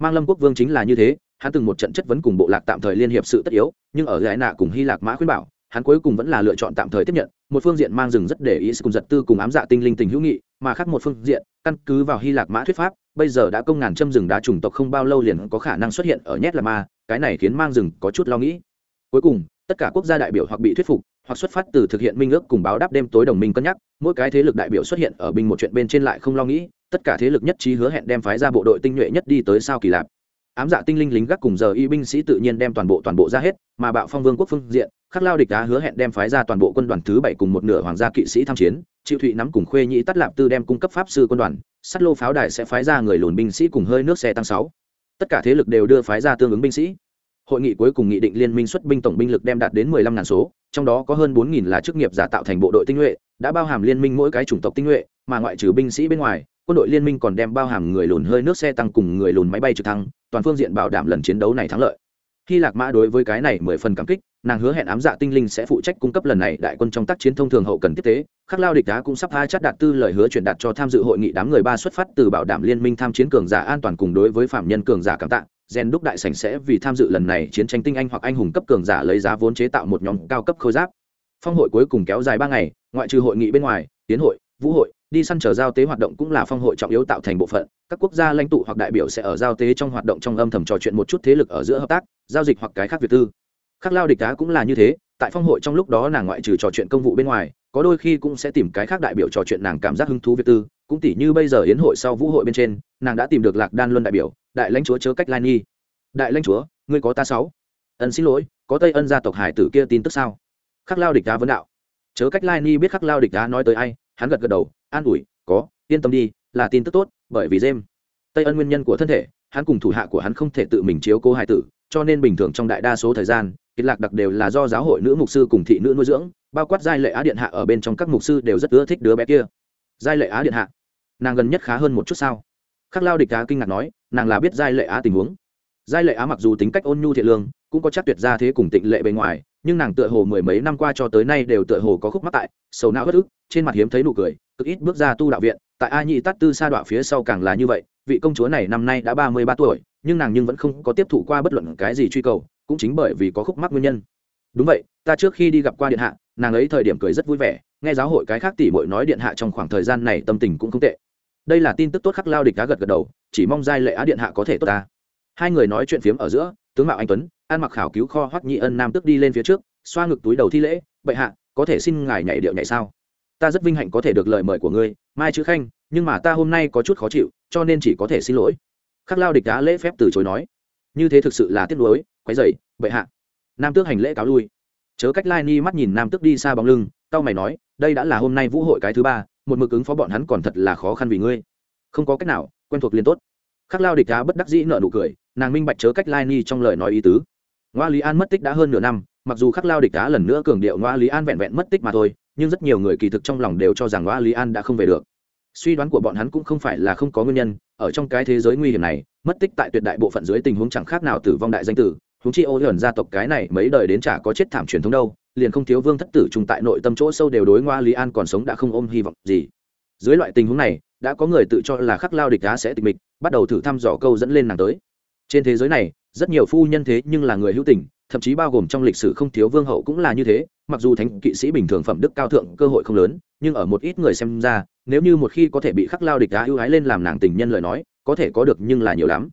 Mang lâm quốc vương chính là như thế, hắn từng một trận chất vấn cùng bộ lạc tạm thời liên hiệp sự tất yếu, nhưng ở giải nạ cùng hy lạc mã khuyên bảo, hắn cuối cùng vẫn là lựa chọn tạm thời tiếp nhận, một phương diện mang rừng rất để ý cùng giật tư cùng ám dạ tinh linh tình hữu nghị mà khác một phương diện, căn cứ vào hy lạc mã thuyết pháp, bây giờ đã công ngàn châm rừng đá chủng tộc không bao lâu liền có khả năng xuất hiện ở nhét là ma, cái này khiến mang rừng có chút lo nghĩ. Cuối cùng, tất cả quốc gia đại biểu hoặc bị thuyết phục, hoặc xuất phát từ thực hiện minh ước cùng báo đáp đêm tối đồng minh cân nhắc, mỗi cái thế lực đại biểu xuất hiện ở binh một chuyện bên trên lại không lo nghĩ, tất cả thế lực nhất trí hứa hẹn đem phái ra bộ đội tinh nhuệ nhất đi tới sao kỳ lạp. Ám dạ tinh linh lính gác cùng giờ y binh sĩ tự nhiên đem toàn bộ toàn bộ ra hết, mà bạo phong vương quốc phương diện, khắc lao địch đá hứa hẹn đem phái ra toàn bộ quân đoàn thứ bảy cùng một nửa hoàng gia kỵ sĩ tham chiến chịu thụy nắm cùng khuê nhĩ tắt lạp tư đem cung cấp pháp sư quân đoàn, sắt lô pháo đài sẽ phái ra người lùn binh sĩ cùng hơi nước xe tăng sáu. Tất cả thế lực đều đưa phái ra tương ứng binh sĩ. Hội nghị cuối cùng nghị định liên minh xuất binh tổng binh lực đem đạt đến 15 ngàn số, trong đó có hơn 4.000 là chức nghiệp giả tạo thành bộ đội tinh nhuệ, đã bao hàm liên minh mỗi cái chủng tộc tinh nhuệ, mà ngoại trừ binh sĩ bên ngoài, quân đội liên minh còn đem bao hàm người lùn hơi nước xe tăng cùng người lùn máy bay trực thăng, toàn phương diện bảo đảm lần chiến đấu này thắng lợi. Hy lạc mã đối với cái này mười phần cảm kích nàng hứa hẹn ám dạ tinh linh sẽ phụ trách cung cấp lần này đại quân trong tác chiến thông thường hậu cần tiếp tế. Khắc lao địch đá cũng sắp hai chắt đạt tư lời hứa truyền đạt cho tham dự hội nghị đám người ba xuất phát từ bảo đảm liên minh tham chiến cường giả an toàn cùng đối với phạm nhân cường giả cảm tạ. Gen đúc đại sảnh sẽ vì tham dự lần này chiến tranh tinh anh hoặc anh hùng cấp cường giả lấy giá vốn chế tạo một nhóm cao cấp khôi giáp. Phong hội cuối cùng kéo dài ba ngày, ngoại trừ hội nghị bên ngoài, tiến hội, vũ hội, đi săn chờ giao tế hoạt động cũng là phong hội trọng yếu tạo thành bộ phận. Các quốc gia lãnh tụ hoặc đại biểu sẽ ở giao tế trong hoạt động trong âm thầm trò chuyện một chút thế lực ở giữa hợp tác, giao dịch hoặc cái khác việc tư khắc lao địch đá cũng là như thế, tại phong hội trong lúc đó nàng ngoại trừ trò chuyện công vụ bên ngoài, có đôi khi cũng sẽ tìm cái khác đại biểu trò chuyện nàng cảm giác hứng thú việc tư, cũng tỷ như bây giờ yến hội sau vũ hội bên trên, nàng đã tìm được lạc đan luân đại biểu, đại lãnh chúa chớ cách lai nghi. Đại lãnh chúa, ngươi có ta sáu. Ân xin lỗi, có tây ân gia tộc hải tử kia tin tức sao? Khắc lao địch đá vấn đạo. Chớ cách lai ni biết khắc lao địch đá nói tới ai, hắn gật gật đầu, an ủi, có, yên tâm đi, là tin tức tốt, bởi vì dêm, tây ân nguyên nhân của thân thể, hắn cùng thủ hạ của hắn không thể tự mình chiếu cố hải tử, cho nên bình thường trong đại đa số thời gian kết lạc đặc đều là do giáo hội nữ mục sư cùng thị nữ nuôi dưỡng, bao quát giai lệ á điện hạ ở bên trong các mục sư đều rất ưa thích đứa bé kia. Giai lệ á điện hạ, nàng gần nhất khá hơn một chút sao? Khắc lao địch cá kinh ngạc nói, nàng là biết giai lệ á tình huống. Giai lệ á mặc dù tính cách ôn nhu thiện lương, cũng có chắc tuyệt ra thế cùng tịnh lệ bề ngoài, nhưng nàng tựa hồ mười mấy năm qua cho tới nay đều tựa hồ có khúc mắc tại, sầu não bất ức, trên mặt hiếm thấy nụ cười, cực ít bước ra tu đạo viện, tại a nhị tát tư sa đọa phía sau càng là như vậy, vị công chúa này năm nay đã ba mươi ba tuổi nhưng nàng nhưng vẫn không có tiếp thụ qua bất luận cái gì truy cầu, cũng chính bởi vì có khúc mắc nguyên nhân. Đúng vậy, ta trước khi đi gặp qua điện hạ, nàng ấy thời điểm cười rất vui vẻ, nghe giáo hội cái khác tỉ mội nói điện hạ trong khoảng thời gian này tâm tình cũng không tệ. Đây là tin tức tốt khắc lao địch cá gật gật đầu, chỉ mong giai lệ á điện hạ có thể tốt ta. Hai người nói chuyện phiếm ở giữa, tướng mạo anh tuấn an mặc khảo cứu kho hoắc nhị ân nam tức đi lên phía trước, xoa ngực túi đầu thi lễ, bệ hạ, có thể xin ngài nhảy điệu nhảy sao? Ta rất vinh hạnh có thể được lời mời của ngươi, mai chữ khanh, nhưng mà ta hôm nay có chút khó chịu, cho nên chỉ có thể xin lỗi khắc lao địch đá lễ phép từ chối nói. Như thế thực sự là tiếc nuối, quấy dậy bệ hạ. Nam tước hành lễ cáo lui. Chớ cách lai ni mắt nhìn nam tước đi xa bóng lưng tao mày nói, đây đã là hôm nay vũ hội cái thứ ba, một mực ứng phó bọn hắn còn thật là khó khăn vì ngươi. Không có cách nào, quen thuộc liền tốt. Khắc lao địch đá bất đắc dĩ nợ nụ cười, nàng minh bạch chớ cách lai ni trong lời nói ý tứ. Ngoa lý an mất tích đã hơn nửa năm, mặc dù khắc lao địch đá lần nữa cường điệu ngoa lý an vẹn vẹn mất tích mà thôi, nhưng rất nhiều người kỳ thực trong lòng đều cho rằng ngoa lý an đã không về được suy đoán của bọn hắn cũng không phải là không có nguyên nhân, ở trong cái thế giới nguy hiểm này, mất tích tại tuyệt đại bộ phận dưới tình huống chẳng khác nào tử vong đại danh tử húng chi ô hẩn gia tộc cái này mấy đời đến chả có chết thảm truyền thống đâu, liền không thiếu vương thất tử trùng tại nội tâm chỗ sâu đều đối ngoa lý an còn sống đã không ôm hy vọng gì. Dưới loại tình huống này, đã có người tự cho là khắc lao địch đá sẽ tịch mịch, bắt đầu thử thăm dò câu dẫn lên nàng tới. Trên thế giới này, rất nhiều phu nhân thế nhưng là người hữu tình, thậm chí bao gồm trong lịch sử không thiếu vương hậu cũng là như thế, mặc dù thánh kỵ sĩ bình thường phẩm đức cao thượng cơ hội không lớn, nhưng ở một ít người xem ra nếu như một khi có thể bị khắc lao địch đá ưu ái lên làm nàng tình nhân lời nói, có thể có được nhưng là nhiều lắm.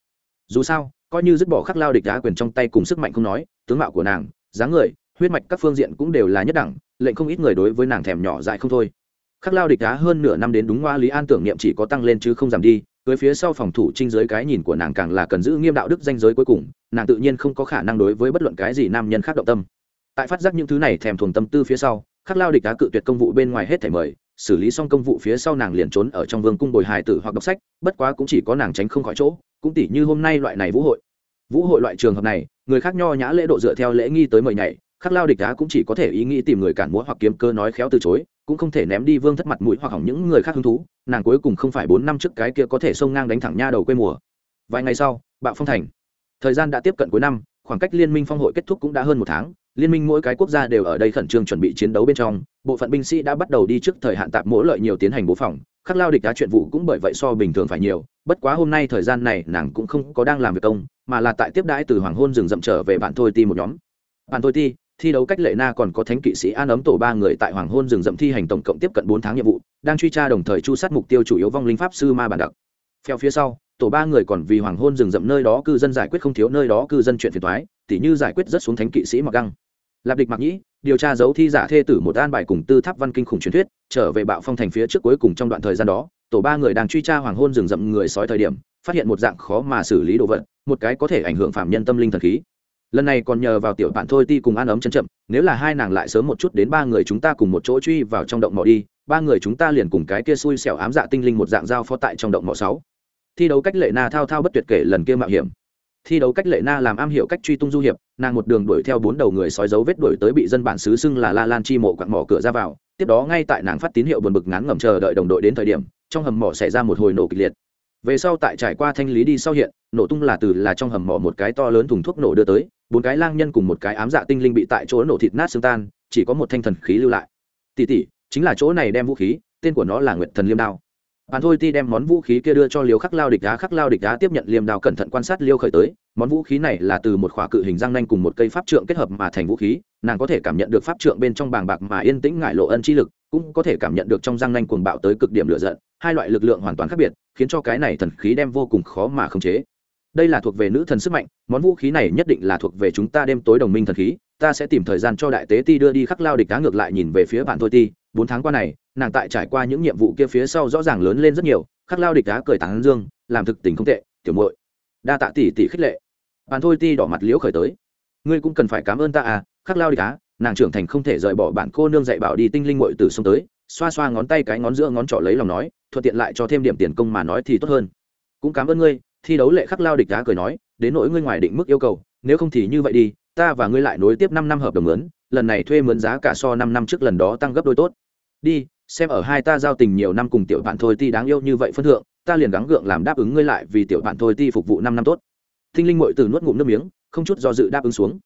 Dù sao, coi như dứt bỏ khắc lao địch đá quyền trong tay cùng sức mạnh không nói, tướng mạo của nàng, dáng người, huyết mạch các phương diện cũng đều là nhất đẳng, lệnh không ít người đối với nàng thèm nhỏ dại không thôi. Khắc lao địch đá hơn nửa năm đến đúng hoa lý an tưởng niệm chỉ có tăng lên chứ không giảm đi cưới phía sau phòng thủ trinh giới cái nhìn của nàng càng là cần giữ nghiêm đạo đức danh giới cuối cùng, nàng tự nhiên không có khả năng đối với bất luận cái gì nam nhân khác động tâm. Tại phát giác những thứ này thèm thuồng tâm tư phía sau, khắc lao địch đá cự tuyệt công vụ bên ngoài hết thể mời xử lý xong công vụ phía sau nàng liền trốn ở trong vương cung bồi hài tử hoặc đọc sách, bất quá cũng chỉ có nàng tránh không khỏi chỗ, cũng tỷ như hôm nay loại này vũ hội. Vũ hội loại trường hợp này, người khác nho nhã lễ độ dựa theo lễ nghi tới mời nhảy, khắc lao địch đá cũng chỉ có thể ý nghĩ tìm người cản múa hoặc kiếm cơ nói khéo từ chối, cũng không thể ném đi vương thất mặt mũi hoặc hỏng những người khác hứng thú, nàng cuối cùng không phải bốn năm trước cái kia có thể xông ngang đánh thẳng nha đầu quê mùa. Vài ngày sau, bạo phong thành. Thời gian đã tiếp cận cuối năm, khoảng cách liên minh phong hội kết thúc cũng đã hơn một tháng liên minh mỗi cái quốc gia đều ở đây khẩn trương chuẩn bị chiến đấu bên trong. Bộ phận binh sĩ đã bắt đầu đi trước thời hạn tạp mỗi lợi nhiều tiến hành bố phòng. Khắc lao địch đá chuyện vụ cũng bởi vậy so bình thường phải nhiều. Bất quá hôm nay thời gian này nàng cũng không có đang làm việc công mà là tại tiếp đãi từ hoàng hôn rừng rậm trở về bạn thôi ti một nhóm. Bạn thôi ti thi đấu cách lệ na còn có thánh kỵ sĩ an ấm tổ ba người tại hoàng hôn rừng rậm thi hành tổng cộng tiếp cận bốn tháng nhiệm vụ đang truy tra đồng thời chu sát mục tiêu chủ yếu vong linh pháp sư ma bản đặc. Theo phía sau tổ ba người còn vì hoàng hôn rừng rậm nơi đó cư dân giải quyết không thiếu nơi đó cư dân chuyện phiền toái, tỉ như giải quyết rất xuống thánh kỵ sĩ mặc găng lạp địch mặc nhĩ, điều tra dấu thi giả thê tử một an bài cùng tư tháp văn kinh khủng truyền thuyết, trở về bạo phong thành phía trước cuối cùng trong đoạn thời gian đó, tổ ba người đang truy tra hoàng hôn rừng rậm người sói thời điểm, phát hiện một dạng khó mà xử lý đồ vật, một cái có thể ảnh hưởng phạm nhân tâm linh thần khí. Lần này còn nhờ vào tiểu bạn thôi ti cùng an ấm chân chậm, nếu là hai nàng lại sớm một chút đến ba người chúng ta cùng một chỗ truy vào trong động mỏ đi, ba người chúng ta liền cùng cái kia xui xẻo ám dạ tinh linh một dạng dao phó tại trong động mỏ sáu. Thi đấu cách lệ na thao thao bất tuyệt kể lần kia mạo hiểm thi đấu cách lệ na làm am hiểu cách truy tung du hiệp, nàng một đường đuổi theo bốn đầu người sói dấu vết đuổi tới bị dân bản xứ xưng là la lan chi mộ quặn mỏ cửa ra vào, tiếp đó ngay tại nàng phát tín hiệu buồn bực ngắn ngầm chờ đợi đồng đội đến thời điểm, trong hầm mỏ xảy ra một hồi nổ kịch liệt. Về sau tại trải qua thanh lý đi sau hiện, nổ tung là từ là trong hầm mỏ một cái to lớn thùng thuốc nổ đưa tới, bốn cái lang nhân cùng một cái ám dạ tinh linh bị tại chỗ nổ thịt nát xương tan, chỉ có một thanh thần khí lưu lại. Tỷ tỷ, chính là chỗ này đem vũ khí, tên của nó là nguyệt thần liêm đao bạn thôi ti đem món vũ khí kia đưa cho liêu khắc lao địch đá khắc lao địch đá tiếp nhận liềm đao cẩn thận quan sát liêu khởi tới. Món vũ khí này là từ một khỏa cự hình răng nanh cùng một cây pháp trượng kết hợp mà thành vũ khí. Nàng có thể cảm nhận được pháp trượng bên trong bàng bạc mà yên tĩnh ngải lộ ân chi lực, cũng có thể cảm nhận được trong răng nanh cuồng bạo tới cực điểm lửa giận. Hai loại lực lượng hoàn toàn khác biệt, khiến cho cái này thần khí đem vô cùng khó mà khống chế. Đây là thuộc về nữ thần sức mạnh, món vũ khí này nhất định là thuộc về chúng ta đêm tối đồng minh thần khí. Ta sẽ tìm thời gian cho đại tế ti đưa đi. Khắc lao địch đá ngược lại nhìn về phía bạn thôi ti bốn tháng qua này nàng tại trải qua những nhiệm vụ kia phía sau rõ ràng lớn lên rất nhiều khắc lao địch đá cười tán dương làm thực tình không tệ tiểu muội. Đa tạ tỷ tỷ khích lệ. Bạn thôi ti đỏ mặt liễu khởi tới. Ngươi cũng cần phải cảm ơn ta à khắc lao địch đá nàng trưởng thành không thể rời bỏ bạn cô nương dạy bảo đi tinh linh muội từ sông tới xoa xoa ngón tay cái ngón giữa ngón trỏ lấy lòng nói thuận tiện lại cho thêm điểm tiền công mà nói thì tốt hơn. Cũng cảm ơn ngươi thi đấu lệ khắc lao địch đá cười nói đến nỗi ngươi ngoài định mức yêu cầu nếu không thì như vậy đi ta và ngươi lại nối tiếp năm năm hợp đồng lớn, lần này thuê mướn giá cả so năm năm trước lần đó tăng gấp đôi tốt đi, xem ở hai ta giao tình nhiều năm cùng tiểu bạn thôi ti đáng yêu như vậy phân thượng, ta liền gắng gượng làm đáp ứng ngươi lại vì tiểu bạn thôi ti phục vụ năm năm tốt. Thinh linh mội từ nuốt ngụm nước miếng, không chút do dự đáp ứng xuống.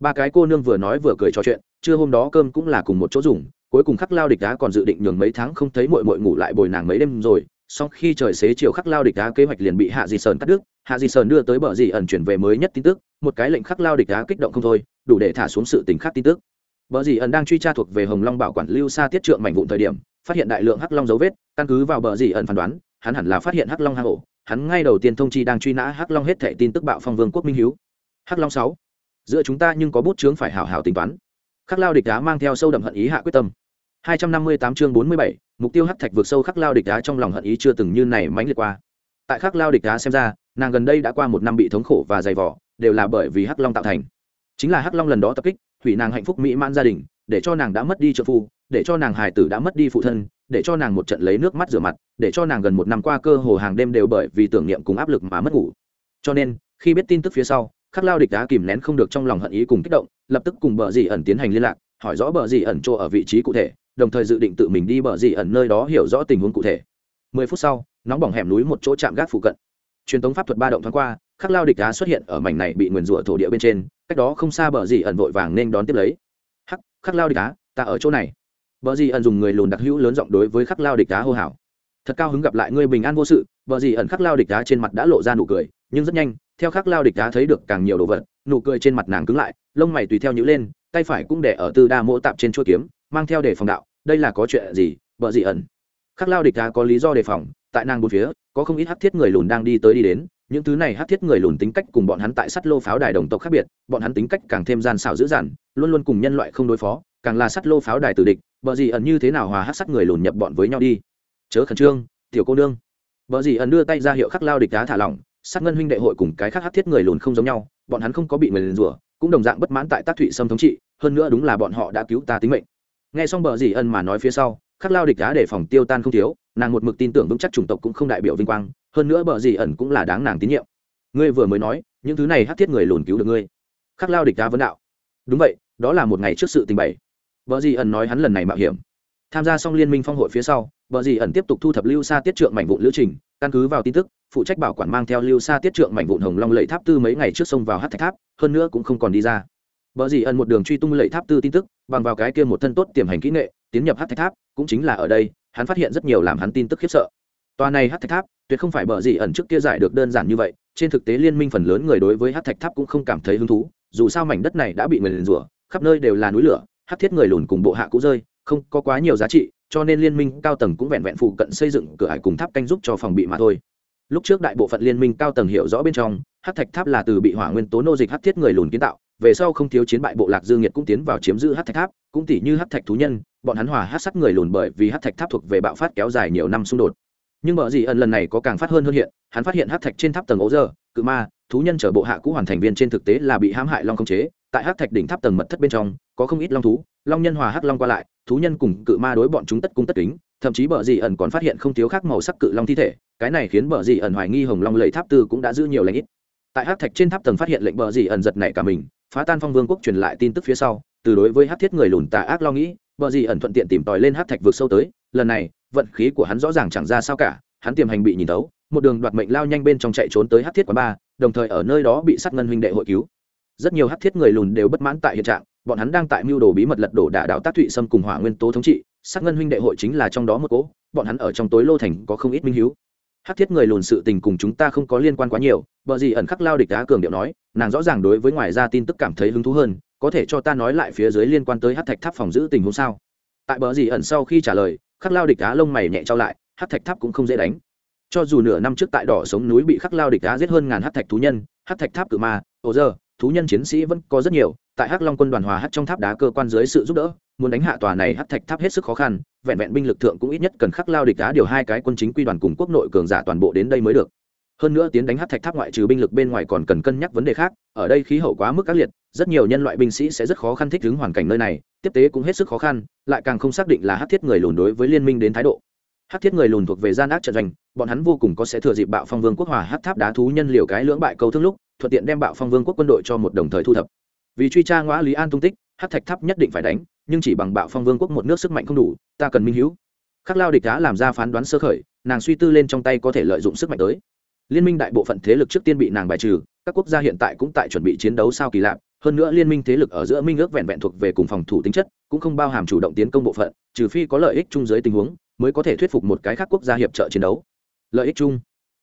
Ba cái cô nương vừa nói vừa cười trò chuyện, trưa hôm đó cơm cũng là cùng một chỗ dùng, cuối cùng khắc lao địch đá còn dự định nhường mấy tháng không thấy mội mội ngủ lại bồi nàng mấy đêm rồi sau khi trời xế chiều khắc lao địch đá kế hoạch liền bị hạ di sơn cắt đứt, hạ di sơn đưa tới bờ dì ẩn chuyển về mới nhất tin tức, một cái lệnh khắc lao địch đá kích động không thôi, đủ để thả xuống sự tình khắc tin tức bờ dì ẩn đang truy tra thuộc về hồng long bảo quản lưu xa tiết trượng mảnh vụn thời điểm phát hiện đại lượng hắc long dấu vết căn cứ vào bờ dì ẩn phán đoán hắn hẳn là phát hiện hắc long hang ổ. Hắn ngay đầu tiên thông chi đang truy nã hắc long hết thảy tin tức bạo phong vương quốc minh hiếu. Hắc long sáu giữa chúng ta nhưng có bút chướng phải hảo hảo tính toán. Khắc lao địch đá mang theo sâu đậm hận ý hạ quyết tâm. 258 chương 47, mục tiêu hắc thạch vượt sâu khắc lao địch đá trong lòng hận ý chưa từng như này mãnh liệt qua. Tại khắc lao địch đá xem ra nàng gần đây đã qua một năm bị thống khổ và dày vò, đều là bởi vì hắc long tạo thành. Chính là hắc long lần đó tập kích hủy nàng hạnh phúc mỹ mãn gia đình, để cho nàng đã mất đi trợ phu, để cho nàng hài tử đã mất đi phụ thân, để cho nàng một trận lấy nước mắt rửa mặt, để cho nàng gần một năm qua cơ hồ hàng đêm đều bởi vì tưởng niệm cùng áp lực mà mất ngủ. Cho nên, khi biết tin tức phía sau, khắc lao địch đá kìm nén không được trong lòng hận ý cùng kích động, lập tức cùng bờ dì ẩn tiến hành liên lạc, hỏi rõ bờ dì ẩn chỗ ở vị trí cụ thể, đồng thời dự định tự mình đi bờ dì ẩn nơi đó hiểu rõ tình huống cụ thể. Mười phút sau, nóng bỏng hẻm núi một chỗ chạm gác phụ cận. Truyền thống pháp thuật ba động thoáng qua khắc lao địch đá xuất hiện ở mảnh này bị nguyền rủa thổ địa bên trên, cách đó không xa bờ dì ẩn vội vàng nên đón tiếp lấy. Hắc, khắc lao địch đá ta ở chỗ này. Bờ dì ẩn dùng người lùn đặc hữu lớn giọng đối với khắc lao địch đá hô hào. Thật cao hứng gặp lại ngươi bình an vô sự, bờ dì ẩn khắc lao địch đá trên mặt đã lộ ra nụ cười, nhưng rất nhanh, theo khắc lao địch đá thấy được càng nhiều đồ vật, nụ cười trên mặt nàng cứng lại, lông mày tùy theo nhữ lên, tay phải cũng để ở tư đa mỗ tạp trên chuỗi kiếm, mang theo để phòng đạo, đây là có chuyện gì, bờ gì ẩn? Khắc lao địch đá có lý do đề phòng, tại nàng bốn phía, có không ít hắc thiết người lùn đang đi tới đi đến những thứ này hát thiết người lùn tính cách cùng bọn hắn tại sắt lô pháo đài đồng tộc khác biệt, bọn hắn tính cách càng thêm gian xảo dữ dằn, luôn luôn cùng nhân loại không đối phó, càng là sắt lô pháo đài tử địch bờ gì ẩn như thế nào hòa hát sắt người lùn nhập bọn với nhau đi? Chớ khẩn trương, tiểu cô nương. Bờ gì ẩn đưa tay ra hiệu khắc lao địch đá thả lỏng, sát ngân huynh đệ hội cùng cái khác hát thiết người lùn không giống nhau, bọn hắn không có bị người liền rủa, cũng đồng dạng bất mãn tại tác thụy sâm thống trị, hơn nữa đúng là bọn họ đã cứu ta tính mệnh. Nghe xong bờ gì ẩn mà nói phía sau khắc lao địch đá để phòng tiêu tan không thiếu, nàng một mực tin tưởng vững chắc chủng tộc cũng không đại biểu vinh quang, hơn nữa bờ gì ẩn cũng là đáng nàng tín nhiệm. Ngươi vừa mới nói, những thứ này hát thiết người lùn cứu được ngươi. Khắc lao địch đá vấn đạo. Đúng vậy, đó là một ngày trước sự tình bày vợ gì ẩn nói hắn lần này mạo hiểm. Tham gia xong liên minh phong hội phía sau vợ gì ẩn tiếp tục thu thập lưu xa tiết trượng mảnh vụn lữ trình, căn cứ vào tin tức, phụ trách bảo quản mang theo lưu xa tiết trượng mảnh vụn hồng long lệ tháp tư mấy ngày trước sông vào hát thạch tháp, hơn nữa cũng không còn đi ra. Bở gì ẩn một đường truy tung lệ tháp tư tin tức, bằng vào cái kia một thân tốt tiềm hành kỹ nghệ, tiến nhập hắc thạch tháp, cũng chính là ở đây, hắn phát hiện rất nhiều làm hắn tin tức khiếp sợ. Tòa này hắc thạch tháp, tuyệt không phải bở gì ẩn trước kia giải được đơn giản như vậy, trên thực tế liên minh phần lớn người đối với hắc thạch tháp cũng không cảm thấy hứng thú, dù sao mảnh đất này đã bị người liền rủa, khắp nơi đều là núi lửa hắc thiết người lùn cùng bộ hạ cũ rơi, không có quá nhiều giá trị, cho nên liên minh cao tầng cũng vẹn vẹn phụ cận xây dựng cửa ải cùng tháp canh giúp cho phòng bị mà thôi. Lúc trước đại bộ phận liên minh cao tầng hiểu rõ bên trong hắc thạch tháp là từ bị hỏa nguyên tố nô dịch hắc thiết người lùn kiến tạo về sau không thiếu chiến bại bộ lạc dương nhiệt cũng tiến vào chiếm giữ hát thạch tháp, cũng tỷ như hát thạch thú nhân, bọn hắn hòa hát sắt người lùn bởi vì hát thạch tháp thuộc về bạo phát kéo dài nhiều năm xung đột. Nhưng bởi gì ẩn lần này có càng phát hơn hơn hiện, hắn phát hiện hát thạch trên tháp tầng ố giờ cự ma, thú nhân chở bộ hạ cũ hoàn thành viên trên thực tế là bị hãm hại long không chế, tại hát thạch đỉnh tháp tầng mật thất bên trong, có không ít long thú, long nhân hòa hắc long qua lại, thú nhân cùng cự ma đối bọn chúng tất cung tất kính, thậm chí bờ dị ẩn còn phát hiện không thiếu khác màu sắc cự long thi thể, cái này khiến bờ dị ẩn hoài nghi hồng long lầy tháp tư cũng đã giữ nhiều lãnh ít. Tại hát thạch trên tháp tầng phát hiện lệnh bờ dị ẩn giật này cả mình phá tan phong vương quốc truyền lại tin tức phía sau, từ đối với hát thiết người lùn tà ác lo nghĩ vợ gì ẩn thuận tiện tìm tòi lên hát thạch vượt sâu tới, lần này, vận khí của hắn rõ ràng chẳng ra sao cả, hắn tiềm hành bị nhìn tấu một đường đoạt mệnh lao nhanh bên trong chạy trốn tới hát thiết quán ba, đồng thời ở nơi đó bị sát ngân huynh đệ hội cứu. Rất nhiều hát thiết người lùn đều bất mãn tại hiện trạng, bọn hắn đang tại mưu đồ bí mật lật đổ đả đạo tác thụy sâm cùng hỏa nguyên tố thống trị, sát ngân huynh đệ hội chính là trong đó một cỗ bọn hắn ở trong tối lô thành có không ít minh hiếu hát thiết người lùn sự tình cùng chúng ta không có liên quan quá nhiều, Bờ gì ẩn khắc lao địch đá cường điệu nói, nàng rõ ràng đối với ngoài ra tin tức cảm thấy hứng thú hơn, có thể cho ta nói lại phía dưới liên quan tới hát thạch tháp phòng giữ tình huống sao? Tại bờ gì ẩn sau khi trả lời, khắc lao địch đá lông mày nhẹ trao lại, hát thạch tháp cũng không dễ đánh. Cho dù nửa năm trước tại đỏ sống núi bị khắc lao địch đá giết hơn ngàn hát thạch thú nhân, hát thạch tháp cự ma ồ giờ thú nhân chiến sĩ vẫn có rất nhiều tại hắc long quân đoàn hòa hát trong tháp đá cơ quan dưới sự giúp đỡ, muốn đánh hạ tòa này hát thạch tháp hết sức khó khăn, vẹn vẹn binh lực thượng cũng ít nhất cần khắc lao địch đá điều hai cái quân chính quy đoàn cùng quốc nội cường giả toàn bộ đến đây mới được. Hơn nữa tiến đánh hát thạch tháp ngoại trừ binh lực bên ngoài còn cần cân nhắc vấn đề khác, ở đây khí hậu quá mức ác liệt, rất nhiều nhân loại binh sĩ sẽ rất khó khăn thích ứng hoàn cảnh nơi này, tiếp tế cũng hết sức khó khăn, lại càng không xác định là hát thiết người lùn đối với liên minh đến thái độ. Hát thiết người lùn thuộc về gian ác trận doanh, bọn hắn vô cùng có sẽ thừa dịp bạo phong vương quốc hòa hát tháp đá thú nhân liều cái lưỡng bại câu thương lúc, thuận tiện đem bạo phong vương quốc quân đội cho một đồng thời thu thập vì truy tra ngõ lý an tung tích hát thạch tháp nhất định phải đánh, nhưng chỉ bằng bạo phong vương quốc một nước sức mạnh không đủ, ta cần minh hữu khắc lao địch đá làm ra phán đoán sơ khởi, nàng suy tư lên trong tay có thể lợi dụng sức mạnh tới. Liên minh đại bộ phận thế lực trước tiên bị nàng bài trừ, các quốc gia hiện tại cũng tại chuẩn bị chiến đấu sao kỳ lạ, hơn nữa liên minh thế lực ở giữa minh ước vẹn vẹn thuộc về cùng phòng thủ tính chất, cũng không bao hàm chủ động tiến công bộ phận, trừ phi có lợi ích chung dưới tình huống, mới có thể thuyết phục một cái khác quốc gia hiệp trợ chiến đấu. Lợi ích chung?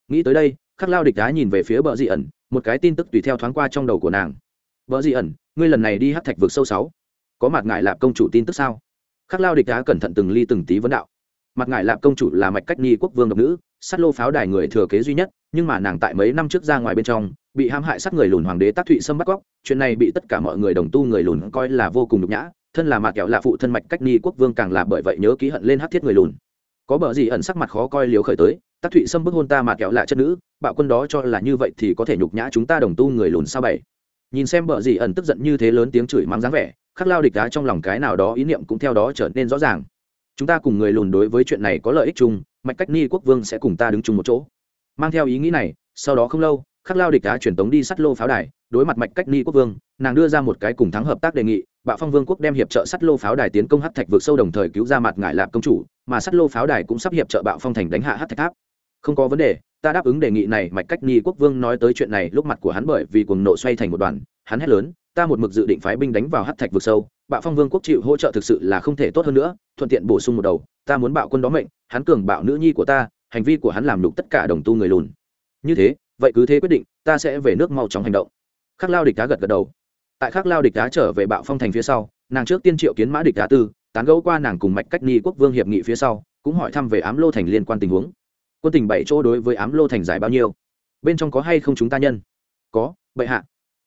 Nghĩ tới đây, khắc lao địch đá nhìn về phía bờ dị ẩn, một cái tin tức tùy theo thoáng qua trong đầu của nàng. Vợ dị ẩn ngươi lần này đi hát thạch vực sâu sáu. Có mặt ngại lạp công chủ tin tức sao? Khắc lao địch đá cẩn thận từng ly từng tí vấn đạo. Mặt ngại lạp công chủ là mạch cách ni quốc vương độc nữ, sát lô pháo đài người thừa kế duy nhất, nhưng mà nàng tại mấy năm trước ra ngoài bên trong, bị hãm hại sát người lùn hoàng đế tác thụy xâm bắt cóc, chuyện này bị tất cả mọi người đồng tu người lùn coi là vô cùng nhục nhã, thân là mạc kẹo là phụ thân mạch cách ni quốc vương càng là bởi vậy nhớ ký hận lên hát thiết người lùn. Có bờ gì ẩn sắc mặt khó coi liều khởi tới tác thụy xâm bức hôn ta mà kẹo lạ chất nữ, bạo quân đó cho là như vậy thì có thể nhục nhã chúng ta đồng tu người lùn sao bảy? Nhìn xem bờ dị ẩn tức giận như thế lớn tiếng chửi mắng dáng vẻ, khắc lao địch đá trong lòng cái nào đó ý niệm cũng theo đó trở nên rõ ràng. Chúng ta cùng người lùn đối với chuyện này có lợi ích chung, mạch cách ni quốc vương sẽ cùng ta đứng chung một chỗ. Mang theo ý nghĩ này, sau đó không lâu, khắc lao địch đá truyền tống đi sắt lô pháo đài, đối mặt mạch cách ni quốc vương, nàng đưa ra một cái cùng thắng hợp tác đề nghị bạo phong vương quốc đem hiệp trợ sắt lô pháo đài tiến công hát thạch vượt sâu đồng thời cứu ra mặt ngại lạp công chủ, mà sắt lô pháo đài cũng sắp hiệp trợ bạo phong thành đánh hạ hát thạch tháp. Không có vấn đề ta đáp ứng đề nghị này, mạch cách ni quốc vương nói tới chuyện này, lúc mặt của hắn bởi vì cuồng nộ xoay thành một đoàn, hắn hét lớn, ta một mực dự định phái binh đánh vào hát thạch vực sâu, bạo phong vương quốc chịu hỗ trợ thực sự là không thể tốt hơn nữa, thuận tiện bổ sung một đầu, ta muốn bạo quân đó mệnh, hắn cường bạo nữ nhi của ta, hành vi của hắn làm lục tất cả đồng tu người lùn. Như thế, vậy cứ thế quyết định, ta sẽ về nước mau chóng hành động. Khắc lao địch đá gật gật đầu. Tại khắc lao địch đá trở về bạo phong thành phía sau, nàng trước tiên triệu kiến mã địch đá tư, tán gẫu qua nàng cùng mạch cách ni quốc vương hiệp nghị phía sau, cũng hỏi thăm về ám lô thành liên quan tình huống quân tình bảy chỗ đối với ám lô thành giải bao nhiêu? Bên trong có hay không chúng ta nhân? Có, bệ hạ.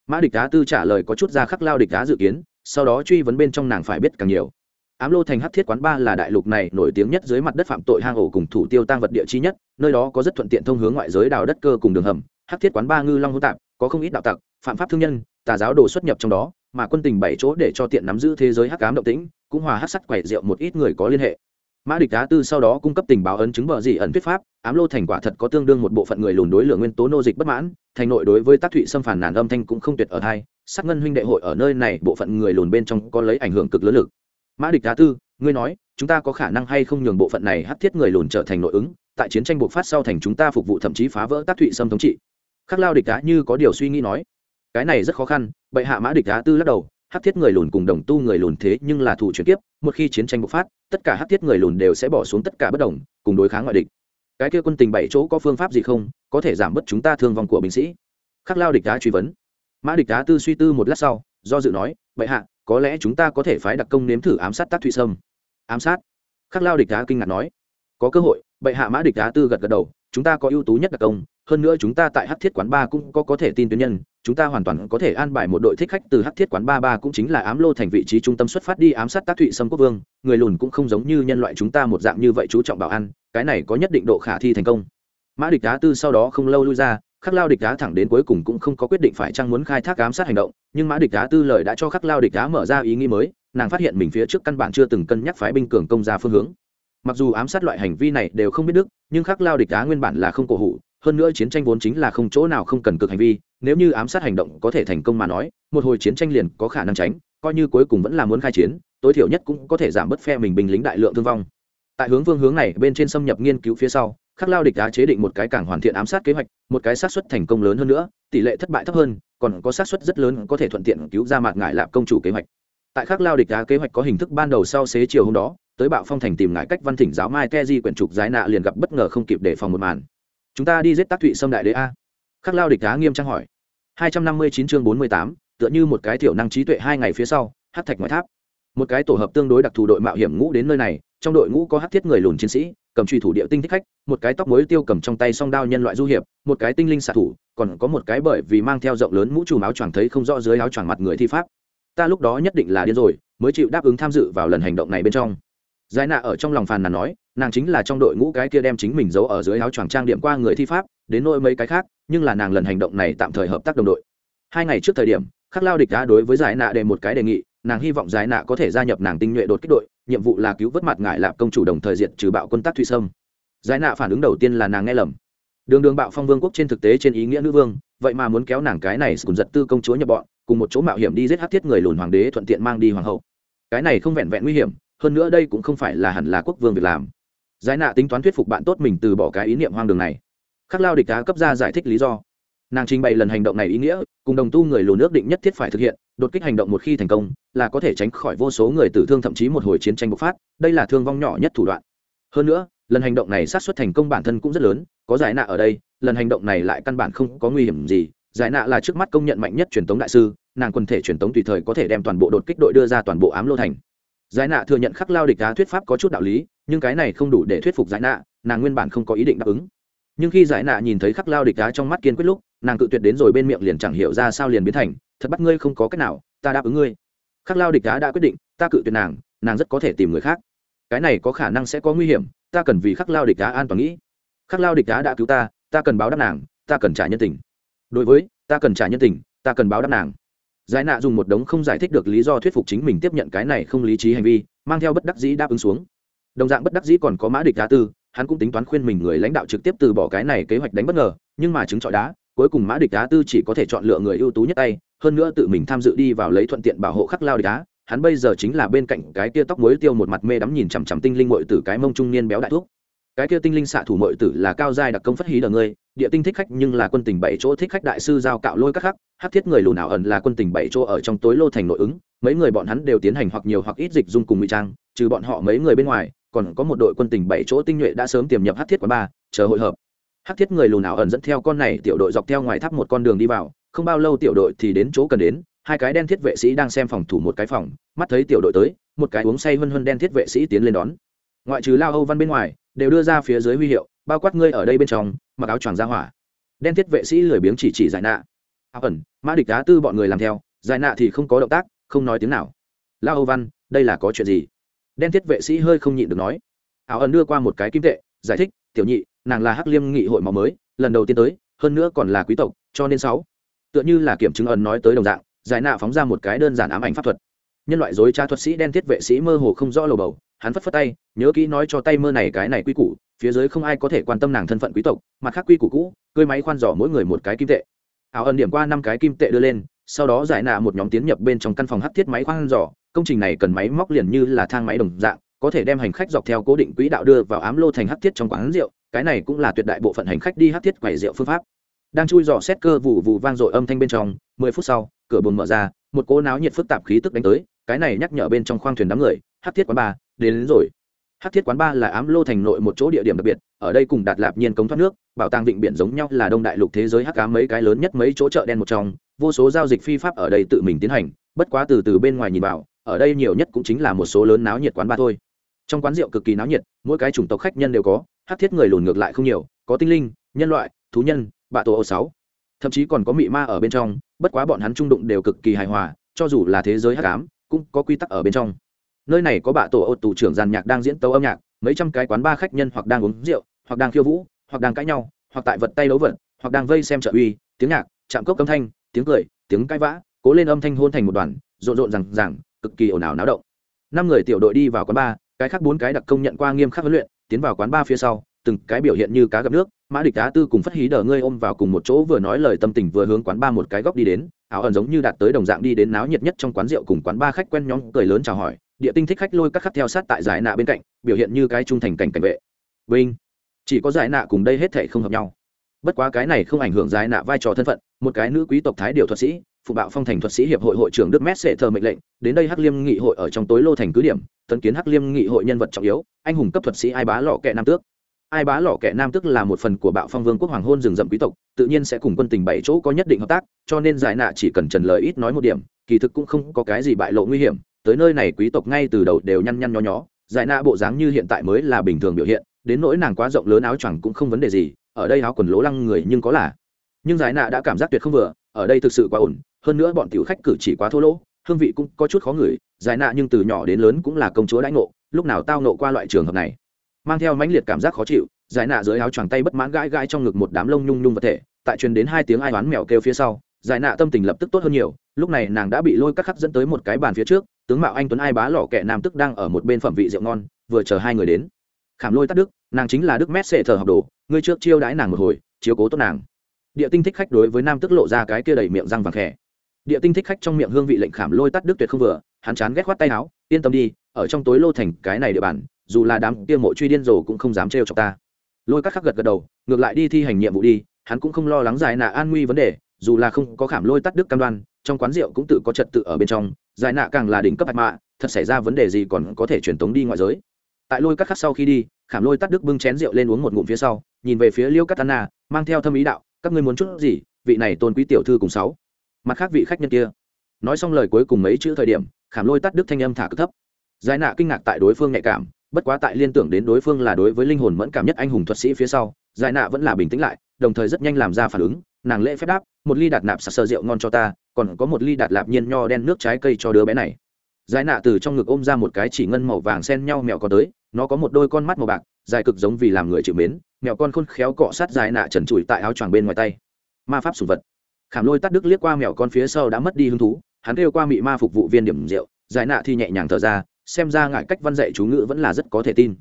Mã địch đá tư trả lời có chút ra khắc lao địch đá dự kiến, sau đó truy vấn bên trong nàng phải biết càng nhiều. Ám lô thành hắc thiết quán ba là đại lục này nổi tiếng nhất dưới mặt đất phạm tội hang ổ cùng thủ tiêu tăng vật địa chi nhất, nơi đó có rất thuận tiện thông hướng ngoại giới đào đất cơ cùng đường hầm. Hắc thiết quán ba ngư long hữu tạp, có không ít đạo tặc, phạm pháp thương nhân, tà giáo đồ xuất nhập trong đó, mà quân tình bảy chỗ để cho tiện nắm giữ thế giới hắc ám động tĩnh, cũng hòa hắc sắt quẻ rượu một ít người có liên hệ mã địch đá tư sau đó cung cấp tình báo ấn chứng bờ dị ẩn thuyết pháp, ám lô thành quả thật có tương đương một bộ phận người lùn đối lượng nguyên tố nô dịch bất mãn, thành nội đối với tác thụy xâm phản nàn âm thanh cũng không tuyệt ở hai, sắc ngân huynh đệ hội ở nơi này, bộ phận người lùn bên trong có lấy ảnh hưởng cực lớn lực. Mã địch đá tư, ngươi nói, chúng ta có khả năng hay không nhường bộ phận này hắt thiết người lùn trở thành nội ứng, tại chiến tranh bộc phát sau thành chúng ta phục vụ thậm chí phá vỡ tác thụy xâm thống trị. Khắc lao địch đá như có điều suy nghĩ nói. Cái này rất khó khăn, bệ hạ mã địch đá tư lắc đầu hắc thiết người lùn cùng đồng tu người lùn thế nhưng là thủ chuyển tiếp một khi chiến tranh bộc phát, tất cả hắc thiết người lùn đều sẽ bỏ xuống tất cả bất đồng, cùng đối kháng ngoại địch. Cái kia quân tình bảy chỗ có phương pháp gì không, có thể giảm bớt chúng ta thương vong của binh sĩ? Khắc lao địch đá truy vấn. Mã địch đá tư suy tư một lát sau, do dự nói, bệ hạ, có lẽ chúng ta có thể phái đặc công nếm thử ám sát tác thụy sâm. Ám sát? Khắc lao địch đá kinh ngạc nói. Có cơ hội. Bệ hạ mã địch đá tư gật gật đầu, chúng ta có ưu tú nhất đặc công hơn nữa chúng ta tại hát thiết quán ba cũng có có thể tin tuyến nhân, chúng ta hoàn toàn có thể an bài một đội thích khách từ hát thiết quán ba ba cũng chính là ám lô thành vị trí trung tâm xuất phát đi ám sát tác thụy sâm quốc vương. Người lùn cũng không giống như nhân loại chúng ta một dạng như vậy chú trọng bảo an, cái này có nhất định độ khả thi thành công. Mã địch đá tư sau đó không lâu lui ra, khắc lao địch đá thẳng đến cuối cùng cũng không có quyết định phải chăng muốn khai thác ám sát hành động, nhưng mã địch đá tư lời đã cho khắc lao địch đá mở ra ý nghĩ mới, nàng phát hiện mình phía trước căn bản chưa từng cân nhắc phái binh cường công ra phương hướng. Mặc dù ám sát loại hành vi này đều không biết đức, nhưng khắc lao địch đá nguyên bản là không cổ hủ hơn nữa chiến tranh vốn chính là không chỗ nào không cần cực hành vi, nếu như ám sát hành động có thể thành công mà nói, một hồi chiến tranh liền có khả năng tránh, coi như cuối cùng vẫn là muốn khai chiến, tối thiểu nhất cũng có thể giảm bớt phe mình binh lính đại lượng thương vong. Tại hướng phương hướng này, bên trên xâm nhập nghiên cứu phía sau, khắc lao địch đã chế định một cái càng hoàn thiện ám sát kế hoạch, một cái xác suất thành công lớn hơn nữa, tỷ lệ thất bại thấp hơn, còn có xác suất rất lớn có thể thuận tiện cứu ra mặt ngại lạp công chủ kế hoạch. Tại khắc lao địch đá kế hoạch có hình thức ban đầu sau xế chiều hôm đó, tới bạo phong thành tìm ngại cách văn thỉnh giáo mai ke di quyển trục giái nạ liền gặp bất ngờ không kịp để phòng một màn chúng ta đi giết tác thụy xâm đại đế a. Khắc lao địch đá nghiêm trang hỏi. Hai trăm năm mươi chín chương bốn mươi tám, tựa như một cái thiểu năng trí tuệ hai ngày phía sau, hát thạch ngoại tháp. Một cái tổ hợp tương đối đặc thù đội mạo hiểm ngũ đến nơi này, trong đội ngũ có hát thiết người lùn chiến sĩ, cầm truy thủ địa tinh thích khách, một cái tóc mối tiêu cầm trong tay song đao nhân loại du hiệp, một cái tinh linh xạ thủ, còn có một cái bởi vì mang theo rộng lớn mũ trùm áo choàng thấy không rõ dưới áo choàng mặt người thi pháp. Ta lúc đó nhất định là điên rồi, mới chịu đáp ứng tham dự vào lần hành động này bên trong. Giải nạ ở trong lòng phàn nàn nói nàng chính là trong đội ngũ cái kia đem chính mình giấu ở dưới áo choàng trang điểm qua người thi pháp, đến nỗi mấy cái khác, nhưng là nàng lần hành động này tạm thời hợp tác đồng đội. Hai ngày trước thời điểm, khắc lao địch đã đối với giải nạ đề một cái đề nghị, nàng hy vọng giải nạ có thể gia nhập nàng tinh nhuệ đột kích đội, nhiệm vụ là cứu vớt mặt ngại lạp công chủ đồng thời diệt trừ bạo quân tác thụy sâm. Giải nạ phản ứng đầu tiên là nàng nghe lầm. Đường đường bạo phong vương quốc trên thực tế trên ý nghĩa nữ vương, vậy mà muốn kéo nàng cái này cùng giật tư công chúa nhập bọn, cùng một chỗ mạo hiểm đi giết hát thiết người lùn hoàng đế thuận tiện mang đi hoàng hậu. Cái này không vẹn vẹn nguy hiểm, hơn nữa đây cũng không phải là hẳn là quốc vương việc làm giải nạ tính toán thuyết phục bạn tốt mình từ bỏ cái ý niệm hoang đường này. Khắc lao địch đá cấp ra giải thích lý do. Nàng trình bày lần hành động này ý nghĩa, cùng đồng tu người lùn nước định nhất thiết phải thực hiện, đột kích hành động một khi thành công, là có thể tránh khỏi vô số người tử thương thậm chí một hồi chiến tranh bộc phát, đây là thương vong nhỏ nhất thủ đoạn. Hơn nữa, lần hành động này sát xuất thành công bản thân cũng rất lớn, có giải nạ ở đây, lần hành động này lại căn bản không có nguy hiểm gì. Giải nạ là trước mắt công nhận mạnh nhất truyền thống đại sư, nàng quân thể truyền thống tùy thời có thể đem toàn bộ đột kích đội đưa ra toàn bộ ám lô thành giải nạ thừa nhận khắc lao địch đá thuyết pháp có chút đạo lý, nhưng cái này không đủ để thuyết phục giải nạ, nàng nguyên bản không có ý định đáp ứng. Nhưng khi giải nạ nhìn thấy khắc lao địch đá trong mắt kiên quyết lúc, nàng cự tuyệt đến rồi bên miệng liền chẳng hiểu ra sao liền biến thành, thật bắt ngươi không có cách nào, ta đáp ứng ngươi. Khắc lao địch đá đã quyết định, ta cự tuyệt nàng nàng rất có thể tìm người khác. Cái này có khả năng sẽ có nguy hiểm, ta cần vì khắc lao địch đá an toàn nghĩ. Khắc lao địch đá đã cứu ta ta cần báo đáp nàng, ta cần trả nhân tình. Đối với, ta cần trả nhân tình, ta cần báo đáp nàng giải nạ dùng một đống không giải thích được lý do thuyết phục chính mình tiếp nhận cái này không lý trí hành vi, mang theo bất đắc dĩ đáp ứng xuống. Đồng dạng bất đắc dĩ còn có mã địch đá tư, hắn cũng tính toán khuyên mình người lãnh đạo trực tiếp từ bỏ cái này kế hoạch đánh bất ngờ, nhưng mà chứng trọi đá, cuối cùng mã địch đá tư chỉ có thể chọn lựa người ưu tú nhất tay, hơn nữa tự mình tham dự đi vào lấy thuận tiện bảo hộ khắc lao địch đá, hắn bây giờ chính là bên cạnh cái tia tóc muối tiêu một mặt mê đắm nhìn chằm chằm tinh linh mội tử cái mông trung niên béo đại thuốc cái kia tinh linh xạ thủ mội tử là cao giai đặc công phất hí đờ ngươi, địa tinh thích khách nhưng là quân tình bảy chỗ thích khách đại sư giao cạo lôi các khắc hát thiết người lùn ảo ẩn là quân tình bảy chỗ ở trong tối lô thành nội ứng, mấy người bọn hắn đều tiến hành hoặc nhiều hoặc ít dịch dung cùng ngụy trang, trừ bọn họ mấy người bên ngoài, còn có một đội quân tình bảy chỗ tinh nhuệ đã sớm tiềm nhập hát thiết quán ba, chờ hội hợp. Hát thiết người lùn ảo ẩn dẫn theo con này tiểu đội dọc theo ngoài tháp một con đường đi vào, không bao lâu tiểu đội thì đến chỗ cần đến, hai cái đen thiết vệ sĩ đang xem phòng thủ một cái phòng, mắt thấy tiểu đội tới, một cái uống say vân vân đen thiết vệ sĩ tiến lên đón. Ngoại trừ lao âu văn bên ngoài, đều đưa ra phía dưới huy hiệu, bao quát ngươi ở đây bên trong, mặc áo choàng ra hỏa. Đen thiết vệ sĩ lười biếng chỉ chỉ giải nạ áo ẩn, mã địch đá tư bọn người làm theo, giải nạ thì không có động tác, không nói tiếng nào. Lao âu văn, đây là có chuyện gì? Đen thiết vệ sĩ hơi không nhịn được nói. Áo ẩn đưa qua một cái kim tệ, giải thích, tiểu nhị, nàng là hắc liêm nghị hội máu mới, lần đầu tiên tới, hơn nữa còn là quý tộc, cho nên sáu. Tựa như là kiểm chứng ẩn nói tới đồng dạng, giải nạ phóng ra một cái đơn giản ám ảnh pháp thuật. Nhân loại dối tra thuật sĩ đen thiết vệ sĩ mơ hồ không rõ lầu bầu, hắn phất phất tay, nhớ kỹ nói cho tay mơ này cái này quy củ, phía dưới không ai có thể quan tâm nàng thân phận quý tộc, mặt khác quy củ cũ cơi máy khoan giỏ mỗi người một cái kim tệ ảo ẩn điểm qua năm cái kim tệ đưa lên sau đó giải nạ một nhóm tiến nhập bên trong căn phòng hắt thiết máy khoan giỏ. Công trình này cần máy móc liền như là thang máy đồng dạng có thể đem hành khách dọc theo cố định quỹ đạo đưa vào ám lô thành hắt thiết trong quán rượu cái này cũng là tuyệt đại bộ phận hành khách đi hắt thiết quầy rượu phương pháp. Đang chui dò xét cơ vụ vụ vang dội âm thanh bên trong mười phút sau cửa buồng mở ra một cỗ náo nhiệt phức tạp khí tức đánh tới cái này nhắc nhở bên trong khoang thuyền đám người hắt thiết quán ba đến, đến rồi. Hắc thiết quán ba là ám lô thành nội một chỗ địa điểm đặc biệt ở đây cùng đạt lạp nhiên cống thoát nước bảo tàng vịnh biển giống nhau là đông đại lục thế giới hắc cá mấy cái lớn nhất mấy chỗ chợ đen một trong, vô số giao dịch phi pháp ở đây tự mình tiến hành, bất quá từ từ bên ngoài nhìn vào, ở đây nhiều nhất cũng chính là một số lớn náo nhiệt quán ba thôi. Trong quán rượu cực kỳ náo nhiệt, mỗi cái chủng tộc khách nhân đều có hắc thiết người lùn ngược lại không nhiều, có tinh linh, nhân loại, thú nhân, bạ tổ ô sáu. Thậm chí còn có mị ma ở bên trong, bất quá bọn hắn trung đụng đều cực kỳ hài hòa, cho dù là thế giới hắc ám, cũng có quy tắc ở bên trong. Nơi này có bạ tổ ô tù trưởng giàn nhạc đang diễn tấu âm nhạc, mấy trăm cái quán ba khách nhân hoặc đang uống rượu, hoặc đang khiêu vũ hoặc đang cãi nhau, hoặc tại vật tay đấu vật, hoặc đang vây xem trợ uy, tiếng nhạc, chạm cốc âm thanh, tiếng cười, tiếng cãi vã, cố lên âm thanh hôn thành một đoàn, rộn rộn rằng rằng cực kỳ ồn ào náo động. Năm người tiểu đội đi vào quán ba, cái khác bốn cái đặc công nhận qua nghiêm khắc huấn luyện, tiến vào quán ba phía sau, từng cái biểu hiện như cá gặp nước, mã địch cá tư cùng phất hí đờ ngươi ôm vào cùng một chỗ vừa nói lời tâm tình vừa hướng quán ba một cái góc đi đến, áo ẩn giống như đạt tới đồng dạng đi đến náo nhiệt nhất trong quán rượu cùng quán ba khách quen nhóm cười lớn chào hỏi, địa tinh thích khách lôi các khắc theo sát tại giải nạ bên cạnh, biểu hiện như cái trung thành cảnh cảnh vệ. Vinh chỉ có giải nạ cùng đây hết thể không hợp nhau. Bất quá cái này không ảnh hưởng giải nạ vai trò thân phận, một cái nữ quý tộc thái điều thuật sĩ, phụ bạo phong thành thuật sĩ hiệp hội hội trưởng đức mét sẽ thờ mệnh lệnh, đến đây hắc liêm nghị hội ở trong tối lô thành cứ điểm, tấn kiến hắc liêm nghị hội nhân vật trọng yếu, anh hùng cấp thuật sĩ ai bá lọ kệ nam tước. Ai bá lọ kệ nam tước là một phần của bạo phong vương quốc hoàng hôn rừng rậm quý tộc, tự nhiên sẽ cùng quân tình bảy chỗ có nhất định hợp tác, cho nên giải nạ chỉ cần trần lời ít nói một điểm, kỳ thực cũng không có cái gì bại lộ nguy hiểm, tới nơi này quý tộc ngay từ đầu đều nhăn nhăn nho nhó, giải nạ bộ dáng như hiện tại mới là bình thường biểu hiện đến nỗi nàng quá rộng lớn áo choàng cũng không vấn đề gì, ở đây áo quần lố lăng người nhưng có là. Nhưng giải nạ đã cảm giác tuyệt không vừa, ở đây thực sự quá ổn, hơn nữa bọn tiểu khách cử chỉ quá thô lỗ, hương vị cũng có chút khó ngửi, giải nạ nhưng từ nhỏ đến lớn cũng là công chúa đãi ngộ, lúc nào tao nộ qua loại trường hợp này. Mang theo mãnh liệt cảm giác khó chịu, giải nạ dưới áo choàng tay bất mãn gãi gãi trong ngực một đám lông nhung nhung vật thể, tại truyền đến hai tiếng ai oán mèo kêu phía sau, giải nạ tâm tình lập tức tốt hơn nhiều, lúc này nàng đã bị lôi các khắc dẫn tới một cái bàn phía trước, tướng mạo anh tuấn ai bá lỏ kẻ nam tức đang ở một bên phẩm vị rượu ngon, vừa chờ hai người đến khảm lôi tắt đức, nàng chính là đức mét sệ thờ học đồ, ngươi trước chiêu đãi nàng một hồi, chiếu cố tốt nàng. Địa tinh thích khách đối với nam tức lộ ra cái kia đầy miệng răng vàng khẽ. Địa tinh thích khách trong miệng hương vị lệnh khảm lôi tắt đức tuyệt không vừa, hắn chán ghét khoát tay áo, yên tâm đi, ở trong tối lô thành cái này địa bàn, dù là đám kia mộ truy điên rồ cũng không dám trêu chọc ta. Lôi các khắc gật gật đầu, ngược lại đi thi hành nhiệm vụ đi, hắn cũng không lo lắng giải nạ an nguy vấn đề, dù là không có khảm lôi tắt đức cam đoan, trong quán rượu cũng tự có trật tự ở bên trong, giải nạ càng là đỉnh cấp hạt mạ, thật xảy ra vấn đề gì còn có thể truyền tống đi ngoại giới tại lôi các khắc sau khi đi, khảm lôi tắt đức bưng chén rượu lên uống một ngụm phía sau, nhìn về phía liêu katana mang theo thâm ý đạo, các ngươi muốn chút gì, vị này tôn quý tiểu thư cùng sáu. Mặt khác vị khách nhân kia. Nói xong lời cuối cùng mấy chữ thời điểm, khảm lôi tắt đức thanh âm thả cực thấp. Giải nạ kinh ngạc tại đối phương nhạy cảm, bất quá tại liên tưởng đến đối phương là đối với linh hồn mẫn cảm nhất anh hùng thuật sĩ phía sau, giải nạ vẫn là bình tĩnh lại, đồng thời rất nhanh làm ra phản ứng, nàng lễ phép đáp, một ly đạt nạp sặc sơ rượu ngon cho ta, còn có một ly đạt lạp nhiên nho đen nước trái cây cho đứa bé này. Giải nạ từ trong ngực ôm ra một cái chỉ ngân màu vàng xen nhau mẹo có tới nó có một đôi con mắt màu bạc, dài cực giống vì làm người chịu mến, mèo con khôn khéo cọ sát dài nạ trần trụi tại áo choàng bên ngoài tay. Ma pháp sùng vật. Khảm lôi tắt đức liếc qua mèo con phía sau đã mất đi hứng thú, hắn kêu qua mị ma phục vụ viên điểm rượu giải nạ thì nhẹ nhàng thở ra, xem ra ngại cách văn dạy chú ngữ vẫn là rất có thể tin.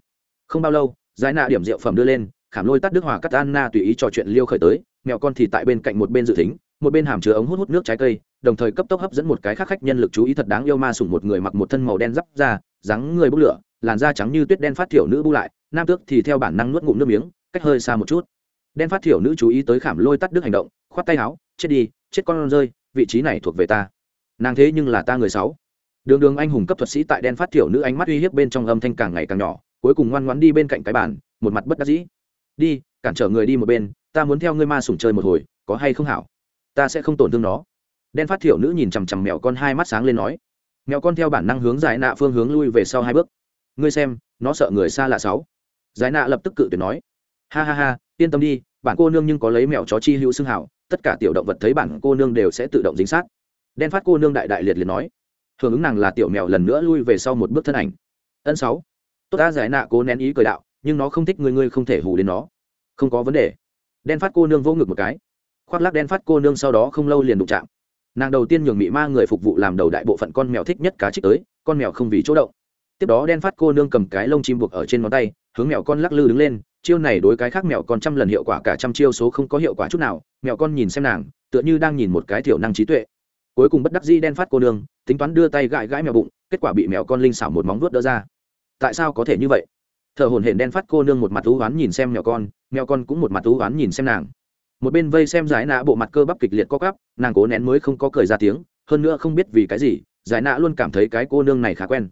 Không bao lâu giải nạ điểm rượu phẩm đưa lên, khảm lôi tắt đức hòa cắt anna tùy ý trò chuyện liêu khởi tới, mèo con thì tại bên cạnh một bên dự tính, một bên hàm chứa ống hút hút nước trái cây, đồng thời cấp tốc hấp dẫn một cái khác khách nhân lực chú ý thật đáng yêu ma sủng một người mặc một thân màu đen giáp ra, dáng người bốc lửa làn da trắng như tuyết đen phát thiểu nữ bu lại, nam tước thì theo bản năng nuốt ngụm nước miếng, cách hơi xa một chút. Đen phát thiểu nữ chú ý tới khảm lôi tắt đức hành động, khoát tay áo, chết đi, chết con rơi, vị trí này thuộc về ta. Nàng thế nhưng là ta người sáu. Đường đường anh hùng cấp thuật sĩ tại đen phát thiểu nữ ánh mắt uy hiếp bên trong âm thanh càng ngày càng nhỏ, cuối cùng ngoan ngoãn đi bên cạnh cái bàn, một mặt bất đắc dĩ. Đi, cản trở người đi một bên, ta muốn theo ngươi ma sủng chơi một hồi, có hay không hảo? Ta sẽ không tổn thương nó. Đen phát thiểu nữ nhìn chằm chằm mèo con hai mắt sáng lên nói. Mèo con theo bản năng hướng giải nạ phương hướng lui về sau hai bước ngươi xem, nó sợ người xa lạ sáu. Giải nạ lập tức cự tuyệt nói. Ha ha ha, yên tâm đi, bản cô nương nhưng có lấy mèo chó chi hữu xương hảo, tất cả tiểu động vật thấy bản cô nương đều sẽ tự động dính sát. Đen phát cô nương đại đại liệt liệt nói. Hưởng ứng nàng là tiểu mèo lần nữa lui về sau một bước thân ảnh. Ân sáu. Tốt ta giải nạ cố nén ý cười đạo, nhưng nó không thích người ngươi không thể hù đến nó. Không có vấn đề. Đen phát cô nương vỗ ngực một cái. Khoác lắc đen phát cô nương sau đó không lâu liền đụng chạm. Nàng đầu tiên nhường mị ma người phục vụ làm đầu đại bộ phận con mèo thích nhất cá trích tới, con mèo không vì chỗ động tiếp đó đen phát cô nương cầm cái lông chim buộc ở trên ngón tay, hướng mèo con lắc lư đứng lên, chiêu này đối cái khác mèo con trăm lần hiệu quả cả trăm chiêu số không có hiệu quả chút nào mèo con nhìn xem nàng, tựa như đang nhìn một cái thiểu năng trí tuệ. Cuối cùng bất đắc dĩ đen phát cô nương, tính toán đưa tay gãi gãi mèo bụng, kết quả bị mèo con linh xảo một móng vuốt đỡ ra. Tại sao có thể như vậy? Thợ hồn hển đen phát cô nương một mặt thú oán nhìn xem mèo con mèo con cũng một mặt thú oán nhìn xem nàng. Một bên vây xem giải nạ bộ mặt cơ bắp kịch liệt co cắp nàng cố nén mới không có cười ra tiếng, hơn nữa không biết vì cái gì, giải nạ luôn cảm thấy cái cô nương này khá quen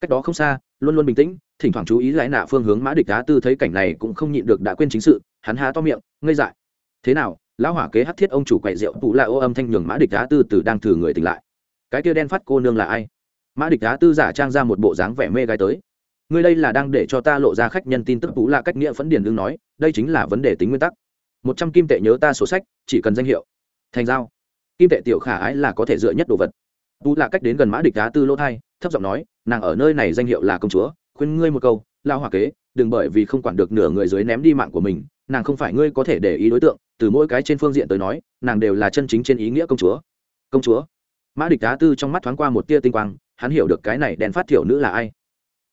cách đó không xa, luôn luôn bình tĩnh, thỉnh thoảng chú ý giải nạ phương hướng mã địch đá tư thấy cảnh này cũng không nhịn được đã quên chính sự, hắn há to miệng, ngây dại. Thế nào, lão hỏa kế hắt thiết ông chủ quậy rượu tụ lại ô âm thanh nhường mã địch đá tư từ đang thử người tỉnh lại. Cái kia đen phát cô nương là ai? Mã địch đá tư giả trang ra một bộ dáng vẻ mê gái tới. Ngươi đây là đang để cho ta lộ ra khách nhân tin tức tú là cách nghĩa phấn điển đương nói, đây chính là vấn đề tính nguyên tắc. Một trăm kim tệ nhớ ta sổ sách, chỉ cần danh hiệu. Thành giao. Kim tệ tiểu khả ái là có thể dựa nhất đồ vật. Tú là cách đến gần mã địch đá tư lỗ thai, thấp giọng nói nàng ở nơi này danh hiệu là công chúa, khuyên ngươi một câu, lao hòa kế, đừng bởi vì không quản được nửa người dưới ném đi mạng của mình, nàng không phải ngươi có thể để ý đối tượng, từ mỗi cái trên phương diện tới nói, nàng đều là chân chính trên ý nghĩa công chúa. Công chúa? Mã địch đá tư trong mắt thoáng qua một tia tinh quang, hắn hiểu được cái này đèn phát thiểu nữ là ai.